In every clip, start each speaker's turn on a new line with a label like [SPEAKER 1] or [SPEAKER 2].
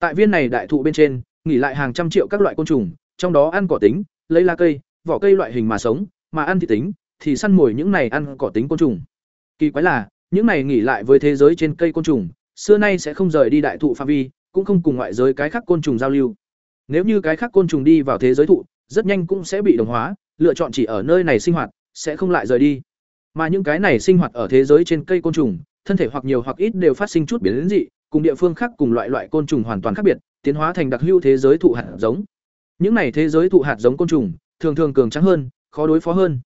[SPEAKER 1] Tại viên này đại thụ bên trên, nghỉ lại hàng trăm triệu các loại côn trùng, trong đó ăn cỏ tính, lấy lá cây, vỏ cây loại hình mà sống, mà ăn thì tính, thì săn mồi những này ăn cỏ tính côn trùng. Kỳ quái là, những này nghỉ lại với thế giới trên cây côn trùng, xưa nay sẽ không rời đi đại thụ pha vi, cũng không cùng ngoại giới cái khác côn trùng giao lưu. Nếu như cái khác côn trùng đi vào thế giới thụ, rất nhanh cũng sẽ bị đồng hóa, lựa chọn chỉ ở nơi này sinh hoạt, sẽ không lại rời đi. Mà những cái này sinh hoạt ở thế giới trên cây côn trùng, thân thể hoặc nhiều hoặc ít đều phát sinh chút biến dị, cùng địa phương khác cùng loại loại côn trùng hoàn toàn khác biệt, tiến hóa thành đặc hữu thế giới thụ hạt giống. Những này thế giới thụ hạt giống côn trùng, thường thường cường tráng hơn, khó đối phó hơn.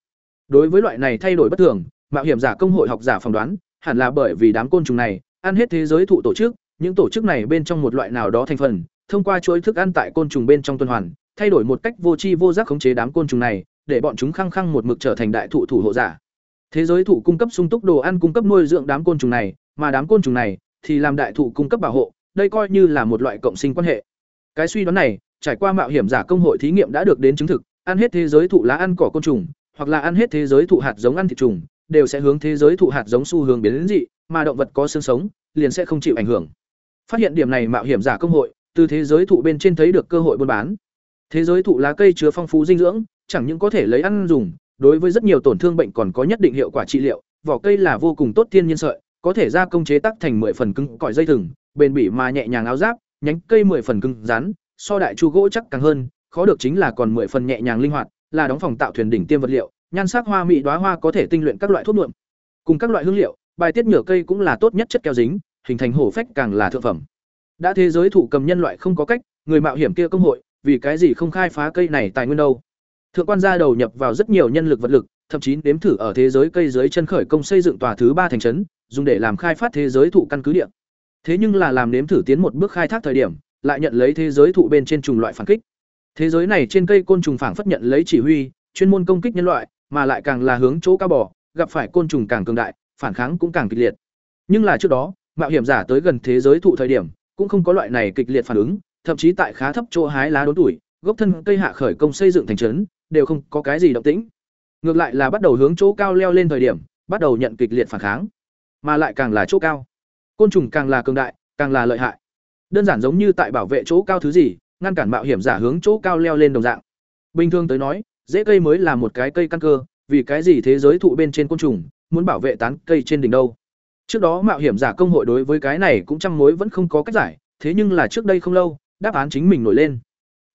[SPEAKER 1] Đối với loại này thay đổi bất thường, mạo hiểm giả công hội học giả phỏng đoán, hẳn là bởi vì đám côn trùng này ăn hết thế giới thụ tổ chức, những tổ chức này bên trong một loại nào đó thành phần, thông qua chuỗi thức ăn tại côn trùng bên trong tuần hoàn, thay đổi một cách vô tri vô giác khống chế đám côn trùng này, để bọn chúng khăng khăng một mực trở thành đại thụ thủ hộ giả. Thế giới thụ cung cấp sung túc đồ ăn cung cấp nuôi dưỡng đám côn trùng này, mà đám côn trùng này thì làm đại thụ cung cấp bảo hộ, đây coi như là một loại cộng sinh quan hệ. Cái suy đoán này, trải qua mạo hiểm giả công hội thí nghiệm đã được đến chứng thực, ăn hết thế giới thụ lá ăn cỏ côn trùng, hoặc là ăn hết thế giới thụ hạt giống ăn thịt trùng, đều sẽ hướng thế giới thụ hạt giống xu hướng biến đến dị, mà động vật có xương sống, liền sẽ không chịu ảnh hưởng. Phát hiện điểm này mạo hiểm giả công hội, từ thế giới thụ bên trên thấy được cơ hội buôn bán. Thế giới thụ lá cây chứa phong phú dinh dưỡng, chẳng những có thể lấy ăn dùng, đối với rất nhiều tổn thương bệnh còn có nhất định hiệu quả trị liệu, vỏ cây là vô cùng tốt thiên nhiên sợi, có thể gia công chế tác thành 10 phần cứng cỏi dây thừng, bền bỉ mà nhẹ nhàng áo giáp, nhánh cây 10 phần cứng rắn, so đại chu gỗ chắc càng hơn, khó được chính là còn 10 phần nhẹ nhàng linh hoạt, là đóng phòng tạo thuyền đỉnh tiêm vật liệu, nhan sắc hoa mỹ đóa hoa có thể tinh luyện các loại thuốc nhuộm. Cùng các loại hương liệu, bài tiết nhựa cây cũng là tốt nhất chất keo dính, hình thành hổ phách càng là thượng phẩm. Đã thế giới thủ cầm nhân loại không có cách, người mạo hiểm kia công hội, vì cái gì không khai phá cây này tài nguyên đâu? Thượng quan gia đầu nhập vào rất nhiều nhân lực vật lực, thậm chí đếm thử ở thế giới cây dưới chân khởi công xây dựng tòa thứ ba thành trấn, dùng để làm khai phát thế giới thụ căn cứ địa. Thế nhưng là làm nếm thử tiến một bước khai thác thời điểm, lại nhận lấy thế giới thụ bên trên trùng loại phản kích. Thế giới này trên cây côn trùng phản phất nhận lấy chỉ huy, chuyên môn công kích nhân loại, mà lại càng là hướng chỗ cao bò, gặp phải côn trùng càng cường đại, phản kháng cũng càng kịch liệt. Nhưng là trước đó, mạo hiểm giả tới gần thế giới thụ thời điểm, cũng không có loại này kịch liệt phản ứng, thậm chí tại khá thấp chỗ hái lá đốn tuổi, gốc thân cây hạ khởi công xây dựng thành trấn, đều không có cái gì động tĩnh. Ngược lại là bắt đầu hướng chỗ cao leo lên thời điểm, bắt đầu nhận kịch liệt phản kháng, mà lại càng là chỗ cao, côn trùng càng là cường đại, càng là lợi hại. Đơn giản giống như tại bảo vệ chỗ cao thứ gì, ngăn cản mạo hiểm giả hướng chỗ cao leo lên đồng dạng. Bình thường tới nói, dễ cây mới là một cái cây căn cơ, vì cái gì thế giới thụ bên trên côn trùng muốn bảo vệ tán cây trên đỉnh đâu? Trước đó mạo hiểm giả công hội đối với cái này cũng trăm mối vẫn không có cách giải, thế nhưng là trước đây không lâu, đáp án chính mình nổi lên.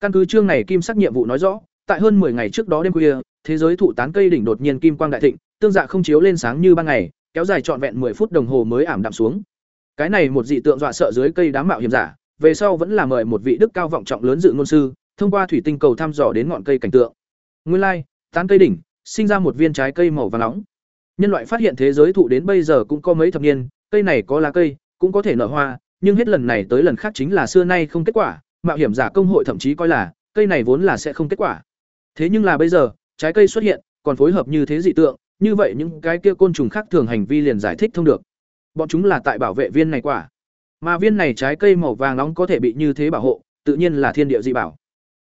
[SPEAKER 1] Căn cứ chương này kim sắc nhiệm vụ nói rõ, tại hơn 10 ngày trước đó đêm khuya, thế giới thụ tán cây đỉnh đột nhiên kim quang đại thịnh, tương dạ không chiếu lên sáng như ban ngày, kéo dài trọn vẹn 10 phút đồng hồ mới ảm đạm xuống. Cái này một dị tượng dọa sợ dưới cây đám mạo hiểm giả, về sau vẫn là mời một vị đức cao vọng trọng lớn dự ngôn sư, thông qua thủy tinh cầu thăm dò đến ngọn cây cảnh tượng. Nguyên lai, like, tán cây đỉnh sinh ra một viên trái cây màu vàng nóng. Nhân loại phát hiện thế giới thụ đến bây giờ cũng có mấy thập niên, cây này có lá cây, cũng có thể nở hoa, nhưng hết lần này tới lần khác chính là xưa nay không kết quả, mạo hiểm giả công hội thậm chí coi là cây này vốn là sẽ không kết quả. Thế nhưng là bây giờ, trái cây xuất hiện, còn phối hợp như thế dị tượng, như vậy những cái kia côn trùng khác thường hành vi liền giải thích thông được. Bọn chúng là tại bảo vệ viên này quả. Mà viên này trái cây màu vàng nóng có thể bị như thế bảo hộ, tự nhiên là thiên địa dị bảo.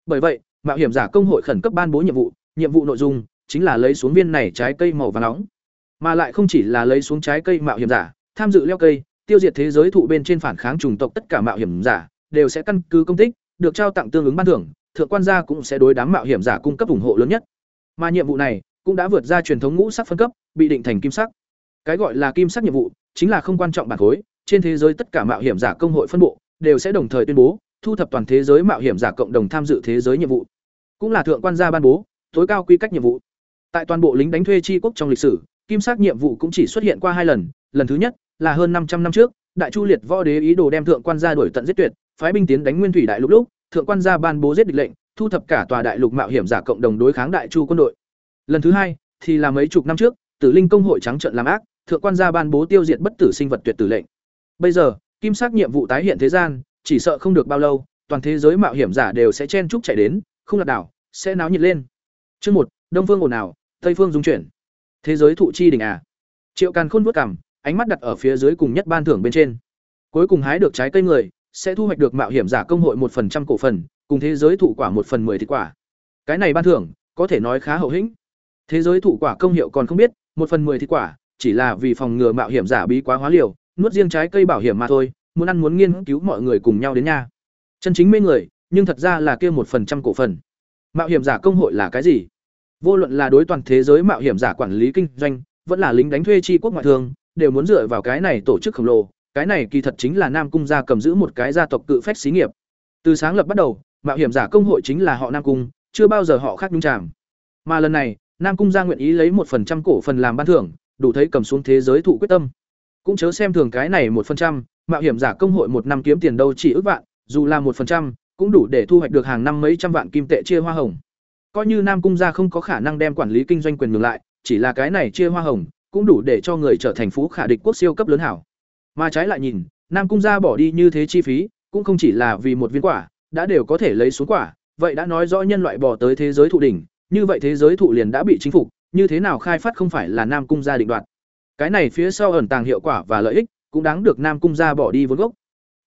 [SPEAKER 1] Bởi vậy, mạo hiểm giả công hội khẩn cấp ban bố nhiệm vụ, nhiệm vụ nội dung chính là lấy xuống viên này trái cây màu vàng nóng. Mà lại không chỉ là lấy xuống trái cây mạo hiểm giả, tham dự leo cây, tiêu diệt thế giới thụ bên trên phản kháng chủng tộc tất cả mạo hiểm giả đều sẽ căn cứ công tích, được trao tặng tương ứng ban thưởng, thượng quan gia cũng sẽ đối đám mạo hiểm giả cung cấp ủng hộ lớn nhất. Mà nhiệm vụ này cũng đã vượt ra truyền thống ngũ sắc phân cấp, bị định thành kim sắc. Cái gọi là kim sắc nhiệm vụ, chính là không quan trọng bản khối, trên thế giới tất cả mạo hiểm giả công hội phân bộ đều sẽ đồng thời tuyên bố, thu thập toàn thế giới mạo hiểm giả cộng đồng tham dự thế giới nhiệm vụ. Cũng là thượng quan gia ban bố, tối cao quy cách nhiệm vụ. Tại toàn bộ lính đánh thuê chi quốc trong lịch sử, kim sắc nhiệm vụ cũng chỉ xuất hiện qua hai lần, lần thứ nhất là hơn 500 năm trước, Đại Chu Liệt Võ Đế ý đồ đem thượng quan gia đuổi tận giết tuyệt, phái binh tiến đánh Nguyên Thủy Đại Lục lúc, thượng quan gia ban bố giết địch lệnh, thu thập cả tòa đại lục mạo hiểm giả cộng đồng đối kháng Đại Chu quân đội. Lần thứ hai thì là mấy chục năm trước, Tử Linh công hội trắng trợn làm ác, thượng quan gia ban bố tiêu diệt bất tử sinh vật tuyệt tử lệnh. Bây giờ, kim sắc nhiệm vụ tái hiện thế gian, chỉ sợ không được bao lâu, toàn thế giới mạo hiểm giả đều sẽ chen chúc chạy đến, không lạc đảo, sẽ náo nhiệt lên. Chương một, Đông Phương ồn ào, Tây Phương dung chuyển. Thế giới thụ chi đỉnh à? Triệu Càn Khôn vớt cằm, ánh mắt đặt ở phía dưới cùng nhất ban thưởng bên trên. Cuối cùng hái được trái cây người, sẽ thu hoạch được mạo hiểm giả công hội một phần trăm cổ phần, cùng thế giới thụ quả một phần mười thịt quả. Cái này ban thưởng, có thể nói khá hậu hĩnh. Thế giới thụ quả công hiệu còn không biết, một phần mười thịt quả, chỉ là vì phòng ngừa mạo hiểm giả bí quá hóa liều, nuốt riêng trái cây bảo hiểm mà thôi, muốn ăn muốn nghiên cứu mọi người cùng nhau đến nha. chân chính mê người nhưng thật ra là kia một phần trăm cổ phần. Mạo hiểm giả công hội là cái gì? Vô luận là đối toàn thế giới mạo hiểm giả quản lý kinh doanh vẫn là lính đánh thuê chi quốc ngoại thương đều muốn dựa vào cái này tổ chức khổng lồ. Cái này kỳ thật chính là nam cung gia cầm giữ một cái gia tộc cự phách xí nghiệp. Từ sáng lập bắt đầu mạo hiểm giả công hội chính là họ nam cung chưa bao giờ họ khác nhung tràm mà lần này nam cung gia nguyện ý lấy một phần trăm cổ phần làm ban thưởng, đủ thấy cầm xuống thế giới thụ quyết tâm. Cũng chớ xem thường cái này một phần trăm, mạo hiểm giả công hội một năm kiếm tiền đâu chỉ ước vạn, dù là một phần trăm, cũng đủ để thu hoạch được hàng năm mấy trăm vạn kim tệ chia hoa hồng. Coi như nam cung gia không có khả năng đem quản lý kinh doanh quyền ngược lại, chỉ là cái này chia hoa hồng, cũng đủ để cho người trở thành phú khả địch quốc siêu cấp lớn hảo. Mà trái lại nhìn, nam cung gia bỏ đi như thế chi phí, cũng không chỉ là vì một viên quả, đã đều có thể lấy xuống quả, vậy đã nói rõ nhân loại bỏ tới thế giới thụ đỉnh như vậy thế giới thụ liền đã bị chính phục, như thế nào khai phát không phải là nam cung gia định đoạt. Cái này phía sau ẩn tàng hiệu quả và lợi ích, cũng đáng được nam cung gia bỏ đi vốn gốc.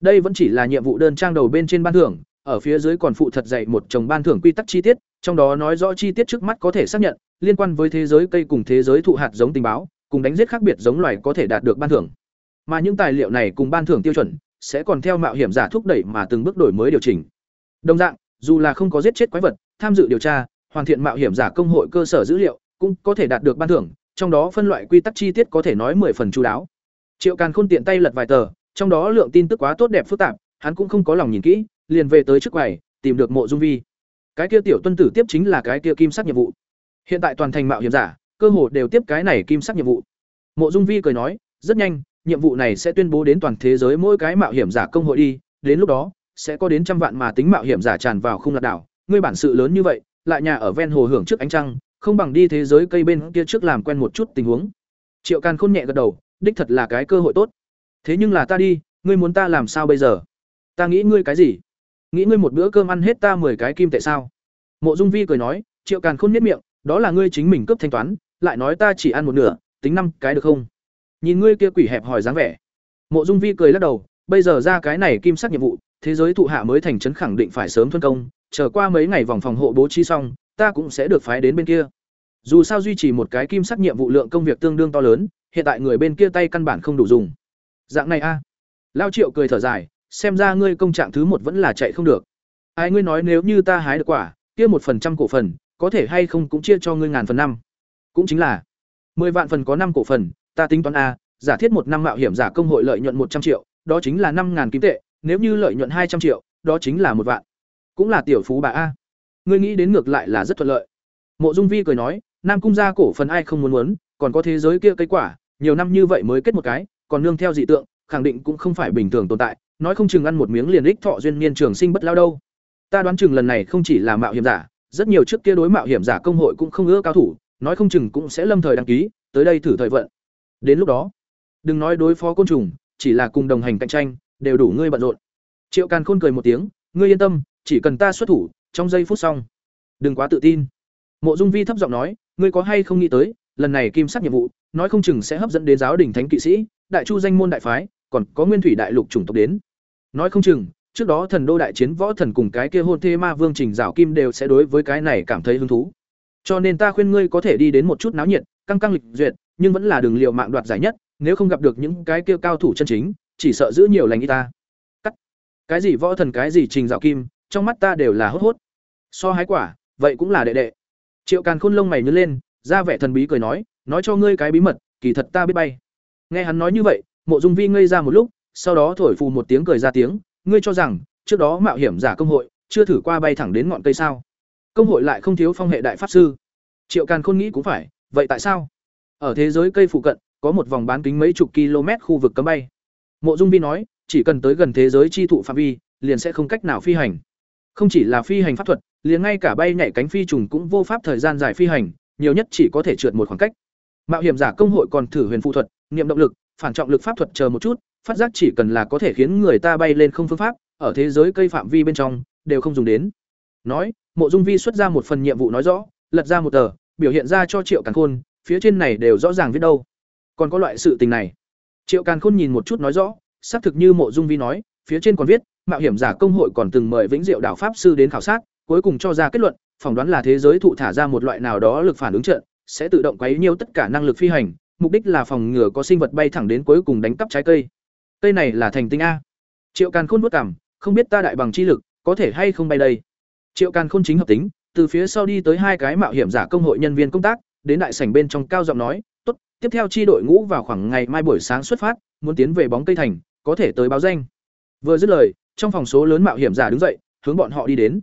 [SPEAKER 1] Đây vẫn chỉ là nhiệm vụ đơn trang đầu bên trên ban thưởng, ở phía dưới còn phụ thật dạy một chồng ban thưởng quy tắc chi tiết, trong đó nói rõ chi tiết trước mắt có thể xác nhận, liên quan với thế giới cây cùng thế giới thụ hạt giống tình báo, cùng đánh giết khác biệt giống loài có thể đạt được ban thưởng. Mà những tài liệu này cùng ban thưởng tiêu chuẩn, sẽ còn theo mạo hiểm giả thúc đẩy mà từng bước đổi mới điều chỉnh. Đồng dạng, dù là không có giết chết quái vật, tham dự điều tra hoàn thiện mạo hiểm giả công hội cơ sở dữ liệu, cũng có thể đạt được ban thưởng, trong đó phân loại quy tắc chi tiết có thể nói mười phần chú đáo. Triệu càn khôn tiện tay lật vài tờ, trong đó lượng tin tức quá tốt đẹp phức tạp, hắn cũng không có lòng nhìn kỹ, liền về tới trước quầy, tìm được mộ dung vi. Cái kia tiểu tuân tử tiếp chính là cái kia kim sắc nhiệm vụ. Hiện tại toàn thành mạo hiểm giả, cơ hồ đều tiếp cái này kim sắc nhiệm vụ. Mộ dung vi cười nói, rất nhanh, nhiệm vụ này sẽ tuyên bố đến toàn thế giới mỗi cái mạo hiểm giả công hội đi, đến lúc đó, sẽ có đến trăm vạn mà tính mạo hiểm giả tràn vào khung lạc đảo. Ngươi bản sự lớn như vậy lại nhà ở ven hồ hưởng trước ánh trăng, không bằng đi thế giới cây bên kia trước làm quen một chút tình huống. Triệu càn khôn nhẹ gật đầu, đích thật là cái cơ hội tốt. Thế nhưng là ta đi, ngươi muốn ta làm sao bây giờ? Ta nghĩ ngươi cái gì? Nghĩ ngươi một bữa cơm ăn hết ta mười cái kim tệ sao? Mộ dung vi cười nói, triệu càn khôn nhếch miệng, đó là ngươi chính mình cấp thanh toán, lại nói ta chỉ ăn một nửa, tính năm cái được không? Nhìn ngươi kia quỷ hẹp hỏi dáng vẻ. Mộ dung vi cười lắc đầu, bây giờ ra cái này kim sắc nhiệm vụ, thế giới thụ hạ mới thành trấn khẳng định phải sớm thuân công chờ qua mấy ngày vòng phòng hộ bố trí xong, ta cũng sẽ được phái đến bên kia. Dù sao duy trì một cái kim sắc nhiệm vụ lượng công việc tương đương to lớn, hiện tại người bên kia tay căn bản không đủ dùng. Dạng này a. Lao triệu cười thở dài, xem ra ngươi công trạng thứ một vẫn là chạy không được. Ai ngươi nói nếu như ta hái được quả, kia một phần trăm cổ phần, có thể hay không cũng chia cho ngươi ngàn phần năm. Cũng chính là, mười vạn phần có năm cổ phần, ta tính toán a, giả thiết một năm mạo hiểm giả công hội lợi nhuận một trăm triệu, đó chính là năm ngàn kim tệ, nếu như lợi nhuận hai trăm triệu, đó chính là một vạn cũng là tiểu phú bà a. Ngươi nghĩ đến ngược lại là rất thuận lợi. Mộ dung vi cười nói, nam cung gia cổ phần ai không muốn muốn, còn có thế giới kia cây quả, nhiều năm như vậy mới kết một cái, còn nương theo dị tượng, khẳng định cũng không phải bình thường tồn tại, nói không chừng ăn một miếng liền ích thọ duyên niên trường sinh bất lao đâu. Ta đoán chừng lần này không chỉ là mạo hiểm giả, rất nhiều trước kia đối mạo hiểm giả công hội cũng không ưa cao thủ, nói không chừng cũng sẽ lâm thời đăng ký, tới đây thử thời vận. Đến lúc đó, đừng nói đối phó côn trùng, chỉ là cùng đồng hành cạnh tranh, đều đủ ngươi bận rộn. Triệu càn khôn cười một tiếng, ngươi yên tâm chỉ cần ta xuất thủ, trong giây phút xong. Đừng quá tự tin. Mộ dung vi thấp giọng nói, ngươi có hay không nghĩ tới, lần này kim sắc nhiệm vụ, nói không chừng sẽ hấp dẫn đến giáo đình thánh kỵ sĩ, đại chu danh môn đại phái, còn có nguyên thủy đại lục chủng tộc đến. Nói không chừng, trước đó thần đô đại chiến võ thần cùng cái kia hôn thê ma vương trình dạo kim đều sẽ đối với cái này cảm thấy hứng thú. Cho nên ta khuyên ngươi có thể đi đến một chút náo nhiệt, căng căng lịch duyệt, nhưng vẫn là đường liều mạng đoạt giải nhất, nếu không gặp được những cái kia cao thủ chân chính, chỉ sợ giữ nhiều lành y ta. Cắt. Cái gì võ thần, cái gì trình dạo kim trong mắt ta đều là hốt hốt. So hái quả, vậy cũng là đệ đệ. Triệu càn khôn lông mày nhớ lên, ra vẻ thần bí cười nói nói cho ngươi cái bí mật, kỳ thật ta biết bay. Nghe hắn nói như vậy, mộ dung vi ngây ra một lúc, sau đó thổi phù một tiếng cười ra tiếng, ngươi cho rằng, trước đó mạo hiểm giả công hội, chưa thử qua bay thẳng đến ngọn cây sao? Công hội lại không thiếu phong hệ đại pháp sư. Triệu càn khôn nghĩ cũng phải, vậy tại sao? Ở thế giới cây phụ cận, có một vòng bán kính mấy chục km khu vực cấm bay. Mộ dung vi nói, chỉ cần tới gần thế giới chi thụ phạm vi, liền sẽ không cách nào phi hành không chỉ là phi hành pháp thuật, liền ngay cả bay nhảy cánh phi trùng cũng vô pháp thời gian dài phi hành, nhiều nhất chỉ có thể trượt một khoảng cách. Mạo hiểm giả công hội còn thử huyền phụ thuật, niệm động lực, phản trọng lực pháp thuật chờ một chút, phát giác chỉ cần là có thể khiến người ta bay lên không phương pháp, ở thế giới cây phạm vi bên trong, đều không dùng đến. Nói, mộ dung vi xuất ra một phần nhiệm vụ nói rõ, lật ra một tờ, biểu hiện ra cho triệu càn khôn, phía trên này đều rõ ràng viết đâu. Còn có loại sự tình này. Triệu càn khôn nhìn một chút nói rõ, xác thực như mộ dung vi nói, phía trên còn viết mạo hiểm giả công hội còn từng mời vĩnh diệu đảo pháp sư đến khảo sát, cuối cùng cho ra kết luận, phỏng đoán là thế giới thụ thả ra một loại nào đó lực phản ứng trận, sẽ tự động quấy nhiêu tất cả năng lực phi hành, mục đích là phòng ngừa có sinh vật bay thẳng đến cuối cùng đánh cắp trái cây. Cây này là thành tinh a. Triệu càn khôn vất cảm, không biết ta đại bằng chi lực, có thể hay không bay đây? Triệu càn khôn chính hợp tính, từ phía sau đi tới hai cái mạo hiểm giả công hội nhân viên công tác, đến đại sảnh bên trong cao giọng nói, tốt, tiếp theo chi đội ngũ vào khoảng ngày mai buổi sáng xuất phát, muốn tiến về bóng cây thành, có thể tới báo danh. Vừa dứt lời trong phòng số lớn mạo hiểm giả đứng dậy, hướng bọn họ đi đến.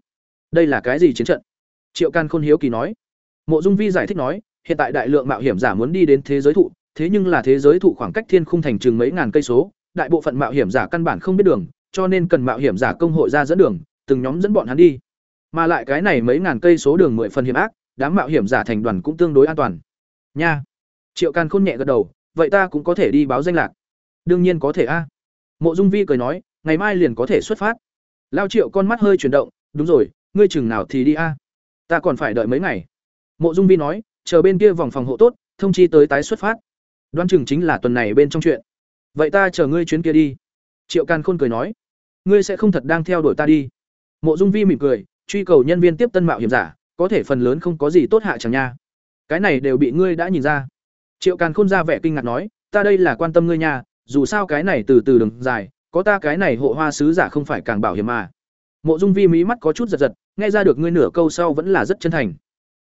[SPEAKER 1] Đây là cái gì chiến trận? Triệu can khôn hiếu kỳ nói. Mộ dung vi giải thích nói, hiện tại đại lượng mạo hiểm giả muốn đi đến thế giới thụ, thế nhưng là thế giới thụ khoảng cách thiên khung thành chừng mấy ngàn cây số, đại bộ phận mạo hiểm giả căn bản không biết đường, cho nên cần mạo hiểm giả công hội ra dẫn đường, từng nhóm dẫn bọn hắn đi. Mà lại cái này mấy ngàn cây số đường mười phần hiểm ác, đám mạo hiểm giả thành đoàn cũng tương đối an toàn. Nha. Triệu can khôn nhẹ gật đầu, vậy ta cũng có thể đi báo danh lạc. Đương nhiên có thể a. Mộ dung vi cười nói ngày mai liền có thể xuất phát. Lao triệu con mắt hơi chuyển động, đúng rồi, ngươi chừng nào thì đi a? Ta còn phải đợi mấy ngày. Mộ dung vi nói, chờ bên kia vòng phòng hộ tốt, thông chi tới tái xuất phát. Đoán chừng chính là tuần này bên trong chuyện. Vậy ta chờ ngươi chuyến kia đi. Triệu càn khôn cười nói, ngươi sẽ không thật đang theo đuổi ta đi. Mộ dung vi mỉm cười, truy cầu nhân viên tiếp tân mạo hiểm giả, có thể phần lớn không có gì tốt hạ chẳng nha. Cái này đều bị ngươi đã nhìn ra. Triệu càn khôn ra vẻ kinh ngạc nói, ta đây là quan tâm ngươi nha, dù sao cái này từ từ đừng dài có ta cái này hộ hoa sứ giả không phải càng bảo hiểm mà. Mộ dung vi mí mắt có chút giật giật, nghe ra được ngươi nửa câu sau vẫn là rất chân thành.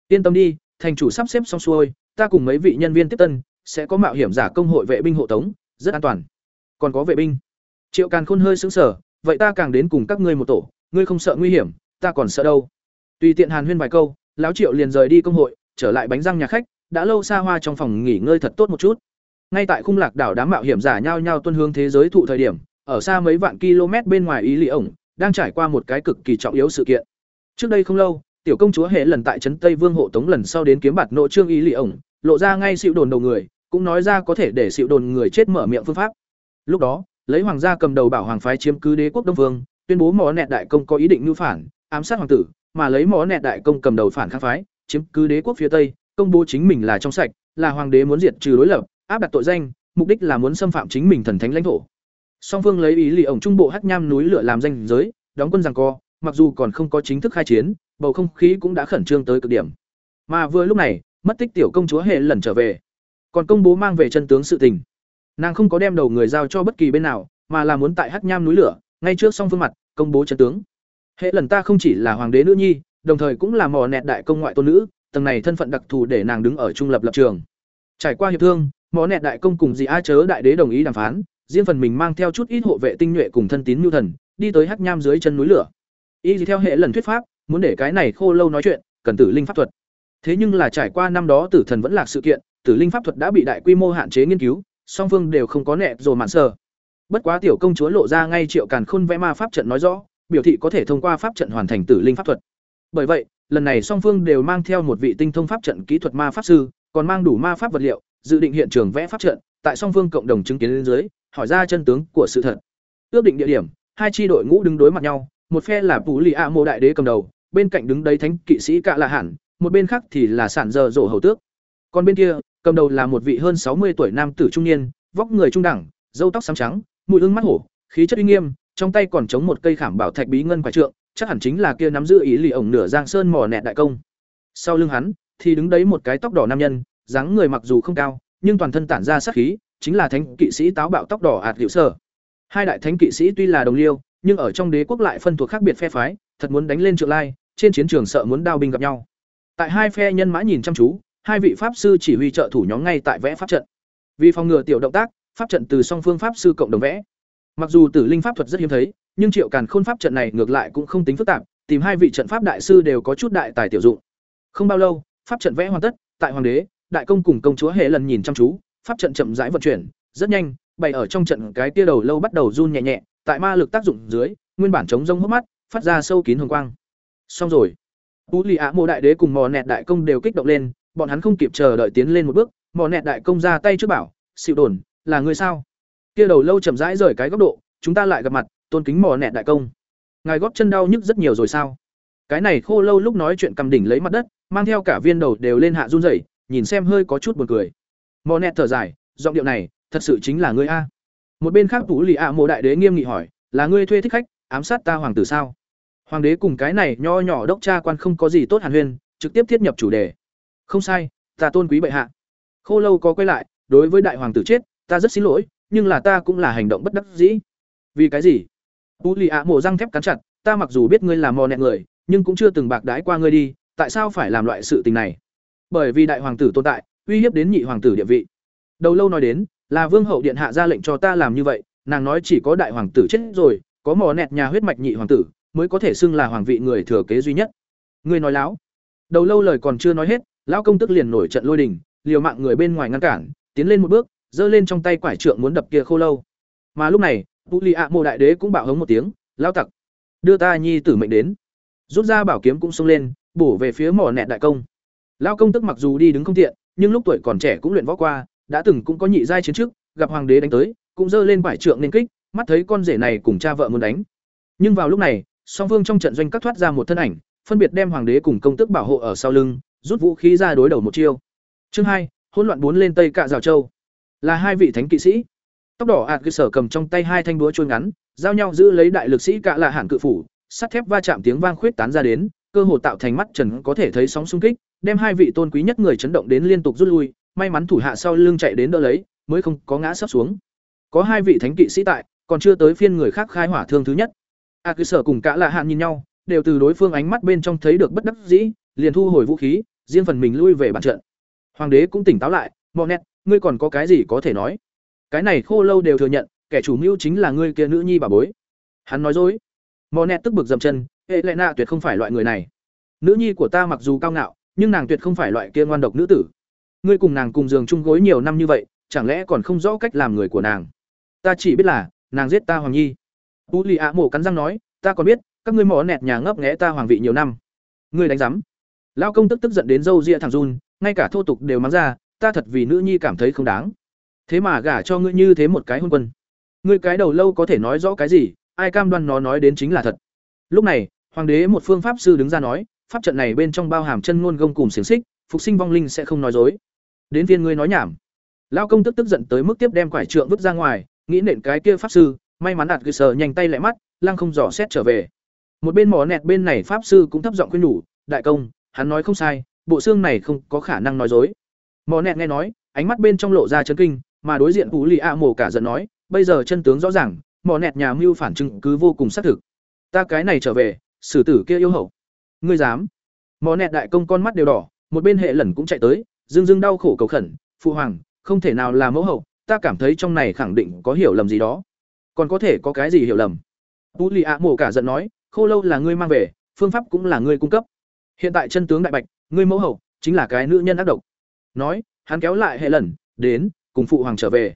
[SPEAKER 1] Yên tâm đi, thành chủ sắp xếp xong xuôi, ta cùng mấy vị nhân viên tiếp tân, sẽ có mạo hiểm giả công hội vệ binh hộ tống, rất an toàn. Còn có vệ binh. Triệu càn khôn hơi sững sờ, vậy ta càng đến cùng các ngươi một tổ, ngươi không sợ nguy hiểm, ta còn sợ đâu. Tùy tiện hàn huyên vài câu, lão triệu liền rời đi công hội, trở lại bánh răng nhà khách, đã lâu xa hoa trong phòng nghỉ ngơi thật tốt một chút. Ngay tại khung lạc đảo đám mạo hiểm giả nhao nhao tuân hướng thế giới thụ thời điểm ở xa mấy vạn km bên ngoài ý lì ổng, đang trải qua một cái cực kỳ trọng yếu sự kiện. Trước đây không lâu, tiểu công chúa hệ lần tại trấn tây vương hộ tống lần sau đến kiếm bạt nội trương ý lì ổng, lộ ra ngay xịu đồn đầu người, cũng nói ra có thể để xịu đồn người chết mở miệng phương pháp. Lúc đó, lấy hoàng gia cầm đầu bảo hoàng phái chiếm cứ đế quốc đông vương, tuyên bố mỏ nẹt đại công có ý định ngưu phản, ám sát hoàng tử, mà lấy mỏ nẹt đại công cầm đầu phản kháng phái, chiếm cứ đế quốc phía tây, công bố chính mình là trong sạch, là hoàng đế muốn diệt trừ đối lập, áp đặt tội danh, mục đích là muốn xâm phạm chính mình thần thánh lãnh thổ song phương lấy ý lì ổng trung bộ hắc nham núi lửa làm danh giới, đóng quân rằng co, mặc dù còn không có chính thức khai chiến, bầu không khí cũng đã khẩn trương tới cực điểm. Mà vừa lúc này, mất tích tiểu công chúa hệ lần trở về. Còn công bố mang về chân tướng sự tình. Nàng không có đem đầu người giao cho bất kỳ bên nào, mà là muốn tại hắc nham núi lửa, ngay trước song phương mặt, công bố chân tướng. Hệ lần ta không chỉ là hoàng đế nữ nhi, đồng thời cũng là mò nẹt đại công ngoại tôn nữ, tầng này thân phận đặc thù để nàng đứng ở trung lập lập trường. Trải qua hiệp thương, mò nẹt đại công cùng dị a chớ đại đế đồng ý đàm phán riêng phần mình mang theo chút ít hộ vệ tinh nhuệ cùng thân tín nhu thần, đi tới hắc nham dưới chân núi lửa. Y theo hệ lần thuyết pháp, muốn để cái này khô lâu nói chuyện, cần tử linh pháp thuật. Thế nhưng là trải qua năm đó tử thần vẫn lạc sự kiện, tử linh pháp thuật đã bị đại quy mô hạn chế nghiên cứu, song phương đều không có nẹ rồi mạn sờ. Bất quá tiểu công chúa lộ ra ngay triệu càn khôn vẽ ma pháp trận nói rõ, biểu thị có thể thông qua pháp trận hoàn thành tử linh pháp thuật. Bởi vậy, lần này song phương đều mang theo một vị tinh thông pháp trận kỹ thuật ma pháp sư, còn mang đủ ma pháp vật liệu, dự định hiện trường vẽ pháp trận, tại song phương cộng đồng chứng kiến lên dưới hỏi ra chân tướng của sự thật ước định địa điểm hai tri đội ngũ đứng đối mặt nhau một phe là Tú Lì A Mộ đại đế cầm đầu, bên cạnh đứng đấy thánh kỵ sĩ Cạ Lạ Hẳn, một bên khác thì là sản giờ rổ hầu tước. Còn bên kia, cầm đầu là một vị hơn sáu mươi tuổi nam tử trung niên, vóc người trung đẳng, râu tóc xám trắng, mũi hương mắt hổ, khí chất uy nghiêm, trong tay còn chống một cây khảm bảo thạch bí ngân quả trượng, chắc hẳn chính là kia nắm giữ ý lì ổng nửa giang sơn mỏ nẹt đại công. Sau lưng hắn thì đứng đấy một cái tóc đỏ nam nhân, dáng người mặc dù không cao, nhưng toàn thân tản ra sát khí, chính là thánh kỵ sĩ táo bạo tóc đỏ ạt liệu sở. Hai đại thánh kỵ sĩ tuy là đồng liêu, nhưng ở trong đế quốc lại phân thuộc khác biệt phe phái, thật muốn đánh lên trượng lai, trên chiến trường sợ muốn đao binh gặp nhau. Tại hai phe nhân mã nhìn chăm chú, hai vị pháp sư chỉ huy trợ thủ nhóm ngay tại vẽ pháp trận. Vì phòng ngừa tiểu động tác, pháp trận từ song phương pháp sư cộng đồng vẽ. Mặc dù tử linh pháp thuật rất hiếm thấy, nhưng Triệu Càn Khôn pháp trận này ngược lại cũng không tính phức tạp, tìm hai vị trận pháp đại sư đều có chút đại tài tiểu dụng. Không bao lâu, pháp trận vẽ hoàn tất, tại hoàng đế, đại công cùng công chúa hệ lần nhìn chăm chú, pháp trận chậm rãi vận chuyển, rất nhanh, bày ở trong trận cái tia đầu lâu bắt đầu run nhẹ nhẹ, tại ma lực tác dụng dưới, nguyên bản chống rông hốc mắt, phát ra sâu kín hồng quang. Xong rồi. Tú Lì Á Mộ đại đế cùng Mò Nẹt đại công đều kích động lên, bọn hắn không kịp chờ đợi tiến lên một bước, Mò Nẹt đại công ra tay trước bảo, "Xỉu đồn, là người sao?" Kia đầu lâu chậm rãi rời cái góc độ, chúng ta lại gặp mặt, tôn kính Mò Nẹt đại công. Ngài góp chân đau nhức rất nhiều rồi sao? Cái này khô lâu lúc nói chuyện cầm đỉnh lấy mặt đất, mang theo cả viên đầu đều lên hạ run rẩy, nhìn xem hơi có chút buồn cười. Mò Nẹt thở dài, giọng điệu này, thật sự chính là ngươi a. Một bên khác tú lì ạ mộ đại đế nghiêm nghị hỏi là ngươi thuê thích khách ám sát ta hoàng tử sao? Hoàng đế cùng cái này nho nhỏ đốc cha quan không có gì tốt hàn huyên trực tiếp thiết nhập chủ đề. Không sai ta tôn quý bệ hạ. Khô lâu có quay lại đối với đại hoàng tử chết ta rất xin lỗi nhưng là ta cũng là hành động bất đắc dĩ. Vì cái gì? Tú lì ạ mộ răng thép cắn chặt ta mặc dù biết ngươi là mò nẹt người nhưng cũng chưa từng bạc đái qua ngươi đi tại sao phải làm loại sự tình này? Bởi vì đại hoàng tử tồn tại uy hiếp đến nhị hoàng tử địa vị. Đầu lâu nói đến, là vương hậu điện hạ ra lệnh cho ta làm như vậy, nàng nói chỉ có đại hoàng tử chết rồi, có mò nẹt nhà huyết mạch nhị hoàng tử, mới có thể xưng là hoàng vị người thừa kế duy nhất. Ngươi nói láo. Đầu lâu lời còn chưa nói hết, lão công tức liền nổi trận lôi đình, liều mạng người bên ngoài ngăn cản, tiến lên một bước, giơ lên trong tay quải trượng muốn đập kia khô lâu. Mà lúc này, vũ lì ạ mộ đại đế cũng bạo hống một tiếng lao tặc, đưa ta nhi tử mệnh đến. Rút ra bảo kiếm cũng xông lên, bổ về phía mỏ nẹt đại công. Lao công tức mặc dù đi đứng không tiện nhưng lúc tuổi còn trẻ cũng luyện võ qua, đã từng cũng có nhị giai chiến trước, gặp hoàng đế đánh tới, cũng giơ lên quải trượng nên kích, mắt thấy con rể này cùng cha vợ muốn đánh. Nhưng vào lúc này, song phương trong trận doanh cắt thoát ra một thân ảnh, phân biệt đem hoàng đế cùng công tước bảo hộ ở sau lưng, rút vũ khí ra đối đầu một chiêu. Chương hai, hỗn loạn bốn lên tây cạ rào châu. Là hai vị thánh kỵ sĩ. Tóc đỏ ạt cơ sở cầm trong tay hai thanh búa chuôi ngắn, giao nhau giữ lấy đại lực sĩ cạ là Hàn cự phủ, sắt thép va chạm tiếng vang khuyết tán ra đến, cơ hồ tạo thành mắt trần có thể thấy sóng xung kích đem hai vị tôn quý nhất người chấn động đến liên tục rút lui may mắn thủ hạ sau lưng chạy đến đỡ lấy mới không có ngã sấp xuống. Có hai vị thánh kỵ sĩ tại còn chưa tới phiên người khác khai hỏa thương thứ nhất. A Cư sở cùng cả là hạn nhìn nhau đều từ đối phương ánh mắt bên trong thấy được bất đắc dĩ liền thu hồi vũ khí riêng phần mình lui về bàn trận. Hoàng đế cũng tỉnh táo lại Monet, nét ngươi còn có cái gì có thể nói? Cái này khô lâu đều thừa nhận kẻ chủ mưu chính là ngươi kia nữ nhi bà bối. Hắn nói dối. Monet nét tức bực dậm chân hệ lệ tuyệt không phải loại người này. Nữ nhi của ta mặc dù cao ngạo nhưng nàng tuyệt không phải loại kia ngoan độc nữ tử. Ngươi cùng nàng cùng giường chung gối nhiều năm như vậy, chẳng lẽ còn không rõ cách làm người của nàng? Ta chỉ biết là, nàng giết ta hoàng nhi. Tú lì ạ mổ cắn răng nói, ta còn biết, các ngươi mỏ nẹt nhà ngấp nghẽ ta hoàng vị nhiều năm. Ngươi đánh rắm lao công tức tức giận đến râu ria thằng run, ngay cả thô tục đều mắng ra, ta thật vì nữ nhi cảm thấy không đáng. Thế mà gả cho ngươi như thế một cái hôn quân. Ngươi cái đầu lâu có thể nói rõ cái gì, ai cam đoan nó nói đến chính là thật. Lúc này, hoàng đế một phương pháp sư đứng ra nói pháp trận này bên trong bao hàm chân ngôn gông cùng xiềng xích, phục sinh vong linh sẽ không nói dối. Đến viên ngươi nói nhảm. Lao công tức tức giận tới mức tiếp đem quải trượng vứt ra ngoài, nghĩ nện cái kia pháp sư, may mắn đạt cơ sở nhanh tay lại mắt, lăng không dò xét trở về. Một bên mỏ nẹt bên này pháp sư cũng thấp giọng khuyên nhủ, đại công, hắn nói không sai, bộ xương này không có khả năng nói dối. Mỏ nẹt nghe nói, ánh mắt bên trong lộ ra chấn kinh, mà đối diện cú lì a mổ cả giận nói, bây giờ chân tướng rõ ràng mỏ nẹt nhà mưu phản chứng cứ vô cùng xác thực. Ta cái này trở về, xử tử kia yêu hậu ngươi dám. Mò nẹt đại công con mắt đều đỏ một bên hệ lần cũng chạy tới dưng dưng đau khổ cầu khẩn phụ hoàng không thể nào là mẫu hậu ta cảm thấy trong này khẳng định có hiểu lầm gì đó. Còn có thể có cái gì hiểu lầm? Tú lì ạ mổ cả giận nói khô lâu là ngươi mang về phương pháp cũng là ngươi cung cấp. Hiện tại chân tướng đại bạch ngươi mẫu hậu chính là cái nữ nhân ác độc. Nói hắn kéo lại hệ lần đến cùng phụ hoàng trở về.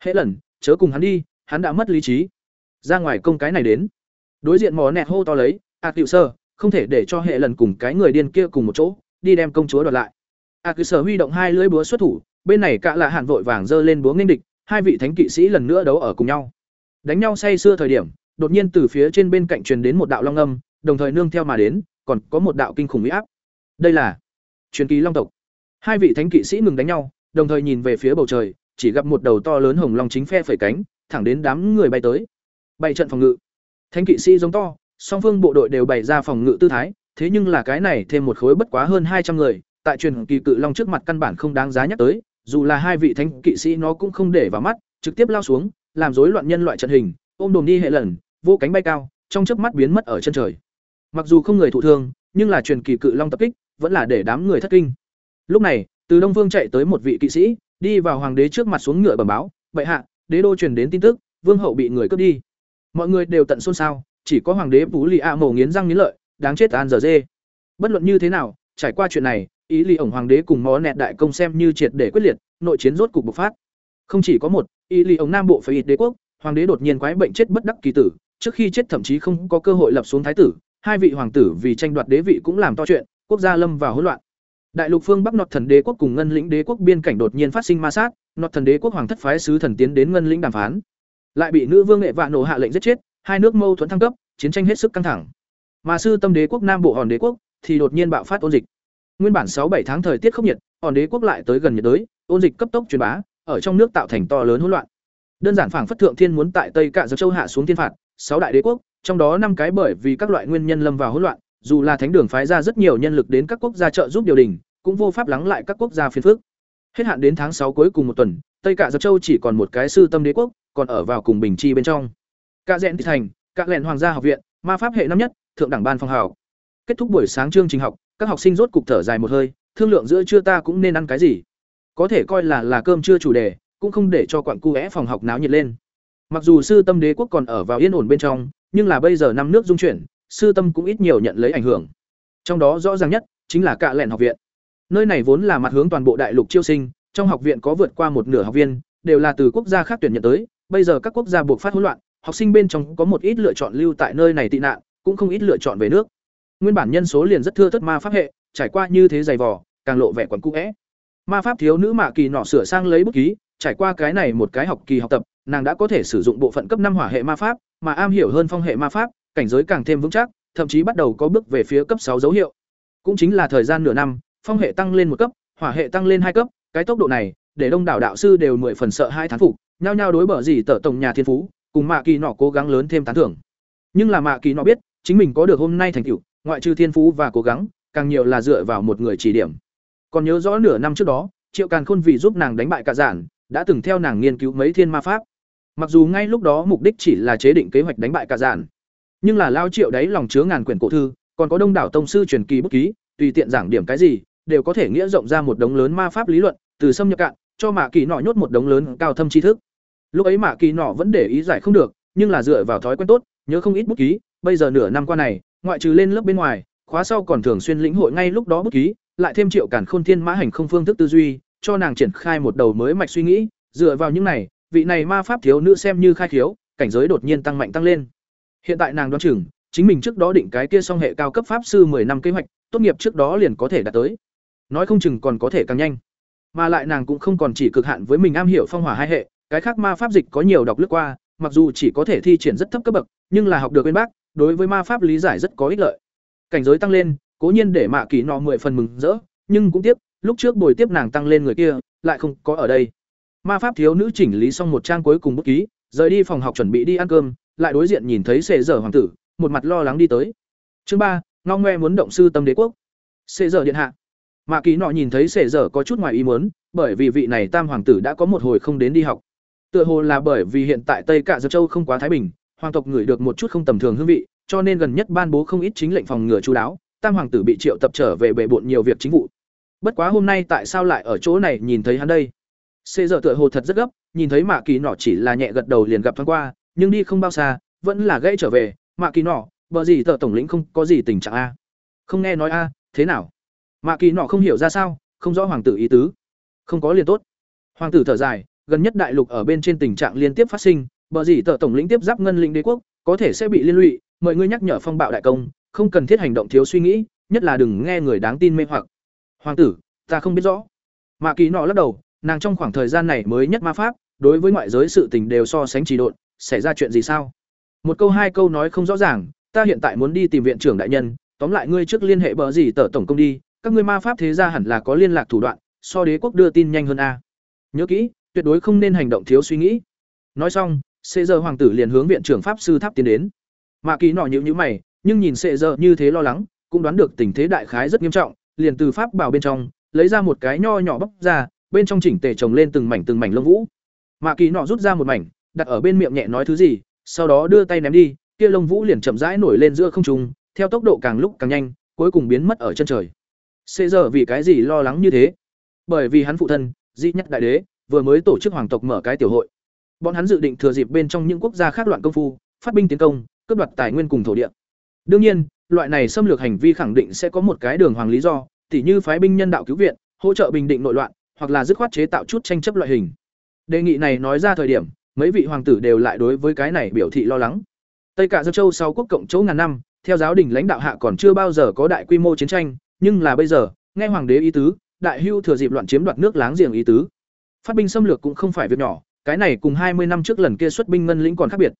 [SPEAKER 1] Hệ lần chớ cùng hắn đi hắn đã mất lý trí. Ra ngoài công cái này đến. Đối diện mò nẹt hô to lấy ạt à, sơ không thể để cho hệ lần cùng cái người điên kia cùng một chỗ đi đem công chúa đoạt lại. A à, sở huy động hai lưỡi búa xuất thủ bên này cả lạ hạn vội vàng giơ lên búa nghênh địch hai vị thánh kỵ sĩ lần nữa đấu ở cùng nhau. Đánh nhau say xưa thời điểm đột nhiên từ phía trên bên cạnh truyền đến một đạo long âm đồng thời nương theo mà đến còn có một đạo kinh khủng mỹ áp. Đây là truyền kỳ long tộc. Hai vị thánh kỵ sĩ ngừng đánh nhau đồng thời nhìn về phía bầu trời chỉ gặp một đầu to lớn hồng long chính phe phẩy cánh thẳng đến đám người bay tới. Bày trận phòng ngự. Thánh kỵ sĩ giống to song phương bộ đội đều bày ra phòng ngự tư thái, thế nhưng là cái này thêm một khối bất quá hơn hai trăm người, tại truyền kỳ cự long trước mặt căn bản không đáng giá nhắc tới, dù là hai vị thánh kỵ sĩ nó cũng không để vào mắt, trực tiếp lao xuống, làm rối loạn nhân loại trận hình, ôm đồm đi hệ lần, vô cánh bay cao, trong chớp mắt biến mất ở chân trời. Mặc dù không người thụ thương, nhưng là truyền kỳ cự long tập kích, vẫn là để đám người thất kinh. Lúc này, từ đông vương chạy tới một vị kỵ sĩ, đi vào hoàng đế trước mặt xuống ngựa bẩm báo, bệ hạ, đế đô truyền đến tin tức, vương hậu bị người cướp đi. Mọi người đều tận xôn xao chỉ có hoàng đế phú lì a mổ nghiến răng nghiến lợi, đáng chết an giờ dê. Bất luận như thế nào, trải qua chuyện này, ý lì ổng hoàng đế cùng mó nẹt đại công xem như triệt để quyết liệt, nội chiến rốt cục bộc phát. Không chỉ có một, ý lì ổng nam bộ phải ít đế quốc, hoàng đế đột nhiên quái bệnh chết bất đắc kỳ tử, trước khi chết thậm chí không có cơ hội lập xuống thái tử, hai vị hoàng tử vì tranh đoạt đế vị cũng làm to chuyện, quốc gia lâm vào hỗn loạn. Đại lục phương bắc nọt thần đế quốc cùng ngân lĩnh đế quốc biên cảnh đột nhiên phát sinh ma sát, nọt thần đế quốc hoàng thất phái sứ thần tiến đến ngân lĩnh đàm phán. Lại bị nữ vương nghệ vạn nổ hạ lệnh giết chết hai nước mâu thuẫn thăng cấp, chiến tranh hết sức căng thẳng. Mà sư tâm đế quốc nam bộ hòn đế quốc thì đột nhiên bạo phát ôn dịch. Nguyên bản sáu bảy tháng thời tiết khốc nhiệt, hòn đế quốc lại tới gần nhiệt đới, ôn dịch cấp tốc truyền bá, ở trong nước tạo thành to lớn hỗn loạn. Đơn giản phảng phất thượng thiên muốn tại tây cạ châu hạ xuống thiên phạt, sáu đại đế quốc, trong đó năm cái bởi vì các loại nguyên nhân lâm vào hỗn loạn, dù là thánh đường phái ra rất nhiều nhân lực đến các quốc gia trợ giúp điều đình, cũng vô pháp lắng lại các quốc gia phiền phức. Hết hạn đến tháng sáu cuối cùng một tuần, tây cạ giật châu chỉ còn một cái sư tâm đế quốc, còn ở vào cùng bình chi bên trong cả rẽn thị thành, cả lẹn hoàng gia học viện, ma pháp hệ năm nhất, thượng đẳng ban phòng hảo kết thúc buổi sáng chương trình học, các học sinh rốt cục thở dài một hơi, thương lượng giữa trưa ta cũng nên ăn cái gì. Có thể coi là là cơm trưa chủ đề, cũng không để cho quặng cu phòng học náo nhiệt lên. Mặc dù sư tâm đế quốc còn ở vào yên ổn bên trong, nhưng là bây giờ năm nước dung chuyển, sư tâm cũng ít nhiều nhận lấy ảnh hưởng. Trong đó rõ ràng nhất chính là cạ lẹn học viện. Nơi này vốn là mặt hướng toàn bộ đại lục chiêu sinh, trong học viện có vượt qua một nửa học viên, đều là từ quốc gia khác tuyển nhận tới, bây giờ các quốc gia buộc phát hỗn loạn học sinh bên trong có một ít lựa chọn lưu tại nơi này tị nạn, cũng không ít lựa chọn về nước. Nguyên bản nhân số liền rất thưa thớt ma pháp hệ, trải qua như thế dày vò, càng lộ vẻ quẩn cũ é ma pháp thiếu nữ mạ kỳ nọ sửa sang lấy bút ký, trải qua cái này một cái học kỳ học tập, nàng đã có thể sử dụng bộ phận cấp năm hỏa hệ ma pháp, mà am hiểu hơn phong hệ ma pháp, cảnh giới càng thêm vững chắc, thậm chí bắt đầu có bước về phía cấp sáu dấu hiệu. Cũng chính là thời gian nửa năm, phong hệ tăng lên một cấp, hỏa hệ tăng lên hai cấp, cái tốc độ này, để đông đảo đạo sư đều mười phần sợ hai thán phục, nhao nhao đối bở gì tở tổng nhà thiên phú cùng mạ kỳ nọ cố gắng lớn thêm tán thưởng. Nhưng là mạ kỳ nọ biết, chính mình có được hôm nay thành tựu, ngoại trừ thiên phú và cố gắng, càng nhiều là dựa vào một người chỉ điểm. Còn nhớ rõ nửa năm trước đó, triệu càn khôn vì giúp nàng đánh bại cả giản, đã từng theo nàng nghiên cứu mấy thiên ma pháp. Mặc dù ngay lúc đó mục đích chỉ là chế định kế hoạch đánh bại cả giản, nhưng là lao triệu đấy lòng chứa ngàn quyển cổ thư, còn có đông đảo tông sư truyền kỳ bút ký, tùy tiện giảng điểm cái gì, đều có thể nghĩa rộng ra một đống lớn ma pháp lý luận, từ xâm nhập cạn, cho mạ kỳ nọ nhốt một đống lớn cao thâm tri thức lúc ấy mạ kỳ nọ vẫn để ý giải không được, nhưng là dựa vào thói quen tốt, nhớ không ít bút ký, bây giờ nửa năm qua này, ngoại trừ lên lớp bên ngoài, khóa sau còn thường xuyên lĩnh hội ngay lúc đó bút ký, lại thêm triệu cản khôn thiên mã hành không phương thức tư duy, cho nàng triển khai một đầu mới mạch suy nghĩ, dựa vào những này, vị này ma pháp thiếu nữ xem như khai khiếu, cảnh giới đột nhiên tăng mạnh tăng lên. Hiện tại nàng đoán chừng, chính mình trước đó định cái kia song hệ cao cấp pháp sư 10 năm kế hoạch, tốt nghiệp trước đó liền có thể đạt tới. Nói không chừng còn có thể càng nhanh. Mà lại nàng cũng không còn chỉ cực hạn với mình am hiểu phong hỏa hai hệ cái khác ma pháp dịch có nhiều đọc lướt qua, mặc dù chỉ có thể thi triển rất thấp cấp bậc, nhưng là học được bên bác, đối với ma pháp lý giải rất có ích lợi. Cảnh giới tăng lên, cố nhiên để mạ kỳ nọ mười phần mừng rỡ, nhưng cũng tiếc, lúc trước buổi tiếp nàng tăng lên người kia, lại không có ở đây. Ma pháp thiếu nữ chỉnh lý xong một trang cuối cùng bút ký, rời đi phòng học chuẩn bị đi ăn cơm, lại đối diện nhìn thấy sệ dở hoàng tử, một mặt lo lắng đi tới. Chương ba, ngao ngoe muốn động sư tâm đế quốc. Sệ dở điện hạ. Mạ kỳ nọ nhìn thấy sệ dở có chút ngoài ý muốn, bởi vì vị này tam hoàng tử đã có một hồi không đến đi học tựa hồ là bởi vì hiện tại tây Cả dược châu không quá thái bình, hoàng tộc ngửi được một chút không tầm thường hương vị, cho nên gần nhất ban bố không ít chính lệnh phòng ngừa chú đáo, tam hoàng tử bị triệu tập trở về bệ bộn nhiều việc chính vụ. Bất quá hôm nay tại sao lại ở chỗ này nhìn thấy hắn đây? Xê giờ tựa hồ thật rất gấp, nhìn thấy mạ kỳ nọ chỉ là nhẹ gật đầu liền gặp thoáng qua, nhưng đi không bao xa, vẫn là gãy trở về. Mạ kỳ nọ, bờ gì tờ tổng lĩnh không có gì tình trạng a? Không nghe nói a, thế nào? Mạ kỳ nọ không hiểu ra sao, không rõ hoàng tử ý tứ. Không có liền tốt. Hoàng tử thở dài gần nhất đại lục ở bên trên tình trạng liên tiếp phát sinh, bờ gì tờ tổng lĩnh tiếp giáp ngân lĩnh đế quốc, có thể sẽ bị liên lụy, mời ngươi nhắc nhở phong bạo đại công, không cần thiết hành động thiếu suy nghĩ, nhất là đừng nghe người đáng tin mê hoặc. Hoàng tử, ta không biết rõ. Mạ kỳ nọ lắc đầu, nàng trong khoảng thời gian này mới nhất ma pháp, đối với ngoại giới sự tình đều so sánh trì độn, xảy ra chuyện gì sao? Một câu hai câu nói không rõ ràng, ta hiện tại muốn đi tìm viện trưởng đại nhân, tóm lại ngươi trước liên hệ bờ gì tờ tổng công đi, các ngươi ma pháp thế gia hẳn là có liên lạc thủ đoạn, so đế quốc đưa tin nhanh hơn a. Nhớ kỹ tuyệt đối không nên hành động thiếu suy nghĩ. Nói xong, sệ giờ hoàng tử liền hướng viện trưởng pháp sư tháp tiến đến. Mạ kỳ nọ nhịu nhữ mày, nhưng nhìn sệ giờ như thế lo lắng, cũng đoán được tình thế đại khái rất nghiêm trọng, liền từ pháp bảo bên trong, lấy ra một cái nho nhỏ bóc ra bên trong chỉnh tề trồng lên từng mảnh từng mảnh lông vũ. Mạ kỳ nọ rút ra một mảnh, đặt ở bên miệng nhẹ nói thứ gì, sau đó đưa tay ném đi, kia lông vũ liền chậm rãi nổi lên giữa không trung, theo tốc độ càng lúc càng nhanh, cuối cùng biến mất ở chân trời. Xê giờ vì cái gì lo lắng như thế? Bởi vì hắn phụ thân di nhất đại đế vừa mới tổ chức hoàng tộc mở cái tiểu hội. Bọn hắn dự định thừa dịp bên trong những quốc gia khác loạn công phu, phát binh tiến công, cướp đoạt tài nguyên cùng thổ địa. Đương nhiên, loại này xâm lược hành vi khẳng định sẽ có một cái đường hoàng lý do, tỉ như phái binh nhân đạo cứu viện, hỗ trợ bình định nội loạn, hoặc là dứt khoát chế tạo chút tranh chấp loại hình. Đề nghị này nói ra thời điểm, mấy vị hoàng tử đều lại đối với cái này biểu thị lo lắng. Tây cả Dương châu sau quốc cộng chỗ ngàn năm, theo giáo đình lãnh đạo hạ còn chưa bao giờ có đại quy mô chiến tranh, nhưng là bây giờ, nghe hoàng đế ý tứ, đại hưu thừa dịp loạn chiếm đoạt nước láng giềng ý tứ phát binh xâm lược cũng không phải việc nhỏ, cái này cùng hai mươi năm trước lần kia xuất binh ngân lĩnh còn khác biệt.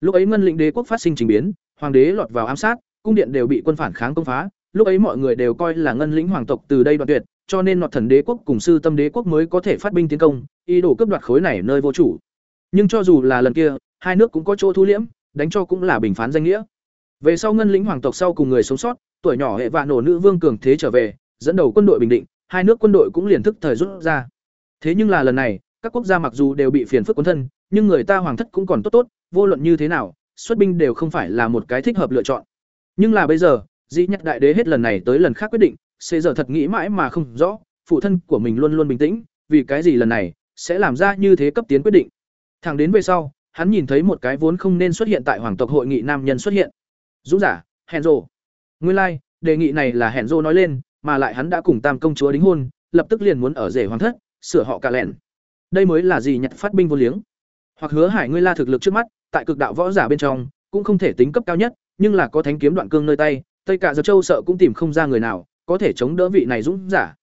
[SPEAKER 1] Lúc ấy ngân lĩnh đế quốc phát sinh trình biến, hoàng đế lọt vào ám sát, cung điện đều bị quân phản kháng công phá, lúc ấy mọi người đều coi là ngân lĩnh hoàng tộc từ đây đoạn tuyệt, cho nên nọt thần đế quốc cùng sư tâm đế quốc mới có thể phát binh tiến công, ý đồ cướp đoạt khối này nơi vô chủ. Nhưng cho dù là lần kia, hai nước cũng có chỗ thu liễm, đánh cho cũng là bình phán danh nghĩa. Về sau ngân lĩnh hoàng tộc sau cùng người sống sót, tuổi nhỏ hệ vạn nổ nữ vương cường thế trở về, dẫn đầu quân đội bình định, hai nước quân đội cũng liền thức thời rút ra thế nhưng là lần này các quốc gia mặc dù đều bị phiền phức quân thân nhưng người ta hoàng thất cũng còn tốt tốt vô luận như thế nào xuất binh đều không phải là một cái thích hợp lựa chọn. Nhưng là bây giờ dĩ nhắc đại đế hết lần này tới lần khác quyết định sẽ giờ thật nghĩ mãi mà không rõ phụ thân của mình luôn luôn bình tĩnh vì cái gì lần này sẽ làm ra như thế cấp tiến quyết định. Thẳng đến về sau hắn nhìn thấy một cái vốn không nên xuất hiện tại hoàng tộc hội nghị nam nhân xuất hiện. Dũng giả hẹn rộ nguyên lai、like, đề nghị này là hẹn nói lên mà lại hắn đã cùng tam công chúa đính hôn lập tức liền muốn ở rể hoàng thất sửa họ cả lẻn. Đây mới là gì nhặt phát binh vô liếng? Hoặc hứa hải ngươi la thực lực trước mắt, tại cực đạo võ giả bên trong, cũng không thể tính cấp cao nhất, nhưng là có thánh kiếm đoạn cương nơi tay, tây cả giật châu sợ cũng tìm không ra người nào, có thể chống đỡ vị này dũng giả.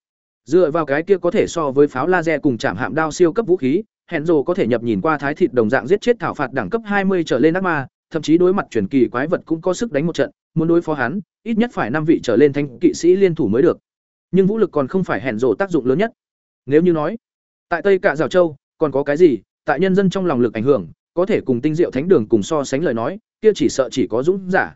[SPEAKER 1] Dựa vào cái kia có thể so với pháo laser cùng chạm hạm đao siêu cấp vũ khí, hẹn rồ có thể nhập nhìn qua thái thịt đồng dạng giết chết thảo phạt đẳng cấp hai mươi trở lên ác ma, thậm chí đối mặt truyền kỳ quái vật cũng có sức đánh một trận, muốn đối phó hắn, ít nhất phải năm vị trở lên thanh kỵ sĩ liên thủ mới được. Nhưng vũ lực còn không phải hẹn rồ tác dụng lớn nhất nếu như nói, tại tây cạ rào châu, còn có cái gì tại nhân dân trong lòng lực ảnh hưởng, có thể cùng tinh diệu thánh đường cùng so sánh lời nói, kia chỉ sợ chỉ có dũng giả.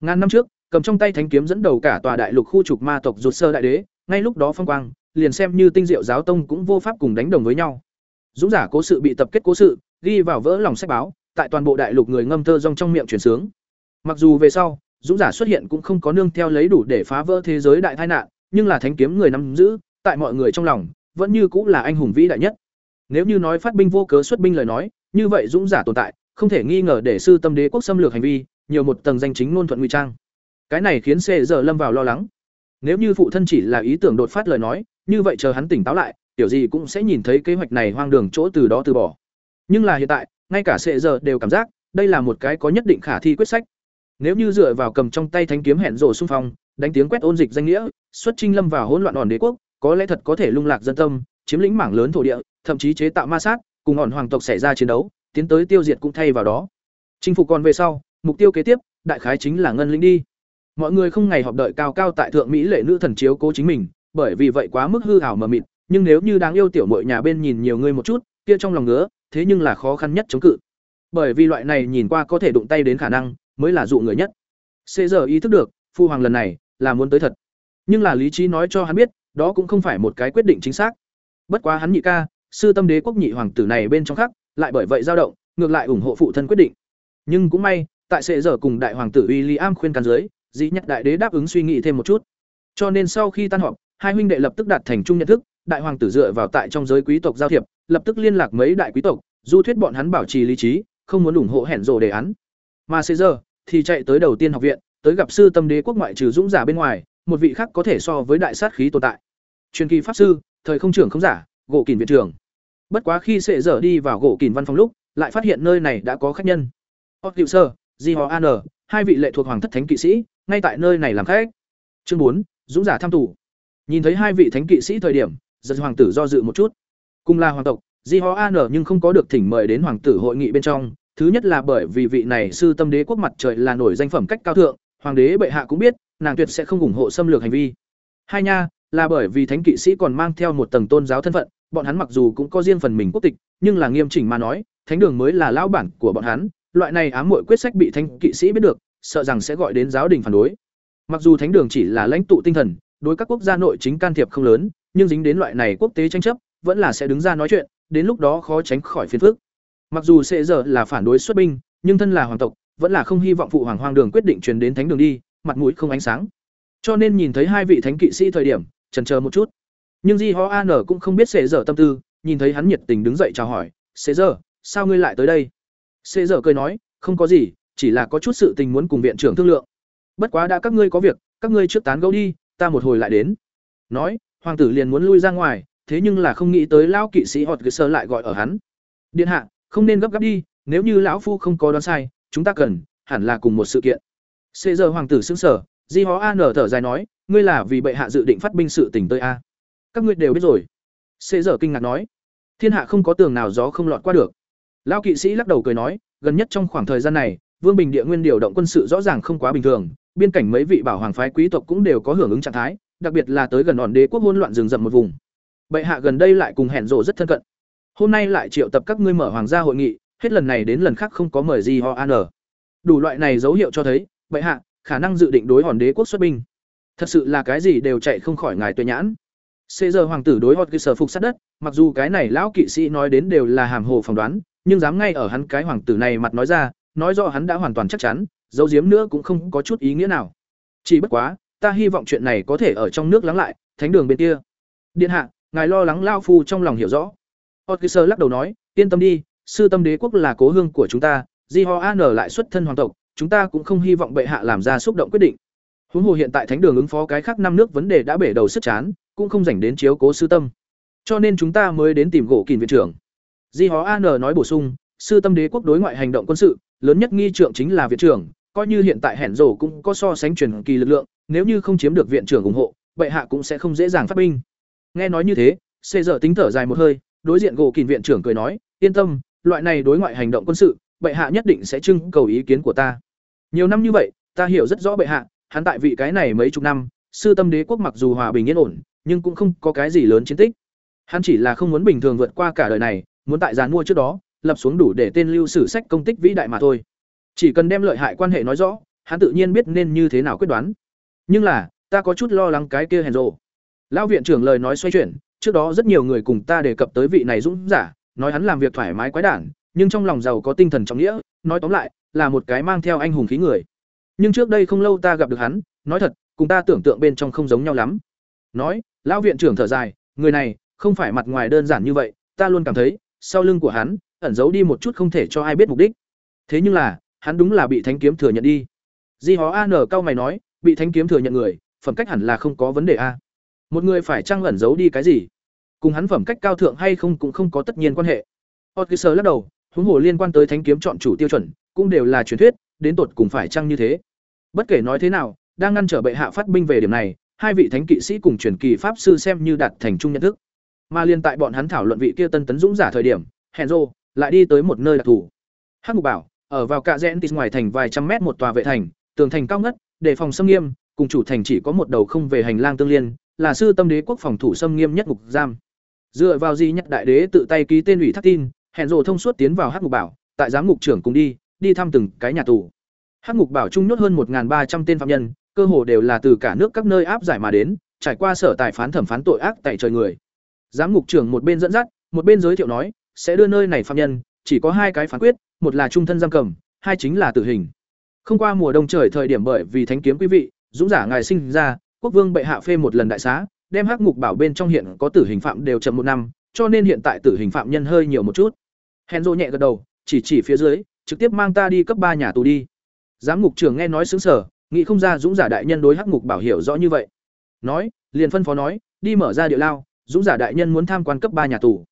[SPEAKER 1] Ngàn năm trước, cầm trong tay thánh kiếm dẫn đầu cả tòa đại lục khu trục ma tộc rụt sơ đại đế, ngay lúc đó phong quang, liền xem như tinh diệu giáo tông cũng vô pháp cùng đánh đồng với nhau. Dũng giả cố sự bị tập kết cố sự, ghi vào vỡ lòng sách báo, tại toàn bộ đại lục người ngâm thơ rong trong miệng truyền sướng. Mặc dù về sau, dũng giả xuất hiện cũng không có nương theo lấy đủ để phá vỡ thế giới đại tai nạn, nhưng là thánh kiếm người nắm giữ, tại mọi người trong lòng vẫn như cũng là anh hùng vĩ đại nhất. Nếu như nói phát binh vô cớ xuất binh lời nói, như vậy dũng giả tồn tại, không thể nghi ngờ để sư tâm đế quốc xâm lược hành vi, nhiều một tầng danh chính ngôn thuận nguy trang. Cái này khiến xê giờ lâm vào lo lắng. Nếu như phụ thân chỉ là ý tưởng đột phát lời nói, như vậy chờ hắn tỉnh táo lại, tiểu gì cũng sẽ nhìn thấy kế hoạch này hoang đường chỗ từ đó từ bỏ. Nhưng là hiện tại, ngay cả xệ giờ đều cảm giác, đây là một cái có nhất định khả thi quyết sách. Nếu như dựa vào cầm trong tay thánh kiếm hẹn rổ xung phong, đánh tiếng quét ôn dịch danh nghĩa, xuất trinh lâm vào hỗn loạn ổn đế quốc có lẽ thật có thể lung lạc dân tâm, chiếm lĩnh mảng lớn thổ địa, thậm chí chế tạo ma sát, cùng hòn hoàng tộc xảy ra chiến đấu, tiến tới tiêu diệt cũng thay vào đó. Chinh phục còn về sau, mục tiêu kế tiếp, đại khái chính là ngân lĩnh đi. Mọi người không ngày họp đợi cao cao tại thượng mỹ lệ nữ thần chiếu cố chính mình, bởi vì vậy quá mức hư ảo mờ mịt, nhưng nếu như đáng yêu tiểu mội nhà bên nhìn nhiều người một chút, kia trong lòng ngứa, thế nhưng là khó khăn nhất chống cự. Bởi vì loại này nhìn qua có thể đụng tay đến khả năng, mới là dụ người nhất. Xê giờ ý thức được, phu hoàng lần này là muốn tới thật. Nhưng là lý trí nói cho hắn biết đó cũng không phải một cái quyết định chính xác. Bất quá hắn nhị ca, sư tâm đế quốc nhị hoàng tử này bên trong khác, lại bởi vậy dao động, ngược lại ủng hộ phụ thân quyết định. Nhưng cũng may, tại sệ giờ cùng đại hoàng tử William am khuyên can dưới, dĩ nhất đại đế đáp ứng suy nghĩ thêm một chút. Cho nên sau khi tan họp, hai huynh đệ lập tức đạt thành chung nhận thức, đại hoàng tử dựa vào tại trong giới quý tộc giao thiệp, lập tức liên lạc mấy đại quý tộc, du thuyết bọn hắn bảo trì lý trí, không muốn ủng hộ hẹn rồ đề án. Mà sệ giờ thì chạy tới đầu tiên học viện, tới gặp sư tâm đế quốc ngoại trừ dũng giả bên ngoài một vị khác có thể so với đại sát khí tồn tại. Truyền kỳ pháp sư, thời không trưởng không giả, gỗ kìn viện trưởng. Bất quá khi sệ dở đi vào gỗ kìn văn phòng lúc, lại phát hiện nơi này đã có khách nhân. Hoặc hiệu sơ di họ an, hai vị lệ thuộc hoàng thất thánh kỵ sĩ, ngay tại nơi này làm khách. Chương bốn, dũng giả tham tù. Nhìn thấy hai vị thánh kỵ sĩ thời điểm, giật hoàng tử do dự một chút. Cùng là hoàng tộc di ho an nhưng không có được thỉnh mời đến hoàng tử hội nghị bên trong. Thứ nhất là bởi vì vị này sư tâm đế quốc mặt trời là nổi danh phẩm cách cao thượng hoàng đế bệ hạ cũng biết, nàng tuyệt sẽ không ủng hộ xâm lược hành vi. Hai nha, là bởi vì thánh kỵ sĩ còn mang theo một tầng tôn giáo thân phận, bọn hắn mặc dù cũng có riêng phần mình quốc tịch, nhưng là nghiêm chỉnh mà nói, thánh đường mới là lão bản của bọn hắn. Loại này ám muội quyết sách bị thánh kỵ sĩ biết được, sợ rằng sẽ gọi đến giáo đình phản đối. Mặc dù thánh đường chỉ là lãnh tụ tinh thần, đối các quốc gia nội chính can thiệp không lớn, nhưng dính đến loại này quốc tế tranh chấp, vẫn là sẽ đứng ra nói chuyện, đến lúc đó khó tránh khỏi phiền phức. Mặc dù sẽ giờ là phản đối xuất binh, nhưng thân là hoàng tộc vẫn là không hy vọng phụ hoàng hoang đường quyết định truyền đến thánh đường đi, mặt mũi không ánh sáng. Cho nên nhìn thấy hai vị thánh kỵ sĩ thời điểm, chần chờ một chút. Nhưng di ho an cũng không biết sẽ dở tâm tư, nhìn thấy hắn nhiệt tình đứng dậy chào hỏi sẽ dở, sao ngươi lại tới đây? Sẽ dở cười nói, không có gì, chỉ là có chút sự tình muốn cùng viện trưởng thương lượng. Bất quá đã các ngươi có việc, các ngươi trước tán gẫu đi, ta một hồi lại đến. Nói, hoàng tử liền muốn lui ra ngoài, thế nhưng là không nghĩ tới lão kỵ sĩ hot sơ lại gọi ở hắn. Điện hạ, không nên gấp gáp đi, nếu như lão phu không có đoán sai chúng ta cần, hẳn là cùng một sự kiện. Xê giờ hoàng tử xứng sở di hó an thở dài nói, ngươi là vì bệ hạ dự định phát binh sự tỉnh tới a. Các ngươi đều biết rồi. Xê giờ kinh ngạc nói, thiên hạ không có tường nào gió không lọt qua được. Lão kỵ sĩ lắc đầu cười nói, gần nhất trong khoảng thời gian này, vương bình địa nguyên điều động quân sự rõ ràng không quá bình thường, biên cảnh mấy vị bảo hoàng phái quý tộc cũng đều có hưởng ứng trạng thái, đặc biệt là tới gần đòn đế quốc hỗn loạn rừng rậm một vùng. Bệ hạ gần đây lại cùng hẹn rộ rất thân cận. Hôm nay lại triệu tập các ngươi mở hoàng gia hội nghị hết lần này đến lần khác không có mời gì ho an đủ loại này dấu hiệu cho thấy bệ hạ khả năng dự định đối hòn đế quốc xuất binh thật sự là cái gì đều chạy không khỏi ngài tuệ nhãn xế giờ hoàng tử đối hòn cơ sở phục sát đất mặc dù cái này lão kỵ sĩ nói đến đều là hàm hồ phỏng đoán nhưng dám ngay ở hắn cái hoàng tử này mặt nói ra nói rõ hắn đã hoàn toàn chắc chắn, dấu giếm nữa cũng không có chút ý nghĩa nào. Chỉ bất quá, ta hy vọng chuyện này có thể ở trong nước lắng lại, thánh đường bên kia. Điện hạ, ngài lo lắng lao phu trong lòng hiểu rõ. Otkiser lắc đầu nói, yên tâm đi, sư tâm đế quốc là cố hương của chúng ta, Di Ho An lại xuất thân hoàng tộc, chúng ta cũng không hy vọng bệ hạ làm ra xúc động quyết định. Huống hồ hiện tại thánh đường ứng phó cái khác năm nước vấn đề đã bể đầu sức chán, cũng không dành đến chiếu cố sư tâm. Cho nên chúng ta mới đến tìm gỗ kìn viện trưởng. Di Hó An nói bổ sung, sư tâm đế quốc đối ngoại hành động quân sự, lớn nhất nghi trưởng chính là viện trưởng, coi như hiện tại hẻn rổ cũng có so sánh truyền kỳ lực lượng, nếu như không chiếm được viện trưởng ủng hộ, bệ hạ cũng sẽ không dễ dàng phát binh. Nghe nói như thế, Xê giờ tính thở dài một hơi, đối diện gỗ kìn viện trưởng cười nói, yên tâm, loại này đối ngoại hành động quân sự, bệ hạ nhất định sẽ trưng cầu ý kiến của ta. Nhiều năm như vậy, ta hiểu rất rõ bệ hạ, hắn tại vị cái này mấy chục năm, sư tâm đế quốc mặc dù hòa bình yên ổn, nhưng cũng không có cái gì lớn chiến tích. Hắn chỉ là không muốn bình thường vượt qua cả đời này, muốn tại giàn mua trước đó, lập xuống đủ để tên lưu sử sách công tích vĩ đại mà thôi. Chỉ cần đem lợi hại quan hệ nói rõ, hắn tự nhiên biết nên như thế nào quyết đoán. Nhưng là, ta có chút lo lắng cái kia hèn rồ. Lão viện trưởng lời nói xoay chuyển, trước đó rất nhiều người cùng ta đề cập tới vị này dũng giả, nói hắn làm việc thoải mái quái đản, nhưng trong lòng giàu có tinh thần trọng nghĩa, nói tóm lại, là một cái mang theo anh hùng khí người. Nhưng trước đây không lâu ta gặp được hắn, nói thật, cùng ta tưởng tượng bên trong không giống nhau lắm. Nói, lão viện trưởng thở dài, người này không phải mặt ngoài đơn giản như vậy, ta luôn cảm thấy, sau lưng của hắn ẩn giấu đi một chút không thể cho ai biết mục đích. Thế nhưng là, hắn đúng là bị Thánh kiếm thừa nhận đi. Di Hó An cao mày nói, bị Thánh kiếm thừa nhận người, phẩm cách hẳn là không có vấn đề a. Một người phải chăng ẩn giấu đi cái gì? Cùng hắn phẩm cách cao thượng hay không cũng không có tất nhiên quan hệ. Otkiser lắc đầu, huống hồ liên quan tới Thánh kiếm chọn chủ tiêu chuẩn, cũng đều là truyền thuyết, đến tột cùng phải chăng như thế. Bất kể nói thế nào, đang ngăn trở bệ hạ phát binh về điểm này, hai vị thánh kỵ sĩ cùng truyền kỳ pháp sư xem như đạt thành chung nhận thức. Mà liên tại bọn hắn thảo luận vị kia tân tấn dũng giả thời điểm, Henzo lại đi tới một nơi đặc thù. Hắc Mục Bảo, ở vào cạ rẽn tít ngoài thành vài trăm mét một tòa vệ thành, tường thành cao ngất, để phòng xâm nghiêm, cùng chủ thành chỉ có một đầu không về hành lang tương liên, là sư tâm đế quốc phòng thủ xâm nghiêm nhất ngục giam. Dựa vào gì nhất đại đế tự tay ký tên ủy thác tin, hẹn rồ thông suốt tiến vào Hắc ngục Bảo, tại giám ngục trưởng cùng đi, đi thăm từng cái nhà tù. Hắc Ngục Bảo trung nhốt hơn 1300 tên phạm nhân, cơ hồ đều là từ cả nước các nơi áp giải mà đến, trải qua sở tài phán thẩm phán tội ác tại trời người. Giám ngục trưởng một bên dẫn dắt, một bên giới thiệu nói, sẽ đưa nơi này phạm nhân, chỉ có hai cái phán quyết, một là trung thân giam cầm, hai chính là tử hình. Không qua mùa đông trời thời điểm bởi vì thánh kiếm quý vị, dũng giả ngài sinh ra, quốc vương bệ hạ phê một lần đại xá, đem hắc ngục bảo bên trong hiện có tử hình phạm đều chậm một năm, cho nên hiện tại tử hình phạm nhân hơi nhiều một chút. Henzo nhẹ gật đầu, chỉ chỉ phía dưới, trực tiếp mang ta đi cấp ba nhà tù đi. Giám ngục trưởng nghe nói sướng sở, nghĩ không ra dũng giả đại nhân đối hắc ngục bảo hiểu rõ như vậy. Nói, liền phân phó nói, đi mở ra địa lao, dũng giả đại nhân muốn tham quan cấp ba nhà tù.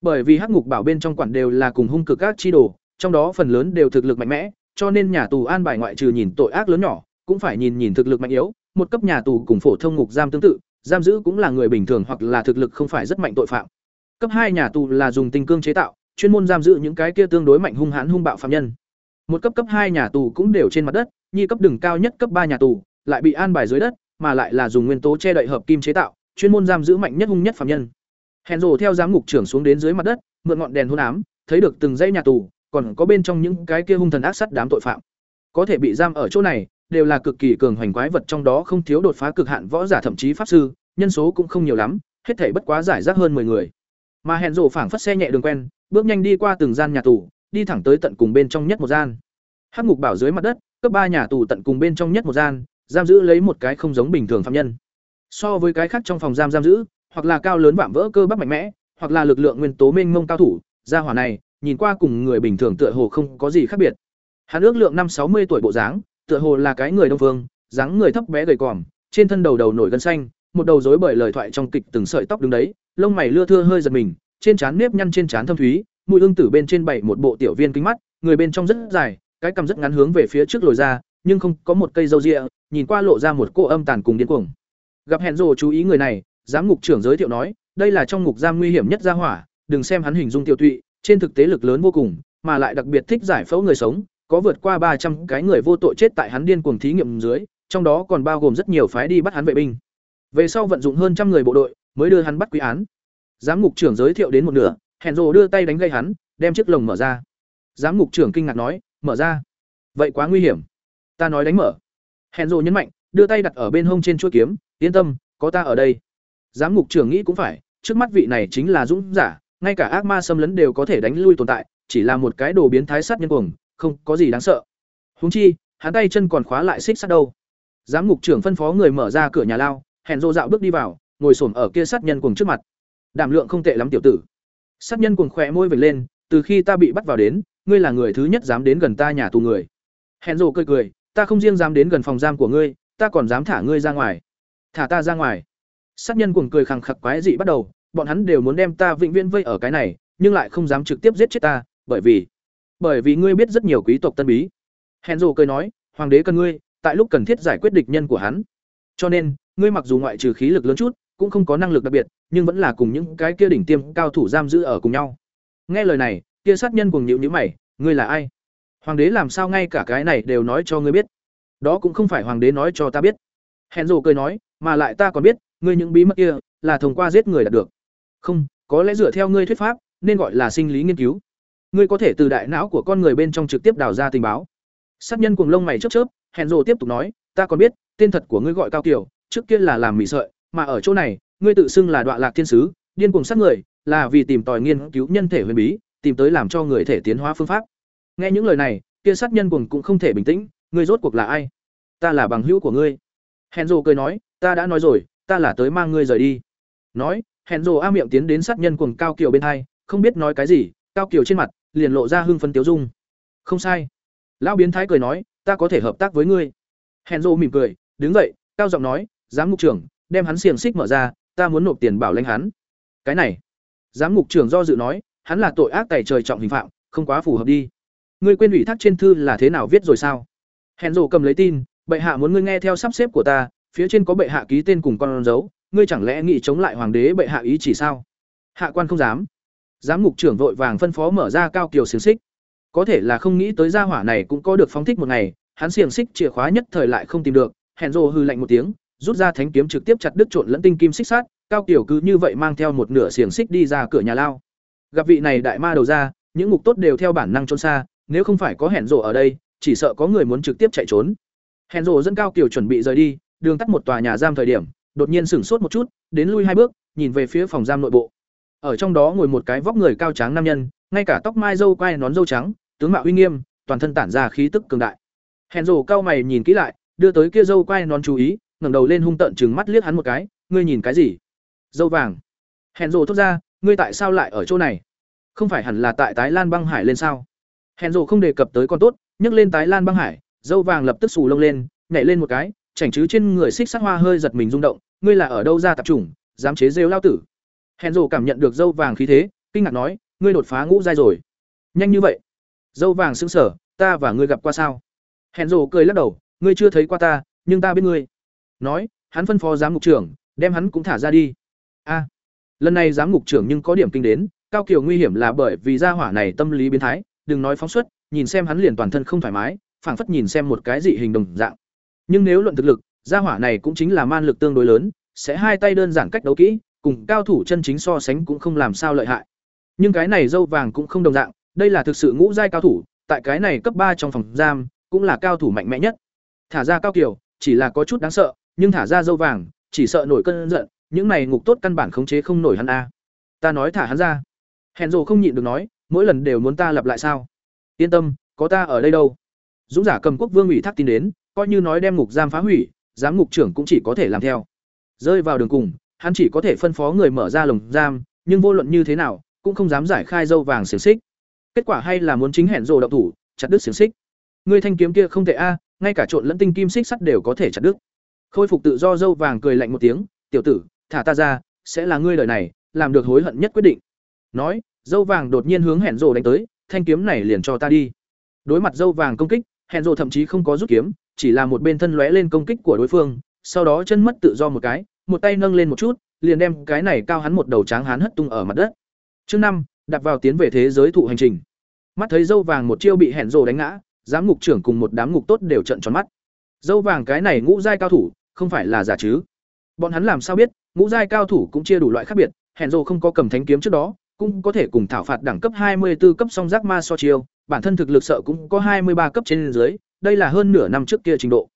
[SPEAKER 1] Bởi vì hắc ngục bảo bên trong quản đều là cùng hung cực các chi đồ, trong đó phần lớn đều thực lực mạnh mẽ, cho nên nhà tù an bài ngoại trừ nhìn tội ác lớn nhỏ, cũng phải nhìn nhìn thực lực mạnh yếu, một cấp nhà tù cùng phổ thông ngục giam tương tự, giam giữ cũng là người bình thường hoặc là thực lực không phải rất mạnh tội phạm. Cấp hai nhà tù là dùng tình cương chế tạo, chuyên môn giam giữ những cái kia tương đối mạnh hung hãn hung bạo phạm nhân. Một cấp cấp hai nhà tù cũng đều trên mặt đất, nhi cấp đường cao nhất cấp ba nhà tù, lại bị an bài dưới đất, mà lại là dùng nguyên tố che đậy hợp kim chế tạo, chuyên môn giam giữ mạnh nhất hung nhất phạm nhân. Hèn rồ theo giám ngục trưởng xuống đến dưới mặt đất, mượn ngọn đèn hôn ám, thấy được từng dãy nhà tù, còn có bên trong những cái kia hung thần ác sắt đám tội phạm. Có thể bị giam ở chỗ này, đều là cực kỳ cường hoành quái vật trong đó không thiếu đột phá cực hạn võ giả thậm chí pháp sư, nhân số cũng không nhiều lắm, hết thảy bất quá giải rác hơn 10 người. Mà hẹn rồ phảng phất xe nhẹ đường quen, bước nhanh đi qua từng gian nhà tù, đi thẳng tới tận cùng bên trong nhất một gian. Hắc ngục bảo dưới mặt đất, cấp ba nhà tù tận cùng bên trong nhất một gian, giam giữ lấy một cái không giống bình thường phạm nhân. So với cái khác trong phòng giam giam giữ, hoặc là cao lớn vạm vỡ cơ bắp mạnh mẽ, hoặc là lực lượng nguyên tố mênh mông cao thủ, gia hỏa này, nhìn qua cùng người bình thường tựa hồ không có gì khác biệt. Hắn ước lượng năm sáu mươi tuổi bộ dáng, tựa hồ là cái người đông phương, dáng người thấp bé gầy còm, trên thân đầu đầu nổi gân xanh, một đầu rối bởi lời thoại trong kịch từng sợi tóc đứng đấy, lông mày lưa thưa hơi giật mình, trên trán nếp nhăn trên trán thâm thúy, mũi ương tử bên trên bảy một bộ tiểu viên kính mắt, người bên trong rất dài, cái cằm rất ngắn hướng về phía trước lồi ra, nhưng không có một cây râu ria, nhìn qua lộ ra một cô âm tàn cùng điên cuồng. Gặp hẹn rồ chú ý người này, giám ngục trưởng giới thiệu nói, đây là trong ngục giam nguy hiểm nhất gia hỏa, đừng xem hắn hình dung tiêu tụy, trên thực tế lực lớn vô cùng, mà lại đặc biệt thích giải phẫu người sống, có vượt qua ba trăm cái người vô tội chết tại hắn điên cuồng thí nghiệm dưới, trong đó còn bao gồm rất nhiều phái đi bắt hắn vệ binh. Về sau vận dụng hơn trăm người bộ đội, mới đưa hắn bắt quý án. Giám ngục trưởng giới thiệu đến một nửa, hẹn rồ đưa tay đánh gây hắn, đem chiếc lồng mở ra. Giám ngục trưởng kinh ngạc nói, mở ra. Vậy quá nguy hiểm. Ta nói đánh mở. Hẹn rồ nhấn mạnh, đưa tay đặt ở bên hông trên chuôi kiếm, yên tâm, có ta ở đây. Giám ngục trưởng nghĩ cũng phải, trước mắt vị này chính là dũng giả, ngay cả ác ma xâm lấn đều có thể đánh lui tồn tại, chỉ là một cái đồ biến thái sát nhân cuồng, không có gì đáng sợ. Húng chi, hắn tay chân còn khóa lại xích sắt đâu. Giám ngục trưởng phân phó người mở ra cửa nhà lao, hẹn rộ dạo bước đi vào, ngồi xổm ở kia sát nhân cuồng trước mặt. Đảm lượng không tệ lắm tiểu tử. Sát nhân cuồng khỏe môi vệt lên, từ khi ta bị bắt vào đến, ngươi là người thứ nhất dám đến gần ta nhà tù người. Hẹn rộ cười cười, ta không riêng dám đến gần phòng giam của ngươi, ta còn dám thả ngươi ra ngoài. Thả ta ra ngoài. Sát nhân cuồng cười khẳng khặc quái dị bắt đầu, bọn hắn đều muốn đem ta vĩnh viễn vây ở cái này, nhưng lại không dám trực tiếp giết chết ta, bởi vì bởi vì ngươi biết rất nhiều quý tộc tân bí. Hẹn rô cười nói, hoàng đế cần ngươi, tại lúc cần thiết giải quyết địch nhân của hắn. Cho nên, ngươi mặc dù ngoại trừ khí lực lớn chút, cũng không có năng lực đặc biệt, nhưng vẫn là cùng những cái kia đỉnh tiêm cao thủ giam giữ ở cùng nhau. Nghe lời này, kia sát nhân cùng nhịu nhữ mày, ngươi là ai? Hoàng đế làm sao ngay cả cái này đều nói cho ngươi biết? Đó cũng không phải hoàng đế nói cho ta biết. Hèn rồ cười nói, mà lại ta còn biết, ngươi những bí mật kia là thông qua giết người đạt được. Không, có lẽ dựa theo ngươi thuyết pháp, nên gọi là sinh lý nghiên cứu ngươi có thể từ đại não của con người bên trong trực tiếp đào ra tình báo. Sát nhân cuồng lông mày chớp chớp, hẹn rồ tiếp tục nói, ta còn biết, tên thật của ngươi gọi cao kiều, trước kia là làm mì sợi, mà ở chỗ này, ngươi tự xưng là đoạn lạc thiên sứ, điên cuồng sát người, là vì tìm tòi nghiên cứu nhân thể huyền bí, tìm tới làm cho người thể tiến hóa phương pháp. Nghe những lời này, kia sát nhân cuồng cũng không thể bình tĩnh, ngươi rốt cuộc là ai? Ta là bằng hữu của ngươi. Hẹn rồ cười nói, ta đã nói rồi, ta là tới mang ngươi rời đi. Nói, hẹn rồ a miệng tiến đến sát nhân cuồng cao kiều bên hai, không biết nói cái gì, cao kiều trên mặt liền lộ ra hưng phấn tiếu dung. Không sai. Lão biến thái cười nói, ta có thể hợp tác với ngươi. Hẹn rộ mỉm cười, đứng dậy, cao giọng nói, giám mục trưởng, đem hắn xiềng xích mở ra, ta muốn nộp tiền bảo lãnh hắn. Cái này. Giám mục trưởng do dự nói, hắn là tội ác tẩy trời trọng hình phạm, không quá phù hợp đi. Ngươi quên ủy thác trên thư là thế nào viết rồi sao? Hẹn rộ cầm lấy tin, bệ hạ muốn ngươi nghe theo sắp xếp của ta, phía trên có bệ hạ ký tên cùng con dấu, ngươi chẳng lẽ nghĩ chống lại hoàng đế bệ hạ ý chỉ sao? Hạ quan không dám giám mục trưởng vội vàng phân phó mở ra cao kiều xiềng xích. Có thể là không nghĩ tới gia hỏa này cũng có được phóng thích một ngày, hắn xiềng xích chìa khóa nhất thời lại không tìm được, hẹn rồ hư lạnh một tiếng, rút ra thánh kiếm trực tiếp chặt đứt trộn lẫn tinh kim xích sát cao kiều cứ như vậy mang theo một nửa xiềng xích đi ra cửa nhà lao. Gặp vị này đại ma đầu ra, những ngục tốt đều theo bản năng trốn xa, nếu không phải có hẹn rồ ở đây, chỉ sợ có người muốn trực tiếp chạy trốn. Hẹn rồ dẫn cao kiều chuẩn bị rời đi, đường tắt một tòa nhà giam thời điểm, đột nhiên sửng sốt một chút, đến lui hai bước, nhìn về phía phòng giam nội bộ ở trong đó ngồi một cái vóc người cao tráng nam nhân, ngay cả tóc mai dâu quai nón dâu trắng, tướng mạo uy nghiêm, toàn thân tản ra khí tức cường đại. Hèn rổ cao mày nhìn kỹ lại, đưa tới kia dâu quai nón chú ý, ngẩng đầu lên hung tợn chừng mắt liếc hắn một cái, ngươi nhìn cái gì? Dâu vàng. Hèn rổ thốt ra, ngươi tại sao lại ở chỗ này? Không phải hẳn là tại tái lan băng hải lên sao? Hèn rổ không đề cập tới con tốt, nhấc lên tái lan băng hải dâu vàng lập tức xù lông lên, nhảy lên một cái, chảnh chứ trên người xích sắc hoa hơi giật mình rung động, ngươi là ở đâu ra tạp chủng, dám chế rêu lao tử? Hèn rồ cảm nhận được dâu vàng khí thế, kinh ngạc nói, ngươi đột phá ngũ giai rồi. Nhanh như vậy? Dâu vàng sững sờ, ta và ngươi gặp qua sao? Hèn rồ cười lắc đầu, ngươi chưa thấy qua ta, nhưng ta biết ngươi. Nói, hắn phân phó giám mục trưởng, đem hắn cũng thả ra đi. A, lần này giám mục trưởng nhưng có điểm kinh đến, cao kiều nguy hiểm là bởi vì gia hỏa này tâm lý biến thái, đừng nói phóng xuất, nhìn xem hắn liền toàn thân không thoải mái, phảng phất nhìn xem một cái dị hình đồng dạng. Nhưng nếu luận thực lực, gia hỏa này cũng chính là man lực tương đối lớn, sẽ hai tay đơn giản cách đấu kỹ cùng cao thủ chân chính so sánh cũng không làm sao lợi hại. Nhưng cái này dâu vàng cũng không đồng dạng, đây là thực sự ngũ giai cao thủ, tại cái này cấp ba trong phòng giam, cũng là cao thủ mạnh mẽ nhất. Thả ra cao kiều, chỉ là có chút đáng sợ, nhưng thả ra dâu vàng, chỉ sợ nổi cơn giận, những này ngục tốt căn bản khống chế không nổi hắn a. Ta nói thả hắn ra. Hèn rồ không nhịn được nói, mỗi lần đều muốn ta lặp lại sao? Yên tâm, có ta ở đây đâu. Dũng giả cầm quốc vương ủy thác tin đến, coi như nói đem ngục giam phá hủy, giám ngục trưởng cũng chỉ có thể làm theo. Rơi vào đường cùng hắn chỉ có thể phân phó người mở ra lồng giam, nhưng vô luận như thế nào, cũng không dám giải khai dâu vàng xiềng xích. Kết quả hay là muốn chính hẹn rồ động thủ, chặt đứt xiềng xích. Người thanh kiếm kia không thể a, ngay cả trộn lẫn tinh kim xích sắt đều có thể chặt đứt. Khôi phục tự do dâu vàng cười lạnh một tiếng, tiểu tử, thả ta ra, sẽ là ngươi đời này, làm được hối hận nhất quyết định. Nói, dâu vàng đột nhiên hướng hẹn rồ đánh tới, thanh kiếm này liền cho ta đi. Đối mặt dâu vàng công kích, hẹn rồ thậm chí không có rút kiếm, chỉ là một bên thân lóe lên công kích của đối phương, sau đó chân mất tự do một cái một tay nâng lên một chút, liền đem cái này cao hắn một đầu tráng hắn hất tung ở mặt đất. Chương năm, đặt vào tiến về thế giới thụ hành trình. Mắt thấy dâu vàng một chiêu bị hẹn rồ đánh ngã, giám ngục trưởng cùng một đám ngục tốt đều trợn tròn mắt. Dâu vàng cái này ngũ giai cao thủ, không phải là giả chứ? Bọn hắn làm sao biết, ngũ giai cao thủ cũng chia đủ loại khác biệt, hẹn rồ không có cầm thánh kiếm trước đó, cũng có thể cùng thảo phạt đẳng cấp hai mươi 24 cấp song giác ma so chiêu, bản thân thực lực sợ cũng có hai mươi ba cấp trên dưới, đây là hơn nửa năm trước kia trình độ.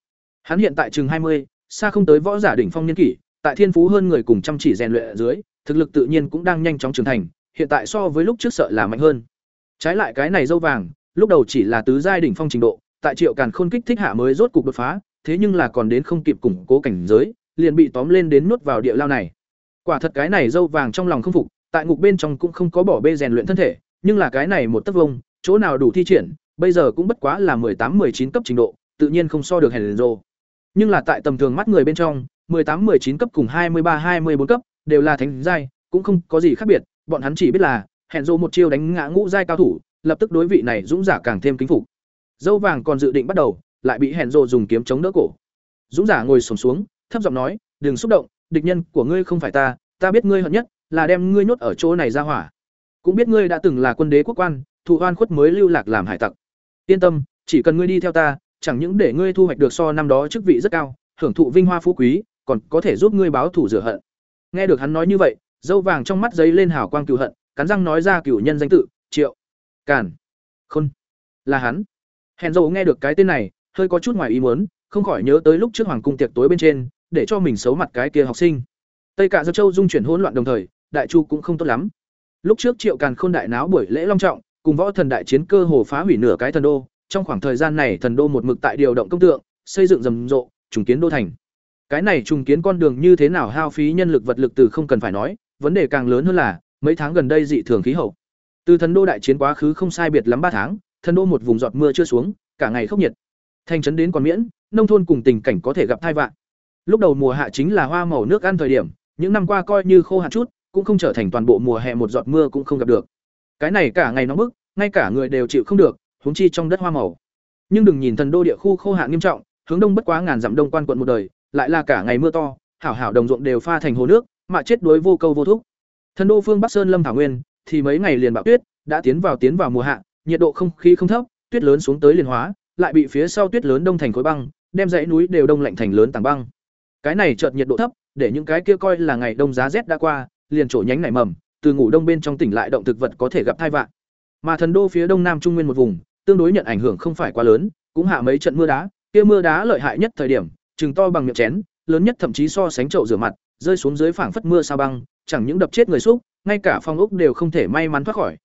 [SPEAKER 1] Hắn hiện tại chừng hai mươi, xa không tới võ giả đỉnh phong niên kỷ tại thiên phú hơn người cùng chăm chỉ rèn luyện ở dưới thực lực tự nhiên cũng đang nhanh chóng trưởng thành hiện tại so với lúc trước sợ là mạnh hơn trái lại cái này dâu vàng lúc đầu chỉ là tứ giai đỉnh phong trình độ, tại Triệu Càn Khôn kích thích hạ mới rốt cục đột phá, thế nhưng là còn đến không kịp củng cố cảnh giới, liền bị tóm lên đến nuốt vào địa lao này. Quả thật cái này dâu vàng trong lòng không phục, tại ngục bên trong cũng không có bỏ bê rèn luyện thân thể, nhưng là cái này một tấc vông, chỗ nào đủ thi triển, bây giờ cũng bất quá là tám 19 cấp trình độ, tự nhiên không so được Hèn Rồ. Nhưng là tại tầm thường mắt người bên trong, 18 19 cấp cùng 23 24 cấp đều là thánh giai, cũng không có gì khác biệt, bọn hắn chỉ biết là hẹn Rồ một chiêu đánh ngã ngũ giai cao thủ, lập tức đối vị này dũng giả càng thêm kính phục. Dâu vàng còn dự định bắt đầu, lại bị hẹn Rồ dùng kiếm chống đỡ cổ. Dũng giả ngồi xổm xuống, thấp giọng nói, "Đừng xúc động, địch nhân của ngươi không phải ta, ta biết ngươi hận nhất là đem ngươi nhốt ở chỗ này ra hỏa. Cũng biết ngươi đã từng là quân đế quốc quan, thủ oan khuất mới lưu lạc làm hải tặc. Yên tâm, chỉ cần ngươi đi theo ta, chẳng những để ngươi thu hoạch được so năm đó chức vị rất cao, hưởng thụ vinh hoa phú quý, còn có thể giúp ngươi báo thù rửa hận. Nghe được hắn nói như vậy, dâu vàng trong mắt giấy lên hào quang cừu hận, cắn răng nói ra cửu nhân danh tự, Triệu Càn Khôn. Là hắn. Hèn dâu nghe được cái tên này, hơi có chút ngoài ý muốn, không khỏi nhớ tới lúc trước hoàng cung tiệc tối bên trên, để cho mình xấu mặt cái kia học sinh. Tây cả Giang Châu dung chuyển hỗn loạn đồng thời, đại chu cũng không tốt lắm. Lúc trước Triệu Càn Khôn đại náo buổi lễ long trọng, cùng võ thần đại chiến cơ hồ phá hủy nửa cái thần đô, trong khoảng thời gian này thần đô một mực tại điều động công tượng, xây dựng rầm rộ, trùng kiến đô thành. Cái này trùng kiến con đường như thế nào hao phí nhân lực vật lực từ không cần phải nói, vấn đề càng lớn hơn là, mấy tháng gần đây dị thường khí hậu. Từ thần đô đại chiến quá khứ không sai biệt lắm ba tháng, thần đô một vùng giọt mưa chưa xuống, cả ngày khốc nhiệt. Thành trấn đến còn miễn, nông thôn cùng tình cảnh có thể gặp thai vạn. Lúc đầu mùa hạ chính là hoa màu nước ăn thời điểm, những năm qua coi như khô hạn chút, cũng không trở thành toàn bộ mùa hè một giọt mưa cũng không gặp được. Cái này cả ngày nóng bức, ngay cả người đều chịu không được, huống chi trong đất hoa màu. Nhưng đừng nhìn thần đô địa khu khô hạn nghiêm trọng, hướng đông bất quá ngàn dặm đông quan quận một đời, lại là cả ngày mưa to, hảo hảo đồng ruộng đều pha thành hồ nước, mà chết đuối vô câu vô thúc. Thần đô phương Bắc Sơn Lâm Thảo Nguyên, thì mấy ngày liền bão tuyết, đã tiến vào tiến vào mùa hạ, nhiệt độ không khí không thấp, tuyết lớn xuống tới liền hóa, lại bị phía sau tuyết lớn đông thành khối băng, đem dãy núi đều đông lạnh thành lớn tảng băng. Cái này chợt nhiệt độ thấp, để những cái kia coi là ngày đông giá rét đã qua, liền trổ nhánh nảy mầm, từ ngủ đông bên trong tỉnh lại động thực vật có thể gặp thai vạn. Mà thần đô phía đông nam trung nguyên một vùng, tương đối nhận ảnh hưởng không phải quá lớn, cũng hạ mấy trận mưa đá, kia mưa đá lợi hại nhất thời điểm, chừng to bằng miệng chén, lớn nhất thậm chí so sánh chậu rửa mặt, rơi xuống dưới phảng phất mưa sao băng, chẳng những đập chết người xúc, ngay cả phong ốc đều không thể may mắn thoát khỏi.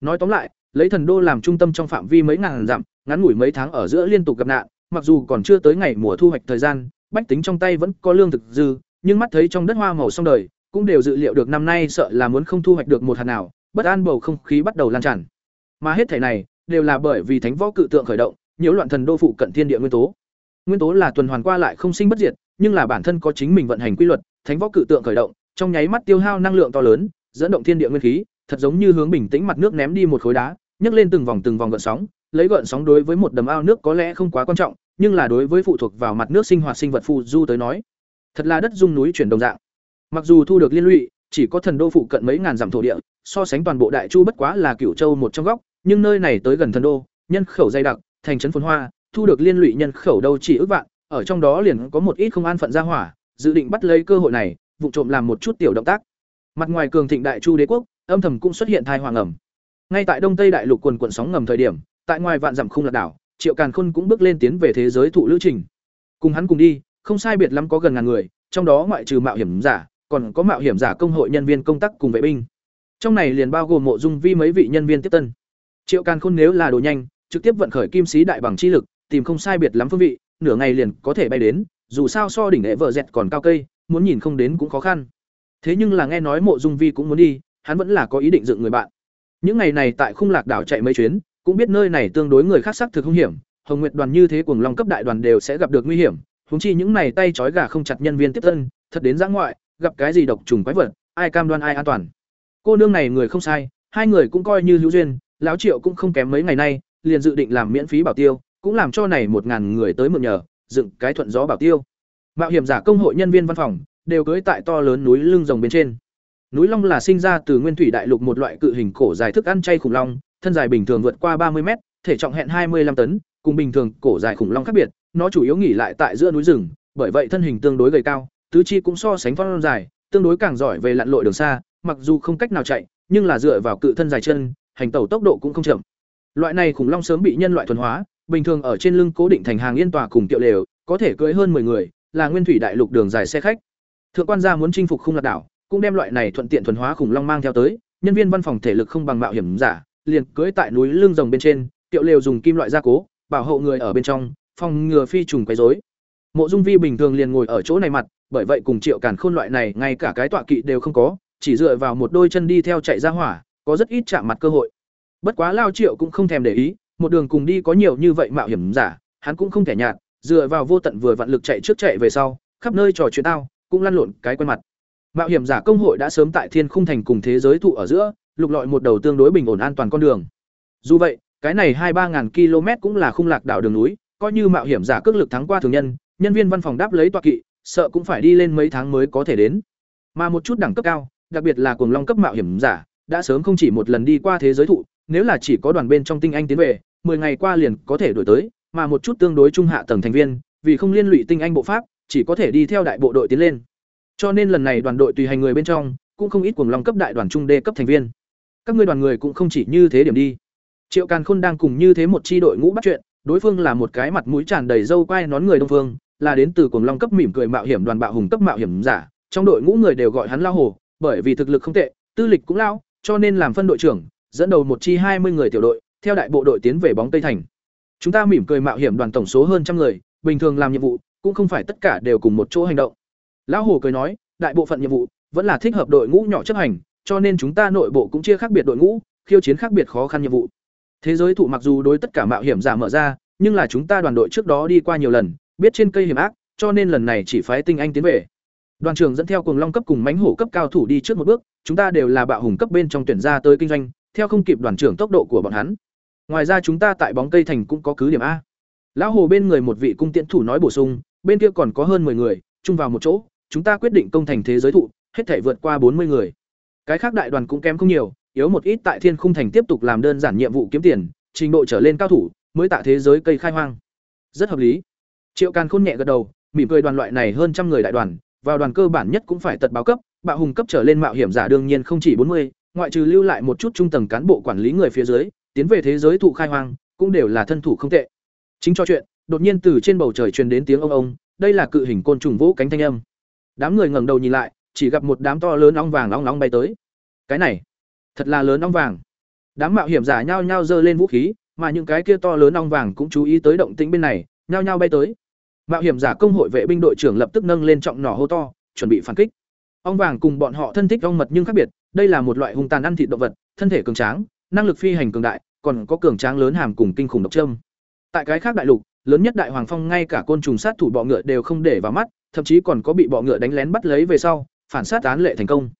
[SPEAKER 1] Nói tóm lại, lấy thần đô làm trung tâm trong phạm vi mấy ngàn dặm, ngắn ngủi mấy tháng ở giữa liên tục gặp nạn, mặc dù còn chưa tới ngày mùa thu hoạch thời gian, bách tính trong tay vẫn có lương thực dư, nhưng mắt thấy trong đất hoa màu xong đời, cũng đều dự liệu được năm nay sợ là muốn không thu hoạch được một hạt nào, bất an bầu không khí bắt đầu lan tràn. Mà hết thảy này đều là bởi vì thánh võ cự tượng khởi động, nhiễu loạn thần đô phụ cận thiên địa nguyên tố. Nguyên tố là tuần hoàn qua lại không sinh bất diệt, nhưng là bản thân có chính mình vận hành quy luật, thánh võ cự tượng khởi động, trong nháy mắt tiêu hao năng lượng to lớn, dẫn động thiên địa nguyên khí, thật giống như hướng bình tĩnh mặt nước ném đi một khối đá, nhấc lên từng vòng từng vòng gợn sóng, lấy gợn sóng đối với một đầm ao nước có lẽ không quá quan trọng, nhưng là đối với phụ thuộc vào mặt nước sinh hoạt sinh vật phù du tới nói, thật là đất dung núi chuyển đồng dạng. Mặc dù thu được liên lụy, chỉ có thần đô phụ cận mấy ngàn dặm thổ địa, so sánh toàn bộ đại chu bất quá là cửu châu một trong góc, nhưng nơi này tới gần thần đô, nhân khẩu dày đặc, thành trấn phồn hoa, thu được liên lụy nhân khẩu đâu chỉ ước vạn, ở trong đó liền có một ít không an phận ra hỏa, dự định bắt lấy cơ hội này, vụ trộm làm một chút tiểu động tác. Mặt ngoài cường thịnh đại chu đế quốc, âm thầm cũng xuất hiện thai hoàng ẩm. Ngay tại đông tây đại lục quần quần sóng ngầm thời điểm, tại ngoài vạn dặm không lạc đảo, Triệu Càn Khôn cũng bước lên tiến về thế giới thụ lữ trình. Cùng hắn cùng đi, không sai biệt lắm có gần ngàn người, trong đó ngoại trừ mạo hiểm giả, còn có mạo hiểm giả công hội nhân viên công tác cùng vệ binh. Trong này liền bao gồm mộ dung vi mấy vị nhân viên tiếp tân. Triệu Càn Khôn nếu là đồ nhanh, trực tiếp vận khởi kim sĩ đại bằng chi lực, tìm không sai biệt lắm phương vị, nửa ngày liền có thể bay đến, dù sao so đỉnh đệ vợ dẹt còn cao cây, muốn nhìn không đến cũng khó khăn. Thế nhưng là nghe nói mộ dung vi cũng muốn đi, hắn vẫn là có ý định dựng người bạn. Những ngày này tại khung lạc đảo chạy mấy chuyến, cũng biết nơi này tương đối người khác sắc thực không hiểm, Hồng Nguyệt đoàn như thế cuồng long cấp đại đoàn đều sẽ gặp được nguy hiểm, huống chi những này tay trói gà không chặt nhân viên tiếp thân thật đến giã ngoại, gặp cái gì độc trùng quái vật, ai cam đoan ai an toàn. Cô nương này người không sai, hai người cũng coi như hữu duyên, lão Triệu cũng không kém mấy ngày nay, liền dự định làm miễn phí bảo tiêu, cũng làm cho này một ngàn người tới mượn nhờ, dựng cái thuận gió bảo tiêu. Mạo hiểm giả công hội nhân viên văn phòng đều cưới tại to lớn núi lưng rồng bên trên. Núi Long là sinh ra từ nguyên thủy đại lục một loại cự hình cổ dài thức ăn chay khủng long, thân dài bình thường vượt qua ba mươi mét, thể trọng hẹn hai mươi 25 tấn, cùng bình thường cổ dài khủng long khác biệt, nó chủ yếu nghỉ lại tại giữa núi rừng, bởi vậy thân hình tương đối gầy cao, tứ chi cũng so sánh phong dài, tương đối càng giỏi về lặn lội đường xa, mặc dù không cách nào chạy, nhưng là dựa vào cự thân dài chân, hành tẩu tốc độ cũng không chậm. Loại này khủng long sớm bị nhân loại thuần hóa, bình thường ở trên lưng cố định thành hàng yên tòa cùng tiệu lều, có thể cưỡi hơn 10 người, là nguyên thủy đại lục đường dài xe khách. Thượng quan gia muốn chinh phục không lạc đảo, cũng đem loại này thuận tiện thuần hóa khủng long mang theo tới, nhân viên văn phòng thể lực không bằng mạo hiểm giả, liền cưỡi tại núi lưng rồng bên trên, tiệu lều dùng kim loại gia cố bảo hộ người ở bên trong phòng ngừa phi trùng quấy rối mộ dung vi bình thường liền ngồi ở chỗ này mặt bởi vậy cùng triệu càn khôn loại này ngay cả cái tọa kỵ đều không có chỉ dựa vào một đôi chân đi theo chạy ra hỏa có rất ít chạm mặt cơ hội bất quá lao triệu cũng không thèm để ý một đường cùng đi có nhiều như vậy mạo hiểm giả, hắn cũng không thể nhạt, dựa vào vô tận vừa vạn lực chạy trước chạy về sau, khắp nơi trò chuyện tao, cũng lăn lộn cái quen mặt. Mạo hiểm giả công hội đã sớm tại thiên khung thành cùng thế giới thụ ở giữa, lục lọi một đầu tương đối bình ổn an toàn con đường. Dù vậy, cái này hai ba ngàn km cũng là khung lạc đảo đường núi, coi như mạo hiểm giả cước lực thắng qua thường nhân nhân viên văn phòng đáp lấy tọa kỵ, sợ cũng phải đi lên mấy tháng mới có thể đến. Mà một chút đẳng cấp cao, đặc biệt là cuồng long cấp mạo hiểm giả, đã sớm không chỉ một lần đi qua thế giới thụ, nếu là chỉ có đoàn bên trong tinh anh tiến về 10 ngày qua liền có thể đổi tới, mà một chút tương đối trung hạ tầng thành viên, vì không liên lụy tinh anh bộ pháp, chỉ có thể đi theo đại bộ đội tiến lên. Cho nên lần này đoàn đội tùy hành người bên trong, cũng không ít cuồng long cấp đại đoàn trung đê cấp thành viên. Các ngươi đoàn người cũng không chỉ như thế điểm đi. Triệu càn khôn đang cùng như thế một chi đội ngũ bắt chuyện, đối phương là một cái mặt mũi tràn đầy râu quai nón người đông phương, là đến từ cuồng long cấp mỉm cười mạo hiểm đoàn bạo hùng cấp mạo hiểm giả, trong đội ngũ người đều gọi hắn lao hồ, bởi vì thực lực không tệ, tư lịch cũng lao, cho nên làm phân đội trưởng, dẫn đầu một chi hai mươi người tiểu đội theo đại bộ đội tiến về bóng tây thành. Chúng ta mỉm cười mạo hiểm đoàn tổng số hơn trăm người, bình thường làm nhiệm vụ, cũng không phải tất cả đều cùng một chỗ hành động. Lão hồ cười nói, đại bộ phận nhiệm vụ vẫn là thích hợp đội ngũ nhỏ chấp hành, cho nên chúng ta nội bộ cũng chia khác biệt đội ngũ, khiêu chiến khác biệt khó khăn nhiệm vụ. Thế giới thụ mặc dù đối tất cả mạo hiểm giả mở ra, nhưng là chúng ta đoàn đội trước đó đi qua nhiều lần, biết trên cây hiểm ác, cho nên lần này chỉ phái tinh anh tiến về. Đoàn trưởng dẫn theo cùng long cấp cùng mánh hổ cấp cao thủ đi trước một bước, chúng ta đều là bạo hùng cấp bên trong tuyển ra tới kinh doanh, theo không kịp đoàn trưởng tốc độ của bọn hắn ngoài ra chúng ta tại bóng cây thành cũng có cứ điểm a. Lão hồ bên người một vị cung tiễn thủ nói bổ sung, bên kia còn có hơn 10 người, chung vào một chỗ, chúng ta quyết định công thành thế giới thụ, hết thể vượt qua bốn mươi người. Cái khác đại đoàn cũng kém không nhiều, yếu một ít tại thiên khung thành tiếp tục làm đơn giản nhiệm vụ kiếm tiền, trình độ trở lên cao thủ, mới tại thế giới cây khai hoang. Rất hợp lý. Triệu càn khôn nhẹ gật đầu, mỉm cười đoàn loại này hơn trăm người đại đoàn, vào đoàn cơ bản nhất cũng phải tật báo cấp, bạo hùng cấp trở lên mạo hiểm giả đương nhiên không chỉ bốn mươi, ngoại trừ lưu lại một chút trung tầng cán bộ quản lý người phía dưới tiến về thế giới thụ khai hoang, cũng đều là thân thủ không tệ. Chính cho chuyện, đột nhiên từ trên bầu trời truyền đến tiếng ông ông, đây là cự hình côn trùng vũ cánh thanh âm. Đám người ngẩng đầu nhìn lại, chỉ gặp một đám to lớn ong vàng long long bay tới. Cái này, thật là lớn ong vàng. Đám mạo hiểm giả nhao nhao giơ lên vũ khí, mà những cái kia to lớn ong vàng cũng chú ý tới động tĩnh bên này, nhao nhao bay tới. Mạo hiểm giả công hội vệ binh đội trưởng lập tức nâng lên trọng nỏ hô to, chuẩn bị phản kích. Ong vàng cùng bọn họ thân thích ong mật nhưng khác biệt, đây là một loại hung tàn ăn thịt động vật, thân thể cường tráng năng lực phi hành cường đại, còn có cường tráng lớn hàm cùng kinh khủng độc trâm tại cái khác đại lục, lớn nhất đại hoàng phong ngay cả côn trùng sát thủ bọ ngựa đều không để vào mắt, thậm chí còn có bị bọ ngựa đánh lén bắt lấy về sau, phản sát án lệ thành công.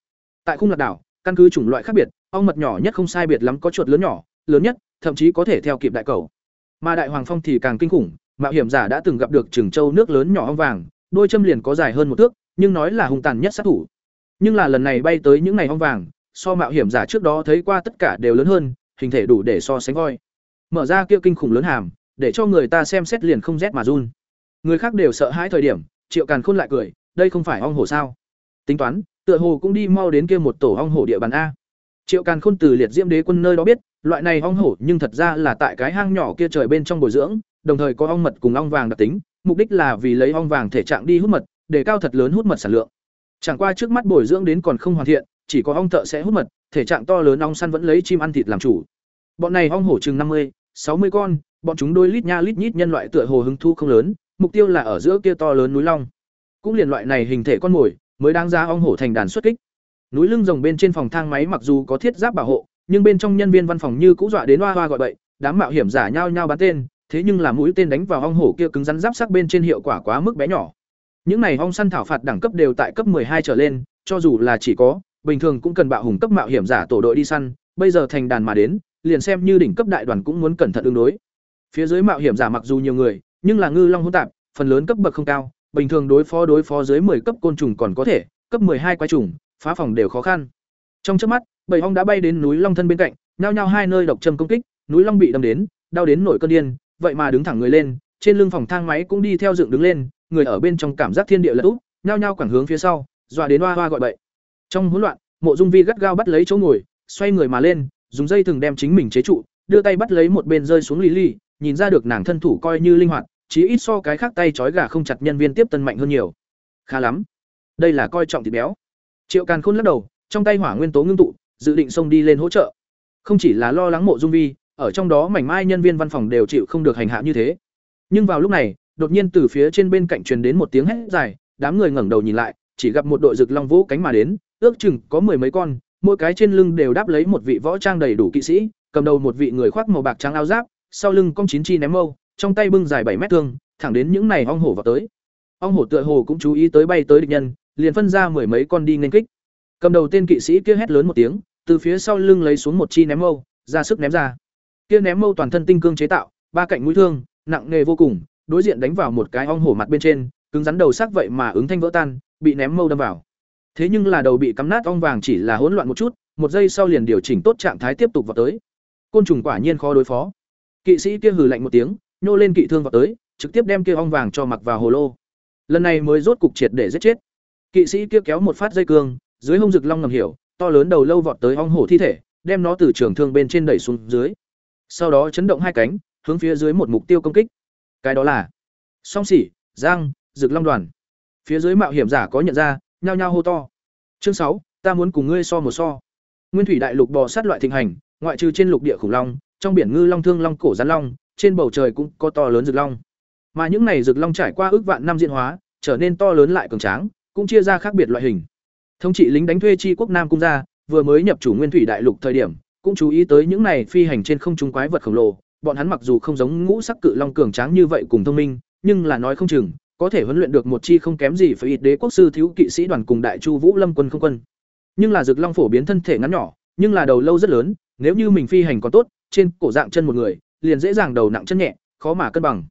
[SPEAKER 1] Tại khung lạc đảo, căn cứ chủng loại khác biệt, ong mật nhỏ nhất không sai biệt lắm có chuột lớn nhỏ, lớn nhất, thậm chí có thể theo kịp đại cầu. Mà đại hoàng phong thì càng kinh khủng, mạo hiểm giả đã từng gặp được trừng châu nước lớn nhỏ ong vàng, đôi châm liền có dài hơn một thước, nhưng nói là hung tàn nhất sát thủ. Nhưng là lần này bay tới những ngày ong vàng so mạo hiểm giả trước đó thấy qua tất cả đều lớn hơn, hình thể đủ để so sánh voi. Mở ra kia kinh khủng lớn hàm, để cho người ta xem xét liền không rét mà run. Người khác đều sợ hãi thời điểm, triệu càn khôn lại cười, đây không phải ong hổ sao? Tính toán, tựa hồ cũng đi mau đến kia một tổ ong hổ địa bàn a. Triệu càn khôn từ liệt diễm đế quân nơi đó biết, loại này ong hổ nhưng thật ra là tại cái hang nhỏ kia trời bên trong bồi dưỡng, đồng thời có ong mật cùng ong vàng đặc tính, mục đích là vì lấy ong vàng thể trạng đi hút mật, để cao thật lớn hút mật sản lượng. Chẳng qua trước mắt bồi dưỡng đến còn không hoàn thiện chỉ có ong thợ sẽ hút mật, thể trạng to lớn ong săn vẫn lấy chim ăn thịt làm chủ. Bọn này ong hổ chừng năm mươi, sáu mươi con, bọn chúng đôi lít nha lít nhít nhân loại tựa hồ hứng thu không lớn, mục tiêu là ở giữa kia to lớn núi long. Cũng liền loại này hình thể con mồi, mới đáng giá ong hổ thành đàn xuất kích. Núi lưng rồng bên trên phòng thang máy mặc dù có thiết giáp bảo hộ, nhưng bên trong nhân viên văn phòng như cũ dọa đến hoa hoa gọi bậy, đám mạo hiểm giả nhao nhao bắn tên, thế nhưng là mũi tên đánh vào ong hổ kia cứng rắn giáp sắc bên trên hiệu quả quá mức bé nhỏ. Những này ong săn thảo phạt đẳng cấp đều tại cấp hai trở lên, cho dù là chỉ có bình thường cũng cần bạo hùng cấp mạo hiểm giả tổ đội đi săn bây giờ thành đàn mà đến liền xem như đỉnh cấp đại đoàn cũng muốn cẩn thận ứng đối phía dưới mạo hiểm giả mặc dù nhiều người nhưng là ngư long hỗn tạp phần lớn cấp bậc không cao bình thường đối phó đối phó dưới 10 cấp côn trùng còn có thể, cấp 12 quái trùng, phá phòng đều khó khăn. Trong chớp mắt, bảy ong đã bay đến núi Long thân bên cạnh, nhao nhao hai nơi độc châm công kích, núi Long bị đâm đến, đau đến nổi cơn điên, vậy mà đứng thẳng người lên, trên lưng phòng thang máy cũng đi theo dựng đứng lên, người ở bên trong cảm giác thiên địa lật úp, nhao nhao quẳng hướng phía sau, dọa đến hoa hoa gọi bậy. Trong hỗn loạn, Mộ Dung Vi gắt gao bắt lấy chỗ ngồi, xoay người mà lên, dùng dây thừng đem chính mình chế trụ, đưa tay bắt lấy một bên rơi xuống lì lì, nhìn ra được nàng thân thủ coi như linh hoạt, chí ít so cái khác tay trói gà không chặt nhân viên tiếp tân mạnh hơn nhiều. Khá lắm. Đây là coi trọng thịt béo. Triệu Càn Khôn lắc đầu, trong tay hỏa nguyên tố ngưng tụ, dự định xông đi lên hỗ trợ. Không chỉ là lo lắng Mộ Dung Vi, ở trong đó mảnh mai nhân viên văn phòng đều chịu không được hành hạ như thế. Nhưng vào lúc này, đột nhiên từ phía trên bên cạnh truyền đến một tiếng hét dài, đám người ngẩng đầu nhìn lại, chỉ gặp một đội rực long vũ cánh mà đến, ước chừng có mười mấy con, mỗi cái trên lưng đều đáp lấy một vị võ trang đầy đủ kỵ sĩ, cầm đầu một vị người khoác màu bạc trắng áo giáp, sau lưng cong chín chi ném mâu, trong tay bưng dài bảy mét thương, thẳng đến những này ong hổ vào tới. Ong hổ tựa hồ cũng chú ý tới bay tới địch nhân, liền phân ra mười mấy con đi nghênh kích. Cầm đầu tên kỵ sĩ kia hét lớn một tiếng, từ phía sau lưng lấy xuống một chi ném mâu, ra sức ném ra. Kia ném mâu toàn thân tinh cương chế tạo, ba cạnh mũi thương, nặng nề vô cùng, đối diện đánh vào một cái ong hổ mặt bên trên, cứng rắn đầu sắc vậy mà ứng thanh vỡ tan, bị ném mâu đâm vào. Thế nhưng là đầu bị cắm nát ong vàng chỉ là hỗn loạn một chút, một giây sau liền điều chỉnh tốt trạng thái tiếp tục vào tới. Côn trùng quả nhiên khó đối phó. Kỵ sĩ kia hừ lạnh một tiếng, nhô lên kỵ thương vào tới, trực tiếp đem kia ong vàng cho mặc vào hồ lô. Lần này mới rốt cục triệt để giết chết. Kỵ sĩ kia kéo một phát dây cương, dưới hông rực long ngầm hiểu, to lớn đầu lâu vọt tới ong hổ thi thể, đem nó từ trường thương bên trên đẩy xuống dưới. Sau đó chấn động hai cánh, hướng phía dưới một mục tiêu công kích. Cái đó là Song Sỉ, Giang, Rực Long đoàn. Phía dưới mạo hiểm giả có nhận ra, nhao nhao hô to. Chương sáu, ta muốn cùng ngươi so một so. Nguyên thủy đại lục bò sát loại thịnh hành, ngoại trừ trên lục địa khủng long, trong biển ngư long thương long cổ rắn long, trên bầu trời cũng có to lớn rực long. Mà những này rực long trải qua ước vạn năm diễn hóa, trở nên to lớn lại cường tráng, cũng chia ra khác biệt loại hình. Thống trị lính đánh thuê tri quốc Nam cung gia, vừa mới nhập chủ Nguyên thủy đại lục thời điểm, cũng chú ý tới những này phi hành trên không trung quái vật khổng lồ, bọn hắn mặc dù không giống ngũ sắc cự long cường tráng như vậy cùng thông minh, nhưng là nói không chừng, có thể huấn luyện được một chi không kém gì phải ít đế quốc sư thiếu kỵ sĩ đoàn cùng đại chu vũ lâm quân không quân. Nhưng là rực long phổ biến thân thể ngắn nhỏ, nhưng là đầu lâu rất lớn, nếu như mình phi hành còn tốt, trên cổ dạng chân một người, liền dễ dàng đầu nặng chân nhẹ, khó mà cân bằng.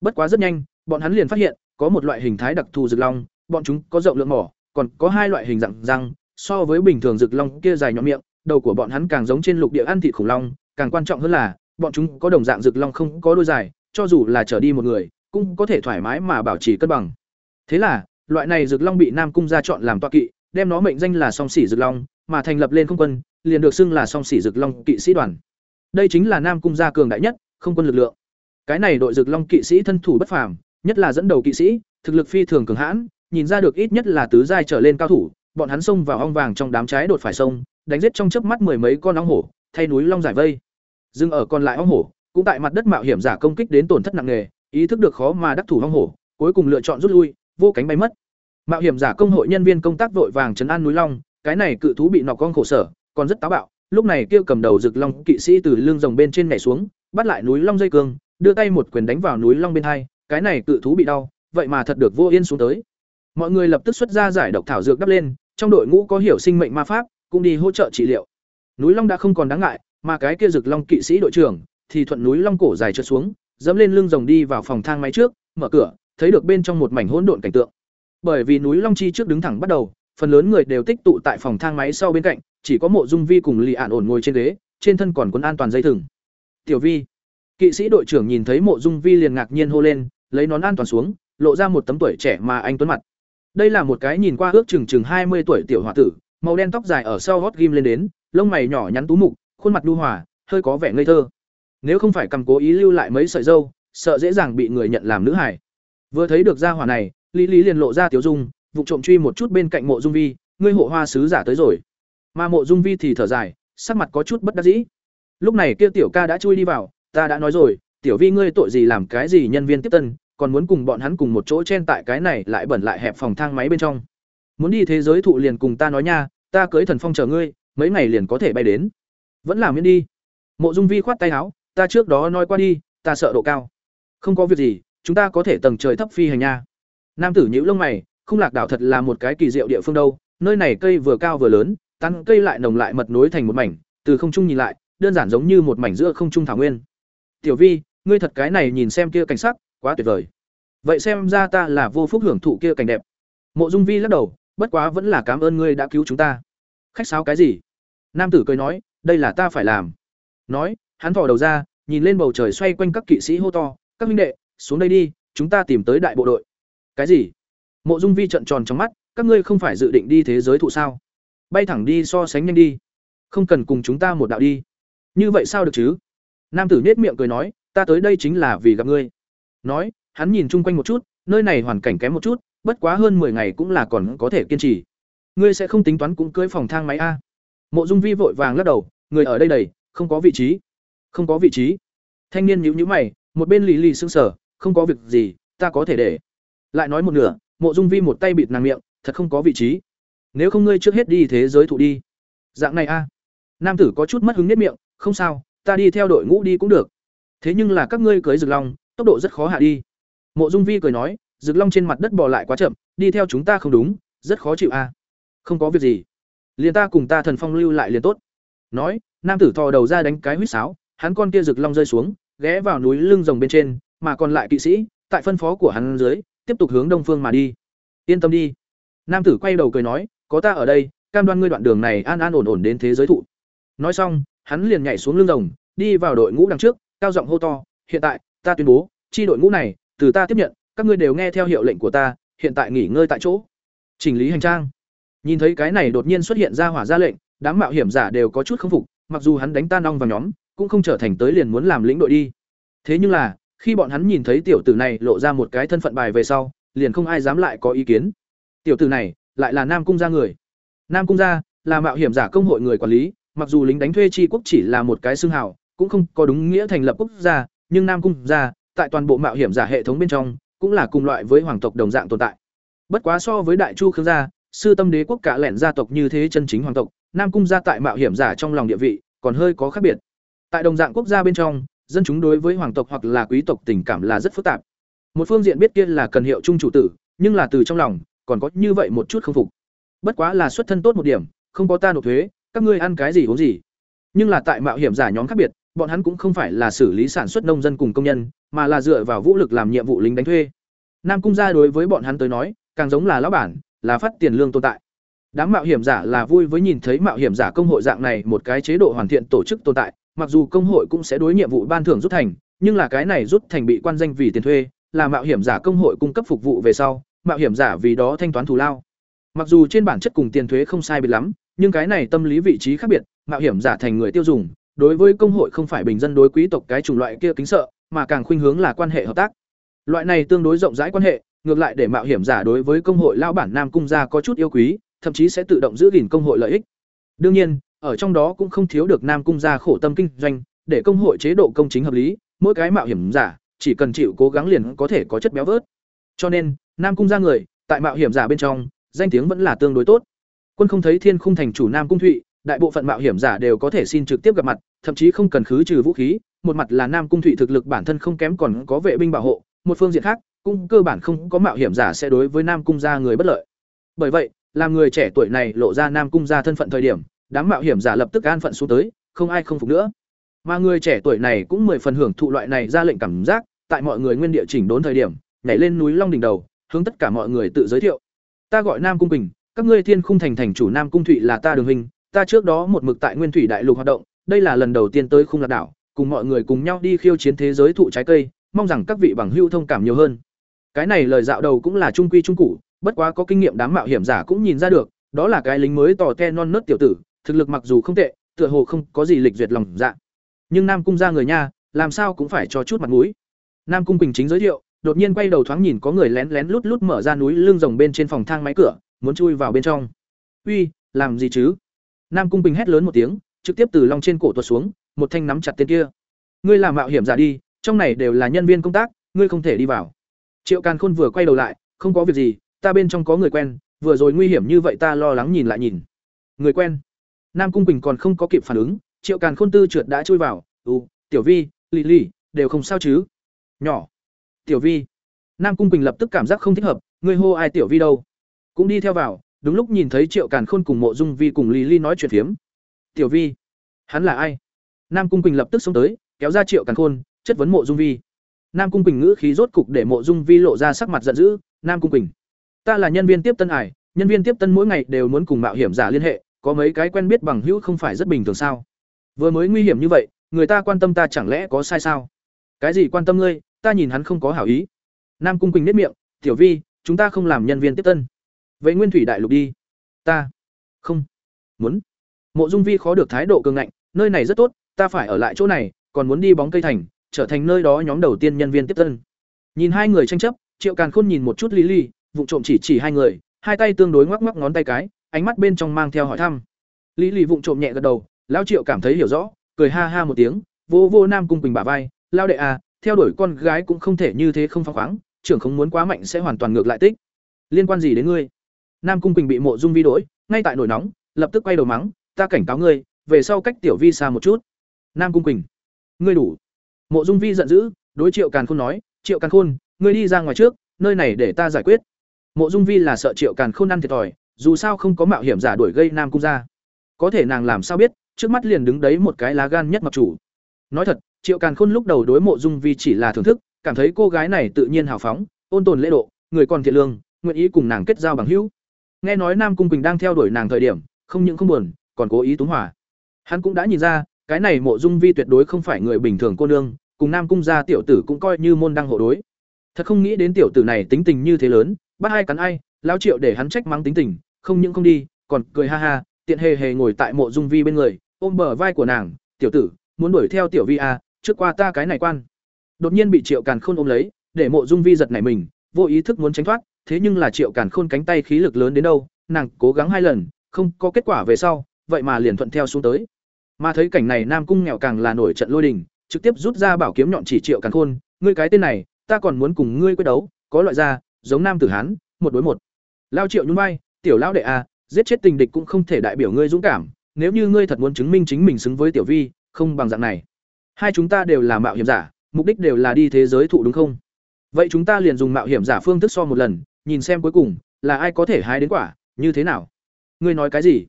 [SPEAKER 1] Bất quá rất nhanh, bọn hắn liền phát hiện, có một loại hình thái đặc thù rực long, bọn chúng có rộng lượng mỏ, còn có hai loại hình dạng răng, so với bình thường rực long kia dài nhọn miệng, đầu của bọn hắn càng giống trên lục địa ăn thịt khủng long, càng quan trọng hơn là, bọn chúng có đồng dạng rực long không có đôi dài, cho dù là trở đi một người, cũng có thể thoải mái mà bảo trì cân bằng. Thế là, loại này rực long bị Nam cung gia chọn làm tọa kỵ, đem nó mệnh danh là Song Sỉ Rực Long, mà thành lập lên không quân, liền được xưng là Song Sỉ Rực Long kỵ sĩ đoàn. Đây chính là Nam cung gia cường đại nhất, không quân lực lượng. Cái này đội Rực Long kỵ sĩ thân thủ bất phàm, nhất là dẫn đầu kỵ sĩ, thực lực phi thường cường hãn, nhìn ra được ít nhất là tứ giai trở lên cao thủ, bọn hắn xông vào ong vàng trong đám trái đột phải sông, đánh giết trong chớp mắt mười mấy con ong hổ, thay núi long giải vây. Dừng ở còn lại ong hổ, cũng tại mặt đất mạo hiểm giả công kích đến tổn thất nặng nề, ý thức được khó mà đắc thủ hong hổ, cuối cùng lựa chọn rút lui, vô cánh bay mất. Mạo hiểm giả công hội nhân viên công tác vội vàng chấn an núi long, cái này cự thú bị nọc con khổ sở, còn rất táo bạo, lúc này kêu cầm đầu rực long kỵ sĩ từ lưng rồng bên trên nhảy xuống, bắt lại núi long dây cương, đưa tay một quyền đánh vào núi long bên hai, cái này cự thú bị đau, vậy mà thật được vô yên xuống tới. Mọi người lập tức xuất ra giải độc thảo dược đắp lên, trong đội ngũ có hiểu sinh mệnh ma pháp, cũng đi hỗ trợ trị liệu. Núi Long đã không còn đáng ngại, mà cái kia rực long kỵ sĩ đội trưởng thì thuận núi Long cổ dài trượt xuống, dẫm lên lưng rồng đi vào phòng thang máy trước, mở cửa, thấy được bên trong một mảnh hỗn độn cảnh tượng. Bởi vì núi Long chi trước đứng thẳng bắt đầu, phần lớn người đều tích tụ tại phòng thang máy sau bên cạnh, chỉ có Mộ Dung Vi cùng Lì Ản ổn ngồi trên ghế, trên thân còn quấn an toàn dây thừng. "Tiểu Vi." Kỵ sĩ đội trưởng nhìn thấy Mộ Dung Vi liền ngạc nhiên hô lên, lấy nón an toàn xuống, lộ ra một tấm tuổi trẻ mà anh tuấn mặt. Đây là một cái nhìn qua ước chừng chừng mươi tuổi tiểu hòa tử, màu đen tóc dài ở sau gót ghim lên đến, lông mày nhỏ nhắn tú mục, khuôn mặt nhu hòa, hơi có vẻ ngây thơ. Nếu không phải cầm cố ý lưu lại mấy sợi dâu, sợ dễ dàng bị người nhận làm nữ hải. Vừa thấy được gia hỏa này, Lý Lý liền lộ ra tiểu dung, vụ trộm truy một chút bên cạnh Mộ Dung Vi, ngươi hộ hoa sứ giả tới rồi. Mà Mộ Dung Vi thì thở dài, sắc mặt có chút bất đắc dĩ. Lúc này kia tiểu ca đã chui đi vào, ta đã nói rồi, tiểu Vi ngươi tội gì làm cái gì nhân viên tiếp tân, còn muốn cùng bọn hắn cùng một chỗ chen tại cái này lại bẩn lại hẹp phòng thang máy bên trong. Muốn đi thế giới thụ liền cùng ta nói nha, ta cưới thần phong chờ ngươi, mấy ngày liền có thể bay đến. Vẫn làm miễn đi. Mộ Dung Vi khoát tay áo, ta trước đó nói qua đi, ta sợ độ cao. Không có việc gì, chúng ta có thể tầng trời thấp phi hành nha. Nam tử nhíu lông mày, không lạc đảo thật là một cái kỳ diệu địa phương đâu, nơi này cây vừa cao vừa lớn, tán cây lại nồng lại mật nối thành một mảnh, từ không trung nhìn lại, đơn giản giống như một mảnh giữa không trung thảo nguyên. Tiểu Vi, ngươi thật cái này nhìn xem kia cảnh sắc, quá tuyệt vời vậy xem ra ta là vô phúc hưởng thụ kia cảnh đẹp mộ dung vi lắc đầu bất quá vẫn là cảm ơn ngươi đã cứu chúng ta khách sáo cái gì nam tử cười nói đây là ta phải làm nói hắn thò đầu ra nhìn lên bầu trời xoay quanh các kỵ sĩ hô to các minh đệ xuống đây đi chúng ta tìm tới đại bộ đội. Cái gì? Mộ dung vi trận tròn trong mắt các ngươi không phải dự định đi thế giới thụ sao? Bay thẳng đi so sánh nhanh đi. Không cần cùng chúng ta một đạo đi. Như vậy sao được chứ? Nam tử nết miệng cười nói ta tới đây chính là vì gặp ngươi. Nói, hắn nhìn chung quanh một chút, nơi này hoàn cảnh kém một chút, bất quá hơn 10 ngày cũng là còn có thể kiên trì. Ngươi sẽ không tính toán cũng cưới phòng thang máy a? Mộ Dung Vi vội vàng lắc đầu, người ở đây đầy, không có vị trí không có vị trí. Thanh niên nhíu nhíu mày, một bên lì lì sững sờ, không có việc gì, ta có thể để. Lại nói một nửa, mộ dung vi một tay bịt nàng miệng, thật không có vị trí. Nếu không ngươi trước hết đi thế giới thụ đi. Dạng này a. Nam tử có chút mất hứng nết miệng, không sao, ta đi theo đội ngũ đi cũng được. Thế nhưng là các ngươi cưới rực long, tốc độ rất khó hạ đi. Mộ dung vi cười nói rực long trên mặt đất bỏ lại quá chậm, đi theo chúng ta không đúng, rất khó chịu a. Không có việc gì. Liền ta cùng ta thần phong lưu lại liền tốt. Nói, nam tử thò đầu ra đánh cái huýt sáo hắn con kia rực long rơi xuống, ghé vào núi lưng rồng bên trên, mà còn lại kỵ sĩ, tại phân phó của hắn dưới, tiếp tục hướng đông phương mà đi. Yên tâm đi. Nam tử quay đầu cười nói, có ta ở đây, cam đoan ngươi đoạn đường này an an ổn ổn đến thế giới thụ. Nói xong, hắn liền nhảy xuống lưng rồng, đi vào đội ngũ đằng trước, cao giọng hô to, hiện tại, ta tuyên bố, chi đội ngũ này, từ ta tiếp nhận, các ngươi đều nghe theo hiệu lệnh của ta, hiện tại nghỉ ngơi tại chỗ. Chỉnh lý hành trang. Nhìn thấy cái này đột nhiên xuất hiện ra hỏa ra lệnh, đám mạo hiểm giả đều có chút không phục, mặc dù hắn đánh tan ong vào nhóm cũng không trở thành tới liền muốn làm lĩnh đội đi. Thế nhưng là, khi bọn hắn nhìn thấy tiểu tử này lộ ra một cái thân phận bài về sau, liền không ai dám lại có ý kiến. Tiểu tử này, lại là nam cung gia người. Nam cung gia là mạo hiểm giả công hội người quản lý, mặc dù lính đánh thuê tri quốc chỉ là một cái xương hào, cũng không có đúng nghĩa thành lập quốc gia, nhưng nam cung gia, tại toàn bộ mạo hiểm giả hệ thống bên trong, cũng là cùng loại với hoàng tộc đồng dạng tồn tại. Bất quá so với đại chu khương gia, sư tâm đế quốc cả lẻn gia tộc như thế chân chính hoàng tộc, nam cung gia tại mạo hiểm giả trong lòng địa vị còn hơi có khác biệt tại đồng dạng quốc gia bên trong, dân chúng đối với hoàng tộc hoặc là quý tộc tình cảm là rất phức tạp. Một phương diện biết kia là cần hiệu trung chủ tử, nhưng là từ trong lòng, còn có như vậy một chút không phục. Bất quá là xuất thân tốt một điểm, không có ta nộp thuế, các ngươi ăn cái gì uống gì. Nhưng là tại mạo hiểm giả nhóm khác biệt, bọn hắn cũng không phải là xử lý sản xuất nông dân cùng công nhân, mà là dựa vào vũ lực làm nhiệm vụ lính đánh thuê. Nam cung gia đối với bọn hắn tới nói, càng giống là lão bản, là phát tiền lương tồn tại. Đám mạo hiểm giả là vui với nhìn thấy mạo hiểm giả công hội dạng này một cái chế độ hoàn thiện tổ chức tồn tại mặc dù công hội cũng sẽ đối nhiệm vụ ban thưởng rút thành, nhưng là cái này rút thành bị quan danh vì tiền thuê, là mạo hiểm giả công hội cung cấp phục vụ về sau, mạo hiểm giả vì đó thanh toán thù lao. Mặc dù trên bản chất cùng tiền thuế không sai biệt lắm, nhưng cái này tâm lý vị trí khác biệt, mạo hiểm giả thành người tiêu dùng, đối với công hội không phải bình dân đối quý tộc cái chủng loại kia kính sợ, mà càng khuynh hướng là quan hệ hợp tác. Loại này tương đối rộng rãi quan hệ, ngược lại để mạo hiểm giả đối với công hội lao bản nam cung gia có chút yêu quý, thậm chí sẽ tự động giữ gìn công hội lợi ích. Đương nhiên ở trong đó cũng không thiếu được nam cung gia khổ tâm kinh doanh, để công hội chế độ công chính hợp lý, mỗi cái mạo hiểm giả, chỉ cần chịu cố gắng liền có thể có chất béo vớt. Cho nên, nam cung gia người, tại mạo hiểm giả bên trong, danh tiếng vẫn là tương đối tốt. Quân không thấy thiên khung thành chủ nam cung thụy, đại bộ phận mạo hiểm giả đều có thể xin trực tiếp gặp mặt, thậm chí không cần khứ trừ vũ khí, một mặt là nam cung thụy thực lực bản thân không kém còn có vệ binh bảo hộ, một phương diện khác, cũng cơ bản không có mạo hiểm giả sẽ đối với nam cung gia người bất lợi. Bởi vậy, làm người trẻ tuổi này lộ ra nam cung gia thân phận thời điểm đám mạo hiểm giả lập tức an phận xuống tới, không ai không phục nữa. Mà người trẻ tuổi này cũng mười phần hưởng thụ loại này ra lệnh cảm giác, tại mọi người nguyên địa chỉnh đốn thời điểm, nhảy lên núi long đỉnh đầu, hướng tất cả mọi người tự giới thiệu. Ta gọi nam cung bình các ngươi thiên khung thành thành chủ nam cung thụy là ta đường hình, ta trước đó một mực tại nguyên thủy đại lục hoạt động, đây là lần đầu tiên tới khung lạc đảo, cùng mọi người cùng nhau đi khiêu chiến thế giới thụ trái cây, mong rằng các vị bằng hưu thông cảm nhiều hơn. Cái này lời dạo đầu cũng là trung quy trung cụ bất quá có kinh nghiệm đám mạo hiểm giả cũng nhìn ra được, đó là cái lính mới tò te non nớt tiểu tử thực lực mặc dù không tệ, tựa hồ không có gì lịch duyệt lòng dạ. Nhưng nam cung ra người nha, làm sao cũng phải cho chút mặt mũi. Nam cung bình chính giới thiệu, đột nhiên quay đầu thoáng nhìn có người lén lén lút lút mở ra núi lưng rồng bên trên phòng thang máy cửa, muốn chui vào bên trong. Uy, làm gì chứ? Nam cung bình hét lớn một tiếng, trực tiếp từ long trên cổ tuột xuống, một thanh nắm chặt tên kia. Ngươi làm mạo hiểm giả đi, trong này đều là nhân viên công tác, ngươi không thể đi vào. Triệu càn khôn vừa quay đầu lại, không có việc gì, ta bên trong có người quen, vừa rồi nguy hiểm như vậy ta lo lắng nhìn lại nhìn. Người quen? Nam cung bình còn không có kịp phản ứng, triệu càn khôn tư trượt đã chui vào. Ừ tiểu vi lì lì đều không sao chứ? Nhỏ. Tiểu vi. Nam cung bình lập tức cảm giác không thích hợp, ngươi hô ai tiểu vi đâu? Cũng đi theo vào, đúng lúc nhìn thấy triệu càn khôn cùng mộ dung vi cùng lì lì nói chuyện phiếm. Tiểu vi, hắn là ai? Nam cung bình lập tức xông tới, kéo ra triệu càn khôn, chất vấn mộ dung vi. Nam cung bình ngữ khí rốt cục để mộ dung vi lộ ra sắc mặt giận dữ. Nam cung bình ta là nhân viên tiếp tân ải, nhân viên tiếp tân mỗi ngày đều muốn cùng mạo hiểm giả liên hệ có mấy cái quen biết bằng hữu không phải rất bình thường sao? Vừa mới nguy hiểm như vậy, người ta quan tâm ta chẳng lẽ có sai sao? Cái gì quan tâm ngươi, ta nhìn hắn không có hảo ý. Nam cung quỳnh nếp miệng, tiểu vi, chúng ta không làm nhân viên tiếp tân. Vậy nguyên thủy đại lục đi. Ta không muốn. Mộ dung vi khó được thái độ cường ngạnh, nơi này rất tốt, ta phải ở lại chỗ này, còn muốn đi bóng cây thành, trở thành nơi đó nhóm đầu tiên nhân viên tiếp tân. Nhìn hai người tranh chấp, triệu càn khôn nhìn một chút lý ly, vụ trộm chỉ chỉ hai người, hai tay tương đối ngoắc ngoắc ngón tay cái ánh mắt bên trong mang theo hỏi thăm. Lý lì vụng trộm nhẹ gật đầu, lão triệu cảm thấy hiểu rõ, cười ha ha một tiếng, vô vô nam cung quỳnh bả vai lao đệ à theo đuổi con gái cũng không thể như thế không phăng khoáng, trưởng không muốn quá mạnh sẽ hoàn toàn ngược lại tích. Liên quan gì đến ngươi? Nam cung quỳnh bị mộ dung vi đổi ngay tại nổi nóng, lập tức quay đầu mắng, ta cảnh cáo ngươi, về sau cách tiểu vi xa một chút. Nam cung quỳnh, ngươi đủ. Mộ dung vi giận dữ, đối triệu càn khôn nói, triệu càn khôn, ngươi đi ra ngoài trước, nơi này để ta giải quyết. Mộ dung vi là sợ triệu càn khôn ăn thiệt thòi dù sao không có mạo hiểm giả đuổi gây nam cung ra. Có thể nàng làm sao biết, trước mắt liền đứng đấy một cái lá gan nhất mập chủ. Nói thật, triệu càn khôn lúc đầu đối mộ dung vi chỉ là thưởng thức, cảm thấy cô gái này tự nhiên hào phóng, ôn tồn lễ độ, người còn thiện lương, nguyện ý cùng nàng kết giao bằng hữu. Nghe nói nam cung quỳnh đang theo đuổi nàng thời điểm, không những không buồn, còn cố ý túng hỏa. Hắn cũng đã nhìn ra, cái này mộ dung vi tuyệt đối không phải người bình thường cô nương, cùng nam cung gia tiểu tử cũng coi như môn đăng hộ đối. Thật không nghĩ đến tiểu tử này tính tình như thế lớn, bắt ai cắn ai lao triệu để hắn trách mắng tính tình không những không đi còn cười ha ha tiện hề hề ngồi tại mộ dung vi bên người ôm bờ vai của nàng tiểu tử muốn đuổi theo tiểu vi à, trước qua ta cái này quan. Đột nhiên bị triệu càn khôn ôm lấy để mộ dung vi giật nảy mình vô ý thức muốn tránh thoát thế nhưng là triệu càn khôn cánh tay khí lực lớn đến đâu nàng cố gắng hai lần không có kết quả về sau vậy mà liền thuận theo xuống tới. Mà thấy cảnh này nam cung nghèo càng là nổi trận lôi đình trực tiếp rút ra bảo kiếm nhọn chỉ triệu càn khôn ngươi cái tên này ta còn muốn cùng ngươi quyết đấu có loại ra giống nam tử hán một đối một. Lao triệu nhún vai tiểu lão đệ a giết chết tình địch cũng không thể đại biểu ngươi dũng cảm, nếu như ngươi thật muốn chứng minh chính mình xứng với tiểu vi, không bằng dạng này. Hai chúng ta đều là mạo hiểm giả, mục đích đều là đi thế giới thụ đúng không? Vậy chúng ta liền dùng mạo hiểm giả phương thức so một lần, nhìn xem cuối cùng là ai có thể hái đến quả, như thế nào? Ngươi nói cái gì?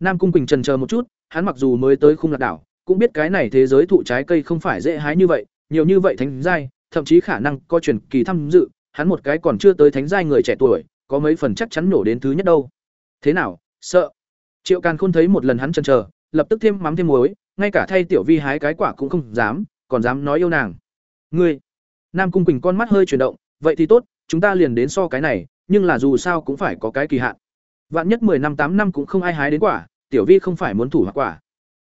[SPEAKER 1] Nam cung quỳnh trần chờ một chút, hắn mặc dù mới tới khung lạc đảo, cũng biết cái này thế giới thụ trái cây không phải dễ hái như vậy, nhiều như vậy thánh giai, thậm chí khả năng có truyền kỳ tham dự, hắn một cái còn chưa tới thánh giai người trẻ tuổi có mấy phần chắc chắn nổ đến thứ nhất đâu. Thế nào, sợ? Triệu càn khôn thấy một lần hắn chần chờ, lập tức thêm mắm thêm muối, ngay cả thay tiểu vi hái cái quả cũng không dám, còn dám nói yêu nàng. Ngươi! Nam cung quỳnh con mắt hơi chuyển động, vậy thì tốt, chúng ta liền đến so cái này, nhưng là dù sao cũng phải có cái kỳ hạn. Vạn nhất mười năm tám năm cũng không ai hái đến quả, tiểu vi không phải muốn thủ hoặc quả.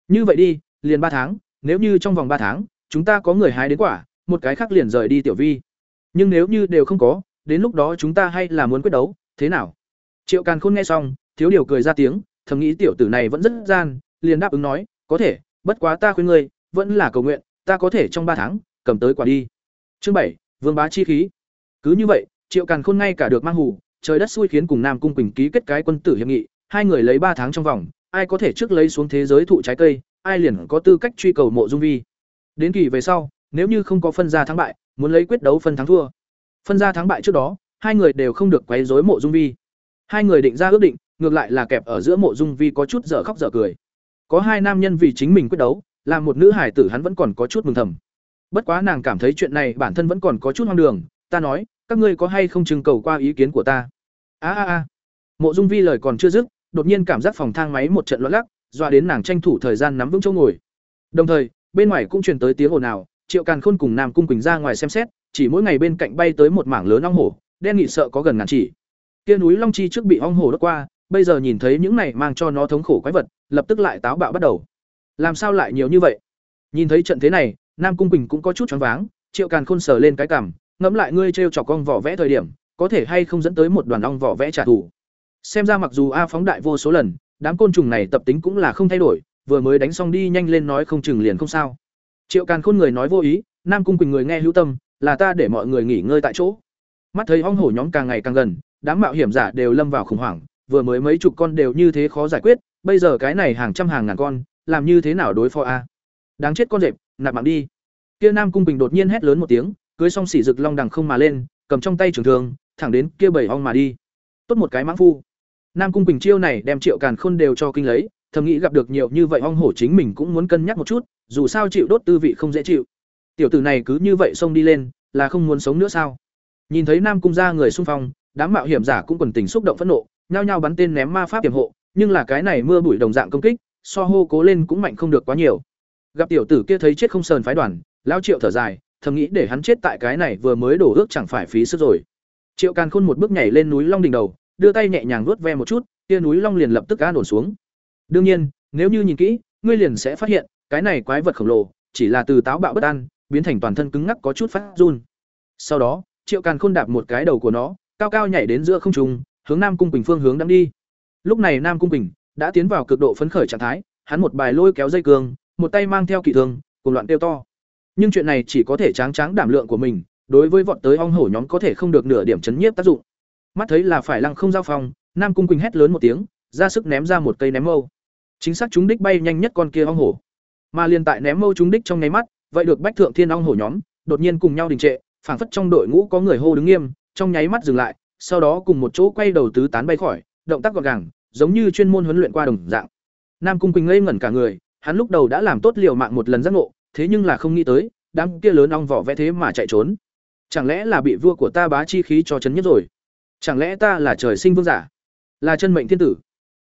[SPEAKER 1] Như vậy đi, liền ba tháng, nếu như trong vòng ba tháng, chúng ta có người hái đến quả, một cái khác liền rời đi tiểu vi. Nhưng nếu như đều không có đến lúc đó chúng ta hay là muốn quyết đấu, thế nào? Triệu càn khôn nghe xong, thiếu điều cười ra tiếng, thầm nghĩ tiểu tử này vẫn rất gian, liền đáp ứng nói, có thể, bất quá ta khuyên ngươi, vẫn là cầu nguyện, ta có thể trong ba tháng, cầm tới quả đi. Chương bảy, vương bá chi khí. Cứ như vậy, triệu càn khôn ngay cả được mang hù, trời đất xui khiến cùng nam cung quỳnh ký kết cái quân tử hiệp nghị, hai người lấy ba tháng trong vòng, ai có thể trước lấy xuống thế giới thụ trái cây, ai liền có tư cách truy cầu mộ dung vi. Đến kỳ về sau, nếu như không có phân ra thắng bại, muốn lấy quyết đấu phân thắng thua phân ra thắng bại trước đó, hai người đều không được quấy rối mộ dung vi. Hai người định ra ước định, ngược lại là kẹp ở giữa mộ dung vi có chút dở khóc dở cười. Có hai nam nhân vì chính mình quyết đấu làm một nữ hải tử hắn vẫn còn có chút mừng thầm. Bất quá nàng cảm thấy chuyện này bản thân vẫn còn có chút hoang đường, ta nói, các ngươi có hay không trưng cầu qua ý kiến của ta? A a a. Mộ dung vi lời còn chưa dứt, đột nhiên cảm giác phòng thang máy một trận loạn lắc, dọa đến nàng tranh thủ thời gian nắm vững chỗ ngồi. Đồng thời, bên ngoài cũng truyền tới tiếng ồn ào, triệu càn khôn cùng nam cung quỳnh ra ngoài xem xét chỉ mỗi ngày bên cạnh bay tới một mảng lớn ong hổ đen nghị sợ có gần ngàn chỉ. Kia núi long chi trước bị ong hổ đốt qua, bây giờ nhìn thấy những này mang cho nó thống khổ quái vật, lập tức lại táo bạo bắt đầu. Làm sao lại nhiều như vậy? Nhìn thấy trận thế này, nam cung Bình cũng có chút choáng váng, triệu càn khôn sờ lên cái cằm, ngẫm lại ngươi trêu chọc ong vỏ vẽ thời điểm, có thể hay không dẫn tới một đoàn ong vỏ vẽ trả thù. Xem ra mặc dù a phóng đại vô số lần, đám côn trùng này tập tính cũng là không thay đổi, vừa mới đánh xong đi nhanh lên nói không chừng liền không sao. Triệu càn khôn người nói vô ý, nam cung quỳnh người nghe hữu tâm là ta để mọi người nghỉ ngơi tại chỗ. Mắt thấy ong hổ nhóm càng ngày càng gần, đám mạo hiểm giả đều lâm vào khủng hoảng, vừa mới mấy chục con đều như thế khó giải quyết, bây giờ cái này hàng trăm hàng ngàn con, làm như thế nào đối phó a? Đáng chết con rệp, nạp mạng đi. Kia nam cung bình đột nhiên hét lớn một tiếng, cưới xong xỉ rực long đằng không mà lên, cầm trong tay trường thường thẳng đến kia bảy ong mà đi. Tốt một cái mãng phu. Nam cung bình chiêu này đem triệu càn khôn đều cho kinh lấy, thầm nghĩ gặp được nhiều như vậy ong hổ chính mình cũng muốn cân nhắc một chút, dù sao chịu đốt tư vị không dễ chịu tiểu tử này cứ như vậy xông đi lên, là không muốn sống nữa sao? Nhìn thấy nam cung ra người xung phong, đám mạo hiểm giả cũng quần tình xúc động phẫn nộ, nhao nhao bắn tên ném ma pháp tiềm hộ, nhưng là cái này mưa bụi đồng dạng công kích, so hô cố lên cũng mạnh không được quá nhiều. Gặp tiểu tử kia thấy chết không sờn phái đoàn lao triệu thở dài, thầm nghĩ để hắn chết tại cái này vừa mới đổ ước chẳng phải phí sức rồi. Triệu càn khôn một bước nhảy lên núi long đỉnh đầu, đưa tay nhẹ nhàng vuốt ve một chút, kia núi long liền lập tức cá nổn xuống. Đương nhiên, nếu như nhìn kỹ, ngươi liền sẽ phát hiện, cái này quái vật khổng lồ, chỉ là từ táo bạo bất an biến thành toàn thân cứng ngắc có chút phát run sau đó triệu càn khôn đạp một cái đầu của nó cao cao nhảy đến giữa không trung hướng nam cung quỳnh phương hướng đang đi lúc này nam cung quỳnh đã tiến vào cực độ phấn khởi trạng thái hắn một bài lôi kéo dây cương một tay mang theo kỵ thương cùng loạn tiêu to. Nhưng chuyện này chỉ có thể tráng tráng đảm lượng của mình, đối với vọt tới ong hổ nhóm có thể không được nửa điểm chấn nhiếp tác dụng. Mắt thấy là phải lăng không giao phòng, Nam Cung Quỳnh hét lớn một tiếng, ra sức ném ra một cây ném mâu. Chính xác chúng đích bay nhanh nhất con kia ong hổ. Mà liên tại ném mâu chúng đích trong nháy mắt, vậy được bách thượng thiên ong hổ nhóm, đột nhiên cùng nhau đình trệ, phảng phất trong đội ngũ có người hô đứng nghiêm, trong nháy mắt dừng lại, sau đó cùng một chỗ quay đầu tứ tán bay khỏi, động tác gọn gàng, giống như chuyên môn huấn luyện qua đồng dạng. Nam Cung Quỳnh ngây ngẩn cả người, hắn lúc đầu đã làm tốt liều mạng một lần giác ngộ, thế nhưng là không nghĩ tới, đám kia lớn ong vỏ vẽ thế mà chạy trốn. Chẳng lẽ là bị vua của ta bá chi khí cho chấn nhất rồi? Chẳng lẽ ta là trời sinh vương giả? Là chân mệnh thiên tử?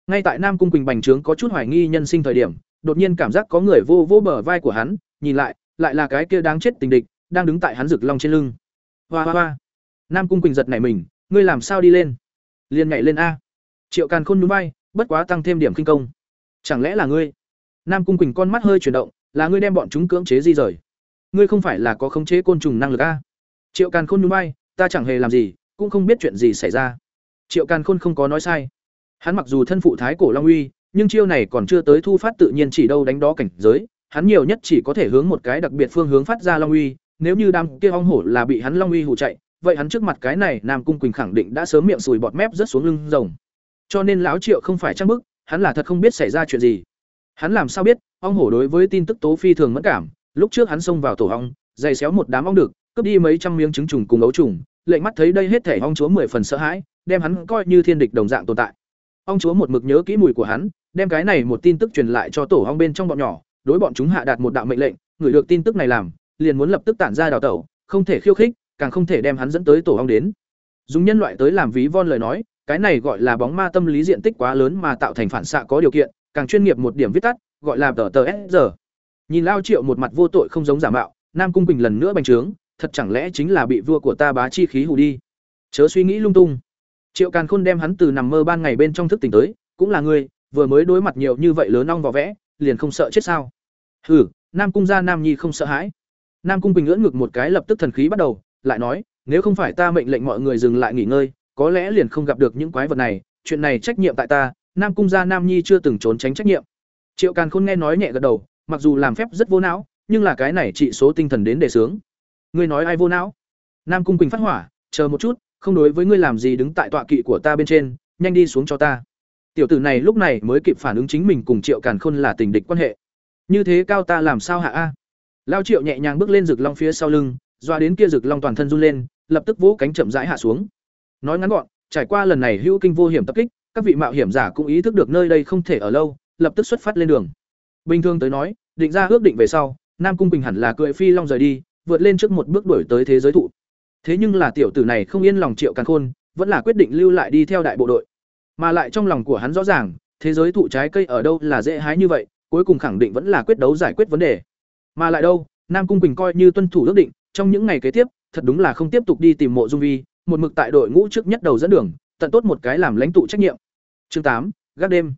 [SPEAKER 1] Ngay tại Nam Cung Quỳnh bành trướng có chút hoài nghi nhân sinh thời điểm, đột nhiên cảm giác có người vô vô bờ vai của hắn, nhìn lại, lại là cái kia đáng chết tình địch, đang đứng tại hắn rực long trên lưng. Hoa hoa hoa. Nam Cung Quỳnh giật nảy mình, ngươi làm sao đi lên? Liền nhảy lên a. Triệu Càn Khôn nhún vai, bất quá tăng thêm điểm kinh công. Chẳng lẽ là ngươi? Nam Cung Quỳnh con mắt hơi chuyển động, là ngươi đem bọn chúng cưỡng chế di rời. Ngươi không phải là có khống chế côn trùng năng lực a? Triệu Càn Khôn nhún vai, ta chẳng hề làm gì, cũng không biết chuyện gì xảy ra. Triệu Càn Khôn không có nói sai. Hắn mặc dù thân phụ thái cổ long uy, nhưng chiêu này còn chưa tới thu phát tự nhiên chỉ đâu đánh đó cảnh giới, hắn nhiều nhất chỉ có thể hướng một cái đặc biệt phương hướng phát ra long uy, nếu như đám kia ong hổ là bị hắn long uy hù chạy, vậy hắn trước mặt cái này Nam Cung Quỳnh khẳng định đã sớm miệng sùi bọt mép rớt xuống lưng rồng. Cho nên lão Triệu không phải trang bức, hắn là thật không biết xảy ra chuyện gì. Hắn làm sao biết, ong hổ đối với tin tức tố phi thường mẫn cảm, lúc trước hắn xông vào tổ ong, dày xéo một đám ong được, cướp đi mấy trăm miếng trứng trùng cùng ấu trùng, lệnh mắt thấy đây hết thể ong chúa mười phần sợ hãi, đem hắn coi như thiên địch đồng dạng tồn tại. Ong chúa một mực nhớ kỹ mùi của hắn, đem cái này một tin tức truyền lại cho tổ ong bên trong bọn nhỏ, đối bọn chúng hạ đạt một đạo mệnh lệnh, người được tin tức này làm, liền muốn lập tức tản ra đào tẩu, không thể khiêu khích, càng không thể đem hắn dẫn tới tổ ong đến. Dùng nhân loại tới làm ví von lời nói, cái này gọi là bóng ma tâm lý diện tích quá lớn mà tạo thành phản xạ có điều kiện, càng chuyên nghiệp một điểm viết tắt, gọi là tờ tờ S giờ. Nhìn Lao Triệu một mặt vô tội không giống giả mạo, Nam Cung Bình lần nữa bành trướng, thật chẳng lẽ chính là bị vua của ta bá chi khí hù đi. Chớ suy nghĩ lung tung. Triệu Càn Khôn đem hắn từ nằm mơ ban ngày bên trong thức tỉnh tới, cũng là ngươi, vừa mới đối mặt nhiều như vậy lớn ong vỏ vẽ, liền không sợ chết sao? Hừ, Nam cung gia Nam Nhi không sợ hãi. Nam cung Bình ngưỡng ngực một cái lập tức thần khí bắt đầu, lại nói, nếu không phải ta mệnh lệnh mọi người dừng lại nghỉ ngơi, có lẽ liền không gặp được những quái vật này, chuyện này trách nhiệm tại ta, Nam cung gia Nam Nhi chưa từng trốn tránh trách nhiệm. Triệu Càn Khôn nghe nói nhẹ gật đầu, mặc dù làm phép rất vô não, nhưng là cái này trị số tinh thần đến để sướng. Ngươi nói ai vô não? Nam cung Quỳnh phát hỏa, chờ một chút, không đối với ngươi làm gì đứng tại tọa kỵ của ta bên trên, nhanh đi xuống cho ta. Tiểu tử này lúc này mới kịp phản ứng chính mình cùng Triệu Càn Khôn là tình địch quan hệ. Như thế cao ta làm sao hạ a? Lao Triệu nhẹ nhàng bước lên rực long phía sau lưng, doa đến kia rực long toàn thân run lên, lập tức vỗ cánh chậm rãi hạ xuống. Nói ngắn gọn, trải qua lần này hữu kinh vô hiểm tập kích, các vị mạo hiểm giả cũng ý thức được nơi đây không thể ở lâu, lập tức xuất phát lên đường. Bình thường tới nói, định ra ước định về sau, Nam Cung Bình hẳn là cưỡi phi long rời đi, vượt lên trước một bước đuổi tới thế giới thụ. Thế nhưng là tiểu tử này không yên lòng Triệu Càn Khôn, vẫn là quyết định lưu lại đi theo đại bộ đội. Mà lại trong lòng của hắn rõ ràng, thế giới thụ trái cây ở đâu là dễ hái như vậy, cuối cùng khẳng định vẫn là quyết đấu giải quyết vấn đề. Mà lại đâu, Nam Cung Quỳnh coi như tuân thủ ước định, trong những ngày kế tiếp, thật đúng là không tiếp tục đi tìm Mộ Dung Vi, một mực tại đội ngũ trước nhất đầu dẫn đường, tận tốt một cái làm lãnh tụ trách nhiệm. Chương tám, gác đêm.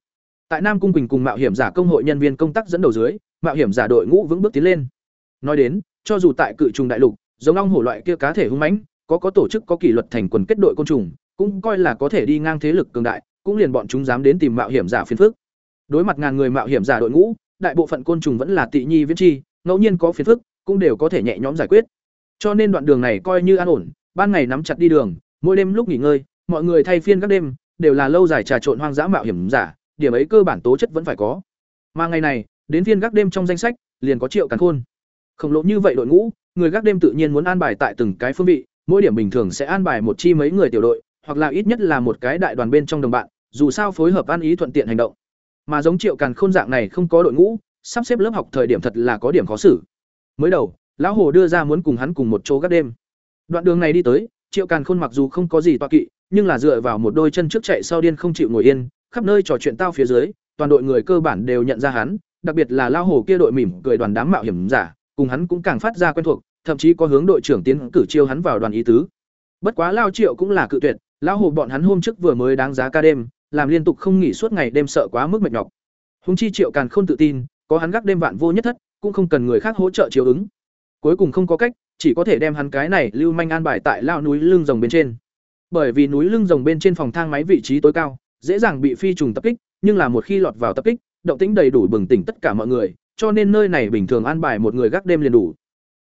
[SPEAKER 1] Tại Nam Cung Quỳnh cùng mạo hiểm giả công hội nhân viên công tác dẫn đầu dưới, mạo hiểm giả đội ngũ vững bước tiến lên. Nói đến, cho dù tại cự trùng đại lục, giống ong hổ loại kia cá thể hung mãnh, có có tổ chức có kỷ luật thành quần kết đội côn trùng, cũng coi là có thể đi ngang thế lực cường đại, cũng liền bọn chúng dám đến tìm mạo hiểm giả phiền phức. Đối mặt ngàn người mạo hiểm giả đội ngũ, đại bộ phận côn trùng vẫn là tị nhi viễn chi, ngẫu nhiên có phiền phức, cũng đều có thể nhẹ nhõm giải quyết. Cho nên đoạn đường này coi như an ổn, ban ngày nắm chặt đi đường, mỗi đêm lúc nghỉ ngơi, mọi người thay phiên các đêm, đều là lâu dài trà trộn hoang dã mạo hiểm giả, điểm ấy cơ bản tố chất vẫn phải có. Mà ngày này, đến phiên gác đêm trong danh sách, liền có Triệu Càn Khôn. Khổng lồ như vậy đội ngũ, người gác đêm tự nhiên muốn an bài tại từng cái phương vị, mỗi điểm bình thường sẽ an bài một chi mấy người tiểu đội, hoặc là ít nhất là một cái đại đoàn bên trong đồng bạn, dù sao phối hợp ăn ý thuận tiện hành động. Mà giống Triệu Càn Khôn dạng này không có đội ngũ, sắp xếp lớp học thời điểm thật là có điểm khó xử. Mới đầu, lão hồ đưa ra muốn cùng hắn cùng một chỗ gác đêm. Đoạn đường này đi tới, Triệu Càn Khôn mặc dù không có gì tọa kỵ, nhưng là dựa vào một đôi chân trước chạy sau điên không chịu ngồi yên, khắp nơi trò chuyện tao phía dưới, toàn đội người cơ bản đều nhận ra hắn, đặc biệt là lão hồ kia đội mỉm cười đoàn đám mạo hiểm giả, cùng hắn cũng càng phát ra quen thuộc, thậm chí có hướng đội trưởng tiến cử chiêu hắn vào đoàn ý tứ. Bất quá Lao Triệu cũng là cự tuyệt, lão hồ bọn hắn hôm trước vừa mới đáng giá ca đêm, làm liên tục không nghỉ suốt ngày đêm sợ quá mức mệt nhọc. Hùng chi Triệu Càn Khôn tự tin, có hắn gác đêm vạn vô nhất thất, cũng không cần người khác hỗ trợ chiếu ứng. Cuối cùng không có cách, chỉ có thể đem hắn cái này lưu manh an bài tại lao núi lưng rồng bên trên. Bởi vì núi lưng rồng bên trên phòng thang máy vị trí tối cao, dễ dàng bị phi trùng tập kích, nhưng là một khi lọt vào tập kích, động tĩnh đầy đủ bừng tỉnh tất cả mọi người, cho nên nơi này bình thường an bài một người gác đêm liền đủ.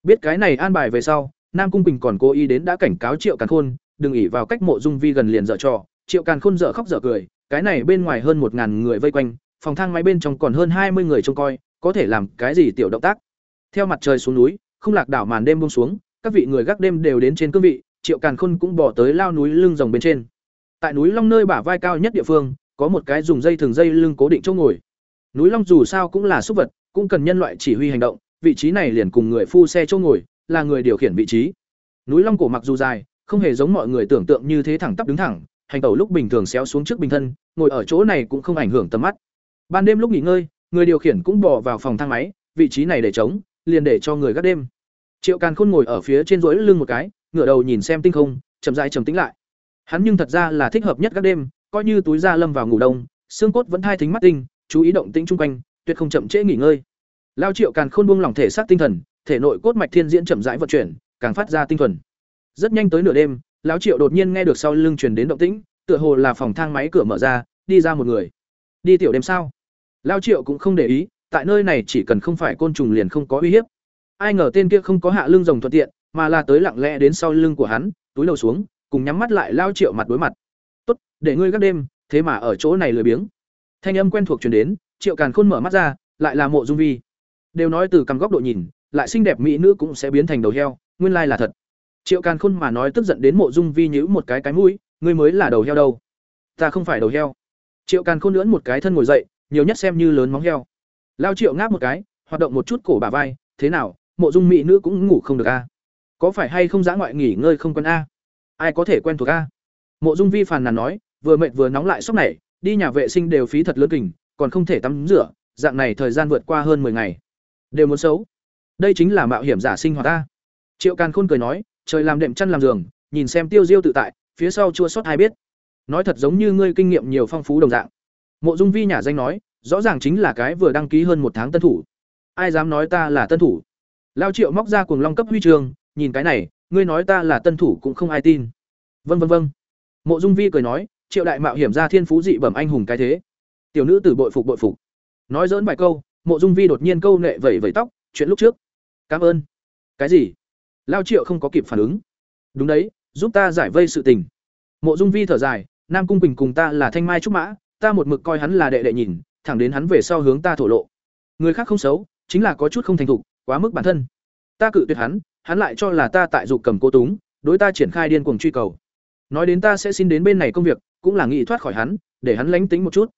[SPEAKER 1] Biết cái này an bài về sau, Nam Cung Bình còn cố ý đến đã cảnh cáo Triệu Càn Khôn, đừng ỉ vào cách mộ dung vi gần liền dở trò. Triệu Càn Khôn dở khóc dở cười, cái này bên ngoài hơn một ngàn người vây quanh, phòng thang máy bên trong còn hơn hai mươi người trông coi, có thể làm cái gì tiểu động tác. Theo mặt trời xuống núi, không lạc đảo màn đêm buông xuống, các vị người gác đêm đều đến trên cương vị, Triệu Càn Khôn cũng bỏ tới lao núi lưng rồng bên trên. Tại núi Long nơi bả vai cao nhất địa phương, có một cái dùng dây thường dây lưng cố định chỗ ngồi. Núi Long dù sao cũng là súc vật, cũng cần nhân loại chỉ huy hành động, vị trí này liền cùng người phu xe chỗ ngồi, là người điều khiển vị trí. Núi Long cổ mặc dù dài, không hề giống mọi người tưởng tượng như thế thẳng tắp đứng thẳng, hành tẩu lúc bình thường xéo xuống trước bình thân, ngồi ở chỗ này cũng không ảnh hưởng tầm mắt. Ban đêm lúc nghỉ ngơi, người điều khiển cũng bỏ vào phòng thang máy, vị trí này để trống, liền để cho người gác đêm. Triệu Càn Khôn ngồi ở phía trên duỗi lưng một cái, ngửa đầu nhìn xem tinh không, chậm rãi trầm tĩnh lại. Hắn nhưng thật ra là thích hợp nhất các đêm, coi như túi da lâm vào ngủ đông, xương cốt vẫn thai thính mắt tinh, chú ý động tĩnh chung quanh, tuyệt không chậm trễ nghỉ ngơi. Lao Triệu Càn Khôn buông lỏng thể xác tinh thần, thể nội cốt mạch thiên diễn chậm rãi vận chuyển, càng phát ra tinh thuần. Rất nhanh tới nửa đêm, lão Triệu đột nhiên nghe được sau lưng truyền đến động tĩnh, tựa hồ là phòng thang máy cửa mở ra, đi ra một người. Đi tiểu đêm sao? Lão Triệu cũng không để ý, tại nơi này chỉ cần không phải côn trùng liền không có uy hiếp. Ai ngờ tên kia không có hạ lưng rồng thuận tiện, mà là tới lặng lẽ đến sau lưng của hắn, túi đầu xuống, cùng nhắm mắt lại Lao Triệu mặt đối mặt. "Tốt, để ngươi gác đêm, thế mà ở chỗ này lười biếng." Thanh âm quen thuộc truyền đến, Triệu Càn Khôn mở mắt ra, lại là Mộ Dung Vi. Đều nói từ cằm góc độ nhìn, lại xinh đẹp mỹ nữ cũng sẽ biến thành đầu heo, nguyên lai là thật. Triệu Càn Khôn mà nói tức giận đến Mộ Dung Vi nhữ một cái cái mũi, ngươi mới là đầu heo đâu. Ta không phải đầu heo. Triệu Càn Khôn lưỡn một cái thân ngồi dậy, nhiều nhất xem như lớn móng heo. Lao Triệu ngáp một cái, hoạt động một chút cổ bà vai, thế nào, Mộ Dung mỹ nữ cũng ngủ không được a? Có phải hay không dã ngoại nghỉ ngơi không quen a? Ai có thể quen thuộc a? Mộ Dung Vi phàn nàn nói, vừa mệt vừa nóng lại sốc này, đi nhà vệ sinh đều phí thật lớn kình, còn không thể tắm rửa, dạng này thời gian vượt qua hơn 10 ngày. Đều muốn xấu. Đây chính là mạo hiểm giả sinh hoạt ta. Triệu Càn Khôn cười nói, trời làm đệm chăn làm giường, nhìn xem Tiêu Diêu tự tại, phía sau chua xót ai biết. Nói thật giống như ngươi kinh nghiệm nhiều phong phú đồng dạng. Mộ Dung Vi nhà danh nói, rõ ràng chính là cái vừa đăng ký hơn một tháng tân thủ. Ai dám nói ta là tân thủ? Lao Triệu móc ra cuồng long cấp huy trường nhìn cái này, ngươi nói ta là tân thủ cũng không ai tin. Vâng vâng vâng. Mộ Dung Vi cười nói, Triệu đại mạo hiểm ra thiên phú dị bẩm anh hùng cái thế. Tiểu nữ tử bội phục bội phục. Nói dỡn vài câu, Mộ Dung Vi đột nhiên câu nệ vẩy vẩy tóc, chuyện lúc trước. Cảm ơn. Cái gì? Lao Triệu không có kịp phản ứng. Đúng đấy, giúp ta giải vây sự tình. Mộ Dung Vi thở dài, Nam Cung Bình cùng ta là thanh mai trúc mã, ta một mực coi hắn là đệ đệ nhìn, thẳng đến hắn về sau hướng ta thổ lộ. Người khác không xấu, chính là có chút không thành thục, quá mức bản thân. Ta cự tuyệt hắn, hắn lại cho là ta tại dục cầm cô túng, đối ta triển khai điên cuồng truy cầu. Nói đến ta sẽ xin đến bên này công việc, cũng là nghĩ thoát khỏi hắn, để hắn lánh tính một chút.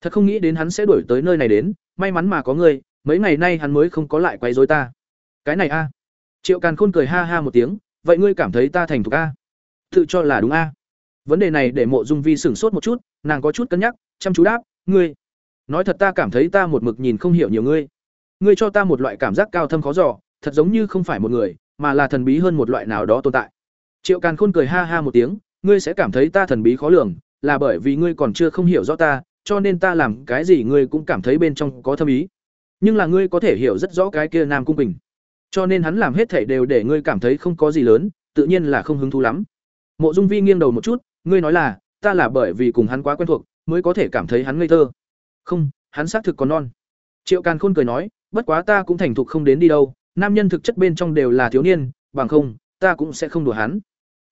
[SPEAKER 1] Thật không nghĩ đến hắn sẽ đuổi tới nơi này đến, may mắn mà có người, mấy ngày nay hắn mới không có lại quấy rối ta. Cái này a. Triệu Càn Khôn cười ha ha một tiếng, vậy ngươi cảm thấy ta thành thục a? Tự cho là đúng a. Vấn đề này để Mộ Dung Vi sửng sốt một chút, nàng có chút cân nhắc, chăm chú đáp, ngươi. Nói thật ta cảm thấy ta một mực nhìn không hiểu nhiều ngươi. Ngươi cho ta một loại cảm giác cao thâm khó giỏ thật giống như không phải một người, mà là thần bí hơn một loại nào đó tồn tại. Triệu Càn Khôn cười ha ha một tiếng, ngươi sẽ cảm thấy ta thần bí khó lường, là bởi vì ngươi còn chưa không hiểu rõ ta, cho nên ta làm cái gì ngươi cũng cảm thấy bên trong có thâm ý. Nhưng là ngươi có thể hiểu rất rõ cái kia Nam Cung Bình. Cho nên hắn làm hết thảy đều để ngươi cảm thấy không có gì lớn, tự nhiên là không hứng thú lắm. Mộ Dung Vi nghiêng đầu một chút, ngươi nói là, ta là bởi vì cùng hắn quá quen thuộc, mới có thể cảm thấy hắn ngây thơ. Không, hắn xác thực còn non. Triệu Càn Khôn cười nói, bất quá ta cũng thành thục không đến đi đâu, nam nhân thực chất bên trong đều là thiếu niên, bằng không, ta cũng sẽ không đùa hắn.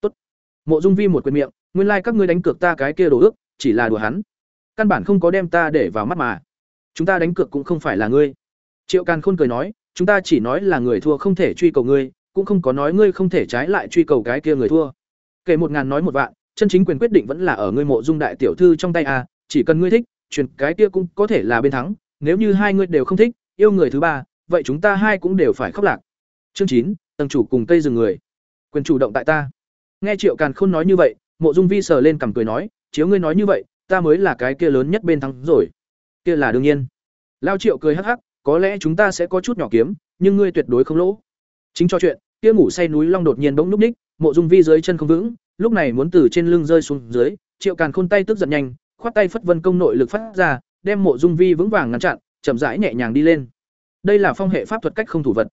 [SPEAKER 1] Tốt. Mộ Dung Vi một quyền miệng, nguyên lai like các ngươi đánh cược ta cái kia đồ ước, chỉ là đùa hắn. Căn bản không có đem ta để vào mắt mà. Chúng ta đánh cược cũng không phải là ngươi. Triệu Càn Khôn cười nói, chúng ta chỉ nói là người thua không thể truy cầu ngươi, cũng không có nói ngươi không thể trái lại truy cầu cái kia người thua. Kể một ngàn nói một vạn, chân chính quyền quyết định vẫn là ở ngươi Mộ Dung đại tiểu thư trong tay à, chỉ cần ngươi thích, truyền cái kia cũng có thể là bên thắng, nếu như hai ngươi đều không thích, yêu người thứ ba, vậy chúng ta hai cũng đều phải khóc lạc. Chương chín, tầng chủ cùng cây rừng người. Quyền chủ động tại ta. Nghe Triệu Càn Khôn nói như vậy, Mộ Dung Vi sờ lên cằm cười nói, chiếu ngươi nói như vậy, ta mới là cái kia lớn nhất bên thắng rồi. Kia là đương nhiên. Lao Triệu cười hắc hắc, có lẽ chúng ta sẽ có chút nhỏ kiếm, nhưng ngươi tuyệt đối không lỗ. Chính cho chuyện, kia ngủ say núi long đột nhiên bỗng núp ních, Mộ Dung Vi dưới chân không vững, lúc này muốn từ trên lưng rơi xuống dưới, Triệu Càn Khôn tay tức giận nhanh, khoát tay phất vân công nội lực phát ra, đem Mộ Dung Vi vững vàng ngăn chặn, chậm rãi nhẹ nhàng đi lên. Đây là phong hệ pháp thuật cách không thủ vật.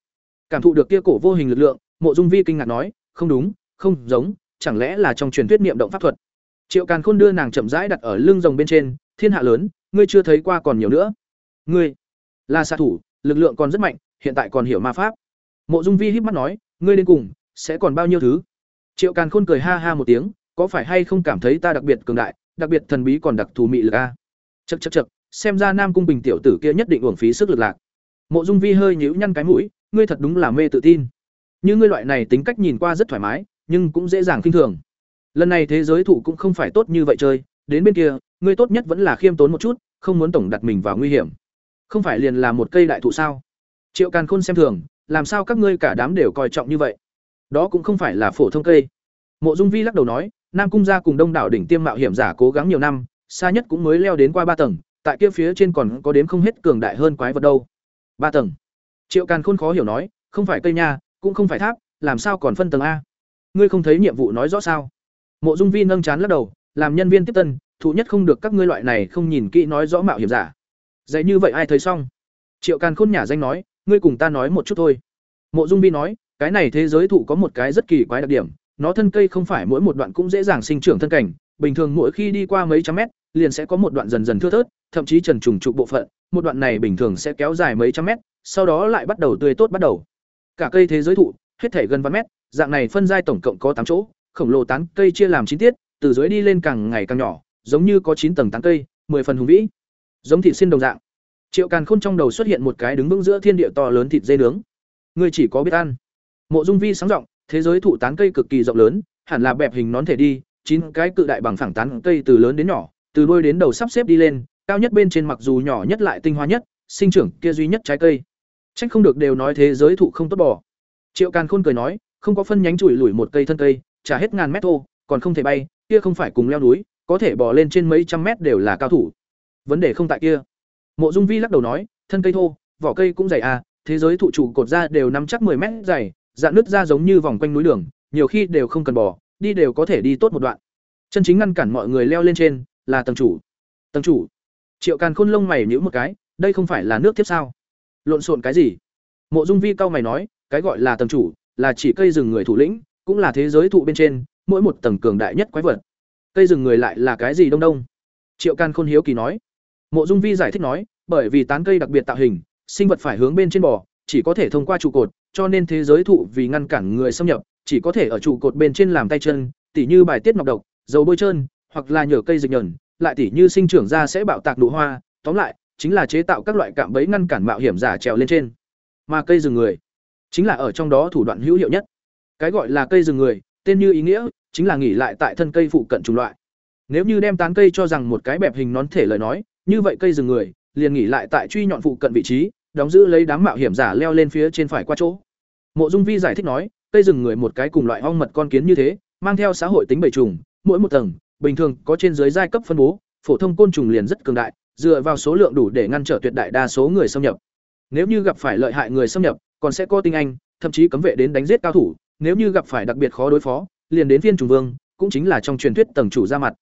[SPEAKER 1] Cảm thụ được kia cổ vô hình lực lượng, Mộ Dung Vi kinh ngạc nói, không đúng, không giống, chẳng lẽ là trong truyền thuyết niệm động pháp thuật. Triệu Càn Khôn đưa nàng chậm rãi đặt ở lưng rồng bên trên, thiên hạ lớn, ngươi chưa thấy qua còn nhiều nữa. Ngươi là xạ thủ, lực lượng còn rất mạnh, hiện tại còn hiểu ma pháp. Mộ Dung Vi híp mắt nói, ngươi đến cùng sẽ còn bao nhiêu thứ? Triệu Càn Khôn cười ha ha một tiếng, có phải hay không cảm thấy ta đặc biệt cường đại, đặc biệt thần bí còn đặc thù mị lực a? chật chật chật xem ra Nam Cung Bình tiểu tử kia nhất định uổng phí sức lực lạc. Mộ Dung Vi hơi nhíu nhăn cái mũi, ngươi thật đúng là mê tự tin. Như ngươi loại này tính cách nhìn qua rất thoải mái, nhưng cũng dễ dàng khinh thường. Lần này thế giới thủ cũng không phải tốt như vậy chơi, đến bên kia, ngươi tốt nhất vẫn là khiêm tốn một chút, không muốn tổng đặt mình vào nguy hiểm. Không phải liền là một cây đại thụ sao? Triệu Càn Khôn xem thường, làm sao các ngươi cả đám đều coi trọng như vậy? Đó cũng không phải là phổ thông cây. Mộ Dung Vi lắc đầu nói, Nam cung gia cùng Đông đảo đỉnh tiêm mạo hiểm giả cố gắng nhiều năm, xa nhất cũng mới leo đến qua ba tầng, tại kia phía trên còn có đến không hết cường đại hơn quái vật đâu. Ba tầng. Triệu Càn Khôn khó hiểu nói, không phải cây nha, cũng không phải tháp, làm sao còn phân tầng a? Ngươi không thấy nhiệm vụ nói rõ sao? Mộ Dung Vi nâng chán lắc đầu, làm nhân viên tiếp tân, thụ nhất không được các ngươi loại này không nhìn kỹ nói rõ mạo hiểm giả. Dạy như vậy ai thấy xong? Triệu Càn Khôn nhả danh nói, ngươi cùng ta nói một chút thôi. Mộ Dung bi nói, cái này thế giới thụ có một cái rất kỳ quái đặc điểm, nó thân cây không phải mỗi một đoạn cũng dễ dàng sinh trưởng thân cảnh, bình thường mỗi khi đi qua mấy trăm mét, liền sẽ có một đoạn dần dần thưa thớt, thậm chí trần trùng trụ bộ phận, một đoạn này bình thường sẽ kéo dài mấy trăm mét, sau đó lại bắt đầu tươi tốt bắt đầu. Cả cây thế giới thụ, hết thể gần vạn mét, dạng này phân giai tổng cộng có tám chỗ, khổng lồ tán cây chia làm chín tiết, từ dưới đi lên càng ngày càng nhỏ, giống như có chín tầng tán cây, 10 phần hùng vĩ. Giống thịt xin đồng dạng. Triệu Càn Khôn trong đầu xuất hiện một cái đứng vững giữa thiên địa to lớn thịt dê nướng. Ngươi chỉ có biết ăn. Mộ Dung Vi sáng rộng thế giới thụ tán cây cực kỳ rộng lớn, hẳn là bẹp hình nón thể đi, chín cái cự đại bằng phẳng tán cây từ lớn đến nhỏ, từ đôi đến đầu sắp xếp đi lên, cao nhất bên trên mặc dù nhỏ nhất lại tinh hoa nhất, sinh trưởng kia duy nhất trái cây. Trách không được đều nói thế giới thụ không tốt bỏ. Triệu Càn Khôn cười nói, không có phân nhánh chùi lủi một cây thân cây, trả hết ngàn mét thô, còn không thể bay, kia không phải cùng leo núi, có thể bò lên trên mấy trăm mét đều là cao thủ. Vấn đề không tại kia. Mộ Dung Vi lắc đầu nói, thân cây thô, vỏ cây cũng dày à, thế giới thụ trụ cột ra đều nắm chắc 10 mét dày, dạn nứt ra giống như vòng quanh núi đường, nhiều khi đều không cần bỏ, đi đều có thể đi tốt một đoạn. Chân chính ngăn cản mọi người leo lên trên là tầng chủ. Tầng chủ. Triệu Càn Khôn lông mày nhíu một cái, đây không phải là nước tiếp sao? Lộn xộn cái gì? Mộ Dung Vi cao mày nói, cái gọi là tầng chủ, là chỉ cây rừng người thủ lĩnh, cũng là thế giới thụ bên trên, mỗi một tầng cường đại nhất quái vật. Cây rừng người lại là cái gì đông đông? Triệu Càn Khôn hiếu kỳ nói. Mộ Dung Vi giải thích nói, bởi vì tán cây đặc biệt tạo hình, sinh vật phải hướng bên trên bò, chỉ có thể thông qua trụ cột, cho nên thế giới thụ vì ngăn cản người xâm nhập, chỉ có thể ở trụ cột bên trên làm tay chân, tỉ như bài tiết nọc độc, dầu bôi trơn, hoặc là nhờ cây dịch nhẫn, lại tỉ như sinh trưởng ra sẽ bạo tạc nụ hoa, tóm lại, chính là chế tạo các loại cạm bẫy ngăn cản mạo hiểm giả trèo lên trên. Mà cây rừng người, chính là ở trong đó thủ đoạn hữu hiệu nhất. Cái gọi là cây rừng người, tên như ý nghĩa, chính là nghỉ lại tại thân cây phụ cận chủng loại. Nếu như đem tán cây cho rằng một cái bẹp hình nón thể lời nói, như vậy cây rừng người liền nghỉ lại tại truy nhọn phụ cận vị trí, đóng giữ lấy đám mạo hiểm giả leo lên phía trên phải qua chỗ. Mộ Dung Vi giải thích nói, cây rừng người một cái cùng loại ong mật con kiến như thế, mang theo xã hội tính bầy trùng, mỗi một tầng, bình thường có trên dưới giai cấp phân bố, phổ thông côn trùng liền rất cường đại, dựa vào số lượng đủ để ngăn trở tuyệt đại đa số người xâm nhập. Nếu như gặp phải lợi hại người xâm nhập, còn sẽ có tinh anh, thậm chí cấm vệ đến đánh giết cao thủ, nếu như gặp phải đặc biệt khó đối phó, liền đến viên trùng vương, cũng chính là trong truyền thuyết tầng chủ ra mặt.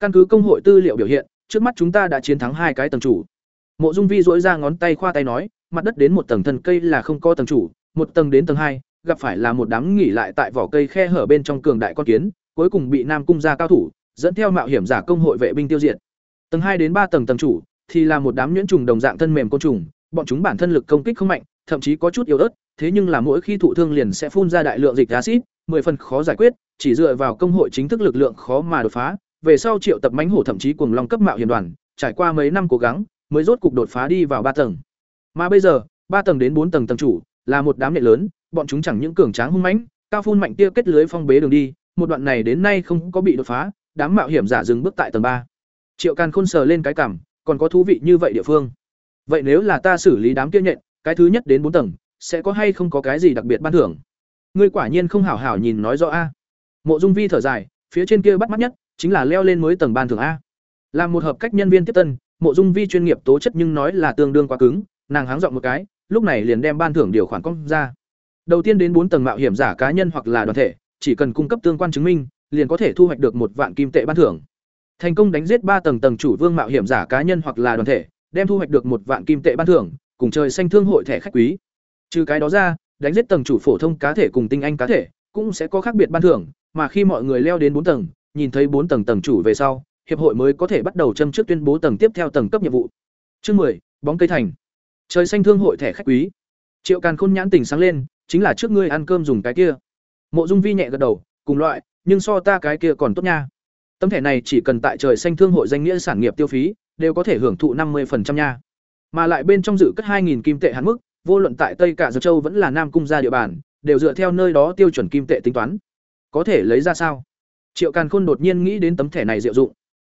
[SPEAKER 1] Căn cứ công hội tư liệu biểu hiện, trước mắt chúng ta đã chiến thắng hai cái tầng chủ. Mộ Dung Vi duỗi ra ngón tay khoa tay nói, mặt đất đến một tầng thần cây là không có tầng chủ, một tầng đến tầng hai, gặp phải là một đám nghỉ lại tại vỏ cây khe hở bên trong cường đại con kiến, cuối cùng bị Nam cung gia cao thủ dẫn theo mạo hiểm giả công hội vệ binh tiêu diệt. Tầng hai đến ba tầng tầng chủ thì là một đám nhuyễn trùng đồng dạng thân mềm côn trùng, bọn chúng bản thân lực công kích không mạnh, thậm chí có chút yếu ớt, thế nhưng là mỗi khi thụ thương liền sẽ phun ra đại lượng dịch axit, mười phần khó giải quyết, chỉ dựa vào công hội chính thức lực lượng khó mà đột phá. Về sau triệu tập mánh hổ thậm chí cuồng long cấp mạo hiểm đoàn, trải qua mấy năm cố gắng, mới rốt cục đột phá đi vào ba tầng. Mà bây giờ, ba tầng đến bốn tầng tầng chủ, là một đám nệ lớn, bọn chúng chẳng những cường tráng hung mãnh, cao phun mạnh tia kết lưới phong bế đường đi, một đoạn này đến nay không có bị đột phá, đám mạo hiểm giả dừng bước tại tầng ba. Triệu Càn Khôn sờ lên cái cằm, còn có thú vị như vậy địa phương. Vậy nếu là ta xử lý đám kia nhện, cái thứ nhất đến bốn tầng, sẽ có hay không có cái gì đặc biệt ban thưởng? Ngươi quả nhiên không hảo hảo nhìn nói rõ a. Mộ Dung Vi thở dài, phía trên kia bắt mắt nhất chính là leo lên mới tầng ban thưởng a. Làm một hợp cách nhân viên tiếp tân, Mộ Dung Vi chuyên nghiệp tố chất nhưng nói là tương đương quá cứng, nàng háng dọn một cái, lúc này liền đem ban thưởng điều khoản công ra. Đầu tiên đến bốn tầng mạo hiểm giả cá nhân hoặc là đoàn thể, chỉ cần cung cấp tương quan chứng minh, liền có thể thu hoạch được một vạn kim tệ ban thưởng. Thành công đánh giết ba tầng tầng chủ vương mạo hiểm giả cá nhân hoặc là đoàn thể, đem thu hoạch được một vạn kim tệ ban thưởng, cùng trời xanh thương hội thẻ khách quý. Trừ cái đó ra, đánh giết tầng chủ phổ thông cá thể cùng tinh anh cá thể, cũng sẽ có khác biệt ban thưởng, mà khi mọi người leo đến bốn tầng, nhìn thấy bốn tầng tầng chủ về sau, hiệp hội mới có thể bắt đầu châm trước tuyên bố tầng tiếp theo tầng cấp nhiệm vụ. Chương 10, bóng cây thành. trời xanh thương hội thẻ khách quý. Triệu càn khôn nhãn tỉnh sáng lên chính là trước ngươi ăn cơm dùng cái kia. Mộ dung vi nhẹ gật đầu cùng loại nhưng so ta cái kia còn tốt nha. Tấm thẻ này chỉ cần tại trời xanh thương hội danh nghĩa sản nghiệp tiêu phí đều có thể hưởng thụ năm 50% nha. Mà lại bên trong dự cất 2.000 kim tệ hạn mức vô luận tại tây cả dược châu vẫn là nam cung gia địa bàn đều dựa theo nơi đó tiêu chuẩn kim tệ tính toán. Có thể lấy ra sao? Triệu càn khôn đột nhiên nghĩ đến tấm thẻ này diệu dụng.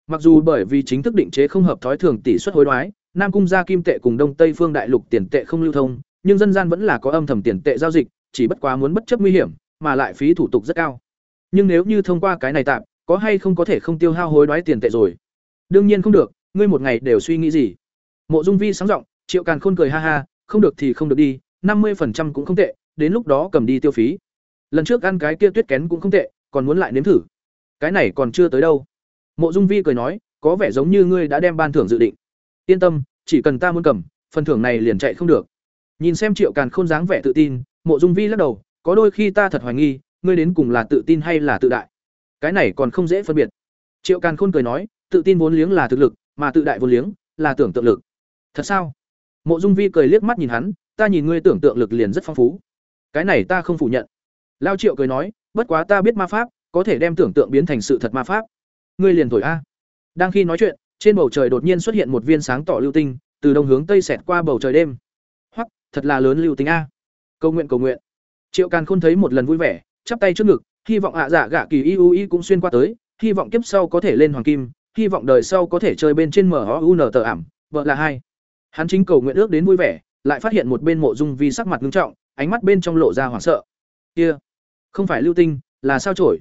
[SPEAKER 1] Mặc dù bởi vì chính thức định chế không hợp thói thường tỷ suất hối đoái, nam cung gia kim tệ cùng đông tây phương đại lục tiền tệ không lưu thông, nhưng dân gian vẫn là có âm thầm tiền tệ giao dịch, chỉ bất quá muốn bất chấp nguy hiểm, mà lại phí thủ tục rất cao. Nhưng nếu như thông qua cái này tạm, có hay không có thể không tiêu hao hối đoái tiền tệ rồi? Đương nhiên không được, ngươi một ngày đều suy nghĩ gì? Mộ dung vi sáng giọng, triệu càn khôn cười ha ha, không được thì không được đi, năm mươi cũng không tệ, đến lúc đó cầm đi tiêu phí. Lần trước ăn cái kia tuyết kén cũng không tệ, còn muốn lại nếm thử cái này còn chưa tới đâu. Mộ dung vi cười nói, có vẻ giống như ngươi đã đem ban thưởng dự định. Yên tâm, chỉ cần ta muốn cầm, phần thưởng này liền chạy không được. Nhìn xem triệu càn khôn dáng vẻ tự tin, mộ dung vi lắc đầu, có đôi khi ta thật hoài nghi, ngươi đến cùng là tự tin hay là tự đại? Cái này còn không dễ phân biệt. Triệu càn khôn cười nói, tự tin vốn liếng là thực lực, mà tự đại vốn liếng là tưởng tượng lực. Thật sao? Mộ dung vi cười liếc mắt nhìn hắn, ta nhìn ngươi tưởng tượng lực liền rất phong phú. Cái này ta không phủ nhận. Lao triệu cười nói, bất quá ta biết ma pháp có thể đem tưởng tượng biến thành sự thật ma pháp. Ngươi liền thổi a. Đang khi nói chuyện, trên bầu trời đột nhiên xuất hiện một viên sáng tỏ lưu tinh, từ đông hướng tây xẹt qua bầu trời đêm. Hoặc thật là lớn lưu tinh a. Cầu nguyện cầu nguyện. Triệu càn khôn thấy một lần vui vẻ, chắp tay trước ngực, hy vọng ạ giả gạ kỳ iu y cũng xuyên qua tới, hy vọng kiếp sau có thể lên hoàng kim, hy vọng đời sau có thể chơi bên trên mở un tờ ảm, vợ là hai. Hắn chính cầu nguyện ước đến vui vẻ, lại phát hiện một bên mộ dung vi sắc mặt ngưng trọng, ánh mắt bên trong lộ ra hoảng sợ. Kia, không phải lưu tinh, là sao chổi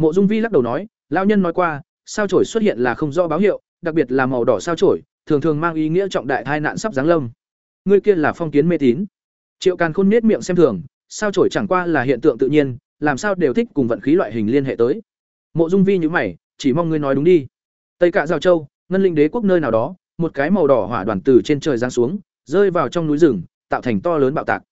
[SPEAKER 1] mộ dung vi lắc đầu nói, lão nhân nói qua, sao chổi xuất hiện là không rõ báo hiệu, đặc biệt là màu đỏ sao chổi, thường thường mang ý nghĩa trọng đại tai nạn sắp giáng lâm. Ngươi kia là phong kiến mê tín. Triệu càn khôn nết miệng xem thường, sao chổi chẳng qua là hiện tượng tự nhiên, làm sao đều thích cùng vận khí loại hình liên hệ tới? Mộ dung vi như mày, chỉ mong ngươi nói đúng đi. Tây cạ giao châu, ngân linh đế quốc nơi nào đó, một cái màu đỏ hỏa đoàn từ trên trời giáng xuống, rơi vào trong núi rừng, tạo thành to lớn bạo tạc.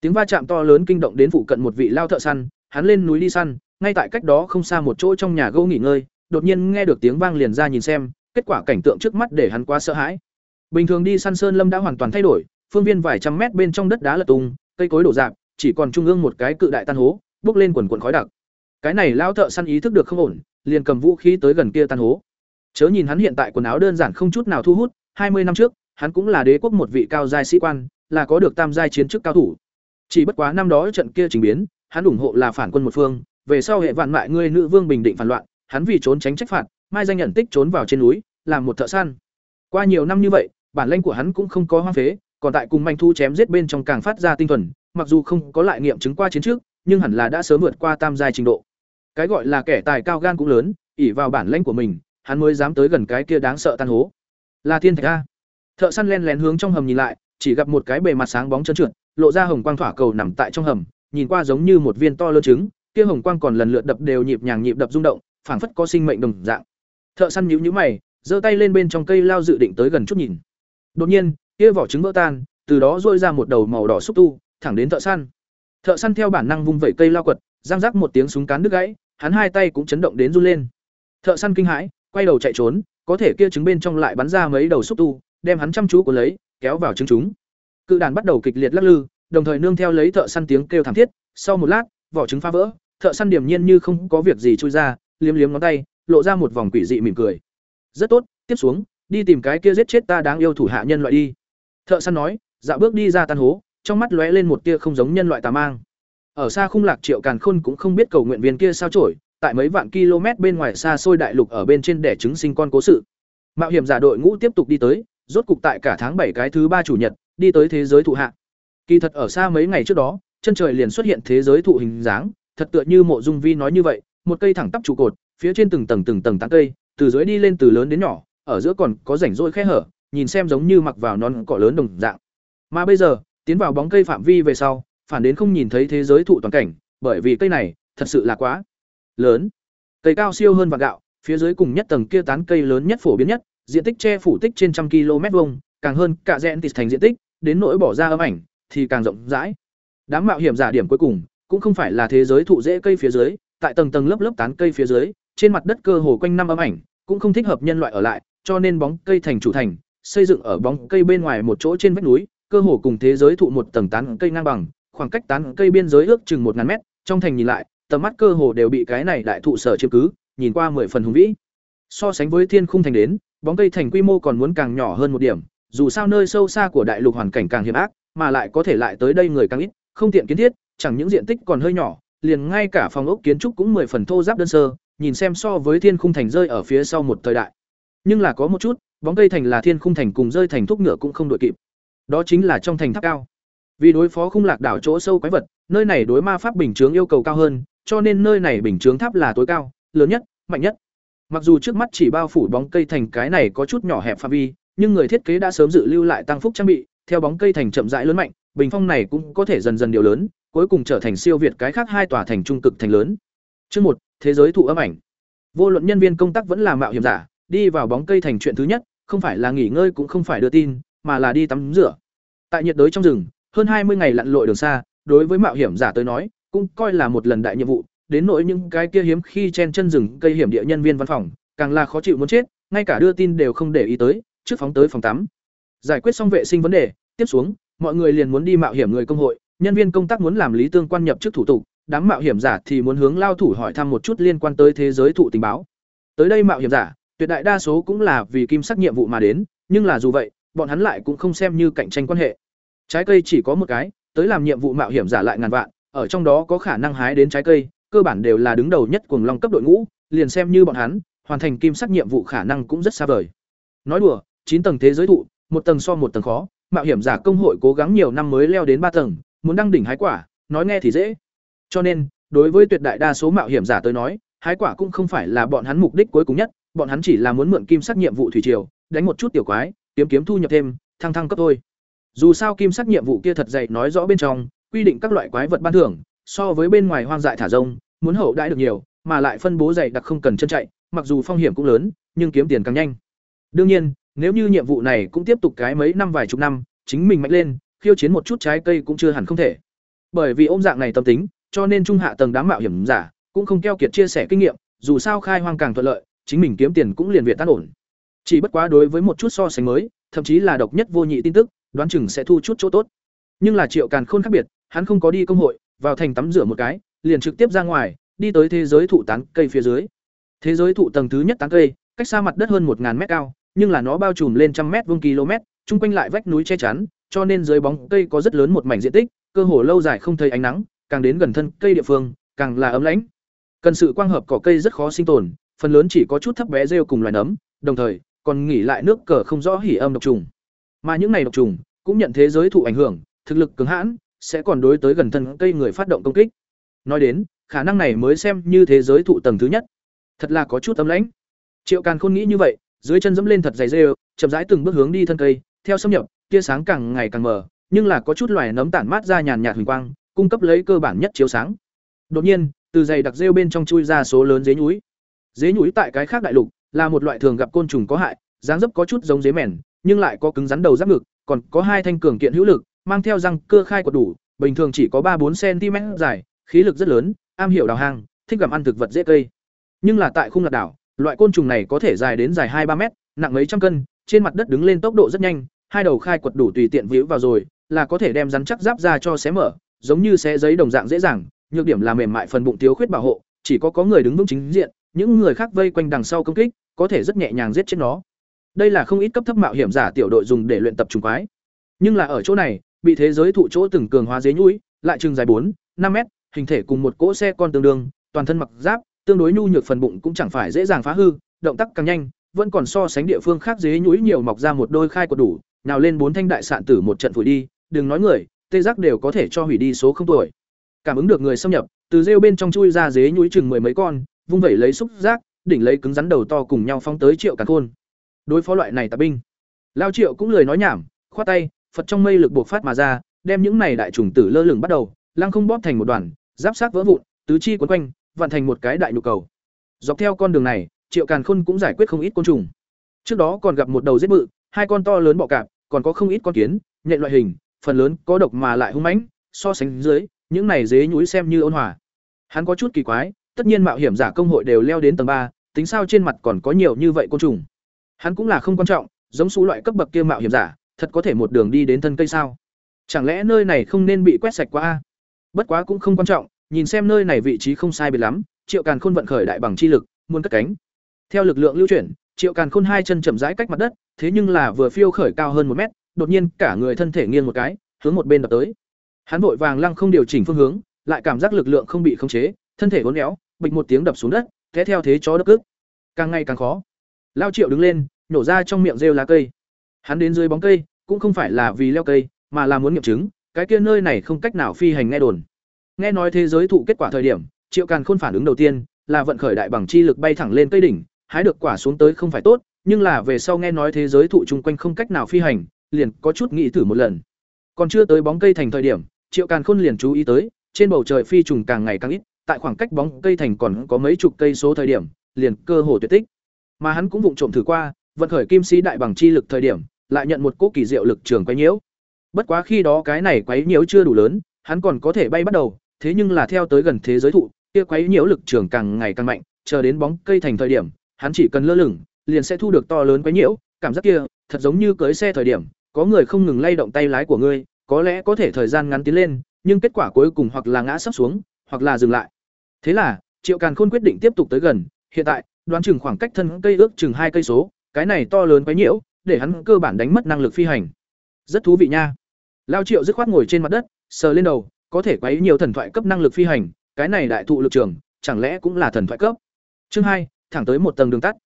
[SPEAKER 1] Tiếng va chạm to lớn kinh động đến phụ cận một vị lao thợ săn, hắn lên núi đi săn ngay tại cách đó không xa một chỗ trong nhà gỗ nghỉ ngơi đột nhiên nghe được tiếng vang liền ra nhìn xem kết quả cảnh tượng trước mắt để hắn quá sợ hãi. Bình thường đi săn sơn lâm đã hoàn toàn thay đổi phương viên vài trăm mét bên trong đất đá lật tung cây cối đổ rạp, chỉ còn trung ương một cái cự đại tan hố bốc lên quần quần khói đặc. Cái này lão thợ săn ý thức được không ổn liền cầm vũ khí tới gần kia tan hố. Chớ nhìn hắn hiện tại quần áo đơn giản không chút nào thu hút hai mươi năm trước hắn cũng là đế quốc một vị cao giai sĩ quan là có được tam giai chiến chức cao thủ. Chỉ bất quá năm đó trận kia trình biến hắn ủng hộ là phản quân một phương về sau hệ vạn mại ngươi nữ vương bình định phản loạn, hắn vì trốn tránh trách phạt, mai danh nhận tích trốn vào trên núi, làm một thợ săn. Qua nhiều năm như vậy, bản lĩnh của hắn cũng không có hoang phế, còn tại cùng manh thu chém giết bên trong càng phát ra tinh thuần, mặc dù không có lại nghiệm chứng qua chiến trước, nhưng hẳn là đã sớm vượt qua tam giai trình độ. Cái gọi là kẻ tài cao gan cũng lớn ỉ vào bản lanh của mình, hắn mới dám tới gần cái kia đáng sợ tan hố. Là thiên thạch a. Thợ săn len lén hướng trong hầm nhìn lại, chỉ gặp một cái bề mặt sáng bóng trơn trượt, lộ ra hồng quang thỏa cầu nằm tại trong hầm, nhìn qua giống như một viên to lớn trứng kia hồng quang còn lần lượt đập đều nhịp nhàng nhịp đập rung động, phảng phất có sinh mệnh đồng dạng. Thợ săn nhíu nhíu mày, giơ tay lên bên trong cây lao dự định tới gần chút nhìn. Đột nhiên, kia vỏ trứng vỡ tan, từ đó rôi ra một đầu màu đỏ xúc tu, thẳng đến thợ săn. Thợ săn theo bản năng vung vẩy cây lao quật răng rắc một tiếng súng cán đứt gãy, hắn hai tay cũng chấn động đến run lên. Thợ săn kinh hãi, quay đầu chạy trốn, có thể kia trứng bên trong lại bắn ra mấy đầu xúc tu, đem hắn chăm chú của lấy, kéo vào trứng chúng. Cự đàn bắt đầu kịch liệt lắc lư, đồng thời nương theo lấy thợ săn tiếng kêu thảm thiết, sau một lát, vỏ trứng phá vỡ thợ săn điểm nhiên như không có việc gì trôi ra, liếm liếm ngón tay, lộ ra một vòng quỷ dị mỉm cười. Rất tốt, tiếp xuống, đi tìm cái kia giết chết ta đáng yêu thủ hạ nhân loại đi. Thợ săn nói dạo bước đi ra tan hố, trong mắt lóe lên một tia không giống nhân loại tà mang. Ở xa khung lạc triệu càn khôn cũng không biết cầu nguyện viên kia sao trổi tại mấy vạn km bên ngoài xa xôi đại lục ở bên trên đẻ trứng sinh con cố sự. Mạo hiểm giả đội ngũ tiếp tục đi tới, rốt cục tại cả tháng bảy cái thứ ba chủ nhật, đi tới thế giới thụ hạ. Kỳ thật ở xa mấy ngày trước đó, chân trời liền xuất hiện thế giới thụ hình dáng thật tựa như mộ dung vi nói như vậy, một cây thẳng tắp trụ cột, phía trên từng tầng từng tầng tán cây, từ dưới đi lên từ lớn đến nhỏ, ở giữa còn có rảnh rỗi khe hở, nhìn xem giống như mặc vào nón cỏ lớn đồng dạng. Mà bây giờ, tiến vào bóng cây phạm vi về sau, phản đến không nhìn thấy thế giới thụ toàn cảnh, bởi vì cây này, thật sự là quá lớn. Cây cao siêu hơn vạn gạo, phía dưới cùng nhất tầng kia tán cây lớn nhất phổ biến nhất, diện tích che phủ tích trên trăm km vuông, càng hơn cả rẽn tịt thành diện tích, đến nỗi bỏ ra âm ảnh, thì càng rộng rãi. Đám mạo hiểm giả điểm cuối cùng cũng không phải là thế giới thụ dễ cây phía dưới tại tầng tầng lớp lớp tán cây phía dưới trên mặt đất cơ hồ quanh năm ấm ảnh cũng không thích hợp nhân loại ở lại cho nên bóng cây thành chủ thành xây dựng ở bóng cây bên ngoài một chỗ trên vách núi cơ hồ cùng thế giới thụ một tầng tán cây ngang bằng, khoảng cách tán cây biên giới ước chừng một ngàn mét, trong thành nhìn lại, tầm mắt cơ hồ đều bị cái này đại thụ sở chiếm cứ, nhìn qua mười phần hùng vĩ. So sánh với thiên khung thành đến, bóng cây thành quy mô còn muốn càng nhỏ hơn một điểm, dù sao nơi sâu xa của đại lục hoàn cảnh càng hiểm ác, mà lại có thể lại tới đây người càng ít, không tiện kiến thiết, chẳng những diện tích còn hơi nhỏ, liền ngay cả phòng ốc kiến trúc cũng mười phần thô ráp đơn sơ, nhìn xem so với thiên khung thành rơi ở phía sau một thời đại. Nhưng là có một chút, bóng cây thành là thiên khung thành cùng rơi thành thúc ngựa cũng không đội kịp. Đó chính là trong thành tháp cao. Vì đối phó khung lạc đảo chỗ sâu quái vật, nơi này đối ma pháp bình chướng yêu cầu cao hơn, cho nên nơi này bình chướng tháp là tối cao, lớn nhất, mạnh nhất. Mặc dù trước mắt chỉ bao phủ bóng cây thành cái này có chút nhỏ hẹp phạm vi, nhưng người thiết kế đã sớm dự lưu lại tăng phúc trang bị, theo bóng cây thành chậm rãi lớn mạnh, bình phong này cũng có thể dần dần điều lớn, cuối cùng trở thành siêu việt cái khác hai tòa thành trung cực thành lớn. Chương một, thế giới thụ âm ảnh. Vô luận nhân viên công tác vẫn là mạo hiểm giả, đi vào bóng cây thành chuyện thứ nhất, không phải là nghỉ ngơi cũng không phải đưa tin, mà là đi tắm rửa. Tại nhiệt đới trong rừng, hơn hai mươi ngày lặn lội đường xa, đối với mạo hiểm giả tới nói, cũng coi là một lần đại nhiệm vụ, đến nỗi những cái kia hiếm khi chen chân rừng cây hiểm địa nhân viên văn phòng, càng là khó chịu muốn chết, ngay cả đưa tin đều không để ý tới, trước phóng tới phòng tắm. Giải quyết xong vệ sinh vấn đề, tiếp xuống, mọi người liền muốn đi mạo hiểm người công hội, nhân viên công tác muốn làm lý tương quan nhập chức thủ tục, đám mạo hiểm giả thì muốn hướng lao thủ hỏi thăm một chút liên quan tới thế giới thụ tình báo. Tới đây mạo hiểm giả, tuyệt đại đa số cũng là vì kim sắc nhiệm vụ mà đến, nhưng là dù vậy, bọn hắn lại cũng không xem như cạnh tranh quan hệ. Trái cây chỉ có một cái, tới làm nhiệm vụ mạo hiểm giả lại ngàn vạn, ở trong đó có khả năng hái đến trái cây, cơ bản đều là đứng đầu nhất cuồng long cấp đội ngũ, liền xem như bọn hắn, hoàn thành kim sắc nhiệm vụ khả năng cũng rất xa vời. Nói đùa, chín tầng thế giới thụ, một tầng so một tầng khó, mạo hiểm giả công hội cố gắng nhiều năm mới leo đến ba tầng, muốn đăng đỉnh hái quả, nói nghe thì dễ. Cho nên, đối với tuyệt đại đa số mạo hiểm giả tới nói, hái quả cũng không phải là bọn hắn mục đích cuối cùng nhất, bọn hắn chỉ là muốn mượn kim sắc nhiệm vụ thủy triều, đánh một chút tiểu quái, kiếm kiếm thu nhập thêm, thăng thăng cấp thôi. Dù sao kim sắc nhiệm vụ kia thật dày nói rõ bên trong, quy định các loại quái vật ban thưởng, so với bên ngoài hoang dại thả rông, muốn hậu đãi được nhiều, mà lại phân bố dày đặc không cần chân chạy, mặc dù phong hiểm cũng lớn, nhưng kiếm tiền càng nhanh. Đương nhiên, nếu như nhiệm vụ này cũng tiếp tục cái mấy năm vài chục năm, chính mình mạnh lên, khiêu chiến một chút trái cây cũng chưa hẳn không thể. Bởi vì ôm dạng này tâm tính, cho nên trung hạ tầng đám mạo hiểm giả cũng không keo kiệt chia sẻ kinh nghiệm, dù sao khai hoang càng thuận lợi, chính mình kiếm tiền cũng liền việt tan ổn. Chỉ bất quá đối với một chút so sánh mới, thậm chí là độc nhất vô nhị tin tức, đoán chừng sẽ thu chút chỗ tốt. Nhưng là Triệu Càn Khôn khác biệt, hắn không có đi công hội, vào thành tắm rửa một cái, liền trực tiếp ra ngoài, đi tới thế giới thụ tán cây phía dưới. Thế giới thụ tầng thứ nhất tán cây, cách xa mặt đất hơn 1000 mét cao, nhưng là nó bao trùm lên trăm mét vuông km, chung quanh lại vách núi che chắn, cho nên dưới bóng cây có rất lớn một mảnh diện tích, cơ hồ lâu dài không thấy ánh nắng, càng đến gần thân cây địa phương, càng là ấm lãnh. Cần sự quang hợp cỏ cây rất khó sinh tồn, phần lớn chỉ có chút thấp bé rêu cùng loài nấm, đồng thời còn nghỉ lại nước cờ không rõ hỉ âm độc trùng. Mà những này độc trùng cũng nhận thế giới thụ ảnh hưởng, thực lực cứng hãn, sẽ còn đối tới gần thân cây người phát động công kích. Nói đến, khả năng này mới xem như thế giới thụ tầng thứ nhất. Thật là có chút ấm lãnh. Triệu Càn Khôn nghĩ như vậy, dưới chân dẫm lên thật dày rêu, chậm rãi từng bước hướng đi thân cây, theo xâm nhập, tia sáng càng ngày càng mờ, nhưng là có chút loài nấm tản mát ra nhàn nhạt huỳnh quang, cung cấp lấy cơ bản nhất chiếu sáng. Đột nhiên, từ dày đặc rêu bên trong chui ra số lớn dế nhúi. Dế nhúi tại cái khác đại lục là một loại thường gặp côn trùng có hại, dáng dấp có chút giống dế mèn, nhưng lại có cứng rắn đầu giáp ngực, còn có hai thanh cường kiện hữu lực, mang theo răng cơ khai của đủ, bình thường chỉ có ba bốn cm dài, khí lực rất lớn, am hiểu đào hang, thích gặm ăn thực vật dễ cây. Nhưng là tại khung lạc đảo, loại côn trùng này có thể dài đến dài hai ba mét, nặng mấy trăm cân, trên mặt đất đứng lên tốc độ rất nhanh, hai đầu khai quật đủ tùy tiện víu vào rồi, là có thể đem rắn chắc giáp ra cho xé mở, giống như xé giấy đồng dạng dễ dàng, nhược điểm là mềm mại phần bụng thiếu khuyết bảo hộ, chỉ có có người đứng vững chính diện, những người khác vây quanh đằng sau công kích, có thể rất nhẹ nhàng giết chết nó. Đây là không ít cấp thấp mạo hiểm giả tiểu đội dùng để luyện tập trùng quái. Nhưng là ở chỗ này, bị thế giới thụ chỗ từng cường hóa dế nhũi, lại chừng dài bốn, năm mét, hình thể cùng một cỗ xe con tương đương, toàn thân mặc giáp, tương đối nhu nhược phần bụng cũng chẳng phải dễ dàng phá hư, động tác càng nhanh, vẫn còn so sánh địa phương khác dế nhũi nhiều mọc ra một đôi khai quật đủ, nào lên bốn thanh đại sạn tử một trận phủi đi, đừng nói người, tê giác đều có thể cho hủy đi số không tuổi. Cảm ứng được người xâm nhập, từ rêu bên trong chui ra dế nhúi chừng mười mấy con, vung vẩy lấy xúc giác, đỉnh lấy cứng rắn đầu to cùng nhau phóng tới Triệu Càn Khôn. Đối phó loại này tạp binh, Lao Triệu cũng lời nói nhảm, khoát tay, Phật trong mây lực buộc phát mà ra, đem những này đại trùng tử lơ lửng bắt đầu, lăng không bóp thành một đoàn, giáp sát vỡ vụn, tứ chi quấn quanh, vặn thành một cái đại nhu cầu. Dọc theo con đường này, Triệu Càn Khôn cũng giải quyết không ít côn trùng. Trước đó còn gặp một đầu giết bự, hai con to lớn bọ cạp, còn có không ít con kiến, nhện loại hình, phần lớn có độc mà lại hung mãnh, so sánh dưới, những này dế nhúi xem như ôn hòa. Hắn có chút kỳ quái, tất nhiên mạo hiểm giả công hội đều leo đến tầng ba, tính sao trên mặt còn có nhiều như vậy côn trùng. Hắn cũng là không quan trọng, giống số loại cấp bậc kia mạo hiểm giả, thật có thể một đường đi đến thân cây sao? Chẳng lẽ nơi này không nên bị quét sạch qua a? Bất quá cũng không quan trọng, nhìn xem nơi này vị trí không sai biệt lắm, Triệu Càn Khôn vận khởi đại bằng chi lực, muốn cất cánh. Theo lực lượng lưu chuyển, Triệu Càn Khôn hai chân chậm rãi cách mặt đất, thế nhưng là vừa phiêu khởi cao hơn một mét, đột nhiên cả người thân thể nghiêng một cái, hướng một bên đập tới. Hắn vội vàng lăng không điều chỉnh phương hướng, lại cảm giác lực lượng không bị khống chế, thân thể uốn éo, bịch một tiếng đập xuống đất, thế theo thế chó đất cước. Càng ngày càng khó. Lao Triệu đứng lên, nổ ra trong miệng rêu lá cây. Hắn đến dưới bóng cây, cũng không phải là vì leo cây, mà là muốn nghiệm chứng, cái kia nơi này không cách nào phi hành nghe đồn. Nghe nói thế giới thụ kết quả thời điểm, Triệu Càn Khôn phản ứng đầu tiên là vận khởi đại bằng chi lực bay thẳng lên cây đỉnh, hái được quả xuống tới không phải tốt, nhưng là về sau nghe nói thế giới thụ chung quanh không cách nào phi hành, liền có chút nghĩ thử một lần. Còn chưa tới bóng cây thành thời điểm, Triệu Càn Khôn liền chú ý tới, trên bầu trời phi trùng càng ngày càng ít, tại khoảng cách bóng cây thành còn có mấy chục cây số thời điểm, liền cơ hồ tuyệt tích. Mà hắn cũng vụng trộm thử qua, vận khởi kim sĩ đại bằng chi lực thời điểm, lại nhận một cỗ kỳ diệu lực trường quấy nhiễu. Bất quá khi đó cái này quấy nhiễu chưa đủ lớn, hắn còn có thể bay bắt đầu, thế nhưng là theo tới gần thế giới thụ, kia quấy nhiễu lực trường càng ngày càng mạnh, chờ đến bóng cây thành thời điểm, hắn chỉ cần lơ lửng, liền sẽ thu được to lớn quấy nhiễu, cảm giác kia, thật giống như cưỡi xe thời điểm, có người không ngừng lay động tay lái của ngươi, có lẽ có thể thời gian ngắn tiến lên, nhưng kết quả cuối cùng hoặc là ngã sắp xuống, hoặc là dừng lại. Thế là, Triệu Càn Khôn quyết định tiếp tục tới gần, hiện tại, đoán chừng khoảng cách thân cây ước chừng hai cây số, cái này to lớn quấy nhiễu, để hắn cơ bản đánh mất năng lực phi hành. Rất thú vị nha. Lao Triệu dứt khoát ngồi trên mặt đất, sờ lên đầu, có thể quấy nhiều thần thoại cấp năng lực phi hành, cái này đại thụ lực trường, chẳng lẽ cũng là thần thoại cấp. Chương hai, thẳng tới một tầng đường tắt.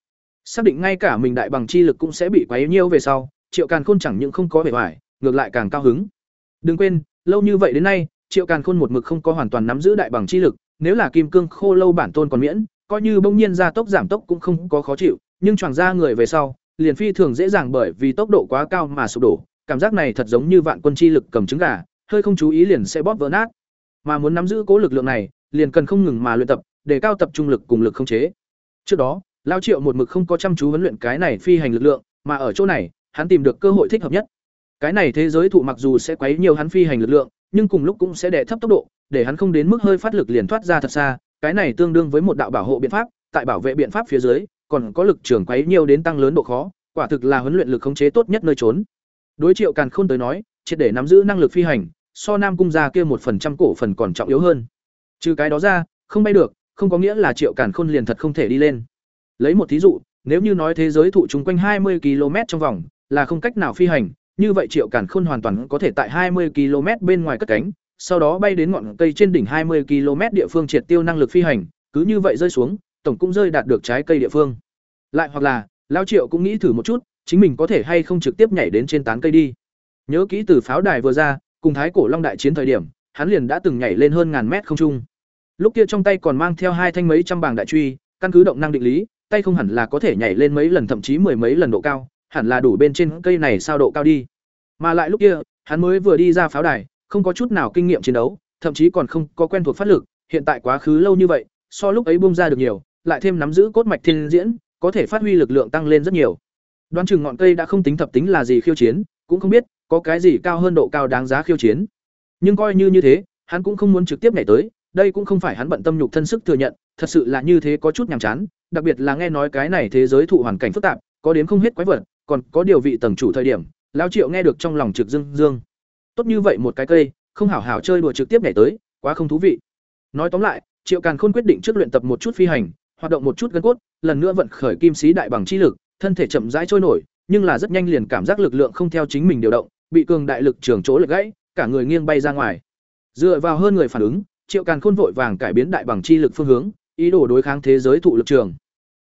[SPEAKER 1] Xác định ngay cả mình đại bằng chi lực cũng sẽ bị quấy nhiễu về sau, Triệu Càn Khôn chẳng những không có vẻ vải, ngược lại càng cao hứng. Đừng quên, lâu như vậy đến nay, Triệu Càn Khôn một mực không có hoàn toàn nắm giữ đại bằng chi lực, nếu là kim cương khô lâu bản tôn còn miễn, coi như bỗng nhiên gia tốc giảm tốc cũng không có khó chịu, nhưng choàng ra người về sau, liền phi thường dễ dàng bởi vì tốc độ quá cao mà sụp đổ, cảm giác này thật giống như vạn quân chi lực cầm trứng gà, hơi không chú ý liền sẽ bóp vỡ nát. Mà muốn nắm giữ cố lực lượng này, liền cần không ngừng mà luyện tập, để cao tập trung lực cùng lực không chế. Trước đó, Lao Triệu một mực không có chăm chú huấn luyện cái này phi hành lực lượng, mà ở chỗ này, hắn tìm được cơ hội thích hợp nhất. Cái này thế giới thụ mặc dù sẽ quấy nhiều hắn phi hành lực lượng, nhưng cùng lúc cũng sẽ đè thấp tốc độ, để hắn không đến mức hơi phát lực liền thoát ra thật xa, cái này tương đương với một đạo bảo hộ biện pháp, tại bảo vệ biện pháp phía dưới, còn có lực trưởng quấy nhiều đến tăng lớn độ khó, quả thực là huấn luyện lực khống chế tốt nhất nơi trốn. Đối Triệu Càn Khôn tới nói, triệt để nắm giữ năng lực phi hành, so Nam cung gia kia một phần trăm cổ phần còn trọng yếu hơn. Trừ cái đó ra, không bay được, không có nghĩa là Triệu Càn Khôn liền thật không thể đi lên. Lấy một thí dụ, nếu như nói thế giới thụ chúng quanh 20 km trong vòng là không cách nào phi hành, như vậy Triệu Càn Khôn hoàn toàn có thể tại 20 km bên ngoài cất cánh, sau đó bay đến ngọn cây trên đỉnh 20 km địa phương triệt tiêu năng lực phi hành, cứ như vậy rơi xuống, tổng cũng rơi đạt được trái cây địa phương. Lại hoặc là, Lão Triệu cũng nghĩ thử một chút, chính mình có thể hay không trực tiếp nhảy đến trên tán cây đi. Nhớ kỹ từ pháo đài vừa ra, cùng Thái Cổ Long đại chiến thời điểm, hắn liền đã từng nhảy lên hơn ngàn mét không trung. Lúc kia trong tay còn mang theo hai thanh mấy trăm bảng đại truy, căn cứ động năng định lý, tay không hẳn là có thể nhảy lên mấy lần thậm chí mười mấy lần độ cao, hẳn là đủ bên trên cây này sao độ cao đi. Mà lại lúc kia, hắn mới vừa đi ra pháo đài, không có chút nào kinh nghiệm chiến đấu, thậm chí còn không có quen thuộc phát lực, hiện tại quá khứ lâu như vậy, so lúc ấy bung ra được nhiều, lại thêm nắm giữ cốt mạch thiên diễn, có thể phát huy lực lượng tăng lên rất nhiều. Đoán chừng ngọn cây đã không tính thập tính là gì khiêu chiến, cũng không biết có cái gì cao hơn độ cao đáng giá khiêu chiến. Nhưng coi như như thế, hắn cũng không muốn trực tiếp nhảy tới, đây cũng không phải hắn bận tâm nhục thân sức thừa nhận, thật sự là như thế có chút nhàm chán, đặc biệt là nghe nói cái này thế giới thụ hoàn cảnh phức tạp, có đến không hết quái vật, còn có điều vị tầng chủ thời điểm, lão Triệu nghe được trong lòng trực dương dương. Tốt như vậy một cái cây, không hảo hảo chơi đùa trực tiếp nhảy tới, quá không thú vị. Nói tóm lại, Triệu Càn Khôn quyết định trước luyện tập một chút phi hành, hoạt động một chút gân cốt, lần nữa vận khởi kim sĩ đại bằng chi lực, thân thể chậm rãi trôi nổi, nhưng là rất nhanh liền cảm giác lực lượng không theo chính mình điều động, bị cường đại lực trường chỗ lực gãy, cả người nghiêng bay ra ngoài. Dựa vào hơn người phản ứng, Triệu Càn Khôn vội vàng cải biến đại bằng chi lực phương hướng, ý đồ đối kháng thế giới thụ lực trường.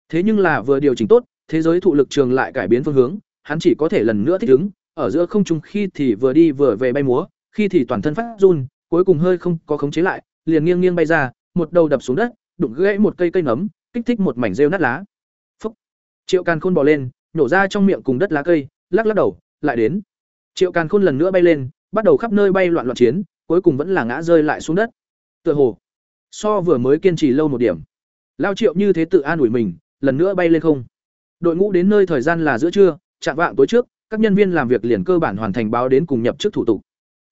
[SPEAKER 1] Thế nhưng là vừa điều chỉnh tốt, thế giới thụ lực trường lại cải biến phương hướng, hắn chỉ có thể lần nữa thích ứng, ở giữa không trung khi thì vừa đi vừa về bay múa, khi thì toàn thân phát run, cuối cùng hơi không có khống chế lại, liền nghiêng nghiêng bay ra, một đầu đập xuống đất, đụng gãy một cây cây nấm, kích thích một mảnh rêu nát lá. Phúc. Triệu Càn Khôn bò lên, nổ ra trong miệng cùng đất lá cây, lắc lắc đầu, lại đến. Triệu Càn Khôn lần nữa bay lên, bắt đầu khắp nơi bay loạn loạn chiến, cuối cùng vẫn là ngã rơi lại xuống đất. Tựa hồ, so vừa mới kiên trì lâu một điểm. Lao Triệu như thế tự an ủi mình, lần nữa bay lên không. Đội ngũ đến nơi thời gian là giữa trưa, chạm vạng tối trước, các nhân viên làm việc liền cơ bản hoàn thành báo đến cùng nhập chức thủ tục.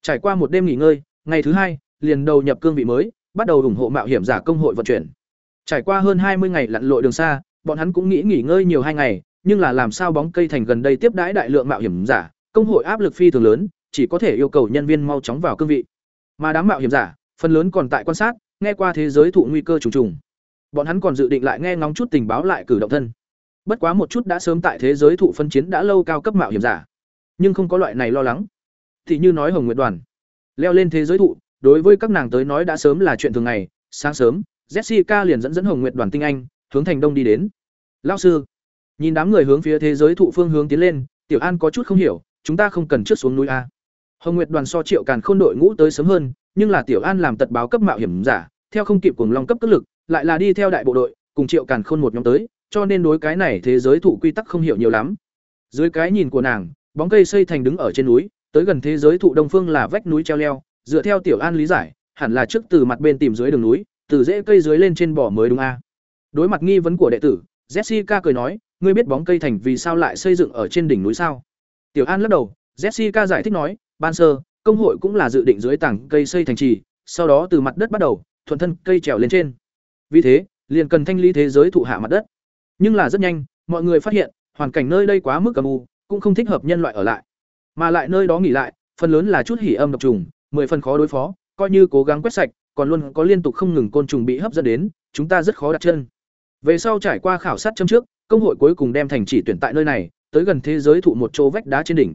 [SPEAKER 1] Trải qua một đêm nghỉ ngơi, ngày thứ hai, liền đầu nhập cương vị mới, bắt đầu ủng hộ mạo hiểm giả công hội vận chuyển. Trải qua hơn hai mươi ngày lặn lội đường xa, bọn hắn cũng nghĩ nghỉ ngơi nhiều hai ngày, nhưng là làm sao bóng cây thành gần đây tiếp đãi đại lượng mạo hiểm giả, công hội áp lực phi thường lớn, chỉ có thể yêu cầu nhân viên mau chóng vào cương vị. Mà đám mạo hiểm giả, phần lớn còn tại quan sát, nghe qua thế giới thụ nguy cơ trùng trùng. Bọn hắn còn dự định lại nghe ngóng chút tình báo lại cử động thân. Bất quá một chút đã sớm tại thế giới thụ phân chiến đã lâu cao cấp mạo hiểm giả, nhưng không có loại này lo lắng. Thì như nói Hồng Nguyệt Đoàn, leo lên thế giới thụ, đối với các nàng tới nói đã sớm là chuyện thường ngày, sáng sớm, Jessica liền dẫn dẫn Hồng Nguyệt Đoàn tinh anh, hướng thành đông đi đến. Lão sư, nhìn đám người hướng phía thế giới thụ phương hướng tiến lên, Tiểu An có chút không hiểu, chúng ta không cần trước xuống núi a. Hồng Nguyệt Đoàn so Triệu Càn Khôn đội ngũ tới sớm hơn, nhưng là Tiểu An làm tật báo cấp mạo hiểm giả, theo không kịp cùng long cấp tức lực, lại là đi theo đại bộ đội, cùng Triệu Càn Khôn một nhóm tới, cho nên đối cái này thế giới thụ quy tắc không hiểu nhiều lắm. Dưới cái nhìn của nàng, bóng cây xây thành đứng ở trên núi, tới gần thế giới thụ đông phương là vách núi treo leo, dựa theo Tiểu An lý giải, hẳn là trước từ mặt bên tìm dưới đường núi, từ rễ cây dưới lên trên bỏ mới đúng a. Đối mặt nghi vấn của đệ tử, Jessica cười nói, ngươi biết bóng cây thành vì sao lại xây dựng ở trên đỉnh núi sao? Tiểu An lắc đầu, Jessica giải thích nói, ban sơ, công hội cũng là dự định dưới tảng cây xây thành trì, sau đó từ mặt đất bắt đầu, thuận thân cây trèo lên trên. Vì thế, liền cần thanh lý thế giới thụ hạ mặt đất. Nhưng là rất nhanh, mọi người phát hiện, hoàn cảnh nơi đây quá mức âm u, cũng không thích hợp nhân loại ở lại. Mà lại nơi đó nghỉ lại, phần lớn là chút hỉ âm độc trùng, mười phần khó đối phó, coi như cố gắng quét sạch, còn luôn có liên tục không ngừng côn trùng bị hấp dẫn đến, chúng ta rất khó đặt chân. Về sau trải qua khảo sát châm trước, công hội cuối cùng đem thành chỉ tuyển tại nơi này, tới gần thế giới thụ một chỗ vách đá trên đỉnh.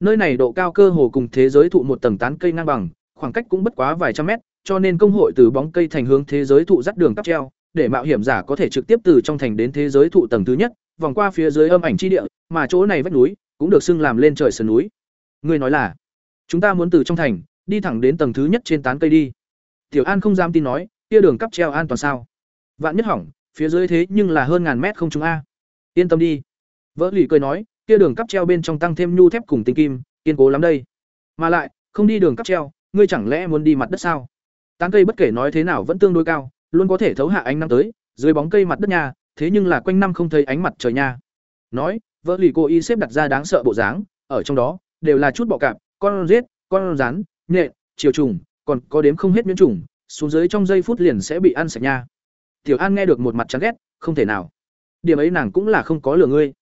[SPEAKER 1] Nơi này độ cao cơ hồ cùng thế giới thụ một tầng tán cây ngang bằng, khoảng cách cũng bất quá vài trăm mét, cho nên công hội từ bóng cây thành hướng thế giới thụ dắt đường cắp treo, để mạo hiểm giả có thể trực tiếp từ trong thành đến thế giới thụ tầng thứ nhất, vòng qua phía dưới âm ảnh chi địa, mà chỗ này vách núi cũng được xưng làm lên trời sườn núi. Người nói là, chúng ta muốn từ trong thành đi thẳng đến tầng thứ nhất trên tán cây đi. Tiểu An không dám tin nói, kia đường cắp treo an toàn sao? Vạn nhất hỏng, phía dưới thế nhưng là hơn ngàn mét không chúng a. Yên tâm đi. Vỡ lì cười nói, kia đường cắp treo bên trong tăng thêm nhu thép cùng tinh kim, kiên cố lắm đây. Mà lại, không đi đường cắp treo, ngươi chẳng lẽ muốn đi mặt đất sao? Tán cây bất kể nói thế nào vẫn tương đối cao, luôn có thể thấu hạ ánh nắng tới, dưới bóng cây mặt đất nhà, thế nhưng là quanh năm không thấy ánh mặt trời nha. Nói, vợ lì cô y xếp đặt ra đáng sợ bộ dáng, ở trong đó đều là chút bọ cạp, con rết, con rắn, nhện, chiều trùng, còn có đếm không hết miễn trùng, xuống dưới trong giây phút liền sẽ bị ăn sạch nha. Tiểu An nghe được một mặt chán ghét, không thể nào. Điểm ấy nàng cũng là không có lừa ngươi.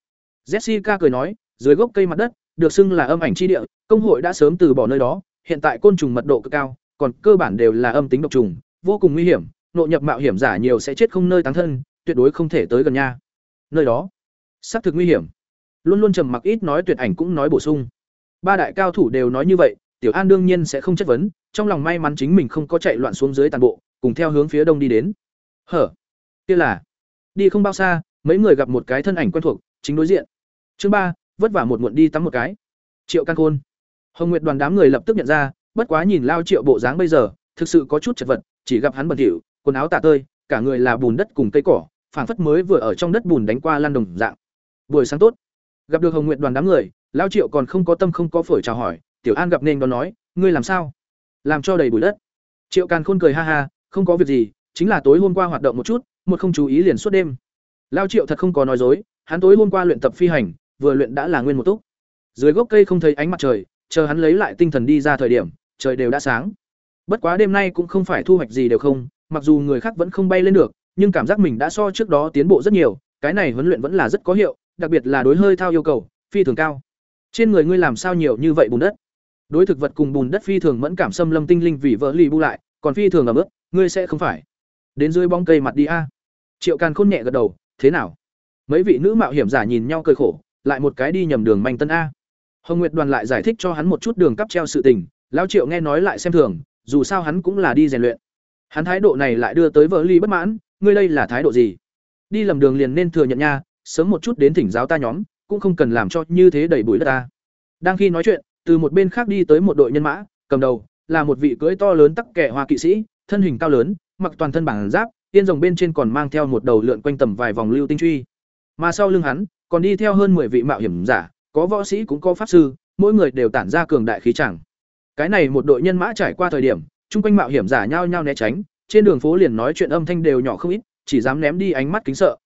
[SPEAKER 1] Jessica cười nói, dưới gốc cây mặt đất, được xưng là âm ảnh chi địa, công hội đã sớm từ bỏ nơi đó, hiện tại côn trùng mật độ cực cao, còn cơ bản đều là âm tính độc trùng, vô cùng nguy hiểm, nội nhập mạo hiểm giả nhiều sẽ chết không nơi táng thân, tuyệt đối không thể tới gần nha. Nơi đó, xác thực nguy hiểm. Luôn luôn trầm mặc ít nói tuyệt ảnh cũng nói bổ sung. Ba đại cao thủ đều nói như vậy, Tiểu An đương nhiên sẽ không chất vấn, trong lòng may mắn chính mình không có chạy loạn xuống dưới toàn bộ, cùng theo hướng phía đông đi đến. Hở, kia là đi không bao xa, mấy người gặp một cái thân ảnh quen thuộc, chính đối diện. Chương ba, vất vả một muộn đi tắm một cái. Triệu Can Khôn. Hồng Nguyệt đoàn đám người lập tức nhận ra, bất quá nhìn Lao Triệu bộ dáng bây giờ, thực sự có chút chật vật, chỉ gặp hắn bẩn thỉu, quần áo tả tơi, cả người là bùn đất cùng cây cỏ, phảng phất mới vừa ở trong đất bùn đánh qua lăn đồng dạng. Buổi sáng tốt. Gặp được Hồng Nguyệt đoàn đám người, Lao Triệu còn không có tâm không có phổi chào hỏi, Tiểu An gặp nên đó nói, ngươi làm sao? Làm cho đầy bụi đất. Triệu Càn Khôn cười ha ha, không có việc gì, chính là tối hôm qua hoạt động một chút, một không chú ý liền suốt đêm. Lao Triệu thật không có nói dối, hắn tối hôm qua luyện tập phi hành, vừa luyện đã là nguyên một túc. Dưới gốc cây không thấy ánh mặt trời, chờ hắn lấy lại tinh thần đi ra thời điểm, trời đều đã sáng. Bất quá đêm nay cũng không phải thu hoạch gì đều không, mặc dù người khác vẫn không bay lên được, nhưng cảm giác mình đã so trước đó tiến bộ rất nhiều, cái này huấn luyện vẫn là rất có hiệu, đặc biệt là đối hơi thao yêu cầu, phi thường cao. Trên người ngươi làm sao nhiều như vậy bùn đất? Đối thực vật cùng bùn đất phi thường mẫn cảm xâm lâm tinh linh vì vỡ lì bu lại, còn phi thường ở mức, ngươi sẽ không phải. Đến dưới bóng cây mặt đi a. Triệu Càn khôn nhẹ gật đầu, thế nào? Mấy vị nữ mạo hiểm giả nhìn nhau cười khổ, lại một cái đi nhầm đường manh tân a. Hồng Nguyệt Đoàn lại giải thích cho hắn một chút đường cắp treo sự tình, lão Triệu nghe nói lại xem thường, dù sao hắn cũng là đi rèn luyện. Hắn thái độ này lại đưa tới vợ ly bất mãn, ngươi đây là thái độ gì? Đi lầm đường liền nên thừa nhận nha, sớm một chút đến thỉnh giáo ta nhóm, cũng không cần làm cho như thế đầy bụi đất ta. Đang khi nói chuyện, từ một bên khác đi tới một đội nhân mã, cầm đầu là một vị cưỡi to lớn tắc kẻ hoa kỵ sĩ, thân hình cao lớn, mặc toàn thân bản giáp, tiên rồng bên trên còn mang theo một đầu lượn quanh tầm vài vòng lưu tinh truy. Mà sau lưng hắn, còn đi theo hơn 10 vị mạo hiểm giả, có võ sĩ cũng có pháp sư, mỗi người đều tản ra cường đại khí chẳng. Cái này một đội nhân mã trải qua thời điểm, chung quanh mạo hiểm giả nhao nhao né tránh, trên đường phố liền nói chuyện âm thanh đều nhỏ không ít, chỉ dám ném đi ánh mắt kính sợ.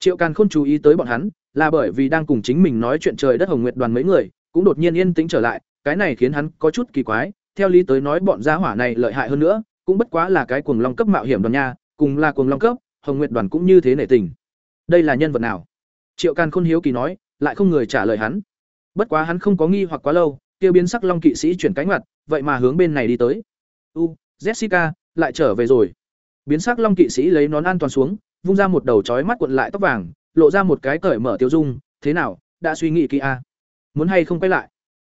[SPEAKER 1] Triệu Càn không chú ý tới bọn hắn, là bởi vì đang cùng chính mình nói chuyện trời đất hồng nguyệt đoàn mấy người, cũng đột nhiên yên tĩnh trở lại, cái này khiến hắn có chút kỳ quái, theo lý tới nói bọn gia hỏa này lợi hại hơn nữa, cũng bất quá là cái cuồng long cấp mạo hiểm đoàn nha, cùng là cuồng long cấp, hồng nguyệt đoàn cũng như thế nể tình. Đây là nhân vật nào? Triệu Càn Khôn hiếu kỳ nói, lại không người trả lời hắn. Bất quá hắn không có nghi hoặc quá lâu, kia biến sắc long kỵ sĩ chuyển cánh mặt, vậy mà hướng bên này đi tới. "U, Jessica, lại trở về rồi." Biến sắc long kỵ sĩ lấy nón an toàn xuống, vung ra một đầu chói mắt cuộn lại tóc vàng, lộ ra một cái cởi mở tiêu dung, "Thế nào, đã suy nghĩ kỹ a? Muốn hay không quay lại?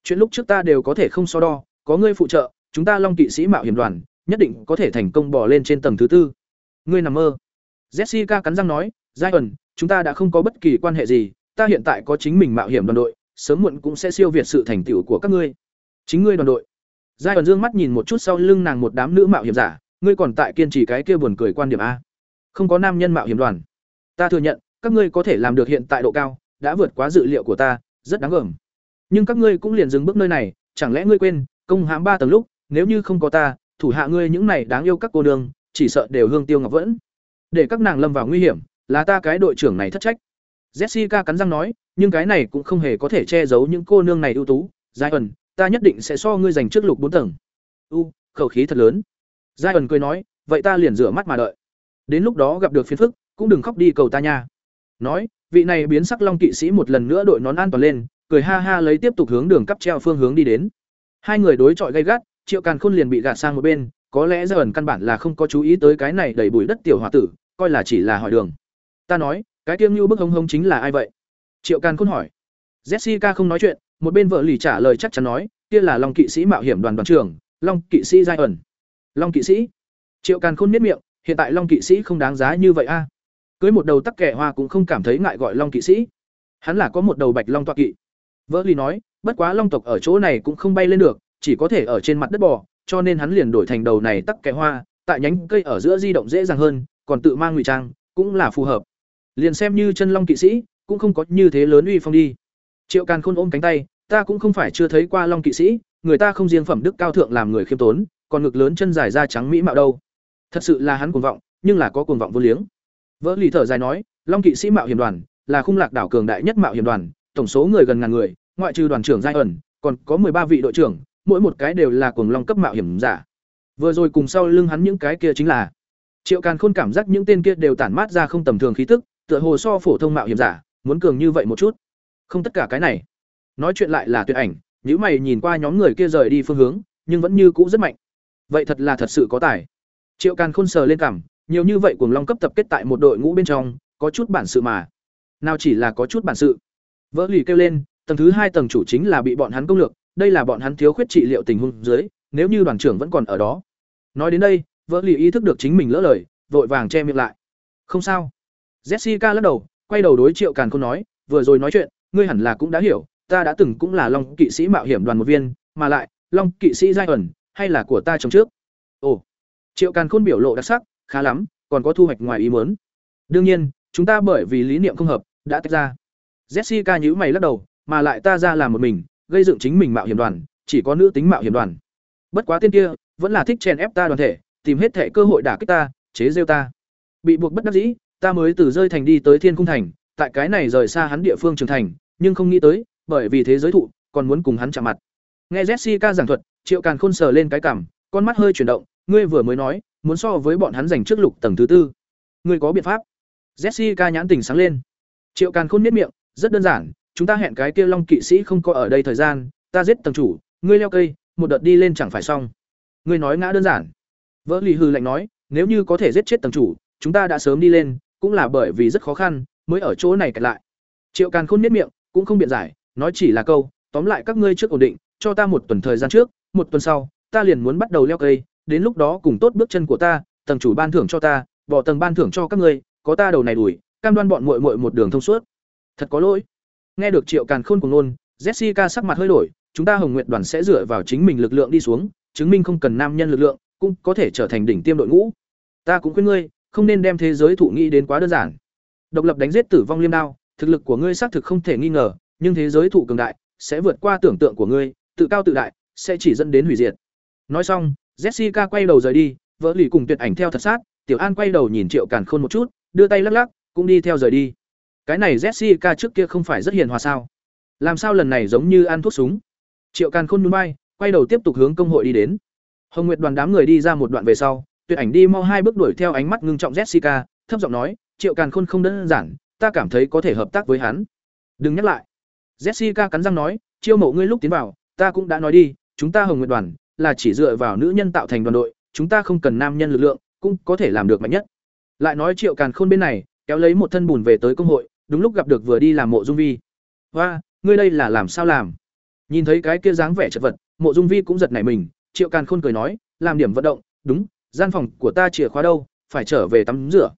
[SPEAKER 1] Chuyện lúc trước ta đều có thể không so đo, có ngươi phụ trợ, chúng ta long kỵ sĩ mạo hiểm đoàn, nhất định có thể thành công bò lên trên tầng thứ tư." Ngươi nằm mơ. Jessica cắn răng nói, giai ẩn chúng ta đã không có bất kỳ quan hệ gì, ta hiện tại có chính mình mạo hiểm đoàn đội, sớm muộn cũng sẽ siêu việt sự thành tựu của các ngươi. Chính ngươi đoàn đội." Giai ẩn dương mắt nhìn một chút sau lưng nàng một đám nữ mạo hiểm giả, ngươi còn tại kiên trì cái kia buồn cười quan điểm a? Không có nam nhân mạo hiểm đoàn. Ta thừa nhận, các ngươi có thể làm được hiện tại độ cao, đã vượt quá dự liệu của ta, rất đáng ngưỡng, Nhưng các ngươi cũng liền dừng bước nơi này, chẳng lẽ ngươi quên, công hãm ba tầng lúc, nếu như không có ta, thủ hạ ngươi những này đáng yêu các cô nương, chỉ sợ đều hương tiêu ngọc vẫn. Để các nàng lâm vào nguy hiểm, là ta cái đội trưởng này thất trách. Jessica cắn răng nói, nhưng cái này cũng không hề có thể che giấu những cô nương này ưu tú, Giai ẩn, ta nhất định sẽ so ngươi giành trước lục bốn tầng. U, khẩu khí thật lớn. Giai ẩn cười nói, vậy ta liền rửa mắt mà đợi. Đến lúc đó gặp được phiền phức, cũng đừng khóc đi cầu ta nha. Nói, vị này biến sắc long kỵ sĩ một lần nữa đội nón an toàn lên, cười ha ha lấy tiếp tục hướng đường cắp treo phương hướng đi đến. Hai người đối chọi gay gắt, Triệu Càn Khôn liền bị gạt sang một bên, có lẽ Giai ẩn căn bản là không có chú ý tới cái này đầy bụi đất tiểu hòa tử, coi là chỉ là hỏi đường. Ta nói, cái tiêm như bức hống hống chính là ai vậy? Triệu Càn Khôn hỏi. Jessica không nói chuyện, một bên vợ lì trả lời chắc chắn nói, kia là Long kỵ sĩ mạo hiểm đoàn đoàn trưởng, Long kỵ sĩ Giai ẩn. Long kỵ sĩ? Triệu Càn Khôn niết miệng, hiện tại Long kỵ sĩ không đáng giá như vậy a. Cưới một đầu tắc kẻ hoa cũng không cảm thấy ngại gọi Long kỵ sĩ. Hắn là có một đầu bạch long toa kỵ. vợ lì nói, bất quá long tộc ở chỗ này cũng không bay lên được, chỉ có thể ở trên mặt đất bò, cho nên hắn liền đổi thành đầu này tắc kẻ hoa, tại nhánh cây ở giữa di động dễ dàng hơn, còn tự mang ngụy trang, cũng là phù hợp. Liền xem như chân long kỵ sĩ, cũng không có như thế lớn uy phong đi. Triệu Càn Khôn ôm cánh tay, ta cũng không phải chưa thấy qua long kỵ sĩ, người ta không riêng phẩm đức cao thượng làm người khiêm tốn, còn ngực lớn chân dài da trắng mỹ mạo đâu. Thật sự là hắn cuồng vọng, nhưng là có cuồng vọng vô liếng. Vỡ lì thở dài nói, Long kỵ sĩ mạo hiểm đoàn là khung lạc đảo cường đại nhất mạo hiểm đoàn, tổng số người gần ngàn người, ngoại trừ đoàn trưởng giai ẩn, còn có ba vị đội trưởng, mỗi một cái đều là cuồng long cấp mạo hiểm giả. Vừa rồi cùng sau lưng hắn những cái kia chính là Triệu Càn Khôn cảm giác những tên kia đều tản mát ra không tầm thường khí tức, tựa hồ so phổ thông mạo hiểm giả, muốn cường như vậy một chút. Không tất cả cái này. Nói chuyện lại là tuyệt ảnh, nếu mày nhìn qua nhóm người kia rời đi phương hướng, nhưng vẫn như cũ rất mạnh. Vậy thật là thật sự có tài. Triệu Càn Khôn sờ lên cằm, nhiều như vậy cuồng long cấp tập kết tại một đội ngũ bên trong, có chút bản sự mà. Nào chỉ là có chút bản sự. Vỡ lì kêu lên, tầng thứ hai tầng chủ chính là bị bọn hắn công lược, đây là bọn hắn thiếu khuyết trị liệu tình huống dưới, nếu như đoàn trưởng vẫn còn ở đó. Nói đến đây, vỡ lì ý thức được chính mình lỡ lời, vội vàng che miệng lại. Không sao. Jessica lắc đầu, quay đầu đối Triệu Càn Khôn nói, vừa rồi nói chuyện, ngươi hẳn là cũng đã hiểu, ta đã từng cũng là Long kỵ sĩ mạo hiểm đoàn một viên, mà lại, Long kỵ sĩ giai ẩn, hay là của ta trong trước. Ồ. Triệu Càn Khôn biểu lộ đặc sắc, khá lắm, còn có thu hoạch ngoài ý muốn. Đương nhiên, chúng ta bởi vì lý niệm không hợp, đã tách ra. Jessica nhíu mày lắc đầu, mà lại ta ra làm một mình, gây dựng chính mình mạo hiểm đoàn, chỉ có nữ tính mạo hiểm đoàn. Bất quá tên kia, vẫn là thích chèn ép ta đoàn thể, tìm hết thể cơ hội đả kích ta, chế giễu ta. Bị buộc bất đắc dĩ, ta mới từ rơi thành đi tới Thiên Cung thành, tại cái này rời xa hắn địa phương trưởng thành, nhưng không nghĩ tới, bởi vì thế giới thụ, còn muốn cùng hắn chạm mặt. Nghe Jessica giảng thuật, Triệu Càn Khôn sờ lên cái cằm, con mắt hơi chuyển động, ngươi vừa mới nói, muốn so với bọn hắn giành trước lục tầng thứ tư. Ngươi có biện pháp? Jessica nhãn tình sáng lên. Triệu Càn Khôn miết miệng, rất đơn giản, chúng ta hẹn cái kia Long kỵ sĩ không có ở đây thời gian, ta giết tầng chủ, ngươi leo cây, một đợt đi lên chẳng phải xong. Ngươi nói ngã đơn giản. Vỡ lì hư lạnh nói, nếu như có thể giết chết tầng chủ, chúng ta đã sớm đi lên, cũng là bởi vì rất khó khăn, mới ở chỗ này kẹt lại. Triệu Càn Khôn niết miệng, cũng không biện giải, nói chỉ là câu, tóm lại các ngươi trước ổn định, cho ta một tuần thời gian trước, một tuần sau, ta liền muốn bắt đầu leo cây, đến lúc đó cùng tốt bước chân của ta, tầng chủ ban thưởng cho ta, bỏ tầng ban thưởng cho các ngươi, có ta đầu này đuổi, cam đoan bọn muội muội một đường thông suốt. Thật có lỗi. Nghe được Triệu Càn Khôn cùng nôn, Jessica sắc mặt hơi đổi, chúng ta Hồng Nguyệt đoàn sẽ dựa vào chính mình lực lượng đi xuống, chứng minh không cần nam nhân lực lượng, cũng có thể trở thành đỉnh tiêm đội ngũ. Ta cũng khuyên ngươi, không nên đem thế giới thụ nghĩ đến quá đơn giản. Độc lập đánh giết tử vong liêm đao, thực lực của ngươi xác thực không thể nghi ngờ, nhưng thế giới thụ cường đại sẽ vượt qua tưởng tượng của ngươi, tự cao tự đại sẽ chỉ dẫn đến hủy diệt. Nói xong, Jessica quay đầu rời đi, vỡ lì cùng tuyệt ảnh theo thật sát, Tiểu An quay đầu nhìn Triệu Càn Khôn một chút, đưa tay lắc lắc, cũng đi theo rời đi. Cái này Jessica trước kia không phải rất hiền hòa sao? Làm sao lần này giống như ăn thuốc súng? Triệu Càn Khôn nhún vai, quay đầu tiếp tục hướng công hội đi đến. Hồng Nguyệt đoàn đám người đi ra một đoạn về sau, Tuyệt ảnh đi mau hai bước đuổi theo ánh mắt ngưng trọng Jessica, thấp giọng nói, Triệu Càn Khôn không đơn giản, ta cảm thấy có thể hợp tác với hắn. Đừng nhắc lại. Jessica cắn răng nói, chiêu mộ ngươi lúc tiến vào, ta cũng đã nói đi, chúng ta Hồng Nguyệt đoàn là chỉ dựa vào nữ nhân tạo thành đoàn đội, chúng ta không cần nam nhân lực lượng, cũng có thể làm được mạnh nhất. Lại nói Triệu Càn Khôn bên này, kéo lấy một thân bùn về tới công hội, đúng lúc gặp được vừa đi làm mộ dung vi. và ngươi đây là làm sao làm?" Nhìn thấy cái kia dáng vẻ chật vật, Mộ Dung Vi cũng giật nảy mình, Triệu Càn Khôn cười nói, "Làm điểm vận động, đúng, gian phòng của ta chìa khóa đâu, phải trở về tắm rửa."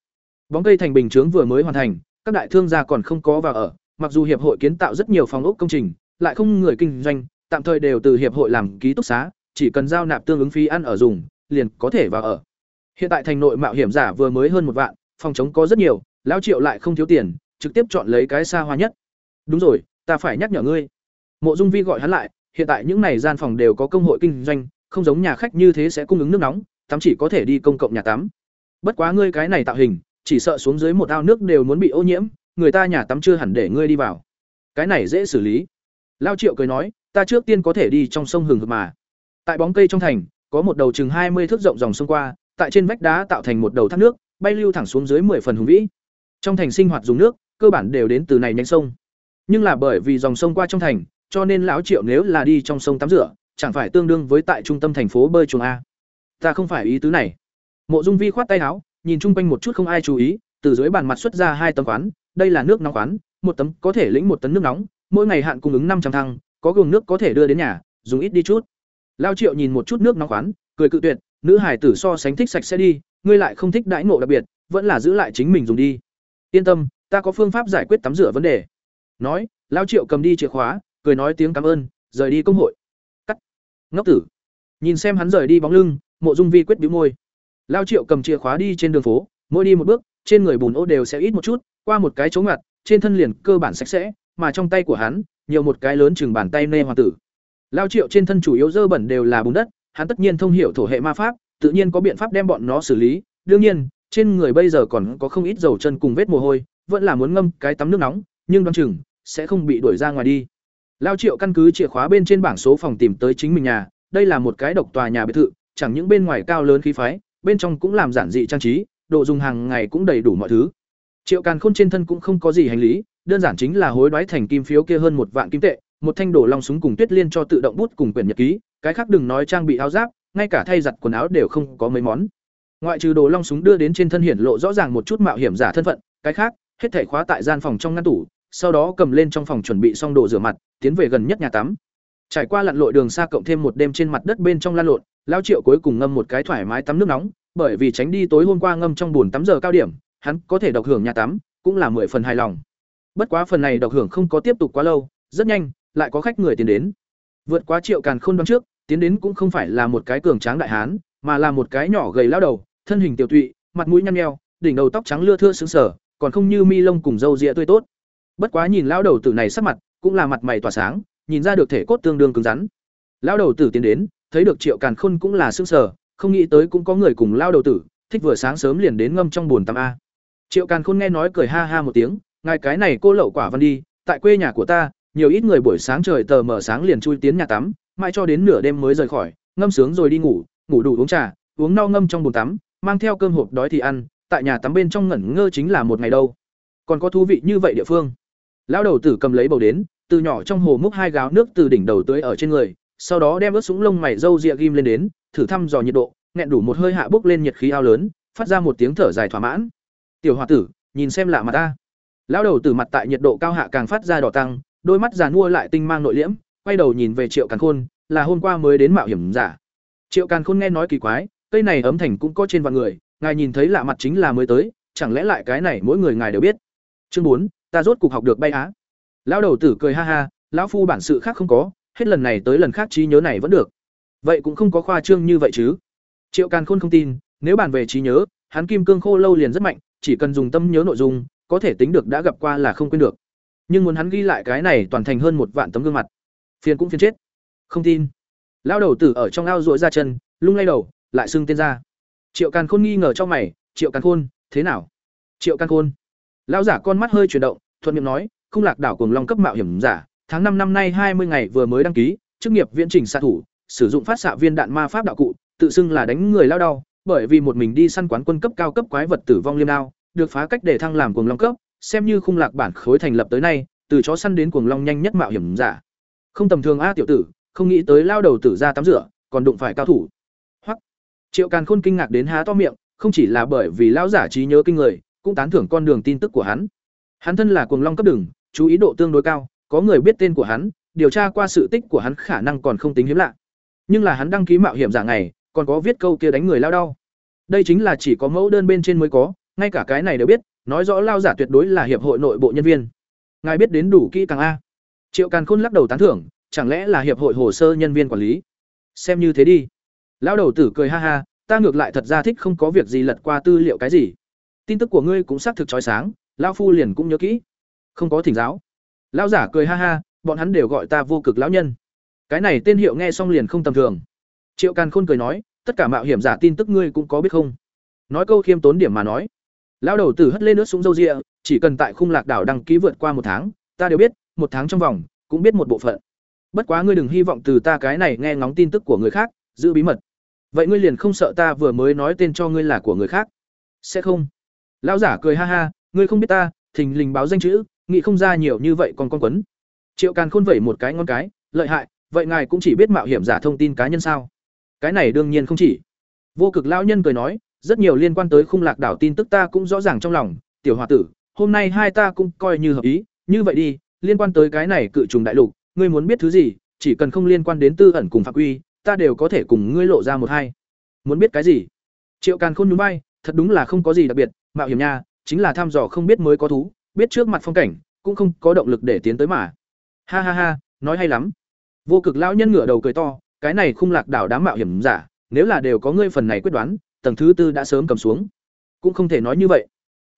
[SPEAKER 1] Bóng cây thành bình chướng vừa mới hoàn thành, các đại thương gia còn không có vào ở, mặc dù hiệp hội kiến tạo rất nhiều phòng ốc công trình, lại không người kinh doanh, tạm thời đều từ hiệp hội làm ký túc xá, chỉ cần giao nạp tương ứng phí ăn ở dùng, liền có thể vào ở. Hiện tại thành nội mạo hiểm giả vừa mới hơn một vạn, phòng chống có rất nhiều, lão Triệu lại không thiếu tiền, trực tiếp chọn lấy cái xa hoa nhất. Đúng rồi, ta phải nhắc nhở ngươi. Mộ Dung Vi gọi hắn lại, hiện tại những này gian phòng đều có công hội kinh doanh, không giống nhà khách như thế sẽ cung ứng nước nóng, tắm chỉ có thể đi công cộng nhà tắm. Bất quá ngươi cái này tạo hình, chỉ sợ xuống dưới một ao nước đều muốn bị ô nhiễm, người ta nhà tắm chưa hẳn để ngươi đi vào. Cái này dễ xử lý. Lao Triệu cười nói, ta trước tiên có thể đi trong sông hừng hực mà. Tại bóng cây trong thành, có một đầu chừng hai mươi thước rộng dòng sông qua, tại trên vách đá tạo thành một đầu thác nước, bay lưu thẳng xuống dưới 10 phần hùng vĩ. Trong thành sinh hoạt dùng nước, cơ bản đều đến từ này nhánh sông. Nhưng là bởi vì dòng sông qua trong thành, cho nên lão Triệu nếu là đi trong sông tắm rửa, chẳng phải tương đương với tại trung tâm thành phố bơi chuồng a. Ta không phải ý tứ này. Mộ Dung Vi khoát tay áo, nhìn chung quanh một chút không ai chú ý, từ dưới bàn mặt xuất ra hai tấm quán, đây là nước nóng quán, một tấm có thể lĩnh một tấn nước nóng, mỗi ngày hạn cung ứng năm trăm thăng, có gồm nước có thể đưa đến nhà, dùng ít đi chút. Lao Triệu nhìn một chút nước nóng quán, cười cự tuyệt, nữ hải tử so sánh thích sạch sẽ đi, ngươi lại không thích đãi ngộ đặc biệt, vẫn là giữ lại chính mình dùng đi. Yên tâm, ta có phương pháp giải quyết tắm rửa vấn đề. Nói, Lao Triệu cầm đi chìa khóa, cười nói tiếng cảm ơn, rời đi công hội. Cắt. Ngốc tử. Nhìn xem hắn rời đi bóng lưng, Mộ Dung Vi quyết bĩu môi. Lao Triệu cầm chìa khóa đi trên đường phố, mỗi đi một bước, trên người bùn ô đều sẽ ít một chút, qua một cái chỗ ngặt, trên thân liền cơ bản sạch sẽ, mà trong tay của hắn, nhiều một cái lớn chừng bàn tay nê hoàng tử. Lao Triệu trên thân chủ yếu dơ bẩn đều là bùn đất, hắn tất nhiên thông hiểu thổ hệ ma pháp, tự nhiên có biện pháp đem bọn nó xử lý, đương nhiên, trên người bây giờ còn có không ít dầu chân cùng vết mồ hôi, vẫn là muốn ngâm cái tắm nước nóng, nhưng đoán chừng sẽ không bị đuổi ra ngoài đi. Lao Triệu căn cứ chìa khóa bên trên bảng số phòng tìm tới chính mình nhà, đây là một cái độc tòa nhà biệt thự, chẳng những bên ngoài cao lớn khí phái, bên trong cũng làm giản dị trang trí, đồ dùng hàng ngày cũng đầy đủ mọi thứ. Triệu Càn Khôn trên thân cũng không có gì hành lý, đơn giản chính là hối đoái thành kim phiếu kia hơn một vạn kim tệ, một thanh đổ long súng cùng Tuyết Liên cho tự động bút cùng quyển nhật ký, cái khác đừng nói trang bị áo giáp, ngay cả thay giặt quần áo đều không có mấy món. Ngoại trừ đồ long súng đưa đến trên thân hiển lộ rõ ràng một chút mạo hiểm giả thân phận, cái khác, hết thảy khóa tại gian phòng trong ngăn tủ, sau đó cầm lên trong phòng chuẩn bị xong đồ rửa mặt, tiến về gần nhất nhà tắm. Trải qua lặn lội đường xa cộng thêm một đêm trên mặt đất bên trong lan lộn, Lao Triệu cuối cùng ngâm một cái thoải mái tắm nước nóng, bởi vì tránh đi tối hôm qua ngâm trong bồn tắm giờ cao điểm, hắn có thể độc hưởng nhà tắm, cũng là mười phần hài lòng. Bất quá phần này độc hưởng không có tiếp tục quá lâu, rất nhanh, lại có khách người tiến đến. Vượt quá Triệu Càn Khôn đoán trước, tiến đến cũng không phải là một cái cường tráng đại hán, mà là một cái nhỏ gầy lão đầu, thân hình tiểu tụy, mặt mũi nhăn nheo, đỉnh đầu tóc trắng lưa thưa sững sờ, còn không như mi lông cùng râu ria tươi tốt. Bất quá nhìn lão đầu tử này sắc mặt, cũng là mặt mày tỏa sáng, nhìn ra được thể cốt tương đương cứng rắn. Lão đầu tử tiến đến, thấy được Triệu Càn Khôn cũng là sững sờ, không nghĩ tới cũng có người cùng lão đầu tử, thích vừa sáng sớm liền đến ngâm trong buồn tắm a. Triệu Càn Khôn nghe nói cười ha ha một tiếng, ngài cái này cô lậu quả văn đi, tại quê nhà của ta, nhiều ít người buổi sáng trời tờ mở sáng liền chui tiến nhà tắm, mãi cho đến nửa đêm mới rời khỏi, ngâm sướng rồi đi ngủ, ngủ đủ uống trà, uống no ngâm trong bồn tắm, mang theo cơm hộp đói thì ăn, tại nhà tắm bên trong ngẩn ngơ chính là một ngày đâu. Còn có thú vị như vậy địa phương. Lão đầu tử cầm lấy bầu đến, từ nhỏ trong hồ múc hai gáo nước từ đỉnh đầu tưới ở trên người, sau đó đem ướt súng lông mày râu ria ghim lên đến, thử thăm dò nhiệt độ, nghẹn đủ một hơi hạ bốc lên nhiệt khí ao lớn, phát ra một tiếng thở dài thỏa mãn. Tiểu hòa tử, nhìn xem lạ mặt ta. Lão đầu tử mặt tại nhiệt độ cao hạ càng phát ra đỏ tăng, đôi mắt già mua lại tinh mang nội liễm, quay đầu nhìn về Triệu Càn Khôn, là hôm qua mới đến mạo hiểm giả. Triệu Càn Khôn nghe nói kỳ quái, cây này ấm thành cũng có trên vạn người, ngài nhìn thấy lạ mặt chính là mới tới, chẳng lẽ lại cái này mỗi người ngài đều biết. Chương bốn, ta rốt cục học được bay á. Lão đầu tử cười ha ha, lão phu bản sự khác không có, hết lần này tới lần khác trí nhớ này vẫn được. Vậy cũng không có khoa trương như vậy chứ? Triệu Càn Khôn không tin, nếu bàn về trí nhớ, hắn kim cương khô lâu liền rất mạnh, chỉ cần dùng tâm nhớ nội dung, có thể tính được đã gặp qua là không quên được. Nhưng muốn hắn ghi lại cái này toàn thành hơn một vạn tấm gương mặt, phiền cũng phiền chết. Không tin. Lão đầu tử ở trong ao rũa ra chân, lung lay đầu, lại xưng tên ra. Triệu Càn Khôn nghi ngờ trong mày, "Triệu Càn Khôn, thế nào?" "Triệu Càn Khôn." Lão giả con mắt hơi chuyển động, thuận miệng nói, "Không lạc đảo cuồng long cấp mạo hiểm giả, tháng năm năm nay hai mươi ngày vừa mới đăng ký, chức nghiệp viễn trình xạ thủ, sử dụng phát xạ viên đạn ma pháp đạo cụ, tự xưng là đánh người lao đau, bởi vì một mình đi săn quán quân cấp cao cấp quái vật tử vong liêm đao, được phá cách để thăng làm cuồng long cấp, xem như khung lạc bản khối thành lập tới nay, từ chó săn đến cuồng long nhanh nhất mạo hiểm giả. Không tầm thường a tiểu tử không nghĩ tới lao đầu tử ra tắm rửa còn đụng phải cao thủ. Hoặc triệu càn khôn kinh ngạc đến há to miệng không chỉ là bởi vì lão giả trí nhớ kinh người cũng tán thưởng con đường tin tức của hắn hắn thân là cuồng long cấp đường, chú ý độ tương đối cao, có người biết tên của hắn, điều tra qua sự tích của hắn khả năng còn không tính hiếm lạ. Nhưng là hắn đăng ký mạo hiểm giả ngày, còn có viết câu kia đánh người lao đau. Đây chính là chỉ có mẫu đơn bên trên mới có, ngay cả cái này đều biết, nói rõ lao giả tuyệt đối là hiệp hội nội bộ nhân viên. Ngài biết đến đủ kỹ càng a. Triệu càn khôn lắc đầu tán thưởng, chẳng lẽ là hiệp hội hồ sơ nhân viên quản lý? Xem như thế đi. Lão đầu tử cười ha ha, ta ngược lại thật ra thích không có việc gì lật qua tư liệu cái gì. Tin tức của ngươi cũng xác thực trói sáng lão phu liền cũng nhớ kỹ. Không có thỉnh giáo. Lão giả cười ha ha, bọn hắn đều gọi ta vô cực lão nhân. Cái này tên hiệu nghe xong liền không tầm thường. Triệu càn khôn cười nói, tất cả mạo hiểm giả tin tức ngươi cũng có biết không? Nói câu khiêm tốn điểm mà nói. Lão đầu tử hất lên nước súng dâu rịa, chỉ cần tại khung lạc đảo đăng ký vượt qua một tháng, ta đều biết, một tháng trong vòng, cũng biết một bộ phận. Bất quá ngươi đừng hy vọng từ ta cái này nghe ngóng tin tức của người khác, giữ bí mật. Vậy ngươi liền không sợ ta vừa mới nói tên cho ngươi là của người khác? Sẽ không. Lão giả cười ha ha ngươi không biết ta, thình lình báo danh chữ, nghĩ không ra nhiều như vậy còn con quấn. Triệu càn khôn vẩy một cái ngon cái, lợi hại, vậy ngài cũng chỉ biết mạo hiểm giả thông tin cá nhân sao? Cái này đương nhiên không chỉ. Vô cực lão nhân cười nói, rất nhiều liên quan tới khung lạc đảo tin tức ta cũng rõ ràng trong lòng, tiểu h o a tử, hôm nay hai ta cũng coi như hợp ý, như vậy đi, liên quan tới cái này cự trùng đại lục, ngươi muốn biết thứ gì, chỉ cần không liên quan đến tư ẩn cùng phạm quy, ta đều có thể cùng ngươi lộ ra một hai. Muốn biết cái gì? Triệu càn khôn núi bay thật đúng là không có gì đặc biệt, mạo hiểm nha chính là thăm dò không biết mới có thú, biết trước mặt phong cảnh, cũng không có động lực để tiến tới mà. Ha ha ha, nói hay lắm. Vô cực lão nhân ngửa đầu cười to, cái này khung lạc đảo đám mạo hiểm giả, nếu là đều có ngươi phần này quyết đoán, tầng thứ tư đã sớm cầm xuống. Cũng không thể nói như vậy.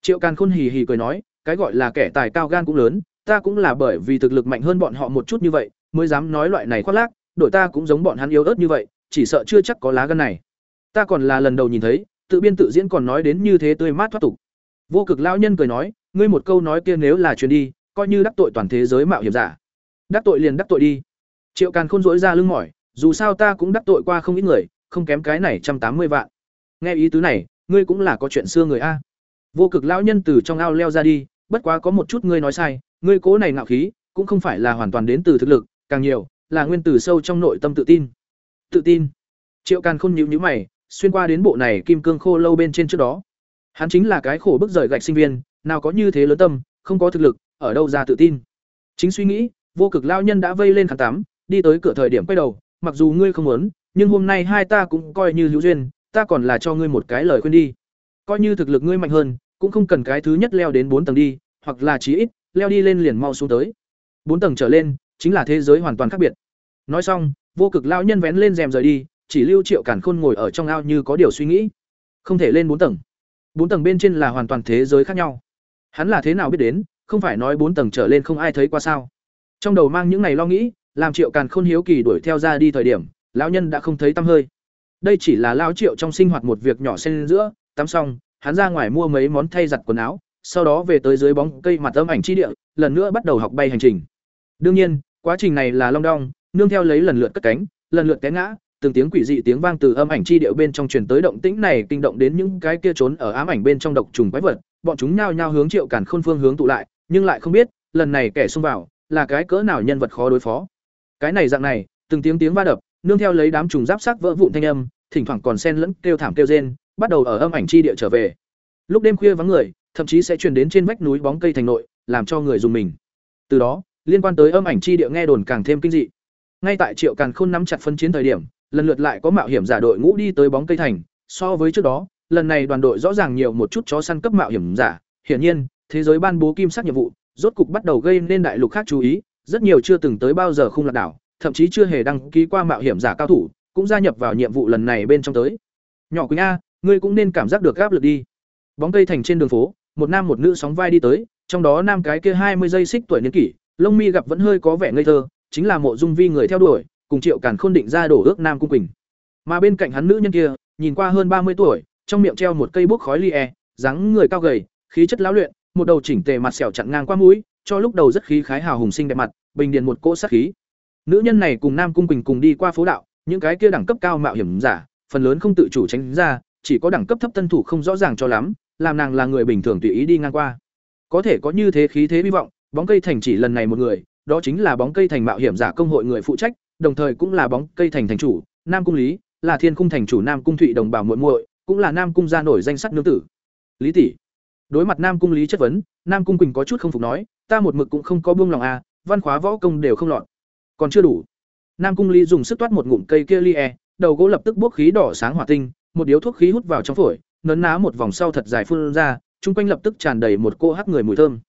[SPEAKER 1] Triệu càn khôn hì hì cười nói, cái gọi là kẻ tài cao gan cũng lớn, ta cũng là bởi vì thực lực mạnh hơn bọn họ một chút như vậy, mới dám nói loại này khoác lác, đội ta cũng giống bọn hắn yếu ớt như vậy, chỉ sợ chưa chắc có lá gan này. Ta còn là lần đầu nhìn thấy, tự biên tự diễn còn nói đến như thế tươi mát thoát tục vô cực lão nhân cười nói, ngươi một câu nói kia nếu là truyền đi, coi như đắc tội toàn thế giới mạo hiểm giả. Đắc tội liền đắc tội đi. Triệu càn khôn dỗi ra lưng mỏi, dù sao ta cũng đắc tội qua không ít người, không kém cái này trăm tám mươi vạn. Nghe ý tứ này, ngươi cũng là có chuyện xưa người a. Vô cực lão nhân từ trong ao leo ra đi, bất quá có một chút ngươi nói sai, ngươi cố này ngạo khí, cũng không phải là hoàn toàn đến từ thực lực, càng nhiều, là nguyên từ sâu trong nội tâm tự tin. Tự tin? Triệu càn khôn nhíu nhíu mày, xuyên qua đến bộ này kim cương khô lâu bên trên trước đó hắn chính là cái khổ bức rời gạch sinh viên, nào có như thế lớn tâm, không có thực lực, ở đâu ra tự tin. Chính suy nghĩ, vô cực lao nhân đã vây lên khán tắm, đi tới cửa thời điểm quay đầu, mặc dù ngươi không muốn, nhưng hôm nay hai ta cũng coi như hữu duyên, ta còn là cho ngươi một cái lời khuyên đi. Coi như thực lực ngươi mạnh hơn, cũng không cần cái thứ nhất leo đến bốn tầng đi, hoặc là chí ít, leo đi lên liền mau xuống tới. Bốn tầng trở lên, chính là thế giới hoàn toàn khác biệt. Nói xong, vô cực lao nhân vén lên rèm rời đi, chỉ lưu triệu cản khôn ngồi ở trong ao như có điều suy nghĩ. Không thể lên bốn tầng bốn tầng bên trên là hoàn toàn thế giới khác nhau. Hắn là thế nào biết đến, không phải nói bốn tầng trở lên không ai thấy qua sao? Trong đầu mang những ngày lo nghĩ, làm triệu càn khôn hiếu kỳ đuổi theo ra đi thời điểm, lão nhân đã không thấy tăm hơi. Đây chỉ là lao triệu trong sinh hoạt một việc nhỏ xen giữa, tắm xong, hắn ra ngoài mua mấy món thay giặt quần áo, sau đó về tới dưới bóng cây mặt âm ảnh chi địa, lần nữa bắt đầu học bay hành trình. Đương nhiên, quá trình này là long đong, nương theo lấy lần lượt cất cánh, lần lượt té ngã từng tiếng quỷ dị tiếng vang từ âm ảnh chi điệu bên trong truyền tới động tĩnh này kinh động đến những cái kia trốn ở ám ảnh bên trong độc trùng quái vật. Bọn chúng nhao nhao hướng triệu cản khôn phương hướng tụ lại, nhưng lại không biết, lần này kẻ xông vào là cái cỡ nào nhân vật khó đối phó. Cái này dạng này, từng tiếng tiếng va đập, nương theo lấy đám trùng giáp sắc vỡ vụn thanh âm, thỉnh thoảng còn xen lẫn kêu thảm kêu rên, bắt đầu ở âm ảnh chi địa trở về. Lúc đêm khuya vắng người, thậm chí sẽ truyền đến trên vách núi bóng cây thành nội, làm cho người dùng mình. Từ đó, liên quan tới âm ảnh chi địa nghe đồn càng thêm kinh dị. Ngay tại triệu càn khôn nắm chặt phân chiến thời điểm lần lượt lại có mạo hiểm giả đội ngũ đi tới bóng cây thành. So với trước đó, lần này đoàn đội rõ ràng nhiều một chút chó săn cấp mạo hiểm giả. Hiển nhiên, thế giới ban bố kim sắc nhiệm vụ, rốt cục bắt đầu gây nên đại lục khác chú ý. Rất nhiều chưa từng tới bao giờ không lạc đảo, thậm chí chưa hề đăng ký qua mạo hiểm giả cao thủ, cũng gia nhập vào nhiệm vụ lần này bên trong tới. Nhỏ quỳnh a, ngươi cũng nên cảm giác được áp lực đi. Bóng cây thành trên đường phố, một nam một nữ sóng vai đi tới, trong đó nam cái kia hai mươi giây xích tuổi niên kỷ, lông mi gặp vẫn hơi có vẻ ngây thơ, chính là mộ dung vi người theo đuổi cùng triệu càn khôn định ra đổ ước nam cung quỳnh. Mà bên cạnh hắn nữ nhân kia nhìn qua hơn ba mươi tuổi trong miệng treo một cây bút khói ly e dáng người cao gầy khí chất lão luyện một đầu chỉnh tề mặt sẹo chặn ngang qua mũi cho lúc đầu rất khí khái hào hùng sinh đẹp mặt bình điền một cỗ sát khí. Nữ nhân này cùng nam cung quỳnh cùng đi qua phố đạo những cái kia đẳng cấp cao mạo hiểm giả phần lớn không tự chủ tránh ra chỉ có đẳng cấp thấp tân thủ không rõ ràng cho lắm làm nàng là người bình thường tùy ý đi ngang qua. Có thể có như thế khí thế hy vọng bóng cây thành chỉ lần này một người, đó chính là bóng cây thành mạo hiểm giả công hội người phụ trách, đồng thời cũng là bóng cây thành thành chủ, Nam cung Lý, là Thiên cung thành chủ Nam cung Thụy đồng bào muội muội, cũng là Nam cung gia nổi danh sắc nương tử. Lý tỷ. Đối mặt Nam cung Lý chất vấn, Nam cung Quỳnh có chút không phục nói, ta một mực cũng không có buông lòng à, văn khóa võ công đều không lọt. Còn chưa đủ. Nam cung Lý dùng sức toát một ngụm cây kia lie, đầu gỗ lập tức bốc khí đỏ sáng hỏa tinh, một điếu thuốc khí hút vào trong phổi, nấn ná một vòng sau thật dài phun ra, chung quanh lập tức tràn đầy một cô hắc người mùi thơm.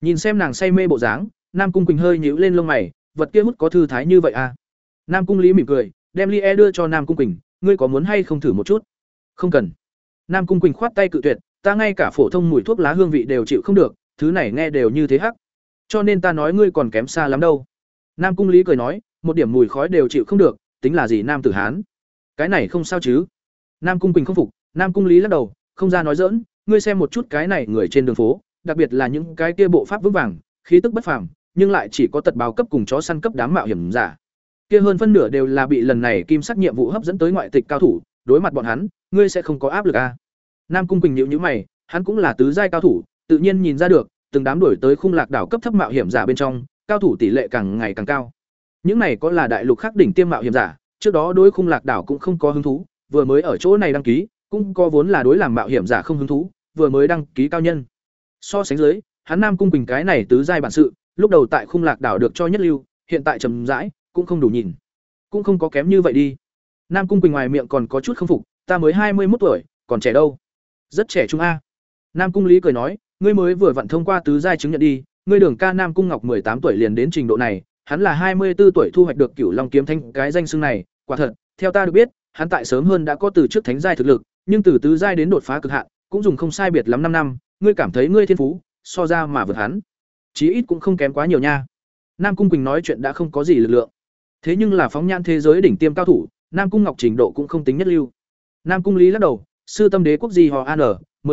[SPEAKER 1] Nhìn xem nàng say mê bộ dáng, Nam Cung Quỳnh hơi nhíu lên lông mày, vật kia hút có thư thái như vậy à? Nam Cung Lý mỉm cười, đem ly e đưa cho Nam Cung Quỳnh, ngươi có muốn hay không thử một chút? Không cần. Nam Cung Quỳnh khoát tay cự tuyệt, ta ngay cả phổ thông mùi thuốc lá hương vị đều chịu không được, thứ này nghe đều như thế hắc. Cho nên ta nói ngươi còn kém xa lắm đâu. Nam Cung Lý cười nói, một điểm mùi khói đều chịu không được, tính là gì nam tử hán? Cái này không sao chứ? Nam Cung Quỳnh không phục, Nam Cung Lý lắc đầu, không ra nói giỡn, ngươi xem một chút cái này người trên đường phố, đặc biệt là những cái kia bộ pháp vững vàng, khí tức bất phàm, nhưng lại chỉ có tật báo cấp cùng chó săn cấp đám mạo hiểm giả. Kia hơn phân nửa đều là bị lần này kim sắc nhiệm vụ hấp dẫn tới ngoại tịch cao thủ, đối mặt bọn hắn, ngươi sẽ không có áp lực a. À? Nam Cung Quỳnh nhịu nhữ mày, hắn cũng là tứ giai cao thủ, tự nhiên nhìn ra được, từng đám đuổi tới khung lạc đảo cấp thấp mạo hiểm giả bên trong, cao thủ tỷ lệ càng ngày càng cao. Những này có là đại lục khác đỉnh tiêm mạo hiểm giả, trước đó đối khung lạc đảo cũng không có hứng thú, vừa mới ở chỗ này đăng ký, cũng có vốn là đối làm mạo hiểm giả không hứng thú, vừa mới đăng ký cao nhân. So sánh dưới, hắn Nam Cung Quỳnh cái này tứ giai bản sự, lúc đầu tại khung lạc đảo được cho nhất lưu, hiện tại trầm rãi, cũng không đủ nhìn. Cũng không có kém như vậy đi. Nam Cung Quỳnh ngoài miệng còn có chút không phục, ta mới hai mươi một tuổi, còn trẻ đâu. Rất trẻ trung a. Nam Cung Lý cười nói, ngươi mới vừa vận thông qua tứ giai chứng nhận đi, ngươi Đường Ca Nam Cung Ngọc mười tám tuổi liền đến trình độ này, hắn là hai mươi 24 tuổi thu hoạch được Cửu Long kiếm thanh cái danh xưng này, quả thật, theo ta được biết, hắn tại sớm hơn đã có từ trước thánh giai thực lực, nhưng từ tứ giai đến đột phá cực hạn, cũng dùng không sai biệt lắm năm năm, ngươi cảm thấy ngươi thiên phú, so ra mà vượt hắn. Chí ít cũng không kém quá nhiều nha. Nam Cung Quỳnh nói chuyện đã không có gì lực lượng. Thế nhưng là phóng nhan thế giới đỉnh tiêm cao thủ, Nam Cung Ngọc trình độ cũng không tính nhất lưu. Nam Cung Lý lắc đầu, sư tâm đế quốc gì họ An,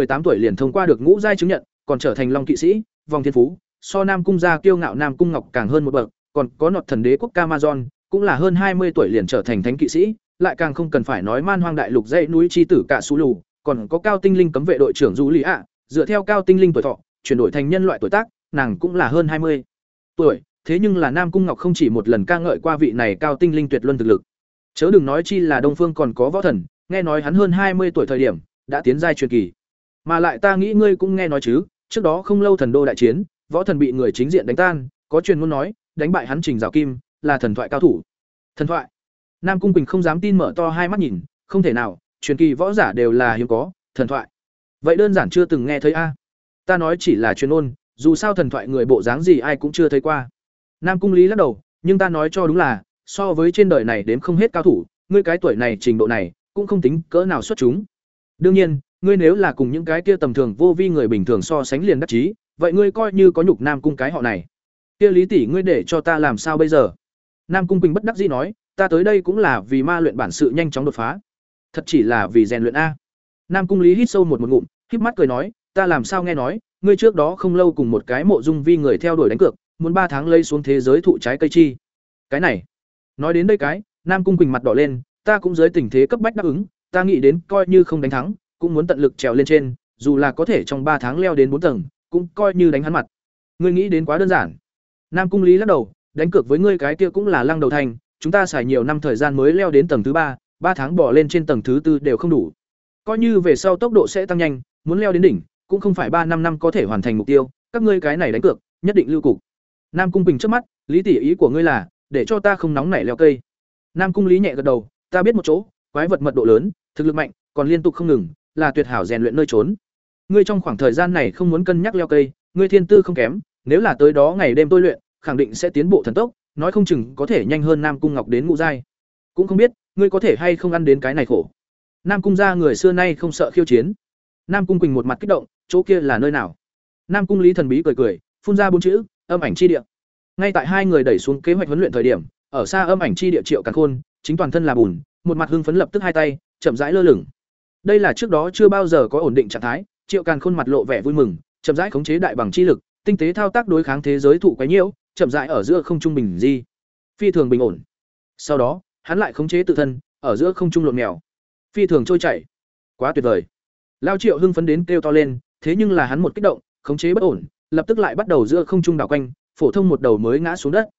[SPEAKER 1] tám tuổi liền thông qua được ngũ giai chứng nhận, còn trở thành long kỵ sĩ, vòng thiên phú, so Nam Cung gia kiêu ngạo Nam Cung Ngọc càng hơn một bậc, còn có nọt thần đế quốc Camazon, cũng là hơn hai mươi tuổi liền trở thành thánh kỵ sĩ, lại càng không cần phải nói man hoang đại lục dãy núi chi tử cả sú lù, còn có cao tinh linh cấm vệ đội trưởng Du Lý ạ, dựa theo cao tinh linh tuổi thọ, chuyển đổi thành nhân loại tuổi tác, nàng cũng là hơn hai mươi tuổi, thế nhưng là Nam Cung Ngọc không chỉ một lần ca ngợi qua vị này cao tinh linh tuyệt luân thực lực. Chớ đừng nói chi là Đông Phương còn có võ thần, nghe nói hắn hơn hai mươi tuổi thời điểm, đã tiến giai truyền kỳ. Mà lại ta nghĩ ngươi cũng nghe nói chứ, trước đó không lâu thần đô đại chiến, võ thần bị người chính diện đánh tan, có truyền ngôn nói, đánh bại hắn Trình Giảo Kim, là thần thoại cao thủ. Thần thoại? Nam Cung Bình không dám tin mở to hai mắt nhìn, không thể nào, truyền kỳ võ giả đều là hiếm có, thần thoại. Vậy đơn giản chưa từng nghe thấy a. Ta nói chỉ là truyền ôn, dù sao thần thoại người bộ dáng gì ai cũng chưa thấy qua. Nam Cung Lý lắc đầu, nhưng ta nói cho đúng là, so với trên đời này đến không hết cao thủ, ngươi cái tuổi này trình độ này, cũng không tính cỡ nào xuất chúng. Đương nhiên, ngươi nếu là cùng những cái kia tầm thường vô vi người bình thường so sánh liền đắc chí, vậy ngươi coi như có nhục Nam Cung cái họ này. Kia Lý tỷ ngươi để cho ta làm sao bây giờ? Nam Cung Quỳnh bất đắc dĩ nói, ta tới đây cũng là vì ma luyện bản sự nhanh chóng đột phá. Thật chỉ là vì rèn luyện a. Nam Cung Lý hít sâu một một ngụm, híp mắt cười nói, ta làm sao nghe nói, ngươi trước đó không lâu cùng một cái mộ dung vi người theo đuổi đánh cược, muốn ba tháng lấy xuống thế giới thụ trái cây chi. Cái này, nói đến đây cái, Nam Cung Quỳnh mặt đỏ lên, ta cũng dưới tình thế cấp bách đáp ứng, ta nghĩ đến coi như không đánh thắng, cũng muốn tận lực trèo lên trên, dù là có thể trong ba tháng leo đến bốn tầng, cũng coi như đánh hắn mặt. Ngươi nghĩ đến quá đơn giản. Nam Cung Lý lắc đầu, đánh cược với ngươi cái kia cũng là lăng đầu thành, chúng ta xài nhiều năm thời gian mới leo đến tầng thứ ba, ba tháng bỏ lên trên tầng thứ tư đều không đủ. Coi như về sau tốc độ sẽ tăng nhanh, muốn leo đến đỉnh, cũng không phải ba năm năm có thể hoàn thành mục tiêu, các ngươi cái này đánh cược, nhất định lưu cục. Nam Cung Bình trước mắt, lý tỷ ý của ngươi là, để cho ta không nóng nảy leo cây. Nam Cung Lý nhẹ gật đầu, ta biết một chỗ, quái vật mật độ lớn, thực lực mạnh, còn liên tục không ngừng, là tuyệt hảo rèn luyện nơi trốn. Ngươi trong khoảng thời gian này không muốn cân nhắc leo cây, ngươi thiên tư không kém, nếu là tới đó ngày đêm tôi luyện, khẳng định sẽ tiến bộ thần tốc, nói không chừng có thể nhanh hơn Nam Cung Ngọc đến ngũ giai. Cũng không biết, ngươi có thể hay không ăn đến cái này khổ. Nam Cung gia người xưa nay không sợ khiêu chiến. Nam Cung Quỳnh một mặt kích động, chỗ kia là nơi nào? Nam Cung Lý thần bí cười cười, phun ra bốn chữ, âm ảnh chi địa. Ngay tại hai người đẩy xuống kế hoạch huấn luyện thời điểm, ở xa âm ảnh chi địa Triệu Càn Khôn, chính toàn thân là bùn, một mặt hưng phấn lập tức hai tay, chậm rãi lơ lửng. Đây là trước đó chưa bao giờ có ổn định trạng thái, Triệu Càn Khôn mặt lộ vẻ vui mừng, chậm rãi khống chế đại bằng chi lực, tinh tế thao tác đối kháng thế giới thụ quái nhiễu, chậm rãi ở giữa không trung bình di, phi thường bình ổn. Sau đó, hắn lại khống chế tự thân, ở giữa không trung lộn mèo, phi thường trôi chảy. Quá tuyệt vời. Lao Triệu hưng phấn đến kêu to lên, thế nhưng là hắn một kích động, khống chế bất ổn, lập tức lại bắt đầu giữa không trung đảo quanh, phổ thông một đầu mới ngã xuống đất.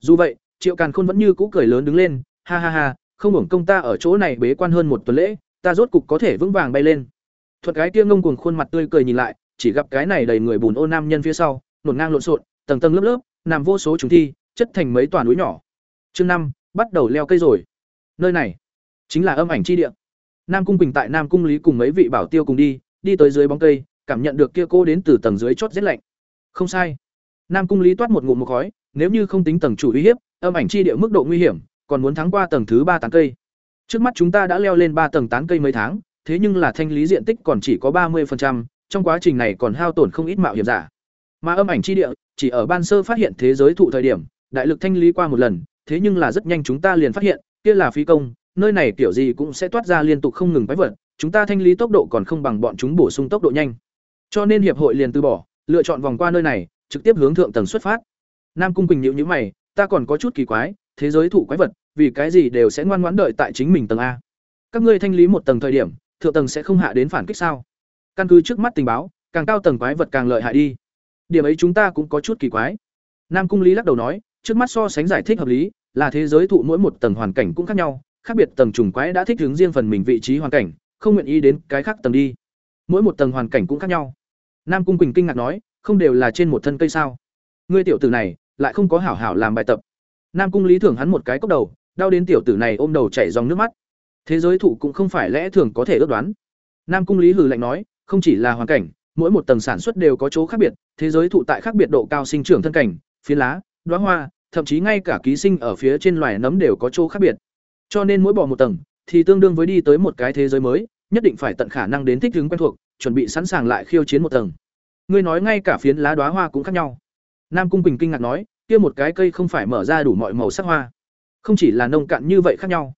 [SPEAKER 1] Dù vậy, Triệu Càn Khôn vẫn như cũ cười lớn đứng lên, ha ha ha, không hưởng công ta ở chỗ này bế quan hơn một tuần lễ, ta rốt cục có thể vững vàng bay lên. Thuật cái kia ngông cuồng khuôn mặt tươi cười nhìn lại, chỉ gặp cái này đầy người bùn ô nam nhân phía sau, nổn ngang lộn xộn, tầng tầng lớp lớp, nằm vô số chúng thi, chất thành mấy tòa núi nhỏ. Chương năm bắt đầu leo cây rồi. Nơi này chính là âm ảnh chi địa. Nam cung Bình tại Nam cung Lý cùng mấy vị bảo tiêu cùng đi, đi tới dưới bóng cây, cảm nhận được kia cô đến từ tầng dưới chót rét lạnh. Không sai. Nam cung Lý toát một ngụm một khói, nếu như không tính tầng chủ uy hiếp, âm ảnh chi địa mức độ nguy hiểm, còn muốn thắng qua tầng thứ ba tán cây. Trước mắt chúng ta đã leo lên ba tầng tán cây mấy tháng, thế nhưng là thanh lý diện tích còn chỉ có ba 30%, trong quá trình này còn hao tổn không ít mạo hiểm giả. Mà âm ảnh chi địa, chỉ ở ban sơ phát hiện thế giới thụ thời điểm, đại lực thanh lý qua một lần, thế nhưng là rất nhanh chúng ta liền phát hiện, kia là phí công, nơi này kiểu gì cũng sẽ toát ra liên tục không ngừng quái vật, chúng ta thanh lý tốc độ còn không bằng bọn chúng bổ sung tốc độ nhanh. Cho nên hiệp hội liền từ bỏ, lựa chọn vòng qua nơi này, trực tiếp hướng thượng tầng xuất phát. Nam Cung Quỳnh nhíu nhíu mày, ta còn có chút kỳ quái, thế giới thụ quái vật, vì cái gì đều sẽ ngoan ngoãn đợi tại chính mình tầng a? Các ngươi thanh lý một tầng thời điểm, thượng tầng sẽ không hạ đến phản kích sao? Căn cứ trước mắt tình báo, càng cao tầng quái vật càng lợi hại đi. Điểm ấy chúng ta cũng có chút kỳ quái. Nam Cung Lý lắc đầu nói, trước mắt so sánh giải thích hợp lý, là thế giới thụ mỗi một tầng hoàn cảnh cũng khác nhau, khác biệt tầng trùng quái đã thích ứng riêng phần mình vị trí hoàn cảnh, không nguyện ý đến cái khác tầng đi. Mỗi một tầng hoàn cảnh cũng khác nhau. Nam Cung Quỳnh kinh ngạc nói, không đều là trên một thân cây sao? Ngươi tiểu tử này, lại không có hảo hảo làm bài tập. Nam Cung Lý thưởng hắn một cái cốc đầu, đau đến tiểu tử này ôm đầu chảy dòng nước mắt. Thế giới thụ cũng không phải lẽ thường có thể ước đoán. Nam Cung Lý hừ lạnh nói, không chỉ là hoàn cảnh, mỗi một tầng sản xuất đều có chỗ khác biệt, thế giới thụ tại khác biệt độ cao sinh trưởng thân cảnh, phiến lá, đóa hoa, thậm chí ngay cả ký sinh ở phía trên loài nấm đều có chỗ khác biệt. Cho nên mỗi bỏ một tầng thì tương đương với đi tới một cái thế giới mới, nhất định phải tận khả năng đến thích ứng quen thuộc, chuẩn bị sẵn sàng lại khiêu chiến một tầng. Ngươi nói ngay cả phiến lá đóa hoa cũng khác nhau. Nam Cung Bình kinh ngạc nói, kia một cái cây không phải mở ra đủ mọi màu sắc hoa, không chỉ là nông cạn như vậy khác nhau.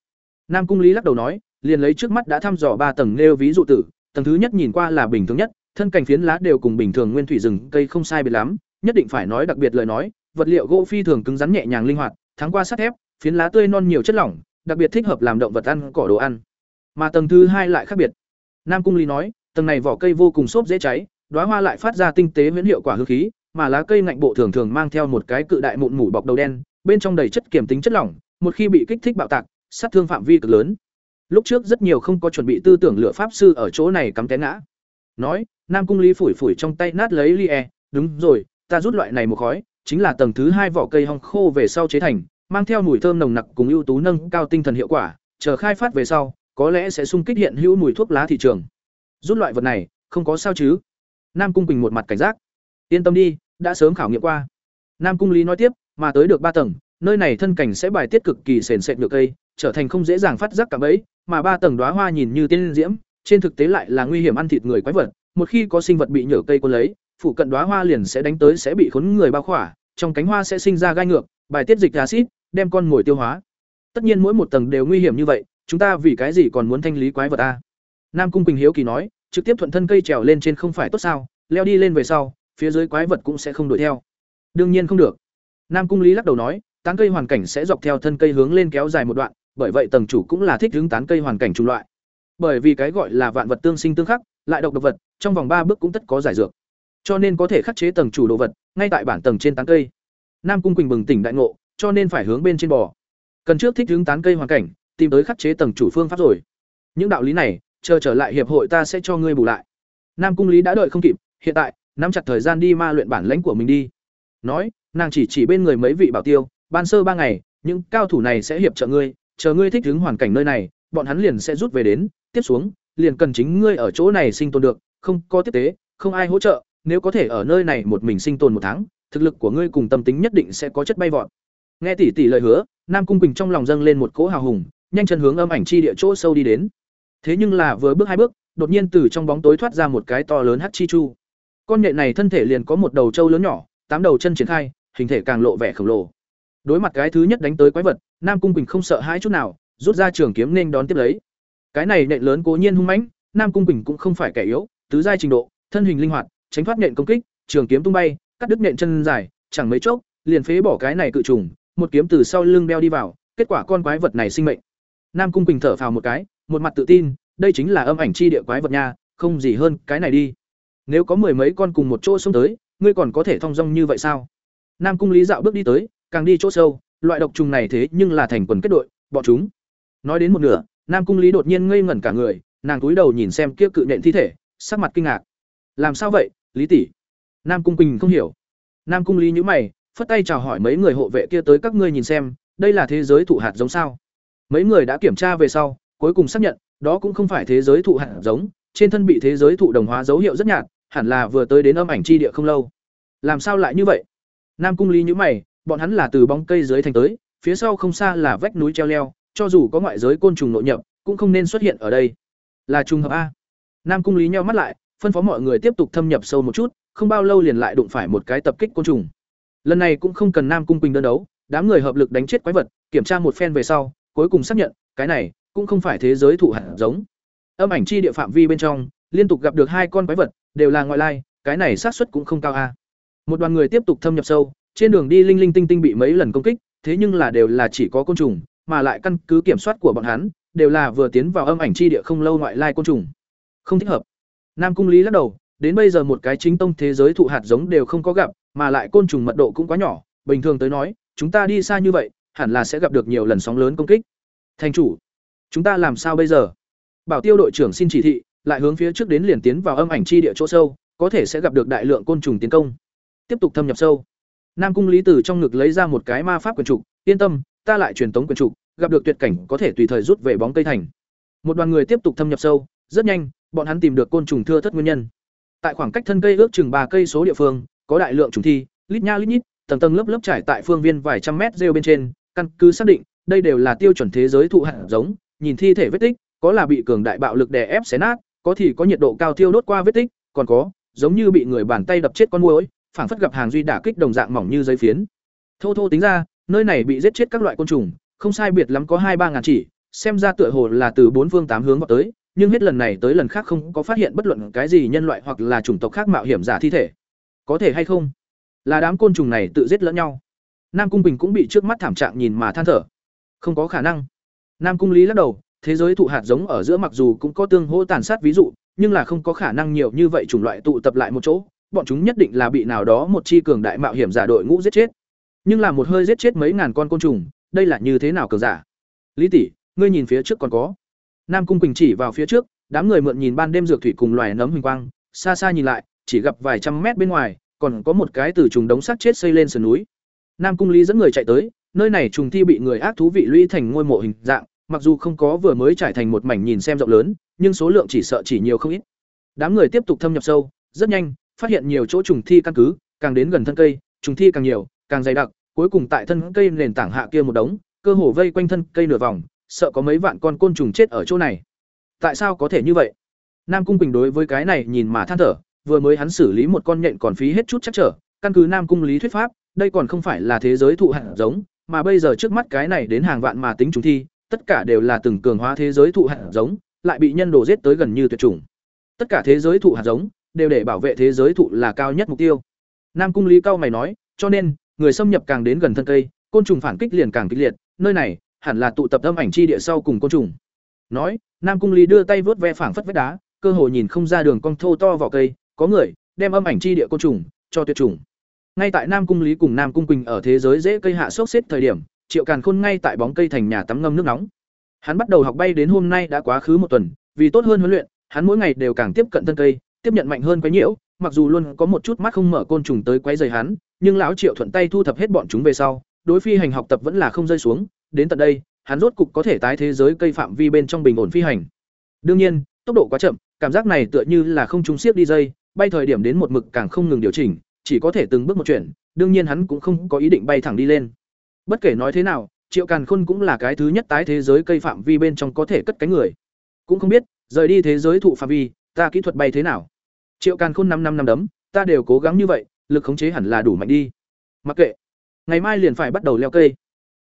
[SPEAKER 1] Nam Cung Lý lắc đầu nói, liền lấy trước mắt đã thăm dò ba tầng nêu ví dụ tử, tầng thứ nhất nhìn qua là bình thường nhất, thân cành phiến lá đều cùng bình thường nguyên thủy rừng cây không sai biệt lắm, nhất định phải nói đặc biệt lời nói, vật liệu gỗ phi thường cứng rắn nhẹ nhàng linh hoạt, thắng qua sắt thép, phiến lá tươi non nhiều chất lỏng, đặc biệt thích hợp làm động vật ăn cỏ đồ ăn. Mà tầng thứ hai lại khác biệt. Nam Cung Lý nói, tầng này vỏ cây vô cùng xốp dễ cháy, đóa hoa lại phát ra tinh tế miễn hiệu quả hương khí, mà lá cây ngạnh bộ thường thường mang theo một cái cự đại mụn mủ bọc đầu đen, bên trong đầy chất kiểm tính chất lỏng, một khi bị kích thích bạo tạc, sát thương phạm vi cực lớn. Lúc trước rất nhiều không có chuẩn bị tư tưởng lựa pháp sư ở chỗ này cắm té ngã. Nói, Nam Cung Lý phủi phủi trong tay nát lấy ly e, đúng rồi, ta rút loại này một khói, chính là tầng thứ hai vỏ cây hong khô về sau chế thành, mang theo mùi thơm nồng nặc cùng ưu tú nâng cao tinh thần hiệu quả, chờ khai phát về sau, có lẽ sẽ sung kích hiện hữu mùi thuốc lá thị trường. Rút loại vật này, không có sao chứ? Nam Cung Quỳnh một mặt cảnh giác. Yên tâm đi, đã sớm khảo nghiệm qua. Nam Cung Lý nói tiếp, mà tới được ba tầng, nơi này thân cảnh sẽ bài tiết cực kỳ sền sệt được cây, trở thành không dễ dàng phát giác cả bẫy, mà ba tầng đóa hoa nhìn như tiên diễm, trên thực tế lại là nguy hiểm ăn thịt người quái vật, một khi có sinh vật bị nhở cây quân lấy, phụ cận đóa hoa liền sẽ đánh tới sẽ bị khốn người bao khỏa, trong cánh hoa sẽ sinh ra gai ngược, bài tiết dịch axit, đem con mồi tiêu hóa. Tất nhiên mỗi một tầng đều nguy hiểm như vậy, chúng ta vì cái gì còn muốn thanh lý quái vật a? Nam Cung Quỳnh hiếu kỳ nói, trực tiếp thuận thân cây trèo lên trên không phải tốt sao, leo đi lên về sau, phía dưới quái vật cũng sẽ không đuổi theo. Đương nhiên không được. Nam Cung Lý lắc đầu nói, tán cây hoàn cảnh sẽ dọc theo thân cây hướng lên kéo dài một đoạn, bởi vậy tầng chủ cũng là thích hướng tán cây hoàn cảnh chủng loại. Bởi vì cái gọi là vạn vật tương sinh tương khắc, lại độc độc vật, trong vòng ba bước cũng tất có giải dược. Cho nên có thể khắc chế tầng chủ đồ vật, ngay tại bản tầng trên tán cây. Nam Cung Quỳnh bừng tỉnh đại ngộ, cho nên phải hướng bên trên bò. Cần trước thích hướng tán cây hoàn cảnh, tìm tới khắc chế tầng chủ phương pháp rồi. Những đạo lý này, chờ trở lại hiệp hội ta sẽ cho ngươi bù lại. Nam Cung Lý đã đợi không kịp, hiện tại, nắm chặt thời gian đi ma luyện bản lãnh của mình đi. Nói, nàng chỉ chỉ bên người mấy vị bảo tiêu, ban sơ ba ngày, những cao thủ này sẽ hiệp trợ ngươi, chờ ngươi thích ứng hoàn cảnh nơi này, bọn hắn liền sẽ rút về đến, tiếp xuống, liền cần chính ngươi ở chỗ này sinh tồn được, không có tiếp tế, không ai hỗ trợ, nếu có thể ở nơi này một mình sinh tồn một tháng, thực lực của ngươi cùng tâm tính nhất định sẽ có chất bay vọt. Nghe tỷ tỷ lời hứa, Nam Cung Quỳnh trong lòng dâng lên một cỗ hào hùng, nhanh chân hướng âm ảnh chi địa chỗ sâu đi đến. Thế nhưng là vừa bước hai bước, đột nhiên từ trong bóng tối thoát ra một cái to lớn hắc chi chu. Con nhện này thân thể liền có một đầu trâu lớn nhỏ, tám đầu chân triển khai, hình thể càng lộ vẻ khổng lồ. Đối mặt cái thứ nhất đánh tới quái vật, Nam Cung Quỳnh không sợ hãi chút nào, rút ra trường kiếm nên đón tiếp lấy. Cái này nện lớn cố nhiên hung mãnh, Nam Cung Quỳnh cũng không phải kẻ yếu, tứ giai trình độ, thân hình linh hoạt, tránh thoát nện công kích, trường kiếm tung bay, cắt đứt nện chân dài, chẳng mấy chốc, liền phế bỏ cái này cự trùng, một kiếm từ sau lưng đeo đi vào, kết quả con quái vật này sinh mệnh. Nam Cung Quỳnh thở phào một cái, một mặt tự tin, đây chính là âm ảnh chi địa quái vật nha, không gì hơn cái này đi. Nếu có mười mấy con cùng một chỗ xông tới, ngươi còn có thể thong dong như vậy sao? Nam cung lý dạo bước đi tới càng đi chỗ sâu loại độc trùng này thế nhưng là thành quần kết đội bọn chúng. Nói đến một nửa nam cung lý đột nhiên ngây ngẩn cả người nàng cúi đầu nhìn xem kia cự nhện thi thể sắc mặt kinh ngạc. Làm sao vậy lý tỷ? Nam cung quỳnh không hiểu. Nam cung lý nhữ mày phất tay chào hỏi mấy người hộ vệ kia tới các ngươi nhìn xem đây là thế giới thụ hạt giống sao? Mấy người đã kiểm tra về sau cuối cùng xác nhận, đó cũng không phải thế giới thụ hạt giống, trên thân bị thế giới thụ đồng hóa dấu hiệu rất nhạt, hẳn là vừa tới đến âm ảnh chi địa không lâu. Làm sao lại như vậy? Nam cung lý nhíu mày, bọn hắn là từ bóng cây dưới thành tới, phía sau không xa là vách núi treo leo, cho dù có ngoại giới côn trùng nội nhập, cũng không nên xuất hiện ở đây. Là trùng hợp a. Nam cung lý nheo mắt lại, phân phó mọi người tiếp tục thâm nhập sâu một chút, không bao lâu liền lại đụng phải một cái tập kích côn trùng. Lần này cũng không cần nam cung quỳnh đơn đấu, đám người hợp lực đánh chết quái vật, kiểm tra một phen về sau, cuối cùng xác nhận, cái này cũng không phải thế giới thụ hạt giống. Âm ảnh chi địa phạm vi bên trong, liên tục gặp được hai con quái vật, đều là ngoại lai, cái này xác suất cũng không cao a. Một đoàn người tiếp tục thâm nhập sâu, trên đường đi linh linh tinh tinh bị mấy lần công kích, thế nhưng là đều là chỉ có côn trùng, mà lại căn cứ kiểm soát của bọn hắn, đều là vừa tiến vào âm ảnh chi địa không lâu ngoại lai côn trùng. Không thích hợp. Nam cung lý lắc đầu, đến bây giờ một cái chính tông thế giới thụ hạt giống đều không có gặp, mà lại côn trùng mật độ cũng quá nhỏ, bình thường tới nói, chúng ta đi xa như vậy, hẳn là sẽ gặp được nhiều lần sóng lớn công kích. Thành chủ chúng ta làm sao bây giờ? Bảo tiêu đội trưởng xin chỉ thị, lại hướng phía trước đến liền tiến vào âm ảnh chi địa chỗ sâu, có thể sẽ gặp được đại lượng côn trùng tiến công. Tiếp tục thâm nhập sâu. Nam cung lý tử trong ngực lấy ra một cái ma pháp quyền trục, yên tâm, ta lại truyền tống quyền trục, gặp được tuyệt cảnh có thể tùy thời rút về bóng cây thành. Một đoàn người tiếp tục thâm nhập sâu, rất nhanh, bọn hắn tìm được côn trùng thưa thất nguyên nhân. Tại khoảng cách thân cây ước chừng ba cây số địa phương, có đại lượng trùng thi, lít nha lít nhít, tầng tầng lớp lớp trải tại phương viên vài trăm mét rêu bên trên, căn cứ xác định, đây đều là tiêu chuẩn thế giới thụ hạt giống nhìn thi thể vết tích, có là bị cường đại bạo lực đè ép xé nát, có thì có nhiệt độ cao thiêu đốt qua vết tích, còn có, giống như bị người bàn tay đập chết con muỗi, phảng phất gặp hàng duy đả kích đồng dạng mỏng như giấy phiến. Thô thô tính ra, nơi này bị giết chết các loại côn trùng, không sai biệt lắm có hai ba ngàn chỉ, xem ra tựa hồ là từ bốn phương tám hướng vào tới, nhưng hết lần này tới lần khác không có phát hiện bất luận cái gì nhân loại hoặc là chủng tộc khác mạo hiểm giả thi thể. Có thể hay không? Là đám côn trùng này tự giết lẫn nhau. Nam cung bình cũng bị trước mắt thảm trạng nhìn mà than thở. Không có khả năng nam cung lý lắc đầu, thế giới thụ hạt giống ở giữa mặc dù cũng có tương hỗ tàn sát ví dụ, nhưng là không có khả năng nhiều như vậy chủng loại tụ tập lại một chỗ, bọn chúng nhất định là bị nào đó một chi cường đại mạo hiểm giả đội ngũ giết chết. Nhưng là một hơi giết chết mấy ngàn con côn trùng, đây là như thế nào cường giả? Lý tỷ, ngươi nhìn phía trước còn có. Nam cung quỳnh chỉ vào phía trước, đám người mượn nhìn ban đêm dược thủy cùng loài nấm huỳnh quang, xa xa nhìn lại, chỉ gặp vài trăm mét bên ngoài, còn có một cái từ trùng đống xác chết xây lên sườn núi. Nam cung lý dẫn người chạy tới, nơi này trùng thi bị người ác thú vị lũy thành ngôi mộ hình dạng mặc dù không có vừa mới trải thành một mảnh nhìn xem rộng lớn, nhưng số lượng chỉ sợ chỉ nhiều không ít. Đám người tiếp tục thâm nhập sâu, rất nhanh, phát hiện nhiều chỗ trùng thi căn cứ, càng đến gần thân cây, trùng thi càng nhiều, càng dày đặc, cuối cùng tại thân cây nền tảng hạ kia một đống, cơ hồ vây quanh thân cây nửa vòng, sợ có mấy vạn con côn trùng chết ở chỗ này. Tại sao có thể như vậy? Nam cung quỳnh đối với cái này nhìn mà than thở, vừa mới hắn xử lý một con nhện còn phí hết chút chắc trở, căn cứ nam cung lý thuyết pháp, đây còn không phải là thế giới thụ hạt giống, mà bây giờ trước mắt cái này đến hàng vạn mà tính trùng thi tất cả đều là từng cường hóa thế giới thụ hạt giống, lại bị nhân đồ giết tới gần như tuyệt chủng. Tất cả thế giới thụ hạt giống đều để bảo vệ thế giới thụ là cao nhất mục tiêu. Nam cung lý cao mày nói, cho nên, người xâm nhập càng đến gần thân cây, côn trùng phản kích liền càng kịch liệt, nơi này hẳn là tụ tập âm ảnh chi địa sau cùng côn trùng. Nói, nam cung lý đưa tay vớt ve phảng phất vết đá, cơ hồ nhìn không ra đường cong thô to vào cây, có người đem âm ảnh chi địa côn trùng cho tuyệt chủng. Ngay tại nam cung lý cùng nam cung quỳnh ở thế giới dễ cây hạ sốc xếp thời điểm triệu càn khôn ngay tại bóng cây thành nhà tắm ngâm nước nóng. Hắn bắt đầu học bay đến hôm nay đã quá khứ một tuần, vì tốt hơn huấn luyện, hắn mỗi ngày đều càng tiếp cận thân cây, tiếp nhận mạnh hơn quấy nhiễu, mặc dù luôn có một chút mắt không mở côn trùng tới quấy rầy hắn, nhưng lão triệu thuận tay thu thập hết bọn chúng về sau, đối phi hành học tập vẫn là không rơi xuống, đến tận đây, hắn rốt cục có thể tái thế giới cây phạm vi bên trong bình ổn phi hành. Đương nhiên, tốc độ quá chậm, cảm giác này tựa như là không trúng xiết đi dây, bay thời điểm đến một mực càng không ngừng điều chỉnh, chỉ có thể từng bước một chuyển, đương nhiên hắn cũng không có ý định bay thẳng đi lên bất kể nói thế nào, triệu càn khôn cũng là cái thứ nhất tái thế giới cây phạm vi bên trong có thể cất cánh người. Cũng không biết, rời đi thế giới thụ phạm vi, ta kỹ thuật bay thế nào? Triệu càn khôn năm năm năm đấm, ta đều cố gắng như vậy, lực khống chế hẳn là đủ mạnh đi. Mặc kệ, ngày mai liền phải bắt đầu leo cây.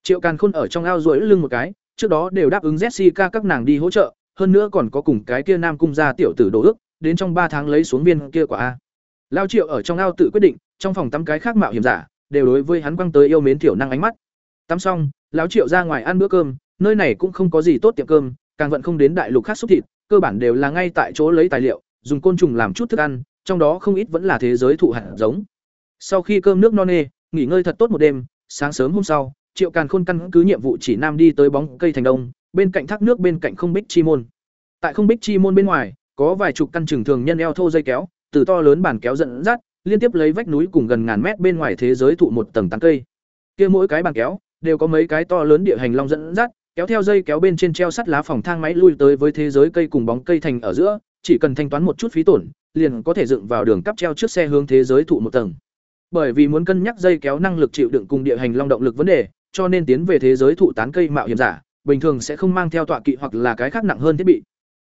[SPEAKER 1] Triệu càn khôn ở trong ao rỗi lưng một cái, trước đó đều đáp ứng jessica các nàng đi hỗ trợ, hơn nữa còn có cùng cái kia nam cung gia tiểu tử đồ ước đến trong ba tháng lấy xuống viên kia quả a. Lao triệu ở trong ao tự quyết định, trong phòng tắm cái khác mạo hiểm giả, đều đối với hắn quăng tới yêu mến tiểu năng ánh mắt tắm xong lão triệu ra ngoài ăn bữa cơm nơi này cũng không có gì tốt tiệm cơm càng vận không đến đại lục khác xúc thịt cơ bản đều là ngay tại chỗ lấy tài liệu dùng côn trùng làm chút thức ăn trong đó không ít vẫn là thế giới thụ hạt giống Sau khi cơm nước no nê, nghỉ ngơi thật tốt một đêm, sáng sớm hôm sau, Triệu Càn Khôn căn cứ nhiệm vụ chỉ nam đi tới bóng cây thành đông, bên cạnh thác nước bên cạnh không bích chi môn. Tại không bích chi môn bên ngoài, có vài chục căn trường thường nhân eo thô dây kéo, từ to lớn bản kéo dẫn dắt, liên tiếp lấy vách núi cùng gần ngàn mét bên ngoài thế giới thụ một tầng tán cây. Kia mỗi cái bàn kéo đều có mấy cái to lớn địa hành long dẫn dắt, kéo theo dây kéo bên trên treo sắt lá phòng thang máy lui tới với thế giới cây cùng bóng cây thành ở giữa, chỉ cần thanh toán một chút phí tổn, liền có thể dựng vào đường cắp treo trước xe hướng thế giới thụ một tầng. Bởi vì muốn cân nhắc dây kéo năng lực chịu đựng cùng địa hành long động lực vấn đề, cho nên tiến về thế giới thụ tán cây mạo hiểm giả, bình thường sẽ không mang theo tọa kỵ hoặc là cái khác nặng hơn thiết bị.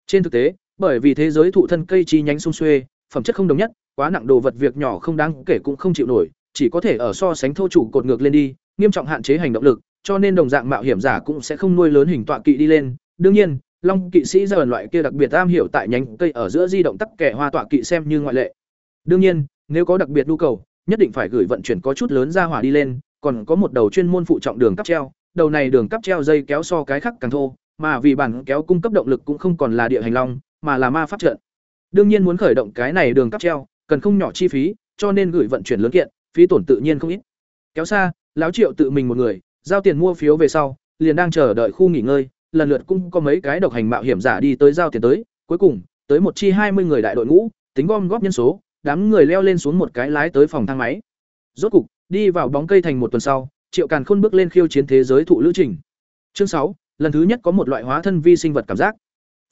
[SPEAKER 1] Trên thực tế, bởi vì thế giới thụ thân cây chi nhánh xung xuê, phẩm chất không đồng nhất, quá nặng đồ vật việc nhỏ không đáng kể cũng không chịu nổi, chỉ có thể ở so sánh thô chủ cột ngược lên đi, nghiêm trọng hạn chế hành động lực, cho nên đồng dạng mạo hiểm giả cũng sẽ không nuôi lớn hình tọa kỵ đi lên. Đương nhiên, long kỵ sĩ ra loại kia đặc biệt am hiểu tại nhánh cây ở giữa di động tắc kẻ hoa tọa kỵ xem như ngoại lệ. Đương nhiên, nếu có đặc biệt nhu cầu, nhất định phải gửi vận chuyển có chút lớn ra hỏa đi lên, còn có một đầu chuyên môn phụ trọng đường cắp treo, đầu này đường cắp treo dây kéo so cái khác càng thô, mà vì bản kéo cung cấp động lực cũng không còn là địa hành long, mà là ma pháp trận. Đương nhiên muốn khởi động cái này đường cắp treo, cần không nhỏ chi phí, cho nên gửi vận chuyển lớn kiện, phí tổn tự nhiên không ít. Kéo xa, lão Triệu tự mình một người, giao tiền mua phiếu về sau, liền đang chờ đợi khu nghỉ ngơi, lần lượt cũng có mấy cái độc hành mạo hiểm giả đi tới giao tiền tới, cuối cùng, tới một chi hai mươi người đại đội ngũ, tính gom góp nhân số, đám người leo lên xuống một cái lái tới phòng thang máy. Rốt cục, đi vào bóng cây thành một tuần sau, Triệu Càn Khôn bước lên khiêu chiến thế giới thụ lữ trình. Chương sáu, lần thứ nhất có một loại hóa thân vi sinh vật cảm giác.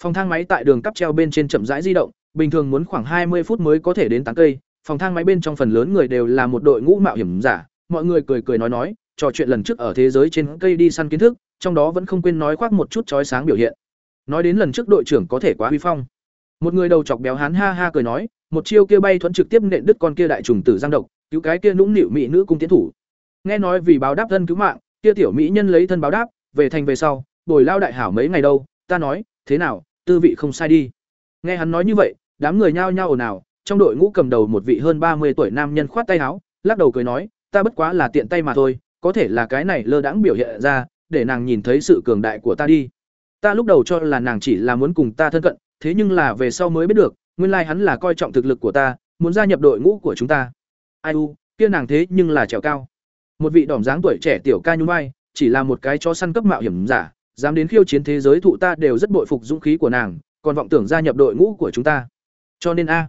[SPEAKER 1] Phòng thang máy tại đường cắp treo bên trên chậm rãi di động, bình thường muốn khoảng hai mươi phút mới có thể đến tán cây. Phòng thang máy bên trong phần lớn người đều là một đội ngũ mạo hiểm giả, mọi người cười cười nói nói, trò chuyện lần trước ở thế giới trên cây đi săn kiến thức, trong đó vẫn không quên nói khoác một chút chói sáng biểu hiện. Nói đến lần trước đội trưởng có thể quá huy phong. Một người đầu chọc béo hán ha ha cười nói, một chiêu kia bay thuẫn trực tiếp nện đứt con kia đại trùng tử giang độc, cứu cái kia nũng nịu mỹ nữ cung tiến thủ. Nghe nói vì báo đáp thân cứu mạng, kia tiểu mỹ nhân lấy thân báo đáp, về thành về sau, bồi lao đại hảo mấy ngày đâu, ta nói, thế nào, tư vị không sai đi. Nghe hắn nói như vậy, đám người nhao nhao ồn ào, trong đội ngũ cầm đầu một vị hơn ba mươi tuổi nam nhân khoát tay áo, lắc đầu cười nói, ta bất quá là tiện tay mà thôi, có thể là cái này lơ đãng biểu hiện ra, để nàng nhìn thấy sự cường đại của ta đi. Ta lúc đầu cho là nàng chỉ là muốn cùng ta thân cận, thế nhưng là về sau mới biết được, nguyên lai hắn là coi trọng thực lực của ta, muốn gia nhập đội ngũ của chúng ta. Ai u, kia nàng thế nhưng là trèo cao. Một vị đỏm dáng tuổi trẻ tiểu ca nhún vai, chỉ là một cái chó săn cấp mạo hiểm giả, dám đến khiêu chiến thế giới thụ ta đều rất bội phục dũng khí của nàng, còn vọng tưởng gia nhập đội ngũ của chúng ta. Cho nên a,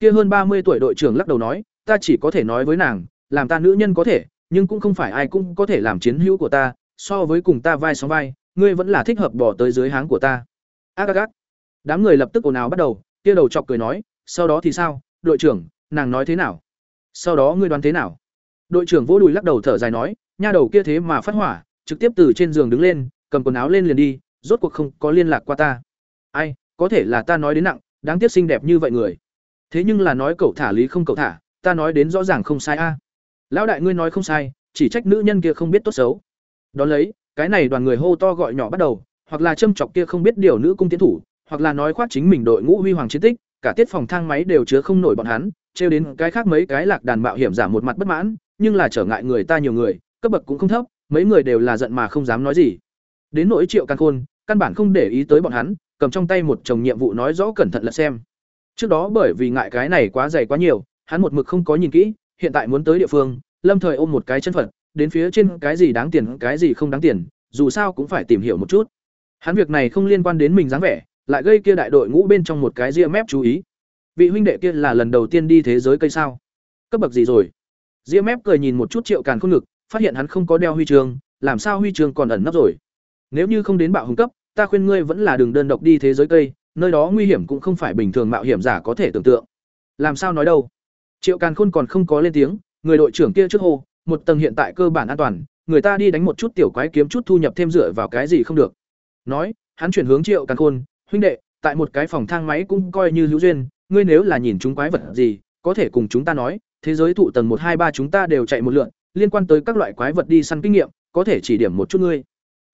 [SPEAKER 1] kia hơn ba mươi tuổi đội trưởng lắc đầu nói, ta chỉ có thể nói với nàng, làm ta nữ nhân có thể, nhưng cũng không phải ai cũng có thể làm chiến hữu của ta, so với cùng ta vai sóng vai, ngươi vẫn là thích hợp bỏ tới dưới háng của ta. Ác ác ác. Đám người lập tức ồn ào bắt đầu, kia đầu chọc cười nói, sau đó thì sao, đội trưởng, nàng nói thế nào? Sau đó ngươi đoán thế nào? Đội trưởng vỗ đùi lắc đầu thở dài nói, nha đầu kia thế mà phát hỏa, trực tiếp từ trên giường đứng lên, cầm quần áo lên liền đi, rốt cuộc không có liên lạc qua ta. Ai, có thể là ta nói đến nặng, đáng tiếc xinh đẹp như vậy người. Thế nhưng là nói cậu thả lý không cậu thả, ta nói đến rõ ràng không sai a. Lão đại ngươi nói không sai, chỉ trách nữ nhân kia không biết tốt xấu. Đón lấy, cái này đoàn người hô to gọi nhỏ bắt đầu, hoặc là châm chọc kia không biết điều nữ cung tiến thủ, hoặc là nói khoác chính mình đội ngũ huy hoàng chiến tích, cả tiết phòng thang máy đều chứa không nổi bọn hắn, trêu đến cái khác mấy cái lạc đàn mạo hiểm giả một mặt bất mãn, nhưng là trở ngại người ta nhiều người, cấp bậc cũng không thấp, mấy người đều là giận mà không dám nói gì. Đến nỗi Triệu căn Khôn, căn bản không để ý tới bọn hắn, cầm trong tay một chồng nhiệm vụ nói rõ cẩn thận lật xem. Trước đó bởi vì ngại cái này quá dày quá nhiều, hắn một mực không có nhìn kỹ, hiện tại muốn tới địa phương, lâm thời ôm một cái chân phận, đến phía trên cái gì đáng tiền cái gì không đáng tiền, dù sao cũng phải tìm hiểu một chút. Hắn việc này không liên quan đến mình dáng vẻ, lại gây kia đại đội ngũ bên trong một cái ria mép chú ý. Vị huynh đệ kia là lần đầu tiên đi thế giới cây sao? Cấp bậc gì rồi? Ria mép cười nhìn một chút Triệu Càn Khôn ngực, phát hiện hắn không có đeo huy chương, làm sao huy chương còn ẩn nấp rồi? Nếu như không đến bạo hùng cấp, ta khuyên ngươi vẫn là đường đơn độc đi thế giới cây, nơi đó nguy hiểm cũng không phải bình thường mạo hiểm giả có thể tưởng tượng. Làm sao nói đâu? Triệu Càn Khôn còn không có lên tiếng, người đội trưởng kia trước hô, một tầng hiện tại cơ bản an toàn, người ta đi đánh một chút tiểu quái kiếm chút thu nhập thêm dựa vào cái gì không được. Nói, hắn chuyển hướng Triệu Càn Khôn, huynh đệ, tại một cái phòng thang máy cũng coi như hữu duyên, ngươi nếu là nhìn chúng quái vật gì, có thể cùng chúng ta nói, thế giới thụ tầng một hai ba chúng ta đều chạy một lượt, liên quan tới các loại quái vật đi săn kinh nghiệm, có thể chỉ điểm một chút ngươi.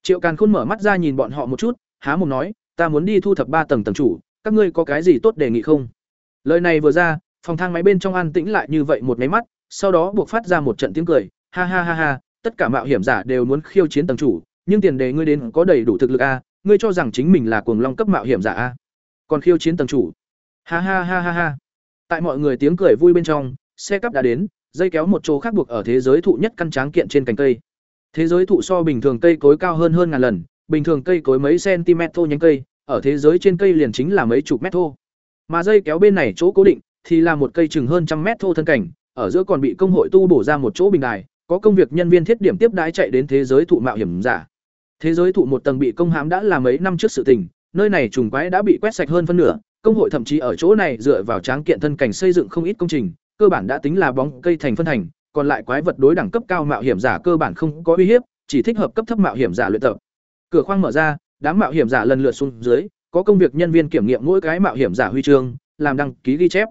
[SPEAKER 1] Triệu Càn Khôn mở mắt ra nhìn bọn họ một chút, há mồm nói, ta muốn đi thu thập ba tầng tầng chủ, các ngươi có cái gì tốt đề nghị không? Lời này vừa ra, phòng thang máy bên trong an tĩnh lại như vậy một máy mắt, sau đó buộc phát ra một trận tiếng cười, ha ha ha ha, tất cả mạo hiểm giả đều muốn khiêu chiến tầng chủ, nhưng tiền đề ngươi đến có đầy đủ thực lực a, ngươi cho rằng chính mình là cuồng long cấp mạo hiểm giả a. Còn khiêu chiến tầng chủ. Ha ha ha ha ha. Tại mọi người tiếng cười vui bên trong, xe cấp đã đến, dây kéo một chỗ khác buộc ở thế giới thụ nhất căn tráng kiện trên cành cây. Thế giới thụ so bình thường cây cối cao hơn hơn ngàn lần, bình thường cây cối mấy cm thô nhánh cây, ở thế giới trên cây liền chính là mấy chục mét thô. Mà dây kéo bên này chỗ cố định thì là một cây chừng hơn trăm mét thô thân cảnh, ở giữa còn bị công hội tu bổ ra một chỗ bình đài, có công việc nhân viên thiết điểm tiếp đái chạy đến thế giới thụ mạo hiểm giả. Thế giới thụ một tầng bị công hãm đã là mấy năm trước sự tình, nơi này trùng quái đã bị quét sạch hơn phân nửa, công hội thậm chí ở chỗ này dựa vào tráng kiện thân cảnh xây dựng không ít công trình, cơ bản đã tính là bóng cây thành phân thành, còn lại quái vật đối đẳng cấp cao mạo hiểm giả cơ bản không có uy hiếp, chỉ thích hợp cấp thấp mạo hiểm giả luyện tập. Cửa khoang mở ra, đám mạo hiểm giả lần lượt xuống dưới, có công việc nhân viên kiểm nghiệm mỗi cái mạo hiểm giả huy chương, làm đăng ký ghi chép.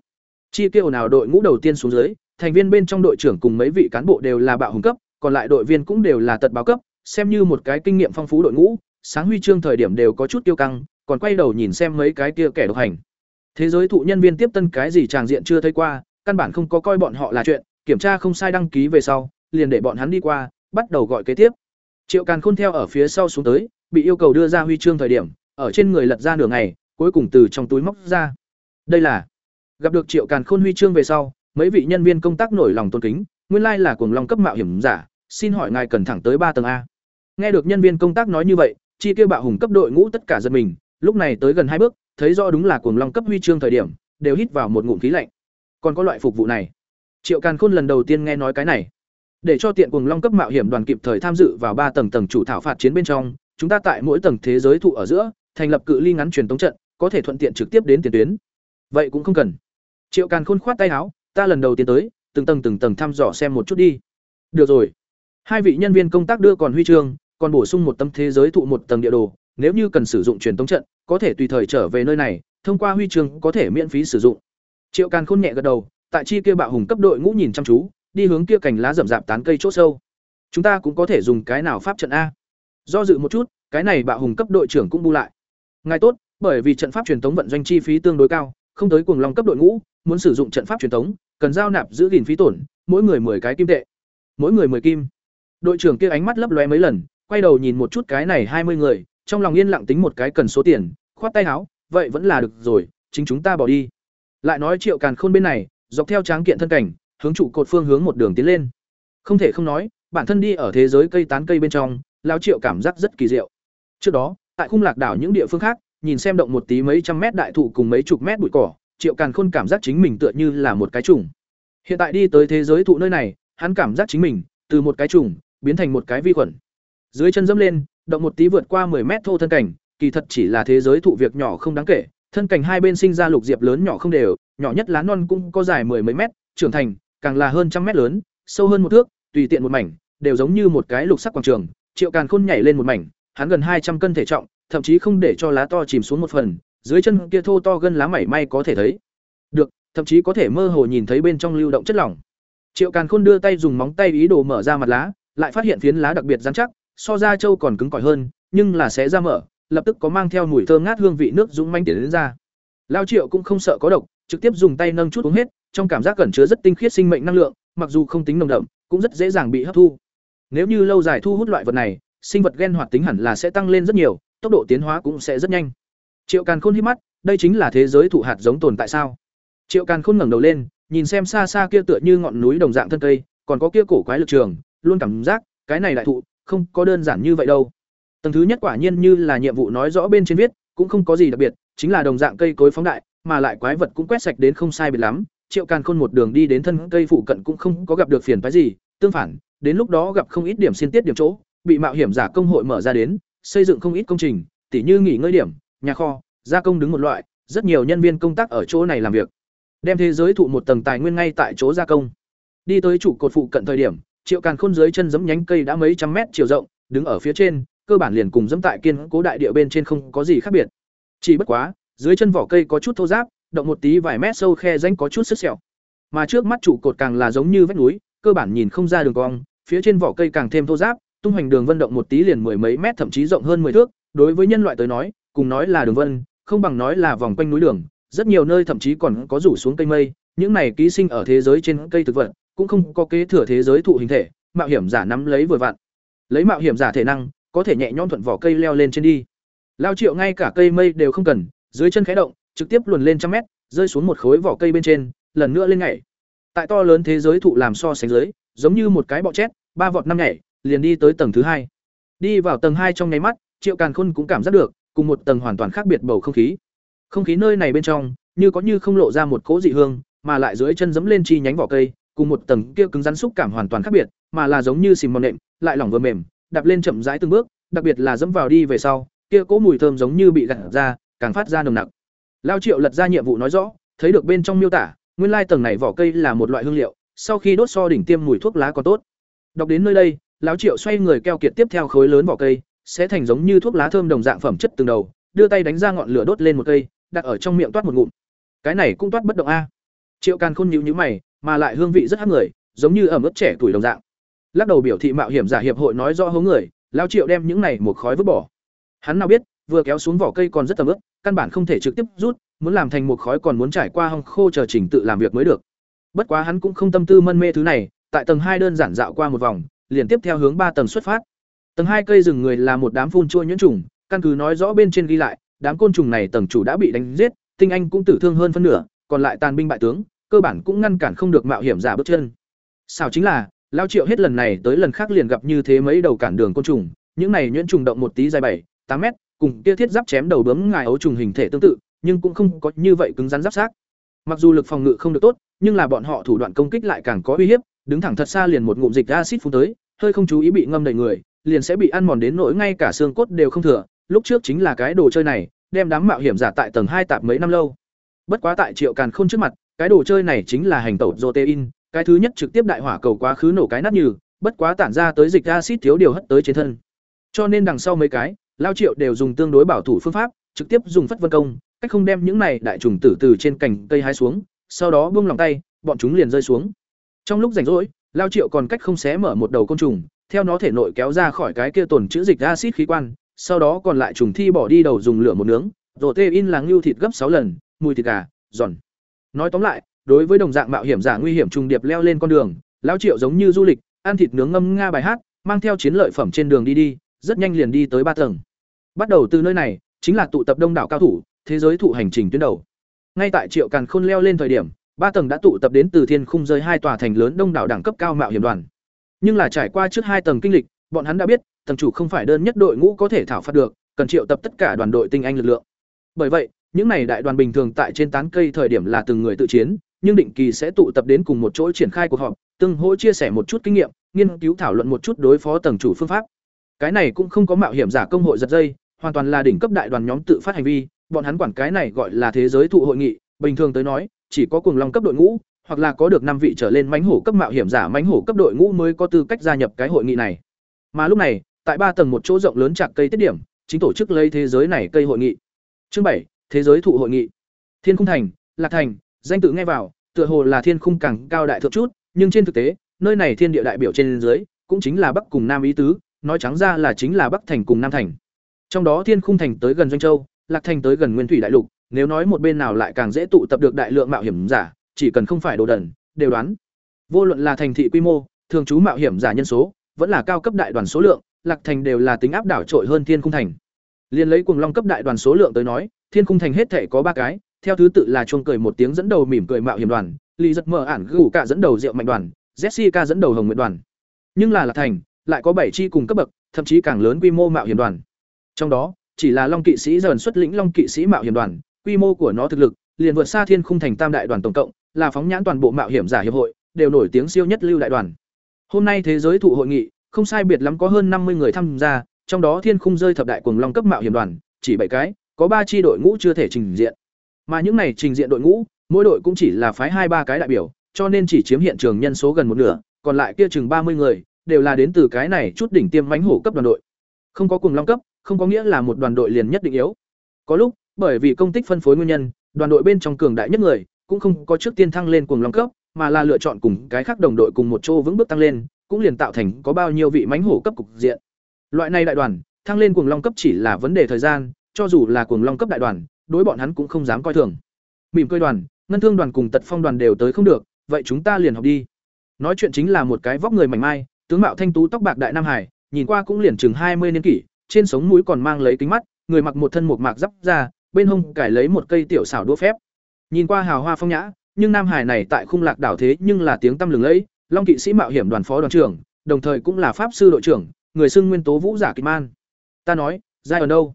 [SPEAKER 1] Chi kêu nào đội ngũ đầu tiên xuống dưới, thành viên bên trong đội trưởng cùng mấy vị cán bộ đều là bạo hùng cấp, còn lại đội viên cũng đều là tật báo cấp, xem như một cái kinh nghiệm phong phú đội ngũ, sáng huy chương thời điểm đều có chút tiêu căng, còn quay đầu nhìn xem mấy cái kia kẻ độc hành. Thế giới thụ nhân viên tiếp tân cái gì tràng diện chưa thấy qua, căn bản không có coi bọn họ là chuyện, kiểm tra không sai đăng ký về sau, liền để bọn hắn đi qua, bắt đầu gọi kế tiếp. Triệu Càn Khôn theo ở phía sau xuống tới, bị yêu cầu đưa ra huy chương thời điểm, ở trên người lật ra nửa ngày, cuối cùng từ trong túi móc ra. Đây là gặp được Triệu Càn Khôn huy chương về sau, mấy vị nhân viên công tác nổi lòng tôn kính, nguyên lai là cuồng long cấp mạo hiểm giả, xin hỏi ngài cần thẳng tới ba tầng a. Nghe được nhân viên công tác nói như vậy, chi kêu bạo hùng cấp đội ngũ tất cả giật mình, lúc này tới gần hai bước, thấy rõ đúng là cuồng long cấp huy chương thời điểm, đều hít vào một ngụm khí lạnh. Còn có loại phục vụ này. Triệu Càn Khôn lần đầu tiên nghe nói cái này. Để cho tiện cuồng long cấp mạo hiểm đoàn kịp thời tham dự vào ba tầng tầng chủ thảo phạt chiến bên trong, chúng ta tại mỗi tầng thế giới thụ ở giữa, thành lập cự ly ngắn truyền tống trận, có thể thuận tiện trực tiếp đến tiền tuyến. Vậy cũng không cần. Triệu Càn Khôn khoát tay áo, ta lần đầu tiên tới, từng tầng từng tầng thăm dò xem một chút đi. Được rồi. Hai vị nhân viên công tác đưa còn huy chương, còn bổ sung một tấm thế giới thụ một tầng địa đồ, nếu như cần sử dụng truyền tống trận, có thể tùy thời trở về nơi này, thông qua huy chương có thể miễn phí sử dụng. Triệu Càn Khôn nhẹ gật đầu, tại chi kia bạo hùng cấp đội ngũ nhìn chăm chú, đi hướng kia cành lá rậm rạp tán cây chỗ sâu. Chúng ta cũng có thể dùng cái nào pháp trận a? Do dự một chút, cái này bạo hùng cấp đội trưởng cũng bu lại. Ngài tốt, bởi vì trận pháp truyền thống vận doanh chi phí tương đối cao, không tới cuồng long cấp đội ngũ, muốn sử dụng trận pháp truyền thống, cần giao nạp giữ gìn phí tổn, mỗi người 10 cái kim tệ. Mỗi người 10 kim. Đội trưởng kia ánh mắt lấp lóe mấy lần, quay đầu nhìn một chút cái này hai mươi người, trong lòng yên lặng tính một cái cần số tiền, khoát tay áo, vậy vẫn là được rồi, chính chúng ta bỏ đi. Lại nói Triệu Càn Khôn bên này, dọc theo tráng kiện thân cảnh, hướng trụ cột phương hướng một đường tiến lên. Không thể không nói, bản thân đi ở thế giới cây tán cây bên trong, lão Triệu cảm giác rất kỳ diệu. Trước đó, tại khung lạc đảo những địa phương khác, nhìn xem động một tí mấy trăm mét đại thụ cùng mấy chục mét bụi cỏ, Triệu Càn Khôn cảm giác chính mình tựa như là một cái trùng. Hiện tại đi tới thế giới thụ nơi này, hắn cảm giác chính mình từ một cái trùng biến thành một cái vi khuẩn. Dưới chân dẫm lên, động một tí vượt qua 10 mét thô thân cảnh, kỳ thật chỉ là thế giới thụ việc nhỏ không đáng kể, thân cảnh hai bên sinh ra lục diệp lớn nhỏ không đều, nhỏ nhất lá non cũng có dài mười mấy mét, trưởng thành càng là hơn trăm mét lớn, sâu hơn một thước, tùy tiện một mảnh, đều giống như một cái lục sắc quảng trường. Triệu Càn Khôn nhảy lên một mảnh, hắn gần hai trăm cân thể trọng, thậm chí không để cho lá to chìm xuống một phần, dưới chân kia thô to gân lá mảy may có thể thấy. Được, thậm chí có thể mơ hồ nhìn thấy bên trong lưu động chất lỏng. Triệu Càn Khôn đưa tay dùng móng tay ý đồ mở ra mặt lá, lại phát hiện phiến lá đặc biệt dán chắc, so ra châu còn cứng cỏi hơn, nhưng là sẽ ra mở, lập tức có mang theo mùi thơm ngát hương vị nước dũng manh tiến đến ra. Lao Triệu cũng không sợ có độc, trực tiếp dùng tay nâng chút uống hết, trong cảm giác cẩn chứa rất tinh khiết sinh mệnh năng lượng, mặc dù không tính nồng đậm, cũng rất dễ dàng bị hấp thu. Nếu như lâu dài thu hút loại vật này, sinh vật gen hoạt tính hẳn là sẽ tăng lên rất nhiều, tốc độ tiến hóa cũng sẽ rất nhanh. Triệu Càn Khôn hít mắt, đây chính là thế giới thụ hạt giống tồn tại sao? Triệu Càn Khôn ngẩng đầu lên, nhìn xem xa xa kia tựa như ngọn núi đồng dạng thân cây, còn có kia cổ quái lực trường, luôn cảm giác, cái này đại thụ, không có đơn giản như vậy đâu. Tầng thứ nhất quả nhiên như là nhiệm vụ nói rõ bên trên viết, cũng không có gì đặc biệt, chính là đồng dạng cây cối phóng đại, mà lại quái vật cũng quét sạch đến không sai biệt lắm. Triệu Càn Khôn một đường đi đến thân cây phụ cận cũng không có gặp được phiền phức gì, tương phản, đến lúc đó gặp không ít điểm xin tiết điểm chỗ, bị mạo hiểm giả công hội mở ra đến, xây dựng không ít công trình, tỉ như nghỉ ngơi điểm, nhà kho, gia công đứng một loại, rất nhiều nhân viên công tác ở chỗ này làm việc. Đem thế giới thụ một tầng tài nguyên ngay tại chỗ gia công. Đi tới trụ cột phụ cận thời điểm, Triệu Càn Khôn dưới chân giẫm nhánh cây đã mấy trăm mét chiều rộng, đứng ở phía trên, cơ bản liền cùng dẫm tại kiên cố đại địa bên trên không có gì khác biệt. Chỉ bất quá, dưới chân vỏ cây có chút thô ráp, động một tí vài mét sâu khe rãnh có chút sức sẹo. Mà trước mắt trụ cột càng là giống như vách núi, cơ bản nhìn không ra đường cong, phía trên vỏ cây càng thêm thô ráp, tung hoành đường vân động một tí liền mười mấy mét thậm chí rộng hơn 10 thước, đối với nhân loại tới nói, cùng nói là đường vân, không bằng nói là vòng quanh núi đường, rất nhiều nơi thậm chí còn có rủ xuống cây mây, những này ký sinh ở thế giới trên cây thực vật, cũng không có kế thừa thế giới thụ hình thể, mạo hiểm giả nắm lấy vừa vặn. Lấy mạo hiểm giả thể năng, có thể nhẹ nhõm thuận vỏ cây leo lên trên đi. Lao Triệu ngay cả cây mây đều không cần, dưới chân khẽ động, trực tiếp luồn lên trăm mét, rơi xuống một khối vỏ cây bên trên, lần nữa lên nhảy. tại to lớn thế giới thụ làm so sánh dưới giống như một cái bọ chét ba vọt năm nhảy liền đi tới tầng thứ hai đi vào tầng hai trong nháy mắt triệu càn khôn cũng cảm giác được cùng một tầng hoàn toàn khác biệt bầu không khí. Không khí nơi này bên trong, như có như không lộ ra một cỗ dị hương, mà lại dưới chân dẫm lên chi nhánh vỏ cây, cùng một tầng kia cứng rắn xúc cảm hoàn toàn khác biệt, mà là giống như xìm mòn nệm, lại lỏng vừa mềm, đạp lên chậm rãi từng bước, đặc biệt là dẫm vào đi về sau, kia cỗ mùi thơm giống như bị gặt ra, càng phát ra nồng nặc. Lao triệu lật ra nhiệm vụ nói rõ, thấy được bên trong miêu tả, nguyên lai tầng này vỏ cây là một loại hương liệu, sau khi đốt so đỉnh tiêm mùi thuốc lá còn tốt. Đọc đến nơi đây, lão triệu xoay người keo kiệt tiếp theo khối lớn vỏ cây sẽ thành giống như thuốc lá thơm đồng dạng phẩm chất từng đầu, đưa tay đánh ra ngọn lửa đốt lên một cây, đặt ở trong miệng toát một ngụm. Cái này cũng toát bất động a. Triệu càn khôn nhíu nhíu mày, mà lại hương vị rất hấp người, giống như ẩm ướt trẻ tuổi đồng dạng. Lắc đầu biểu thị mạo hiểm giả hiệp hội nói rõ hố người lao triệu đem những này một khói vứt bỏ. Hắn nào biết, vừa kéo xuống vỏ cây còn rất ẩm ướt, căn bản không thể trực tiếp rút, muốn làm thành một khói còn muốn trải qua hong khô chờ trình tự làm việc mới được. Bất quá hắn cũng không tâm tư mân mê thứ này, tại tầng hai đơn giản dạo qua một vòng, liền tiếp theo hướng ba tầng xuất phát tầng hai cây rừng người là một đám phun chua nhuyễn trùng, căn cứ nói rõ bên trên ghi lại, đám côn trùng này tầng chủ đã bị đánh giết, tinh anh cũng tử thương hơn phân nửa, còn lại tàn binh bại tướng, cơ bản cũng ngăn cản không được mạo hiểm giả bước chân sao chính là Lão triệu hết lần này tới lần khác liền gặp như thế mấy đầu cản đường côn trùng, những này nhuyễn trùng động một tí dài bảy, tám mét, cùng kia thiết giáp chém đầu bướm ngài ấu trùng hình thể tương tự, nhưng cũng không có như vậy cứng rắn giáp xác. mặc dù lực phòng ngự không được tốt, nhưng là bọn họ thủ đoạn công kích lại càng có uy hiếp, đứng thẳng thật xa liền một ngụm dịch acid phun tới, hơi không chú ý bị ngâm đầy người liền sẽ bị ăn mòn đến nỗi ngay cả xương cốt đều không thừa. Lúc trước chính là cái đồ chơi này, đem đám mạo hiểm giả tại tầng hai tạp mấy năm lâu. Bất quá tại triệu càn khôn trước mặt, cái đồ chơi này chính là hành tẩu protein, cái thứ nhất trực tiếp đại hỏa cầu quá khứ nổ cái nát như bất quá tản ra tới dịch axit thiếu điều hất tới trên thân. Cho nên đằng sau mấy cái, lao triệu đều dùng tương đối bảo thủ phương pháp, trực tiếp dùng phất vân công, cách không đem những này đại trùng tử từ trên cành cây hái xuống, sau đó buông lòng tay, bọn chúng liền rơi xuống. Trong lúc rảnh rỗi, lao triệu còn cách không xé mở một đầu côn trùng theo nó thể nội kéo ra khỏi cái kia tồn chữ dịch acid khí quan, sau đó còn lại trùng thi bỏ đi đầu dùng lửa một nướng rồi tê in là ngưu thịt gấp sáu lần, mùi thịt gà, giòn. Nói tóm lại, đối với đồng dạng mạo hiểm giả nguy hiểm trùng điệp leo lên con đường, lão triệu giống như du lịch, ăn thịt nướng ngâm nga bài hát, mang theo chiến lợi phẩm trên đường đi đi, rất nhanh liền đi tới ba tầng. Bắt đầu từ nơi này, chính là tụ tập đông đảo cao thủ, thế giới thụ hành trình tuyến đầu. Ngay tại triệu càn khôn leo lên thời điểm, ba tầng đã tụ tập đến từ thiên khung rơi hai tòa thành lớn đông đảo đẳng cấp cao mạo hiểm đoàn nhưng là trải qua trước hai tầng kinh lịch, bọn hắn đã biết, tầng chủ không phải đơn nhất đội ngũ có thể thảo phạt được, cần triệu tập tất cả đoàn đội tinh anh lực lượng. Bởi vậy, những này đại đoàn bình thường tại trên tán cây thời điểm là từng người tự chiến, nhưng định kỳ sẽ tụ tập đến cùng một chỗ triển khai cuộc họp, từng hỗ chia sẻ một chút kinh nghiệm, nghiên cứu thảo luận một chút đối phó tầng chủ phương pháp. Cái này cũng không có mạo hiểm giả công hội giật dây, hoàn toàn là đỉnh cấp đại đoàn nhóm tự phát hành vi, bọn hắn quản cái này gọi là thế giới thụ hội nghị, bình thường tới nói, chỉ có cùng long cấp đội ngũ hoặc là có được năm vị trở lên mánh hổ cấp mạo hiểm giả mánh hổ cấp đội ngũ mới có tư cách gia nhập cái hội nghị này. Mà lúc này, tại ba tầng một chỗ rộng lớn chạc cây tiết điểm, chính tổ chức lấy thế giới này cây hội nghị. Chương bảy, thế giới thụ hội nghị. Thiên khung thành, lạc thành, danh tự nghe vào, tựa hồ là thiên khung càng cao đại thượng chút, nhưng trên thực tế, nơi này thiên địa đại biểu trên dưới, cũng chính là bắc cùng nam ý tứ, nói trắng ra là chính là bắc thành cùng nam thành. Trong đó thiên khung thành tới gần doanh châu, lạc thành tới gần nguyên thủy đại lục, nếu nói một bên nào lại càng dễ tụ tập được đại lượng mạo hiểm giả chỉ cần không phải đồ đần, đều đoán. Vô luận là thành thị quy mô, thường trú mạo hiểm giả nhân số, vẫn là cao cấp đại đoàn số lượng, lạc thành đều là tính áp đảo trội hơn thiên khung thành. Liền lấy cuồng long cấp đại đoàn số lượng tới nói, thiên khung thành hết thể có ba cái, theo thứ tự là chuông cười một tiếng dẫn đầu mỉm cười mạo hiểm đoàn, Lý giật mở ản gù cả dẫn đầu rượu mạnh đoàn, jessica dẫn đầu hồng nguyện đoàn. Nhưng là lạc thành, lại có bảy chi cùng cấp bậc, thậm chí càng lớn quy mô mạo hiểm đoàn. Trong đó, chỉ là long kỵ sĩ dần xuất lĩnh long kỵ sĩ mạo hiểm đoàn, quy mô của nó thực lực, liền vượt xa thiên khung thành tam đại đoàn tổng cộng là phóng nhãn toàn bộ mạo hiểm giả hiệp hội, đều nổi tiếng siêu nhất lưu đại đoàn. Hôm nay thế giới thụ hội nghị, không sai biệt lắm có hơn năm mươi người tham gia, trong đó thiên khung rơi thập đại cuồng long cấp mạo hiểm đoàn, chỉ bảy cái, có ba chi đội ngũ chưa thể trình diện. Mà những này trình diện đội ngũ, mỗi đội cũng chỉ là phái hai ba cái đại biểu, cho nên chỉ chiếm hiện trường nhân số gần một nửa, còn lại kia chừng ba mươi người, đều là đến từ cái này chút đỉnh tiêm mánh hổ cấp đoàn đội. Không có cuồng long cấp, không có nghĩa là một đoàn đội liền nhất định yếu. Có lúc, bởi vì công tích phân phối nguyên nhân, đoàn đội bên trong cường đại nhất người cũng không có trước tiên thăng lên cuồng long cấp, mà là lựa chọn cùng cái khác đồng đội cùng một chỗ vững bước tăng lên, cũng liền tạo thành có bao nhiêu vị mãnh hổ cấp cục diện. Loại này đại đoàn, thăng lên cuồng long cấp chỉ là vấn đề thời gian, cho dù là cuồng long cấp đại đoàn, đối bọn hắn cũng không dám coi thường. Mỉm cười đoàn, ngân thương đoàn cùng tật phong đoàn đều tới không được, vậy chúng ta liền học đi. Nói chuyện chính là một cái vóc người mảnh mai, tướng mạo thanh tú tóc bạc đại nam hải, nhìn qua cũng liền chừng hai mươi niên kỷ, trên sống mũi còn mang lấy kính mắt, người mặc một thân một mạc giáp ra bên hông cải lấy một cây tiểu xảo đũa phép nhìn qua hào hoa phong nhã, nhưng nam hải này tại khung lạc đảo thế nhưng là tiếng tăm lừng lẫy, long kỵ sĩ mạo hiểm đoàn phó đoàn trưởng, đồng thời cũng là pháp sư đội trưởng, người xưng nguyên tố vũ giả kịch man. Ta nói, giai ở đâu?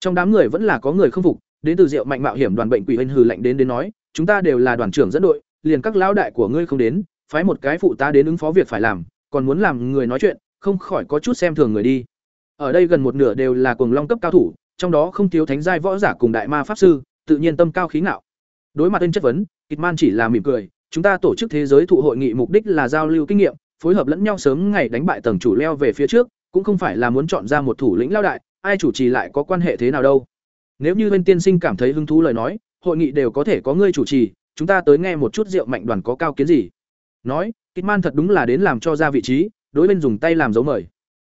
[SPEAKER 1] Trong đám người vẫn là có người không phục, đến từ rượu mạnh mạo hiểm đoàn bệnh quỷ hình hừ lạnh đến đến nói, chúng ta đều là đoàn trưởng dẫn đội, liền các lão đại của ngươi không đến, phái một cái phụ tá đến ứng phó việc phải làm, còn muốn làm người nói chuyện, không khỏi có chút xem thường người đi. Ở đây gần một nửa đều là cuồng long cấp cao thủ, trong đó không thiếu thánh giai võ giả cùng đại ma pháp sư, tự nhiên tâm cao khí ngạo đối mặt tên chất vấn kịch man chỉ là mỉm cười, chúng ta tổ chức thế giới thụ hội nghị mục đích là giao lưu kinh nghiệm, phối hợp lẫn nhau sớm ngày đánh bại tầng chủ leo về phía trước, cũng không phải là muốn chọn ra một thủ lĩnh lao đại, ai chủ trì lại có quan hệ thế nào đâu. Nếu như bên tiên sinh cảm thấy hứng thú lời nói, hội nghị đều có thể có ngươi chủ trì, chúng ta tới nghe một chút rượu mạnh đoàn có cao kiến gì. Nói kịch man thật đúng là đến làm cho ra vị trí, đối bên dùng tay làm dấu mời.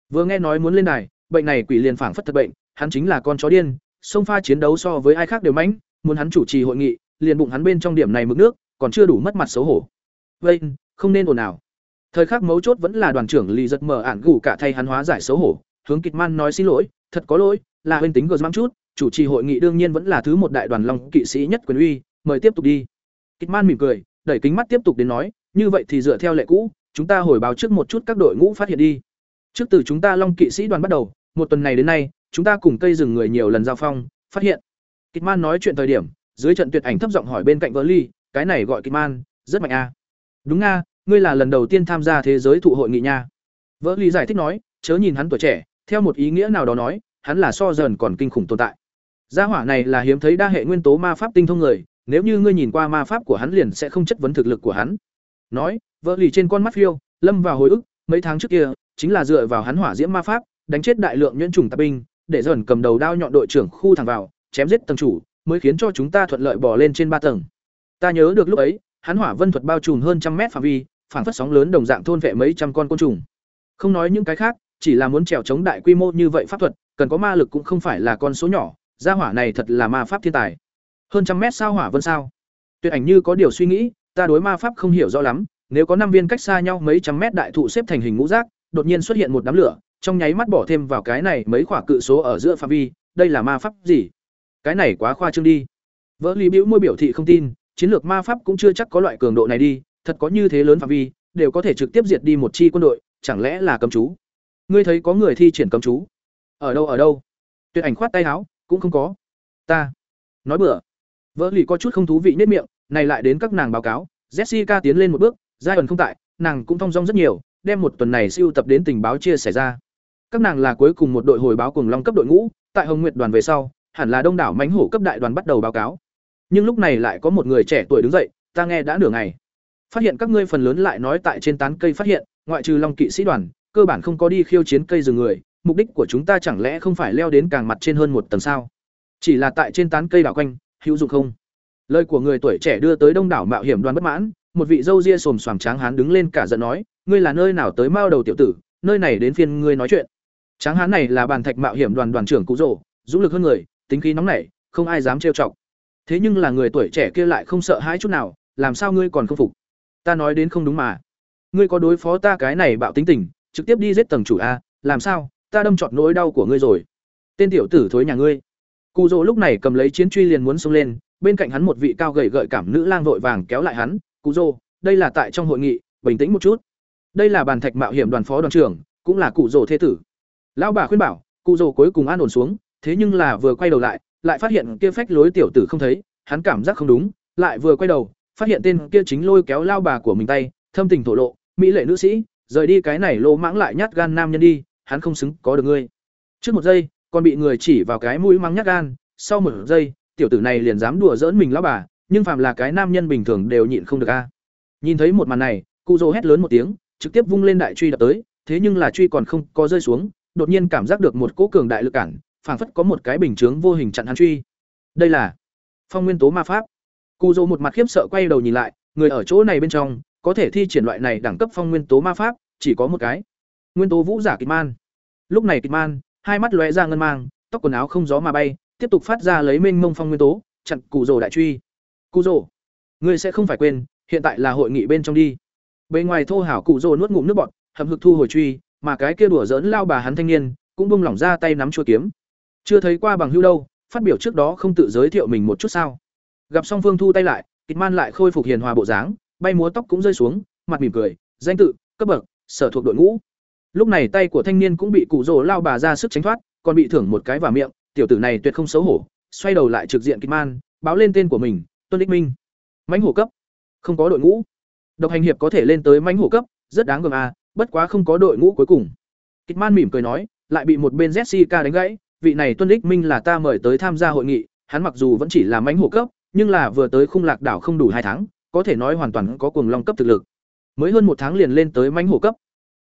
[SPEAKER 1] Vừa nghe nói muốn lên đài, bệnh này quỷ liền phảng phất thật bệnh, hắn chính là con chó điên, sông pha chiến đấu so với ai khác đều mãnh, muốn hắn chủ trì hội nghị liền bụng hắn bên trong điểm này mực nước, còn chưa đủ mất mặt xấu hổ. Vậy không nên ồn ào. Thời khắc mấu chốt vẫn là đoàn trưởng lì giật mở ản gù cả thay hắn hóa giải xấu hổ. Hướng kịch man nói xin lỗi, thật có lỗi, là huynh tính gờ mắng chút, chủ trì hội nghị đương nhiên vẫn là thứ một đại đoàn long kỵ sĩ nhất quyền uy, mời tiếp tục đi. Kịch man mỉm cười, đẩy kính mắt tiếp tục đến nói, như vậy thì dựa theo lệ cũ, chúng ta hồi báo trước một chút các đội ngũ phát hiện đi. Trước từ chúng ta long kỵ sĩ đoàn bắt đầu, một tuần này đến nay, chúng ta cùng cây rừng người nhiều lần giao phong, phát hiện. Kịch man nói chuyện thời điểm dưới trận tuyệt ảnh thấp giọng hỏi bên cạnh vợ ly, cái này gọi kịch man, rất mạnh a à. đúng nga, ngươi là lần đầu tiên tham gia thế giới thụ hội nghị nha. Vợ ly giải thích nói, chớ nhìn hắn tuổi trẻ, theo một ý nghĩa nào đó nói, hắn là so dần còn kinh khủng tồn tại. Gia hỏa này là hiếm thấy đa hệ nguyên tố ma pháp tinh thông người, nếu như ngươi nhìn qua ma pháp của hắn liền sẽ không chất vấn thực lực của hắn. Nói, vợ lì trên con mắt phiêu, lâm vào hồi ức, mấy tháng trước kia, chính là dựa vào hắn hỏa diễm ma pháp, đánh chết đại lượng nhuyễn trùng tạp binh, để dần cầm đầu đao nhọn đội trưởng khu thẳng vào, chém giết tầng chủ mới khiến cho chúng ta thuận lợi bỏ lên trên ba tầng. Ta nhớ được lúc ấy, hắn hỏa vân thuật bao trùm hơn trăm mét phạm vi phản phất sóng lớn đồng dạng thôn vệ mấy trăm con côn trùng. Không nói những cái khác, chỉ là muốn trèo chống đại quy mô như vậy pháp thuật, cần có ma lực cũng không phải là con số nhỏ, gia hỏa này thật là ma pháp thiên tài. Hơn trăm mét sao hỏa vân sao? Tuyệt ảnh như có điều suy nghĩ, ta đối ma pháp không hiểu rõ lắm, nếu có năm viên cách xa nhau mấy trăm mét đại thụ xếp thành hình ngũ giác đột nhiên xuất hiện một đám lửa, trong nháy mắt bỏ thêm vào cái này mấy quả cự số ở giữa phạm vi, đây là ma pháp gì? Cái này quá khoa trương đi. Vỡ lý bĩu môi biểu thị không tin, chiến lược ma pháp cũng chưa chắc có loại cường độ này đi, thật có như thế lớn phạm vi, đều có thể trực tiếp diệt đi một chi quân đội, chẳng lẽ là cấm chú? Ngươi thấy có người thi triển cấm chú? Ở đâu ở đâu? Tuyệt ảnh khoát tay áo, cũng không có. Ta. Nói bừa. Vỡ lì có chút không thú vị nết miệng, này lại đến các nàng báo cáo, jessica tiến lên một bước giai ẩn không tại, nàng cũng thong dong rất nhiều, đem một tuần này siêu tập đến tình báo chia sẻ ra. Các nàng là cuối cùng một đội hồi báo cùng long cấp đội ngũ, tại hồng nguyệt đoàn về sau hẳn là đông đảo mánh hổ cấp đại đoàn bắt đầu báo cáo. Nhưng lúc này lại có một người trẻ tuổi đứng dậy, ta nghe đã nửa ngày. Phát hiện các ngươi phần lớn lại nói tại trên tán cây phát hiện, ngoại trừ long kỵ sĩ đoàn, cơ bản không có đi khiêu chiến cây rừng người, mục đích của chúng ta chẳng lẽ không phải leo đến càng mặt trên hơn một tầng sao? Chỉ là tại trên tán cây đảo quanh, hữu dụng không? Lời của người tuổi trẻ đưa tới đông đảo mạo hiểm đoàn bất mãn, một vị dâu ria xồm xoàm tráng hán đứng lên cả giận nói, ngươi là nơi nào tới mao đầu tiểu tử, nơi này đến phiên ngươi nói chuyện. Tráng hán này là bàn thạch mạo hiểm đoàn đoàn trưởng cụ rồ, dũng lực hơn người tính khí nóng nảy không ai dám trêu chọc. Thế nhưng là người tuổi trẻ kia lại không sợ hãi chút nào làm sao ngươi còn không phục? Ta nói đến không đúng mà. Ngươi có đối phó ta cái này bạo tính tình trực tiếp đi giết tầng chủ a làm sao? Ta đâm trọt nỗi đau của ngươi rồi. Tên tiểu tử thối nhà ngươi. Cụ Dụ lúc này cầm lấy chiến truy liền muốn xông lên bên cạnh hắn một vị cao gầy gợi cảm nữ lang vội vàng kéo lại hắn cụ Dụ, đây là tại trong hội nghị bình tĩnh một chút. Đây là bàn thạch mạo hiểm đoàn phó đoàn trưởng cũng là cụ Dụ thế tử. Lão bà khuyên bảo cụ Dụ cuối cùng an ổn xuống thế nhưng là vừa quay đầu lại lại phát hiện kia phách lối tiểu tử không thấy, hắn cảm giác không đúng, lại vừa quay đầu, phát hiện tên kia chính lôi kéo lao bà của mình tay, thâm tình thổ lộ, mỹ lệ nữ sĩ, rời đi cái này lô mãng lại nhát gan nam nhân đi, hắn không xứng có được ngươi. Trước một giây, còn bị người chỉ vào cái mũi mắng nhát gan, sau một giây, tiểu tử này liền dám đùa giỡn mình lão bà, nhưng phàm là cái nam nhân bình thường đều nhịn không được a. Nhìn thấy một màn này, cụ dô hét lớn một tiếng, trực tiếp vung lên đại truy đập tới, thế nhưng là truy còn không có rơi xuống, đột nhiên cảm giác được một cỗ cường đại lực cản phảng phất có một cái bình chướng vô hình chặn hắn truy. Đây là phong nguyên tố ma pháp. Cù dô một mặt khiếp sợ quay đầu nhìn lại người ở chỗ này bên trong có thể thi triển loại này đẳng cấp phong nguyên tố ma pháp chỉ có một cái. Nguyên tố vũ giả kịch man. Lúc này kịch man hai mắt lóe ra ngân mang tóc quần áo không gió mà bay tiếp tục phát ra lấy mênh mông phong nguyên tố chặn Cù Dụ đại truy. Cù Dụ, ngươi sẽ không phải quên hiện tại là hội nghị bên trong đi. Bên ngoài thô hảo Cù Dụ nuốt ngụm nước bọt hậm hực thu hồi truy mà cái kia đùa giỡn lao bà hắn thanh niên cũng bung lỏng ra tay nắm chua kiếm chưa thấy qua bằng hưu đâu, phát biểu trước đó không tự giới thiệu mình một chút sao. Gặp xong phương thu tay lại, kịch man lại khôi phục hiền hòa bộ dáng, bay múa tóc cũng rơi xuống, mặt mỉm cười, danh tự, cấp bậc, sở thuộc đội ngũ. Lúc này tay của thanh niên cũng bị cụ rồ lao bà ra sức tránh thoát, còn bị thưởng một cái vào miệng, tiểu tử này tuyệt không xấu hổ, xoay đầu lại trực diện kịch man, báo lên tên của mình tuân đích minh. Mãnh hổ cấp. Không có đội ngũ. Độc hành hiệp có thể lên tới mãnh hổ cấp, rất đáng gờm à bất quá không có đội ngũ cuối cùng. Kịch man mỉm cười nói, lại bị một bên jessica đánh gãy vị này tuân ích minh là ta mời tới tham gia hội nghị, hắn mặc dù vẫn chỉ là mãnh hổ cấp, nhưng là vừa tới khung lạc đảo không đủ hai tháng, có thể nói hoàn toàn có cuồng long cấp thực lực. Mới hơn một tháng liền lên tới mãnh hổ cấp.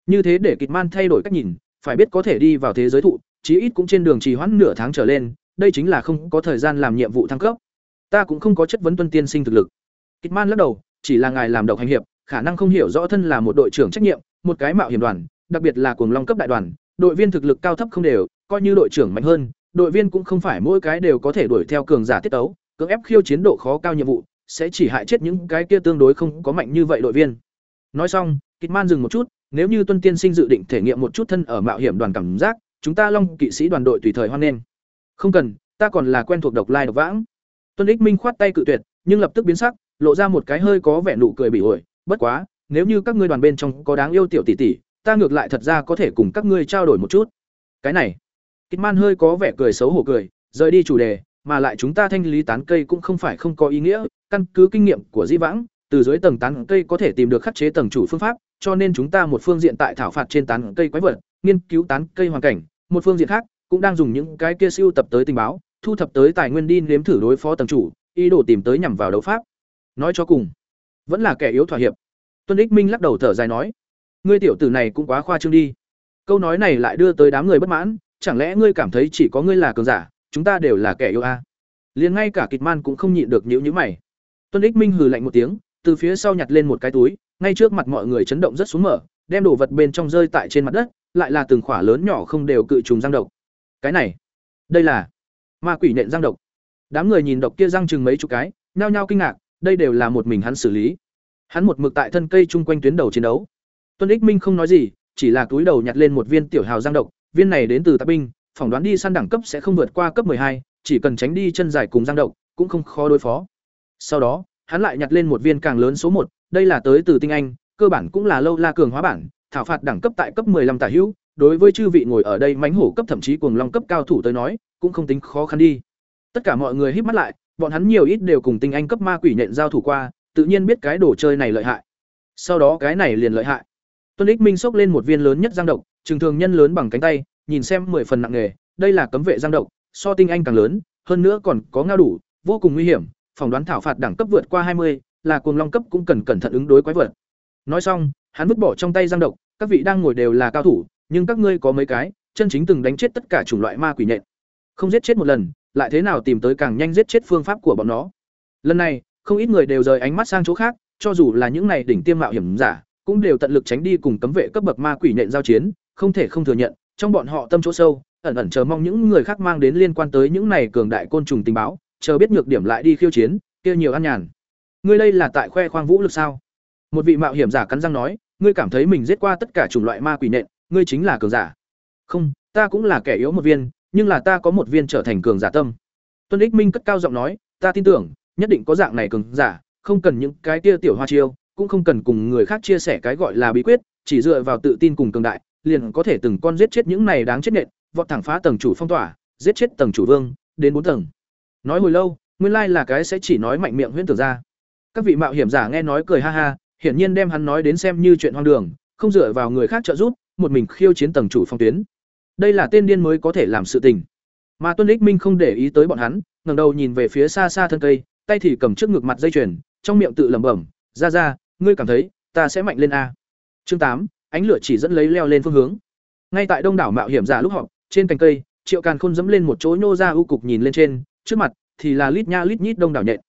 [SPEAKER 1] Như thế để kịch man thay đổi cách nhìn, phải biết có thể đi vào thế giới thụ, chí ít cũng trên đường trì hoãn nửa tháng trở lên, đây chính là không có thời gian làm nhiệm vụ thăng cấp. Ta cũng không có chất vấn tuân tiên sinh thực lực. Kịch man lắc đầu, chỉ là ngài làm độc hành hiệp, khả năng không hiểu rõ thân là một đội trưởng trách nhiệm, một cái mạo hiểm đoàn, đặc biệt là cuồng long cấp đại đoàn, đội viên thực lực cao thấp không đều coi như đội trưởng mạnh hơn, đội viên cũng không phải mỗi cái đều có thể đuổi theo cường giả tiết tấu, cưỡng ép khiêu chiến độ khó cao nhiệm vụ, sẽ chỉ hại chết những cái kia tương đối không có mạnh như vậy đội viên. Nói xong kịch man dừng một chút, nếu như tuân tiên sinh dự định thể nghiệm một chút thân ở mạo hiểm đoàn cảm giác, chúng ta long kỵ sĩ đoàn đội tùy thời hoan nghênh. Không cần, ta còn là quen thuộc độc lai độc vãng. Tuân ích minh khoát tay cự tuyệt, nhưng lập tức biến sắc, lộ ra một cái hơi có vẻ nụ cười bị ổi, bất quá, nếu như các ngươi đoàn bên trong có đáng yêu tiểu tỷ tỷ, ta ngược lại thật ra có thể cùng các ngươi trao đổi một chút. Cái này Kitman man hơi có vẻ cười xấu hổ cười, rời đi chủ đề, mà lại chúng ta thanh lý tán cây cũng không phải không có ý nghĩa. Căn cứ kinh nghiệm của di vãng, từ dưới tầng tán cây có thể tìm được khắc chế tầng chủ phương pháp, cho nên chúng ta một phương diện tại thảo phạt trên tán cây quái vật, nghiên cứu tán cây hoàn cảnh. Một phương diện khác, cũng đang dùng những cái kia siêu tập tới tình báo, thu thập tới tài nguyên đi nếm thử đối phó tầng chủ, ý đồ tìm tới nhằm vào đấu pháp. Nói cho cùng, vẫn là kẻ yếu thỏa hiệp. Tuân ích minh lắc đầu thở dài nói, ngươi tiểu tử này cũng quá khoa trương đi. Câu nói này lại đưa tới đám người bất mãn chẳng lẽ ngươi cảm thấy chỉ có ngươi là cường giả, chúng ta đều là kẻ yếu a? À? liền ngay cả kịch man cũng không nhịn được nhíu nhíu mày. Tuân ích minh hừ lạnh một tiếng, từ phía sau nhặt lên một cái túi, ngay trước mặt mọi người chấn động rất xuống mở, đem đồ vật bên trong rơi tại trên mặt đất, lại là từng khỏa lớn nhỏ không đều cự trùng răng độc. Cái này, đây là ma quỷ nện răng độc. Đám người nhìn độc kia răng chừng mấy chục cái, nhao nhao kinh ngạc, đây đều là một mình hắn xử lý. Hắn một mực tại thân cây chung quanh tuyến đầu chiến đấu. Tuân ích minh không nói gì, chỉ là túi đầu nhặt lên một viên tiểu hào răng độc viên này đến từ tạp binh phỏng đoán đi săn đẳng cấp sẽ không vượt qua cấp hai, chỉ cần tránh đi chân dài cùng giang động cũng không khó đối phó. Sau đó hắn lại nhặt lên một viên càng lớn số một, đây là tới từ tinh anh cơ bản cũng là lâu la cường hóa bản thảo phạt đẳng cấp tại cấp 15 tả hữu đối với chư vị ngồi ở đây mãnh hổ cấp thậm chí cuồng long cấp cao thủ tới nói cũng không tính khó khăn đi. Tất cả mọi người híp mắt lại bọn hắn nhiều ít đều cùng tinh anh cấp ma quỷ nhện giao thủ qua tự nhiên biết cái đồ chơi này lợi hại. Sau đó cái này liền lợi hại. Tuân ích minh xốc lên một viên lớn nhất giang độc trường thường nhân lớn bằng cánh tay, nhìn xem mười phần nặng nghề, đây là cấm vệ giang độc, so tinh anh càng lớn, hơn nữa còn có ngao đủ, vô cùng nguy hiểm, phỏng đoán thảo phạt đẳng cấp vượt qua hai mươi, là cuồng long cấp cũng cần cẩn thận ứng đối quái vật. Nói xong, hắn vứt bỏ trong tay giang độc, các vị đang ngồi đều là cao thủ, nhưng các ngươi có mấy cái, chân chính từng đánh chết tất cả chủng loại ma quỷ nhện. Không giết chết một lần, lại thế nào tìm tới càng nhanh giết chết phương pháp của bọn nó. Lần này, không ít người đều rời ánh mắt sang chỗ khác, cho dù là những này đỉnh tiêm mạo hiểm giả, cũng đều tận lực tránh đi cùng cấm vệ cấp bậc ma quỷ nhện giao chiến không thể không thừa nhận, trong bọn họ tâm chỗ sâu, ẩn ẩn chờ mong những người khác mang đến liên quan tới những này cường đại côn trùng tình báo, chờ biết nhược điểm lại đi khiêu chiến, kia nhiều ăn nhàn. Ngươi đây là tại khoe khoang vũ lực sao? Một vị mạo hiểm giả cắn răng nói, ngươi cảm thấy mình giết qua tất cả chủng loại ma quỷ nện, ngươi chính là cường giả. Không, ta cũng là kẻ yếu một viên, nhưng là ta có một viên trở thành cường giả tâm. Tuân ích minh cất cao giọng nói, ta tin tưởng, nhất định có dạng này cường giả, không cần những cái kia tiểu hoa chiêu, cũng không cần cùng người khác chia sẻ cái gọi là bí quyết, chỉ dựa vào tự tin cùng cường đại liền có thể từng con giết chết những này đáng chết nện, vọt thẳng phá tầng chủ phong tỏa, giết chết tầng chủ vương, đến bốn tầng. Nói hồi lâu, nguyên lai là cái sẽ chỉ nói mạnh miệng huyễn tưởng ra. Các vị mạo hiểm giả nghe nói cười ha ha, hiển nhiên đem hắn nói đến xem như chuyện hoang đường, không dựa vào người khác trợ giúp, một mình khiêu chiến tầng chủ phong tuyến. Đây là tên điên mới có thể làm sự tình. Mà tuân ích minh không để ý tới bọn hắn, ngẩng đầu nhìn về phía xa xa thân cây, tay thì cầm trước ngực mặt dây chuyền, trong miệng tự lẩm bẩm, ra ra, ngươi cảm thấy ta sẽ mạnh lên a? Chương tám ánh lửa chỉ dẫn lấy leo lên phương hướng. Ngay tại đông đảo mạo hiểm giả lúc họp, trên cành cây, triệu càn khôn dẫm lên một chỗ nhô ra u cục nhìn lên trên, trước mặt thì là lít nha lít nhít đông đảo nhện.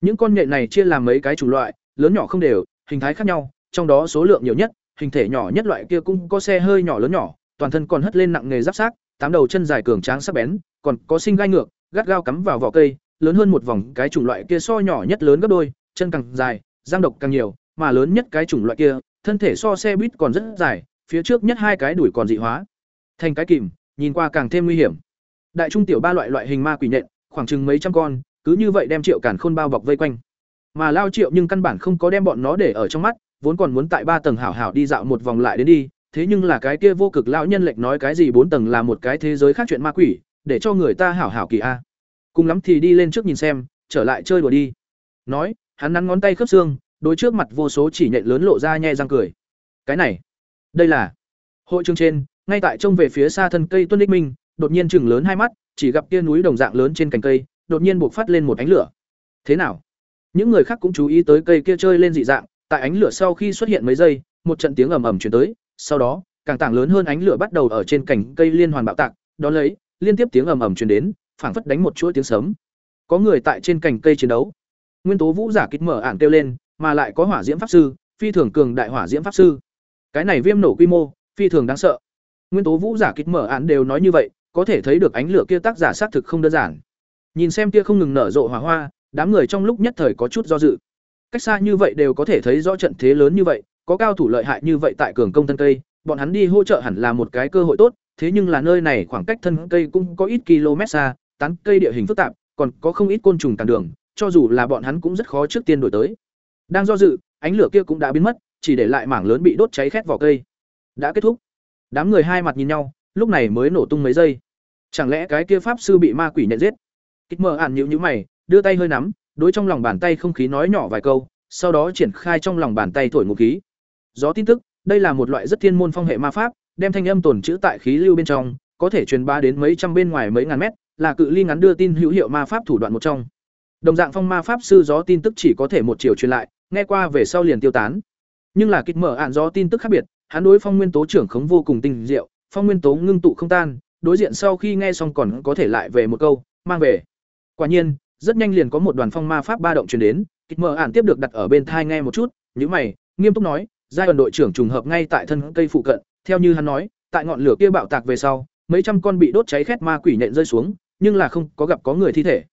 [SPEAKER 1] Những con nhện này chia làm mấy cái chủng loại, lớn nhỏ không đều, hình thái khác nhau, trong đó số lượng nhiều nhất, hình thể nhỏ nhất loại kia cũng có xe hơi nhỏ lớn nhỏ, toàn thân còn hất lên nặng nghề giáp sát tám đầu chân dài cường tráng sắc bén, còn có sinh gai ngược, gắt gao cắm vào vỏ cây, lớn hơn một vòng cái chủng loại kia so nhỏ nhất lớn gấp đôi, chân càng dài giang độc càng nhiều, mà lớn nhất cái chủng loại kia thân thể so xe buýt còn rất dài phía trước nhất hai cái đuổi còn dị hóa. Thành cái kìm nhìn qua càng thêm nguy hiểm. Đại trung tiểu ba loại loại hình ma quỷ nện, khoảng chừng mấy trăm con cứ như vậy đem triệu cản khôn bao bọc vây quanh. Mà lao triệu nhưng căn bản không có đem bọn nó để ở trong mắt vốn còn muốn tại ba tầng hảo hảo đi dạo một vòng lại đến đi thế nhưng là cái kia vô cực lão nhân lệnh nói cái gì bốn tầng là một cái thế giới khác chuyện ma quỷ để cho người ta hảo hảo kỳ a. Cùng lắm thì đi lên trước nhìn xem trở lại chơi đùa đi. Nói hắn nắn ngón tay khớp xương đối trước mặt vô số chỉ nhện lớn lộ ra nhe răng cười. Cái này, đây là hội trường trên, ngay tại trông về phía xa thân cây tuân đích minh, đột nhiên chừng lớn hai mắt, chỉ gặp kia núi đồng dạng lớn trên cành cây, đột nhiên buộc phát lên một ánh lửa. Thế nào? Những người khác cũng chú ý tới cây kia chơi lên dị dạng, tại ánh lửa sau khi xuất hiện mấy giây, một trận tiếng ầm ầm chuyển tới, sau đó, càng tảng lớn hơn ánh lửa bắt đầu ở trên cành cây liên hoàn bạo tạc, đó lấy, liên tiếp tiếng ầm ầm truyền đến, phảng phất đánh một chuỗi tiếng sấm. Có người tại trên cành cây chiến đấu. Nguyên tố vũ giả kích mở ảng kêu lên mà lại có hỏa diễm pháp sư, phi thường cường đại hỏa diễm pháp sư. Cái này viêm nổ quy mô, phi thường đáng sợ. Nguyên tố vũ giả kịch mở án đều nói như vậy, có thể thấy được ánh lửa kia tác giả xác thực không đơn giản. Nhìn xem kia không ngừng nở rộ hỏa hoa, đám người trong lúc nhất thời có chút do dự. Cách xa như vậy đều có thể thấy rõ trận thế lớn như vậy, có cao thủ lợi hại như vậy tại cường công thân cây, bọn hắn đi hỗ trợ hẳn là một cái cơ hội tốt, thế nhưng là nơi này khoảng cách thân cây cũng có ít km xa, tán cây địa hình phức tạp, còn có không ít côn trùng tàn đường, cho dù là bọn hắn cũng rất khó trước tiên đổi tới đang do dự, ánh lửa kia cũng đã biến mất, chỉ để lại mảng lớn bị đốt cháy khét vỏ cây. Đã kết thúc. Đám người hai mặt nhìn nhau, lúc này mới nổ tung mấy giây. Chẳng lẽ cái kia pháp sư bị ma quỷ nhận giết? Kích mờ ạn nhịu nhữ mày, đưa tay hơi nắm, đối trong lòng bàn tay không khí nói nhỏ vài câu, sau đó triển khai trong lòng bàn tay thổi ngụ khí. Gió tin tức, đây là một loại rất thiên môn phong hệ ma pháp, đem thanh âm tồn trữ tại khí lưu bên trong, có thể truyền ba đến mấy trăm bên ngoài mấy ngàn mét, là cự ly ngắn đưa tin hữu hiệu ma pháp thủ đoạn một trong. Đồng dạng phong ma pháp sư gió tin tức chỉ có thể một chiều truyền lại nghe qua về sau liền tiêu tán. Nhưng là kịch mở ạn do tin tức khác biệt, hắn đối phong nguyên tố trưởng khống vô cùng tinh diệu, phong nguyên tố ngưng tụ không tan, đối diện sau khi nghe xong còn có thể lại về một câu, mang về. Quả nhiên, rất nhanh liền có một đoàn phong ma pháp ba động truyền đến kịch mở ạn tiếp được đặt ở bên thai nghe một chút nhữ mày, nghiêm túc nói, giai đoạn đội trưởng trùng hợp ngay tại thân cây phụ cận, theo như hắn nói, tại ngọn lửa kia bạo tạc về sau, mấy trăm con bị đốt cháy khét ma quỷ nện rơi xuống, nhưng là không có gặp có người thi thể.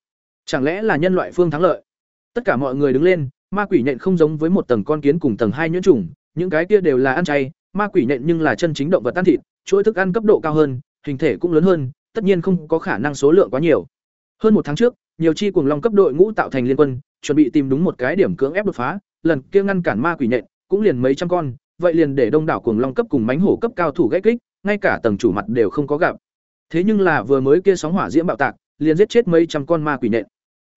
[SPEAKER 1] Chẳng lẽ là nhân loại phương thắng lợi? Tất cả mọi người đứng lên ma quỷ nhện không giống với một tầng con kiến cùng tầng hai nhuyễn trùng, những cái kia đều là ăn chay, ma quỷ nhện nhưng là chân chính động vật ăn thịt, chuỗi thức ăn cấp độ cao hơn, hình thể cũng lớn hơn, tất nhiên không có khả năng số lượng quá nhiều. Hơn một tháng trước, nhiều chi cuồng long cấp đội ngũ tạo thành liên quân, chuẩn bị tìm đúng một cái điểm cưỡng ép đột phá, lần kia ngăn cản ma quỷ nhện, cũng liền mấy trăm con, vậy liền để đông đảo cuồng long cấp cùng mánh hổ cấp cao thủ gãy kích, ngay cả tầng chủ mặt đều không có gặp. Thế nhưng là vừa mới kia sóng hỏa diễm bạo tạc, liền giết chết mấy trăm con ma quỷ nện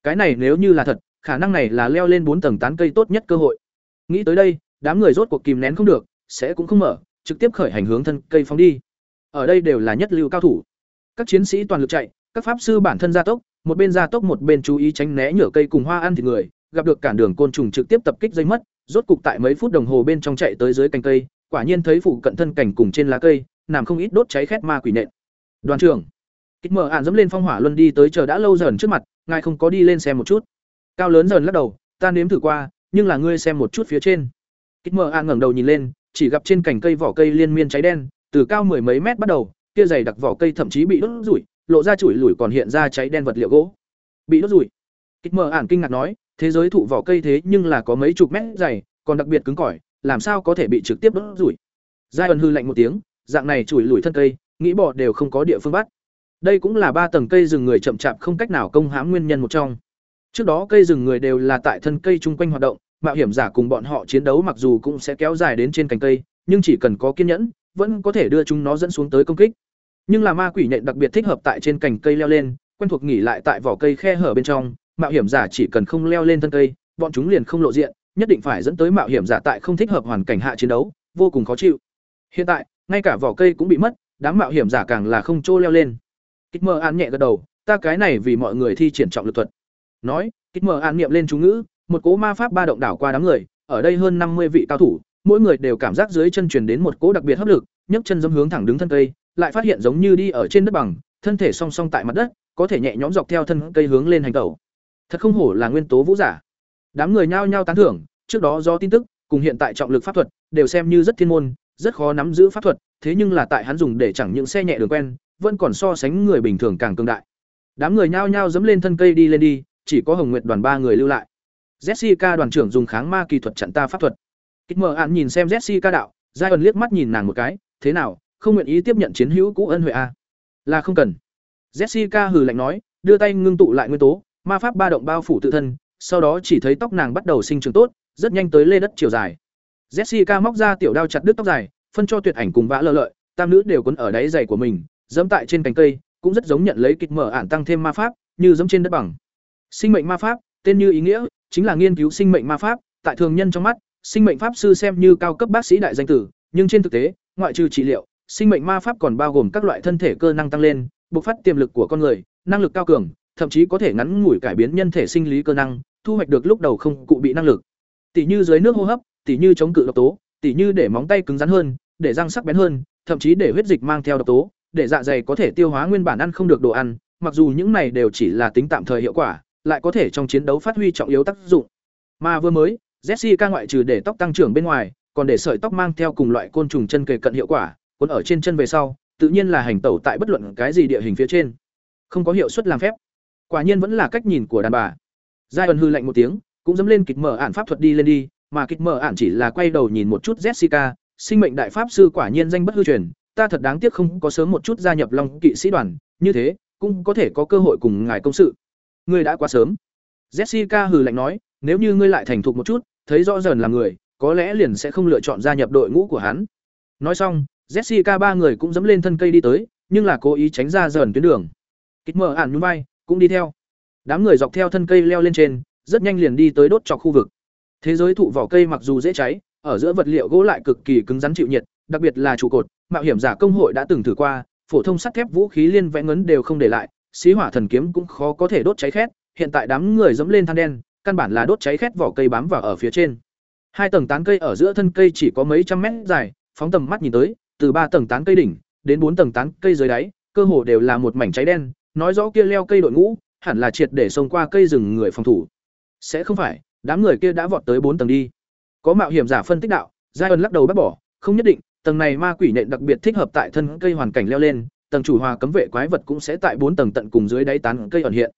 [SPEAKER 1] cái này nếu như là thật khả năng này là leo lên bốn tầng tán cây tốt nhất cơ hội. Nghĩ tới đây, đám người rốt cuộc kìm nén không được, sẽ cũng không mở, trực tiếp khởi hành hướng thân cây phóng đi. Ở đây đều là nhất lưu cao thủ. Các chiến sĩ toàn lực chạy, các pháp sư bản thân gia tốc, một bên gia tốc một bên chú ý tránh né nhở cây cùng hoa ăn thịt người, gặp được cản đường côn trùng trực tiếp tập kích dây mất, rốt cục tại mấy phút đồng hồ bên trong chạy tới dưới cành cây, quả nhiên thấy phụ cận thân cảnh cùng trên lá cây, nằm không ít đốt cháy khét ma quỷ nện. Đoàn trưởng, kích mở ạn dẫm lên phong hỏa luân đi tới chờ đã lâu dần trước mặt, ngài không có đi lên xem một chút cao lớn dần lắc đầu, ta nếm thử qua, nhưng là ngươi xem một chút phía trên. Kích mờ a ngẩng đầu nhìn lên, chỉ gặp trên cành cây vỏ cây liên miên cháy đen, từ cao mười mấy mét bắt đầu, kia dày đặc vỏ cây thậm chí bị đốt rủi lộ ra chủi lủi còn hiện ra cháy đen vật liệu gỗ. Bị đốt rủi kích mờ ản kinh ngạc nói, thế giới thụ vỏ cây thế nhưng là có mấy chục mét dày, còn đặc biệt cứng cỏi, làm sao có thể bị trực tiếp đốt rủi giai ân hư lạnh một tiếng, dạng này chủi lủi thân cây, nghĩ bỏ đều không có địa phương bắt. Đây cũng là ba tầng cây rừng người chậm chạp không cách nào công hãm nguyên nhân một trong trước đó cây rừng người đều là tại thân cây chung quanh hoạt động, mạo hiểm giả cùng bọn họ chiến đấu mặc dù cũng sẽ kéo dài đến trên cành cây, nhưng chỉ cần có kiên nhẫn, vẫn có thể đưa chúng nó dẫn xuống tới công kích. Nhưng là ma quỷ nhện đặc biệt thích hợp tại trên cành cây leo lên, quen thuộc nghỉ lại tại vỏ cây khe hở bên trong, mạo hiểm giả chỉ cần không leo lên thân cây, bọn chúng liền không lộ diện, nhất định phải dẫn tới mạo hiểm giả tại không thích hợp hoàn cảnh hạ chiến đấu, vô cùng khó chịu. Hiện tại, ngay cả vỏ cây cũng bị mất, đám mạo hiểm giả càng là không trô leo lên. Kích mơ an nhẹ gật đầu, ta cái này vì mọi người thi triển trọng lực thuật nói, kích mở an niệm lên chú ngữ, một cố ma pháp ba động đảo qua đám người, ở đây hơn năm mươi vị cao thủ, mỗi người đều cảm giác dưới chân truyền đến một cố đặc biệt hấp lực, nhấc chân dâm hướng thẳng đứng thân cây, lại phát hiện giống như đi ở trên đất bằng, thân thể song song tại mặt đất, có thể nhẹ nhõm dọc theo thân cây hướng lên hành tẩu. Thật không hổ là nguyên tố vũ giả. Đám người nhao nhao tán thưởng, trước đó do tin tức, cùng hiện tại trọng lực pháp thuật, đều xem như rất thiên môn, rất khó nắm giữ pháp thuật, thế nhưng là tại hắn dùng để chẳng những xe nhẹ đường quen, vẫn còn so sánh người bình thường càng cường đại. Đám người nhao nhao dẫm lên thân cây đi lên đi chỉ có hồng nguyệt đoàn ba người lưu lại jessica đoàn trưởng dùng kháng ma kỳ thuật chặn ta pháp thuật kích Mở Án nhìn xem jessica đạo giai ẩn liếc mắt nhìn nàng một cái thế nào không nguyện ý tiếp nhận chiến hữu cũ ân huệ a à? là không cần jessica hừ lạnh nói đưa tay ngưng tụ lại nguyên tố ma pháp ba động bao phủ tự thân sau đó chỉ thấy tóc nàng bắt đầu sinh trưởng tốt, rất nhanh tới lê đất chiều dài. Jessica móc ra tiểu đao chặt đứt tóc dài, phân cho Tuyệt Ảnh cùng vã lơ lợi, tam nữ đều cuốn ở đáy giày của mình, dẫm tại trên cành cây, cũng rất giống nhận lấy kịch mở ản tăng thêm ma pháp, như dẫm trên đất bằng. Sinh mệnh ma pháp, tên như ý nghĩa, chính là nghiên cứu sinh mệnh ma pháp, tại thường nhân trong mắt, sinh mệnh pháp sư xem như cao cấp bác sĩ đại danh tử, nhưng trên thực tế, ngoại trừ trị liệu, sinh mệnh ma pháp còn bao gồm các loại thân thể cơ năng tăng lên, bộc phát tiềm lực của con người, năng lực cao cường, thậm chí có thể ngắn ngủi cải biến nhân thể sinh lý cơ năng, thu hoạch được lúc đầu không cụ bị năng lực. Tỷ như dưới nước hô hấp, tỷ như chống cự độc tố, tỷ như để móng tay cứng rắn hơn, để răng sắc bén hơn, thậm chí để huyết dịch mang theo độc tố, để dạ dày có thể tiêu hóa nguyên bản ăn không được đồ ăn, mặc dù những này đều chỉ là tính tạm thời hiệu quả, lại có thể trong chiến đấu phát huy trọng yếu tác dụng. Mà vừa mới, Jessica ngoại trừ để tóc tăng trưởng bên ngoài, còn để sợi tóc mang theo cùng loại côn trùng chân kề cận hiệu quả, cuốn ở trên chân về sau, tự nhiên là hành tẩu tại bất luận cái gì địa hình phía trên. Không có hiệu suất làm phép. Quả nhiên vẫn là cách nhìn của đàn bà. Giai ẩn hư lạnh một tiếng, cũng dám lên kịch mở ản pháp thuật đi lên đi, mà kịch mở ản chỉ là quay đầu nhìn một chút Jessica, sinh mệnh đại pháp sư quả nhiên danh bất hư truyền, ta thật đáng tiếc không có sớm một chút gia nhập Long kỵ sĩ đoàn, như thế, cũng có thể có cơ hội cùng ngài công sự. Ngươi đã quá sớm. Jessica hừ lạnh nói, nếu như ngươi lại thành thục một chút, thấy rõ dần là người, có lẽ liền sẽ không lựa chọn gia nhập đội ngũ của hắn. Nói xong, Jessica ba người cũng dẫm lên thân cây đi tới, nhưng là cố ý tránh ra dần tuyến đường. Kịch mở ản nhún vai, cũng đi theo. Đám người dọc theo thân cây leo lên trên, rất nhanh liền đi tới đốt trọc khu vực. Thế giới thụ vỏ cây mặc dù dễ cháy, ở giữa vật liệu gỗ lại cực kỳ cứng rắn chịu nhiệt, đặc biệt là trụ cột, mạo hiểm giả công hội đã từng thử qua, phổ thông sắt thép vũ khí liên vẽ ngấn đều không để lại, xí hỏa thần kiếm cũng khó có thể đốt cháy khét, hiện tại đám người dẫm lên than đen, căn bản là đốt cháy khét vỏ cây bám vào ở phía trên. Hai tầng tán cây ở giữa thân cây chỉ có mấy trăm mét dài, phóng tầm mắt nhìn tới, từ ba tầng tán cây đỉnh đến bốn tầng tán cây dưới đáy, cơ hồ đều là một mảnh cháy đen, nói rõ kia leo cây đội ngũ, hẳn là triệt để xông qua cây rừng người phòng thủ. Sẽ không phải, đám người kia đã vọt tới bốn tầng đi. Có mạo hiểm giả phân tích đạo, Giai ân lắc đầu bác bỏ, không nhất định, tầng này ma quỷ nện đặc biệt thích hợp tại thân cây hoàn cảnh leo lên, tầng chủ hòa cấm vệ quái vật cũng sẽ tại bốn tầng tận cùng dưới đáy tán cây ẩn hiện.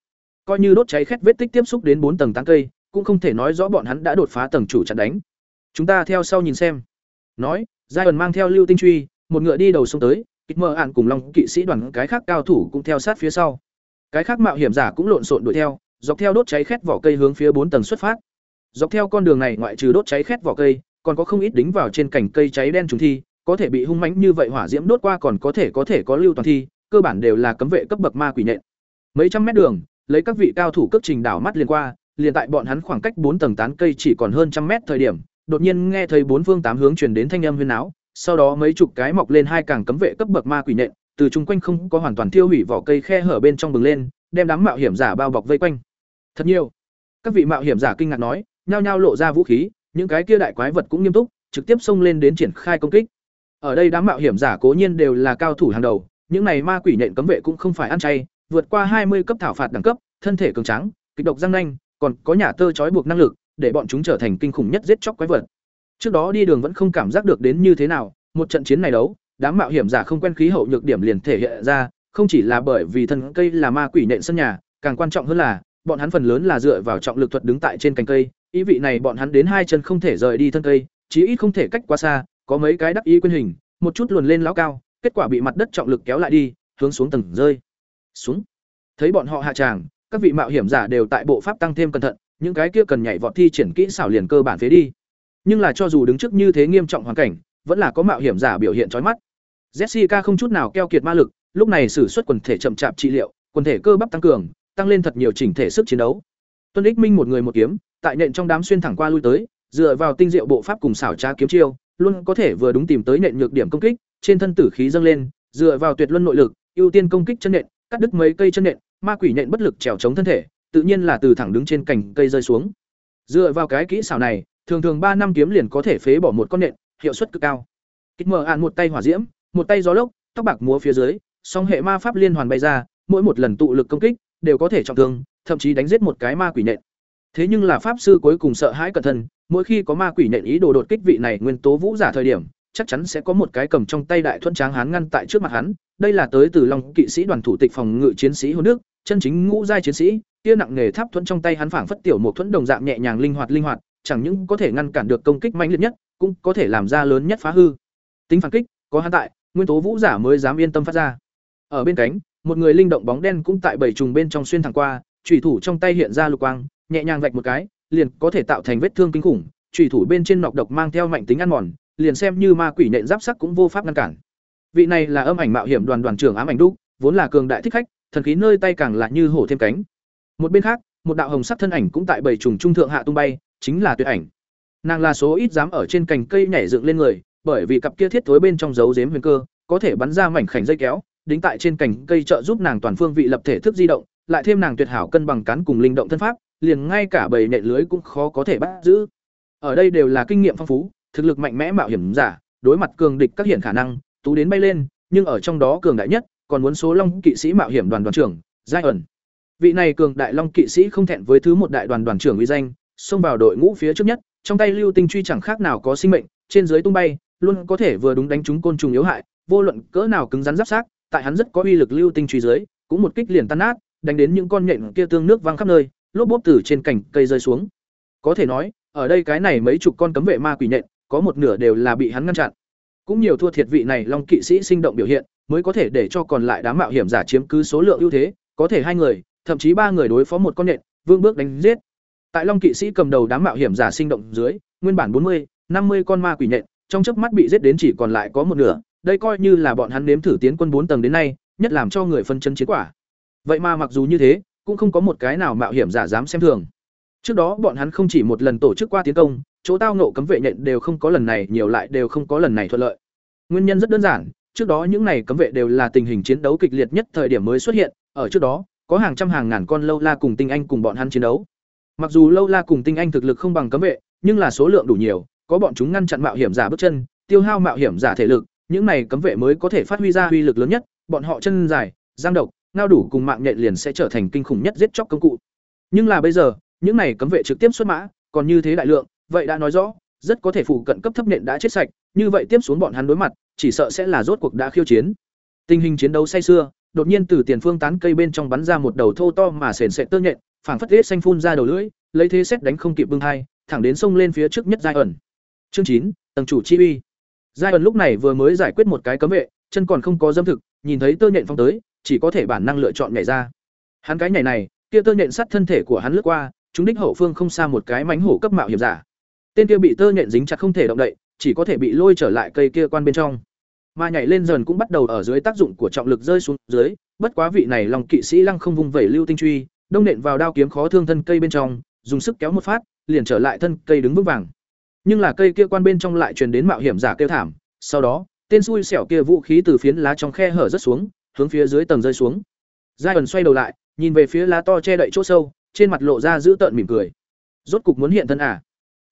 [SPEAKER 1] Coi như đốt cháy khét vết tích tiếp xúc đến bốn tầng tán cây, cũng không thể nói rõ bọn hắn đã đột phá tầng chủ chặn đánh. Chúng ta theo sau nhìn xem. Nói, Giai ẩn mang theo Lưu Tinh Truy, một ngựa đi đầu xuống tới, kịch mơ ản cùng Long kỵ sĩ đoàn cái khác cao thủ cũng theo sát phía sau. Cái khác mạo hiểm giả cũng lộn xộn đuổi theo, dọc theo đốt cháy khét vỏ cây hướng phía bốn tầng xuất phát. Dọc theo con đường này ngoại trừ đốt cháy khét vỏ cây, còn có không ít đính vào trên cành cây cháy đen trùng thi, có thể bị hung mãnh như vậy hỏa diễm đốt qua còn có thể có thể có lưu toàn thi, cơ bản đều là cấm vệ cấp bậc ma quỷ nện. Mấy trăm mét đường, lấy các vị cao thủ cấp trình đảo mắt liền qua, liền tại bọn hắn khoảng cách bốn tầng tán cây chỉ còn hơn trăm mét thời điểm, đột nhiên nghe thấy bốn phương tám hướng truyền đến thanh âm huyên náo, sau đó mấy chục cái mọc lên hai càng cấm vệ cấp bậc ma quỷ nện, từ chung quanh không có hoàn toàn tiêu hủy vỏ cây khe hở bên trong bừng lên, đem đám mạo hiểm giả bao bọc vây quanh. Thật nhiều. Các vị mạo hiểm giả kinh ngạc nói, nhao nhao lộ ra vũ khí, những cái kia đại quái vật cũng nghiêm túc, trực tiếp xông lên đến triển khai công kích. Ở đây đám mạo hiểm giả cố nhiên đều là cao thủ hàng đầu, những này ma quỷ nện cấm vệ cũng không phải ăn chay, vượt qua hai mươi cấp thảo phạt đẳng cấp, thân thể cường tráng, kịch độc răng nanh, còn có nhà tơ trói buộc năng lực, để bọn chúng trở thành kinh khủng nhất giết chóc quái vật. Trước đó đi đường vẫn không cảm giác được đến như thế nào, một trận chiến này đấu, đám mạo hiểm giả không quen khí hậu nhược điểm liền thể hiện ra, không chỉ là bởi vì thân cây là ma quỷ nện sân nhà, càng quan trọng hơn là, bọn hắn phần lớn là dựa vào trọng lực thuật đứng tại trên cành cây, ý vị này bọn hắn đến hai chân không thể rời đi thân cây, chí ít không thể cách quá xa, có mấy cái đắc ý quyên hình, một chút luồn lên lão cao, kết quả bị mặt đất trọng lực kéo lại đi, hướng xuống tầng rơi. Xuống. Thấy bọn họ hạ tràng, các vị mạo hiểm giả đều tại bộ pháp tăng thêm cẩn thận, những cái kia cần nhảy vọt thi triển kỹ xảo liền cơ bản phế đi. Nhưng là cho dù đứng trước như thế nghiêm trọng hoàn cảnh, vẫn là có mạo hiểm giả biểu hiện chói mắt. Jessica không chút nào keo kiệt ma lực, lúc này sử xuất quần thể chậm chạp trị liệu, quần thể cơ bắp tăng cường, tăng lên thật nhiều chỉnh thể sức chiến đấu. Tuân Ích Minh một người một kiếm, tại nện trong đám xuyên thẳng qua lui tới, dựa vào tinh diệu bộ pháp cùng xảo trá kiếm chiêu, luôn có thể vừa đúng tìm tới nện nhược điểm công kích, trên thân tử khí dâng lên, dựa vào tuyệt luân nội lực, ưu tiên công kích chân nện, cắt đứt mấy cây chân nện, ma quỷ nện bất lực trèo chống thân thể, tự nhiên là từ thẳng đứng trên cành cây rơi xuống. Dựa vào cái kỹ xảo này, thường thường ba năm kiếm liền có thể phế bỏ một con nện, hiệu suất cực cao. Kích mở án một tay hỏa diễm, một tay gió lốc, tóc bạc múa phía dưới, song hệ ma pháp liên hoàn bay ra, mỗi một lần tụ lực công kích đều có thể trọng thương, thậm chí đánh giết một cái ma quỷ nện. Thế nhưng là pháp sư cuối cùng sợ hãi cẩn thận, mỗi khi có ma quỷ nện ý đồ đột kích vị này nguyên tố vũ giả thời điểm, chắc chắn sẽ có một cái cầm trong tay đại thuận tráng hán ngăn tại trước mặt hắn, đây là tới từ Long kỵ sĩ đoàn thủ tịch phòng ngự chiến sĩ hồn nước, chân chính ngũ giai chiến sĩ, kia nặng nghề tháp thuẫn trong tay hắn phảng phất tiểu một thuẫn đồng dạng nhẹ nhàng linh hoạt linh hoạt, chẳng những có thể ngăn cản được công kích mạnh liệt nhất, cũng có thể làm ra lớn nhất phá hư. Tính phản kích, có hắn tại, nguyên tố vũ giả mới dám yên tâm phát ra. Ở bên cánh, một người linh động bóng đen cũng tại bảy trùng bên trong xuyên thẳng qua, chủy thủ trong tay hiện ra lục quang, nhẹ nhàng vạch một cái, liền có thể tạo thành vết thương kinh khủng, chủy thủ bên trên nọc độc mang theo mạnh tính ăn mòn, liền xem như ma quỷ nện giáp sắc cũng vô pháp ngăn cản. Vị này là âm ảnh mạo hiểm đoàn đoàn trưởng ám ảnh đúc, vốn là cường đại thích khách, thần khí nơi tay càng là như hổ thêm cánh. Một bên khác, một đạo hồng sắc thân ảnh cũng tại bảy trùng trung thượng hạ tung bay, chính là Tuyệt Ảnh. Nàng là số ít dám ở trên cành cây nhảy dựng lên người, bởi vì cặp kia thiết thối bên trong giấu giếm huyền cơ, có thể bắn ra mảnh khảnh dây kéo, đính tại trên cành cây trợ giúp nàng toàn phương vị lập thể thức di động, lại thêm nàng tuyệt hảo cân bằng cán cùng linh động thân pháp, liền ngay cả bầy nệ lưới cũng khó có thể bắt giữ. Ở đây đều là kinh nghiệm phong phú, thực lực mạnh mẽ mạo hiểm giả, đối mặt cường địch các hiện khả năng, tú đến bay lên, nhưng ở trong đó cường đại nhất, còn muốn số Long kỵ sĩ mạo hiểm đoàn đoàn trưởng, Giai ẩn. Vị này cường đại Long kỵ sĩ không thẹn với thứ một đại đoàn đoàn trưởng uy danh, xông vào đội ngũ phía trước nhất, trong tay lưu tinh truy chẳng khác nào có sinh mệnh, trên dưới tung bay, luôn có thể vừa đúng đánh trúng côn trùng yếu hại, vô luận cỡ nào cứng rắn giáp xác, tại hắn rất có uy lực lưu tinh truy dưới, cũng một kích liền tan nát, đánh đến những con nhện kia tương nước văng khắp nơi, lốp bốp từ trên cành cây rơi xuống. Có thể nói, ở đây cái này mấy chục con cấm vệ ma quỷ nện, có một nửa đều là bị hắn ngăn chặn. Cũng nhiều thua thiệt vị này Long kỵ sĩ sinh động biểu hiện, mới có thể để cho còn lại đám mạo hiểm giả chiếm cứ số lượng ưu thế, có thể hai người, thậm chí ba người đối phó một con nện, vương bước đánh giết. Tại Long kỵ sĩ cầm đầu đám mạo hiểm giả sinh động dưới, nguyên bản bốn mươi, năm mươi con ma quỷ nện trong chớp mắt bị giết đến chỉ còn lại có một nửa, đây coi như là bọn hắn nếm thử tiến quân bốn tầng đến nay, nhất làm cho người phân chân chiến quả. Vậy mà mặc dù như thế, cũng không có một cái nào mạo hiểm giả dám xem thường. Trước đó bọn hắn không chỉ một lần tổ chức qua tiến công, chỗ tao ngộ cấm vệ nhện đều không có lần này nhiều lại đều không có lần này thuận lợi. Nguyên nhân rất đơn giản, trước đó những này cấm vệ đều là tình hình chiến đấu kịch liệt nhất thời điểm mới xuất hiện, ở trước đó, có hàng trăm hàng ngàn con lâu la cùng tinh anh cùng bọn hắn chiến đấu. Mặc dù lâu la cùng tinh anh thực lực không bằng cấm vệ, nhưng là số lượng đủ nhiều, có bọn chúng ngăn chặn mạo hiểm giả bước chân, tiêu hao mạo hiểm giả thể lực, những này cấm vệ mới có thể phát huy ra uy lực lớn nhất, bọn họ chân dài, giang độc, ngao đủ cùng mạng nhện liền sẽ trở thành kinh khủng nhất giết chóc công cụ. Nhưng là bây giờ, những này cấm vệ trực tiếp xuất mã, còn như thế đại lượng, vậy đã nói rõ, rất có thể phụ cận cấp thấp nện đã chết sạch, như vậy tiếp xuống bọn hắn đối mặt, chỉ sợ sẽ là rốt cuộc đã khiêu chiến. Tình hình chiến đấu say sưa đột nhiên từ tiền phương tán cây bên trong bắn ra một đầu thô to mà sền sệt tơ nhện, phảng phất hết xanh phun ra đầu lưỡi, lấy thế xét đánh không kịp bưng hai, thẳng đến sông lên phía trước nhất giai ẩn. Chương chín, tầng chủ chi uy. Giai ẩn lúc này vừa mới giải quyết một cái cấm vệ, chân còn không có dâm thực, nhìn thấy tơ nhện phong tới, chỉ có thể bản năng lựa chọn nhảy ra. Hắn cái nhảy này, kia tơ nhện sát thân thể của hắn lướt qua, chúng đích hậu phương không xa một cái mánh hổ cấp mạo hiểm giả. Tên kia bị tơ nhện dính chặt không thể động đậy, chỉ có thể bị lôi trở lại cây kia quan bên trong. Mà nhảy lên dần cũng bắt đầu ở dưới tác dụng của trọng lực rơi xuống dưới, bất quá vị này lòng kỵ sĩ lăng không vùng vẩy lưu tinh truy, đông nện vào đao kiếm khó thương thân cây bên trong, dùng sức kéo một phát, liền trở lại thân cây đứng vững vàng. Nhưng là cây kia quan bên trong lại truyền đến mạo hiểm giả kêu thảm, sau đó, tên xui xẻo kia vũ khí từ phiến lá trong khe hở rất xuống, hướng phía dưới tầng rơi xuống. Giai ẩn xoay đầu lại, nhìn về phía lá to che đậy chỗ sâu, trên mặt lộ ra giữ tợn mỉm cười. Rốt cục muốn hiện thân à?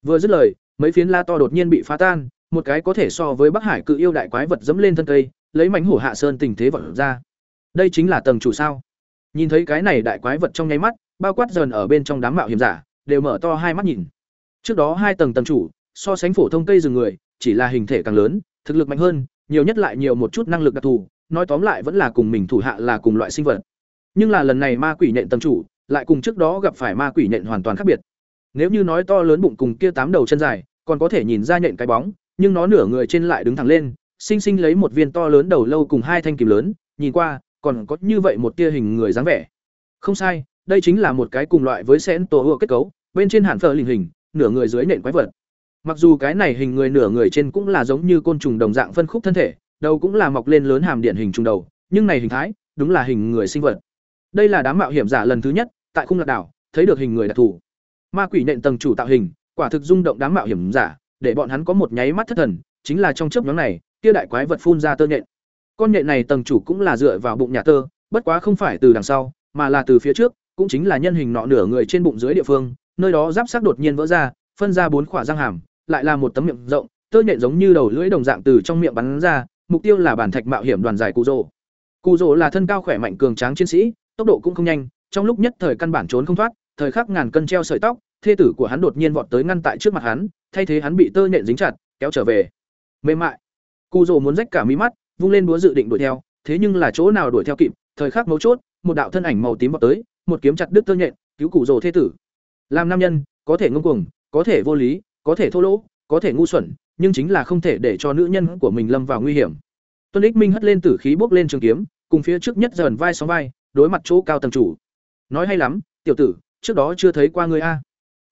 [SPEAKER 1] Vừa dứt lời, mấy phiến lá to đột nhiên bị phá tan, một cái có thể so với Bắc Hải cự yêu đại quái vật dẫm lên thân cây, lấy mảnh hổ hạ sơn tình thế vọt ra. Đây chính là tầng chủ sao? Nhìn thấy cái này đại quái vật trong nháy mắt, bao quát dần ở bên trong đám mạo hiểm giả, đều mở to hai mắt nhìn. Trước đó hai tầng tầng chủ, so sánh phổ thông cây rừng người, chỉ là hình thể càng lớn, thực lực mạnh hơn, nhiều nhất lại nhiều một chút năng lực đặc thù, nói tóm lại vẫn là cùng mình thủ hạ là cùng loại sinh vật. Nhưng là lần này ma quỷ nện tầng chủ, lại cùng trước đó gặp phải ma quỷ nện hoàn toàn khác biệt. Nếu như nói to lớn bụng cùng kia tám đầu chân dài, còn có thể nhìn ra nhện cái bóng, nhưng nó nửa người trên lại đứng thẳng lên, sinh sinh lấy một viên to lớn đầu lâu cùng hai thanh kìm lớn, nhìn qua, còn có như vậy một tia hình người dáng vẻ. Không sai, đây chính là một cái cùng loại với sen tổ hựa kết cấu, bên trên hẳn phở linh hình, nửa người dưới nện quái vật. Mặc dù cái này hình người nửa người trên cũng là giống như côn trùng đồng dạng phân khúc thân thể, đầu cũng là mọc lên lớn hàm điện hình trung đầu, nhưng này hình thái, đúng là hình người sinh vật. Đây là đám mạo hiểm giả lần thứ nhất tại khung lạc đảo thấy được hình người đặc thù. Ma quỷ nện tầng chủ tạo hình, quả thực rung động đám mạo hiểm giả, để bọn hắn có một nháy mắt thất thần, chính là trong chớp nhoáng này, kia đại quái vật phun ra tơ nhện. Con nhện này tầng chủ cũng là dựa vào bụng nhà tơ, bất quá không phải từ đằng sau, mà là từ phía trước, cũng chính là nhân hình nọ nửa người trên bụng dưới địa phương, nơi đó giáp xác đột nhiên vỡ ra, phân ra bốn khỏa răng hàm, lại là một tấm miệng rộng, tơ nhện giống như đầu lưỡi đồng dạng từ trong miệng bắn ra, mục tiêu là bản thạch mạo hiểm đoàn giải cụ rồ. Cụ rồ là thân cao khỏe mạnh cường tráng chiến sĩ, tốc độ cũng không nhanh, trong lúc nhất thời căn bản trốn không thoát, thời khắc ngàn cân treo sợi tóc, thê tử của hắn đột nhiên vọt tới ngăn tại trước mặt hắn, thay thế hắn bị tơ nhện dính chặt, kéo trở về. Mềm mại. Cụ rồ muốn rách cả mí mắt, vung lên búa dự định đuổi theo, thế nhưng là chỗ nào đuổi theo kịp, thời khắc mấu chốt, một đạo thân ảnh màu tím vọt tới, một kiếm chặt đứt tơ nhện, cứu cụ rồ thê tử. Làm nam nhân, có thể ngông cuồng, có thể vô lý, có thể thô lỗ, có thể ngu xuẩn, nhưng chính là không thể để cho nữ nhân của mình lâm vào nguy hiểm. Tuân Ích Minh hất lên tử khí bốc lên trường kiếm, cùng phía trước nhất dần vai sóng vai, đối mặt chỗ cao tầng chủ. Nói hay lắm, tiểu tử, trước đó chưa thấy qua ngươi a.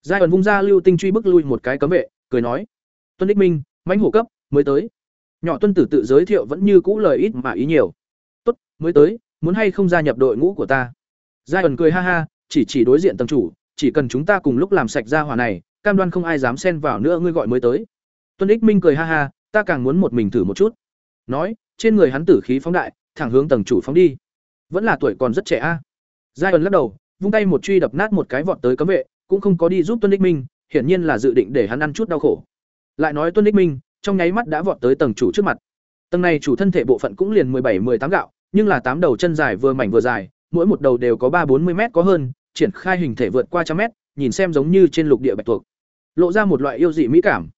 [SPEAKER 1] Giai ẩn vung ra lưu tinh truy bức lui một cái cấm vệ cười nói tuân ích minh mãnh hổ cấp mới tới. Nhỏ tuân tử tự giới thiệu vẫn như cũ lời ít mà ý nhiều. Tốt mới tới muốn hay không gia nhập đội ngũ của ta? Giai ẩn cười ha ha chỉ chỉ đối diện tầng chủ chỉ cần chúng ta cùng lúc làm sạch ra hỏa này cam đoan không ai dám xen vào nữa ngươi gọi mới tới tuân ích minh cười ha ha, ta càng muốn một mình thử một chút. Nói, trên người hắn tử khí phóng đại, thẳng hướng tầng chủ phóng đi. Vẫn là tuổi còn rất trẻ a. Giai ẩn lắc đầu, vung tay một truy đập nát một cái vọt tới cấm vệ, cũng không có đi giúp tuân ích minh, hiển nhiên là dự định để hắn ăn chút đau khổ. Lại nói tuân ích minh, trong nháy mắt đã vọt tới tầng chủ trước mặt. Tầng này chủ thân thể bộ phận cũng liền bảy 17 tám gạo, nhưng là tám đầu chân dài vừa mảnh vừa dài, mỗi một đầu đều có ba bốn mươi m có hơn, triển khai hình thể vượt qua trăm mét, nhìn xem giống như trên lục địa bạch tuộc. Lộ ra một loại yêu dị mỹ cảm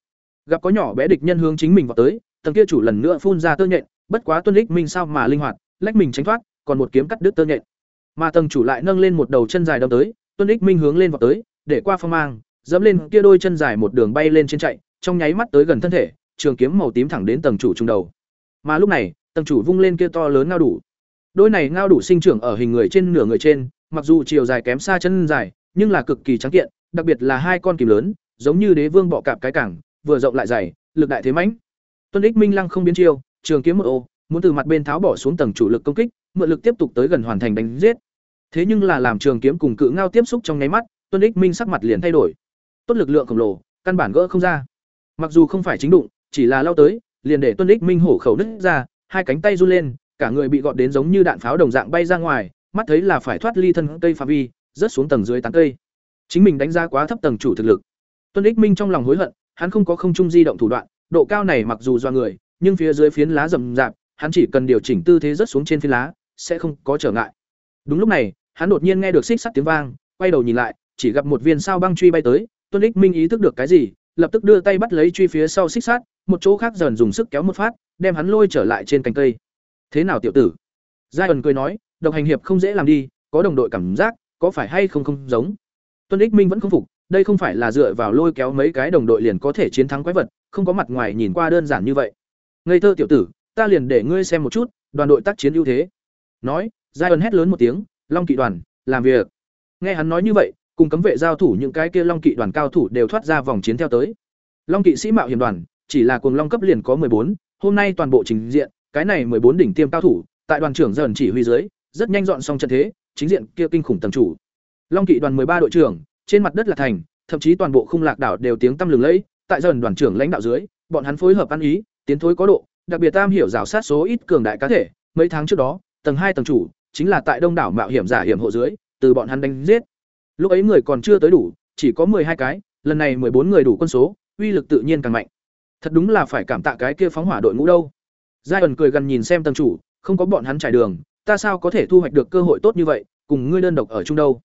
[SPEAKER 1] gặp có nhỏ bé địch nhân hướng chính mình vào tới, tầng kia chủ lần nữa phun ra tơ nhện, bất quá tuân ích minh sao mà linh hoạt, lách mình tránh thoát, còn một kiếm cắt đứt tơ nhện mà tầng chủ lại nâng lên một đầu chân dài đâm tới, tuân ích minh hướng lên vào tới, để qua phong mang, dẫm lên kia đôi chân dài một đường bay lên trên chạy, trong nháy mắt tới gần thân thể, trường kiếm màu tím thẳng đến tầng chủ trung đầu mà lúc này, tầng chủ vung lên kia to lớn ngao đủ đôi này ngao đủ sinh trưởng ở hình người trên nửa người trên, mặc dù chiều dài kém xa chân dài, nhưng là cực kỳ trắng kiện, đặc biệt là hai con kìm lớn, giống như đế vương bọ cạp cái cảng vừa rộng lại dày, lực đại thế mãnh. Tuân ích minh lăng không biến chiêu, trường kiếm một ô, muốn từ mặt bên tháo bỏ xuống tầng chủ lực công kích, mượn lực tiếp tục tới gần hoàn thành đánh giết. Thế nhưng là làm trường kiếm cùng cự ngao tiếp xúc trong nháy mắt, tuân ích minh sắc mặt liền thay đổi. Tốt lực lượng khổng lồ, căn bản gỡ không ra. Mặc dù không phải chính đụng, chỉ là lao tới, liền để tuân ích minh hổ khẩu nứt ra, hai cánh tay run lên, cả người bị gọt đến giống như đạn pháo đồng dạng bay ra ngoài, mắt thấy là phải thoát ly thân cây phạm vi, rớt xuống tầng dưới tán cây. Chính mình đánh giá quá thấp tầng chủ thực lực. Tuân ích minh trong lòng hối hận hắn không có không trung di động thủ đoạn, độ cao này mặc dù do người, nhưng phía dưới phiến lá rậm rạp, hắn chỉ cần điều chỉnh tư thế rất xuống trên phiến lá, sẽ không có trở ngại. Đúng lúc này, hắn đột nhiên nghe được xích sắt tiếng vang, quay đầu nhìn lại, chỉ gặp một viên sao băng truy bay tới tuân Lịch minh ý thức được cái gì, lập tức đưa tay bắt lấy truy phía sau xích sắt, một chỗ khác dần dùng sức kéo một phát, đem hắn lôi trở lại trên cành cây. Thế nào tiểu tử? Giai ẩn cười nói, độc hành hiệp không dễ làm đi, có đồng đội cảm giác, có phải hay không không giống? Tuân Lịch minh vẫn không phục đây không phải là dựa vào lôi kéo mấy cái đồng đội liền có thể chiến thắng quái vật, không có mặt ngoài nhìn qua đơn giản như vậy. Ngây thơ tiểu tử, ta liền để ngươi xem một chút, đoàn đội tác chiến ưu thế. Nói giai hét lớn một tiếng, long kỵ đoàn, làm việc. Nghe hắn nói như vậy, cùng cấm vệ giao thủ những cái kia long kỵ đoàn cao thủ đều thoát ra vòng chiến theo tới. Long kỵ sĩ mạo hiểm đoàn, chỉ là cuồng long cấp liền có bốn, hôm nay toàn bộ trình diện, cái này bốn đỉnh tiêm cao thủ, tại đoàn trưởng dần chỉ huy dưới, rất nhanh dọn xong trận thế, chính diện kia kinh khủng tầng chủ. Long kỵ đoàn ba đội trưởng trên mặt đất là thành, thậm chí toàn bộ khung lạc đảo đều tiếng tăm lừng lẫy, tại dần đoàn trưởng lãnh đạo dưới, bọn hắn phối hợp ăn ý, tiến thối có độ, đặc biệt tam hiểu rào sát số ít cường đại cá thể. Mấy tháng trước đó, tầng hai tầng chủ, chính là tại đông đảo mạo hiểm giả hiểm hộ dưới, từ bọn hắn đánh giết. Lúc ấy người còn chưa tới đủ, chỉ có hai cái, lần này bốn người đủ quân số, uy lực tự nhiên càng mạnh. Thật đúng là phải cảm tạ cái kia phóng hỏa đội ngũ đâu. Giai ẩn cười gần nhìn xem tầng chủ, không có bọn hắn trải đường, ta sao có thể thu hoạch được cơ hội tốt như vậy, cùng ngươi đơn độc ở chung đâu?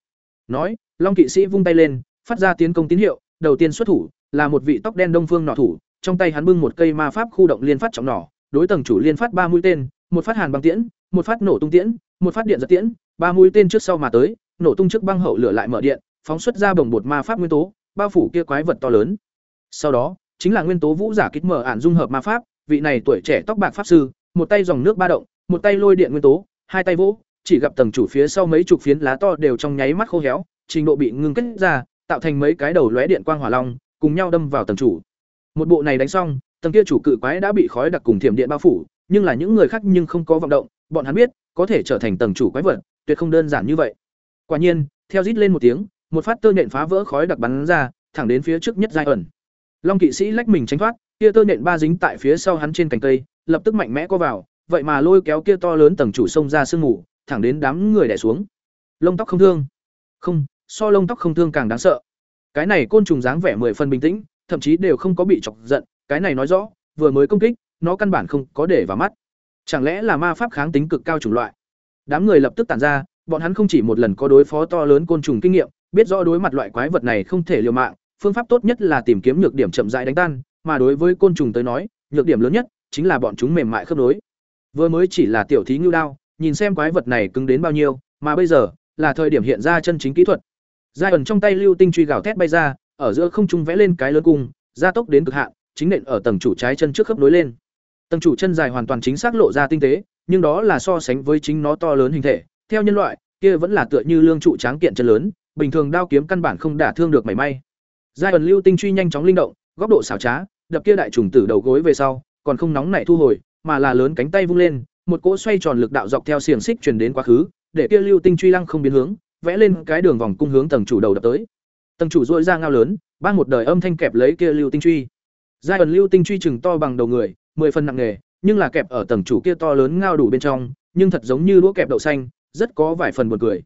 [SPEAKER 1] Nói, long kỵ sĩ vung tay lên, phát ra tiến công tín hiệu, đầu tiên xuất thủ là một vị tóc đen đông phương nọ thủ, trong tay hắn bưng một cây ma pháp khu động liên phát trọng nỏ, đối tầng chủ liên phát ba mũi tên, một phát hàn băng tiễn, một phát nổ tung tiễn, một phát điện giật tiễn, ba mũi tên trước sau mà tới, nổ tung trước băng hậu lửa lại mở điện, phóng xuất ra bồng bột ma pháp nguyên tố, bao phủ kia quái vật to lớn. Sau đó, chính là nguyên tố vũ giả kích mở ản dung hợp ma pháp, vị này tuổi trẻ tóc bạc pháp sư, một tay dòng nước ba động, một tay lôi điện nguyên tố, hai tay vỗ chỉ gặp tầng chủ phía sau mấy chục phiến lá to đều trong nháy mắt khô héo, trình độ bị ngưng kết ra, tạo thành mấy cái đầu lóe điện quang hỏa long, cùng nhau đâm vào tầng chủ. Một bộ này đánh xong, tầng kia chủ cự quái đã bị khói đặc cùng thiểm điện bao phủ, nhưng là những người khác nhưng không có vận động, bọn hắn biết, có thể trở thành tầng chủ quái vật, tuyệt không đơn giản như vậy. Quả nhiên, theo rít lên một tiếng, một phát tơ nện phá vỡ khói đặc bắn ra, thẳng đến phía trước nhất giai ẩn. Long kỵ sĩ lách mình tránh thoát, kia tơ nện ba dính tại phía sau hắn trên cành cây, lập tức mạnh mẽ co vào, vậy mà lôi kéo kia to lớn tầng chủ sông ra sương mù thẳng đến đám người đè xuống. Lông tóc không thương. Không, so lông tóc không thương càng đáng sợ. Cái này côn trùng dáng vẻ mười phần bình tĩnh, thậm chí đều không có bị chọc giận, cái này nói rõ, vừa mới công kích, nó căn bản không có để vào mắt. Chẳng lẽ là ma pháp kháng tính cực cao chủng loại? Đám người lập tức tản ra, bọn hắn không chỉ một lần có đối phó to lớn côn trùng kinh nghiệm, biết rõ đối mặt loại quái vật này không thể liều mạng, phương pháp tốt nhất là tìm kiếm nhược điểm chậm rãi đánh tan, mà đối với côn trùng tới nói, nhược điểm lớn nhất chính là bọn chúng mềm mại khớp nối. Vừa mới chỉ là tiểu thí ngưu đao nhìn xem quái vật này cứng đến bao nhiêu mà bây giờ là thời điểm hiện ra chân chính kỹ thuật. Giai ẩn trong tay lưu tinh truy gào thét bay ra ở giữa không trung vẽ lên cái lớn cung gia tốc đến cực hạn chính nện ở tầng chủ trái chân trước khớp nối lên. Tầng chủ chân dài hoàn toàn chính xác lộ ra tinh tế nhưng đó là so sánh với chính nó to lớn hình thể. Theo nhân loại kia vẫn là tựa như lương trụ tráng kiện chân lớn bình thường đao kiếm căn bản không đả thương được mảy may. Giai ẩn lưu tinh truy nhanh chóng linh động, góc độ xảo trá, đập kia đại trùng tử đầu gối về sau, còn không nóng nảy thu hồi, mà là lớn cánh tay vung lên, một cỗ xoay tròn lực đạo dọc theo xiềng xích truyền đến quá khứ, để kia lưu tinh truy lăng không biến hướng, vẽ lên cái đường vòng cung hướng tầng chủ đầu đập tới. Tầng chủ duỗi ra ngao lớn, ban một đời âm thanh kẹp lấy kia lưu tinh truy. Giai ẩn lưu tinh truy chừng to bằng đầu người, mười phần nặng nghề, nhưng là kẹp ở tầng chủ kia to lớn ngao đủ bên trong, nhưng thật giống như đũa kẹp đậu xanh, rất có vài phần buồn cười.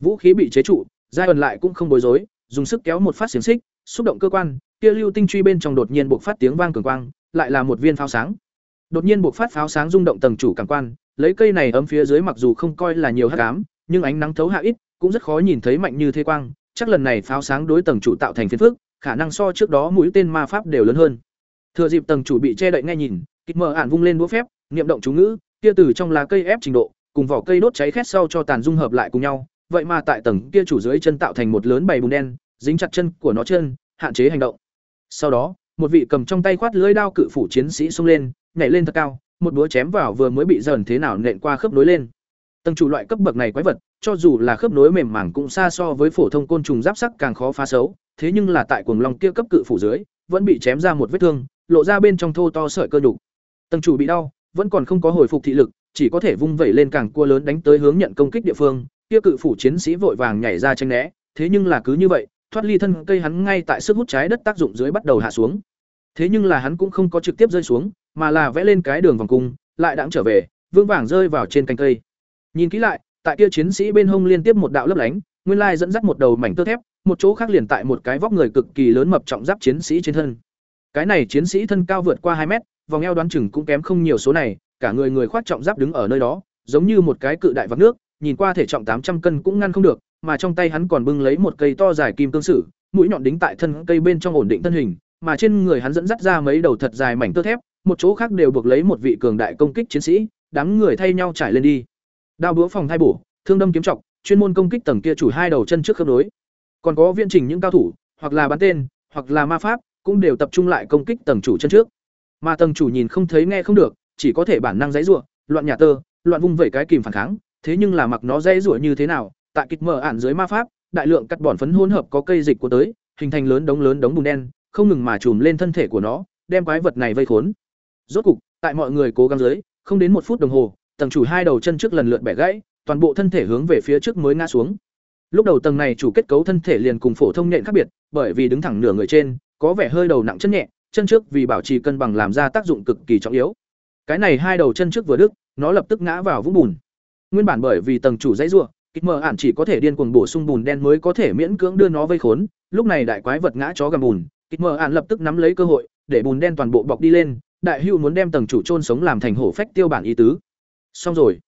[SPEAKER 1] Vũ khí bị chế trụ, Giai ẩn lại cũng không bối rối, dùng sức kéo một phát xiềng xích, xúc động cơ quan, kia lưu tinh truy bên trong đột nhiên bộc phát tiếng vang cường quang, lại là một viên pháo sáng. Đột nhiên bộc phát pháo sáng rung động tầng chủ cảm quan, lấy cây này ấm phía dưới mặc dù không coi là nhiều hắc ám, nhưng ánh nắng thấu hạ ít, cũng rất khó nhìn thấy mạnh như thế quang, chắc lần này pháo sáng đối tầng chủ tạo thành phiền phức, khả năng so trước đó mũi tên ma pháp đều lớn hơn. Thừa dịp tầng chủ bị che đậy ngay nhìn, kịch mở ản vung lên đũa phép, niệm động chú ngữ, kia từ trong lá cây ép trình độ, cùng vỏ cây đốt cháy khét sau cho tàn dung hợp lại cùng nhau, vậy mà tại tầng kia chủ dưới chân tạo thành một lớn bầy bùn đen, dính chặt chân của nó chân, hạn chế hành động. Sau đó, một vị cầm trong tay khoát lưỡi đao cự phủ chiến sĩ xông lên, nhảy lên thật cao, một búa chém vào vừa mới bị dần thế nào nện qua khớp nối lên. Tầng chủ loại cấp bậc này quái vật, cho dù là khớp nối mềm màng cũng xa so với phổ thông côn trùng giáp sắc càng khó phá xấu, thế nhưng là tại cuồng long kia cấp cự phủ dưới, vẫn bị chém ra một vết thương, lộ ra bên trong thô to sợi cơ nhục. Tầng chủ bị đau, vẫn còn không có hồi phục thị lực, chỉ có thể vung vẩy lên càng cua lớn đánh tới hướng nhận công kích địa phương, kia cự phủ chiến sĩ vội vàng nhảy ra tránh né, thế nhưng là cứ như vậy, thoát ly thân cây hắn ngay tại sức hút trái đất tác dụng dưới bắt đầu hạ xuống. Thế nhưng là hắn cũng không có trực tiếp rơi xuống, mà là vẽ lên cái đường vòng cung, lại đãng trở về, vương vàng rơi vào trên cành cây. Nhìn kỹ lại, tại kia chiến sĩ bên hông liên tiếp một đạo lấp lánh, nguyên lai dẫn dắt một đầu mảnh tơ thép, một chỗ khác liền tại một cái vóc người cực kỳ lớn mập trọng giáp chiến sĩ trên thân. Cái này chiến sĩ thân cao vượt qua hai mét, vòng eo đoán chừng cũng kém không nhiều số này, cả người người khoác trọng giáp đứng ở nơi đó, giống như một cái cự đại vạc nước, nhìn qua thể trọng tám trăm cân cũng ngăn không được, mà trong tay hắn còn bưng lấy một cây to dài kim cương sử, mũi nhọn đính tại thân cây bên trong ổn định thân hình, mà trên người hắn dẫn dắt ra mấy đầu thật dài mảnh tơ thép, một chỗ khác đều buộc lấy một vị cường đại công kích chiến sĩ, đám người thay nhau trải lên đi. Đao búa phòng thay bổ, thương đâm kiếm trọng, chuyên môn công kích tầng kia chủ hai đầu chân trước khớp đối. Còn có viện trình những cao thủ, hoặc là bắn tên, hoặc là ma pháp, cũng đều tập trung lại công kích tầng chủ chân trước. Mà tầng chủ nhìn không thấy nghe không được, chỉ có thể bản năng giãy giụa, loạn nhà tơ, loạn vung vẩy cái kìm phản kháng, thế nhưng là mặc nó dễ rủa như thế nào, tại kịch mở ản dưới ma pháp, đại lượng cắt bòn phấn hỗn hợp có cây dịch của tới, hình thành lớn đống lớn đống bùn đen, không ngừng mà trùm lên thân thể của nó, đem quái vật này vây khốn. Rốt cục, tại mọi người cố gắng dưới, không đến một phút đồng hồ, tầng chủ hai đầu chân trước lần lượt bẻ gãy, toàn bộ thân thể hướng về phía trước mới ngã xuống. Lúc đầu tầng này chủ kết cấu thân thể liền cùng phổ thông nhện khác biệt, bởi vì đứng thẳng nửa người trên, có vẻ hơi đầu nặng chân nhẹ, chân trước vì bảo trì cân bằng làm ra tác dụng cực kỳ trọng yếu. Cái này hai đầu chân trước vừa đứt, nó lập tức ngã vào vũng bùn. Nguyên bản bởi vì tầng chủ dãy rủa, kịch mờ ản chỉ có thể điên cuồng bổ sung bùn đen mới có thể miễn cưỡng đưa nó vây khốn, lúc này đại quái vật ngã chó gầm bùn, kịch mờ ản lập tức nắm lấy cơ hội, để bùn đen toàn bộ bọc đi lên, đại hưu muốn đem tầng chủ trôn sống làm thành hổ phách tiêu bản ý tứ. Xong rồi.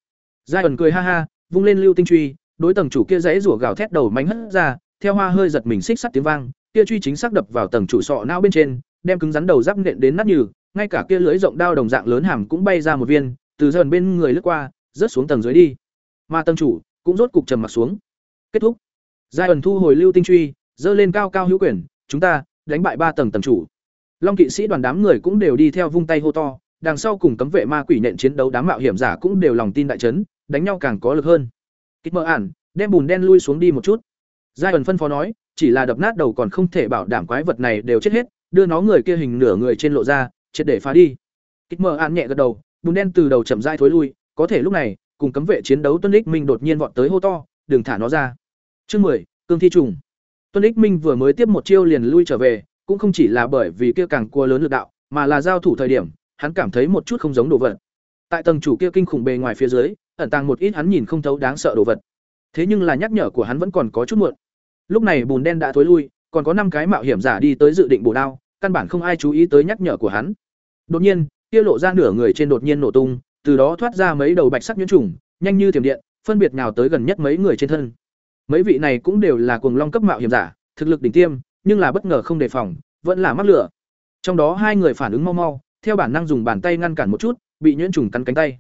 [SPEAKER 1] Giai ẩn cười ha ha, vung lên lưu tinh truy, đối tầng chủ kia dãy rủa gào thét đầu mánh hất ra, theo hoa hơi giật mình xích sắt tiếng vang, kia truy chính xác đập vào tầng chủ sọ não bên trên, đem cứng rắn đầu giáp nện đến nát nhừ, ngay cả kia lưới rộng đao đồng dạng lớn hàm cũng bay ra một viên, từ dần bên người lướt qua, rớt xuống tầng dưới đi. Mà tầng chủ cũng rốt cục trầm mặt xuống. Kết thúc. Giai ẩn thu hồi lưu tinh truy, dơ lên cao cao hữu quyền, chúng ta đánh bại ba tầng tầng chủ. Long kỵ sĩ đoàn đám người cũng đều đi theo vung tay hô to, đằng sau cùng cấm vệ ma quỷ nện chiến đấu đám mạo hiểm giả cũng đều lòng tin đại chấn, đánh nhau càng có lực hơn. Kích mơ ản, đem bùn đen lui xuống đi một chút. Giai ẩn phân phó nói, chỉ là đập nát đầu còn không thể bảo đảm quái vật này đều chết hết, đưa nó người kia hình nửa người trên lộ ra, triệt để phá đi. Kích mơ ản nhẹ gật đầu, bùn đen từ đầu chậm rãi thối lui, có thể lúc này, cùng cấm vệ chiến đấu Tuân Ích Minh đột nhiên vọt tới hô to, "Đừng thả nó ra." Chương 10, cương thi trùng. Tuân Ích Minh vừa mới tiếp một chiêu liền lui trở về, cũng không chỉ là bởi vì kia càng cua lớn lực đạo, mà là giao thủ thời điểm, hắn cảm thấy một chút không giống đồ vật. Tại tầng chủ kia kinh khủng bề ngoài phía dưới, ẩn tàng một ít hắn nhìn không thấu đáng sợ đồ vật. Thế nhưng là nhắc nhở của hắn vẫn còn có chút muộn. Lúc này bùn đen đã thối lui, còn có năm cái mạo hiểm giả đi tới dự định bổ đao, căn bản không ai chú ý tới nhắc nhở của hắn. Đột nhiên, kia lộ ra nửa người trên đột nhiên nổ tung, từ đó thoát ra mấy đầu bạch sắc nhuyễn trùng, nhanh như tiềm điện, phân biệt nào tới gần nhất mấy người trên thân. Mấy vị này cũng đều là cuồng long cấp mạo hiểm giả, thực lực đỉnh tiêm, nhưng là bất ngờ không đề phòng, vẫn là mắc lửa. Trong đó hai người phản ứng mau mau, theo bản năng dùng bàn tay ngăn cản một chút, bị nhuyễn trùng cắn cánh tay.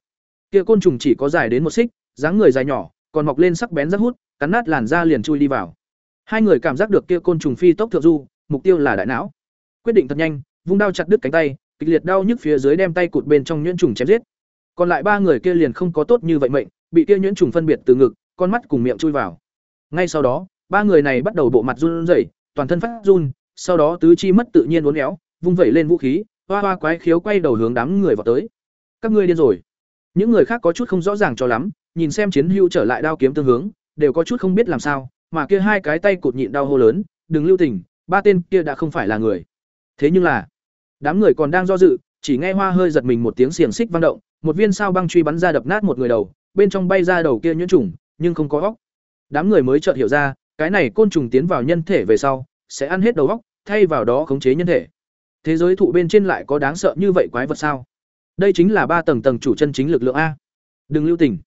[SPEAKER 1] Kia côn trùng chỉ có dài đến một xích, dáng người dài nhỏ, còn mọc lên sắc bén rất hút, cắn nát làn da liền chui đi vào. Hai người cảm giác được kia côn trùng phi tốc thượng du, mục tiêu là đại não. Quyết định thật nhanh, vung đao chặt đứt cánh tay, kịch liệt đau nhức phía dưới đem tay cụt bên trong nhuyễn trùng chém giết. Còn lại ba người kia liền không có tốt như vậy mệnh, bị kia nhuyễn trùng phân biệt từ ngực, con mắt cùng miệng chui vào. Ngay sau đó, ba người này bắt đầu bộ mặt run rẩy, toàn thân phát run, sau đó tứ chi mất tự nhiên uốn éo, vung vẩy lên vũ khí, hoa hoa quái khiếu quay đầu hướng đám người vào tới. Các ngươi điên rồi. Những người khác có chút không rõ ràng cho lắm, nhìn xem chiến hữu trở lại đao kiếm tương hướng, đều có chút không biết làm sao, mà kia hai cái tay cụt nhịn đau hô lớn, "Đừng lưu tình, ba tên kia đã không phải là người." Thế nhưng là, đám người còn đang do dự, chỉ nghe hoa hơi giật mình một tiếng xiềng xích vang động, một viên sao băng truy bắn ra đập nát một người đầu, bên trong bay ra đầu kia nhuyễn trùng, nhưng không có óc. Đám người mới chợt hiểu ra, cái này côn trùng tiến vào nhân thể về sau, sẽ ăn hết đầu óc, thay vào đó khống chế nhân thể. Thế giới thụ bên trên lại có đáng sợ như vậy quái vật sao? Đây chính là ba tầng tầng chủ chân chính lực lượng a. Đừng lưu tình.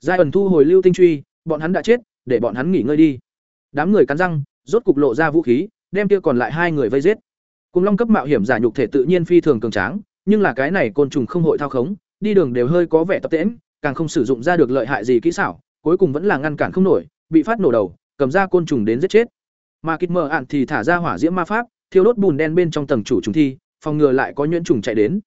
[SPEAKER 1] Giai ẩn thu hồi lưu tinh truy, bọn hắn đã chết, để bọn hắn nghỉ ngơi đi. Đám người cắn răng, rốt cục lộ ra vũ khí, đem kia còn lại hai người vây giết. Cùng Long cấp mạo hiểm giả nhục thể tự nhiên phi thường cường tráng, nhưng là cái này côn trùng không hội thao khống, đi đường đều hơi có vẻ tập tễnh, càng không sử dụng ra được lợi hại gì kỹ xảo, cuối cùng vẫn là ngăn cản không nổi, bị phát nổ đầu, cầm ra côn trùng đến giết chết. Mà Kịt Mở ạn thì thả ra hỏa diễm ma pháp, thiêu đốt bùn đen bên trong tầng chủ trùng thi, phòng ngừa lại có nhuyễn trùng chạy đến.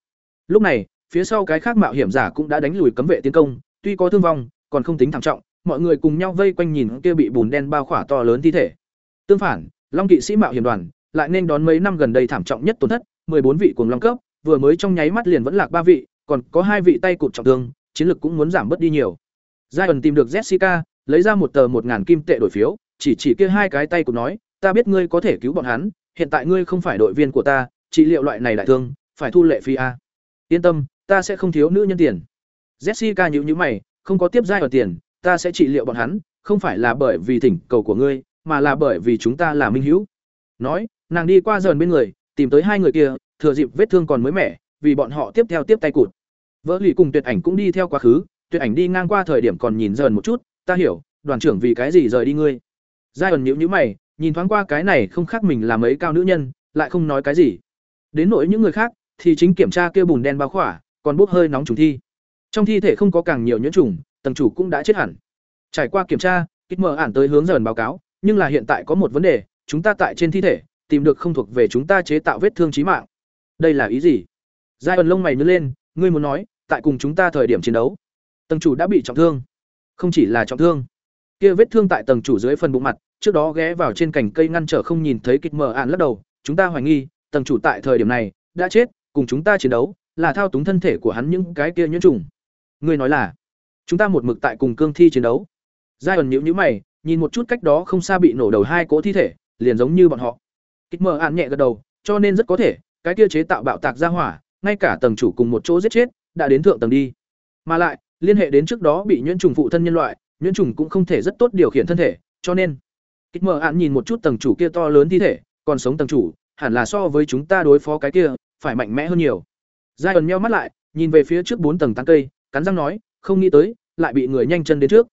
[SPEAKER 1] Lúc này, phía sau cái khác mạo hiểm giả cũng đã đánh lùi cấm vệ tiến công, tuy có thương vong, còn không tính thảm trọng, mọi người cùng nhau vây quanh nhìn kia bị bùn đen bao khỏa to lớn thi thể. Tương phản, Long kỵ sĩ mạo hiểm đoàn lại nên đón mấy năm gần đây thảm trọng nhất tổn thất, bốn vị cuồng long cấp, vừa mới trong nháy mắt liền vẫn lạc ba vị, còn có hai vị tay cụt trọng thương, chiến lực cũng muốn giảm bớt đi nhiều. Zion tìm được Jessica, lấy ra một tờ một ngàn kim tệ đổi phiếu, chỉ chỉ kia hai cái tay cụt nói, ta biết ngươi có thể cứu bọn hắn, hiện tại ngươi không phải đội viên của ta, trị liệu loại này đại thương, phải thu lệ phí a. Yên tâm, ta sẽ không thiếu nữ nhân tiền. Jessica nhíu nhíu mày, không có tiếp giai ở tiền, ta sẽ trị liệu bọn hắn, không phải là bởi vì thỉnh cầu của ngươi, mà là bởi vì chúng ta là minh hữu. Nói, nàng đi qua dần bên người, tìm tới hai người kia, thừa dịp vết thương còn mới mẻ, vì bọn họ tiếp theo tiếp tay cụt. Vỡ lì cùng Tuyệt Ảnh cũng đi theo quá khứ, Tuyệt Ảnh đi ngang qua thời điểm còn nhìn dần một chút, ta hiểu, đoàn trưởng vì cái gì rời đi ngươi. Giai ẩn nhíu nhíu mày, nhìn thoáng qua cái này không khác mình là mấy cao nữ nhân, lại không nói cái gì. Đến nỗi những người khác, thì chính kiểm tra kia bùn đen bao khỏa, còn bốc hơi nóng trùng thi. Trong thi thể không có càng nhiều nhuyễn trùng, tầng chủ cũng đã chết hẳn. Trải qua kiểm tra, kích mở ản tới hướng dần báo cáo, nhưng là hiện tại có một vấn đề, chúng ta tại trên thi thể tìm được không thuộc về chúng ta chế tạo vết thương chí mạng. Đây là ý gì? Giai ẩn lông mày nhướng lên, ngươi muốn nói, tại cùng chúng ta thời điểm chiến đấu, tầng chủ đã bị trọng thương. Không chỉ là trọng thương, kia vết thương tại tầng chủ dưới phần bụng mặt, trước đó ghé vào trên cành cây ngăn trở không nhìn thấy kịch mở ạn lắc đầu, chúng ta hoài nghi, tầng chủ tại thời điểm này đã chết, cùng chúng ta chiến đấu, là thao túng thân thể của hắn những cái kia nhiễm trùng. Ngươi nói là, chúng ta một mực tại cùng cương thi chiến đấu. Giai ẩn nhíu nhíu mày, nhìn một chút cách đó không xa bị nổ đầu hai cỗ thi thể, liền giống như bọn họ. Kịch mở ạn nhẹ gật đầu, cho nên rất có thể, cái kia chế tạo bạo tạc ra hỏa, ngay cả tầng chủ cùng một chỗ giết chết, đã đến thượng tầng đi. Mà lại, liên hệ đến trước đó bị nhuyễn trùng phụ thân nhân loại, nhuyễn trùng cũng không thể rất tốt điều khiển thân thể, cho nên Kịch mở Án nhìn một chút tầng chủ kia to lớn thi thể, còn sống tầng chủ, hẳn là so với chúng ta đối phó cái kia, phải mạnh mẽ hơn nhiều. Giai ẩn nheo mắt lại, nhìn về phía trước bốn tầng tán cây, cắn răng nói, không nghĩ tới, lại bị người nhanh chân đến trước.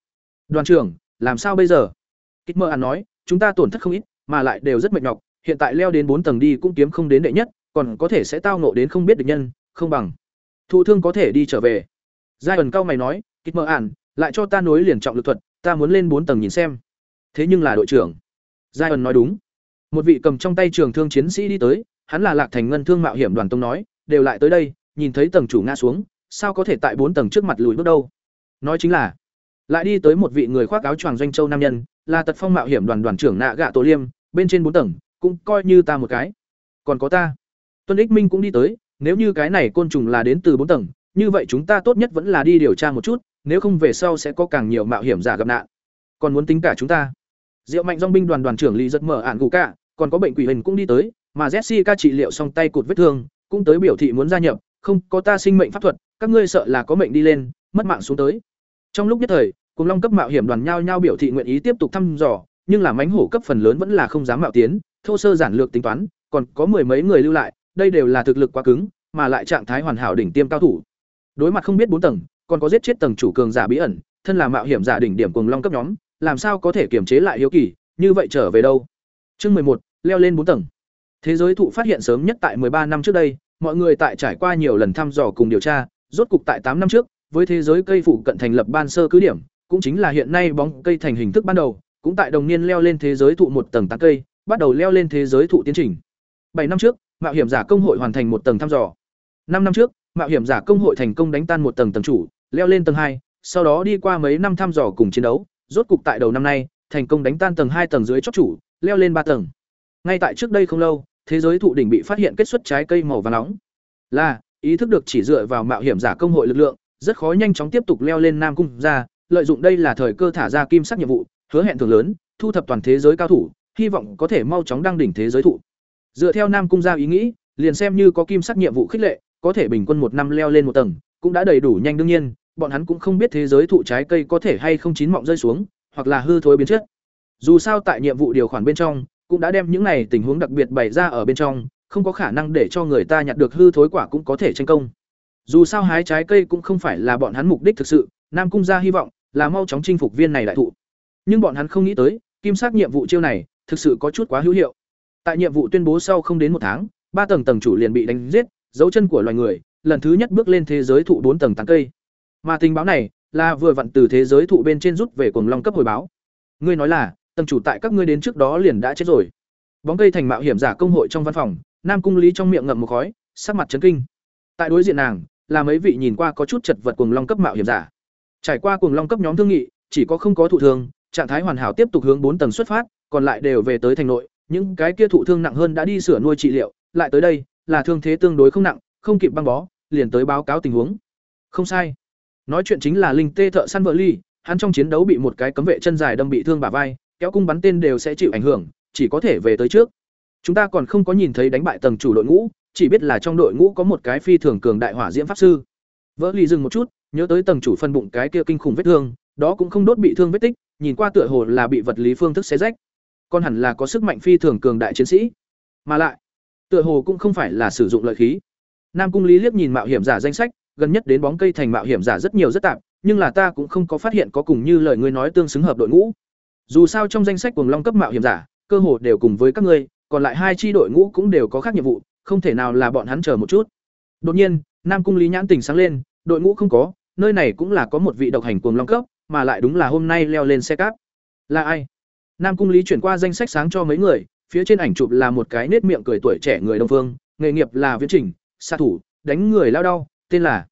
[SPEAKER 1] Đoàn trưởng, làm sao bây giờ? Kịch mở Án nói, chúng ta tổn thất không ít, mà lại đều rất mệt nhọc, hiện tại leo đến bốn tầng đi cũng kiếm không đến đệ nhất, còn có thể sẽ tao ngộ đến không biết địch nhân, không bằng thụ thương có thể đi trở về. Giai ẩn cao mày nói, kịch mở ản, lại cho ta nối liền trọng lực thuật, ta muốn lên bốn tầng nhìn xem. Thế nhưng là đội trưởng. Giai ẩn nói đúng. Một vị cầm trong tay trường thương chiến sĩ đi tới, hắn là Lạc Thành Ngân Thương Mạo Hiểm Đoàn Tông nói, đều lại tới đây, nhìn thấy tầng chủ ngã xuống, sao có thể tại bốn tầng trước mặt lùi bước đâu? Nói chính là, lại đi tới một vị người khoác áo choàng doanh châu nam nhân, là Tật Phong Mạo Hiểm Đoàn đoàn trưởng nạ gạ Tổ Liêm, bên trên bốn tầng, cũng coi như ta một cái. Còn có ta. Tuân Ích Minh cũng đi tới, nếu như cái này côn trùng là đến từ bốn tầng, như vậy chúng ta tốt nhất vẫn là đi điều tra một chút, nếu không về sau sẽ có càng nhiều mạo hiểm giả gặp nạn. Còn muốn tính cả chúng ta. Diệu Mạnh dong binh đoàn đoàn trưởng Lý giật mở ản gù cả, còn có bệnh quỷ hình cũng đi tới, mà Jessica trị liệu xong tay cụt vết thương, cũng tới biểu thị muốn gia nhập, không, có ta sinh mệnh pháp thuật, các ngươi sợ là có mệnh đi lên, mất mạng xuống tới. Trong lúc nhất thời, cùng Long cấp mạo hiểm đoàn nhao nhao biểu thị nguyện ý tiếp tục thăm dò, nhưng là mánh hổ cấp phần lớn vẫn là không dám mạo tiến, thô sơ giản lược tính toán, còn có mười mấy người lưu lại, đây đều là thực lực quá cứng, mà lại trạng thái hoàn hảo đỉnh tiêm cao thủ. Đối mặt không biết bốn tầng, còn có giết chết tầng chủ cường giả bí ẩn, thân là mạo hiểm giả đỉnh điểm cùng Long cấp nhóm, làm sao có thể kiềm chế lại hiếu kỳ, như vậy trở về đâu? Chương một leo lên bốn tầng. Thế giới thụ phát hiện sớm nhất tại ba năm trước đây, mọi người tại trải qua nhiều lần thăm dò cùng điều tra, rốt cục tại tám năm trước, với thế giới cây phụ cận thành lập ban sơ cứ điểm, cũng chính là hiện nay bóng cây thành hình thức ban đầu, cũng tại đồng niên leo lên thế giới thụ một tầng tán cây, bắt đầu leo lên thế giới thụ tiến trình. Bảy năm trước, mạo hiểm giả công hội hoàn thành một tầng thăm dò. Năm năm trước, mạo hiểm giả công hội thành công đánh tan một tầng tầng chủ, leo lên tầng hai, sau đó đi qua mấy năm thăm dò cùng chiến đấu, rốt cục tại đầu năm nay, thành công đánh tan tầng hai tầng dưới chót chủ, leo lên ba tầng. Ngay tại trước đây không lâu, thế giới thụ đỉnh bị phát hiện kết xuất trái cây màu vàng nóng. Là, ý thức được chỉ dựa vào mạo hiểm giả công hội lực lượng, rất khó nhanh chóng tiếp tục leo lên Nam cung ra, lợi dụng đây là thời cơ thả ra kim sắc nhiệm vụ, hứa hẹn thường lớn, thu thập toàn thế giới cao thủ, hy vọng có thể mau chóng đăng đỉnh thế giới thụ. Dựa theo Nam cung gia ý nghĩ, liền xem như có kim sắc nhiệm vụ khích lệ, có thể bình quân một năm leo lên một tầng, cũng đã đầy đủ nhanh đương nhiên, bọn hắn cũng không biết thế giới thụ trái cây có thể hay không chín mọng rơi xuống, hoặc là hư thối biến chất. Dù sao tại nhiệm vụ điều khoản bên trong, cũng đã đem những này tình huống đặc biệt bày ra ở bên trong, không có khả năng để cho người ta nhặt được hư thối quả cũng có thể tranh công. Dù sao hái trái cây cũng không phải là bọn hắn mục đích thực sự, Nam cung gia hy vọng là mau chóng chinh phục viên này đại thụ. Nhưng bọn hắn không nghĩ tới, kim sắc nhiệm vụ chiêu này thực sự có chút quá hữu hiệu. Tại nhiệm vụ tuyên bố sau không đến một tháng, ba tầng tầng chủ liền bị đánh giết, dấu chân của loài người, lần thứ nhất bước lên thế giới thụ bốn tầng tán cây. Mà tình báo này là vừa vặn từ thế giới thụ bên trên rút về cuồng long cấp hồi báo. Ngươi nói là, tầng chủ tại các ngươi đến trước đó liền đã chết rồi. Bóng cây thành mạo hiểm giả công hội trong văn phòng, Nam cung Lý trong miệng ngậm một khói, sắc mặt chấn kinh. Tại đối diện nàng, là mấy vị nhìn qua có chút chật vật cuồng long cấp mạo hiểm giả. Trải qua cuồng long cấp nhóm thương nghị, chỉ có không có thụ thương, trạng thái hoàn hảo tiếp tục hướng bốn tầng xuất phát, còn lại đều về tới thành nội, những cái kia thụ thương nặng hơn đã đi sửa nuôi trị liệu, lại tới đây, là thương thế tương đối không nặng, không kịp băng bó, liền tới báo cáo tình huống. Không sai. Nói chuyện chính là linh tê thợ săn vợ ly, hắn trong chiến đấu bị một cái cấm vệ chân dài đâm bị thương bả vai, kéo cung bắn tên đều sẽ chịu ảnh hưởng, chỉ có thể về tới trước. Chúng ta còn không có nhìn thấy đánh bại tầng chủ đội ngũ, chỉ biết là trong đội ngũ có một cái phi thường cường đại hỏa diễm pháp sư. vợ ly dừng một chút, nhớ tới tầng chủ phân bụng cái kia kinh khủng vết thương, đó cũng không đốt bị thương vết tích, nhìn qua tựa hồ là bị vật lý phương thức xé rách. Con hẳn là có sức mạnh phi thường cường đại chiến sĩ, mà lại, tựa hồ cũng không phải là sử dụng lợi khí. Nam Cung Lý liếc nhìn mạo hiểm giả danh sách, gần nhất đến bóng cây thành mạo hiểm giả rất nhiều rất tạp, nhưng là ta cũng không có phát hiện có cùng như lời ngươi nói tương xứng hợp đội ngũ. Dù sao trong danh sách cuồng long cấp mạo hiểm giả, cơ hồ đều cùng với các ngươi, còn lại hai chi đội ngũ cũng đều có khác nhiệm vụ, không thể nào là bọn hắn chờ một chút. Đột nhiên, Nam Cung Lý nhãn tỉnh sáng lên, đội ngũ không có, nơi này cũng là có một vị độc hành cuồng long cấp, mà lại đúng là hôm nay leo lên xe cáp. Là ai? Nam Cung Lý chuyển qua danh sách sáng cho mấy người, phía trên ảnh chụp là một cái nết miệng cười tuổi trẻ người Đông Phương, nghề nghiệp là viễn trình, xạ thủ, đánh người lao đau, tên là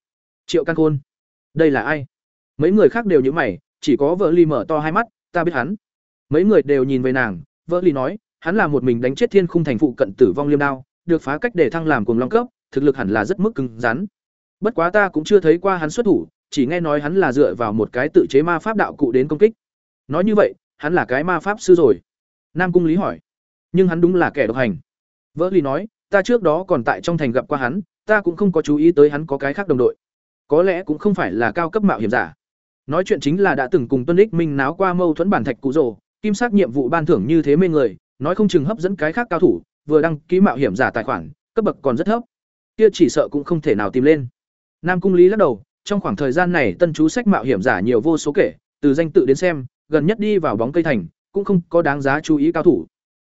[SPEAKER 1] Triệu Can Khôn. Đây là ai? Mấy người khác đều như mày, chỉ có vợ Ly mở to hai mắt, ta biết hắn. Mấy người đều nhìn về nàng, vợ Ly nói, hắn là một mình đánh chết thiên khung thành phụ cận tử vong liêm đao, được phá cách để thăng làm cùng long cấp, thực lực hẳn là rất mức cứng rắn. Bất quá ta cũng chưa thấy qua hắn xuất thủ, chỉ nghe nói hắn là dựa vào một cái tự chế ma pháp đạo cụ đến công kích. Nói như vậy, hắn là cái ma pháp sư rồi. Nam Cung Lý hỏi. Nhưng hắn đúng là kẻ độc hành. Vỡ Ly nói, ta trước đó còn tại trong thành gặp qua hắn, ta cũng không có chú ý tới hắn có cái khác đồng đội. Có lẽ cũng không phải là cao cấp mạo hiểm giả. Nói chuyện chính là đã từng cùng Tuân Ích Minh náo qua mâu thuẫn bản thạch cụ rồ, kim sắc nhiệm vụ ban thưởng như thế mê người, nói không chừng hấp dẫn cái khác cao thủ, vừa đăng ký mạo hiểm giả tài khoản, cấp bậc còn rất thấp. Kia chỉ sợ cũng không thể nào tìm lên. Nam Cung Lý lắc đầu, trong khoảng thời gian này tân chú sách mạo hiểm giả nhiều vô số kể, từ danh tự đến xem, gần nhất đi vào bóng cây thành, cũng không có đáng giá chú ý cao thủ.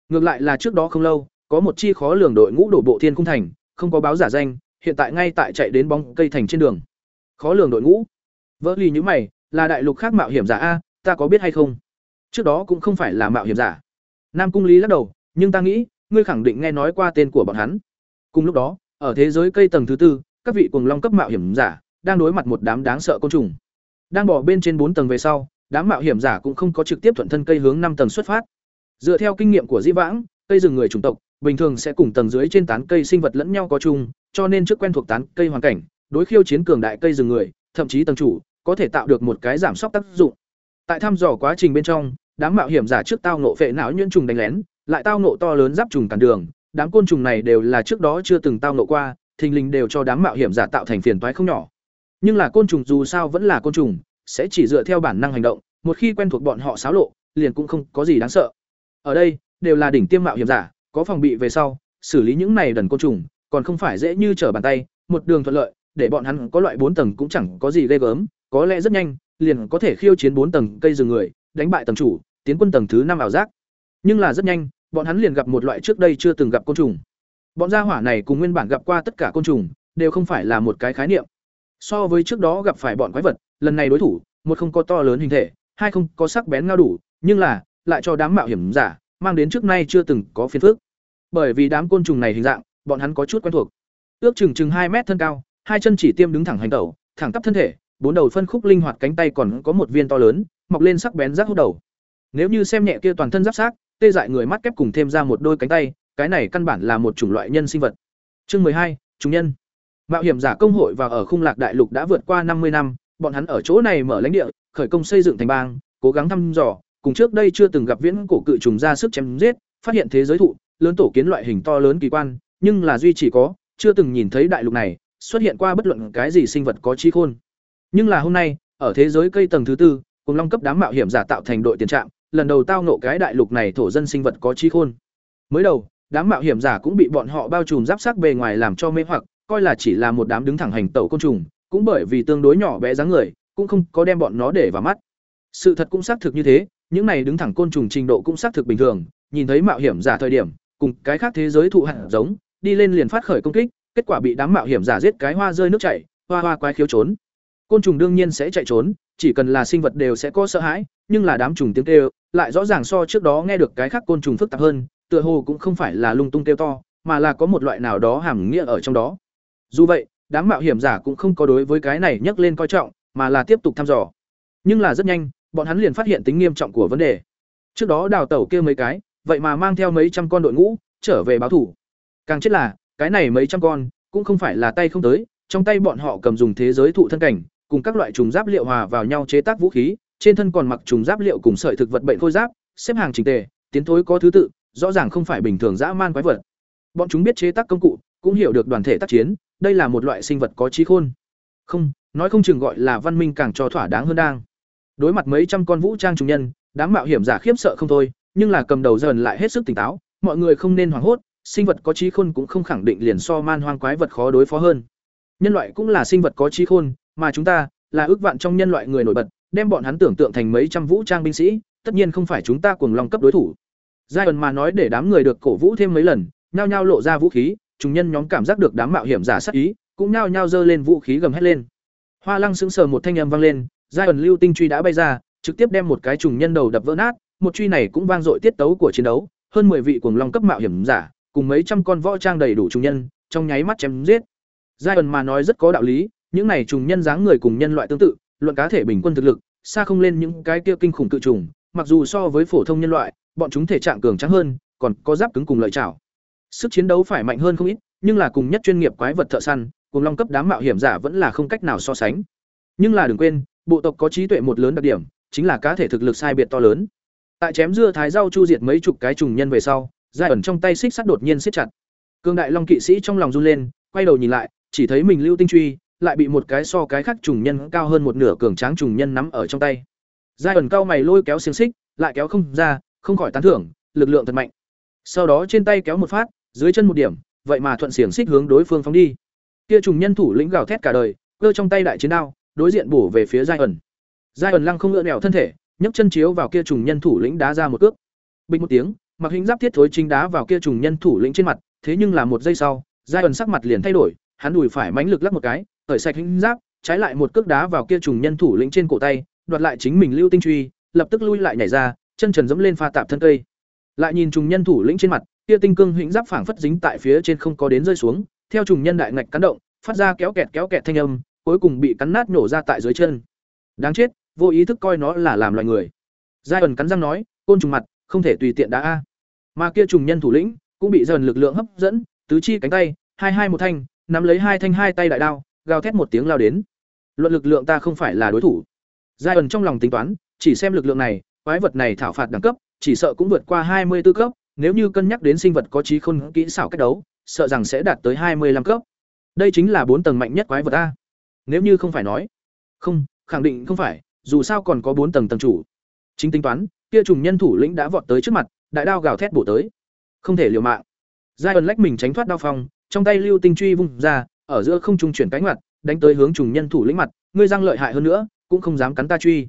[SPEAKER 1] Ngược lại là trước đó không lâu, có một chi khó lường đội ngũ đổ bộ thiên cung thành, không có báo giả danh, hiện tại ngay tại chạy đến bóng cây thành trên đường. Khó lường đội ngũ. Vỡ lì như mày, là đại lục khác mạo hiểm giả a, ta có biết hay không? Trước đó cũng không phải là mạo hiểm giả. Nam Cung Lý lắc đầu, nhưng ta nghĩ, ngươi khẳng định nghe nói qua tên của bọn hắn. Cùng lúc đó, ở thế giới cây tầng thứ tư, các vị cuồng long cấp mạo hiểm giả đang đối mặt một đám đáng sợ côn trùng. Đang bỏ bên trên bốn tầng về sau, đám mạo hiểm giả cũng không có trực tiếp thuận thân cây hướng năm tầng xuất phát. Dựa theo kinh nghiệm của Di Vãng, cây rừng người chủng tộc bình thường sẽ cùng tầng dưới trên tán cây sinh vật lẫn nhau có chung, cho nên trước quen thuộc tán cây hoàn cảnh, đối khiêu chiến cường đại cây rừng người, thậm chí tầng chủ có thể tạo được một cái giảm sốc tác dụng. Tại thăm dò quá trình bên trong, đám mạo hiểm giả trước tao nộ phệ não nhuyễn trùng đánh lén, lại tao nộ to lớn giáp trùng cản đường, đám côn trùng này đều là trước đó chưa từng tao nộ qua, thình lình đều cho đám mạo hiểm giả tạo thành phiền toái không nhỏ. Nhưng là côn trùng dù sao vẫn là côn trùng, sẽ chỉ dựa theo bản năng hành động, một khi quen thuộc bọn họ xáo lộ, liền cũng không có gì đáng sợ. Ở đây, đều là đỉnh tiêm mạo hiểm giả, có phòng bị về sau, xử lý những này đần côn trùng, còn không phải dễ như trở bàn tay, một đường thuận lợi, để bọn hắn có loại bốn tầng cũng chẳng có gì ghê gớm, có lẽ rất nhanh, liền có thể khiêu chiến bốn tầng cây rừng người, đánh bại tầng chủ, tiến quân tầng thứ năm ảo giác. Nhưng là rất nhanh, bọn hắn liền gặp một loại trước đây chưa từng gặp côn trùng. Bọn gia hỏa này cùng nguyên bản gặp qua tất cả côn trùng, đều không phải là một cái khái niệm. So với trước đó gặp phải bọn quái vật, lần này đối thủ, một không có to lớn hình thể, hai không có sắc bén ngao đủ, nhưng là lại cho đám mạo hiểm giả mang đến trước nay chưa từng có phiền phức. Bởi vì đám côn trùng này hình dạng, bọn hắn có chút quen thuộc. Ước chừng chừng hai mét thân cao, hai chân chỉ tiêm đứng thẳng hành tẩu, thẳng tắp thân thể, bốn đầu phân khúc linh hoạt cánh tay còn có một viên to lớn, mọc lên sắc bén rác hút đầu. Nếu như xem nhẹ kia toàn thân giáp xác, tê dại người mắt kép cùng thêm ra một đôi cánh tay, cái này căn bản là một chủng loại nhân sinh vật. Chương hai, chúng nhân. Mạo hiểm giả công hội và ở khung lạc đại lục đã vượt qua năm mươi năm, bọn hắn ở chỗ này mở lãnh địa, khởi công xây dựng thành bang, cố gắng thăm dò, cùng trước đây chưa từng gặp viễn cổ cự trùng ra sức chém giết, phát hiện thế giới thụ, lớn tổ kiến loại hình to lớn kỳ quan, nhưng là duy chỉ có, chưa từng nhìn thấy đại lục này xuất hiện qua bất luận cái gì sinh vật có trí khôn. Nhưng là hôm nay, ở thế giới cây tầng thứ tư, cùng long cấp đám mạo hiểm giả tạo thành đội tiền trạm, lần đầu tao nộ cái đại lục này thổ dân sinh vật có trí khôn. Mới đầu, đám mạo hiểm giả cũng bị bọn họ bao trùm giáp xác bề ngoài làm cho mê hoặc, coi là chỉ là một đám đứng thẳng hành tẩu côn trùng, cũng bởi vì tương đối nhỏ bé dáng người, cũng không có đem bọn nó để vào mắt. Sự thật cũng xác thực như thế, những này đứng thẳng côn trùng trình độ cũng xác thực bình thường, nhìn thấy mạo hiểm giả thời điểm, cùng cái khác thế giới thụ hạt giống, đi lên liền phát khởi công kích, kết quả bị đám mạo hiểm giả giết cái hoa rơi nước chảy, hoa hoa quái khiếu trốn. Côn trùng đương nhiên sẽ chạy trốn, chỉ cần là sinh vật đều sẽ có sợ hãi, nhưng là đám trùng tiếng kêu, lại rõ ràng so trước đó nghe được cái khác côn trùng phức tạp hơn, tựa hồ cũng không phải là lung tung kêu to, mà là có một loại nào đó hàm nghĩa ở trong đó. Dù vậy, đám mạo hiểm giả cũng không có đối với cái này nhắc lên coi trọng, mà là tiếp tục thăm dò. Nhưng là rất nhanh, bọn hắn liền phát hiện tính nghiêm trọng của vấn đề. Trước đó đào tẩu kia mấy cái, vậy mà mang theo mấy trăm con đội ngũ trở về báo thủ. Càng chết là, cái này mấy trăm con cũng không phải là tay không tới, trong tay bọn họ cầm dùng thế giới thụ thân cảnh, cùng các loại trùng giáp liệu hòa vào nhau chế tác vũ khí, trên thân còn mặc trùng giáp liệu cùng sợi thực vật bệnh khôi giáp, xếp hàng chỉnh tề, tiến thối có thứ tự, rõ ràng không phải bình thường dã man quái vật. Bọn chúng biết chế tác công cụ, cũng hiểu được đoàn thể tác chiến, đây là một loại sinh vật có trí khôn. Không, nói không chừng gọi là văn minh càng cho thỏa đáng hơn đang. Đối mặt mấy trăm con vũ trang trùng nhân, đám mạo hiểm giả khiếp sợ không thôi, nhưng là cầm đầu dần lại hết sức tỉnh táo, mọi người không nên hoảng hốt, sinh vật có trí khôn cũng không khẳng định liền so man hoang quái vật khó đối phó hơn. Nhân loại cũng là sinh vật có trí khôn, mà chúng ta là ước vạn trong nhân loại người nổi bật, đem bọn hắn tưởng tượng thành mấy trăm vũ trang binh sĩ, tất nhiên không phải chúng ta cuồng lòng cấp đối thủ. Giai mà nói để đám người được cổ vũ thêm mấy lần, nhao nhao lộ ra vũ khí, Trùng nhân nhóm cảm giác được đám mạo hiểm giả sát ý, cũng nhao nhao giơ lên vũ khí gầm hét lên. Hoa Lăng sững sờ một thanh âm vang lên, giai lưu tinh truy đã bay ra, trực tiếp đem một cái trùng nhân đầu đập vỡ nát, một truy này cũng vang dội tiết tấu của chiến đấu, hơn 10 vị cuồng long cấp mạo hiểm giả, cùng mấy trăm con võ trang đầy đủ trùng nhân, trong nháy mắt chém giết. Giai mà nói rất có đạo lý, những này trùng nhân dáng người cùng nhân loại tương tự, luận cá thể bình quân thực lực, xa không lên những cái kia kinh khủng cự trùng, mặc dù so với phổ thông nhân loại, bọn chúng thể trạng cường tráng hơn, còn có giáp cứng cùng lợi chảo. Sức chiến đấu phải mạnh hơn không ít, nhưng là cùng nhất chuyên nghiệp quái vật thợ săn, cùng long cấp đám mạo hiểm giả vẫn là không cách nào so sánh. Nhưng là đừng quên, bộ tộc có trí tuệ một lớn đặc điểm, chính là cá thể thực lực sai biệt to lớn. Tại chém dưa thái rau chu diệt mấy chục cái trùng nhân về sau, giai ẩn trong tay xích sắt đột nhiên siết chặt. Cương đại long kỵ sĩ trong lòng run lên, quay đầu nhìn lại, chỉ thấy mình lưu tinh truy, lại bị một cái so cái khác trùng nhân cao hơn một nửa cường tráng trùng nhân nắm ở trong tay. Giai ẩn cao mày lôi kéo xiềng xích, lại kéo không ra, không khỏi tán thưởng, lực lượng thật mạnh. Sau đó trên tay kéo một phát, dưới chân một điểm, vậy mà thuận xiềng xích hướng đối phương phóng đi. Kia trùng nhân thủ lĩnh gào thét cả đời, cơ trong tay đại chiến đao, đối diện bổ về phía Giai ẩn. Giai ẩn lăng không ngựa nẻo thân thể, nhấc chân chiếu vào kia trùng nhân thủ lĩnh đá ra một cước. Bình một tiếng, mặc hình giáp thiết thối chính đá vào kia trùng nhân thủ lĩnh trên mặt, thế nhưng là một giây sau, Giai ẩn sắc mặt liền thay đổi, hắn đùi phải mãnh lực lắc một cái, khởi sạch hình giáp, trái lại một cước đá vào kia trùng nhân thủ lĩnh trên cổ tay, đoạt lại chính mình lưu tinh truy, lập tức lui lại nhảy ra, chân trần dẫm lên pha tạp thân cây. Lại nhìn trùng nhân thủ lĩnh trên mặt, kia tinh cương hĩnh giáp phảng phất dính tại phía trên không có đến rơi xuống, theo trùng nhân đại ngạch cắn động, phát ra kéo kẹt kéo kẹt thanh âm, cuối cùng bị cắn nát nổ ra tại dưới chân. Đáng chết, vô ý thức coi nó là làm loài người. Giai ẩn cắn răng nói, côn trùng mặt, không thể tùy tiện đá a. Mà kia trùng nhân thủ lĩnh cũng bị dần lực lượng hấp dẫn, tứ chi cánh tay, hai hai một thanh, nắm lấy hai thanh hai tay đại đao, gào thét một tiếng lao đến. Luận lực lượng ta không phải là đối thủ. Giai ẩn trong lòng tính toán, chỉ xem lực lượng này, quái vật này thảo phạt đẳng cấp, chỉ sợ cũng vượt qua hai mươi 24 cấp, nếu như cân nhắc đến sinh vật có trí khôn kỹ xảo cách đấu, sợ rằng sẽ đạt tới hai mươi 25 cấp. Đây chính là bốn tầng mạnh nhất quái vật a. Nếu như không phải nói, không, khẳng định không phải, dù sao còn có bốn tầng tầng chủ. Chính tính toán, kia trùng nhân thủ lĩnh đã vọt tới trước mặt, đại đao gào thét bổ tới. Không thể liều mạng. Giai ẩn lách mình tránh thoát đao phong, trong tay lưu tinh truy vung ra, ở giữa không trung chuyển cánh mặt, đánh tới hướng trùng nhân thủ lĩnh mặt, ngươi răng lợi hại hơn nữa, cũng không dám cắn ta truy.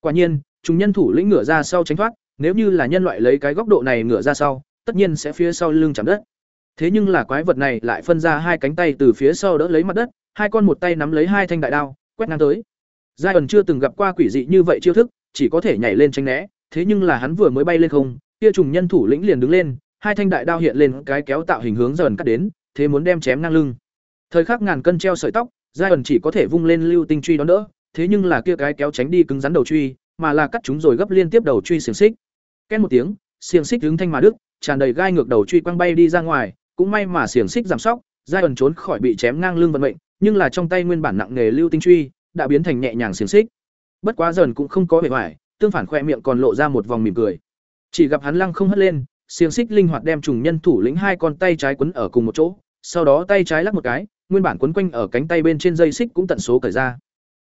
[SPEAKER 1] Quả nhiên, trùng nhân thủ lĩnh ngửa ra sau tránh thoát, nếu như là nhân loại lấy cái góc độ này ngửa ra sau, tất nhiên sẽ phía sau lưng chạm đất. Thế nhưng là quái vật này lại phân ra hai cánh tay từ phía sau đỡ lấy mặt đất, hai con một tay nắm lấy hai thanh đại đao, quét ngang tới. Giai ẩn chưa từng gặp qua quỷ dị như vậy chiêu thức, chỉ có thể nhảy lên tránh né, thế nhưng là hắn vừa mới bay lên không, kia trùng nhân thủ lĩnh liền đứng lên, hai thanh đại đao hiện lên cái kéo tạo hình hướng dần cắt đến, thế muốn đem chém ngang lưng. Thời khắc ngàn cân treo sợi tóc, Giai ẩn chỉ có thể vung lên lưu tinh truy đón đỡ, thế nhưng là kia cái kéo tránh đi cứng rắn đầu truy, mà là cắt chúng rồi gấp liên tiếp đầu truy xiềng xích. Két một tiếng, xiềng xích đứng thanh mà đứt, tràn đầy gai ngược đầu truy quăng bay đi ra ngoài, cũng may mà xiềng xích giảm sóc, giai ẩn trốn khỏi bị chém ngang lưng vận mệnh, nhưng là trong tay nguyên bản nặng nghề lưu tinh truy, đã biến thành nhẹ nhàng xiềng xích. Bất quá dần cũng không có vẻ vải, tương phản khoe miệng còn lộ ra một vòng mỉm cười. Chỉ gặp hắn lăng không hất lên, xiềng xích linh hoạt đem trùng nhân thủ lĩnh hai con tay trái quấn ở cùng một chỗ, sau đó tay trái lắc một cái, nguyên bản quấn quanh ở cánh tay bên trên dây xích cũng tận số cởi ra.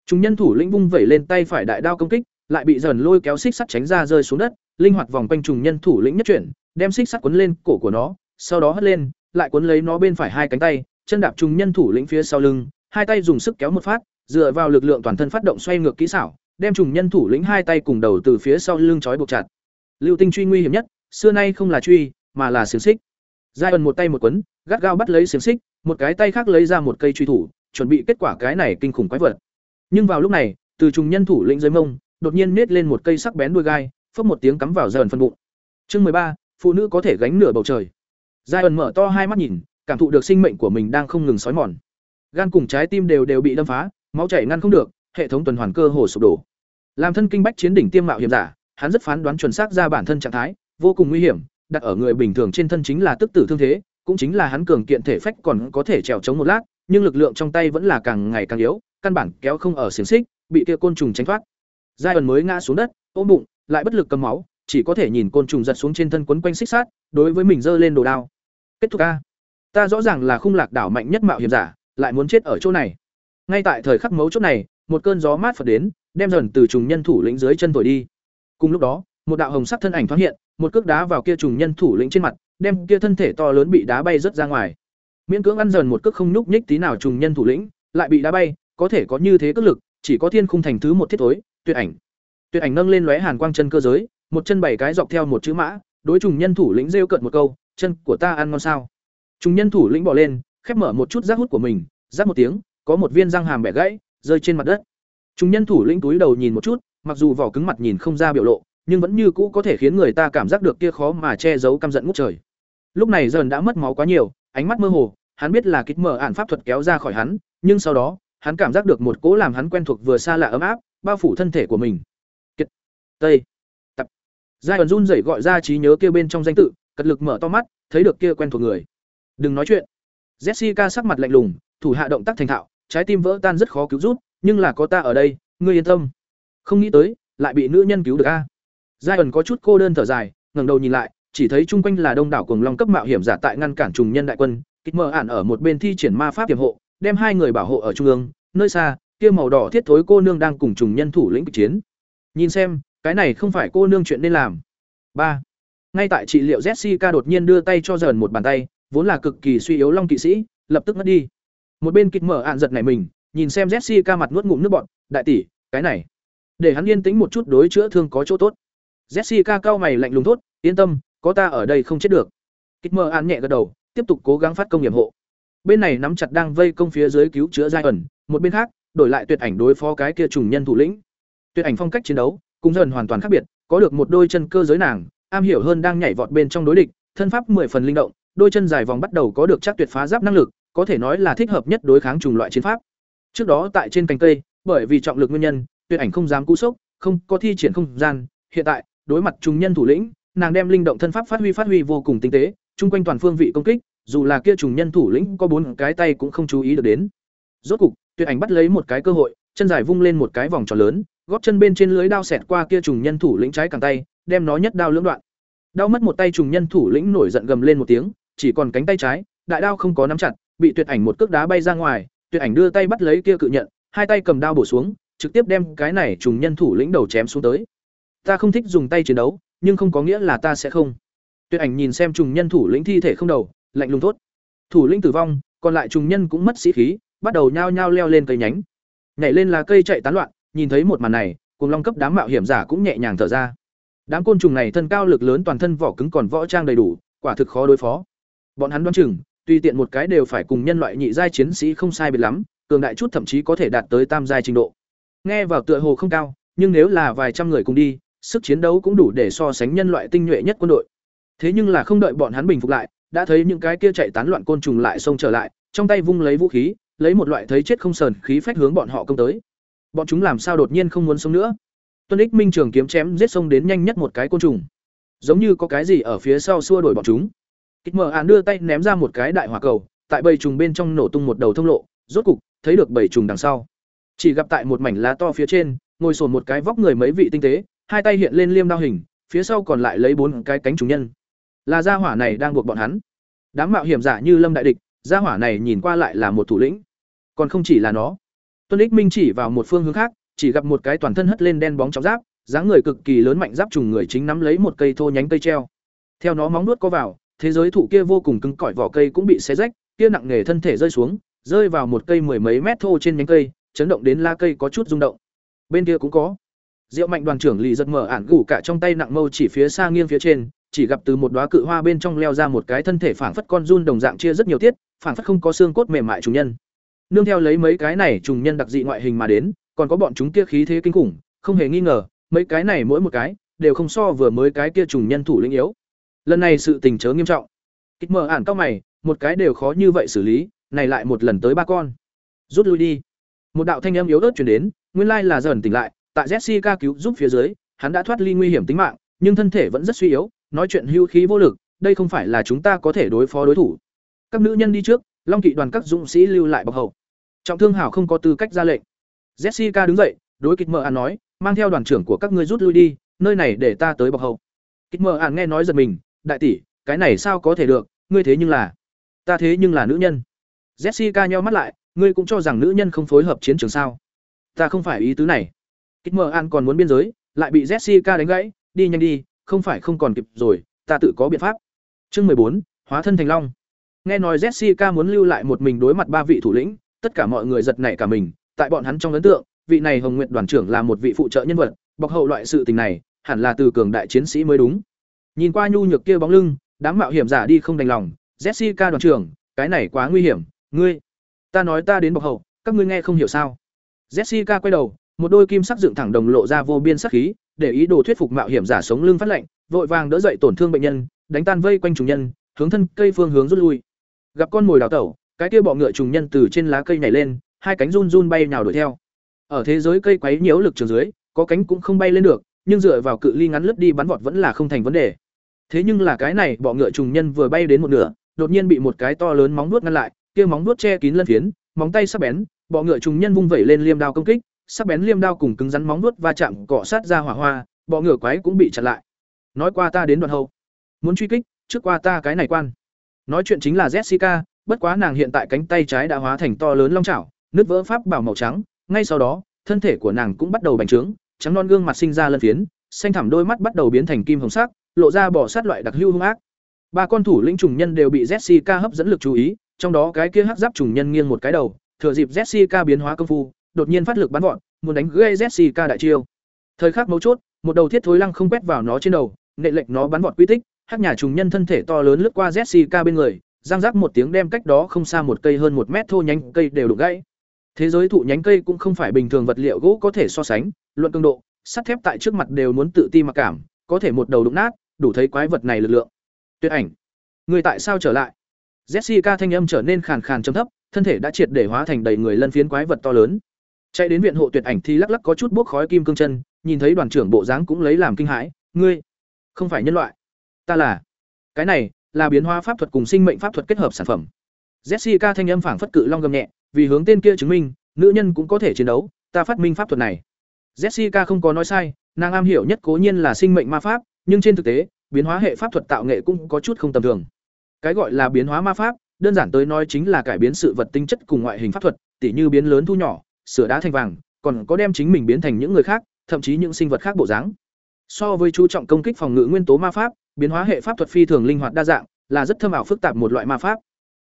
[SPEAKER 1] Trùng nhân thủ lĩnh vung vẩy lên tay phải đại đao công kích, lại bị dần lôi kéo xích sắt tránh ra rơi xuống đất, linh hoạt vòng quanh trùng nhân thủ lĩnh nhất chuyển, đem xích sắt quấn lên cổ của nó, sau đó hất lên, lại quấn lấy nó bên phải hai cánh tay, chân đạp trùng nhân thủ lĩnh phía sau lưng, hai tay dùng sức kéo một phát, dựa vào lực lượng toàn thân phát động xoay ngược kỹ xảo, đem trùng nhân thủ lĩnh hai tay cùng đầu từ phía sau lưng trói buộc chặt. Lưu Tinh truy nguy hiểm nhất, xưa nay không là truy, mà là xiềng xích. Giai ẩn một tay một quấn, gắt gao bắt lấy xiềng xích, một cái tay khác lấy ra một cây truy thủ, chuẩn bị kết quả cái này kinh khủng quái vật. Nhưng vào lúc này, từ trùng nhân thủ lĩnh dưới mông, đột nhiên nết lên một cây sắc bén đuôi gai, phốc một tiếng cắm vào Giai ẩn phân bụng. Chương ba, phụ nữ có thể gánh nửa bầu trời. Giai ẩn mở to hai mắt nhìn, cảm thụ được sinh mệnh của mình đang không ngừng sói mòn. Gan cùng trái tim đều đều bị đâm phá, máu chảy ngăn không được, hệ thống tuần hoàn cơ hồ sụp đổ. Làm thân kinh bách chiến đỉnh tiêm mạo hiểm giả, hắn rất phán đoán chuẩn xác ra bản thân trạng thái, vô cùng nguy hiểm, đặt ở người bình thường trên thân chính là tức tử thương thế, cũng chính là hắn cường kiện thể phách còn có thể trèo chống một lát, nhưng lực lượng trong tay vẫn là càng ngày càng yếu, căn bản kéo không ở xiềng xích, bị kia côn trùng tránh thoát. Giai ẩn mới ngã xuống đất, ôm bụng, lại bất lực cầm máu, chỉ có thể nhìn côn trùng giật xuống trên thân quấn quanh xích sát, đối với mình giơ lên đồ đao. Kết thúc a. Ta rõ ràng là khung lạc đảo mạnh nhất mạo hiểm giả, lại muốn chết ở chỗ này. Ngay tại thời khắc mấu chốt này, một cơn gió mát phật đến, đem dần từ trùng nhân thủ lĩnh dưới chân thổi đi. Cùng lúc đó, một đạo hồng sắc thân ảnh thoáng hiện, một cước đá vào kia trùng nhân thủ lĩnh trên mặt, đem kia thân thể to lớn bị đá bay rất ra ngoài. Miễn cưỡng ăn dần một cước không nhúc nhích tí nào trùng nhân thủ lĩnh, lại bị đá bay, có thể có như thế cước lực, chỉ có thiên khung thành thứ một thiết tối, tuyệt ảnh. Tuyệt ảnh nâng lên lóe hàn quang chân cơ giới, một chân bảy cái dọc theo một chữ mã, đối trùng nhân thủ lĩnh rêu cận một câu, chân của ta ăn ngon sao? Trùng nhân thủ lĩnh bỏ lên, khép mở một chút rác hút của mình, rác một tiếng, có một viên răng hàm bẻ gãy, rơi trên mặt đất. Trùng nhân thủ lĩnh túi đầu nhìn một chút, mặc dù vỏ cứng mặt nhìn không ra biểu lộ, nhưng vẫn như cũ có thể khiến người ta cảm giác được kia khó mà che giấu căm giận ngút trời. Lúc này dần đã mất máu quá nhiều, ánh mắt mơ hồ, hắn biết là kích mở ản pháp thuật kéo ra khỏi hắn, nhưng sau đó, hắn cảm giác được một cỗ làm hắn quen thuộc vừa xa lạ ấm áp, bao phủ thân thể của mình. Tây, Tập. Giai ẩn run rẩy gọi ra trí nhớ kia bên trong danh tự, cật lực mở to mắt, thấy được kia quen thuộc người. Đừng nói chuyện. Jessica sắc mặt lạnh lùng, thủ hạ động tác thành thạo, trái tim vỡ tan rất khó cứu rút, nhưng là có ta ở đây, ngươi yên tâm. Không nghĩ tới, lại bị nữ nhân cứu được a. Giai ẩn có chút cô đơn thở dài, ngẩng đầu nhìn lại, chỉ thấy chung quanh là đông đảo cường long cấp mạo hiểm giả tại ngăn cản trùng nhân đại quân, kịch mờ ản ở một bên thi triển ma pháp hiểm hộ, đem hai người bảo hộ ở trung ương, nơi xa, kia màu đỏ thiết thối cô nương đang cùng trùng nhân thủ lĩnh kịch chiến. Nhìn xem, cái này không phải cô nương chuyện nên làm. ba Ngay tại trị liệu Jessica đột nhiên đưa tay cho dần một bàn tay, vốn là cực kỳ suy yếu long kỵ sĩ, lập tức mất đi. Một bên kịch mở ạn giật này mình, nhìn xem Jessica mặt nuốt ngụm nước bọt, đại tỷ, cái này, để hắn yên tĩnh một chút đối chữa thương có chỗ tốt. Jessica cao mày lạnh lùng thốt, yên tâm, có ta ở đây không chết được. Kịch mở ạn nhẹ gật đầu, tiếp tục cố gắng phát công nghiệp hộ. Bên này nắm chặt đang vây công phía dưới cứu chữa giai ẩn, một bên khác, đổi lại tuyệt ảnh đối phó cái kia trùng nhân thủ lĩnh. Tuyệt ảnh phong cách chiến đấu, cùng dần hoàn toàn khác biệt, có được một đôi chân cơ giới nàng, am hiểu hơn đang nhảy vọt bên trong đối địch, thân pháp mười phần linh động, đôi chân dài vòng bắt đầu có được chắc tuyệt phá giáp năng lực, có thể nói là thích hợp nhất đối kháng trùng loại chiến pháp. Trước đó tại trên cành cây, bởi vì trọng lực nguyên nhân, tuyệt ảnh không dám cú sốc, không có thi triển không gian, hiện tại, đối mặt trùng nhân thủ lĩnh, nàng đem linh động thân pháp phát huy phát huy vô cùng tinh tế, chung quanh toàn phương vị công kích, dù là kia trùng nhân thủ lĩnh có bốn cái tay cũng không chú ý được đến. Rốt cục, tuyệt ảnh bắt lấy một cái cơ hội, chân dài vung lên một cái vòng tròn lớn, góp chân bên trên lưới đao xẹt qua kia trùng nhân thủ lĩnh trái cẳng tay, đem nó nhất đao lưỡng đoạn. Đau mất một tay trùng nhân thủ lĩnh nổi giận gầm lên một tiếng, chỉ còn cánh tay trái, đại đao không có nắm chặt, bị tuyệt ảnh một cước đá bay ra ngoài, tuyệt ảnh đưa tay bắt lấy kia cự nhận, hai tay cầm đao bổ xuống, trực tiếp đem cái này trùng nhân thủ lĩnh đầu chém xuống tới. Ta không thích dùng tay chiến đấu, nhưng không có nghĩa là ta sẽ không. Tuyệt ảnh nhìn xem trùng nhân thủ lĩnh thi thể không đầu, lạnh lùng thốt. Thủ lĩnh tử vong, còn lại trùng nhân cũng mất sĩ khí, bắt đầu nhao nhao leo lên cây nhánh. Nhảy lên là cây chạy tán loạn, nhìn thấy một màn này, cùng long cấp đám mạo hiểm giả cũng nhẹ nhàng thở ra. Đám côn trùng này thân cao lực lớn toàn thân vỏ cứng còn võ trang đầy đủ, quả thực khó đối phó. Bọn hắn đoán chừng, tuy tiện một cái đều phải cùng nhân loại nhị giai chiến sĩ không sai biệt lắm, cường đại chút thậm chí có thể đạt tới tam giai trình độ. Nghe vào tựa hồ không cao, nhưng nếu là vài trăm người cùng đi, sức chiến đấu cũng đủ để so sánh nhân loại tinh nhuệ nhất quân đội. Thế nhưng là không đợi bọn hắn bình phục lại, đã thấy những cái kia chạy tán loạn côn trùng lại xông trở lại, trong tay vung lấy vũ khí, lấy một loại thấy chết không sờn khí phách hướng bọn họ công tới. Bọn chúng làm sao đột nhiên không muốn sống nữa? tuân ích minh trường kiếm chém giết sông đến nhanh nhất một cái côn trùng. Giống như có cái gì ở phía sau xua đuổi bọn chúng. Kịch mở án đưa tay ném ra một cái đại hỏa cầu, tại bầy trùng bên trong nổ tung một đầu thông lộ, rốt cục, thấy được bầy trùng đằng sau. Chỉ gặp tại một mảnh lá to phía trên, ngồi sồn một cái vóc người mấy vị tinh tế, hai tay hiện lên liêm đao hình, phía sau còn lại lấy bốn cái cánh trùng nhân. Là gia hỏa này đang buộc bọn hắn. Đám mạo hiểm giả như lâm đại địch, gia hỏa này nhìn qua lại là một thủ lĩnh. Còn không chỉ là nó tuân ích minh chỉ vào một phương hướng khác, chỉ gặp một cái toàn thân hất lên đen bóng trong giáp, dáng người cực kỳ lớn mạnh giáp trùng người chính nắm lấy một cây thô nhánh cây treo. Theo nó móng nuốt có vào, thế giới thụ kia vô cùng cứng cỏi vỏ cây cũng bị xé rách, kia nặng nề thân thể rơi xuống, rơi vào một cây mười mấy mét thô trên nhánh cây, chấn động đến la cây có chút rung động. Bên kia cũng có. Diệu mạnh đoàn trưởng lì giật mở ản gủ cả trong tay nặng mâu chỉ phía xa nghiêng phía trên, chỉ gặp từ một đóa cự hoa bên trong leo ra một cái thân thể phảng phất con run đồng dạng chia rất nhiều tiết, phảng phất không có xương cốt mềm mại trùng nhân nương theo lấy mấy cái này trùng nhân đặc dị ngoại hình mà đến, còn có bọn chúng kia khí thế kinh khủng, không hề nghi ngờ, mấy cái này mỗi một cái, đều không so vừa mới cái kia trùng nhân thủ lĩnh yếu. Lần này sự tình chớ nghiêm trọng. Kịch mở ản cao mày, một cái đều khó như vậy xử lý, này lại một lần tới ba con. Rút lui đi. Một đạo thanh âm yếu ớt truyền đến, nguyên lai là dần tỉnh lại, tại jessica cứu giúp phía dưới, hắn đã thoát ly nguy hiểm tính mạng, nhưng thân thể vẫn rất suy yếu, nói chuyện hưu khí vô lực, đây không phải là chúng ta có thể đối phó đối thủ. Các nữ nhân đi trước, long kỵ đoàn các dũng sĩ lưu lại bọc hậu trọng thương hảo không có tư cách ra lệnh. Jessica đứng dậy, đối kịch mờ an nói, mang theo đoàn trưởng của các ngươi rút lui đi, nơi này để ta tới bọc hậu. Kịch mờ an nghe nói giật mình, đại tỷ, cái này sao có thể được, ngươi thế nhưng là, ta thế nhưng là nữ nhân. Jessica nheo mắt lại, ngươi cũng cho rằng nữ nhân không phối hợp chiến trường sao? Ta không phải ý tứ này. Kịch mờ an còn muốn biên giới, lại bị jessica đánh gãy, đi nhanh đi, không phải không còn kịp rồi, ta tự có biện pháp. Chương mười bốn, hóa thân thành long. Nghe nói jessica muốn lưu lại một mình đối mặt ba vị thủ lĩnh tất cả mọi người giật nảy cả mình, tại bọn hắn trong ấn tượng, vị này hồng nguyện đoàn trưởng là một vị phụ trợ nhân vật, bọc hậu loại sự tình này, hẳn là từ cường đại chiến sĩ mới đúng. Nhìn qua nhu nhược kia bóng lưng, đám mạo hiểm giả đi không đành lòng, jessica đoàn trưởng, cái này quá nguy hiểm, ngươi, ta nói ta đến bọc hậu, các ngươi nghe không hiểu sao? Jessica quay đầu, một đôi kim sắc dựng thẳng đồng lộ ra vô biên sắc khí, để ý đồ thuyết phục mạo hiểm giả sống lưng phát lệnh, vội vàng đỡ dậy tổn thương bệnh nhân, đánh tan vây quanh chủ nhân, hướng thân cây phương hướng rút lui. Gặp con mồi đào tẩu cái kia bọ ngựa trùng nhân từ trên lá cây nhảy lên, hai cánh run run bay nhào đuổi theo. Ở thế giới cây quấy nhiễu lực trường dưới, có cánh cũng không bay lên được, nhưng dựa vào cự ly ngắn lướt đi bắn vọt vẫn là không thành vấn đề. Thế nhưng là cái này bọ ngựa trùng nhân vừa bay đến một nửa, đột nhiên bị một cái to lớn móng vuốt ngăn lại, kia móng vuốt che kín lân phiến, móng tay sắc bén, bọ ngựa trùng nhân vung vẩy lên liêm đao công kích, sắc bén liêm đao cùng cứng rắn móng vuốt va chạm cọ sát ra hỏa hoa, bọ ngựa quái cũng bị chặn lại. Nói qua ta đến đoạn hậu. Muốn truy kích, trước qua ta cái này quan. Nói chuyện chính là jessica bất quá nàng hiện tại cánh tay trái đã hóa thành to lớn long chảo nứt vỡ pháp bảo màu trắng, ngay sau đó, thân thể của nàng cũng bắt đầu bành trướng, trắng non gương mặt sinh ra lân phiến, xanh thẳm đôi mắt bắt đầu biến thành kim hồng sắc, lộ ra bỏ sát loại đặc lưu hung ác. Ba con thủ lĩnh trùng nhân đều bị jessica hấp dẫn lực chú ý, trong đó cái kia hắc giáp trùng nhân nghiêng một cái đầu, thừa dịp jessica biến hóa công phu, đột nhiên phát lực bắn vọt, muốn đánh gây jessica đại chiêu. Thời khắc mấu chốt, một đầu thiết thối lăng không quét vào nó trên đầu, nệ lệnh nó bắn vọt quy tích, hắc nhà trùng nhân thân thể to lớn lướt qua jessica bên người giang rác một tiếng đem cách đó không xa một cây hơn một mét thô nhánh cây đều đục gãy. Thế giới thụ nhánh cây cũng không phải bình thường vật liệu gỗ có thể so sánh, luận cường độ, sắt thép tại trước mặt đều muốn tự ti mặc cảm, có thể một đầu đụng nát, đủ thấy quái vật này lực lượng. Tuyệt ảnh. Người tại sao trở lại? Jessica thanh âm trở nên khàn khàn trầm thấp, thân thể đã triệt để hóa thành đầy người lân phiến quái vật to lớn. Chạy đến viện hộ tuyệt ảnh thì lắc lắc có chút bốc khói kim cương chân, nhìn thấy đoàn trưởng bộ dáng cũng lấy làm kinh hãi, ngươi không phải nhân loại, ta là. Cái này là biến hóa pháp thuật cùng sinh mệnh pháp thuật kết hợp sản phẩm. Jessica thanh âm phảng phất cự long gầm nhẹ, vì hướng tên kia chứng minh, nữ nhân cũng có thể chiến đấu, ta phát minh pháp thuật này. Jessica không có nói sai, nàng am hiểu nhất cố nhiên là sinh mệnh ma pháp, nhưng trên thực tế, biến hóa hệ pháp thuật tạo nghệ cũng có chút không tầm thường. Cái gọi là biến hóa ma pháp, đơn giản tới nói chính là cải biến sự vật tính chất cùng ngoại hình pháp thuật, tỉ như biến lớn thu nhỏ, sửa đá thành vàng, còn có đem chính mình biến thành những người khác, thậm chí những sinh vật khác bộ dáng. So với chú trọng công kích phòng ngự nguyên tố ma pháp biến hóa hệ pháp thuật phi thường linh hoạt đa dạng, là rất thâm ảo phức tạp một loại ma pháp.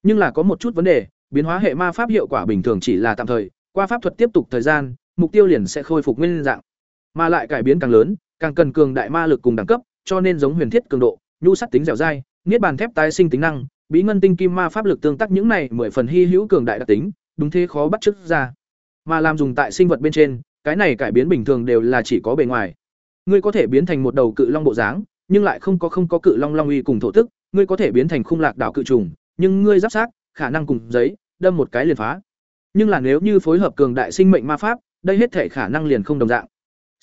[SPEAKER 1] Nhưng là có một chút vấn đề, biến hóa hệ ma pháp hiệu quả bình thường chỉ là tạm thời, qua pháp thuật tiếp tục thời gian, mục tiêu liền sẽ khôi phục nguyên dạng. Mà lại cải biến càng lớn, càng cần cường đại ma lực cùng đẳng cấp, cho nên giống huyền thiết cường độ, nhu sắt tính dẻo dai, niết bàn thép tái sinh tính năng, bí ngân tinh kim ma pháp lực tương tác những này mười phần hy hữu cường đại đặc tính, đúng thế khó bắt chước ra. Mà làm dùng tại sinh vật bên trên, cái này cải biến bình thường đều là chỉ có bề ngoài. Ngươi có thể biến thành một đầu cự long bộ dáng nhưng lại không có không có cự long long uy cùng thổ tức ngươi có thể biến thành khung lạc đảo cự trùng nhưng ngươi giáp sát khả năng cùng giấy đâm một cái liền phá nhưng là nếu như phối hợp cường đại sinh mệnh ma pháp đây hết thể khả năng liền không đồng dạng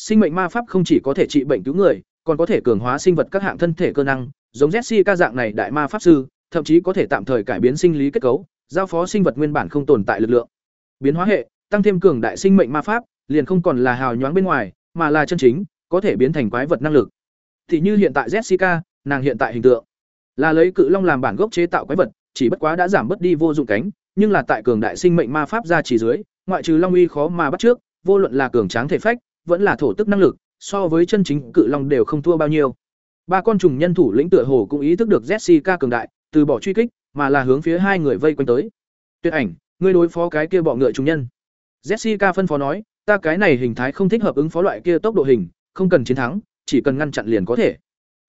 [SPEAKER 1] Sinh mệnh ma pháp không chỉ có thể trị bệnh cứu người, còn có thể cường hóa sinh vật các hạng thân thể cơ năng, giống Jesse ca dạng này đại ma pháp sư, thậm chí có thể tạm thời cải biến sinh lý kết cấu, giao phó sinh vật nguyên bản không tồn tại lực lượng. Biến hóa hệ, tăng thêm cường đại sinh mệnh ma pháp, liền không còn là hào nhoáng bên ngoài, mà là chân chính, có thể biến thành quái vật năng lực. Thì như hiện tại Jessica, nàng hiện tại hình tượng là lấy cự long làm bản gốc chế tạo quái vật, chỉ bất quá đã giảm bớt đi vô dụng cánh, nhưng là tại cường đại sinh mệnh ma pháp ra chỉ dưới, ngoại trừ long uy khó mà bắt trước, vô luận là cường tráng thể phách, vẫn là thổ tức năng lực, so với chân chính cự long đều không thua bao nhiêu. Ba con trùng nhân thủ lĩnh tựa hồ cũng ý thức được Jessica cường đại, từ bỏ truy kích, mà là hướng phía hai người vây quanh tới. Tuyệt ảnh, ngươi đối phó cái kia bọ ngựa trùng nhân. Jessica phân phó nói, ta cái này hình thái không thích hợp ứng phó loại kia tốc độ hình, không cần chiến thắng, chỉ cần ngăn chặn liền có thể.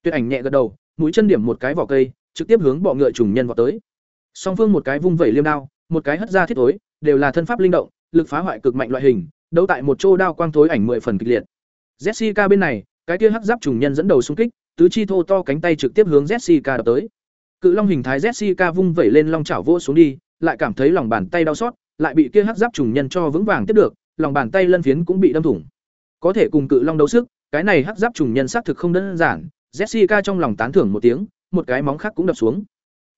[SPEAKER 1] Tuyệt ảnh nhẹ gật đầu, mũi chân điểm một cái vỏ cây, trực tiếp hướng bọ ngựa trùng nhân vọt tới. Song phương một cái vung vẩy liêm đao, một cái hất ra thiết tối, đều là thân pháp linh động, lực phá hoại cực mạnh loại hình, đấu tại một chỗ đao quang thối ảnh mười phần kịch liệt. Jessica bên này, cái kia hắc giáp trùng nhân dẫn đầu xung kích, tứ chi thô to cánh tay trực tiếp hướng Jessica đập tới. Cự long hình thái Jessica vung vẩy lên long chảo vỗ xuống đi, lại cảm thấy lòng bàn tay đau xót, lại bị kia hắc giáp trùng nhân cho vững vàng tiếp được, lòng bàn tay lân phiến cũng bị đâm thủng. Có thể cùng cự long đấu sức, cái này hắc giáp trùng nhân xác thực không đơn giản, Jessica trong lòng tán thưởng một tiếng, một cái móng khác cũng đập xuống.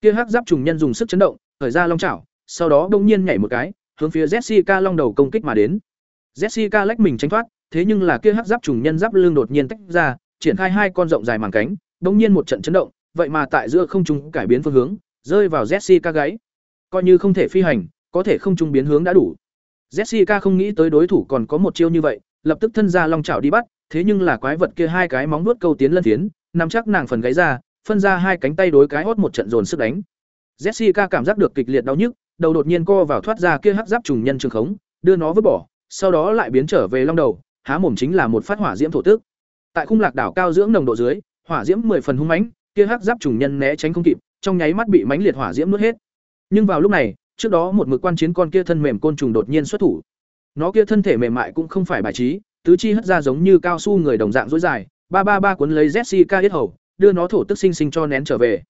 [SPEAKER 1] Kia hắc giáp trùng nhân dùng sức chấn động, khởi ra long chảo, sau đó bỗng nhiên nhảy một cái, hướng phía Jessica long đầu công kích mà đến. Jessica lách mình tránh thoát, thế nhưng là kia hắc giáp trùng nhân giáp lưng đột nhiên tách ra, triển khai hai con rộng dài màng cánh, bỗng nhiên một trận chấn động, vậy mà tại giữa không trung cải biến phương hướng, rơi vào Jessica gáy. Coi như không thể phi hành, có thể không trung biến hướng đã đủ. Jessica không nghĩ tới đối thủ còn có một chiêu như vậy, lập tức thân ra long chảo đi bắt, thế nhưng là quái vật kia hai cái móng vuốt câu tiến lân tiến, nằm chắc nàng phần gáy ra, phân ra hai cánh tay đối cái hót một trận dồn sức đánh. Jessica cảm giác được kịch liệt đau nhức, đầu đột nhiên co vào thoát ra kia hắc giáp trùng nhân trường khống, đưa nó vứt bỏ, sau đó lại biến trở về long đầu, há mồm chính là một phát hỏa diễm thổ tức. Tại khung lạc đảo cao dưỡng nồng độ dưới, hỏa diễm mười phần hung mãnh, kia hắc giáp trùng nhân né tránh không kịp, trong nháy mắt bị mãnh liệt hỏa diễm nuốt hết. Nhưng vào lúc này, trước đó một mực quan chiến con kia thân mềm côn trùng đột nhiên xuất thủ. Nó kia thân thể mềm mại cũng không phải bài trí, tứ chi hất ra giống như cao su người đồng dạng dối dài, ba ba ba cuốn lấy Jessica yết hầu, đưa nó thổ tức sinh sinh cho nén trở về.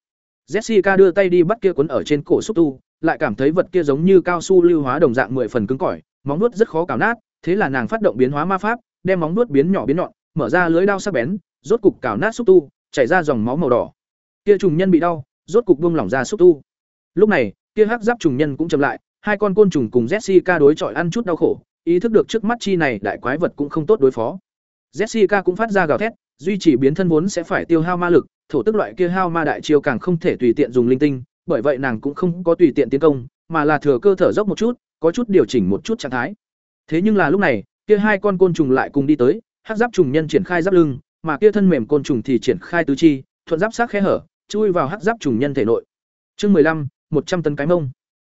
[SPEAKER 1] Jessica đưa tay đi bắt kia cuốn ở trên cổ xúc tu, lại cảm thấy vật kia giống như cao su lưu hóa đồng dạng mười phần cứng cỏi, móng vuốt rất khó cào nát, thế là nàng phát động biến hóa ma pháp, đem móng vuốt biến nhỏ biến nhọn, mở ra lưới đao sắc bén, rốt cục cào nát xúc tu, chảy ra dòng máu màu đỏ. Kia trùng nhân bị đau, rốt cục buông lỏng ra xúc tu. Lúc này, kia hắc giáp trùng nhân cũng chậm lại, hai con côn trùng cùng Jessica đối chọi ăn chút đau khổ, ý thức được trước mắt chi này đại quái vật cũng không tốt đối phó. Jessica cũng phát ra gào thét, duy trì biến thân vốn sẽ phải tiêu hao ma lực, thổ tức loại kia hao ma đại chiêu càng không thể tùy tiện dùng linh tinh, bởi vậy nàng cũng không có tùy tiện tiến công, mà là thừa cơ thở dốc một chút, có chút điều chỉnh một chút trạng thái. Thế nhưng là lúc này, kia hai con côn trùng lại cùng đi tới, hắc giáp trùng nhân triển khai giáp lưng, mà kia thân mềm côn trùng thì triển khai tứ chi, thuận giáp sát khe hở, chui vào hắc giáp trùng nhân thể nội. Chương mười lăm, một trăm tấn cái mông.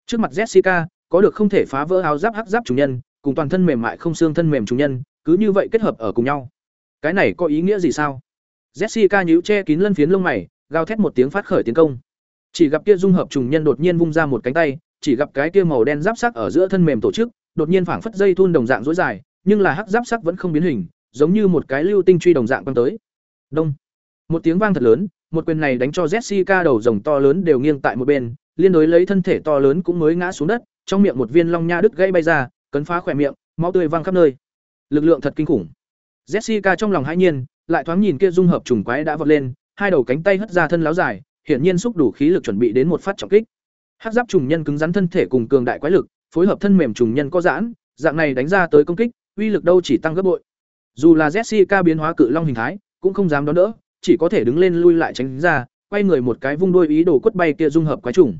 [SPEAKER 1] Trước mặt Jessica, có được không thể phá vỡ áo giáp hắc giáp trùng nhân, cùng toàn thân mềm mại không xương thân mềm trùng nhân, cứ như vậy kết hợp ở cùng nhau. Cái này có ý nghĩa gì sao? Jessica nhíu che kín lân phiến lông mày, gào thét một tiếng phát khởi tiến công. Chỉ gặp kia dung hợp trùng nhân đột nhiên vung ra một cánh tay, chỉ gặp cái kia màu đen giáp sắc ở giữa thân mềm tổ chức, đột nhiên phảng phất dây thun đồng dạng rối dài, nhưng là hắc giáp sắc vẫn không biến hình, giống như một cái lưu tinh truy đồng dạng quăng tới. Đông. Một tiếng vang thật lớn, một quyền này đánh cho Jessica đầu rồng to lớn đều nghiêng tại một bên, liên đối lấy thân thể to lớn cũng mới ngã xuống đất, trong miệng một viên long nha đứt gãy bay ra, cấn phá khỏe miệng, máu tươi văng khắp nơi. Lực lượng thật kinh khủng. Jessica trong lòng hãi nhiên, lại thoáng nhìn kia dung hợp trùng quái đã vọt lên, hai đầu cánh tay hất ra thân láo dài, hiển nhiên xúc đủ khí lực chuẩn bị đến một phát trọng kích. Hắc giáp trùng nhân cứng rắn thân thể cùng cường đại quái lực, phối hợp thân mềm trùng nhân có giãn, dạng này đánh ra tới công kích, uy lực đâu chỉ tăng gấp bội. Dù là Jessica biến hóa cự long hình thái, cũng không dám đón đỡ, chỉ có thể đứng lên lui lại tránh ra, quay người một cái vung đôi ý đồ quất bay kia dung hợp quái trùng.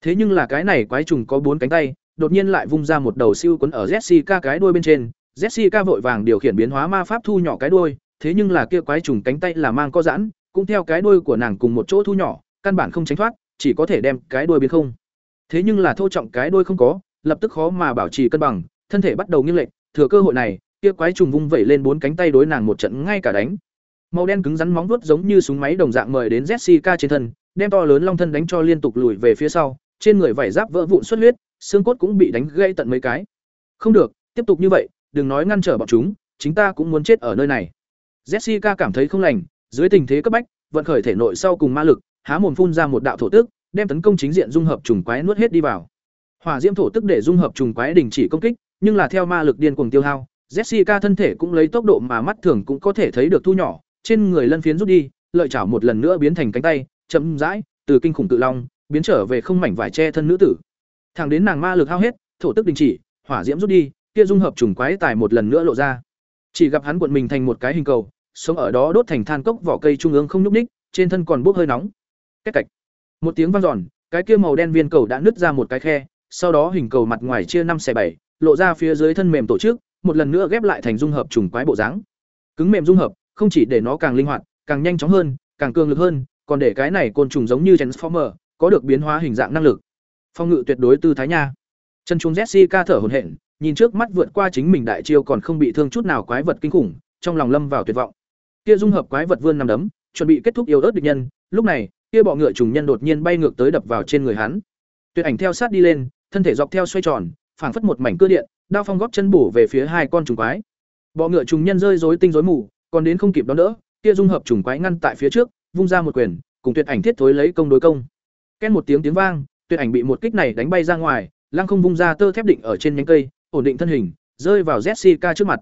[SPEAKER 1] Thế nhưng là cái này quái trùng có bốn cánh tay, đột nhiên lại vung ra một đầu siêu quấn ở Jessica cái đuôi bên trên, Jessica vội vàng điều khiển biến hóa ma pháp thu nhỏ cái đuôi, thế nhưng là kia quái trùng cánh tay là mang có giãn, cũng theo cái đuôi của nàng cùng một chỗ thu nhỏ, căn bản không tránh thoát, chỉ có thể đem cái đuôi biến không. Thế nhưng là thô trọng cái đuôi không có, lập tức khó mà bảo trì cân bằng, thân thể bắt đầu nghiêng lệch, thừa cơ hội này, kia quái trùng vung vẩy lên bốn cánh tay đối nàng một trận ngay cả đánh. Màu đen cứng rắn móng vuốt giống như súng máy đồng dạng mời đến Jessica trên thân, đem to lớn long thân đánh cho liên tục lùi về phía sau, trên người vảy giáp vỡ vụn xuất huyết, xương cốt cũng bị đánh gãy tận mấy cái. Không được, tiếp tục như vậy, đừng nói ngăn trở bọn chúng, chính ta cũng muốn chết ở nơi này. Jessica cảm thấy không lành, dưới tình thế cấp bách, vận khởi thể nội sau cùng ma lực, há mồm phun ra một đạo thổ tức, đem tấn công chính diện dung hợp trùng quái nuốt hết đi vào. Hỏa diễm thổ tức để dung hợp trùng quái đình chỉ công kích, nhưng là theo ma lực điên cuồng tiêu hao, Jessica thân thể cũng lấy tốc độ mà mắt thường cũng có thể thấy được thu nhỏ, trên người lân phiến rút đi, lợi chảo một lần nữa biến thành cánh tay, chậm rãi, từ kinh khủng tự long, biến trở về không mảnh vải che thân nữ tử. Thẳng đến nàng ma lực hao hết, thổ tức đình chỉ, hỏa diễm rút đi, kia dung hợp trùng quái tài một lần nữa lộ ra. Chỉ gặp hắn cuộn mình thành một cái hình cầu, sống ở đó đốt thành than cốc vỏ cây trung ương không nhúc ních, trên thân còn bốc hơi nóng. Cách cạch. Một tiếng vang giòn cái kia màu đen viên cầu đã nứt ra một cái khe, sau đó hình cầu mặt ngoài chia năm xẻ bảy, lộ ra phía dưới thân mềm tổ chức, một lần nữa ghép lại thành dung hợp trùng quái bộ dáng. Cứng mềm dung hợp, không chỉ để nó càng linh hoạt, càng nhanh chóng hơn, càng cường lực hơn, còn để cái này côn trùng giống như Transformer, có được biến hóa hình dạng năng lực. Phong ngự tuyệt đối tư thái nha. Chân trung Jessica thở hổn hển, nhìn trước mắt vượt qua chính mình đại chiêu còn không bị thương chút nào quái vật kinh khủng, trong lòng lâm vào tuyệt vọng. Kia dung hợp quái vật vươn nằm đấm, chuẩn bị kết thúc yêu ớt địch nhân, lúc này, kia bọ ngựa trùng nhân đột nhiên bay ngược tới đập vào trên người hắn. Tuyệt ảnh theo sát đi lên, thân thể dọc theo xoay tròn, phảng phất một mảnh cơ điện, đao phong góp chân bổ về phía hai con trùng quái. Bọ ngựa trùng nhân rơi rối tinh rối mù, còn đến không kịp đón đỡ, kia dung hợp trùng quái ngăn tại phía trước, vung ra một quyền, cùng tuyệt ảnh thiết thối lấy công đối công. Ken một tiếng tiếng vang, tuyệt ảnh bị một kích này đánh bay ra ngoài, lăng không vung ra tơ thép định ở trên nhánh cây, ổn định thân hình, rơi vào Jessica trước mặt.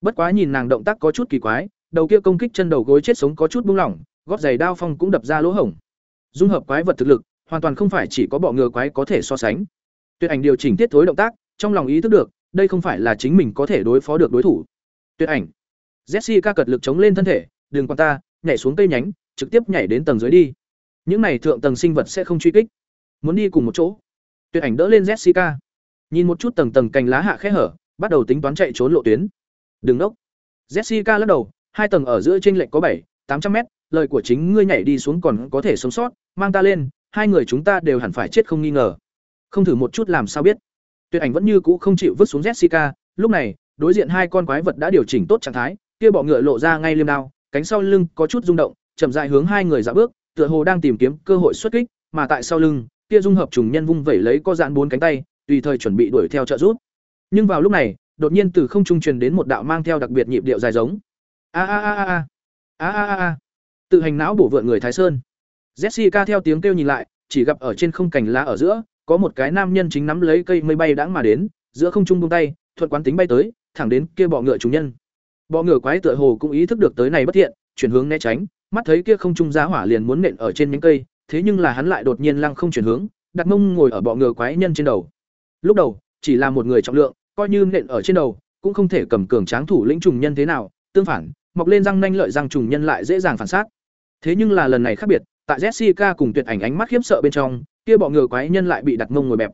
[SPEAKER 1] Bất quá nhìn nàng động tác có chút kỳ quái, đầu kia công kích chân đầu gối chết sống có chút buông lỏng, gót giày đao phong cũng đập ra lỗ hổng. Dung hợp quái vật thực lực, hoàn toàn không phải chỉ có bọ ngựa quái có thể so sánh. Tuyệt ảnh điều chỉnh tiết thối động tác, trong lòng ý thức được, đây không phải là chính mình có thể đối phó được đối thủ. Tuyệt ảnh. Jessica cật lực chống lên thân thể, đừng quan ta, nhảy xuống cây nhánh, trực tiếp nhảy đến tầng dưới đi. Những này thượng tầng sinh vật sẽ không truy kích. Muốn đi cùng một chỗ. Tuyệt ảnh đỡ lên Jessica. Nhìn một chút tầng tầng cành lá hạ khẽ hở, bắt đầu tính toán chạy trốn lộ tuyến. Đừng đốc. Jessica lắc đầu, hai tầng ở giữa chênh lệch có bảy, tám trăm mét, lời của chính ngươi nhảy đi xuống còn có thể sống sót, mang ta lên, hai người chúng ta đều hẳn phải chết không nghi ngờ. Không thử một chút làm sao biết. Tuyệt ảnh vẫn như cũ không chịu vứt xuống Jessica, lúc này, đối diện hai con quái vật đã điều chỉnh tốt trạng thái, kia bọ ngựa lộ ra ngay liêm đao, cánh sau lưng có chút rung động, chậm rãi hướng hai người dạo bước, tựa hồ đang tìm kiếm cơ hội xuất kích, mà tại sau lưng, kia dung hợp trùng nhân vung vẩy lấy có dạn bốn cánh tay, tùy thời chuẩn bị đuổi theo trợ giúp. Nhưng vào lúc này, đột nhiên từ không trung truyền đến một đạo mang theo đặc biệt nhịp điệu dài giống. A a a a a. A a a. Tự hành não bổ vượn người Thái Sơn. Jessica theo tiếng kêu nhìn lại, chỉ gặp ở trên không cành lá ở giữa, có một cái nam nhân chính nắm lấy cây mây bay đãng mà đến, giữa không trung buông tay, thuận quán tính bay tới, thẳng đến kia bọ ngựa trùng nhân. Bọ ngựa quái tựa hồ cũng ý thức được tới này bất thiện, chuyển hướng né tránh, mắt thấy kia không trung giá hỏa liền muốn nện ở trên nhánh cây, thế nhưng là hắn lại đột nhiên lăng không chuyển hướng, đặt mông ngồi ở bọ ngựa quái nhân trên đầu. Lúc đầu, chỉ là một người trọng lượng, coi như nện ở trên đầu, cũng không thể cầm cường tráng thủ lĩnh trùng nhân thế nào, tương phản, mọc lên răng nanh lợi răng trùng nhân lại dễ dàng phản sát. Thế nhưng là lần này khác biệt, tại Jessica cùng tuyệt ảnh ánh mắt khiếp sợ bên trong, kia bọ ngựa quái nhân lại bị đặt mông ngồi bẹp.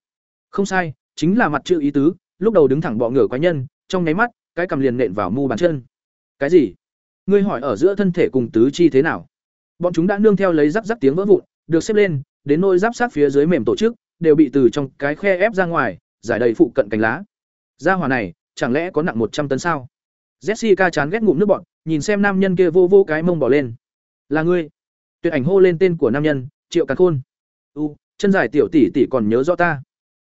[SPEAKER 1] Không sai, chính là mặt chữ ý tứ, lúc đầu đứng thẳng bọ ngựa quái nhân, trong nháy mắt, cái cầm liền nện vào mu bàn chân. Cái gì? Ngươi hỏi ở giữa thân thể cùng tứ chi thế nào? Bọn chúng đã nương theo lấy rắc rắc tiếng vỡ vụn, được xếp lên, đến nôi giáp sát phía dưới mềm tổ chức, đều bị từ trong cái khe ép ra ngoài, giải đầy phụ cận cánh lá. Gia hỏa này, chẳng lẽ có nặng một trăm tấn sao? Jessica chán ghét ngụm nước bọt, nhìn xem nam nhân kia vô vô cái mông bỏ lên. "Là ngươi?" Tuyệt ảnh hô lên tên của nam nhân, Triệu Càn Khôn. "U, chân dài tiểu tỷ tỷ còn nhớ rõ ta."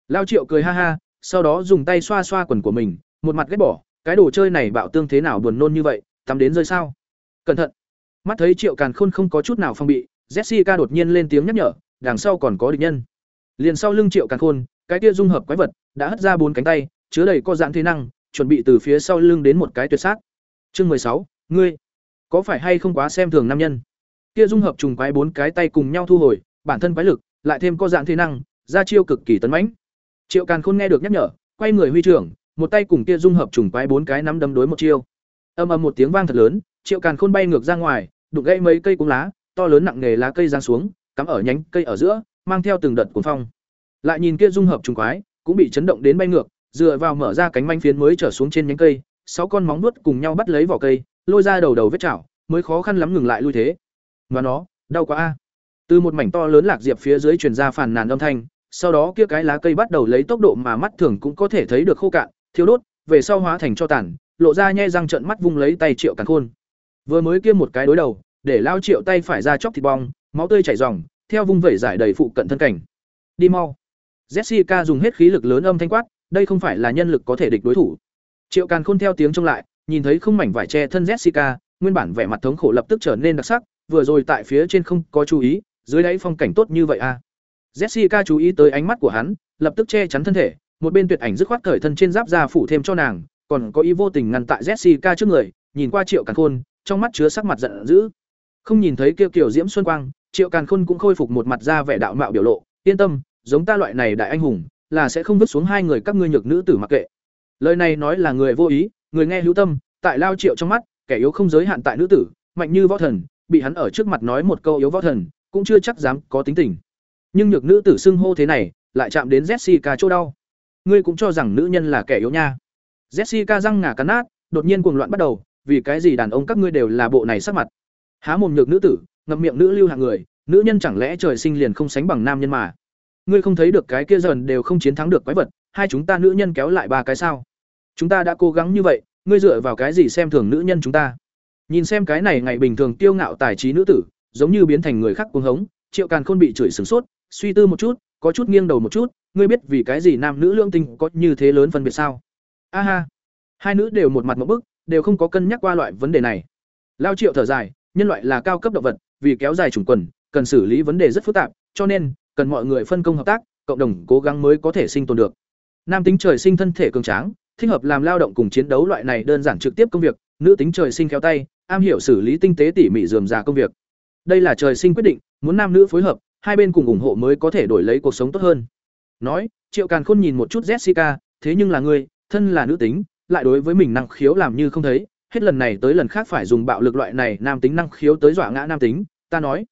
[SPEAKER 1] Lao Triệu cười ha ha, sau đó dùng tay xoa xoa quần của mình, một mặt ghét bỏ, cái đồ chơi này bạo tương thế nào buồn nôn như vậy, tắm đến rơi sao? Cẩn thận. Mắt thấy Triệu Càn Khôn không có chút nào phong bị, Jessica đột nhiên lên tiếng nhắc nhở, đằng sau còn có địch nhân. Liền sau lưng Triệu Càn Khôn, cái kia dung hợp quái vật đã hất ra bốn cánh tay, chứa đầy co giãn thế năng, chuẩn bị từ phía sau lưng đến một cái tuyệt sát. Chương mười sáu, ngươi có phải hay không quá xem thường nam nhân? Kia dung hợp trùng quái bốn cái tay cùng nhau thu hồi, bản thân quái lực, lại thêm co giãn thế năng, ra chiêu cực kỳ tấn mãnh. Triệu Càn Khôn nghe được nhắc nhở, quay người huy trưởng, một tay cùng kia dung hợp trùng quái bốn cái nắm đấm đối một chiêu. Âm ầm một tiếng vang thật lớn, Triệu Càn Khôn bay ngược ra ngoài, đụng gãy mấy cây cuống lá, to lớn nặng nề lá cây giáng xuống, cắm ở nhánh cây ở giữa, mang theo từng đợt cuồng phong. Lại nhìn kia dung hợp trùng quái, cũng bị chấn động đến bay ngược, dựa vào mở ra cánh manh phiến mới trở xuống trên nhánh cây, sáu con móng vuốt cùng nhau bắt lấy vỏ cây, lôi ra đầu đầu vết chảo, mới khó khăn lắm ngừng lại lui thế. Mà nó, đau quá a. Từ một mảnh to lớn lạc diệp phía dưới truyền ra phàn nàn âm thanh, sau đó kia cái lá cây bắt đầu lấy tốc độ mà mắt thường cũng có thể thấy được khô cạn, thiếu đốt, về sau hóa thành cho tàn, lộ ra nhe răng trợn mắt vung lấy tay Triệu Càn Khôn. Vừa mới kia một cái đối đầu, để lao Triệu tay phải ra chóc thịt bong, máu tươi chảy ròng, theo vung vẩy giải đầy phụ cận thân cảnh. Đi mau. Jessica dùng hết khí lực lớn âm thanh quát, đây không phải là nhân lực có thể địch đối thủ. Triệu Càn Khôn theo tiếng trông lại, nhìn thấy không mảnh vải che thân Jessica, nguyên bản vẻ mặt thống khổ lập tức trở nên đặc sắc, vừa rồi tại phía trên không có chú ý, dưới đáy phong cảnh tốt như vậy à. Jessica chú ý tới ánh mắt của hắn, lập tức che chắn thân thể, một bên tuyệt ảnh dứt khoát thời thân trên giáp ra phủ thêm cho nàng, còn có ý vô tình ngăn tại Jessica trước người, nhìn qua Triệu Càn Khôn, trong mắt chứa sắc mặt giận dữ. Không nhìn thấy kia kiểu diễm xuân quang, Triệu Càn Khôn cũng khôi phục một mặt ra vẻ đạo mạo biểu lộ, yên tâm, giống ta loại này đại anh hùng, là sẽ không vứt xuống hai người các ngươi nhược nữ tử mặc kệ. Lời này nói là người vô ý, người nghe hữu tâm, tại Lao Triệu trong mắt, kẻ yếu không giới hạn tại nữ tử, mạnh như võ thần, bị hắn ở trước mặt nói một câu yếu võ thần, cũng chưa chắc dám có tính tình. Nhưng nhược nữ tử xưng hô thế này, lại chạm đến Jessica chỗ đau. Ngươi cũng cho rằng nữ nhân là kẻ yếu nha. Jessica răng ngà cắn nát, đột nhiên cuồng loạn bắt đầu, vì cái gì đàn ông các ngươi đều là bộ này sắc mặt. Há mồm nhược nữ tử, ngậm miệng nữ lưu hạng người, nữ nhân chẳng lẽ trời sinh liền không sánh bằng nam nhân mà. Ngươi không thấy được cái kia dần đều không chiến thắng được quái vật, hai chúng ta nữ nhân kéo lại ba cái sao? Chúng ta đã cố gắng như vậy, ngươi dựa vào cái gì xem thường nữ nhân chúng ta? Nhìn xem cái này ngày bình thường tiêu ngạo tài trí nữ tử, giống như biến thành người khác cuồng hống, Triệu Càn Khôn bị chửi sửng sốt, suy tư một chút, có chút nghiêng đầu một chút, ngươi biết vì cái gì nam nữ lương tình có như thế lớn phân biệt sao? A ha. Hai nữ đều một mặt một bức, đều không có cân nhắc qua loại vấn đề này. Lao Triệu thở dài, nhân loại là cao cấp động vật, vì kéo dài chủng quần, cần xử lý vấn đề rất phức tạp, cho nên cần mọi người phân công hợp tác, cộng đồng cố gắng mới có thể sinh tồn được. Nam tính trời sinh thân thể cường tráng, thích hợp làm lao động cùng chiến đấu loại này đơn giản trực tiếp công việc, nữ tính trời sinh khéo tay, am hiểu xử lý tinh tế tỉ mỉ rườm rà công việc. Đây là trời sinh quyết định, muốn nam nữ phối hợp, hai bên cùng ủng hộ mới có thể đổi lấy cuộc sống tốt hơn. Nói, Triệu Càn Khôn nhìn một chút Jessica, thế nhưng là ngươi, thân là nữ tính, lại đối với mình năng khiếu làm như không thấy, hết lần này tới lần khác phải dùng bạo lực loại này nam tính năng khiếu tới dọa ngã nam tính, ta nói.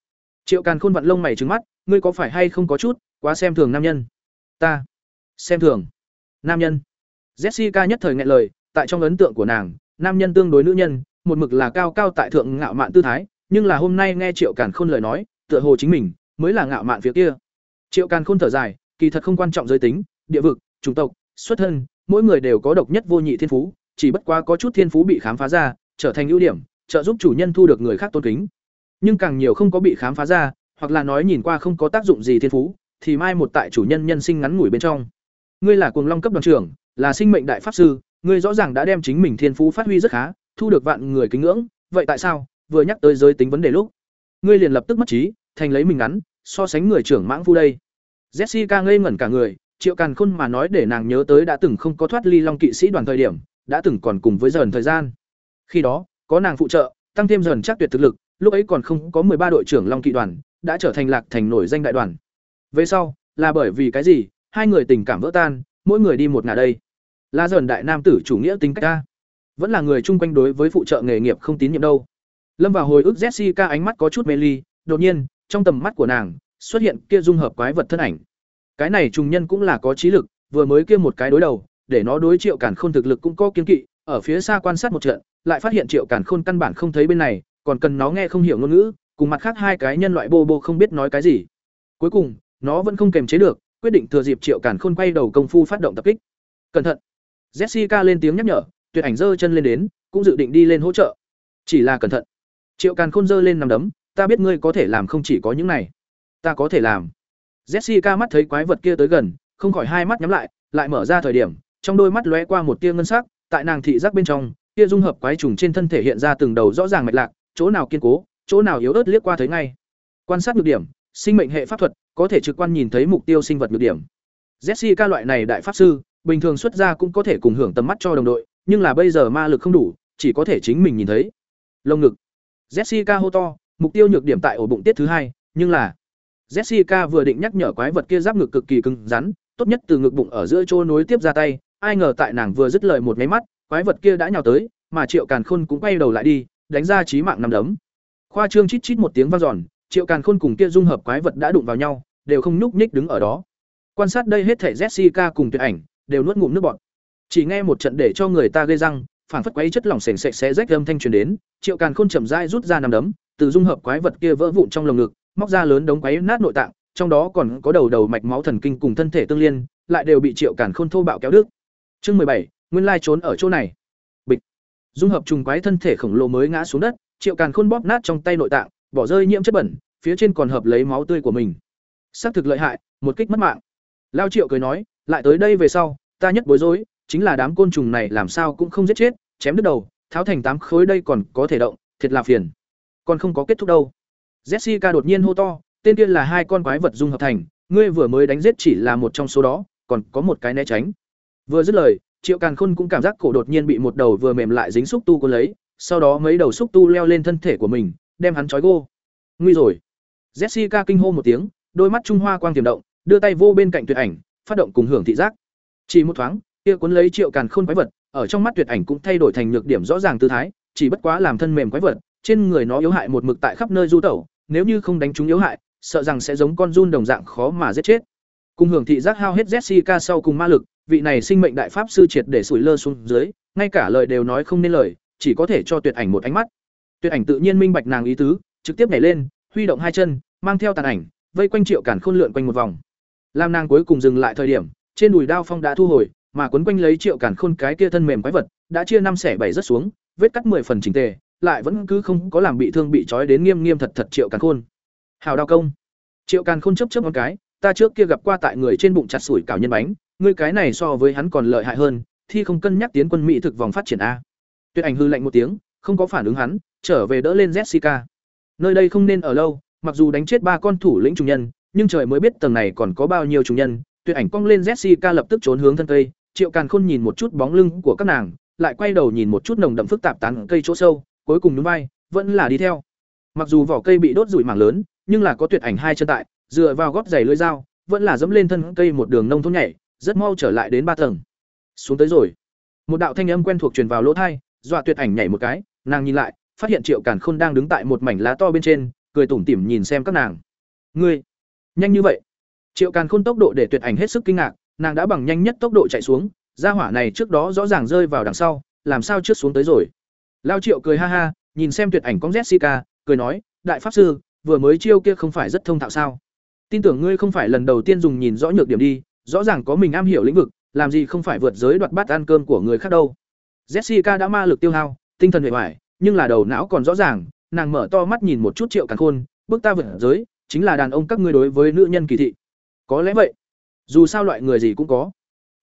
[SPEAKER 1] Triệu Càn Khôn vặn lông mày trừng mắt, ngươi có phải hay không có chút quá xem thường nam nhân? Ta xem thường nam nhân. Jessica nhất thời ngại lời, tại trong ấn tượng của nàng, nam nhân tương đối nữ nhân, một mực là cao cao tại thượng ngạo mạn tư thái, nhưng là hôm nay nghe Triệu Càn Khôn lời nói, tựa hồ chính mình mới là ngạo mạn phía kia. Triệu Càn Khôn thở dài, kỳ thật không quan trọng giới tính, địa vực, chủng tộc, xuất thân, mỗi người đều có độc nhất vô nhị thiên phú, chỉ bất quá có chút thiên phú bị khám phá ra, trở thành ưu điểm, trợ giúp chủ nhân thu được người khác tôn kính. Nhưng càng nhiều không có bị khám phá ra, hoặc là nói nhìn qua không có tác dụng gì thiên phú, thì mai một tại chủ nhân nhân sinh ngắn ngủi bên trong. Ngươi là cuồng long cấp đoàn trưởng, là sinh mệnh đại pháp sư, ngươi rõ ràng đã đem chính mình thiên phú phát huy rất khá, thu được vạn người kính ngưỡng, vậy tại sao vừa nhắc tới giới tính vấn đề lúc, ngươi liền lập tức mất trí, thành lấy mình ngắn, so sánh người trưởng mãng phu đây. Jessica ngây ngẩn cả người, Triệu Càn Khôn mà nói để nàng nhớ tới đã từng không có thoát ly Long kỵ sĩ đoàn thời điểm, đã từng còn cùng với dần thời gian. Khi đó, có nàng phụ trợ, tăng thêm dần chắc tuyệt thực lực, lúc ấy còn không có ba đội trưởng Long kỵ đoàn, đã trở thành lạc thành nổi danh đại đoàn. Về sau, là bởi vì cái gì? Hai người tình cảm vỡ tan, mỗi người đi một ngả đây. Là dần đại nam tử chủ nghĩa tính cách ta vẫn là người chung quanh đối với phụ trợ nghề nghiệp không tín nhiệm đâu. Lâm vào hồi ức Jessica ánh mắt có chút mê ly, đột nhiên, trong tầm mắt của nàng xuất hiện kia dung hợp quái vật thân ảnh. Cái này trùng nhân cũng là có trí lực, vừa mới kia một cái đối đầu, để nó đối Triệu Càn Khôn thực lực cũng có kiên kỵ, ở phía xa quan sát một trận, lại phát hiện Triệu Càn Khôn căn bản không thấy bên này, còn cần nó nghe không hiểu ngôn ngữ, cùng mặt khác hai cái nhân loại bô bô không biết nói cái gì. Cuối cùng, nó vẫn không kềm chế được, quyết định thừa dịp Triệu Càn Khôn quay đầu công phu phát động tập kích. Cẩn thận. Jessica lên tiếng nhắc nhở, Tuyệt Ảnh giơ chân lên đến, cũng dự định đi lên hỗ trợ. Chỉ là cẩn thận. Triệu Càn Khôn giơ lên nằm đấm, ta biết ngươi có thể làm không chỉ có những này. Ta có thể làm. Jessica mắt thấy quái vật kia tới gần, không khỏi hai mắt nhắm lại, lại mở ra thời điểm, trong đôi mắt lóe qua một tia ngân sắc, tại nàng thị giác bên trong, kia dung hợp quái trùng trên thân thể hiện ra từng đầu rõ ràng mạch lạc, chỗ nào kiên cố, chỗ nào yếu ớt liếc qua thấy ngay. Quan sát nhược điểm, sinh mệnh hệ pháp thuật, có thể trực quan nhìn thấy mục tiêu sinh vật nhược điểm. Jessica loại này đại pháp sư, bình thường xuất ra cũng có thể cùng hưởng tầm mắt cho đồng đội, nhưng là bây giờ ma lực không đủ, chỉ có thể chính mình nhìn thấy. Lông ngực. Jessica hô to, mục tiêu nhược điểm tại ổ bụng tiết thứ hai, nhưng là Jessica vừa định nhắc nhở quái vật kia giáp ngực cực kỳ cứng rắn, tốt nhất từ ngực bụng ở giữa chỗ nối tiếp ra tay, ai ngờ tại nàng vừa dứt lời một cái mắt, quái vật kia đã nhào tới, mà Triệu Càn Khôn cũng quay đầu lại đi, đánh ra chí mạng năm đấm. Khoa trương chít chít một tiếng vang giòn, Triệu Càn Khôn cùng kia dung hợp quái vật đã đụng vào nhau, đều không nhúc nhích đứng ở đó. Quan sát đây hết thảy Jessica cùng Tuyệt Ảnh, đều nuốt ngụm nước bọt. Chỉ nghe một trận để cho người ta gây răng, phản phất quấy chất lỏng sền sệt xé rách âm thanh truyền đến, Triệu Càn Khôn chậm rãi rút ra năm đấm, từ dung hợp quái vật kia vỡ vụn trong lồng ngực, móc ra lớn đống quấy nát nội tạng, trong đó còn có đầu đầu mạch máu thần kinh cùng thân thể tương liên, lại đều bị Triệu Càn Khôn thô bạo kéo đứt. Chương mười bảy, nguyên lai trốn ở chỗ này. Bịch. Dung hợp trùng quái thân thể khổng lồ mới ngã xuống đất, Triệu Càn Khôn bóp nát trong tay nội tạng, bỏ rơi nhiễm chất bẩn, phía trên còn hợp lấy máu tươi của mình. Xác thực lợi hại, một kích mất mạng. Lao Triệu cười nói, lại tới đây về sau, ta nhất bối rối, chính là đám côn trùng này làm sao cũng không giết chết, chém đứt đầu, tháo thành tám khối đây còn có thể động, thiệt là phiền. Còn không có kết thúc đâu. Jessica đột nhiên hô to, tên kia là hai con quái vật dung hợp thành, ngươi vừa mới đánh giết chỉ là một trong số đó, còn có một cái né tránh. Vừa dứt lời, Triệu Càn Khôn cũng cảm giác cổ đột nhiên bị một đầu vừa mềm lại dính xúc tu cuốn lấy, sau đó mấy đầu xúc tu leo lên thân thể của mình, đem hắn trói gô. Nguy rồi. Jessica kinh hô một tiếng, đôi mắt trung hoa quang tiềm động, đưa tay vô bên cạnh tuyệt ảnh, phát động cùng hưởng thị giác. Chỉ một thoáng, kia cuốn lấy Triệu Càn Khôn quái vật, ở trong mắt tuyệt ảnh cũng thay đổi thành nhược điểm rõ ràng tư thái, chỉ bất quá làm thân mềm quái vật, trên người nó yếu hại một mực tại khắp nơi du tẩu, nếu như không đánh trúng yếu hại, sợ rằng sẽ giống con run đồng dạng khó mà giết chết. Cùng hưởng thị giác hao hết Jessica sau cùng ma lực, vị này sinh mệnh đại pháp sư triệt để sủi lơ xuống dưới, ngay cả lời đều nói không nên lời, chỉ có thể cho Tuyệt Ảnh một ánh mắt. Tuyệt Ảnh tự nhiên minh bạch nàng ý tứ, trực tiếp nhảy lên, huy động hai chân, mang theo tàn ảnh, vây quanh Triệu Cản Khôn lượn quanh một vòng. Lam nàng cuối cùng dừng lại thời điểm, trên đùi đao phong đã thu hồi, mà quấn quanh lấy Triệu Cản Khôn cái kia thân mềm quái vật, đã chia năm xẻ bảy rất xuống, vết cắt 10 phần chỉnh tề, lại vẫn cứ không có làm bị thương bị trói đến nghiêm nghiêm thật thật Triệu Cản Khôn. Hào đao công. Triệu Càn Khôn chớp chớp một cái, ta trước kia gặp qua tại người trên bụng chặt sủi cảo nhân bánh, ngươi cái này so với hắn còn lợi hại hơn, thi không cân nhắc tiến quân mỹ thực vòng phát triển a. Tuyệt Ảnh hư lạnh một tiếng, không có phản ứng hắn, trở về đỡ lên Jessica. Nơi đây không nên ở lâu, mặc dù đánh chết ba con thủ lĩnh trùng nhân, nhưng trời mới biết tầng này còn có bao nhiêu trùng nhân. Tuyệt Ảnh cong lên Jessica lập tức trốn hướng thân cây, Triệu Càn Khôn nhìn một chút bóng lưng của các nàng, lại quay đầu nhìn một chút nồng đậm phức tạp tán cây chỗ sâu, cuối cùng nhún vai, vẫn là đi theo. Mặc dù vỏ cây bị đốt rủi mảng lớn, nhưng là có Tuyệt Ảnh hai chân tại, dựa vào gót giày lưỡi dao, vẫn là dẫm lên thân cây một đường nông thôn nhảy, rất mau trở lại đến ba tầng. Xuống tới rồi. Một đạo thanh âm quen thuộc truyền vào lỗ tai, dọa Tuyệt Ảnh nhảy một cái, nàng nhìn lại, phát hiện Triệu Càn Khôn đang đứng tại một mảnh lá to bên trên, cười tủm tỉm nhìn xem các nàng. "Ngươi, nhanh như vậy?" Triệu Càn Khôn tốc độ để Tuyệt Ảnh hết sức kinh ngạc, nàng đã bằng nhanh nhất tốc độ chạy xuống, ra hỏa này trước đó rõ ràng rơi vào đằng sau, làm sao trước xuống tới rồi. Lao Triệu cười ha ha, nhìn xem Tuyệt Ảnh con Jessica, cười nói, "Đại pháp sư, vừa mới chiêu kia không phải rất thông thạo sao?" tin tưởng ngươi không phải lần đầu tiên dùng nhìn rõ nhược điểm đi rõ ràng có mình am hiểu lĩnh vực, làm gì không phải vượt giới đoạt bát ăn cơm của người khác đâu. Jessica đã ma lực tiêu hao, tinh thần hệ hoại nhưng là đầu não còn rõ ràng, nàng mở to mắt nhìn một chút triệu Càn khôn, bước ta vượt giới, chính là đàn ông các ngươi đối với nữ nhân kỳ thị. Có lẽ vậy, dù sao loại người gì cũng có.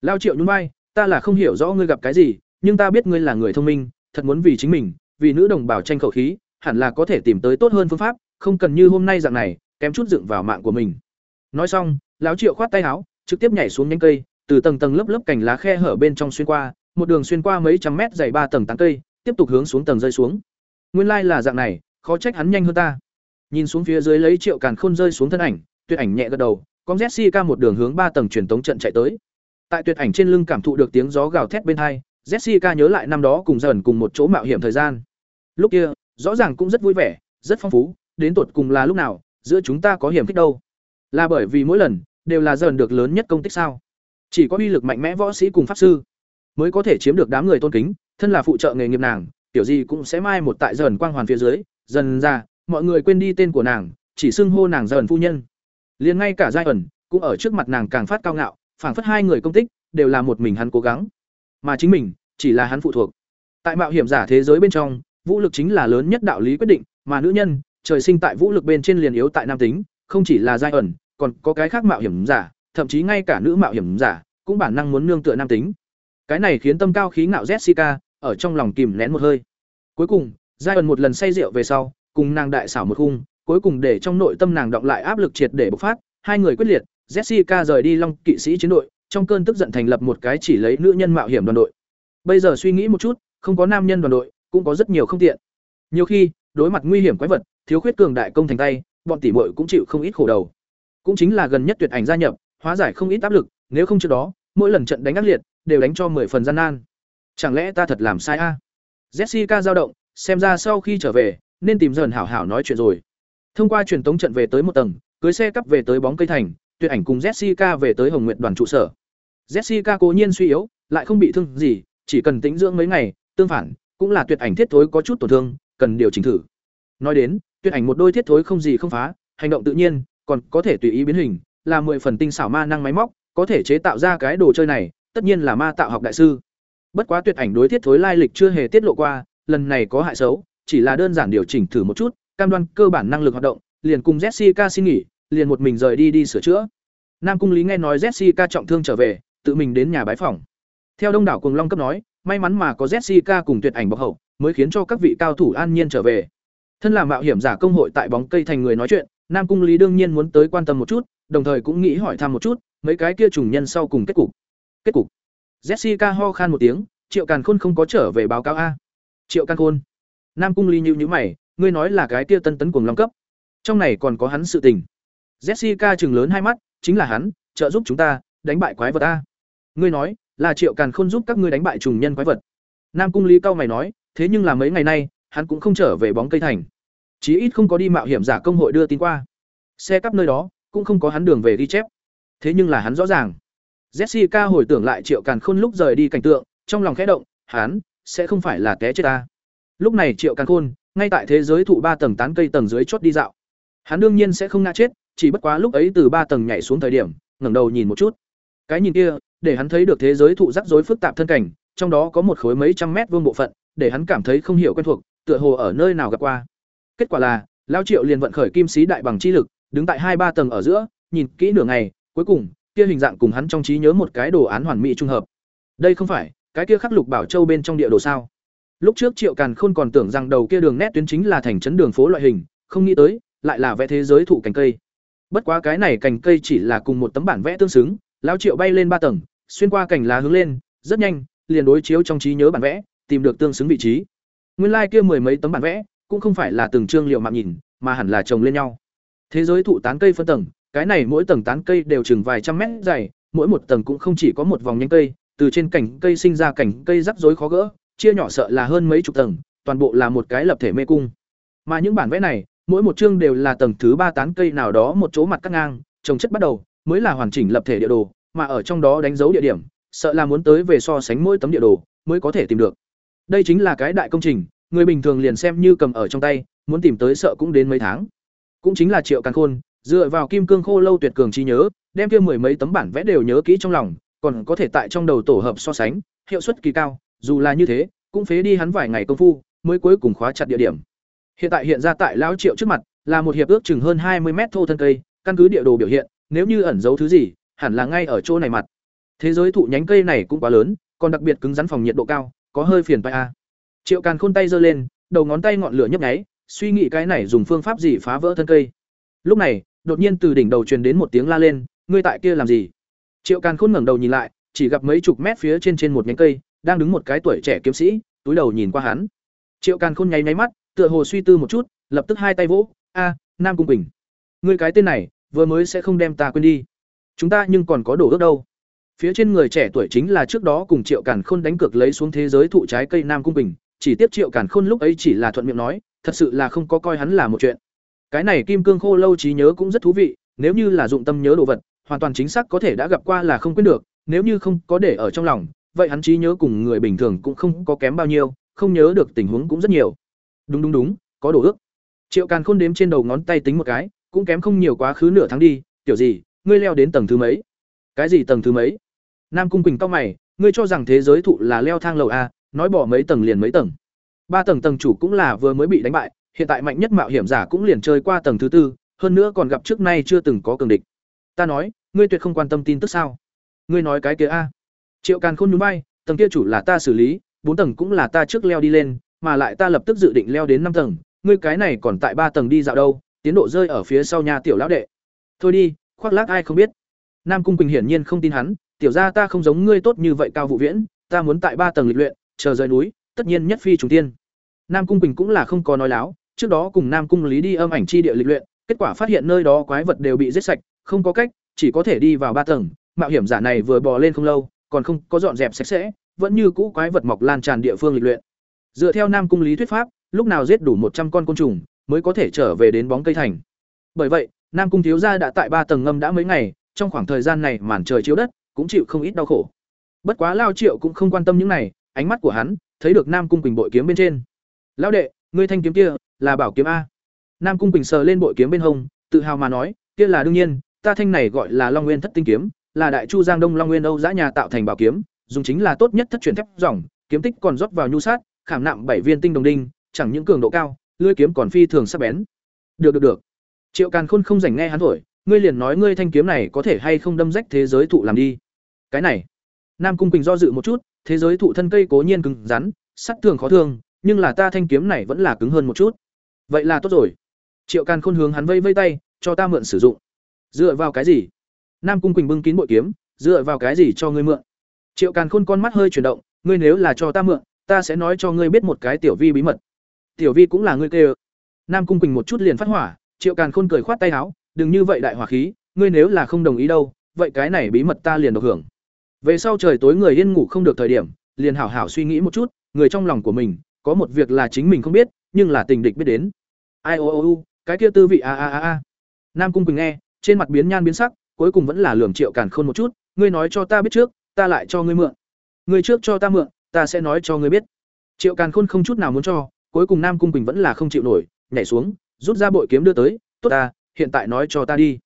[SPEAKER 1] Lao triệu nhún vai, ta là không hiểu rõ ngươi gặp cái gì, nhưng ta biết ngươi là người thông minh, thật muốn vì chính mình, vì nữ đồng bào tranh khẩu khí, hẳn là có thể tìm tới tốt hơn phương pháp, không cần như hôm nay dạng này, kém chút dựng vào mạng của mình. Nói xong, lão triệu khoát tay áo trực tiếp nhảy xuống nhánh cây, từ tầng tầng lớp lớp cành lá khe hở bên trong xuyên qua, một đường xuyên qua mấy trăm mét dày ba tầng tán cây, tiếp tục hướng xuống tầng rơi xuống. Nguyên lai là dạng này, khó trách hắn nhanh hơn ta. Nhìn xuống phía dưới lấy triệu càn khôn rơi xuống thân ảnh, tuyệt ảnh nhẹ gật đầu, con jessica một đường hướng ba tầng truyền tống trận chạy tới. Tại tuyệt ảnh trên lưng cảm thụ được tiếng gió gào thét bên hai, jessica nhớ lại năm đó cùng dần cùng một chỗ mạo hiểm thời gian. Lúc kia, rõ ràng cũng rất vui vẻ, rất phong phú, đến tột cùng là lúc nào, giữa chúng ta có hiểm khích đâu. Là bởi vì mỗi lần đều là dần được lớn nhất công tích sao? Chỉ có uy lực mạnh mẽ võ sĩ cùng pháp sư mới có thể chiếm được đám người tôn kính thân là phụ trợ nghề nghiệp nàng tiểu gì cũng sẽ mai một tại dần quang hoàn phía dưới dần ra mọi người quên đi tên của nàng chỉ xưng hô nàng dần phu nhân. Liền ngay cả giai ẩn cũng ở trước mặt nàng càng phát cao ngạo phảng phất hai người công tích đều là một mình hắn cố gắng. Mà chính mình chỉ là hắn phụ thuộc. Tại mạo hiểm giả thế giới bên trong vũ lực chính là lớn nhất đạo lý quyết định mà nữ nhân trời sinh tại vũ lực bên trên liền yếu tại nam tính, không chỉ là giai ẩn, còn có cái khác mạo hiểm giả, thậm chí ngay cả nữ mạo hiểm giả cũng bản năng muốn nương tựa nam tính. Cái này khiến tâm cao khí ngạo Jessica ở trong lòng kìm nén một hơi. Cuối cùng, giai ẩn một lần say rượu về sau, cùng nàng đại xảo một khung, cuối cùng để trong nội tâm nàng động lại áp lực triệt để bộc phát, hai người quyết liệt, Jessica rời đi Long kỵ sĩ chiến đội, trong cơn tức giận thành lập một cái chỉ lấy nữ nhân mạo hiểm đoàn đội. Bây giờ suy nghĩ một chút, không có nam nhân đoàn đội, cũng có rất nhiều không tiện. Nhiều khi, đối mặt nguy hiểm quái vật, thiếu khuyết cường đại công thành tay, bọn tỷ muội cũng chịu không ít khổ đầu. Cũng chính là gần nhất tuyệt ảnh gia nhập, hóa giải không ít áp lực, nếu không trước đó, mỗi lần trận đánh ác liệt, đều đánh cho mười phần gian nan. Chẳng lẽ ta thật làm sai a? À? Jessica dao động, xem ra sau khi trở về, nên tìm dần hảo hảo nói chuyện rồi. Thông qua truyền tống trận về tới một tầng, cưới xe cắp về tới bóng cây thành, tuyệt ảnh cùng Jessica về tới Hồng Nguyệt đoàn trụ sở. Jessica cố nhiên suy yếu, lại không bị thương gì, chỉ cần tĩnh dưỡng mấy ngày, tương phản, cũng là tuyệt ảnh thiết thối có chút tổn thương, cần điều chỉnh thử. Nói đến, tuyệt ảnh một đôi thiết thối không gì không phá, hành động tự nhiên, còn có thể tùy ý biến hình, là mười phần tinh xảo ma năng máy móc, có thể chế tạo ra cái đồ chơi này, tất nhiên là ma tạo học đại sư. Bất quá tuyệt ảnh đối thiết thối lai lịch chưa hề tiết lộ qua, lần này có hại xấu, chỉ là đơn giản điều chỉnh thử một chút, cam đoan cơ bản năng lực hoạt động, liền cùng Jessica xin nghỉ, liền một mình rời đi đi sửa chữa. Nam cung Lý nghe nói Jessica trọng thương trở về, tự mình đến nhà bái phỏng. Theo Đông đảo Cuồng Long cấp nói, may mắn mà có Jessica cùng tuyệt ảnh bọc hậu, mới khiến cho các vị cao thủ an nhiên trở về. Thân là mạo hiểm giả công hội tại bóng cây thành người nói chuyện, Nam Cung Lý đương nhiên muốn tới quan tâm một chút, đồng thời cũng nghĩ hỏi thăm một chút, mấy cái kia trùng nhân sau cùng kết cục. Kết cục. jessica ho khan một tiếng triệu càn khôn không có trở về báo cáo a. Triệu càn khôn. Nam cung ly nhíu nhíu mày ngươi nói là cái kia tân tấn cuồng long cấp. Trong này còn có hắn sự tình. Jessica trừng lớn hai mắt chính là hắn trợ giúp chúng ta đánh bại quái vật a. Ngươi nói là triệu càn khôn giúp các ngươi đánh bại trùng nhân quái vật. Nam cung lý cao mày nói thế nhưng là mấy ngày nay hắn cũng không trở về bóng cây thành chí ít không có đi mạo hiểm giả công hội đưa tin qua. Xe cắp nơi đó, cũng không có hắn đường về ghi chép. Thế nhưng là hắn rõ ràng. Jessica hồi tưởng lại triệu càn khôn lúc rời đi cảnh tượng, trong lòng khẽ động, hắn, sẽ không phải là té chết ta. Lúc này triệu càn khôn, ngay tại thế giới thụ ba tầng tán cây tầng dưới chót đi dạo. Hắn đương nhiên sẽ không ngã chết, chỉ bất quá lúc ấy từ ba tầng nhảy xuống thời điểm, ngẩng đầu nhìn một chút. Cái nhìn kia, để hắn thấy được thế giới thụ rắc rối phức tạp thân cảnh, trong đó có một khối mấy trăm mét vuông bộ phận, để hắn cảm thấy không hiểu quen thuộc, tựa hồ ở nơi nào gặp qua kết quả là, lao triệu liền vận khởi kim sĩ đại bằng chi lực, đứng tại hai ba tầng ở giữa, nhìn kỹ nửa ngày, cuối cùng, kia hình dạng cùng hắn trong trí nhớ một cái đồ án hoàn mỹ trung hợp. Đây không phải, cái kia khắc lục bảo châu bên trong địa đồ sao? Lúc trước triệu càn khôn còn tưởng rằng đầu kia đường nét tuyến chính là thành trấn đường phố loại hình, không nghĩ tới, lại là vẽ thế giới thụ cành cây. Bất quá cái này cành cây chỉ là cùng một tấm bản vẽ tương xứng, lao triệu bay lên ba tầng, xuyên qua cành lá hướng lên, rất nhanh, liền đối chiếu trong trí nhớ bản vẽ, tìm được tương xứng vị trí. Nguyên lai kia mười mấy tấm bản vẽ cũng không phải là từng chương liệu mạng nhìn, mà hẳn là chồng lên nhau. Thế giới thụ tán cây phân tầng, cái này mỗi tầng tán cây đều chừng vài trăm mét dày, mỗi một tầng cũng không chỉ có một vòng nhánh cây, từ trên cành cây sinh ra cành cây rắc rối khó gỡ, chia nhỏ sợ là hơn mấy chục tầng, toàn bộ là một cái lập thể mê cung. Mà những bản vẽ này, mỗi một chương đều là tầng thứ ba tán cây nào đó một chỗ mặt cắt ngang, trồng chất bắt đầu, mới là hoàn chỉnh lập thể địa đồ, mà ở trong đó đánh dấu địa điểm, sợ là muốn tới về so sánh mỗi tấm địa đồ, mới có thể tìm được. Đây chính là cái đại công trình người bình thường liền xem như cầm ở trong tay, muốn tìm tới sợ cũng đến mấy tháng. Cũng chính là triệu càn khôn, dựa vào kim cương khô lâu tuyệt cường trí nhớ, đem kia mười mấy tấm bản vẽ đều nhớ kỹ trong lòng, còn có thể tại trong đầu tổ hợp so sánh, hiệu suất kỳ cao, dù là như thế, cũng phế đi hắn vài ngày công phu, mới cuối cùng khóa chặt địa điểm. Hiện tại hiện ra tại lão triệu trước mặt, là một hiệp ước chừng hơn hai mươi mét thô thân cây, căn cứ địa đồ biểu hiện, nếu như ẩn giấu thứ gì, hẳn là ngay ở chỗ này mặt. Thế giới thụ nhánh cây này cũng quá lớn, còn đặc biệt cứng rắn phòng nhiệt độ cao, có hơi phiền phải a triệu càn khôn tay giơ lên, đầu ngón tay ngọn lửa nhấp nháy, suy nghĩ cái này dùng phương pháp gì phá vỡ thân cây. Lúc này, đột nhiên từ đỉnh đầu truyền đến một tiếng la lên, ngươi tại kia làm gì? Triệu càn khôn ngẩng đầu nhìn lại, chỉ gặp mấy chục mét phía trên trên một nhánh cây, đang đứng một cái tuổi trẻ kiếm sĩ, túi đầu nhìn qua hắn. Triệu càn khôn nháy nháy mắt, tựa hồ suy tư một chút, lập tức hai tay vỗ, a, nam cung bình ngươi cái tên này, vừa mới sẽ không đem ta quên đi. Chúng ta nhưng còn có đồ ước đâu. Phía trên người trẻ tuổi chính là trước đó cùng triệu càn khôn đánh cược lấy xuống thế giới thụ trái cây nam cung bình chỉ tiếp triệu càn khôn lúc ấy chỉ là thuận miệng nói, thật sự là không có coi hắn là một chuyện. Cái này kim cương khô lâu trí nhớ cũng rất thú vị, nếu như là dụng tâm nhớ đồ vật, hoàn toàn chính xác có thể đã gặp qua là không quên được, nếu như không có để ở trong lòng, vậy hắn trí nhớ cùng người bình thường cũng không có kém bao nhiêu, không nhớ được tình huống cũng rất nhiều. Đúng đúng đúng, có đồ ước. Triệu càn khôn đếm trên đầu ngón tay tính một cái, cũng kém không nhiều quá khứ nửa tháng đi, tiểu gì, ngươi leo đến tầng thứ mấy? Cái gì tầng thứ mấy? Nam cung quỳnh tóc mày, ngươi cho rằng thế giới thụ là leo thang lầu a nói bỏ mấy tầng liền mấy tầng. Ba tầng tầng chủ cũng là vừa mới bị đánh bại, hiện tại mạnh nhất mạo hiểm giả cũng liền chơi qua tầng thứ tư, hơn nữa còn gặp trước nay chưa từng có cường địch. Ta nói, ngươi tuyệt không quan tâm tin tức sao? Ngươi nói cái kia a. Triệu càn khôn núi bay tầng kia chủ là ta xử lý, bốn tầng cũng là ta trước leo đi lên, mà lại ta lập tức dự định leo đến năm tầng, ngươi cái này còn tại ba tầng đi dạo đâu, tiến độ rơi ở phía sau nhà tiểu lão đệ. Thôi đi, khoác lác ai không biết. Nam cung quỳnh hiển nhiên không tin hắn, tiểu ra ta không giống ngươi tốt như vậy cao vụ viễn, ta muốn tại ba tầng lịch luyện chờ rời núi, tất nhiên nhất phi trùng tiên. Nam cung bình cũng là không có nói láo, trước đó cùng nam cung lý đi âm ảnh chi địa lịch luyện, kết quả phát hiện nơi đó quái vật đều bị giết sạch, không có cách, chỉ có thể đi vào ba tầng, mạo hiểm giả này vừa bò lên không lâu, còn không có dọn dẹp sạch sẽ, vẫn như cũ quái vật mọc lan tràn địa phương lịch luyện. Dựa theo nam cung lý thuyết pháp, lúc nào giết đủ một trăm con côn trùng, mới có thể trở về đến bóng cây thành. Bởi vậy, nam cung thiếu gia đã tại ba tầng ngâm đã mấy ngày, trong khoảng thời gian này màn trời chiếu đất cũng chịu không ít đau khổ. Bất quá lao triệu cũng không quan tâm những này ánh mắt của hắn, thấy được nam cung quỳnh bội kiếm bên trên. Lão đệ, ngươi thanh kiếm kia là bảo kiếm a. Nam cung quỳnh sờ lên bội kiếm bên hông, tự hào mà nói, kia là đương nhiên, ta thanh này gọi là long nguyên thất tinh kiếm, là đại chu giang đông long nguyên âu giã nhà tạo thành bảo kiếm, dùng chính là tốt nhất thất truyền thép dòng, kiếm tích còn rót vào nhu sát, khảm nạm bảy viên tinh đồng đinh, chẳng những cường độ cao, lưỡi kiếm còn phi thường sắc bén. Được được được. Triệu càn khôn không dành nghe hắn thổi, ngươi liền nói ngươi thanh kiếm này có thể hay không đâm rách thế giới thụ làm đi. Cái này. Nam cung quỳnh do dự một chút thế giới thụ thân cây cố nhiên cứng rắn, sắt thường khó thương, nhưng là ta thanh kiếm này vẫn là cứng hơn một chút. Vậy là tốt rồi. Triệu càn khôn hướng hắn vây vây tay, cho ta mượn sử dụng. Dựa vào cái gì? Nam cung quỳnh bưng kín bội kiếm, dựa vào cái gì cho ngươi mượn? Triệu càn khôn con mắt hơi chuyển động, ngươi nếu là cho ta mượn, ta sẽ nói cho ngươi biết một cái tiểu vi bí mật. Tiểu vi cũng là ngươi kê ơ nam cung quỳnh một chút liền phát hỏa, triệu càn khôn cười khoát tay áo, đừng như vậy đại hỏa khí, ngươi nếu là không đồng ý đâu, vậy cái này bí mật ta liền được hưởng về sau trời tối người yên ngủ không được thời điểm liền hảo hảo suy nghĩ một chút người trong lòng của mình có một việc là chính mình không biết nhưng là tình địch biết đến. Ai O O U, cái kia tư vị a a a a. Nam cung quỳnh nghe trên mặt biến nhan biến sắc cuối cùng vẫn là lường triệu càn khôn một chút ngươi nói cho ta biết trước ta lại cho ngươi mượn. Ngươi trước cho ta mượn ta sẽ nói cho ngươi biết. Triệu càn khôn không chút nào muốn cho cuối cùng nam cung quỳnh vẫn là không chịu nổi nhảy xuống rút ra bội kiếm đưa tới tốt ta hiện tại nói cho ta đi.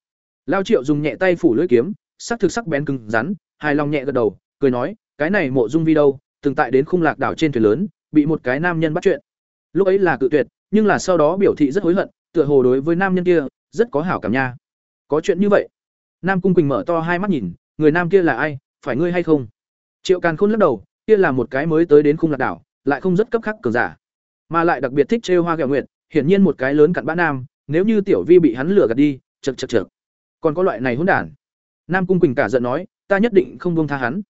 [SPEAKER 1] Lao triệu dùng nhẹ tay phủ lưỡi kiếm sắc thực sắc bén cứng rắn hài lòng nhẹ gật đầu, cười nói, cái này mộ dung vi đâu, từng tại đến khung lạc đảo trên thuyền lớn, bị một cái nam nhân bắt chuyện. Lúc ấy là cự tuyệt, nhưng là sau đó biểu thị rất hối hận, tựa hồ đối với nam nhân kia, rất có hảo cảm nha. Có chuyện như vậy? Nam cung quỳnh mở to hai mắt nhìn, người nam kia là ai, phải ngươi hay không? Triệu càn khôn lắc đầu, kia là một cái mới tới đến khung lạc đảo, lại không rất cấp khắc cường giả, mà lại đặc biệt thích trêu hoa gạo nguyện hiển nhiên một cái lớn cặn bã nam, nếu như tiểu vi bị hắn lừa gạt đi chật chật chật còn có loại này hỗn đản. Nam cung quỳnh cả giận nói ta nhất định không buông tha hắn.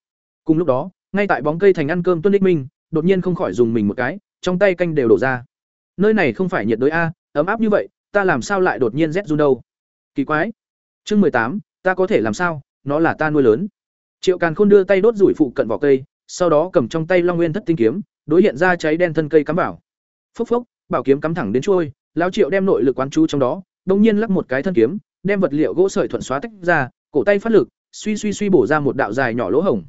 [SPEAKER 1] Cùng lúc đó, ngay tại bóng cây thành ăn cơm tuân ích minh, đột nhiên không khỏi dùng mình một cái, trong tay canh đều đổ ra. Nơi này không phải nhiệt đới a, ấm áp như vậy, ta làm sao lại đột nhiên rét run đâu? Kỳ quái. Chương mười tám, ta có thể làm sao? Nó là ta nuôi lớn. Triệu càn khôn đưa tay đốt rủi phụ cận vỏ cây, sau đó cầm trong tay long nguyên thất tinh kiếm, đối hiện ra cháy đen thân cây cắm vào. Phốc phốc, bảo kiếm cắm thẳng đến trôi lão triệu đem nội lực quán chú trong đó, đông nhiên lắc một cái thân kiếm, đem vật liệu gỗ sợi thuận xóa tách ra, cổ tay phát lực suy suy suy bổ ra một đạo dài nhỏ lỗ hổng.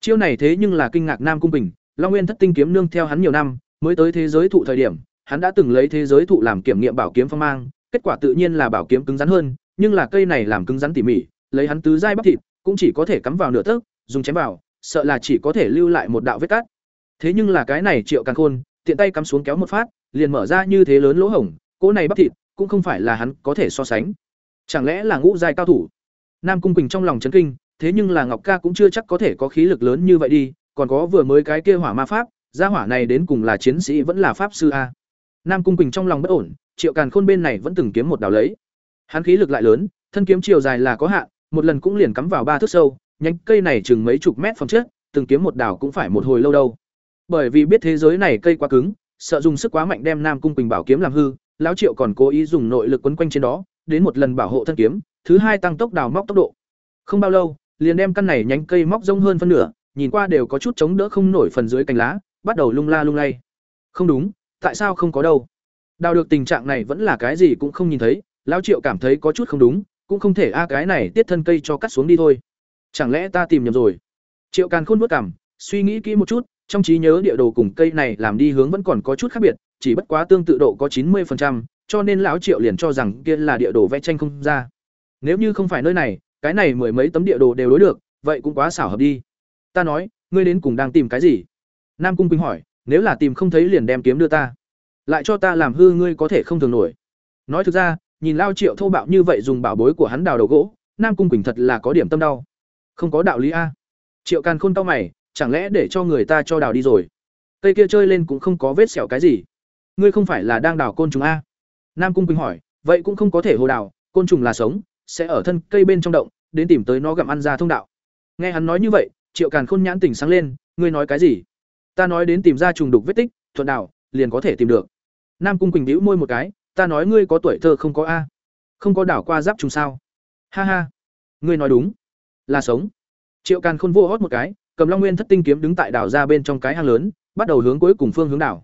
[SPEAKER 1] Chiêu này thế nhưng là kinh ngạc nam cung bình, long nguyên thất tinh kiếm nương theo hắn nhiều năm, mới tới thế giới thụ thời điểm, hắn đã từng lấy thế giới thụ làm kiểm nghiệm bảo kiếm phong mang, kết quả tự nhiên là bảo kiếm cứng rắn hơn, nhưng là cây này làm cứng rắn tỉ mỉ, lấy hắn tứ dai bắp thịt, cũng chỉ có thể cắm vào nửa tấc, dùng chém vào, sợ là chỉ có thể lưu lại một đạo vết cắt. Thế nhưng là cái này triệu Càn khôn, tiện tay cắm xuống kéo một phát, liền mở ra như thế lớn lỗ hổng, cỗ này bắp thịt cũng không phải là hắn có thể so sánh. Chẳng lẽ là ngũ giai cao thủ? Nam cung quỳnh trong lòng chấn kinh thế nhưng là ngọc ca cũng chưa chắc có thể có khí lực lớn như vậy đi còn có vừa mới cái kia hỏa ma pháp gia hỏa này đến cùng là chiến sĩ vẫn là pháp sư a? Nam cung quỳnh trong lòng bất ổn triệu càn khôn bên này vẫn từng kiếm một đào lấy. Hắn khí lực lại lớn thân kiếm chiều dài là có hạn một lần cũng liền cắm vào ba thước sâu nhánh cây này chừng mấy chục mét phòng trước, từng kiếm một đào cũng phải một hồi lâu đâu. Bởi vì biết thế giới này cây quá cứng sợ dùng sức quá mạnh đem nam cung quỳnh bảo kiếm làm hư lão triệu còn cố ý dùng nội lực quấn quanh trên đó đến một lần bảo hộ thân kiếm thứ hai tăng tốc đào móc tốc độ. Không bao lâu liền đem căn này nhánh cây móc rông hơn phân nửa nhìn qua đều có chút chống đỡ không nổi phần dưới cành lá bắt đầu lung la lung lay. Không đúng tại sao không có đâu? Đào được tình trạng này vẫn là cái gì cũng không nhìn thấy lão triệu cảm thấy có chút không đúng cũng không thể a cái này tiết thân cây cho cắt xuống đi thôi. Chẳng lẽ ta tìm nhầm rồi? Triệu càn khôn bước cảm suy nghĩ kỹ một chút trong trí nhớ địa đồ cùng cây này làm đi hướng vẫn còn có chút khác biệt chỉ bất quá tương tự độ có chín 90%, cho nên lão triệu liền cho rằng kia là địa đồ vẽ tranh không ra nếu như không phải nơi này, cái này mười mấy tấm địa đồ đều đối được, vậy cũng quá xảo hợp đi. Ta nói, ngươi đến cùng đang tìm cái gì? Nam cung quỳnh hỏi, nếu là tìm không thấy liền đem kiếm đưa ta. Lại cho ta làm hư ngươi có thể không thường nổi. Nói thực ra, nhìn lao triệu thô bạo như vậy dùng bảo bối của hắn đào đầu gỗ, nam cung quỳnh thật là có điểm tâm đau. Không có đạo lý a. Triệu càn khôn tao mày, chẳng lẽ để cho người ta cho đào đi rồi? Cây kia chơi lên cũng không có vết sẹo cái gì. Ngươi không phải là đang đào côn trùng a? Nam cung quỳnh hỏi, vậy cũng không có thể hồ đào, côn trùng là sống sẽ ở thân cây bên trong động đến tìm tới nó gặm ăn ra thông đạo. Nghe hắn nói như vậy triệu càn khôn nhãn tỉnh sáng lên ngươi nói cái gì? Ta nói đến tìm ra trùng đục vết tích thuận đảo, liền có thể tìm được. Nam cung quỳnh đĩu môi một cái ta nói ngươi có tuổi thơ không có a. Không có đảo qua giáp trùng sao? Ha ha ngươi nói đúng. Là sống. Triệu càn khôn vô hót một cái cầm long nguyên thất tinh kiếm đứng tại đảo ra bên trong cái hang lớn bắt đầu hướng cuối cùng phương hướng đảo.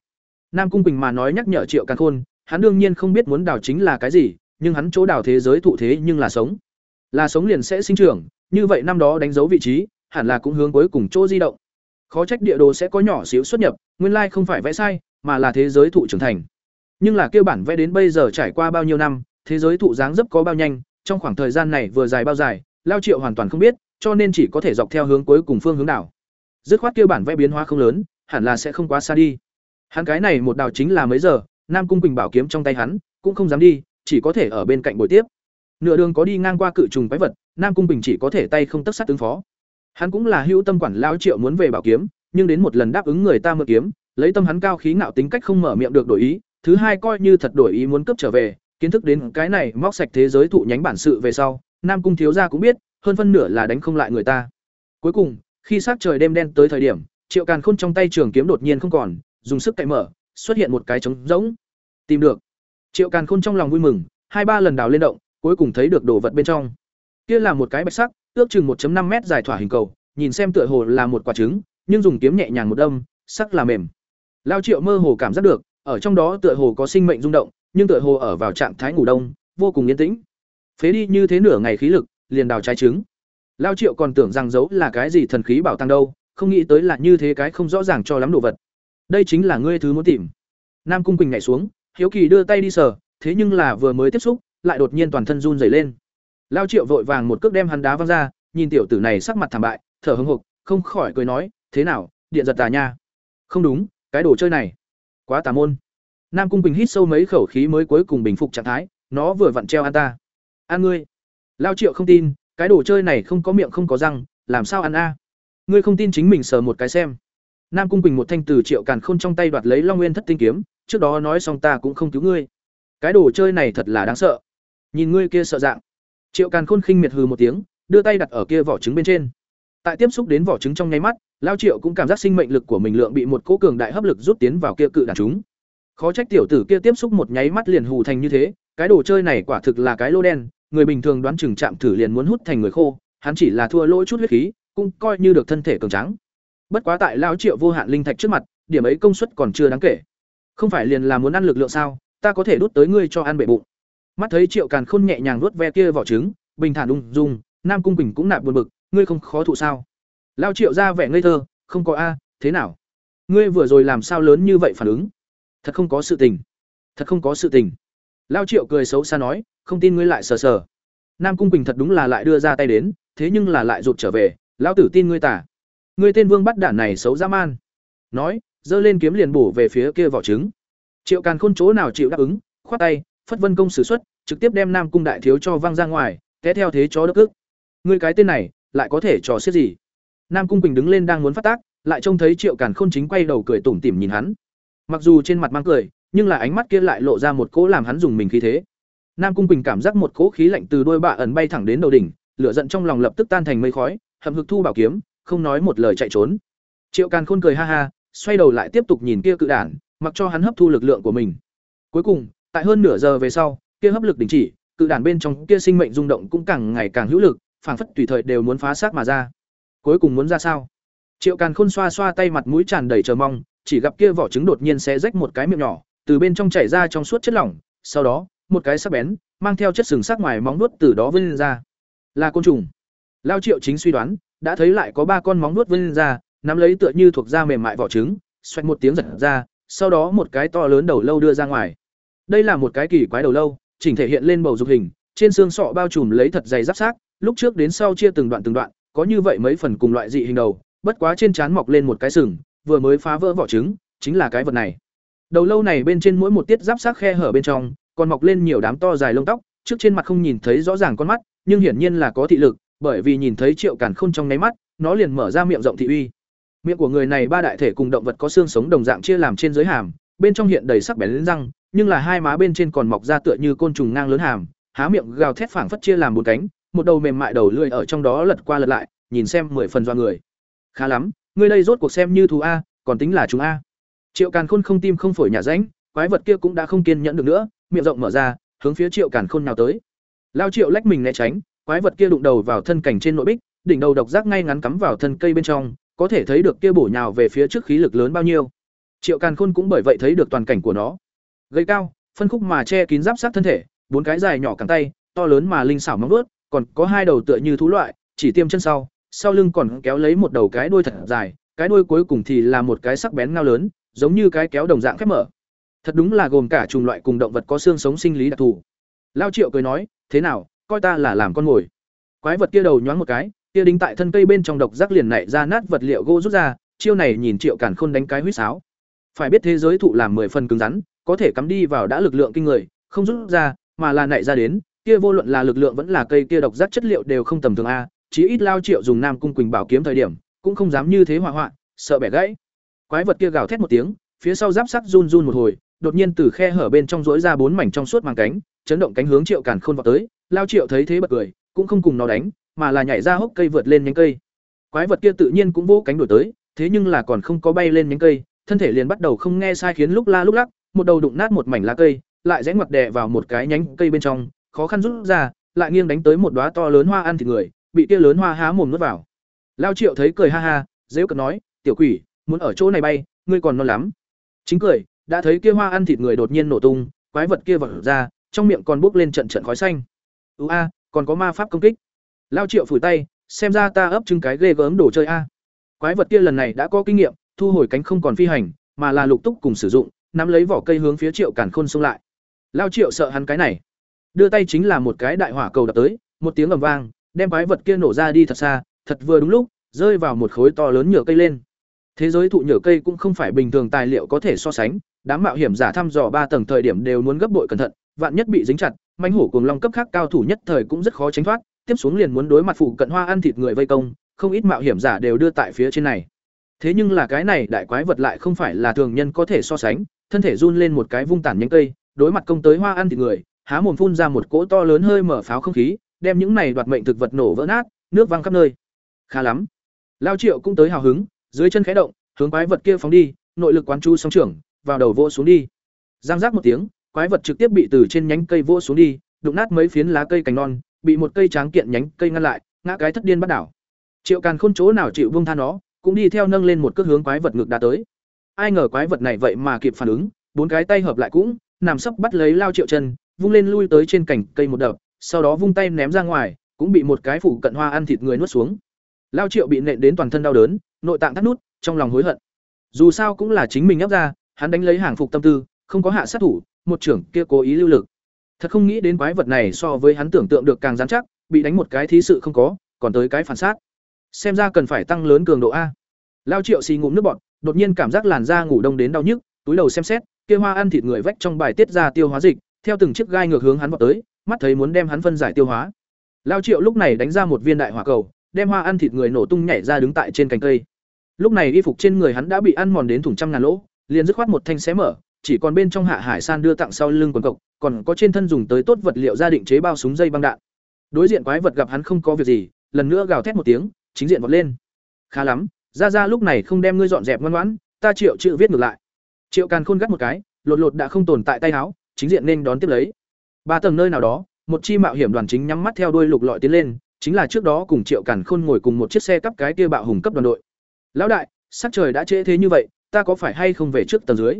[SPEAKER 1] Nam cung quỳnh mà nói nhắc nhở triệu càn khôn hắn đương nhiên không biết muốn đảo chính là cái gì nhưng hắn chỗ đảo thế giới thụ thế nhưng là sống. Là sống liền sẽ sinh trưởng, như vậy năm đó đánh dấu vị trí, hẳn là cũng hướng cuối cùng chỗ di động. Khó trách địa đồ sẽ có nhỏ xíu xuất nhập, nguyên lai không phải vẽ sai, mà là thế giới thụ trưởng thành. Nhưng là kêu bản vẽ đến bây giờ trải qua bao nhiêu năm, thế giới thụ dáng dấp có bao nhanh, trong khoảng thời gian này vừa dài bao dài, lao triệu hoàn toàn không biết, cho nên chỉ có thể dọc theo hướng cuối cùng phương hướng đảo. Dứt khoát kêu bản vẽ biến hóa không lớn, hẳn là sẽ không quá xa đi. Hắn cái này một đảo chính là mấy giờ, nam cung quỳnh bảo kiếm trong tay hắn, cũng không dám đi chỉ có thể ở bên cạnh buổi tiếp nửa đường có đi ngang qua cự trùng quái vật nam cung bình chỉ có thể tay không tất sát ứng phó hắn cũng là hữu tâm quản lao triệu muốn về bảo kiếm nhưng đến một lần đáp ứng người ta mượn kiếm lấy tâm hắn cao khí ngạo tính cách không mở miệng được đổi ý thứ hai coi như thật đổi ý muốn cướp trở về kiến thức đến cái này móc sạch thế giới thụ nhánh bản sự về sau nam cung thiếu gia cũng biết hơn phân nửa là đánh không lại người ta cuối cùng Khi sắc trời đêm đen tới thời điểm, Triệu Càn Khôn trong tay trường kiếm đột nhiên không còn, dùng sức cậy mở, xuất hiện một cái trống rỗng. Tìm được. Triệu Càn Khôn trong lòng vui mừng, hai ba lần đào lên động, cuối cùng thấy được đồ vật bên trong. Kia là một cái bạch sắc, ước chừng 1 năm mét dài thỏa hình cầu, nhìn xem tựa hồ là một quả trứng, nhưng dùng kiếm nhẹ nhàng một đâm, sắc là mềm. Lao Triệu mơ hồ cảm giác được, ở trong đó tựa hồ có sinh mệnh rung động, nhưng tựa hồ ở vào trạng thái ngủ đông, vô cùng yên tĩnh. Phế đi như thế nửa ngày khí lực, liền đào trái trứng. Lao Triệu còn tưởng rằng giấu là cái gì thần khí bảo tàng đâu, không nghĩ tới là như thế cái không rõ ràng cho lắm đồ vật. Đây chính là ngươi thứ muốn tìm. Nam Cung Quỳnh nhảy xuống, hiếu kỳ đưa tay đi sờ, thế nhưng là vừa mới tiếp xúc, lại đột nhiên toàn thân run rẩy lên. Lao Triệu vội vàng một cước đem hắn đá văng ra, nhìn tiểu tử này sắc mặt thảm bại, thở hững hục không khỏi cười nói, "Thế nào, điện giật tà nha?" "Không đúng, cái đồ chơi này, quá tà môn." Nam Cung Bình hít sâu mấy khẩu khí mới cuối cùng bình phục trạng thái, nó vừa vặn treo ăn ta. "Ăn ngươi?" Lao Triệu không tin, cái đồ chơi này không có miệng không có răng, làm sao ăn a? Ngươi không tin chính mình sờ một cái xem. Nam Cung Bình một thanh từ Triệu Càn Khôn trong tay đoạt lấy Long Nguyên Thất Tinh kiếm, trước đó nói xong ta cũng không cứu ngươi. Cái đồ chơi này thật là đáng sợ. Nhìn ngươi kia sợ dạng. Triệu Càn Khôn khinh miệt hừ một tiếng, đưa tay đặt ở kia vỏ trứng bên trên. Tại tiếp xúc đến vỏ trứng trong nháy mắt, Lao Triệu cũng cảm giác sinh mệnh lực của mình lượng bị một cỗ cường đại hấp lực rút tiến vào kia cự đàn chúng. Khó trách tiểu tử kia tiếp xúc một nháy mắt liền hù thành như thế, cái đồ chơi này quả thực là cái lô đen, người bình thường đoán chừng chạm thử liền muốn hút thành người khô, hắn chỉ là thua lỗi chút huyết khí, cũng coi như được thân thể cường tráng. Bất quá tại lão Triệu vô hạn linh thạch trước mặt, điểm ấy công suất còn chưa đáng kể. Không phải liền là muốn ăn lực lượng sao? Ta có thể đút tới ngươi cho ăn bể bụng. Mắt thấy Triệu Càn Khôn nhẹ nhàng nuốt ve kia vỏ trứng, bình thản ung dung, Nam Cung Bình cũng nạp buồn bực, ngươi không khó thụ sao? Lão Triệu ra vẻ ngây thơ, không có a, à, thế nào? Ngươi vừa rồi làm sao lớn như vậy phản ứng? Thật không có sự tình. Thật không có sự tình. Lão Triệu cười xấu xa nói, không tin ngươi lại sờ sờ. Nam Cung Bình thật đúng là lại đưa ra tay đến, thế nhưng là lại rụt trở về, lão tử tin ngươi tả. Ngươi tên Vương bắt đản này xấu dã man. Nói, giơ lên kiếm liền bổ về phía kia vỏ trứng. Triệu Càn Khôn chỗ nào chịu đáp ứng, khoát tay, phất vân công sử xuất, trực tiếp đem Nam Cung đại thiếu cho văng ra ngoài, té theo thế chó đất ức. Ngươi cái tên này, lại có thể trò xiết gì? Nam Cung Bình đứng lên đang muốn phát tác, lại trông thấy Triệu Càn Khôn chính quay đầu cười tủm tỉm nhìn hắn. Mặc dù trên mặt mang cười, nhưng là ánh mắt kia lại lộ ra một cỗ làm hắn dùng mình khí thế. Nam Cung Quỳnh cảm giác một cỗ khí lạnh từ đôi bạ ẩn bay thẳng đến đầu đỉnh, lửa giận trong lòng lập tức tan thành mây khói, hậm hực thu bảo kiếm, không nói một lời chạy trốn. Triệu Càn Khôn cười ha ha, xoay đầu lại tiếp tục nhìn kia cự đản, mặc cho hắn hấp thu lực lượng của mình. Cuối cùng, tại hơn nửa giờ về sau, kia hấp lực đình chỉ, cự đản bên trong kia sinh mệnh rung động cũng càng ngày càng hữu lực, phảng phất tùy thời đều muốn phá xác mà ra. Cuối cùng muốn ra sao? Triệu Càn Khôn xoa xoa tay mặt mũi tràn đầy chờ mong, chỉ gặp kia vỏ trứng đột nhiên xé rách một cái miệng nhỏ, từ bên trong chảy ra trong suốt chất lỏng, sau đó, một cái sắc bén, mang theo chất sừng sắc ngoài móng nuốt từ đó vươn ra. Là côn trùng. Lao Triệu chính suy đoán, đã thấy lại có ba con móng nuốt vươn ra, nắm lấy tựa như thuộc da mềm mại vỏ trứng, xoẹt một tiếng giật ra, sau đó một cái to lớn đầu lâu đưa ra ngoài. Đây là một cái kỳ quái đầu lâu, chỉnh thể hiện lên bầu dục hình, trên xương sọ bao trùm lấy thật dày giáp xác, lúc trước đến sau chia từng đoạn từng đoạn, có như vậy mấy phần cùng loại dị hình đầu, bất quá trên trán mọc lên một cái sừng, vừa mới phá vỡ vỏ trứng, chính là cái vật này. Đầu lâu này bên trên mỗi một tiết giáp xác khe hở bên trong, còn mọc lên nhiều đám to dài lông tóc, trước trên mặt không nhìn thấy rõ ràng con mắt, nhưng hiển nhiên là có thị lực, bởi vì nhìn thấy Triệu Càn Khôn trong nháy mắt, nó liền mở ra miệng rộng thị uy. Miệng của người này ba đại thể cùng động vật có xương sống đồng dạng chia làm trên dưới hàm, bên trong hiện đầy sắc bén răng, nhưng là hai má bên trên còn mọc ra tựa như côn trùng ngang lớn hàm, há miệng gào thét phảng phất chia làm bốn cánh, một đầu mềm mại đầu lưỡi ở trong đó lật qua lật lại, nhìn xem mười phần do người. Khá lắm, ngươi đây rốt cuộc xem như thú a, còn tính là chúng a. Triệu Càn Khôn không tim không phổi nhà ránh, quái vật kia cũng đã không kiên nhẫn được nữa, miệng rộng mở ra, hướng phía Triệu Càn Khôn nào tới. Lao Triệu lách mình né tránh, quái vật kia đụng đầu vào thân cảnh trên nội bích, đỉnh đầu độc giác ngay ngắn cắm vào thân cây bên trong, có thể thấy được kia bổ nhào về phía trước khí lực lớn bao nhiêu. Triệu Càn Khôn cũng bởi vậy thấy được toàn cảnh của nó. Gây cao, phân khúc mà che kín giáp sát thân thể, bốn cái dài nhỏ cẳng tay, to lớn mà linh xảo móng vuốt, còn có hai đầu tựa như thú loại, chỉ tiêm chân sau, sau lưng còn kéo lấy một đầu cái đuôi thật dài, cái đuôi cuối cùng thì là một cái sắc bén ngao lớn, giống như cái kéo đồng dạng khép mở. Thật đúng là gồm cả chủng loại cùng động vật có xương sống sinh lý đặc thù. Lao Triệu cười nói, "Thế nào, coi ta là làm con ngồi?" Quái vật kia đầu nhoáng một cái, kia đính tại thân cây bên trong độc giác liền nảy ra nát vật liệu gỗ rút ra, chiêu này nhìn Triệu Càn Khôn đánh cái huýt sáo. Phải biết thế giới thụ làm mười phần cứng rắn, có thể cắm đi vào đã lực lượng kinh người, không rút ra, mà là nảy ra đến, kia vô luận là lực lượng vẫn là cây kia độc giác chất liệu đều không tầm thường a, chí ít Lao Triệu dùng Nam Cung Quỳnh bảo kiếm thời điểm, cũng không dám như thế hỏa hoạn, sợ bẻ gãy. Quái vật kia gào thét một tiếng, phía sau giáp sắt run run một hồi, đột nhiên từ khe hở bên trong rỗi ra bốn mảnh trong suốt màng cánh, chấn động cánh hướng Triệu Càn Khôn vọt tới, Lao Triệu thấy thế bật cười, cũng không cùng nó đánh, mà là nhảy ra hốc cây vượt lên nhánh cây. quái vật kia tự nhiên cũng vỗ cánh đuổi tới, thế nhưng là còn không có bay lên nhánh cây, thân thể liền bắt đầu không nghe sai khiến lúc la lúc lắc, một đầu đụng nát một mảnh lá cây, lại rẽ ngoặt đè vào một cái nhánh cây bên trong, khó khăn rút ra, lại nghiêng đánh tới một đóa to lớn hoa ăn thịt người, bị kia lớn hoa há mồm nuốt vào. Lao triệu thấy cười ha ha giễu cợt nói, tiểu quỷ, muốn ở chỗ này bay, ngươi còn non lắm. Chính cười, đã thấy kia hoa ăn thịt người đột nhiên nổ tung, quái vật kia vỡ ra, trong miệng còn bốc lên trận trận khói xanh. Ưu a, còn có ma pháp công kích lao triệu phủi tay, xem ra ta ấp trưng cái ghê gớm đồ chơi a. Quái vật kia lần này đã có kinh nghiệm, thu hồi cánh không còn phi hành, mà là lục túc cùng sử dụng, nắm lấy vỏ cây hướng phía triệu càn khôn xông lại. Lao triệu sợ hắn cái này. Đưa tay chính là một cái đại hỏa cầu đập tới, một tiếng ầm vang, đem quái vật kia nổ ra đi thật xa, thật vừa đúng lúc, rơi vào một khối to lớn nhựa cây lên. Thế giới thụ nhựa cây cũng không phải bình thường tài liệu có thể so sánh, đám mạo hiểm giả thăm dò ba tầng thời điểm đều muốn gấp bội cẩn thận, vạn nhất bị dính chặt manh hổ cùng long cấp khác cao thủ nhất thời cũng rất khó tránh thoát tiếp xuống liền muốn đối mặt phụ cận hoa ăn thịt người vây công, không ít mạo hiểm giả đều đưa tại phía trên này. Thế nhưng là cái này đại quái vật lại không phải là thường nhân có thể so sánh, thân thể run lên một cái vung tản nhánh cây, đối mặt công tới hoa ăn thịt người, há mồm phun ra một cỗ to lớn hơi mở pháo không khí, đem những này đoạt mệnh thực vật nổ vỡ nát, nước văng khắp nơi. Khá lắm. Lao triệu cũng tới hào hứng, dưới chân khẽ động, hướng quái vật kia phóng đi, nội lực quán chu sóng trưởng, vào đầu vỗ xuống đi. Giang giác một tiếng, quái vật trực tiếp bị từ trên nhánh cây vỗ xuống đi, đụng nát mấy phiến lá cây cành non bị một cây tráng kiện nhánh cây ngăn lại, ngã cái thất điên bắt đảo. Triệu càn khôn chỗ nào chịu vương tha nó, cũng đi theo nâng lên một cước hướng quái vật ngược đã tới. Ai ngờ quái vật này vậy mà kịp phản ứng, bốn cái tay hợp lại cũng, nằm sấp bắt lấy lao triệu chân vung lên lui tới trên cành cây một đập, sau đó vung tay ném ra ngoài, cũng bị một cái phủ cận hoa ăn thịt người nuốt xuống. Lao triệu bị nện đến toàn thân đau đớn, nội tạng thắt nút, trong lòng hối hận. Dù sao cũng là chính mình ép ra, hắn đánh lấy hàng phục tâm tư, không có hạ sát thủ, một trưởng kia cố ý lưu lực thật không nghĩ đến quái vật này so với hắn tưởng tượng được càng dán chắc, bị đánh một cái thí sự không có, còn tới cái phản sát. Xem ra cần phải tăng lớn cường độ a. Lao triệu xì ngụm nước bọt, đột nhiên cảm giác làn da ngủ đông đến đau nhức, túi đầu xem xét, kia hoa ăn thịt người vách trong bài tiết ra tiêu hóa dịch, theo từng chiếc gai ngược hướng hắn vào tới, mắt thấy muốn đem hắn phân giải tiêu hóa. Lao triệu lúc này đánh ra một viên đại hỏa cầu, đem hoa ăn thịt người nổ tung nhảy ra đứng tại trên cành cây. Lúc này y phục trên người hắn đã bị ăn mòn đến thủng trăm ngàn lỗ, liền dứt khoát một thanh xé mở chỉ còn bên trong hạ hải san đưa tặng sau lưng quần cộc, còn có trên thân dùng tới tốt vật liệu gia định chế bao súng dây băng đạn. Đối diện quái vật gặp hắn không có việc gì, lần nữa gào thét một tiếng, chính diện vọt lên. Khá lắm ra ra lúc này không đem ngươi dọn dẹp ngoan ngoãn, ta triệu chữ viết ngược lại. Triệu càn khôn gắt một cái, lột lột đã không tồn tại tay áo chính diện nên đón tiếp lấy. Ba tầng nơi nào đó, một chi mạo hiểm đoàn chính nhắm mắt theo đuôi lục lọi tiến lên, chính là trước đó cùng triệu càn khôn ngồi cùng một chiếc xe cắp cái kia bạo hùng cấp đoàn đội. Lão đại, sắc trời đã trễ thế như vậy, ta có phải hay không về trước tầng dưới?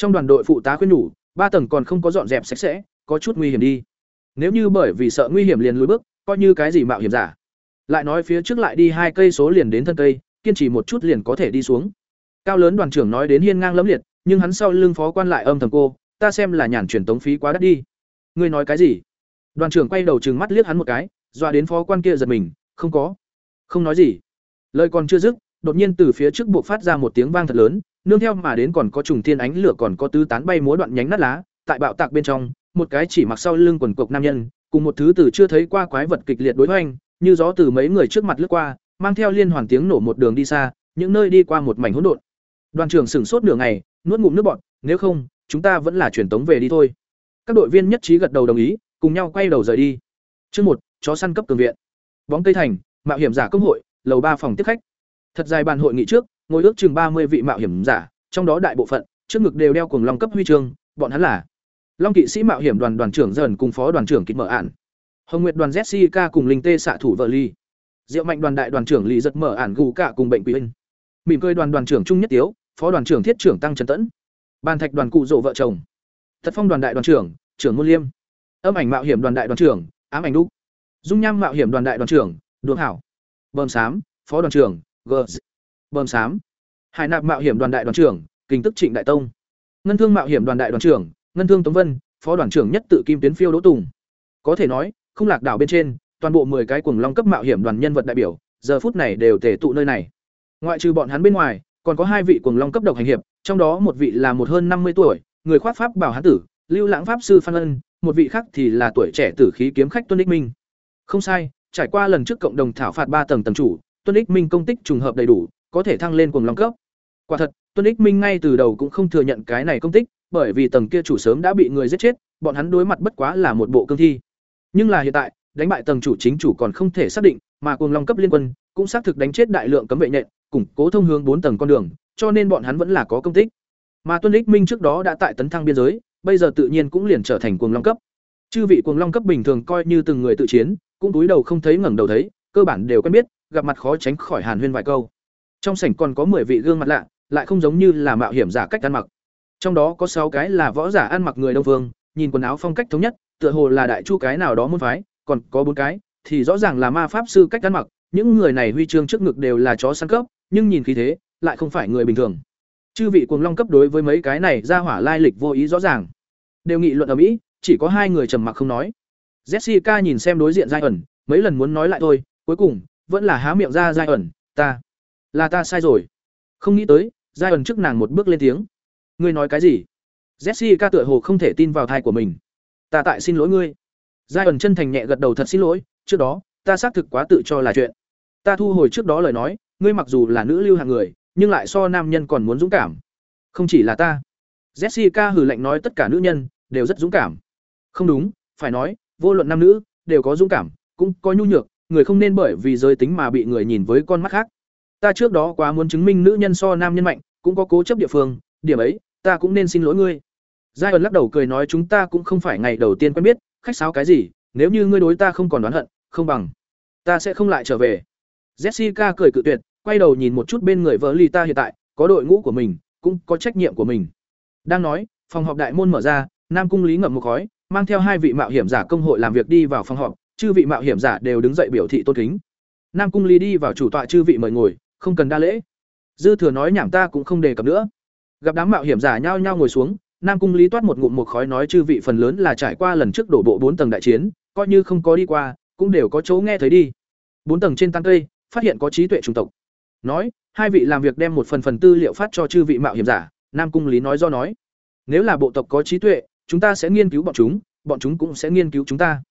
[SPEAKER 1] Trong đoàn đội phụ tá khuyên nhủ, ba tầng còn không có dọn dẹp sạch sẽ, có chút nguy hiểm đi. Nếu như bởi vì sợ nguy hiểm liền lùi bước, coi như cái gì mạo hiểm giả. Lại nói phía trước lại đi hai cây số liền đến thân cây, kiên trì một chút liền có thể đi xuống. Cao lớn đoàn trưởng nói đến hiên ngang lẫm liệt, nhưng hắn sau lưng phó quan lại âm thầm cô, ta xem là nhàn truyền tống phí quá đắt đi. Ngươi nói cái gì? Đoàn trưởng quay đầu trừng mắt liếc hắn một cái, dọa đến phó quan kia giật mình, không có. Không nói gì. Lời còn chưa dứt, đột nhiên từ phía trước buộc phát ra một tiếng vang thật lớn nương theo mà đến còn có trùng thiên ánh lửa, còn có tứ tán bay múa đoạn nhánh nát lá. Tại bạo tạc bên trong, một cái chỉ mặc sau lưng quần cộc nam nhân, cùng một thứ từ chưa thấy qua quái vật kịch liệt đối hoành, như gió từ mấy người trước mặt lướt qua, mang theo liên hoàn tiếng nổ một đường đi xa, những nơi đi qua một mảnh hỗn độn. Đoàn trưởng sửng sốt nửa ngày, nuốt ngụm nước bọt, nếu không, chúng ta vẫn là truyền tống về đi thôi. Các đội viên nhất trí gật đầu đồng ý, cùng nhau quay đầu rời đi. Chương một, chó săn cấp cường viện. Bóng cây thành, mạo hiểm giả công hội, lầu ba phòng tiếp khách. Thật dài bàn hội nghị trước ngồi ước chừng ba mươi vị mạo hiểm giả, trong đó đại bộ phận, trước ngực đều đeo cùng long cấp huy chương, bọn hắn là long kỵ sĩ mạo hiểm đoàn đoàn trưởng dần cùng phó đoàn trưởng kịch mở ản, hồng nguyệt đoàn jessica cùng linh tê xạ thủ vợ ly, diệu mạnh đoàn đại đoàn trưởng lý giật mở ản gù cả cùng bệnh quỷ hình, mỉm cười đoàn đoàn trưởng trung nhất tiếu, phó đoàn trưởng thiết trưởng tăng trần tẫn, Ban thạch đoàn cụ rộ vợ chồng thật phong đoàn đại đoàn trưởng trưởng môn liêm, âm ảnh mạo hiểm đoàn đại đoàn trưởng, ám ảnh đúc, dung nham mạo hiểm đoàn đại đoàn trưởng Đường hảo, bơm Sám, phó đoàn trưởng Gers bơm xám. Hải nạp mạo hiểm đoàn đại đoàn trưởng kinh tức trịnh đại tông. Ngân thương mạo hiểm đoàn đại đoàn trưởng, ngân thương tống vân, phó đoàn trưởng nhất tự kim tuyến phiêu đỗ tùng. Có thể nói, không lạc đảo bên trên, toàn bộ 10 cái cuồng long cấp mạo hiểm đoàn nhân vật đại biểu, giờ phút này đều tề tụ nơi này. Ngoại trừ bọn hắn bên ngoài, còn có hai vị cuồng long cấp độc hành hiệp, trong đó một vị là một hơn năm mươi tuổi, người khoác pháp bảo hán tử, lưu lãng pháp sư phan ân, một vị khác thì là tuổi trẻ tử khí kiếm khách tuân ích minh. Không sai, trải qua lần trước cộng đồng thảo phạt ba tầng tầng chủ, tuân ích minh công tích trùng hợp đầy đủ có thể thăng lên cuồng long cấp quả thật tuân ích minh ngay từ đầu cũng không thừa nhận cái này công tích bởi vì tầng kia chủ sớm đã bị người giết chết bọn hắn đối mặt bất quá là một bộ cương thi nhưng là hiện tại đánh bại tầng chủ chính chủ còn không thể xác định, mà cuồng long cấp liên quân cũng xác thực đánh chết đại lượng cấm vệ nhện, củng cố thông hướng bốn tầng con đường, cho nên bọn hắn vẫn là có công tích. Mà Tuân Lịch Minh trước đó đã tại tấn thăng biên giới, bây giờ tự nhiên cũng liền trở thành cuồng long cấp. Chư vị cuồng long cấp bình thường coi như từng người tự chiến, cũng túi đầu không thấy ngẩng đầu thấy, cơ bản đều quen biết, gặp mặt khó tránh khỏi hàn huyên vài câu. Trong sảnh còn có 10 vị gương mặt lạ, lại không giống như là mạo hiểm giả cách ăn mặc. Trong đó có 6 cái là võ giả ăn mặc người Đông phương, nhìn quần áo phong cách thống nhất, tựa hồ là đại chu cái nào đó môn phái, còn có 4 cái thì rõ ràng là ma pháp sư cách ăn mặc, những người này huy chương trước ngực đều là chó săn cấp, nhưng nhìn khí thế, lại không phải người bình thường. Chư vị cuồng long cấp đối với mấy cái này ra hỏa lai lịch vô ý rõ ràng, đều nghị luận ở mỹ, chỉ có hai người trầm mặc không nói. Jessica nhìn xem đối diện Giai ẩn, mấy lần muốn nói lại thôi, cuối cùng vẫn là há miệng ra Giai ẩn, "Ta, là ta sai rồi." Không nghĩ tới, Giai ẩn trước nàng một bước lên tiếng. "Ngươi nói cái gì?" Jessica tựa hồ không thể tin vào thai của mình. "Ta tại xin lỗi ngươi." Giai ẩn chân thành nhẹ gật đầu thật xin lỗi, trước đó, ta xác thực quá tự cho là chuyện. Ta thu hồi trước đó lời nói, ngươi mặc dù là nữ lưu hạng người, nhưng lại so nam nhân còn muốn dũng cảm. Không chỉ là ta. Jessica hừ lạnh nói tất cả nữ nhân đều rất dũng cảm. Không đúng, phải nói, vô luận nam nữ đều có dũng cảm, cũng có nhu nhược, người không nên bởi vì giới tính mà bị người nhìn với con mắt khác. Ta trước đó quá muốn chứng minh nữ nhân so nam nhân mạnh, cũng có cố chấp địa phương, điểm ấy, ta cũng nên xin lỗi ngươi. Giai ẩn lắc đầu cười nói chúng ta cũng không phải ngày đầu tiên quen biết, khách sáo cái gì, nếu như ngươi đối ta không còn đoán hận, không bằng ta sẽ không lại trở về. Jessica cười cự tuyệt, quay đầu nhìn một chút bên người vợ ly ta hiện tại, có đội ngũ của mình, cũng có trách nhiệm của mình. Đang nói, phòng họp đại môn mở ra, Nam cung Lý ngậm một khói, mang theo hai vị mạo hiểm giả công hội làm việc đi vào phòng họp, chư vị mạo hiểm giả đều đứng dậy biểu thị tôn kính. Nam cung Lý đi vào chủ tọa chư vị mời ngồi, không cần đa lễ. Dư thừa nói nhảm ta cũng không đề cập nữa. Gặp đám mạo hiểm giả nhao nhao ngồi xuống, Nam cung Lý toát một ngụm một khói nói chư vị phần lớn là trải qua lần trước đổ bộ bốn tầng đại chiến, coi như không có đi qua, cũng đều có chỗ nghe thấy đi. Bốn tầng trên tăng cây, phát hiện có trí tuệ chủng tộc. Nói, hai vị làm việc đem một phần phần tư liệu phát cho chư vị mạo hiểm giả, Nam cung Lý nói do nói, nếu là bộ tộc có trí tuệ, chúng ta sẽ nghiên cứu bọn chúng, bọn chúng cũng sẽ nghiên cứu chúng ta.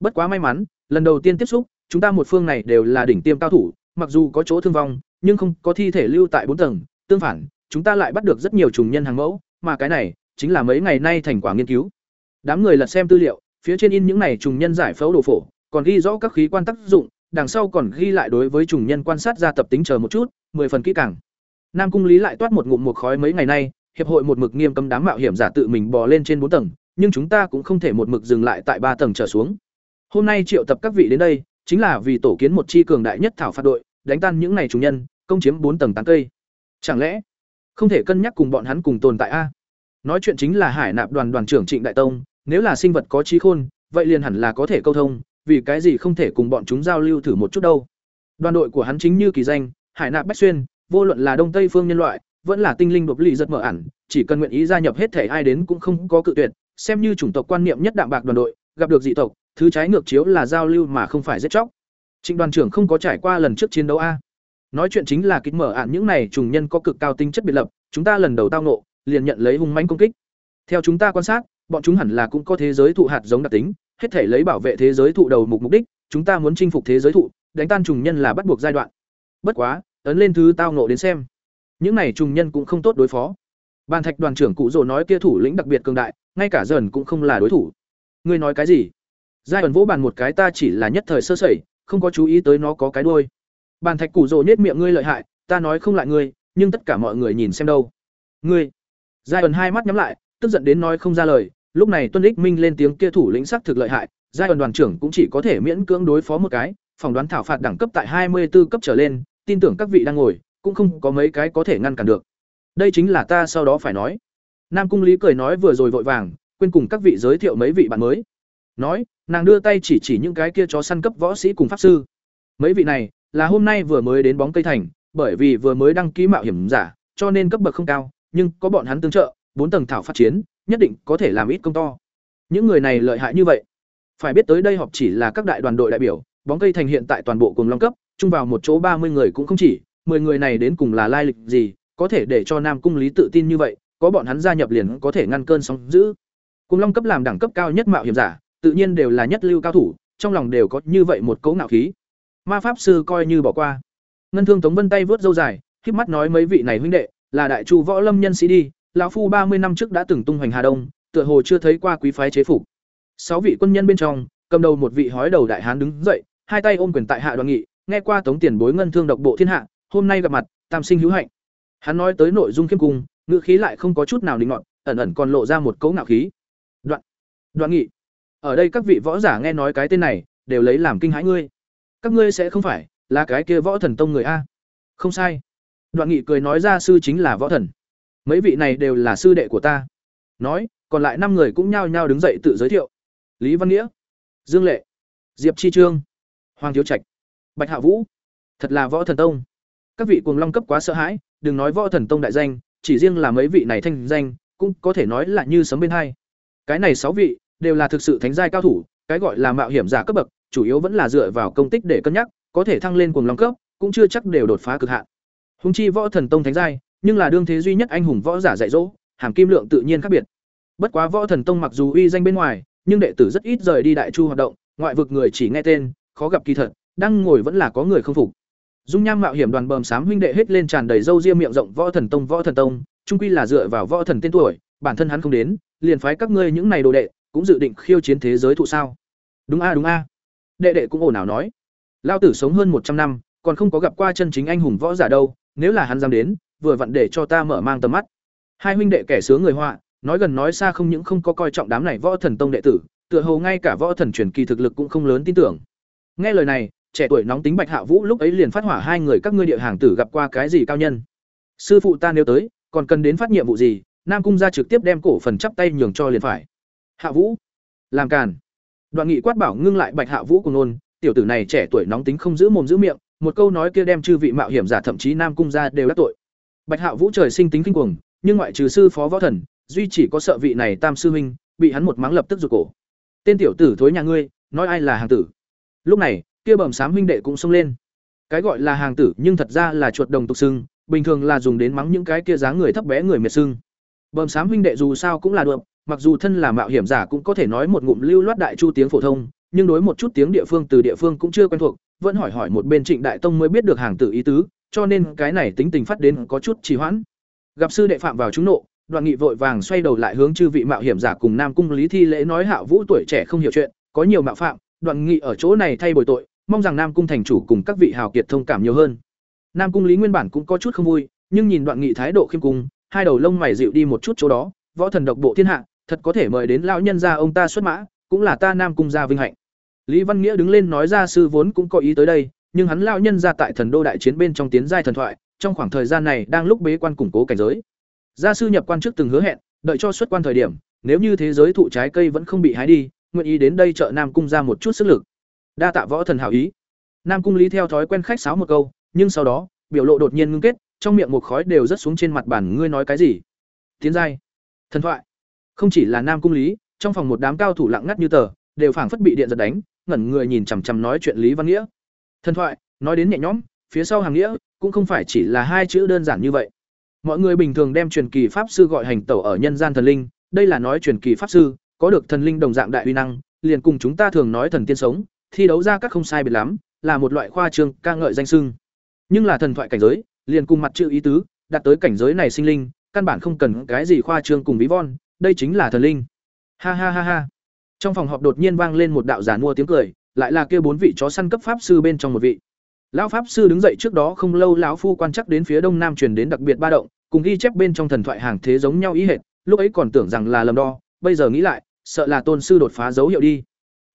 [SPEAKER 1] Bất quá may mắn, lần đầu tiên tiếp xúc, chúng ta một phương này đều là đỉnh tiêm cao thủ, mặc dù có chỗ thương vong, nhưng không có thi thể lưu tại bốn tầng, tương phản, chúng ta lại bắt được rất nhiều trùng nhân hàng mẫu, mà cái này chính là mấy ngày nay thành quả nghiên cứu. Đám người lật xem tư liệu, phía trên in những này trùng nhân giải phẫu đồ phổ, còn ghi rõ các khí quan tác dụng, đằng sau còn ghi lại đối với trùng nhân quan sát ra tập tính chờ một chút, mười phần kỹ càng. Nam cung Lý lại toát một ngụm một khói mấy ngày nay, hiệp hội một mực nghiêm cấm đám mạo hiểm giả tự mình bò lên trên bốn tầng, nhưng chúng ta cũng không thể một mực dừng lại tại ba tầng trở xuống. Hôm nay triệu tập các vị đến đây, chính là vì tổ kiến một chi cường đại nhất thảo phạt đội, đánh tan những này trùng nhân, công chiếm bốn tầng tán cây. Chẳng lẽ không thể cân nhắc cùng bọn hắn cùng tồn tại a? Nói chuyện chính là Hải Nạp đoàn đoàn trưởng Trịnh Đại Tông, nếu là sinh vật có trí khôn, vậy liền hẳn là có thể câu thông, vì cái gì không thể cùng bọn chúng giao lưu thử một chút đâu. Đoàn đội của hắn chính như kỳ danh, Hải Nạp Bách Xuyên, vô luận là đông tây phương nhân loại, vẫn là tinh linh đột lì rất mở ẩn, chỉ cần nguyện ý gia nhập hết thể ai đến cũng không có cự tuyệt, xem như chủng tộc quan niệm nhất đạm bạc đoàn đội, gặp được dị tộc, thứ trái ngược chiếu là giao lưu mà không phải giết chóc. Trịnh đoàn trưởng không có trải qua lần trước chiến đấu a. Nói chuyện chính là kích mở ạn những này trùng nhân có cực cao tinh chất biệt lập, chúng ta lần đầu tao nộ, liền nhận lấy hung mãnh công kích. Theo chúng ta quan sát, bọn chúng hẳn là cũng có thế giới thụ hạt giống đặc tính, hết thể lấy bảo vệ thế giới thụ đầu mục mục đích, chúng ta muốn chinh phục thế giới thụ, đánh tan trùng nhân là bắt buộc giai đoạn. Bất quá, ấn lên thứ tao nộ đến xem. Những này trùng nhân cũng không tốt đối phó. Bàn Thạch đoàn trưởng cụ rồ nói kia thủ lĩnh đặc biệt cường đại, ngay cả dần cũng không là đối thủ. Ngươi nói cái gì? Giai ẩn vỗ bàn một cái ta chỉ là nhất thời sơ sẩy, không có chú ý tới nó có cái đuôi. Bàn Thạch củ rồ nhếch miệng ngươi lợi hại, ta nói không lại ngươi, nhưng tất cả mọi người nhìn xem đâu. Ngươi. Giai ẩn hai mắt nhắm lại, tức giận đến nói không ra lời, lúc này Tuân Ích Minh lên tiếng kia thủ lĩnh sắc thực lợi hại, giai ẩn đoàn trưởng cũng chỉ có thể miễn cưỡng đối phó một cái, phỏng đoán thảo phạt đẳng cấp tại hai mươi 24 cấp trở lên, tin tưởng các vị đang ngồi, cũng không có mấy cái có thể ngăn cản được. Đây chính là ta sau đó phải nói. Nam Cung Lý cười nói vừa rồi vội vàng, quên cùng các vị giới thiệu mấy vị bạn mới. Nói, nàng đưa tay chỉ chỉ những cái kia chó săn cấp võ sĩ cùng pháp sư. Mấy vị này là hôm nay vừa mới đến bóng cây thành, bởi vì vừa mới đăng ký mạo hiểm giả, cho nên cấp bậc không cao, nhưng có bọn hắn tương trợ, bốn tầng thảo phát chiến, nhất định có thể làm ít công to. Những người này lợi hại như vậy. Phải biết tới đây họp chỉ là các đại đoàn đội đại biểu, bóng cây thành hiện tại toàn bộ cùng long cấp, chung vào một chỗ ba mươi người cũng không chỉ, 10 người này đến cùng là lai lịch gì, có thể để cho Nam Cung Lý tự tin như vậy, có bọn hắn gia nhập liền có thể ngăn cơn sóng dữ. Cùng Long cấp làm đẳng cấp cao nhất mạo hiểm giả, tự nhiên đều là nhất lưu cao thủ, trong lòng đều có như vậy một cấu ngạo khí. Ma pháp sư coi như bỏ qua. Ngân Thương Tống Vân tay vớt râu dài, khép mắt nói mấy vị này huynh đệ, là đại chu võ lâm nhân sĩ đi, lão phu ba mươi năm trước đã từng tung hoành Hà Đông, tựa hồ chưa thấy qua quý phái chế phục. Sáu vị quân nhân bên trong, cầm đầu một vị hói đầu đại hán đứng dậy, hai tay ôm quyền tại hạ đoàn nghị, nghe qua Tống Tiền Bối ngân thương độc bộ thiên hạ, hôm nay gặp mặt, tam sinh hữu hạnh. Hắn nói tới nội dung khiêm cung, ngữ khí lại không có chút nào đình ngọn, ẩn ẩn còn lộ ra một cấu ngạo khí. Đoạn, Đoạn Nghị. Ở đây các vị võ giả nghe nói cái tên này, đều lấy làm kinh hãi ngươi. Các ngươi sẽ không phải là cái kia võ thần tông người a? Không sai. Đoạn Nghị cười nói ra sư chính là võ thần. Mấy vị này đều là sư đệ của ta. Nói, còn lại năm người cũng nhao nhao đứng dậy tự giới thiệu. Lý Văn Nghĩa, Dương Lệ, Diệp Chi Trương, Hoàng Thiếu Trạch, Bạch Hạ Vũ. Thật là võ thần tông. Các vị cuồng long cấp quá sợ hãi, đừng nói võ thần tông đại danh, chỉ riêng là mấy vị này thanh danh, cũng có thể nói là như sấm bên hai. Cái này sáu vị đều là thực sự thánh giai cao thủ, cái gọi là mạo hiểm giả cấp bậc, chủ yếu vẫn là dựa vào công tích để cân nhắc, có thể thăng lên cuồng long cấp, cũng chưa chắc đều đột phá cực hạn. Hùng chi võ thần tông thánh giai, nhưng là đương thế duy nhất anh hùng võ giả dạy dỗ, hàm kim lượng tự nhiên khác biệt. Bất quá võ thần tông mặc dù uy danh bên ngoài, nhưng đệ tử rất ít rời đi đại chu hoạt động, ngoại vực người chỉ nghe tên, khó gặp kỳ thật, đang ngồi vẫn là có người không phục. Dung Nham mạo hiểm đoàn bầm sám huynh đệ hết lên tràn đầy râu ria miệng rộng võ thần tông võ thần tông, trung quy là dựa vào võ thần tên tuổi, bản thân hắn không đến, liền phái các ngươi những này đồ đệ, cũng dự định khiêu chiến thế giới thụ sao? Đúng a đúng a. Đệ đệ cũng ồn ào nói. Lao tử sống hơn một trăm năm, còn không có gặp qua chân chính anh hùng võ giả đâu, nếu là hắn dám đến, vừa vặn để cho ta mở mang tầm mắt. Hai huynh đệ kẻ sướng người họa, nói gần nói xa không những không có coi trọng đám này võ thần tông đệ tử, tựa hồ ngay cả võ thần truyền kỳ thực lực cũng không lớn tin tưởng. Nghe lời này, trẻ tuổi nóng tính Bạch Hạ Vũ lúc ấy liền phát hỏa hai người các ngươi địa hàng tử gặp qua cái gì cao nhân. Sư phụ ta nếu tới, còn cần đến phát nhiệm vụ gì, Nam cung ra trực tiếp đem cổ phần chắp tay nhường cho liền phải. Hạ Vũ, làm càn. Đoạn Nghị quát bảo ngưng lại Bạch Hạ Vũ cùng nôn, tiểu tử này trẻ tuổi nóng tính không giữ mồm giữ miệng, một câu nói kia đem chư vị mạo hiểm giả thậm chí Nam cung gia đều đắc tội. Bạch Hạ Vũ trời sinh tính kinh cuồng, nhưng ngoại trừ sư phó võ thần, duy chỉ có sợ vị này Tam sư huynh, bị hắn một mắng lập tức rụt cổ. Tên tiểu tử thối nhà ngươi, nói ai là hàng tử. Lúc này, kia bẩm sám huynh đệ cũng xông lên. Cái gọi là hàng tử, nhưng thật ra là chuột đồng tục xưng, bình thường là dùng đến mắng những cái kia dáng người thấp bé người miệt xưng. Bẩm sám huynh đệ dù sao cũng là được, mặc dù thân là mạo hiểm giả cũng có thể nói một ngụm lưu loát đại chu tiếng phổ thông, nhưng đối một chút tiếng địa phương từ địa phương cũng chưa quen thuộc, vẫn hỏi hỏi một bên Trịnh Đại Tông mới biết được hàng tử ý tứ, cho nên cái này tính tình phát đến có chút trì hoãn. Gặp sư đệ phạm vào chúng nộ, Đoàn Nghị vội vàng xoay đầu lại hướng chư vị mạo hiểm giả cùng Nam cung Lý Thi lễ nói Hạ Vũ tuổi trẻ không hiểu chuyện, có nhiều mạo phạm, Đoàn Nghị ở chỗ này thay bồi tội, mong rằng Nam cung thành chủ cùng các vị hào kiệt thông cảm nhiều hơn. Nam cung Lý nguyên bản cũng có chút không vui, nhưng nhìn Đoạn Nghị thái độ khiêm cung, hai đầu lông mày dịu đi một chút chỗ đó, võ thần độc bộ thiên hạ, thật có thể mời đến lão nhân gia ông ta xuất mã, cũng là ta Nam cung gia vinh hạnh. Lý Văn Nghĩa đứng lên nói ra sư vốn cũng có ý tới đây, nhưng hắn lão nhân gia tại thần đô đại chiến bên trong tiến giai thần thoại, trong khoảng thời gian này đang lúc bế quan củng cố cảnh giới. Gia sư nhập quan trước từng hứa hẹn, đợi cho xuất quan thời điểm, nếu như thế giới thụ trái cây vẫn không bị hái đi, nguyện ý đến đây trợ Nam cung ra một chút sức lực. Đa tạ võ thần hảo ý. Nam cung Lý theo thói quen khách sáo một câu, nhưng sau đó, biểu lộ đột nhiên ngưng kết, trong miệng một khói đều rất xuống trên mặt bàn, ngươi nói cái gì? Tiến giai. Thần thoại. Không chỉ là Nam cung Lý, trong phòng một đám cao thủ lặng ngắt như tờ, đều phảng phất bị điện giật đánh, ngẩn người nhìn chằm chằm nói chuyện Lý Văn Nghĩa. Thần thoại, nói đến nhẹ nhõm, phía sau hàng nghĩa cũng không phải chỉ là hai chữ đơn giản như vậy. Mọi người bình thường đem truyền kỳ pháp sư gọi hành tẩu ở nhân gian thần linh, đây là nói truyền kỳ pháp sư có được thần linh đồng dạng đại uy năng, liền cùng chúng ta thường nói thần tiên sống, thi đấu ra các không sai biệt lắm, là một loại khoa trương ca ngợi danh sưng. Nhưng là thần thoại cảnh giới, liền cùng mặt chữ ý tứ, đạt tới cảnh giới này sinh linh, căn bản không cần cái gì khoa trương cùng ví von, đây chính là thần linh. Ha ha ha ha. Trong phòng họp đột nhiên vang lên một đạo giả mua tiếng cười, lại là kia bốn vị chó săn cấp pháp sư bên trong một vị. Lão pháp sư đứng dậy trước đó không lâu lão phu quan chắc đến phía đông nam truyền đến đặc biệt ba động, cùng ghi chép bên trong thần thoại hàng thế giống nhau ý hệt, lúc ấy còn tưởng rằng là lầm đo, bây giờ nghĩ lại, sợ là tôn sư đột phá dấu hiệu đi.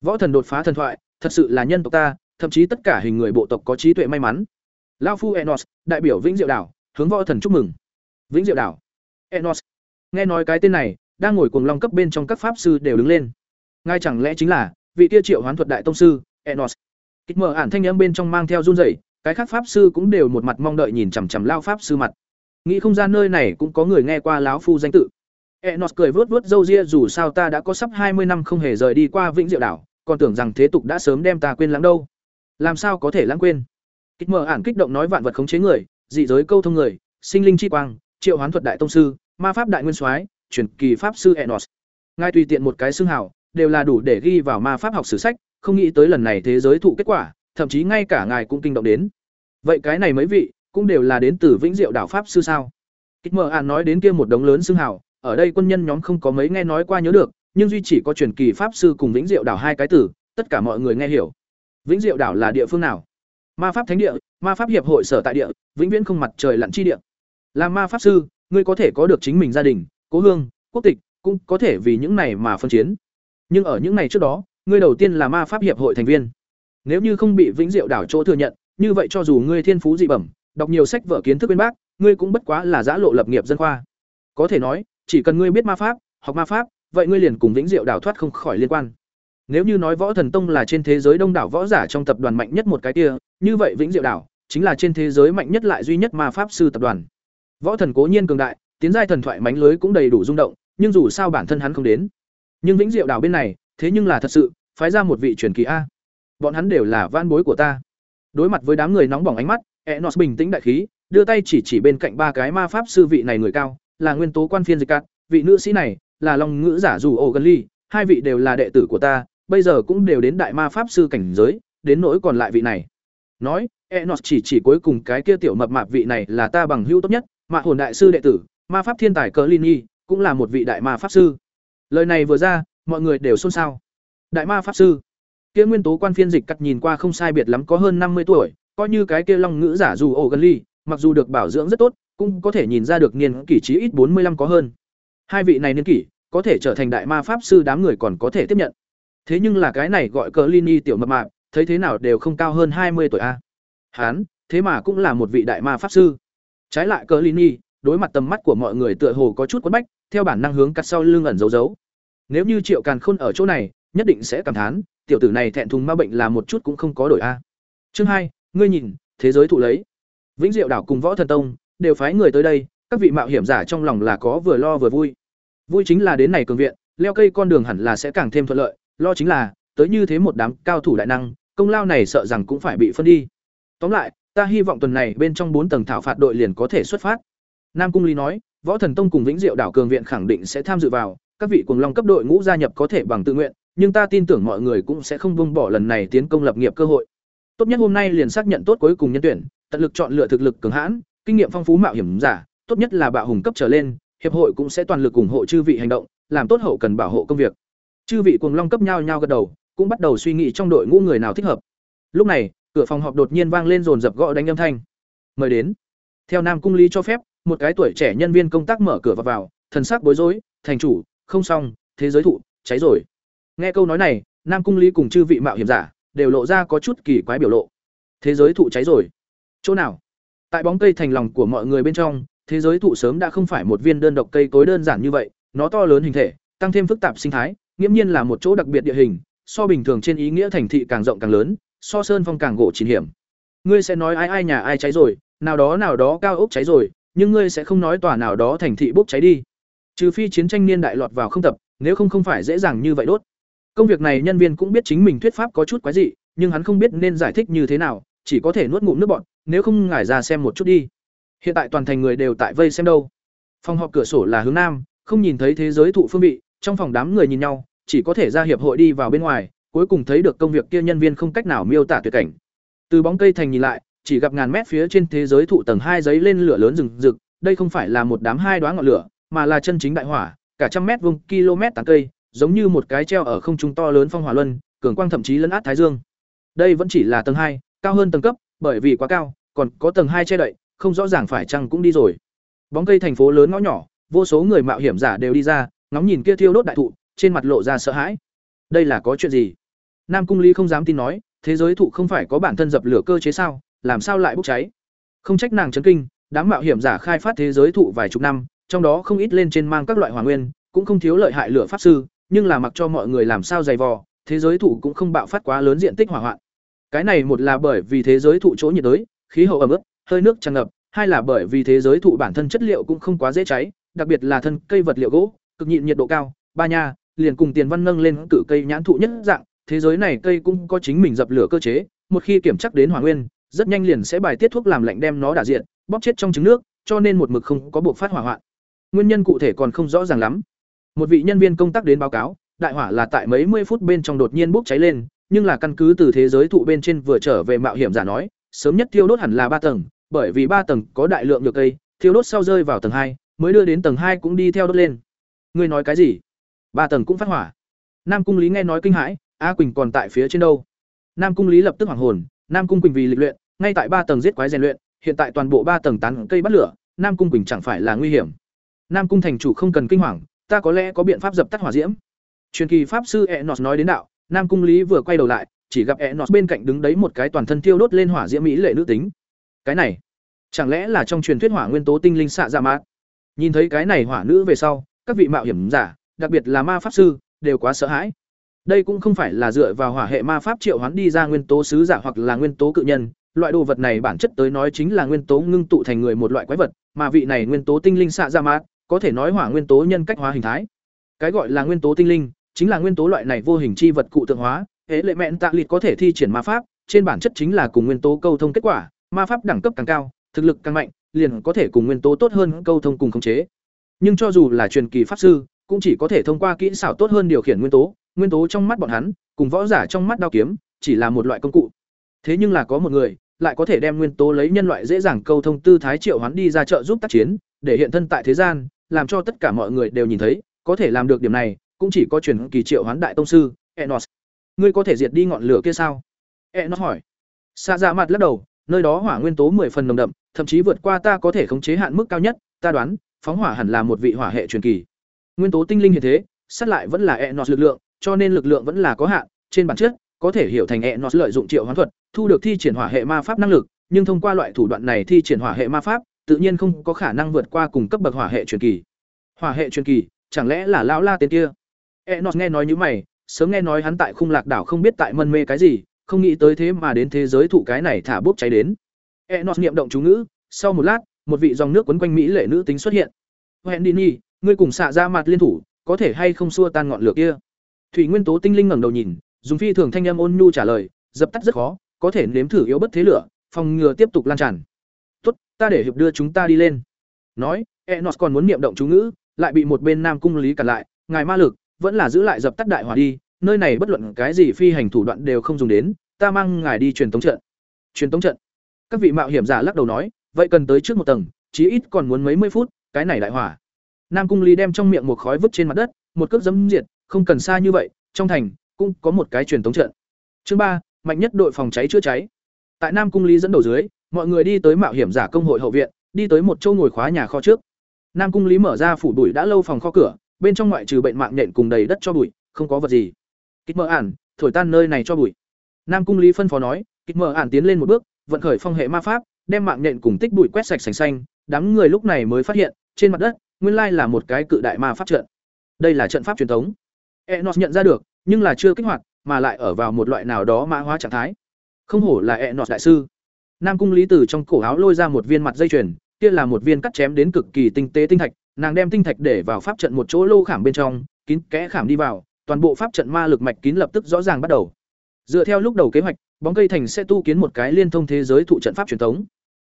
[SPEAKER 1] Võ thần đột phá thần thoại, thật sự là nhân tộc ta, thậm chí tất cả hình người bộ tộc có trí tuệ may mắn. Lão phu Enos, đại biểu Vĩnh Diệu đảo, hướng võ thần chúc mừng. Vĩnh Diệu đảo. Enos. Nghe nói cái tên này, đang ngồi cuồng long cấp bên trong các pháp sư đều đứng lên. Ngay chẳng lẽ chính là vị kia triệu hoán thuật đại tông sư, Enos. Kịch mở ản thanh âm bên trong mang theo run rẩy, cái khác pháp sư cũng đều một mặt mong đợi nhìn chằm chằm lao pháp sư mặt. Nghĩ không gian nơi này cũng có người nghe qua lão phu danh tự. Enos cười vướt vướt râu ria dù sao ta đã có sắp hai mươi năm không hề rời đi qua Vĩnh Diệu đảo, còn tưởng rằng thế tục đã sớm đem ta quên lãng đâu. Làm sao có thể lãng quên? Kịch mở ản kích động nói vạn vật khống chế người, dị giới câu thông người, sinh linh chi quang, triệu hoán thuật đại tông sư, ma pháp đại nguyên soái, truyền kỳ pháp sư Enos. Ngay tùy tiện một cái xưng hào, đều là đủ để ghi vào ma pháp học sử sách, không nghĩ tới lần này thế giới thụ kết quả, thậm chí ngay cả ngài cũng kinh động đến. Vậy cái này mấy vị, cũng đều là đến từ Vĩnh Diệu đảo pháp sư sao? Kịch Mở An nói đến kia một đống lớn xưng hào, ở đây quân nhân nhóm không có mấy nghe nói qua nhớ được, nhưng duy chỉ có truyền kỳ pháp sư cùng Vĩnh Diệu đảo hai cái từ, tất cả mọi người nghe hiểu vĩnh diệu đảo là địa phương nào ma pháp thánh địa ma pháp hiệp hội sở tại địa vĩnh viễn không mặt trời lặn chi địa làm ma pháp sư ngươi có thể có được chính mình gia đình cố hương, quốc tịch cũng có thể vì những này mà phân chiến. Nhưng ở những ngày trước đó, ngươi đầu tiên là ma pháp hiệp hội thành viên. Nếu như không bị vĩnh diệu đảo chỗ thừa nhận, như vậy cho dù ngươi thiên phú dị bẩm, đọc nhiều sách vở kiến thức bên bác, ngươi cũng bất quá là giã lộ lập nghiệp dân khoa. Có thể nói, chỉ cần ngươi biết ma pháp, học ma pháp, vậy ngươi liền cùng vĩnh diệu đảo thoát không khỏi liên quan. Nếu như nói võ thần tông là trên thế giới đông đảo võ giả trong tập đoàn mạnh nhất một cái kia, như vậy vĩnh diệu đảo chính là trên thế giới mạnh nhất lại duy nhất ma pháp sư tập đoàn. Võ thần cố nhiên cường đại tiến giai thần thoại mánh lưới cũng đầy đủ rung động, nhưng dù sao bản thân hắn không đến. Nhưng vĩnh diệu đảo bên này, thế nhưng là thật sự, phái ra một vị truyền kỳ a. Bọn hắn đều là van bối của ta. Đối mặt với đám người nóng bỏng ánh mắt, enos bình tĩnh đại khí, đưa tay chỉ chỉ bên cạnh ba cái ma pháp sư vị này người cao, là nguyên tố quan phiên dịch cát, vị nữ sĩ này, là long ngữ giả dù ô gần ly, hai vị đều là đệ tử của ta, bây giờ cũng đều đến đại ma pháp sư cảnh giới, đến nỗi còn lại vị này. Nói, enos chỉ chỉ cuối cùng cái kia tiểu mập mạp vị này là ta bằng hữu tốt nhất mạ hồn đại sư đệ tử ma pháp thiên tài cỡ linh nhi cũng là một vị đại ma pháp sư. Lời này vừa ra, mọi người đều xôn xao. Đại ma pháp sư. Kia nguyên tố quan phiên dịch cắt nhìn qua không sai biệt lắm có hơn năm mươi tuổi, coi như cái kia long ngữ giả dù ổ gần ly, mặc dù được bảo dưỡng rất tốt, cũng có thể nhìn ra được niên kỷ trí ít bốn mươi năm có hơn. Hai vị này niên kỷ, có thể trở thành đại ma pháp sư đám người còn có thể tiếp nhận. Thế nhưng là cái này gọi cờ lini tiểu mập mạp, thấy thế nào đều không cao hơn hai mươi tuổi a. Hán, thế mà cũng là một vị đại ma pháp sư. Trái lại cờ lini đối mặt tầm mắt của mọi người tựa hồ có chút quấn bách, theo bản năng hướng cắt sau lưng ẩn giấu giấu. Nếu như triệu càn khôn ở chỗ này, nhất định sẽ cảm thán, tiểu tử này thẹn thùng ma bệnh là một chút cũng không có đổi a. Chương hai, ngươi nhìn, thế giới thụ lấy. Vĩnh diệu đảo cùng võ thần tông đều phái người tới đây, các vị mạo hiểm giả trong lòng là có vừa lo vừa vui. Vui chính là đến này cường viện, leo cây con đường hẳn là sẽ càng thêm thuận lợi, lo chính là, tới như thế một đám cao thủ đại năng, công lao này sợ rằng cũng phải bị phân đi. Tóm lại, ta hy vọng tuần này bên trong bốn tầng thảo phạt đội liền có thể xuất phát nam cung lý nói, võ thần tông cùng vĩnh diệu đảo cường viện khẳng định sẽ tham dự vào, các vị cuồng long cấp đội ngũ gia nhập có thể bằng tự nguyện, nhưng ta tin tưởng mọi người cũng sẽ không buông bỏ lần này tiến công lập nghiệp cơ hội. Tốt nhất hôm nay liền xác nhận tốt cuối cùng nhân tuyển, tận lực chọn lựa thực lực cường hãn, kinh nghiệm phong phú mạo hiểm giả, tốt nhất là bạo hùng cấp trở lên, hiệp hội cũng sẽ toàn lực ủng hộ chư vị hành động, làm tốt hậu cần bảo hộ công việc. Chư vị cuồng long cấp nhau nhau gật đầu, cũng bắt đầu suy nghĩ trong đội ngũ người nào thích hợp. Lúc này, cửa phòng họp đột nhiên vang lên rồn rập gõ đánh âm thanh. Mời đến. Theo nam cung lý cho phép một cái tuổi trẻ nhân viên công tác mở cửa vào, vào thần sắc bối rối thành chủ không xong thế giới thụ cháy rồi. Nghe câu nói này nam cung lý cùng chư vị mạo hiểm giả đều lộ ra có chút kỳ quái biểu lộ. Thế giới thụ cháy rồi. Chỗ nào? Tại bóng cây thành lòng của mọi người bên trong thế giới thụ sớm đã không phải một viên đơn độc cây cối đơn giản như vậy nó to lớn hình thể tăng thêm phức tạp sinh thái nghiễm nhiên là một chỗ đặc biệt địa hình so bình thường trên ý nghĩa thành thị càng rộng càng lớn so sơn phong càng gỗ chín hiểm. Ngươi sẽ nói ai ai nhà ai cháy rồi nào đó nào đó cao ốc cháy rồi nhưng ngươi sẽ không nói tòa nào đó thành thị bốc cháy đi. Trừ phi chiến tranh niên đại lọt vào không tập, nếu không không phải dễ dàng như vậy đốt. Công việc này nhân viên cũng biết chính mình thuyết pháp có chút quái dị, nhưng hắn không biết nên giải thích như thế nào, chỉ có thể nuốt ngụm nước bọn nếu không ngải ra xem một chút đi. Hiện tại toàn thành người đều tại vây xem đâu. Phòng họp cửa sổ là hướng nam, không nhìn thấy thế giới thụ phương vị, trong phòng đám người nhìn nhau, chỉ có thể ra hiệp hội đi vào bên ngoài, cuối cùng thấy được công việc kia nhân viên không cách nào miêu tả tuyệt cảnh. Từ bóng cây thành nhìn lại chỉ gặp ngàn mét phía trên thế giới thụ tầng hai giấy lên lửa lớn rừng rực, đây không phải là một đám hai đoá ngọn lửa, mà là chân chính đại hỏa, cả trăm mét vuông, km tán cây, giống như một cái treo ở không trung to lớn phong hỏa luân, cường quang thậm chí lấn át thái dương. Đây vẫn chỉ là tầng hai, cao hơn tầng cấp, bởi vì quá cao, còn có tầng hai che đậy, không rõ ràng phải chăng cũng đi rồi. Bóng cây thành phố lớn ngõ nhỏ, vô số người mạo hiểm giả đều đi ra, ngóng nhìn kia thiêu đốt đại thụ, trên mặt lộ ra sợ hãi. Đây là có chuyện gì? Nam cung ly không dám tin nói, thế giới thụ không phải có bản thân dập lửa cơ chế sao? Làm sao lại bốc cháy? Không trách nàng chấn kinh, đám mạo hiểm giả khai phát thế giới thụ vài chục năm, trong đó không ít lên trên mang các loại hỏa nguyên, cũng không thiếu lợi hại lửa pháp sư, nhưng là mặc cho mọi người làm sao dày vò, thế giới thụ cũng không bạo phát quá lớn diện tích hỏa hoạn. Cái này một là bởi vì thế giới thụ chỗ nhiệt đới, khí hậu ẩm ướt, hơi nước tràn ngập, hai là bởi vì thế giới thụ bản thân chất liệu cũng không quá dễ cháy, đặc biệt là thân cây vật liệu gỗ, cực nhịn nhiệt độ cao, ba nha, liền cùng tiền văn nâng lên cử cây nhãn thụ nhất dạng, thế giới này cây cũng có chính mình dập lửa cơ chế, một khi kiểm chắc đến hỏa nguyên rất nhanh liền sẽ bài tiết thuốc làm lạnh đem nó đả diện bóp chết trong trứng nước, cho nên một mực không có buộc phát hỏa hoạn. Nguyên nhân cụ thể còn không rõ ràng lắm. Một vị nhân viên công tác đến báo cáo, đại hỏa là tại mấy mươi phút bên trong đột nhiên bốc cháy lên, nhưng là căn cứ từ thế giới thụ bên trên vừa trở về mạo hiểm giả nói, sớm nhất thiêu đốt hẳn là ba tầng, bởi vì ba tầng có đại lượng được cây, thiêu đốt sau rơi vào tầng hai, mới đưa đến tầng hai cũng đi theo đốt lên. Ngươi nói cái gì? Ba tầng cũng phát hỏa. Nam cung lý nghe nói kinh hãi, a quỳnh còn tại phía trên đâu? Nam cung lý lập tức hoảng hồn nam cung quỳnh vì lịch luyện, ngay tại ba tầng giết quái rèn luyện, hiện tại toàn bộ ba tầng tán cây bắt lửa, nam cung quỳnh chẳng phải là nguy hiểm. Nam cung thành chủ không cần kinh hoàng, ta có lẽ có biện pháp dập tắt hỏa diễm. Truyền kỳ pháp sư enos nói đến đạo, nam cung lý vừa quay đầu lại, chỉ gặp enos bên cạnh đứng đấy một cái toàn thân thiêu đốt lên hỏa diễm mỹ lệ nữ tính. Cái này, chẳng lẽ là trong truyền thuyết hỏa nguyên tố tinh linh xạ ra dạ mát nhìn thấy cái này hỏa nữ về sau, các vị mạo hiểm giả, đặc biệt là ma pháp sư, đều quá sợ hãi đây cũng không phải là dựa vào hỏa hệ ma pháp triệu hoán đi ra nguyên tố sứ giả hoặc là nguyên tố cự nhân loại đồ vật này bản chất tới nói chính là nguyên tố ngưng tụ thành người một loại quái vật mà vị này nguyên tố tinh linh xạ ra ma, mát có thể nói hỏa nguyên tố nhân cách hóa hình thái. Cái gọi là nguyên tố tinh linh chính là nguyên tố loại này vô hình chi vật cụ tượng hóa hệ lệ mện tạ lịt có thể thi triển ma pháp trên bản chất chính là cùng nguyên tố câu thông kết quả ma pháp đẳng cấp càng cao thực lực càng mạnh liền có thể cùng nguyên tố tốt hơn câu thông cùng khống chế. Nhưng cho dù là truyền kỳ pháp sư cũng chỉ có thể thông qua kỹ xảo tốt hơn điều khiển nguyên tố nguyên tố trong mắt bọn hắn, cùng võ giả trong mắt đao kiếm, chỉ là một loại công cụ. Thế nhưng là có một người, lại có thể đem nguyên tố lấy nhân loại dễ dàng câu thông tư thái triệu hoán đi ra trợ giúp tác chiến, để hiện thân tại thế gian, làm cho tất cả mọi người đều nhìn thấy, có thể làm được điểm này, cũng chỉ có truyền kỳ triệu hoán đại tông sư, enos. Ngươi có thể diệt đi ngọn lửa kia sao? Enos hỏi. Xa ra dạ mặt lắc đầu, nơi đó hỏa nguyên tố mười phần nồng đậm, thậm chí vượt qua ta có thể khống chế hạn mức cao nhất, ta đoán, phóng hỏa hẳn là một vị hỏa hệ truyền kỳ. Nguyên tố tinh linh như thế, sát lại vẫn là enos lực lượng cho nên lực lượng vẫn là có hạn, trên bản chất, có thể hiểu thành enos lợi dụng triệu hoán thuật, thu được thi triển hỏa hệ ma pháp năng lực, nhưng thông qua loại thủ đoạn này thi triển hỏa hệ ma pháp, tự nhiên không có khả năng vượt qua cùng cấp bậc hỏa hệ truyền kỳ. Hỏa hệ truyền kỳ, chẳng lẽ là lão la tên kia? Enos nghe nói như mày, sớm nghe nói hắn tại khung lạc đảo không biết tại mân mê cái gì, không nghĩ tới thế mà đến thế giới thụ cái này thả bốc cháy đến. Enos niệm động chú ngữ, sau một lát, một vị dòng nước quấn quanh mỹ lệ nữ tính xuất hiện. Hẹn đi nhi ngươi cùng xạ ra mặt liên thủ, có thể hay không xua tan ngọn lửa kia? Thủy nguyên tố tinh linh ngẩng đầu nhìn, dùng phi thường thanh âm ôn nhu trả lời, dập tắt rất khó, có thể nếm thử yếu bất thế lửa, phòng ngừa tiếp tục lan tràn. Tốt, ta để hiệp đưa chúng ta đi lên. Nói, enos còn muốn niệm động chú ngữ, lại bị một bên nam cung lý cản lại, ngài ma lực, vẫn là giữ lại dập tắt đại hỏa đi, nơi này bất luận cái gì phi hành thủ đoạn đều không dùng đến, ta mang ngài đi truyền tống trận. Truyền tống trận? Các vị mạo hiểm giả lắc đầu nói, vậy cần tới trước một tầng, chí ít còn muốn mấy mươi phút, cái này đại hỏa. Nam cung lý đem trong miệng một khói vứt trên mặt đất, một cước dấm diệt không cần xa như vậy, trong thành cũng có một cái truyền tống trận. Chương ba, mạnh nhất đội phòng cháy chữa cháy. Tại nam cung lý dẫn đầu dưới, mọi người đi tới mạo hiểm giả công hội hậu viện, đi tới một châu ngồi khóa nhà kho trước. Nam cung lý mở ra phủ bụi đã lâu phòng kho cửa, bên trong ngoại trừ bệnh mạng nhện cùng đầy đất cho bụi, không có vật gì. Kích mở ản, thổi tan nơi này cho bụi. Nam cung lý phân phó nói kích mở ản tiến lên một bước, vận khởi phong hệ ma pháp, đem mạng nhện cùng tích bụi quét sạch sành xanh, đám người lúc này mới phát hiện, trên mặt đất, nguyên lai là một cái cự đại ma pháp trận. Đây là trận pháp truyền thống enos nhận ra được, nhưng là chưa kích hoạt, mà lại ở vào một loại nào đó mã hóa trạng thái. Không hổ là enos đại sư. Nam cung lý từ trong cổ áo lôi ra một viên mặt dây chuyền, kia là một viên cắt chém đến cực kỳ tinh tế tinh thạch, nàng đem tinh thạch để vào pháp trận một chỗ lô khảm bên trong, kín kẽ khảm đi vào, toàn bộ pháp trận ma lực mạch kín lập tức rõ ràng bắt đầu. Dựa theo lúc đầu kế hoạch, bóng cây thành sẽ tu kiến một cái liên thông thế giới thụ trận pháp truyền thống.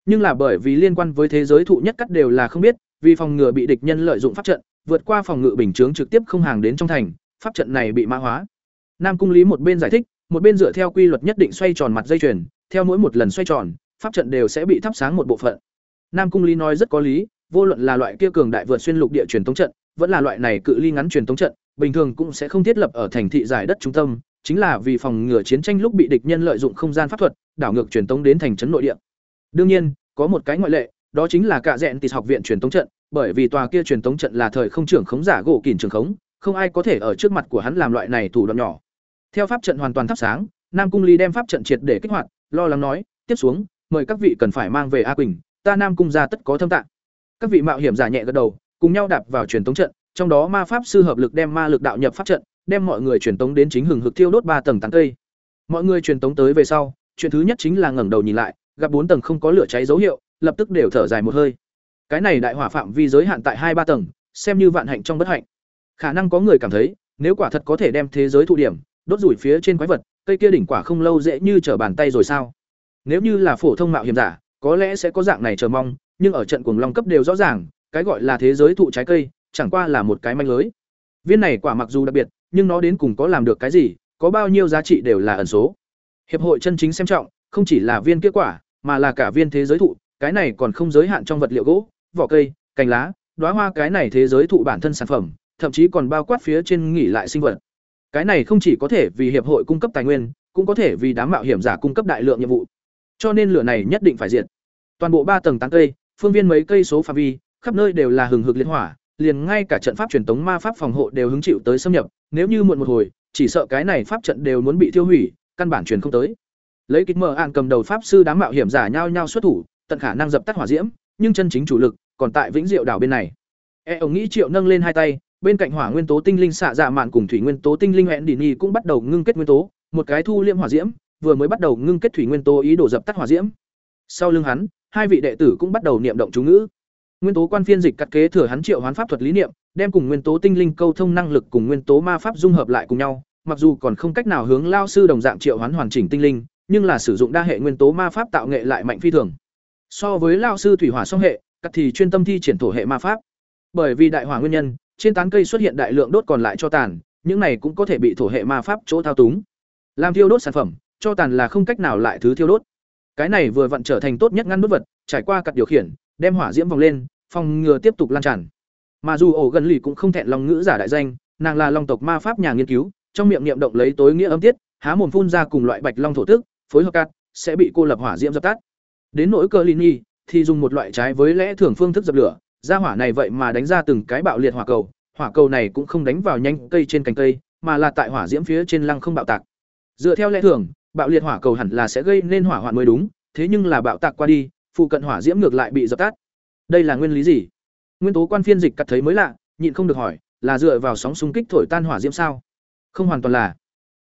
[SPEAKER 1] Nhưng là bởi vì liên quan với thế giới thụ nhất cắt đều là không biết, vì phòng ngừa bị địch nhân lợi dụng pháp trận, vượt qua phòng ngự bình chướng trực tiếp không hàng đến trong thành pháp trận này bị mã hóa. Nam cung lý một bên giải thích, một bên dựa theo quy luật nhất định xoay tròn mặt dây chuyền, theo mỗi một lần xoay tròn, pháp trận đều sẽ bị thắp sáng một bộ phận. Nam cung lý nói rất có lý, vô luận là loại kia cường đại vượt xuyên lục địa truyền thống trận, vẫn là loại này cự ly ngắn truyền thống trận, bình thường cũng sẽ không thiết lập ở thành thị giải đất trung tâm, chính là vì phòng ngừa chiến tranh lúc bị địch nhân lợi dụng không gian pháp thuật, đảo ngược truyền thống đến thành trấn nội địa. Đương nhiên, có một cái ngoại lệ, đó chính là cả dẹn tịt học viện truyền thống trận, bởi vì tòa kia truyền thống trận là thời không trưởng khống giả gỗ kìm trường khống không ai có thể ở trước mặt của hắn làm loại này thủ đoạn nhỏ. Theo pháp trận hoàn toàn thắp sáng, nam cung ly đem pháp trận triệt để kích hoạt, lo lắng nói, tiếp xuống, mời các vị cần phải mang về a quỳnh, ta nam cung gia tất có thâm tạng. Các vị mạo hiểm giả nhẹ gật đầu, cùng nhau đạp vào truyền thống trận, trong đó ma pháp sư hợp lực đem ma lực đạo nhập pháp trận, đem mọi người truyền tống đến chính hừng hực thiêu đốt ba tầng tán cây. Mọi người truyền tống tới về sau, chuyện thứ nhất chính là ngẩng đầu nhìn lại, gặp bốn tầng không có lửa cháy dấu hiệu, lập tức đều thở dài một hơi. Cái này đại hỏa phạm vi giới hạn tại hai ba tầng, xem như vạn hạnh trong bất hạnh khả năng có người cảm thấy, nếu quả thật có thể đem thế giới thụ điểm, đốt rủi phía trên quái vật, cây kia đỉnh quả không lâu dễ như trở bàn tay rồi sao? Nếu như là phổ thông mạo hiểm giả, có lẽ sẽ có dạng này chờ mong, nhưng ở trận cuồng long cấp đều rõ ràng, cái gọi là thế giới thụ trái cây, chẳng qua là một cái manh lưới. Viên này quả mặc dù đặc biệt, nhưng nó đến cùng có làm được cái gì, có bao nhiêu giá trị đều là ẩn số. Hiệp hội chân chính xem trọng, không chỉ là viên kết quả, mà là cả viên thế giới thụ, cái này còn không giới hạn trong vật liệu gỗ, vỏ cây, cành lá, đóa hoa cái này thế giới thụ bản thân sản phẩm thậm chí còn bao quát phía trên nghỉ lại sinh vật Cái này không chỉ có thể vì hiệp hội cung cấp tài nguyên, cũng có thể vì đám mạo hiểm giả cung cấp đại lượng nhiệm vụ. Cho nên lửa này nhất định phải diệt. Toàn bộ ba tầng tán cây, phương viên mấy cây số phạm vi, khắp nơi đều là hừng hực liên hỏa, liền ngay cả trận pháp truyền tống ma pháp phòng hộ đều hứng chịu tới xâm nhập, nếu như muộn một hồi, chỉ sợ cái này pháp trận đều muốn bị tiêu hủy, căn bản truyền không tới. Lấy kịch mở án cầm đầu pháp sư đám mạo hiểm giả nhau nhau xuất thủ, tận khả năng dập tắt hỏa diễm, nhưng chân chính chủ lực còn tại Vĩnh Diệu đảo bên này. E ông nghĩ Triệu nâng lên hai tay, bên cạnh hỏa nguyên tố tinh linh xạ dạ mạn cùng thủy nguyên tố tinh linh hẹn đi nhi cũng bắt đầu ngưng kết nguyên tố, một cái thu liêm hỏa diễm, vừa mới bắt đầu ngưng kết thủy nguyên tố ý đồ dập tắt hỏa diễm. Sau lưng hắn, hai vị đệ tử cũng bắt đầu niệm động chú ngữ. Nguyên tố quan phiên dịch cắt kế thừa hắn triệu hoán pháp thuật lý niệm, đem cùng nguyên tố tinh linh câu thông năng lực cùng nguyên tố ma pháp dung hợp lại cùng nhau, mặc dù còn không cách nào hướng lao sư đồng dạng triệu hoán hoàn chỉnh tinh linh, nhưng là sử dụng đa hệ nguyên tố ma pháp tạo nghệ lại mạnh phi thường. So với lao sư thủy hỏa song hệ, cắt thì chuyên tâm thi triển thổ hệ ma pháp. Bởi vì đại hỏa nguyên nhân, trên tán cây xuất hiện đại lượng đốt còn lại cho tàn, những này cũng có thể bị thổ hệ ma pháp chỗ thao túng. Làm thiêu đốt sản phẩm, cho tàn là không cách nào lại thứ thiêu đốt. Cái này vừa vặn trở thành tốt nhất ngăn đốt vật, trải qua cật điều khiển, đem hỏa diễm vòng lên, phòng ngừa tiếp tục lan tràn. Mà dù ổ gần lì cũng không thẹn lòng ngữ giả đại danh, nàng là long tộc ma pháp nhà nghiên cứu, trong miệng niệm động lấy tối nghĩa âm tiết, há mồm phun ra cùng loại bạch long thổ tức, phối hợp cát, sẽ bị cô lập hỏa diễm dập tắt. Đến nỗi cơ Lini, thì dùng một loại trái với lẽ thường phương thức dập lửa, ra hỏa này vậy mà đánh ra từng cái bạo liệt hỏa cầu, hỏa cầu này cũng không đánh vào nhanh cây trên cành cây, mà là tại hỏa diễm phía trên lăng không bạo tạc. Dựa theo lẽ thường, bạo liệt hỏa cầu hẳn là sẽ gây nên hỏa hoạn mới đúng, thế nhưng là bạo tạc qua đi, phụ cận hỏa diễm ngược lại bị dập tắt. Đây là nguyên lý gì? Nguyên tố quan phiên dịch cắt thấy mới lạ, nhịn không được hỏi, là dựa vào sóng xung kích thổi tan hỏa diễm sao? Không hoàn toàn là.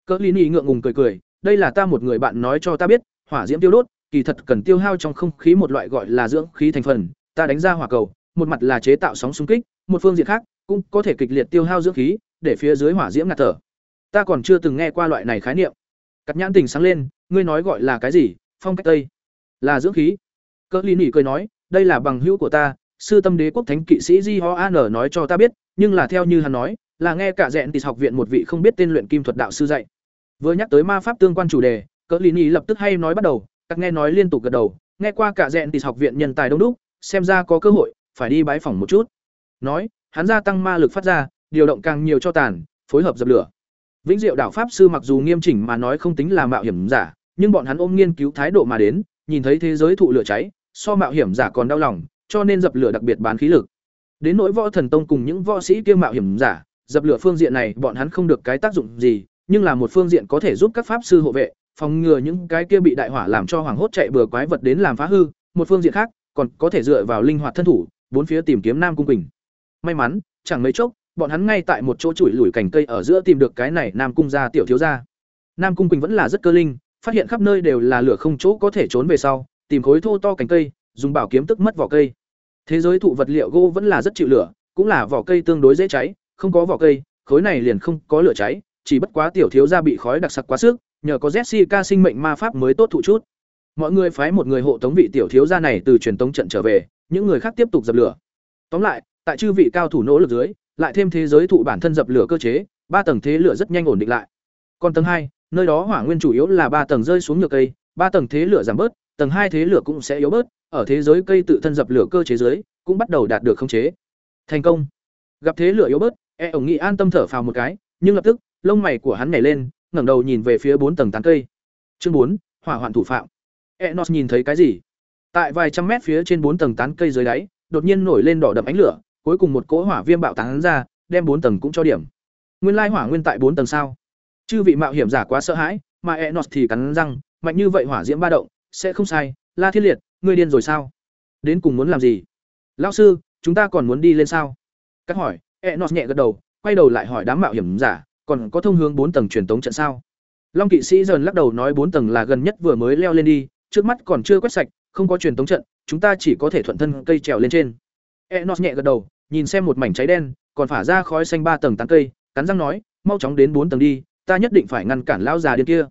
[SPEAKER 1] Cỡ Lý Nghị ngượng ngùng cười cười, đây là ta một người bạn nói cho ta biết, hỏa diễm tiêu đốt, kỳ thật cần tiêu hao trong không khí một loại gọi là dưỡng khí thành phần, ta đánh ra hỏa cầu, một mặt là chế tạo sóng xung kích, một phương diện khác cũng có thể kịch liệt tiêu hao dưỡng khí, để phía dưới hỏa diễm ngạt thở. Ta còn chưa từng nghe qua loại này khái niệm. Cắt nhãn tình sáng lên, ngươi nói gọi là cái gì? Phong cách tây, là dưỡng khí. Cỡ Lý Nghị cười nói, đây là bằng hữu của ta, sư tâm đế quốc thánh kỵ sĩ Di Ho An nói cho ta biết, nhưng là theo như hắn nói, là nghe cả dẹn tịt học viện một vị không biết tên luyện kim thuật đạo sư dạy. Vừa nhắc tới ma pháp tương quan chủ đề, Cỡ Lý Nghị lập tức hay nói bắt đầu, các nghe nói liên tục gật đầu, nghe qua cả dẹn tịt học viện nhân tài đông đúc, xem ra có cơ hội, phải đi bái phỏng một chút. Nói, hắn gia tăng ma lực phát ra, điều động càng nhiều cho tàn, phối hợp dập lửa. Vĩnh Diệu đạo pháp sư mặc dù nghiêm chỉnh mà nói không tính là mạo hiểm giả, nhưng bọn hắn ôm nghiên cứu thái độ mà đến, nhìn thấy thế giới thụ lửa cháy, so mạo hiểm giả còn đau lòng, cho nên dập lửa đặc biệt bán khí lực. Đến nỗi võ thần tông cùng những võ sĩ kia mạo hiểm giả, dập lửa phương diện này bọn hắn không được cái tác dụng gì, nhưng là một phương diện có thể giúp các pháp sư hộ vệ, phòng ngừa những cái kia bị đại hỏa làm cho hoàng hốt chạy bừa quái vật đến làm phá hư, một phương diện khác, còn có thể dựa vào linh hoạt thân thủ, bốn phía tìm kiếm Nam Cung Quỳnh. May mắn, chẳng mấy chốc, bọn hắn ngay tại một chỗ chuỗi lủi cành cây ở giữa tìm được cái này Nam Cung gia tiểu thiếu gia. Nam Cung Quỳnh vẫn là rất cơ linh, phát hiện khắp nơi đều là lửa không chỗ có thể trốn về sau, tìm khối thô to cành cây, dùng bảo kiếm tức mất vỏ cây. Thế giới thụ vật liệu gỗ vẫn là rất chịu lửa, cũng là vỏ cây tương đối dễ cháy, không có vỏ cây, khối này liền không có lửa cháy, chỉ bất quá tiểu thiếu gia bị khói đặc sặc quá sức, nhờ có Jessica sinh mệnh ma pháp mới tốt thụ chút. Mọi người phái một người hộ tống vị tiểu thiếu gia này từ truyền tống trận trở về, những người khác tiếp tục dập lửa. Tóm lại, tại chư vị cao thủ nỗ lực dưới, lại thêm thế giới thụ bản thân dập lửa cơ chế, ba tầng thế lửa rất nhanh ổn định lại. Còn tầng hai, nơi đó hỏa nguyên chủ yếu là ba tầng rơi xuống nhược cây, ba tầng thế lửa giảm bớt, tầng hai thế lửa cũng sẽ yếu bớt, ở thế giới cây tự thân dập lửa cơ chế dưới, cũng bắt đầu đạt được khống chế. Thành công. Gặp thế lửa yếu bớt, E ổng nghị an tâm thở phào một cái, nhưng lập tức, lông mày của hắn nhảy lên, ngẩng đầu nhìn về phía bốn tầng tán cây. Chương bốn, hỏa hoạn thủ phạm. Enos nhìn thấy cái gì? Tại vài trăm mét phía trên bốn tầng tán cây dưới đáy, đột nhiên nổi lên đỏ đậm ánh lửa, cuối cùng một cỗ hỏa viêm bạo tán ra, đem bốn tầng cũng cho điểm. Nguyên lai hỏa nguyên tại bốn tầng sao? Chư vị mạo hiểm giả quá sợ hãi, mà Enos thì cắn răng, mạnh như vậy hỏa diễm ba động, sẽ không sai, La Thiên Liệt, ngươi điên rồi sao? Đến cùng muốn làm gì? Lão sư, chúng ta còn muốn đi lên sao? Cắt hỏi, Enos nhẹ gật đầu, quay đầu lại hỏi đám mạo hiểm giả, còn có thông hướng bốn tầng truyền tống trận sao? Long kỵ sĩ dần lắc đầu nói bốn tầng là gần nhất vừa mới leo lên đi, trước mắt còn chưa quét sạch, không có truyền tống trận, chúng ta chỉ có thể thuận thân cây trèo lên trên. Enos nhẹ gật đầu, nhìn xem một mảnh cháy đen, còn phả ra khói xanh ba tầng tán cây, cắn răng nói, mau chóng đến bốn tầng đi, ta nhất định phải ngăn cản lão già điên kia.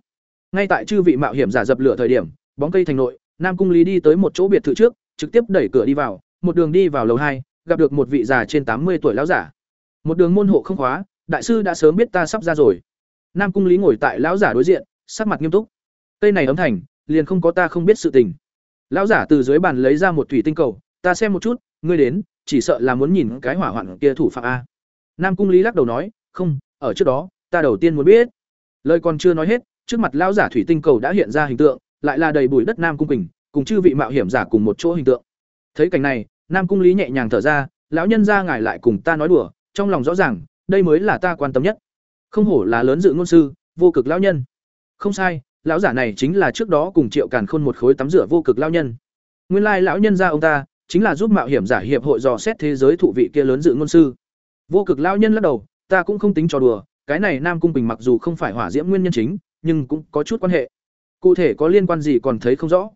[SPEAKER 1] Ngay tại chư vị mạo hiểm giả dập lửa thời điểm, bóng cây thành nội, Nam Cung Lý đi tới một chỗ biệt thự trước, trực tiếp đẩy cửa đi vào, một đường đi vào lầu hai, gặp được một vị già trên tám mươi tuổi lão giả. Một đường môn hộ không khóa, đại sư đã sớm biết ta sắp ra rồi. Nam Cung Lý ngồi tại lão giả đối diện, sắc mặt nghiêm túc. Cây này ấm thành, liền không có ta không biết sự tình. Lão giả từ dưới bàn lấy ra một thủy tinh cầu, ta xem một chút, ngươi đến, chỉ sợ là muốn nhìn cái hỏa hoạn kia thủ phạm a. Nam Cung Lý lắc đầu nói, không, ở trước đó, ta đầu tiên muốn biết. Lời còn chưa nói hết, trước mặt lão giả thủy tinh cầu đã hiện ra hình tượng, lại là đầy bụi đất Nam cung Bình, cùng chư vị mạo hiểm giả cùng một chỗ hình tượng. Thấy cảnh này, Nam cung Lý nhẹ nhàng thở ra, lão nhân gia ngài lại cùng ta nói đùa, trong lòng rõ ràng, đây mới là ta quan tâm nhất. Không hổ là lớn dự ngôn sư, vô cực lão nhân. Không sai, lão giả này chính là trước đó cùng Triệu Càn Khôn một khối tắm rửa vô cực lao nhân. Nguyên lai lão nhân gia ông ta, chính là giúp mạo hiểm giả hiệp hội dò xét thế giới thụ vị kia lớn dự ngôn sư. Vô cực lao nhân lắc đầu, ta cũng không tính trò đùa, cái này Nam Cung Bình mặc dù không phải hỏa diễm nguyên nhân chính, nhưng cũng có chút quan hệ. Cụ thể có liên quan gì còn thấy không rõ.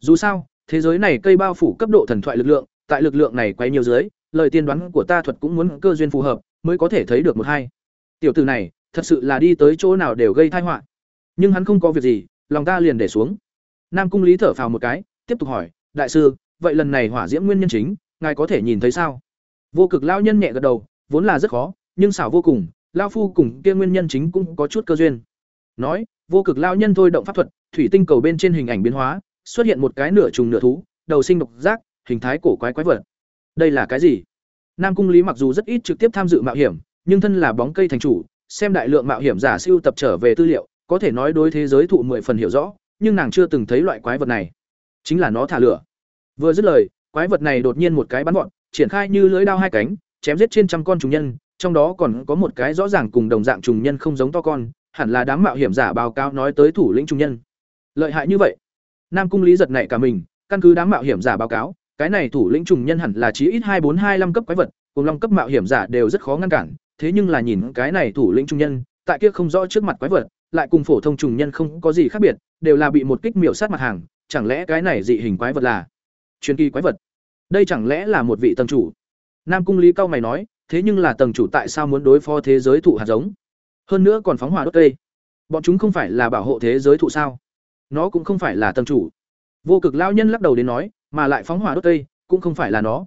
[SPEAKER 1] Dù sao, thế giới này cây bao phủ cấp độ thần thoại lực lượng, tại lực lượng này quay nhiều dưới, lời tiên đoán của ta thuật cũng muốn cơ duyên phù hợp, mới có thể thấy được một hai. Tiểu tử này, thật sự là đi tới chỗ nào đều gây tai họa. Nhưng hắn không có việc gì, lòng ta liền để xuống. Nam Cung Lý thở phào một cái, tiếp tục hỏi, đại sư, vậy lần này hỏa diễm nguyên nhân chính, ngài có thể nhìn thấy sao? Vô cực lao nhân nhẹ gật đầu, vốn là rất khó, nhưng xảo vô cùng, lao phu cùng kia nguyên nhân chính cũng có chút cơ duyên. Nói, vô cực lao nhân thôi động pháp thuật, thủy tinh cầu bên trên hình ảnh biến hóa, xuất hiện một cái nửa trùng nửa thú, đầu sinh độc giác, hình thái cổ quái quái vật. Đây là cái gì? Nam Cung Lý mặc dù rất ít trực tiếp tham dự mạo hiểm, nhưng thân là bóng cây thành chủ, xem đại lượng mạo hiểm giả siêu tập trở về tư liệu, có thể nói đối thế giới thụ mười phần hiểu rõ, nhưng nàng chưa từng thấy loại quái vật này. Chính là nó thả lửa. Vừa dứt lời, quái vật này đột nhiên một cái bắn gọn, triển khai như lưỡi đao hai cánh, chém giết trên trăm con trùng nhân, trong đó còn có một cái rõ ràng cùng đồng dạng trùng nhân không giống to con, hẳn là đám mạo hiểm giả báo cáo nói tới thủ lĩnh trùng nhân. Lợi hại như vậy. Nam cung Lý giật nảy cả mình, căn cứ đám mạo hiểm giả báo cáo, cái này thủ lĩnh trùng nhân hẳn là chí ít hai bốn hai năm cấp quái vật, cùng long cấp mạo hiểm giả đều rất khó ngăn cản, thế nhưng là nhìn cái này thủ lĩnh trùng nhân, tại kia không rõ trước mặt quái vật, lại cùng phổ thông trùng nhân không có gì khác biệt, đều là bị một kích miểu sát mặt hàng, chẳng lẽ cái này dị hình quái vật là truyền kỳ quái vật? Đây chẳng lẽ là một vị tầng chủ? Nam cung Lý cao mày nói, thế nhưng là tầng chủ tại sao muốn đối phó thế giới thụ hạt giống? Hơn nữa còn phóng hỏa đốt cây. Bọn chúng không phải là bảo hộ thế giới thụ sao? Nó cũng không phải là tầng chủ. Vô cực lão nhân lắc đầu đến nói, mà lại phóng hỏa đốt cây, cũng không phải là nó.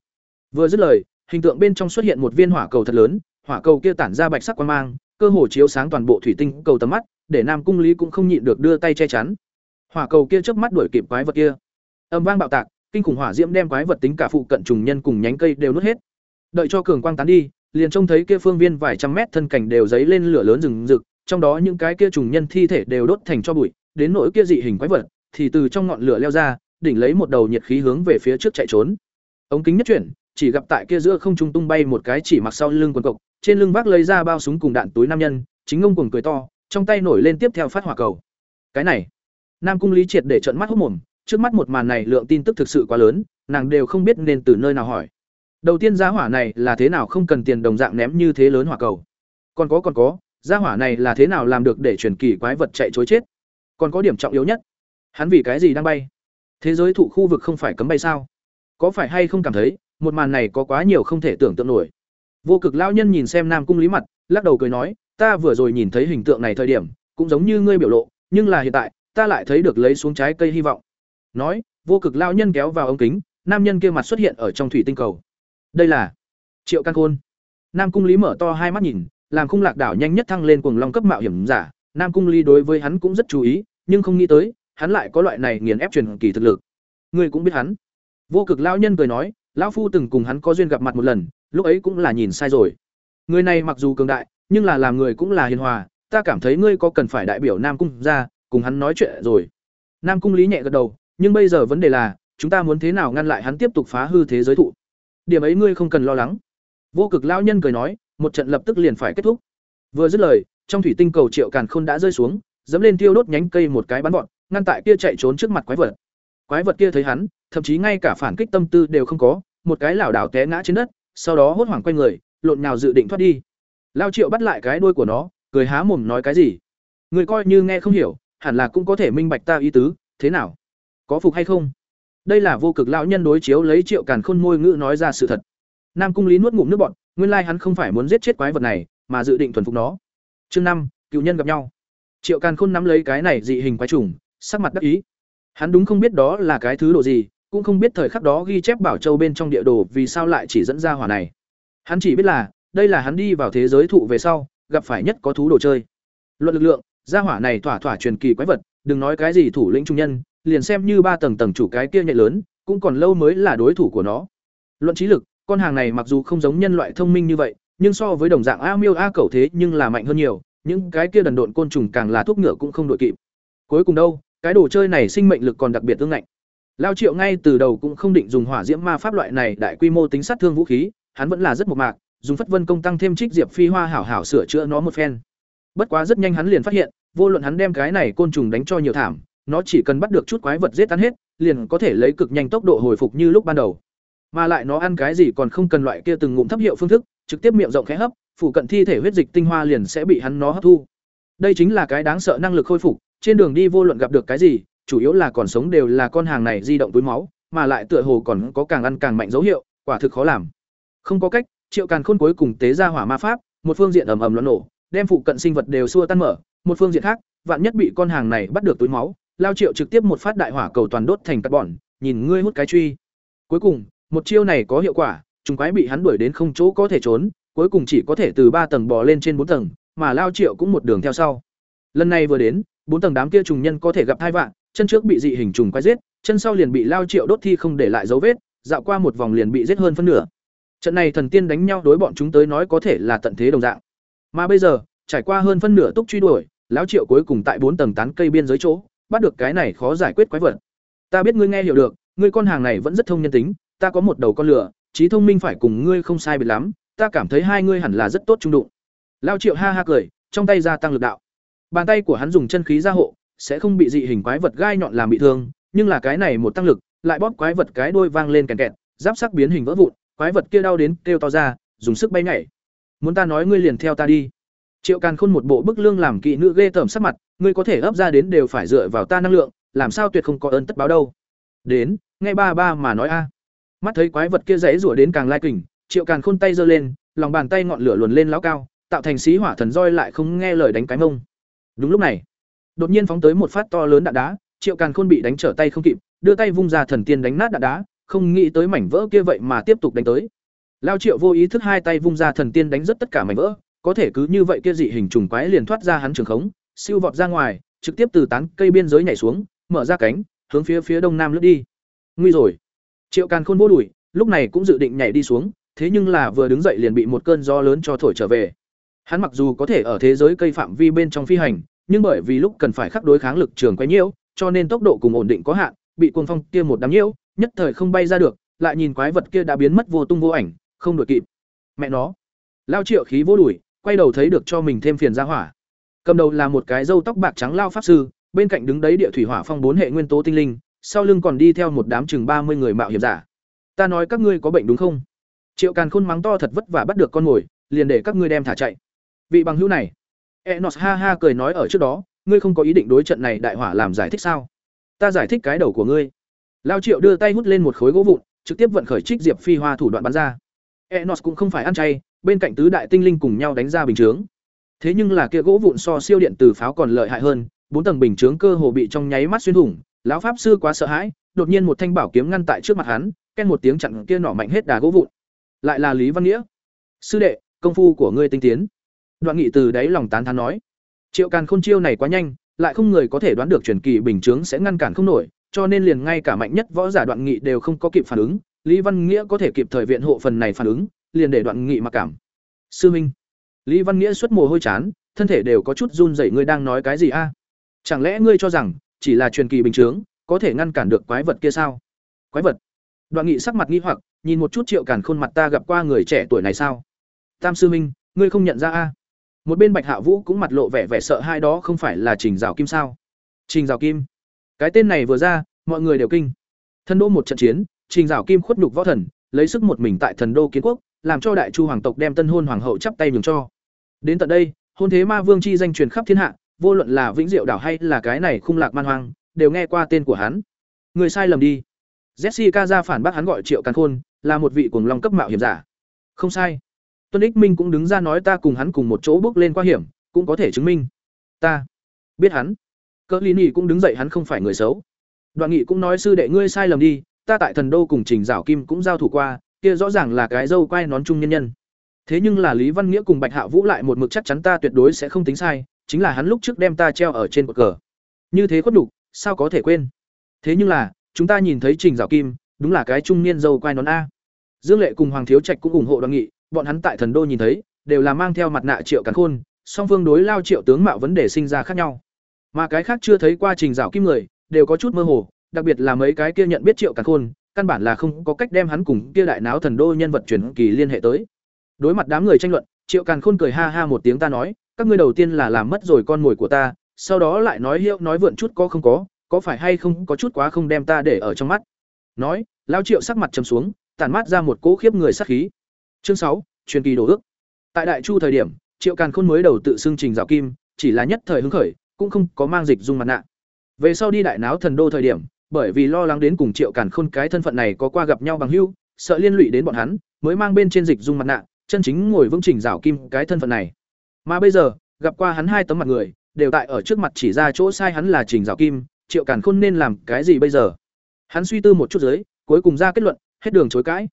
[SPEAKER 1] Vừa dứt lời, hình tượng bên trong xuất hiện một viên hỏa cầu thật lớn, hỏa cầu kia tản ra bạch sắc quang mang, cơ hồ chiếu sáng toàn bộ thủy tinh cầu tầm mắt, để Nam Cung Lý cũng không nhịn được đưa tay che chắn. Hỏa cầu kia chớp mắt đuổi kịp quái vật kia. Âm vang bạo tạc, kinh khủng hỏa diễm đem quái vật tính cả phụ cận trùng nhân cùng nhánh cây đều nuốt hết. Đợi cho cường quang tán đi, liền trông thấy kia phương viên vài trăm mét thân cảnh đều dấy lên lửa lớn rừng rực, trong đó những cái kia trùng nhân thi thể đều đốt thành cho bụi, đến nỗi kia dị hình quái vật thì từ trong ngọn lửa leo ra, đỉnh lấy một đầu nhiệt khí hướng về phía trước chạy trốn. Ống kính nhất chuyển, chỉ gặp tại kia giữa không trung tung bay một cái chỉ mặc sau lưng quần cộc, trên lưng vác lấy ra bao súng cùng đạn túi nam nhân, chính ngông cuồng cười to, trong tay nổi lên tiếp theo phát hỏa cầu. Cái này, Nam Cung Lý triệt để trợn mắt hốt mồm, trước mắt một màn này lượng tin tức thực sự quá lớn, nàng đều không biết nên từ nơi nào hỏi. Đầu tiên giá hỏa này là thế nào không cần tiền đồng dạng ném như thế lớn hỏa cầu. Còn có còn có, giá hỏa này là thế nào làm được để truyền kỳ quái vật chạy trối chết. Còn có điểm trọng yếu nhất, hắn vì cái gì đang bay? Thế giới thụ khu vực không phải cấm bay sao? Có phải hay không cảm thấy, một màn này có quá nhiều không thể tưởng tượng nổi. Vô Cực lão nhân nhìn xem Nam Cung Lý mặt, lắc đầu cười nói, ta vừa rồi nhìn thấy hình tượng này thời điểm, cũng giống như ngươi biểu lộ, nhưng là hiện tại, ta lại thấy được lấy xuống trái cây hy vọng. Nói, Vô Cực lão nhân kéo vào ống kính, nam nhân kia mặt xuất hiện ở trong thủy tinh cầu. Đây là Triệu Căn Khôn. Nam Cung Lý mở to hai mắt nhìn, làm khung lạc đảo nhanh nhất thăng lên cuồng long cấp mạo hiểm giả, Nam Cung Lý đối với hắn cũng rất chú ý, nhưng không nghĩ tới, hắn lại có loại này nghiền ép truyền kỳ thực lực. Ngươi cũng biết hắn. Vô Cực lão nhân cười nói, lão phu từng cùng hắn có duyên gặp mặt một lần, lúc ấy cũng là nhìn sai rồi. Người này mặc dù cường đại, nhưng là làm người cũng là hiền hòa, ta cảm thấy ngươi có cần phải đại biểu Nam cung ra, cùng hắn nói chuyện rồi. Nam cung Lý nhẹ gật đầu, nhưng bây giờ vấn đề là, chúng ta muốn thế nào ngăn lại hắn tiếp tục phá hư thế giới thụ. Điểm ấy ngươi không cần lo lắng. Vô Cực lão nhân cười nói, một trận lập tức liền phải kết thúc. Vừa dứt lời, trong thủy tinh cầu Triệu Càn Khôn đã rơi xuống, dẫm lên tiêu đốt nhánh cây một cái bắn bọn, ngăn tại kia chạy trốn trước mặt quái vật. Quái vật kia thấy hắn, thậm chí ngay cả phản kích tâm tư đều không có, một cái lảo đảo té ngã trên đất, sau đó hốt hoảng quay người, lộn nhào dự định thoát đi. Lao Triệu bắt lại cái đuôi của nó, cười há mồm nói cái gì? Người coi như nghe không hiểu, hẳn là cũng có thể minh bạch ta ý tứ, thế nào? Có phục hay không? Đây là vô cực lão nhân đối chiếu lấy Triệu Càn Khôn môi ngữ nói ra sự thật. Nam Cung Lý nuốt ngụm nước bọt, nguyên lai hắn không phải muốn giết chết quái vật này, mà dự định thuần phục nó. Chương năm, cựu nhân gặp nhau. Triệu Càn Khôn nắm lấy cái này dị hình quái trùng, sắc mặt đắc ý. Hắn đúng không biết đó là cái thứ độ gì, cũng không biết thời khắc đó ghi chép bảo châu bên trong địa đồ vì sao lại chỉ dẫn ra hỏa này. Hắn chỉ biết là, đây là hắn đi vào thế giới thụ về sau, gặp phải nhất có thú đồ chơi. Luận lực lượng, gia hỏa này thỏa thỏa truyền kỳ quái vật, đừng nói cái gì thủ lĩnh trung nhân, liền xem như ba tầng tầng chủ cái kia nhạy lớn, cũng còn lâu mới là đối thủ của nó. Luận trí lực, con hàng này mặc dù không giống nhân loại thông minh như vậy, nhưng so với đồng dạng A Miêu A Cẩu thế nhưng là mạnh hơn nhiều, những cái kia đần độn côn trùng càng là thuốc ngựa cũng không đội kịp. Cuối cùng đâu, cái đồ chơi này sinh mệnh lực còn đặc biệt tương ngạnh. Lao Triệu ngay từ đầu cũng không định dùng hỏa diễm ma pháp loại này đại quy mô tính sát thương vũ khí, hắn vẫn là rất mộc mạc, dùng phất vân công tăng thêm trích diệp phi hoa hảo hảo sửa chữa nó một phen. Bất quá rất nhanh hắn liền phát hiện, vô luận hắn đem cái này côn trùng đánh cho nhiều thảm, nó chỉ cần bắt được chút quái vật giết tan hết, liền có thể lấy cực nhanh tốc độ hồi phục như lúc ban đầu. Mà lại nó ăn cái gì còn không cần loại kia từng ngụm thấp hiệu phương thức, trực tiếp miệng rộng khẽ hấp, phụ cận thi thể huyết dịch tinh hoa liền sẽ bị hắn nó hấp thu. Đây chính là cái đáng sợ năng lực khôi phục, trên đường đi vô luận gặp được cái gì, chủ yếu là còn sống đều là con hàng này di động túi máu, mà lại tựa hồ còn có càng ăn càng mạnh dấu hiệu, quả thực khó làm. Không có cách, Triệu Càn Khôn cuối cùng tế ra hỏa ma pháp, một phương diện ầm ầm loạn nổ, đem phụ cận sinh vật đều xua tan mở, một phương diện khác, vạn nhất bị con hàng này bắt được túi máu, lao Triệu trực tiếp một phát đại hỏa cầu toàn đốt thành cắt bỏng, nhìn ngươi hút cái truy. Cuối cùng, một chiêu này có hiệu quả, trùng quái bị hắn đuổi đến không chỗ có thể trốn, cuối cùng chỉ có thể từ ba tầng bò lên trên bốn tầng, mà lao Triệu cũng một đường theo sau. Lần này vừa đến, bốn tầng đám kia trùng nhân có thể gặp hai vạn, chân trước bị dị hình trùng quái giết, chân sau liền bị lao Triệu đốt thi không để lại dấu vết, dạo qua một vòng liền bị giết hơn phân nửa. Trận này thần tiên đánh nhau đối bọn chúng tới nói có thể là tận thế đồng dạng. Mà bây giờ, trải qua hơn phân nửa túc truy đuổi, lão Triệu cuối cùng tại bốn tầng tán cây biên giới chỗ, bắt được cái này khó giải quyết quái vật. Ta biết ngươi nghe hiểu được, ngươi con hàng này vẫn rất thông nhân tính, ta có một đầu con lửa, trí thông minh phải cùng ngươi không sai biệt lắm, ta cảm thấy hai ngươi hẳn là rất tốt trung đụng. Lão Triệu ha ha cười, trong tay gia tăng lực đạo. Bàn tay của hắn dùng chân khí gia hộ, sẽ không bị dị hình quái vật gai nhọn làm bị thương, nhưng là cái này một tăng lực, lại bóp quái vật cái đuôi vang lên kèn kẹt, giáp sắc biến hình vỡ vụn, quái vật kia đau đến kêu to ra, dùng sức bay nhảy. Muốn ta nói ngươi liền theo ta đi. Triệu Càn Khôn một bộ bức lương làm kỵ nữ ghê tởm sắc mặt, ngươi có thể ấp ra đến đều phải dựa vào ta năng lượng, làm sao tuyệt không có ơn tất báo đâu. Đến, nghe ba ba mà nói a. Mắt thấy quái vật kia rẽ rủa đến càng lai kình, Triệu Càn Khôn tay giơ lên, lòng bàn tay ngọn lửa luồn lên lão cao, tạo thành xí hỏa thần roi lại không nghe lời đánh cái mông. Đúng lúc này, đột nhiên phóng tới một phát to lớn đạn đá, Triệu Càn Khôn bị đánh trở tay không kịp, đưa tay vung ra thần tiên đánh nát đạn đá, không nghĩ tới mảnh vỡ kia vậy mà tiếp tục đánh tới. Lao Triệu vô ý thức hai tay vung ra thần tiên đánh rất tất cả mảnh vỡ, có thể cứ như vậy kia dị hình trùng quái liền thoát ra hắn trường khống, siêu vọt ra ngoài, trực tiếp từ tán cây biên giới nhảy xuống, mở ra cánh, hướng phía phía đông nam lướt đi. Nguy rồi. Triệu Càn Khôn vô đuổi, lúc này cũng dự định nhảy đi xuống, thế nhưng là vừa đứng dậy liền bị một cơn gió lớn cho thổi trở về. Hắn mặc dù có thể ở thế giới cây phạm vi bên trong phi hành, nhưng bởi vì lúc cần phải khắc đối kháng lực trường quấy nhiễu, cho nên tốc độ cùng ổn định có hạn, bị cuồng phong kia một đám nhiễu, nhất thời không bay ra được, lại nhìn quái vật kia đã biến mất vô tung vô ảnh, không đuổi kịp. Mẹ nó. Lao Triệu khí vô đuổi, quay đầu thấy được cho mình thêm phiền ra hỏa. Cầm đầu là một cái râu tóc bạc trắng lao pháp sư, bên cạnh đứng đấy địa thủy hỏa phong bốn hệ nguyên tố tinh linh, sau lưng còn đi theo một đám chừng mươi người mạo hiểm giả. Ta nói các ngươi có bệnh đúng không? Triệu Càn Khôn mắng to thật vất vả bắt được con mồi, liền để các ngươi đem thả chạy. Vị bằng hữu này, Enos ha ha cười nói ở trước đó, ngươi không có ý định đối trận này đại hỏa làm giải thích sao? Ta giải thích cái đầu của ngươi. Lao Triệu đưa tay hút lên một khối gỗ vụn, trực tiếp vận khởi trích diệp phi hoa thủ đoạn bắn ra. Enos cũng không phải ăn chay, bên cạnh tứ đại tinh linh cùng nhau đánh ra bình chướng. Thế nhưng là kia gỗ vụn so siêu điện từ pháo còn lợi hại hơn, bốn tầng bình chướng cơ hồ bị trong nháy mắt xuyên thủng, lão pháp sư quá sợ hãi, đột nhiên một thanh bảo kiếm ngăn tại trước mặt hắn, ken một tiếng chặn kia nỏ mạnh hết đà gỗ vụn. Lại là Lý Văn Nghĩa. "Sư đệ, công phu của ngươi tinh tiến." Đoạn Nghị từ đáy lòng tán thán nói. Triệu Càn Khôn chiêu này quá nhanh, lại không người có thể đoán được truyền kỳ bình chướng sẽ ngăn cản không nổi, cho nên liền ngay cả mạnh nhất võ giả Đoạn Nghị đều không có kịp phản ứng, Lý Văn Nghĩa có thể kịp thời viện hộ phần này phản ứng, liền để Đoạn Nghị mặc cảm. "Sư minh." Lý Văn Nghĩa xuất mồ hôi chán, thân thể đều có chút run rẩy ngươi đang nói cái gì a? Chẳng lẽ ngươi cho rằng chỉ là truyền kỳ bình chướng, có thể ngăn cản được quái vật kia sao? Quái vật? Đoạn Nghị sắc mặt nghi hoặc, nhìn một chút Triệu Càn Khôn mặt ta gặp qua người trẻ tuổi này sao? Tam sư minh, ngươi không nhận ra a? Một bên Bạch Hạ Vũ cũng mặt lộ vẻ vẻ sợ hai đó không phải là Trình rào Kim sao? Trình rào Kim? Cái tên này vừa ra, mọi người đều kinh. Thần đô một trận chiến, Trình Giảo Kim khuất nhục võ thần, lấy sức một mình tại thần đô kiến quốc, làm cho đại chu hoàng tộc đem tân hôn hoàng hậu chắp tay nhường cho. Đến tận đây, hôn thế ma vương chi danh truyền khắp thiên hạ, vô luận là vĩnh diệu đảo hay là cái này khung lạc man hoang, đều nghe qua tên của hắn. Người sai lầm đi. Jessica ra phản bác hắn gọi Triệu Càn Khôn, là một vị cuồng long cấp mạo hiểm giả. Không sai. Tuân Ích Minh cũng đứng ra nói ta cùng hắn cùng một chỗ bước lên qua hiểm, cũng có thể chứng minh. Ta biết hắn. Cỡ Lý cũng đứng dậy hắn không phải người xấu. Đoạn Nghị cũng nói sư đệ ngươi sai lầm đi, ta tại Thần Đô cùng Trình Dạo Kim cũng giao thủ qua, kia rõ ràng là cái dâu quai nón trung nhân nhân. Thế nhưng là Lý Văn Nghĩa cùng Bạch Hạ Vũ lại một mực chắc chắn ta tuyệt đối sẽ không tính sai, chính là hắn lúc trước đem ta treo ở trên cột cờ. Như thế khuất đủ, sao có thể quên? Thế nhưng là, chúng ta nhìn thấy Trình Dạo Kim, đúng là cái trung niên dâu quai nón a. Dương Lệ cùng Hoàng Thiếu Trạch cũng ủng hộ Đoàn Nghị, bọn hắn tại Thần Đô nhìn thấy, đều là mang theo mặt nạ Triệu Càn Khôn, song phương đối lao triệu tướng mạo vấn đề sinh ra khác nhau mà cái khác chưa thấy qua trình rào kim người, đều có chút mơ hồ, đặc biệt là mấy cái kia nhận biết triệu càn khôn, căn bản là không có cách đem hắn cùng kia đại náo thần đô nhân vật truyền kỳ liên hệ tới. Đối mặt đám người tranh luận, triệu càn khôn cười ha ha một tiếng ta nói, các ngươi đầu tiên là làm mất rồi con mồi của ta, sau đó lại nói hiệu, nói vượn chút có không có có phải hay không có chút quá không đem ta để ở trong mắt. Nói lao triệu sắc mặt trầm xuống, tản mát ra một cỗ khiếp người sát khí. Chương sáu, truyền kỳ đồ ước. Tại đại chu thời điểm, triệu càn khôn mới đầu tự xưng trình rào kim, chỉ là nhất thời hứng khởi cũng không có mang dịch dung mặt nạ. Về sau đi đại náo thần đô thời điểm, bởi vì lo lắng đến cùng triệu càn khôn cái thân phận này có qua gặp nhau bằng hưu sợ liên lụy đến bọn hắn, mới mang bên trên dịch dung mặt nạ, chân chính ngồi vững trình rảo kim cái thân phận này. Mà bây giờ, gặp qua hắn hai tấm mặt người, đều tại ở trước mặt chỉ ra chỗ sai hắn là trình rảo kim, triệu càn khôn nên làm cái gì bây giờ? Hắn suy tư một chút dưới, cuối cùng ra kết luận, hết đường chối cãi.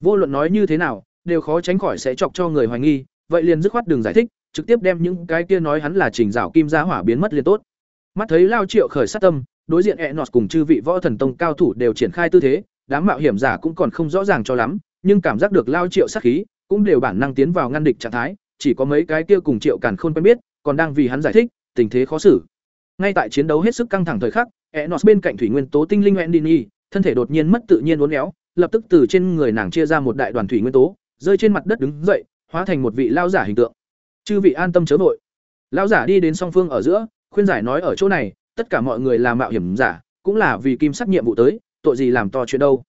[SPEAKER 1] Vô luận nói như thế nào, đều khó tránh khỏi sẽ chọc cho người hoài nghi vậy liền dứt khoát đường giải thích, trực tiếp đem những cái kia nói hắn là trình rào kim gia hỏa biến mất liền tốt. Mắt thấy lao triệu khởi sát tâm, đối diện e nọt cùng chư vị võ thần tông cao thủ đều triển khai tư thế, đám mạo hiểm giả cũng còn không rõ ràng cho lắm, nhưng cảm giác được lao triệu sát khí cũng đều bản năng tiến vào ngăn địch trạng thái, chỉ có mấy cái kia cùng triệu càn khôn quen biết, còn đang vì hắn giải thích, tình thế khó xử. Ngay tại chiến đấu hết sức căng thẳng thời khắc e nọt bên cạnh thủy nguyên tố tinh linh Wendy thân thể đột nhiên mất tự nhiên uốn éo, lập tức từ trên người nàng chia ra một đại đoàn thủy nguyên tố, rơi trên mặt đất đứng dậy hóa thành một vị lao giả hình tượng. Chư vị an tâm chớ vội. Lao giả đi đến song phương ở giữa, khuyên giải nói ở chỗ này, tất cả mọi người là mạo hiểm giả, cũng là vì kim sắc nhiệm vụ tới, tội gì làm to chuyện đâu.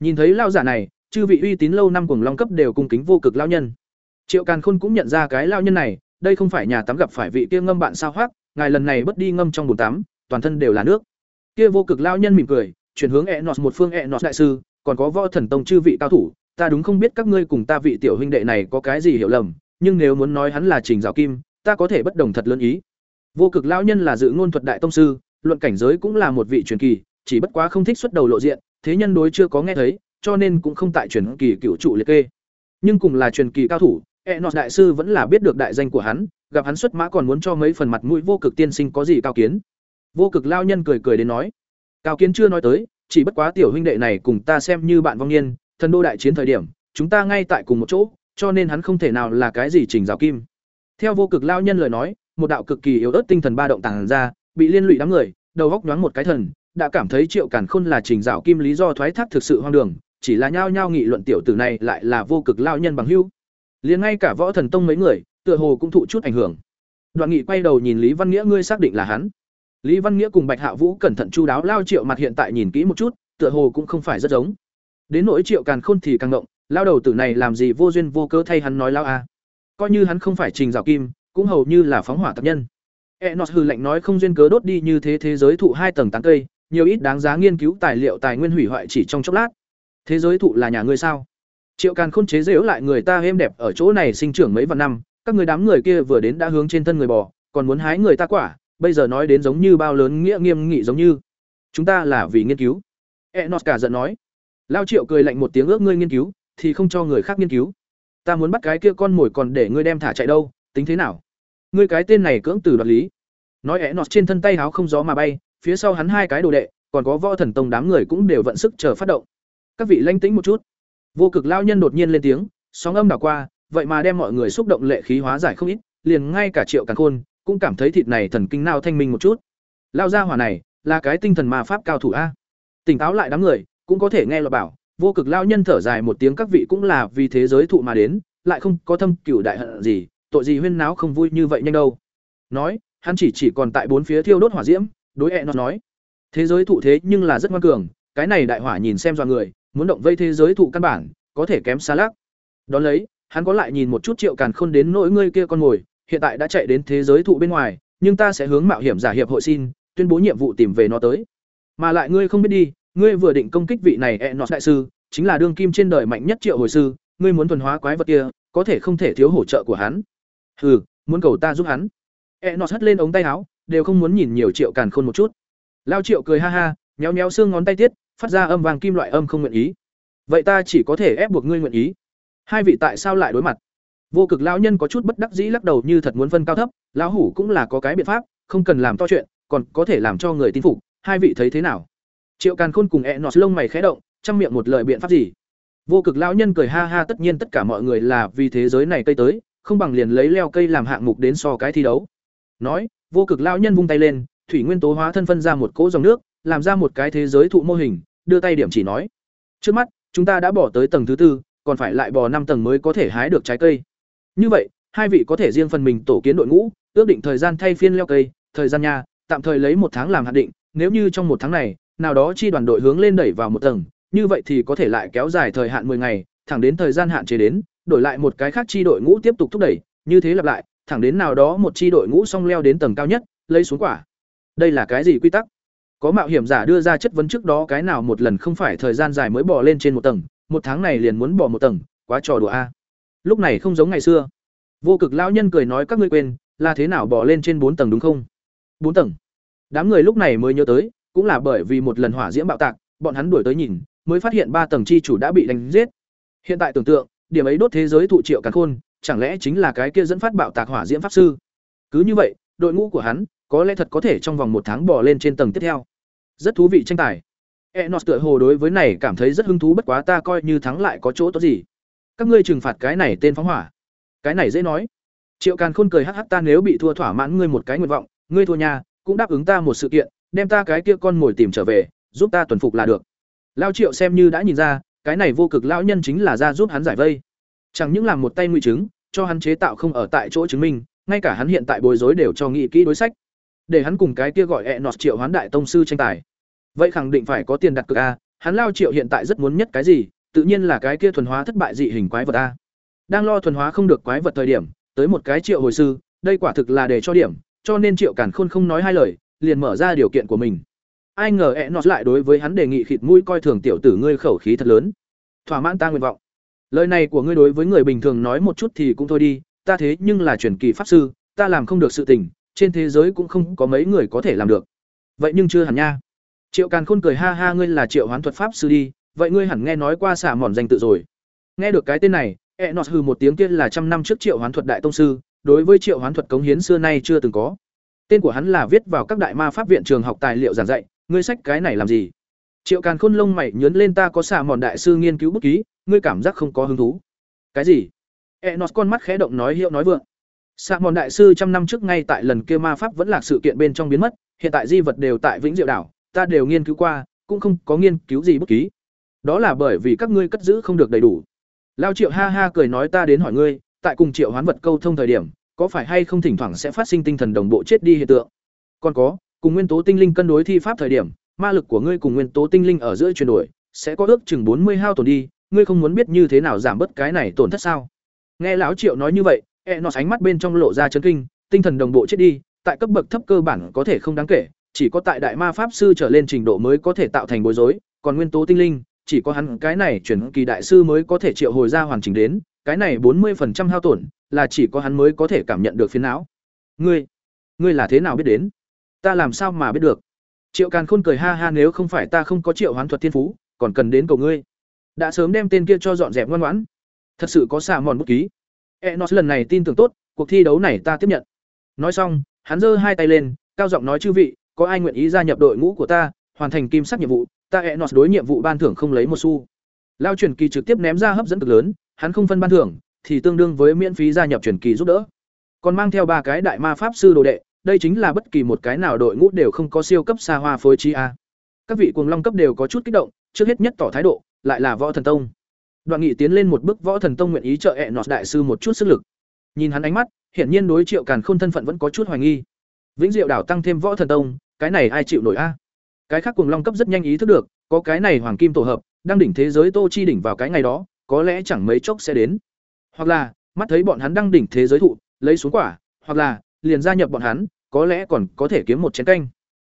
[SPEAKER 1] Nhìn thấy lao giả này, chư vị uy tín lâu năm cùng long cấp đều cung kính vô cực lao nhân. Triệu càn khôn cũng nhận ra cái lao nhân này, đây không phải nhà tắm gặp phải vị kia ngâm bạn sao hoác ngài lần này bất đi ngâm trong bồn tắm, toàn thân đều là nước. Kia vô cực lao nhân mỉm cười, chuyển hướng e nọt một phương e nọt đại sư, còn có võ thần tông chư vị cao thủ ta đúng không biết các ngươi cùng ta vị tiểu huynh đệ này có cái gì hiểu lầm, nhưng nếu muốn nói hắn là trình Giảo kim, ta có thể bất đồng thật lớn ý. Vô cực Lão nhân là dự ngôn thuật đại tông sư, luận cảnh giới cũng là một vị truyền kỳ, chỉ bất quá không thích xuất đầu lộ diện, thế nhân đối chưa có nghe thấy, cho nên cũng không tại truyền kỳ cựu trụ liệt kê. Nhưng cùng là truyền kỳ cao thủ e nọt đại sư vẫn là biết được đại danh của hắn, gặp hắn xuất mã còn muốn cho mấy phần mặt mũi vô cực tiên sinh có gì cao kiến. Vô cực Lão nhân cười cười đến nói, cao kiến chưa nói tới, chỉ bất quá tiểu huynh đệ này cùng ta xem như bạn vong niên thần đô đại chiến thời điểm, chúng ta ngay tại cùng một chỗ, cho nên hắn không thể nào là cái gì trình giáo kim. Theo vô cực lao nhân lời nói, một đạo cực kỳ yếu ớt tinh thần ba động tàng ra, bị liên lụy đám người, đầu góc nhoáng một cái thần, đã cảm thấy triệu cản khôn là trình giáo kim lý do thoái thác thực sự hoang đường, chỉ là nhao nhao nghị luận tiểu tử này lại là vô cực lao nhân bằng hưu liền ngay cả võ thần tông mấy người, tựa hồ cũng thụ chút ảnh hưởng. Đoạn nghị quay đầu nhìn lý văn nghĩa, ngươi xác định là hắn. Lý văn nghĩa cùng bạch hạ vũ cẩn thận chu đáo lao triệu mặt hiện tại nhìn kỹ một chút, tựa hồ cũng không phải rất giống đến nỗi triệu càn khôn thì càng động lao đầu tử này làm gì vô duyên vô cớ thay hắn nói lao a? Coi như hắn không phải trình rào kim, cũng hầu như là phóng hỏa tập nhân. E nọt hư lệnh nói không duyên cớ đốt đi như thế thế giới thụ hai tầng tán cây, nhiều ít đáng giá nghiên cứu tài liệu tài nguyên hủy hoại chỉ trong chốc lát. Thế giới thụ là nhà ngươi sao? Triệu càn khôn chế dễu lại người ta êm đẹp ở chỗ này sinh trưởng mấy vạn năm, các người đám người kia vừa đến đã hướng trên thân người bò, còn muốn hái người ta quả, bây giờ nói đến giống như bao lớn nghĩa nghiêm nghị giống như. Chúng ta là vì nghiên cứu. E nọt cả giận nói lao triệu cười lạnh một tiếng ước ngươi nghiên cứu, thì không cho người khác nghiên cứu. Ta muốn bắt cái kia con mồi còn để ngươi đem thả chạy đâu, tính thế nào? Ngươi cái tên này cưỡng từ đoạt lý. Nói é nọt trên thân tay háo không gió mà bay, phía sau hắn hai cái đồ đệ, còn có võ thần tông đám người cũng đều vận sức chờ phát động. Các vị lanh tĩnh một chút. Vô cực lao nhân đột nhiên lên tiếng, sóng âm đảo qua, vậy mà đem mọi người xúc động lệ khí hóa giải không ít, liền ngay cả triệu càn khôn cũng cảm thấy thịt này thần kinh nào thanh minh một chút. Lao ra hỏa này là cái tinh thần ma pháp cao thủ a. Tỉnh táo lại đám người cũng có thể nghe lọt bảo, vô cực lao nhân thở dài một tiếng các vị cũng là vì thế giới thụ mà đến, lại không có thâm cửu đại hận gì, tội gì huyên náo không vui như vậy nhanh đâu. Nói, hắn chỉ chỉ còn tại bốn phía thiêu đốt hỏa diễm, đối ẹ nó nói, thế giới thụ thế nhưng là rất ngoan cường, cái này đại hỏa nhìn xem dọa người, muốn động vây thế giới thụ căn bản, có thể kém xa lắc. Đón lấy, hắn có lại nhìn một chút triệu càn khôn đến nỗi ngươi kia con mồi hiện tại đã chạy đến thế giới thụ bên ngoài, nhưng ta sẽ hướng mạo hiểm giả hiệp hội xin, tuyên bố nhiệm vụ tìm về nó tới. Mà lại ngươi không biết đi ngươi vừa định công kích vị này E nọ đại sư, chính là đương kim trên đời mạnh nhất triệu hồi sư, ngươi muốn thuần hóa quái vật kia, có thể không thể thiếu hỗ trợ của hắn. Hừ, muốn cầu ta giúp hắn. E nọ hất lên ống tay áo, đều không muốn nhìn nhiều triệu càn khôn một chút. Lao triệu cười ha ha, nhéo nhéo xương ngón tay tiết, phát ra âm vàng kim loại âm không nguyện ý. Vậy ta chỉ có thể ép buộc ngươi nguyện ý. Hai vị tại sao lại đối mặt? Vô cực lão nhân có chút bất đắc dĩ lắc đầu như thật muốn phân cao thấp, lão hủ cũng là có cái biện pháp, không cần làm to chuyện, còn có thể làm cho người tin phục, hai vị thấy thế nào? Triệu càn khôn cùng e nọt lông mày khẽ động trong miệng một lời biện pháp gì vô cực lão nhân cười ha ha tất nhiên tất cả mọi người là vì thế giới này cây tới không bằng liền lấy leo cây làm hạng mục đến so cái thi đấu. Nói, vô cực lão nhân vung tay lên, thủy nguyên tố hóa thân phân ra một cỗ dòng nước, làm ra một cái thế giới thụ mô hình, đưa tay điểm chỉ nói: "Trước mắt, chúng ta đã bỏ tới tầng thứ tư, còn phải lại bò năm tầng mới có thể hái được trái cây. Như vậy, hai vị có thể riêng phần mình tổ kiến đội ngũ, ước định thời gian thay phiên leo cây, thời gian nha, tạm thời lấy một tháng làm hạn định, nếu như trong một tháng này, nào đó chi đoàn đội hướng lên đẩy vào một tầng, như vậy thì có thể lại kéo dài thời hạn 10 ngày, thẳng đến thời gian hạn chế đến, đổi lại một cái khác chi đội ngũ tiếp tục thúc đẩy, như thế lặp lại, thẳng đến nào đó một chi đội ngũ xong leo đến tầng cao nhất, lấy xuống quả. Đây là cái gì quy tắc? Có mạo hiểm giả đưa ra chất vấn trước đó cái nào một lần không phải thời gian dài mới bỏ lên trên một tầng, một tháng này liền muốn bỏ một tầng, quá trò đùa a. Lúc này không giống ngày xưa. Vô cực lão nhân cười nói các ngươi quên, là thế nào bỏ lên trên bốn tầng đúng không? Bốn tầng. Đám người lúc này mới nhớ tới, cũng là bởi vì một lần hỏa diễm bạo tạc, bọn hắn đuổi tới nhìn, mới phát hiện ba tầng chi chủ đã bị đánh giết. Hiện tại tưởng tượng, điểm ấy đốt thế giới thụ triệu càn khôn, chẳng lẽ chính là cái kia dẫn phát bạo tạc hỏa diễm pháp sư? Cứ như vậy, đội ngũ của hắn có lẽ thật có thể trong vòng một tháng bò lên trên tầng tiếp theo. Rất thú vị tranh tài. Enos tựa hồ đối với này cảm thấy rất hứng thú bất quá ta coi như thắng lại có chỗ tốt gì. Các ngươi trừng phạt cái này tên phóng hỏa. Cái này dễ nói. Triệu Càn Khôn cười hắc hắc ta nếu bị thua thỏa mãn ngươi một cái nguyện vọng, ngươi thua nhà, cũng đáp ứng ta một sự kiện, đem ta cái kia con mồi tìm trở về, giúp ta tuần phục là được. Lao Triệu xem như đã nhìn ra, cái này vô cực lão nhân chính là ra giúp hắn giải vây. Chẳng những làm một tay nguy chứng, cho hắn chế tạo không ở tại chỗ chứng minh, ngay cả hắn hiện tại bối rối đều cho nghị kỹ đối sách. Để hắn cùng cái kia gọi Enos Triệu Hoán Đại tông sư tranh tài. Vậy khẳng định phải có tiền đặt cược a, hắn Lao Triệu hiện tại rất muốn nhất cái gì, tự nhiên là cái kia thuần hóa thất bại dị hình quái vật a. Đang lo thuần hóa không được quái vật thời điểm, tới một cái Triệu hồi sư, đây quả thực là để cho điểm, cho nên Triệu Càn Khôn không nói hai lời, liền mở ra điều kiện của mình. Ai ngờ Enos lại đối với hắn đề nghị khịt mũi coi thường tiểu tử ngươi khẩu khí thật lớn. Thỏa mãn ta nguyện vọng. Lời này của ngươi đối với người bình thường nói một chút thì cũng thôi đi, ta thế nhưng là truyền kỳ pháp sư, ta làm không được sự tình, trên thế giới cũng không có mấy người có thể làm được. Vậy nhưng chưa hẳn nha. Triệu Càn Khôn cười ha ha ngươi là Triệu Hoán thuật pháp sư đi, vậy ngươi hẳn nghe nói qua xả mòn danh tự rồi. Nghe được cái tên này, Enos hừ một tiếng kia là trăm năm trước Triệu Hoán thuật đại tông sư, đối với Triệu Hoán thuật cống hiến xưa nay chưa từng có. Tên của hắn là viết vào các đại ma pháp viện trường học tài liệu giảng dạy, ngươi sách cái này làm gì? Triệu Càn Khôn lông mày nhớn lên ta có xà mòn đại sư nghiên cứu bút ký, ngươi cảm giác không có hứng thú. Cái gì? E nó con mắt khẽ động nói hiệu nói vượng. xà mòn đại sư trăm năm trước ngay tại lần kia ma pháp vẫn là sự kiện bên trong biến mất, hiện tại di vật đều tại Vĩnh Diệu đảo, ta đều nghiên cứu qua, cũng không có nghiên cứu gì bất ký. Đó là bởi vì các ngươi cất giữ không được đầy đủ. Lao Triệu ha ha cười nói ta đến hỏi ngươi, tại cùng Triệu Hoán vật câu thông thời điểm, có phải hay không thỉnh thoảng sẽ phát sinh tinh thần đồng bộ chết đi hiện tượng? Còn có, cùng nguyên tố tinh linh cân đối thi pháp thời điểm, ma lực của ngươi cùng nguyên tố tinh linh ở giữa chuyển đổi, sẽ có ước chừng bốn mươi hao tổn đi, ngươi không muốn biết như thế nào giảm bớt cái này tổn thất sao? Nghe lão Triệu nói như vậy, e nó ánh mắt bên trong lộ ra chấn kinh, tinh thần đồng bộ chết đi, tại cấp bậc thấp cơ bản có thể không đáng kể, chỉ có tại đại ma pháp sư trở lên trình độ mới có thể tạo thành bối rối, còn nguyên tố tinh linh, chỉ có hắn cái này chuyển kỳ đại sư mới có thể triệu hồi ra hoàn chỉnh đến, cái này bốn 40% hao tổn, là chỉ có hắn mới có thể cảm nhận được phiền não. Ngươi, ngươi là thế nào biết đến? Ta làm sao mà biết được? Triệu Càn Khôn cười ha ha nếu không phải ta không có triệu hoán thuật thiên phú, còn cần đến cầu ngươi. Đã sớm đem tên kia cho dọn dẹp ngoan ngoãn. Thật sự có xả mòn bút ký. E nó lần này tin tưởng tốt, cuộc thi đấu này ta tiếp nhận. Nói xong, hắn giơ hai tay lên, cao giọng nói chư vị, có ai nguyện ý gia nhập đội ngũ của ta, hoàn thành kim sắc nhiệm vụ, ta e nó đối nhiệm vụ ban thưởng không lấy một xu. Lao truyền kỳ trực tiếp ném ra hấp dẫn cực lớn, hắn không phân ban thưởng, thì tương đương với miễn phí gia nhập truyền kỳ giúp đỡ. Còn mang theo ba cái đại ma pháp sư đồ đệ, đây chính là bất kỳ một cái nào đội ngũ đều không có siêu cấp xa hoa phối trí a. Các vị cuồng long cấp đều có chút kích động, trước hết nhất tỏ thái độ, lại là võ thần tông. Đoạn Nghị tiến lên một bước võ thần tông nguyện ý trợ Enos đại sư một chút sức lực. Nhìn hắn ánh mắt, hiển nhiên đối Triệu Càn Khôn thân phận vẫn có chút hoài nghi. Vĩnh Diệu đảo tăng thêm võ thần tông, cái này ai chịu nổi a? Cái khác cuồng long cấp rất nhanh ý thức được, có cái này hoàng kim tổ hợp, đang đỉnh thế giới Tô Chi đỉnh vào cái ngày đó, có lẽ chẳng mấy chốc sẽ đến. Hoặc là, mắt thấy bọn hắn đang đỉnh thế giới thụ, lấy xuống quả, hoặc là liền gia nhập bọn hắn, có lẽ còn có thể kiếm một chén canh.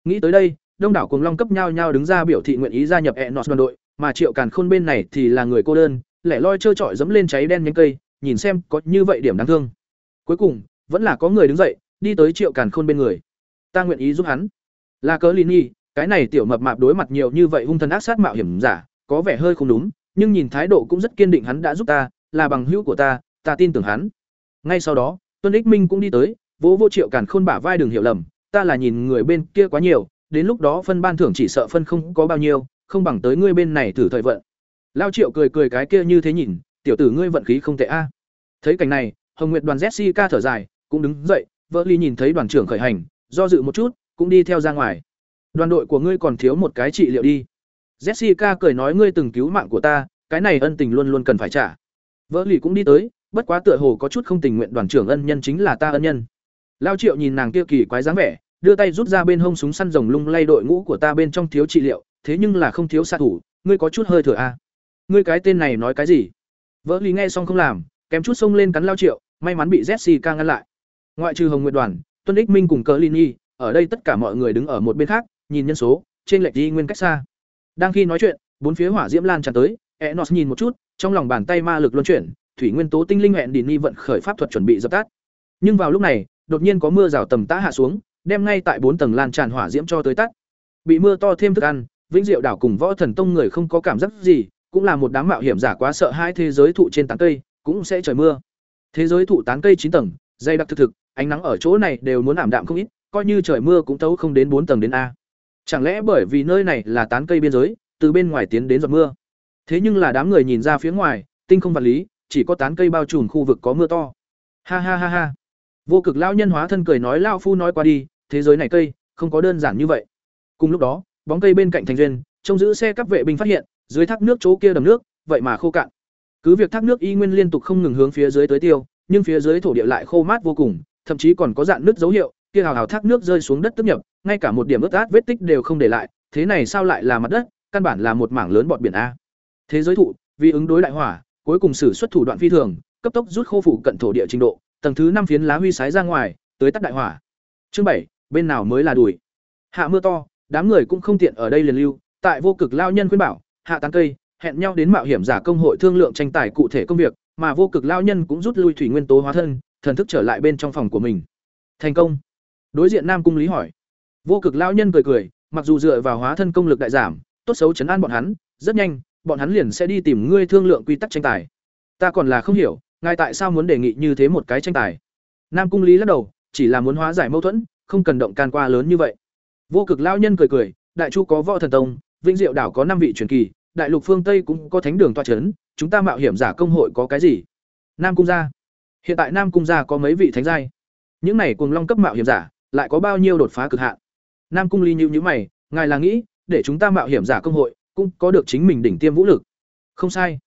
[SPEAKER 1] Nghĩ tới đây, đông đảo cùng long cấp nhau nhau đứng ra biểu thị nguyện ý gia nhập Enos đoàn đội, mà Triệu Càn Khôn bên này thì là người cô đơn, lẻ loi trơ trọi dẫm lên cháy đen nhánh cây, nhìn xem có như vậy điểm đáng thương. Cuối cùng, vẫn là có người đứng dậy, đi tới Triệu Càn Khôn bên người. Ta nguyện ý giúp hắn. Là cớ Nhi, cái này tiểu mập mạp đối mặt nhiều như vậy hung thần ác sát mạo hiểm giả, có vẻ hơi không đúng, nhưng nhìn thái độ cũng rất kiên định hắn đã giúp ta, là bằng hữu của ta, ta tin tưởng hắn. Ngay sau đó, Tuân Ích Minh cũng đi tới, vỗ vô Triệu Càn Khôn bả vai đừng hiểu lầm, ta là nhìn người bên kia quá nhiều, đến lúc đó phân ban thưởng chỉ sợ phân không có bao nhiêu, không bằng tới ngươi bên này thử thời vận. Lao Triệu cười cười cái kia như thế nhìn, tiểu tử ngươi vận khí không tệ a. Thấy cảnh này, Hồng Nguyệt đoàn Jessica thở dài, cũng đứng dậy, Vỡ Ly nhìn thấy đoàn trưởng khởi hành, do dự một chút, cũng đi theo ra ngoài. Đoàn đội của ngươi còn thiếu một cái trị liệu đi. Jessica cười nói ngươi từng cứu mạng của ta, cái này ân tình luôn luôn cần phải trả. Vỡ lì cũng đi tới, bất quá tựa hồ có chút không tình nguyện đoàn trưởng ân nhân chính là ta ân nhân. Lao Triệu nhìn nàng kia kỳ quái dáng vẻ, đưa tay rút ra bên hông súng săn rồng lung lay đội ngũ của ta bên trong thiếu trị liệu, thế nhưng là không thiếu xạ thủ, ngươi có chút hơi thừa a. À? Ngươi cái tên này nói cái gì? Vỡ lì nghe xong không làm, kém chút xông lên cắn Lao Triệu, may mắn bị Jessica ngăn lại. Ngoại trừ Hồng Nguyệt Đoàn, Tuân Ích Minh cùng Cờ Lini, ở đây tất cả mọi người đứng ở một bên khác, nhìn nhân số, trên lệch đi nguyên cách xa. Đang khi nói chuyện, bốn phía hỏa diễm lan tràn tới, Enos nhìn một chút, trong lòng bàn tay ma lực luân chuyển, thủy nguyên tố tinh linh hẹn đi ni vận khởi pháp thuật chuẩn bị dập tắt. Nhưng vào lúc này, đột nhiên có mưa rào tầm tã hạ xuống, đem ngay tại bốn tầng lan tràn hỏa diễm cho tới tắt. Bị mưa to thêm thức ăn, Vĩnh Diệu đảo cùng Võ Thần Tông người không có cảm giác gì, cũng là một đám mạo hiểm giả quá sợ hai thế giới thụ trên tán cây, cũng sẽ trời mưa. Thế giới thụ tán cây chín tầng, dày đặc thực thực, ánh nắng ở chỗ này đều muốn ảm đạm không ít, coi như trời mưa cũng tấu không đến bốn tầng đến a. Chẳng lẽ bởi vì nơi này là tán cây biên giới, từ bên ngoài tiến đến giọt mưa. Thế nhưng là đám người nhìn ra phía ngoài, tinh không vật lý, chỉ có tán cây bao trùm khu vực có mưa to. Ha ha ha ha. Vô cực lão nhân hóa thân cười nói lão phu nói qua đi, thế giới này cây không có đơn giản như vậy. Cùng lúc đó, bóng cây bên cạnh thành duyên, trông giữ xe các vệ binh phát hiện, dưới thác nước chỗ kia đầm nước, vậy mà khô cạn. Cứ việc thác nước y nguyên liên tục không ngừng hướng phía dưới tới tiêu, nhưng phía dưới thổ địa lại khô mát vô cùng, thậm chí còn có dạn nước dấu hiệu, kia hào hào thác nước rơi xuống đất tức nhập, ngay cả một điểm ướt át vết tích đều không để lại, thế này sao lại là mặt đất, căn bản là một mảng lớn bọt biển a. Thế giới thụ, vì ứng đối đại hỏa, cuối cùng sử xuất thủ đoạn phi thường, cấp tốc rút khô phủ cận thổ địa trình độ, tầng thứ năm phiến lá huy sái ra ngoài, tới tắt đại hỏa. Chương bảy, bên nào mới là đuổi. Hạ mưa to, đám người cũng không tiện ở đây liền lưu, tại vô cực lao nhân khuyên bảo, hạ tán cây, hẹn nhau đến mạo hiểm giả công hội thương lượng tranh tài cụ thể công việc, mà vô cực lao nhân cũng rút lui thủy nguyên tố hóa thân, thần thức trở lại bên trong phòng của mình. Thành công. Đối diện Nam cung Lý hỏi. Vô cực lao nhân cười cười, mặc dù dựa vào hóa thân công lực đại giảm, tốt xấu chấn an bọn hắn, rất nhanh, bọn hắn liền sẽ đi tìm ngươi thương lượng quy tắc tranh tài. Ta còn là không hiểu, ngài tại sao muốn đề nghị như thế một cái tranh tài? Nam cung Lý lắc đầu, chỉ là muốn hóa giải mâu thuẫn, không cần động can qua lớn như vậy. Vô cực Lão nhân cười cười, đại chu có võ thần tông, vinh diệu đảo có năm vị truyền kỳ, đại lục phương Tây cũng có thánh đường tọa chấn, chúng ta mạo hiểm giả công hội có cái gì? Nam cung gia. Hiện tại Nam cung gia có mấy vị thánh giai? Những này cùng long cấp mạo hiểm giả, lại có bao nhiêu đột phá cực hạn? Nam cung Ly nhíu nhíu mày, ngài là nghĩ, để chúng ta mạo hiểm giả công hội cũng có được chính mình đỉnh tiêm vũ lực. Không sai.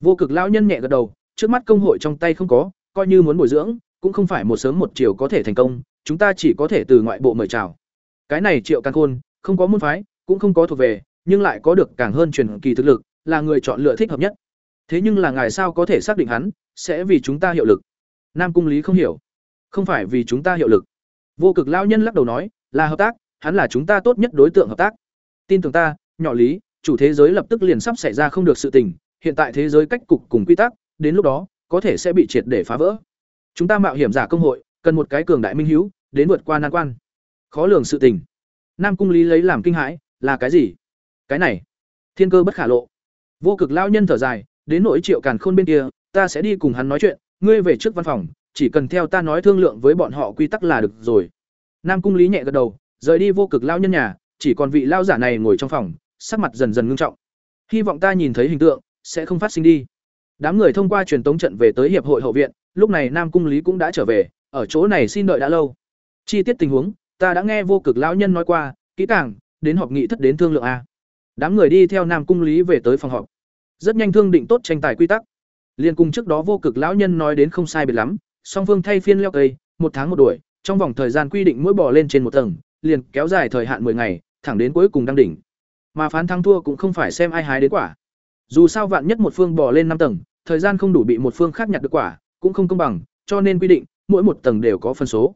[SPEAKER 1] Vô cực lão nhân nhẹ gật đầu, trước mắt công hội trong tay không có, coi như muốn bồi dưỡng, cũng không phải một sớm một chiều có thể thành công, chúng ta chỉ có thể từ ngoại bộ mời chào. Cái này Triệu Càn Khôn, không có môn phái, cũng không có thuộc về, nhưng lại có được càng hơn truyền kỳ thực lực, là người chọn lựa thích hợp nhất. Thế nhưng là ngài sao có thể xác định hắn sẽ vì chúng ta hiệu lực? Nam Cung Lý không hiểu. Không phải vì chúng ta hiệu lực. Vô Cực lão nhân lắc đầu nói, là hợp tác, hắn là chúng ta tốt nhất đối tượng hợp tác. Tin tưởng ta, nhỏ lý, chủ thế giới lập tức liền sắp xảy ra không được sự tình, hiện tại thế giới cách cục cùng quy tắc, đến lúc đó có thể sẽ bị triệt để phá vỡ. Chúng ta mạo hiểm giả công hội, cần một cái cường đại minh hiếu, đến vượt qua nan quan. Khó lường sự tình. Nam Cung Lý lấy làm kinh hãi, là cái gì? Cái này, thiên cơ bất khả lộ. Vô Cực lão nhân thở dài, đến nỗi Triệu Càn Khôn bên kia, ta sẽ đi cùng hắn nói chuyện, ngươi về trước văn phòng, chỉ cần theo ta nói thương lượng với bọn họ quy tắc là được rồi. Nam Cung Lý nhẹ gật đầu, rời đi Vô Cực lão nhân nhà, chỉ còn vị lão giả này ngồi trong phòng, sắc mặt dần dần ngưng trọng. Hy vọng ta nhìn thấy hình tượng sẽ không phát sinh đi. Đám người thông qua truyền tống trận về tới hiệp hội hậu viện, lúc này Nam Cung Lý cũng đã trở về, ở chỗ này xin đợi đã lâu. Chi tiết tình huống, ta đã nghe Vô Cực lão nhân nói qua, kỹ càng, đến họp nghị thất đến thương lượng a. Đám người đi theo Nam Cung Lý về tới phòng họp. Rất nhanh thương định tốt tranh tài quy tắc. Liên cùng trước đó vô cực lão nhân nói đến không sai biệt lắm, song phương thay phiên leo cây, một tháng một đuổi, trong vòng thời gian quy định mỗi bò lên trên một tầng, liền kéo dài thời hạn 10 ngày, thẳng đến cuối cùng đăng đỉnh. Mà phán thắng thua cũng không phải xem ai hái đến quả. Dù sao vạn nhất một phương bỏ lên năm tầng, thời gian không đủ bị một phương khác nhặt được quả, cũng không công bằng, cho nên quy định, mỗi một tầng đều có phân số.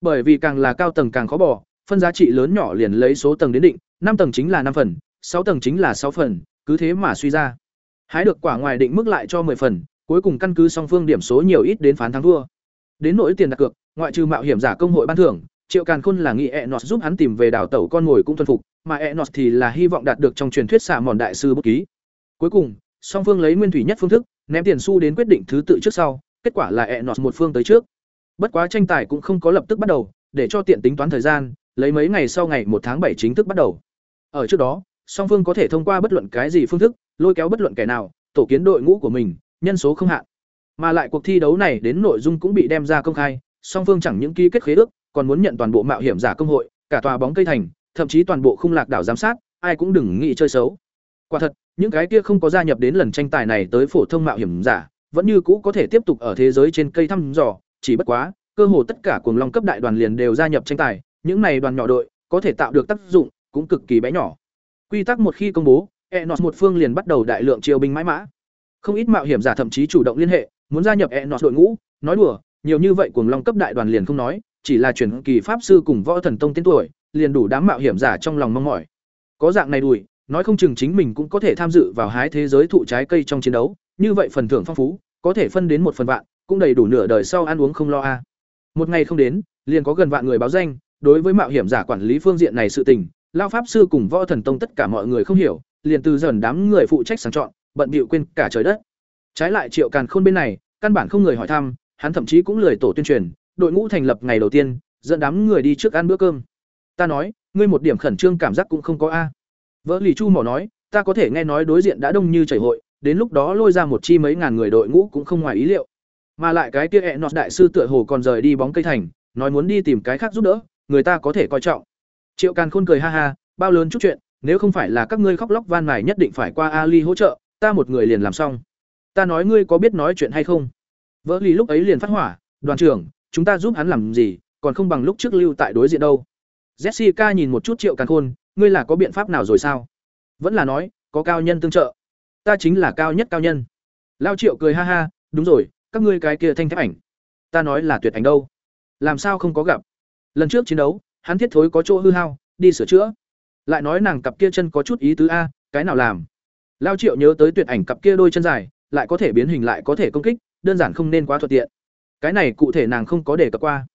[SPEAKER 1] Bởi vì càng là cao tầng càng khó bỏ, phân giá trị lớn nhỏ liền lấy số tầng đến định, năm tầng chính là năm phần, sáu tầng chính là sáu phần, cứ thế mà suy ra. Hái được quả ngoài định mức lại cho 10 phần, cuối cùng căn cứ song phương điểm số nhiều ít đến phán thắng thua. Đến nỗi tiền đặt cược, ngoại trừ mạo hiểm giả công hội ban thưởng, Triệu Càn Khôn là nghĩ Enos giúp hắn tìm về đảo tẩu con ngồi cũng thuần phục, mà Enos thì là hy vọng đạt được trong truyền thuyết xả mòn đại sư bất ký. Cuối cùng, song phương lấy nguyên thủy nhất phương thức, ném tiền xu đến quyết định thứ tự trước sau, kết quả là Enos một phương tới trước. Bất quá tranh tài cũng không có lập tức bắt đầu, để cho tiện tính toán thời gian, lấy mấy ngày sau ngày một tháng bảy chính thức bắt đầu. Ở trước đó, song phương có thể thông qua bất luận cái gì phương thức lôi kéo bất luận kẻ nào tổ kiến đội ngũ của mình nhân số không hạn Mà lại cuộc thi đấu này đến nội dung cũng bị đem ra công khai, song phương chẳng những ký kết khế ước, còn muốn nhận toàn bộ mạo hiểm giả công hội, cả tòa bóng cây thành, thậm chí toàn bộ khung lạc đảo giám sát, ai cũng đừng nghĩ chơi xấu. Quả thật, những cái kia không có gia nhập đến lần tranh tài này tới phổ thông mạo hiểm giả, vẫn như cũ có thể tiếp tục ở thế giới trên cây thăm dò, chỉ bất quá, cơ hồ tất cả cuồng long cấp đại đoàn liền đều gia nhập tranh tài, những này đoàn nhỏ đội có thể tạo được tác dụng cũng cực kỳ bé nhỏ. Quy tắc một khi công bố, Enos một phương liền bắt đầu đại lượng chiêu binh mãi mã. Không ít mạo hiểm giả thậm chí chủ động liên hệ, muốn gia nhập Enos đội ngũ, nói đùa, nhiều như vậy cuồng long cấp đại đoàn liền không nói, chỉ là chuyển kỳ pháp sư cùng võ thần tông tên tuổi, liền đủ đám mạo hiểm giả trong lòng mong mỏi. Có dạng này đùi, nói không chừng chính mình cũng có thể tham dự vào hái thế giới thụ trái cây trong chiến đấu, như vậy phần thưởng phong phú, có thể phân đến một phần vạn, cũng đầy đủ nửa đời sau ăn uống không lo a. Một ngày không đến, liền có gần vạn người báo danh, đối với mạo hiểm giả quản lý phương diện này sự tình, lao pháp sư cùng võ thần tông tất cả mọi người không hiểu, liền từ dần đám người phụ trách sáng chọn, bận bịu quên cả trời đất. Trái lại Triệu Càn Khôn bên này, căn bản không người hỏi thăm, hắn thậm chí cũng lười tổ tuyên truyền, đội ngũ thành lập ngày đầu tiên, dẫn đám người đi trước ăn bữa cơm. Ta nói, ngươi một điểm khẩn trương cảm giác cũng không có a. Vỡ lì Chu mỏ nói, ta có thể nghe nói đối diện đã đông như chảy hội, đến lúc đó lôi ra một chi mấy ngàn người đội ngũ cũng không ngoài ý liệu. Mà lại cái kia nọt đại sư tựa hồ còn rời đi bóng cây thành, nói muốn đi tìm cái khác giúp đỡ, người ta có thể coi trọng. Triệu Càn Khôn cười ha ha, bao lớn chút chuyện, nếu không phải là các ngươi khóc lóc van này nhất định phải qua Ali hỗ trợ, ta một người liền làm xong. Ta nói ngươi có biết nói chuyện hay không? Vỡ lì lúc ấy liền phát hỏa, đoàn trưởng, chúng ta giúp hắn làm gì, còn không bằng lúc trước lưu tại đối diện đâu. Jessica nhìn một chút Triệu Càn Khôn, ngươi là có biện pháp nào rồi sao? Vẫn là nói, có cao nhân tương trợ. Ta chính là cao nhất cao nhân. Lao Triệu cười ha ha, đúng rồi, các ngươi cái kia thanh thép ảnh. Ta nói là tuyệt ảnh đâu. Làm sao không có gặp? Lần trước chiến đấu, hắn thiết thối có chỗ hư hao, đi sửa chữa. Lại nói nàng cặp kia chân có chút ý tứ a, cái nào làm? Lao Triệu nhớ tới tuyệt ảnh cặp kia đôi chân dài, lại có thể biến hình lại có thể công kích, đơn giản không nên quá thuận tiện. Cái này cụ thể nàng không có để cập qua.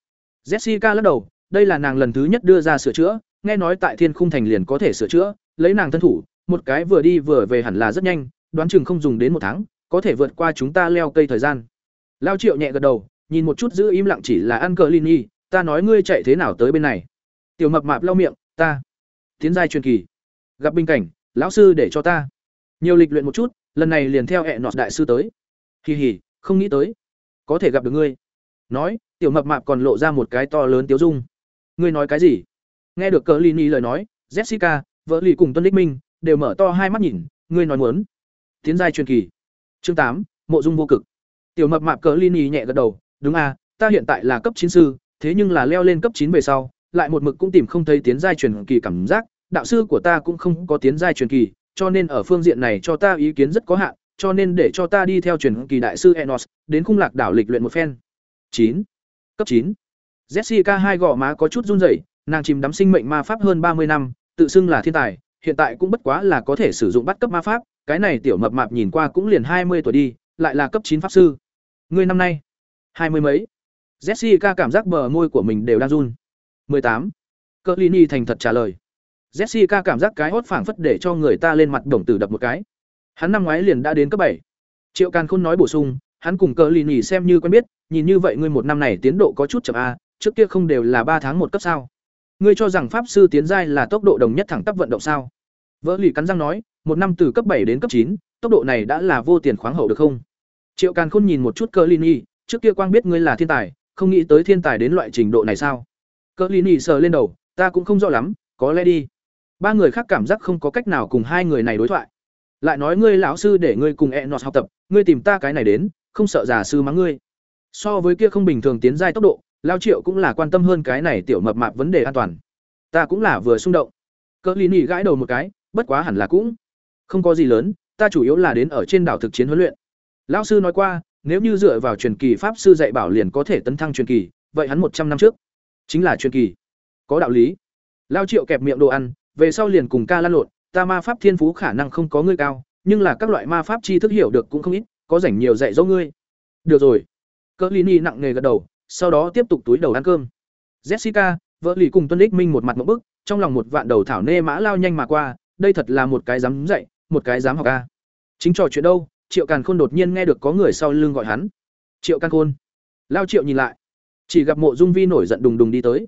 [SPEAKER 1] Jessica lắc đầu, đây là nàng lần thứ nhất đưa ra sửa chữa, nghe nói tại Thiên Khung Thành liền có thể sửa chữa, lấy nàng thân thủ, một cái vừa đi vừa về hẳn là rất nhanh, đoán chừng không dùng đến một tháng, có thể vượt qua chúng ta leo cây thời gian. Lao Triệu nhẹ gật đầu, nhìn một chút giữ im lặng chỉ là ăn cờ Lini, ta nói ngươi chạy thế nào tới bên này? Tiểu mập mạp lau miệng, ta tiến giai truyền kỳ. Gặp binh cảnh, lão sư để cho ta nhiều lịch luyện một chút, lần này liền theo hẹn nọt đại sư tới. Hì hì, không nghĩ tới, có thể gặp được ngươi. Nói, tiểu mập mạp còn lộ ra một cái to lớn tiếu dung. Ngươi nói cái gì? Nghe được cờ Lini lời nói, Jessica, vợ lì cùng Tuân Đích Minh đều mở to hai mắt nhìn, ngươi nói muốn tiến giai truyền kỳ. Chương tám, mộ dung vô cực. Tiểu mập mạp cờ Lini nhẹ gật đầu, đúng à, ta hiện tại là cấp chín sư, thế nhưng là leo lên cấp chín về sau, lại một mực cũng tìm không thấy tiến giai truyền kỳ cảm giác, đạo sư của ta cũng không có tiến giai truyền kỳ, cho nên ở phương diện này cho ta ý kiến rất có hạn, cho nên để cho ta đi theo truyền kỳ đại sư Enos, đến khung lạc đảo lịch luyện một phen. Chín, Cấp chín. Jessica hai gò má có chút run rẩy, nàng chìm đắm sinh mệnh ma pháp hơn ba mươi năm, tự xưng là thiên tài, hiện tại cũng bất quá là có thể sử dụng bắt cấp ma pháp, cái này tiểu mập mạp nhìn qua cũng liền hai mươi tuổi đi, lại là cấp chín pháp sư. Ngươi năm nay hai mươi mấy? Jessica cảm giác bờ môi của mình đều đang run. 18. Lini thành thật trả lời. Jessica cảm giác cái hốt phảng phất để cho người ta lên mặt đồng tử đập một cái. Hắn năm ngoái liền đã đến cấp 7. Triệu Càn Khôn nói bổ sung, hắn cùng Cleany xem như quen biết, nhìn như vậy ngươi một năm này tiến độ có chút chậm a, trước kia không đều là ba tháng một cấp sao? Ngươi cho rằng pháp sư tiến giai là tốc độ đồng nhất thẳng tắp vận động sao? Vỡ lì cắn răng nói, một năm từ cấp 7 đến cấp 9, tốc độ này đã là vô tiền khoáng hậu được không? Triệu Càn Khôn nhìn một chút Cleany, trước kia quang biết ngươi là thiên tài, không nghĩ tới thiên tài đến loại trình độ này sao Cờ lì nỉ sờ lên đầu ta cũng không rõ lắm có lẽ đi ba người khác cảm giác không có cách nào cùng hai người này đối thoại lại nói ngươi lão sư để ngươi cùng e nọt học tập ngươi tìm ta cái này đến không sợ giả sư mắng ngươi so với kia không bình thường tiến giai tốc độ lao triệu cũng là quan tâm hơn cái này tiểu mập mạp vấn đề an toàn ta cũng là vừa xung động cỡ lì nỉ gãi đầu một cái bất quá hẳn là cũng không có gì lớn ta chủ yếu là đến ở trên đảo thực chiến huấn luyện lão sư nói qua nếu như dựa vào truyền kỳ pháp sư dạy bảo liền có thể tấn thăng truyền kỳ, vậy hắn một trăm năm trước chính là truyền kỳ. Có đạo lý. Lao Triệu kẹp miệng đồ ăn, về sau liền cùng ca lan lộn, ta ma pháp thiên phú khả năng không có ngươi cao, nhưng là các loại ma pháp tri thức hiểu được cũng không ít, có rảnh nhiều dạy dỗ ngươi. Được rồi. Cỡ Lini nặng nề gật đầu, sau đó tiếp tục túi đầu ăn cơm. Jessica, vợ lì cùng Tuân đích Minh một mặt một bức, trong lòng một vạn đầu thảo nê mã lao nhanh mà qua, đây thật là một cái dám dạy, một cái dám học a. Chính trò chuyện đâu, triệu càn khôn đột nhiên nghe được có người sau lưng gọi hắn triệu càn khôn lao triệu nhìn lại chỉ gặp mộ dung vi nổi giận đùng đùng đi tới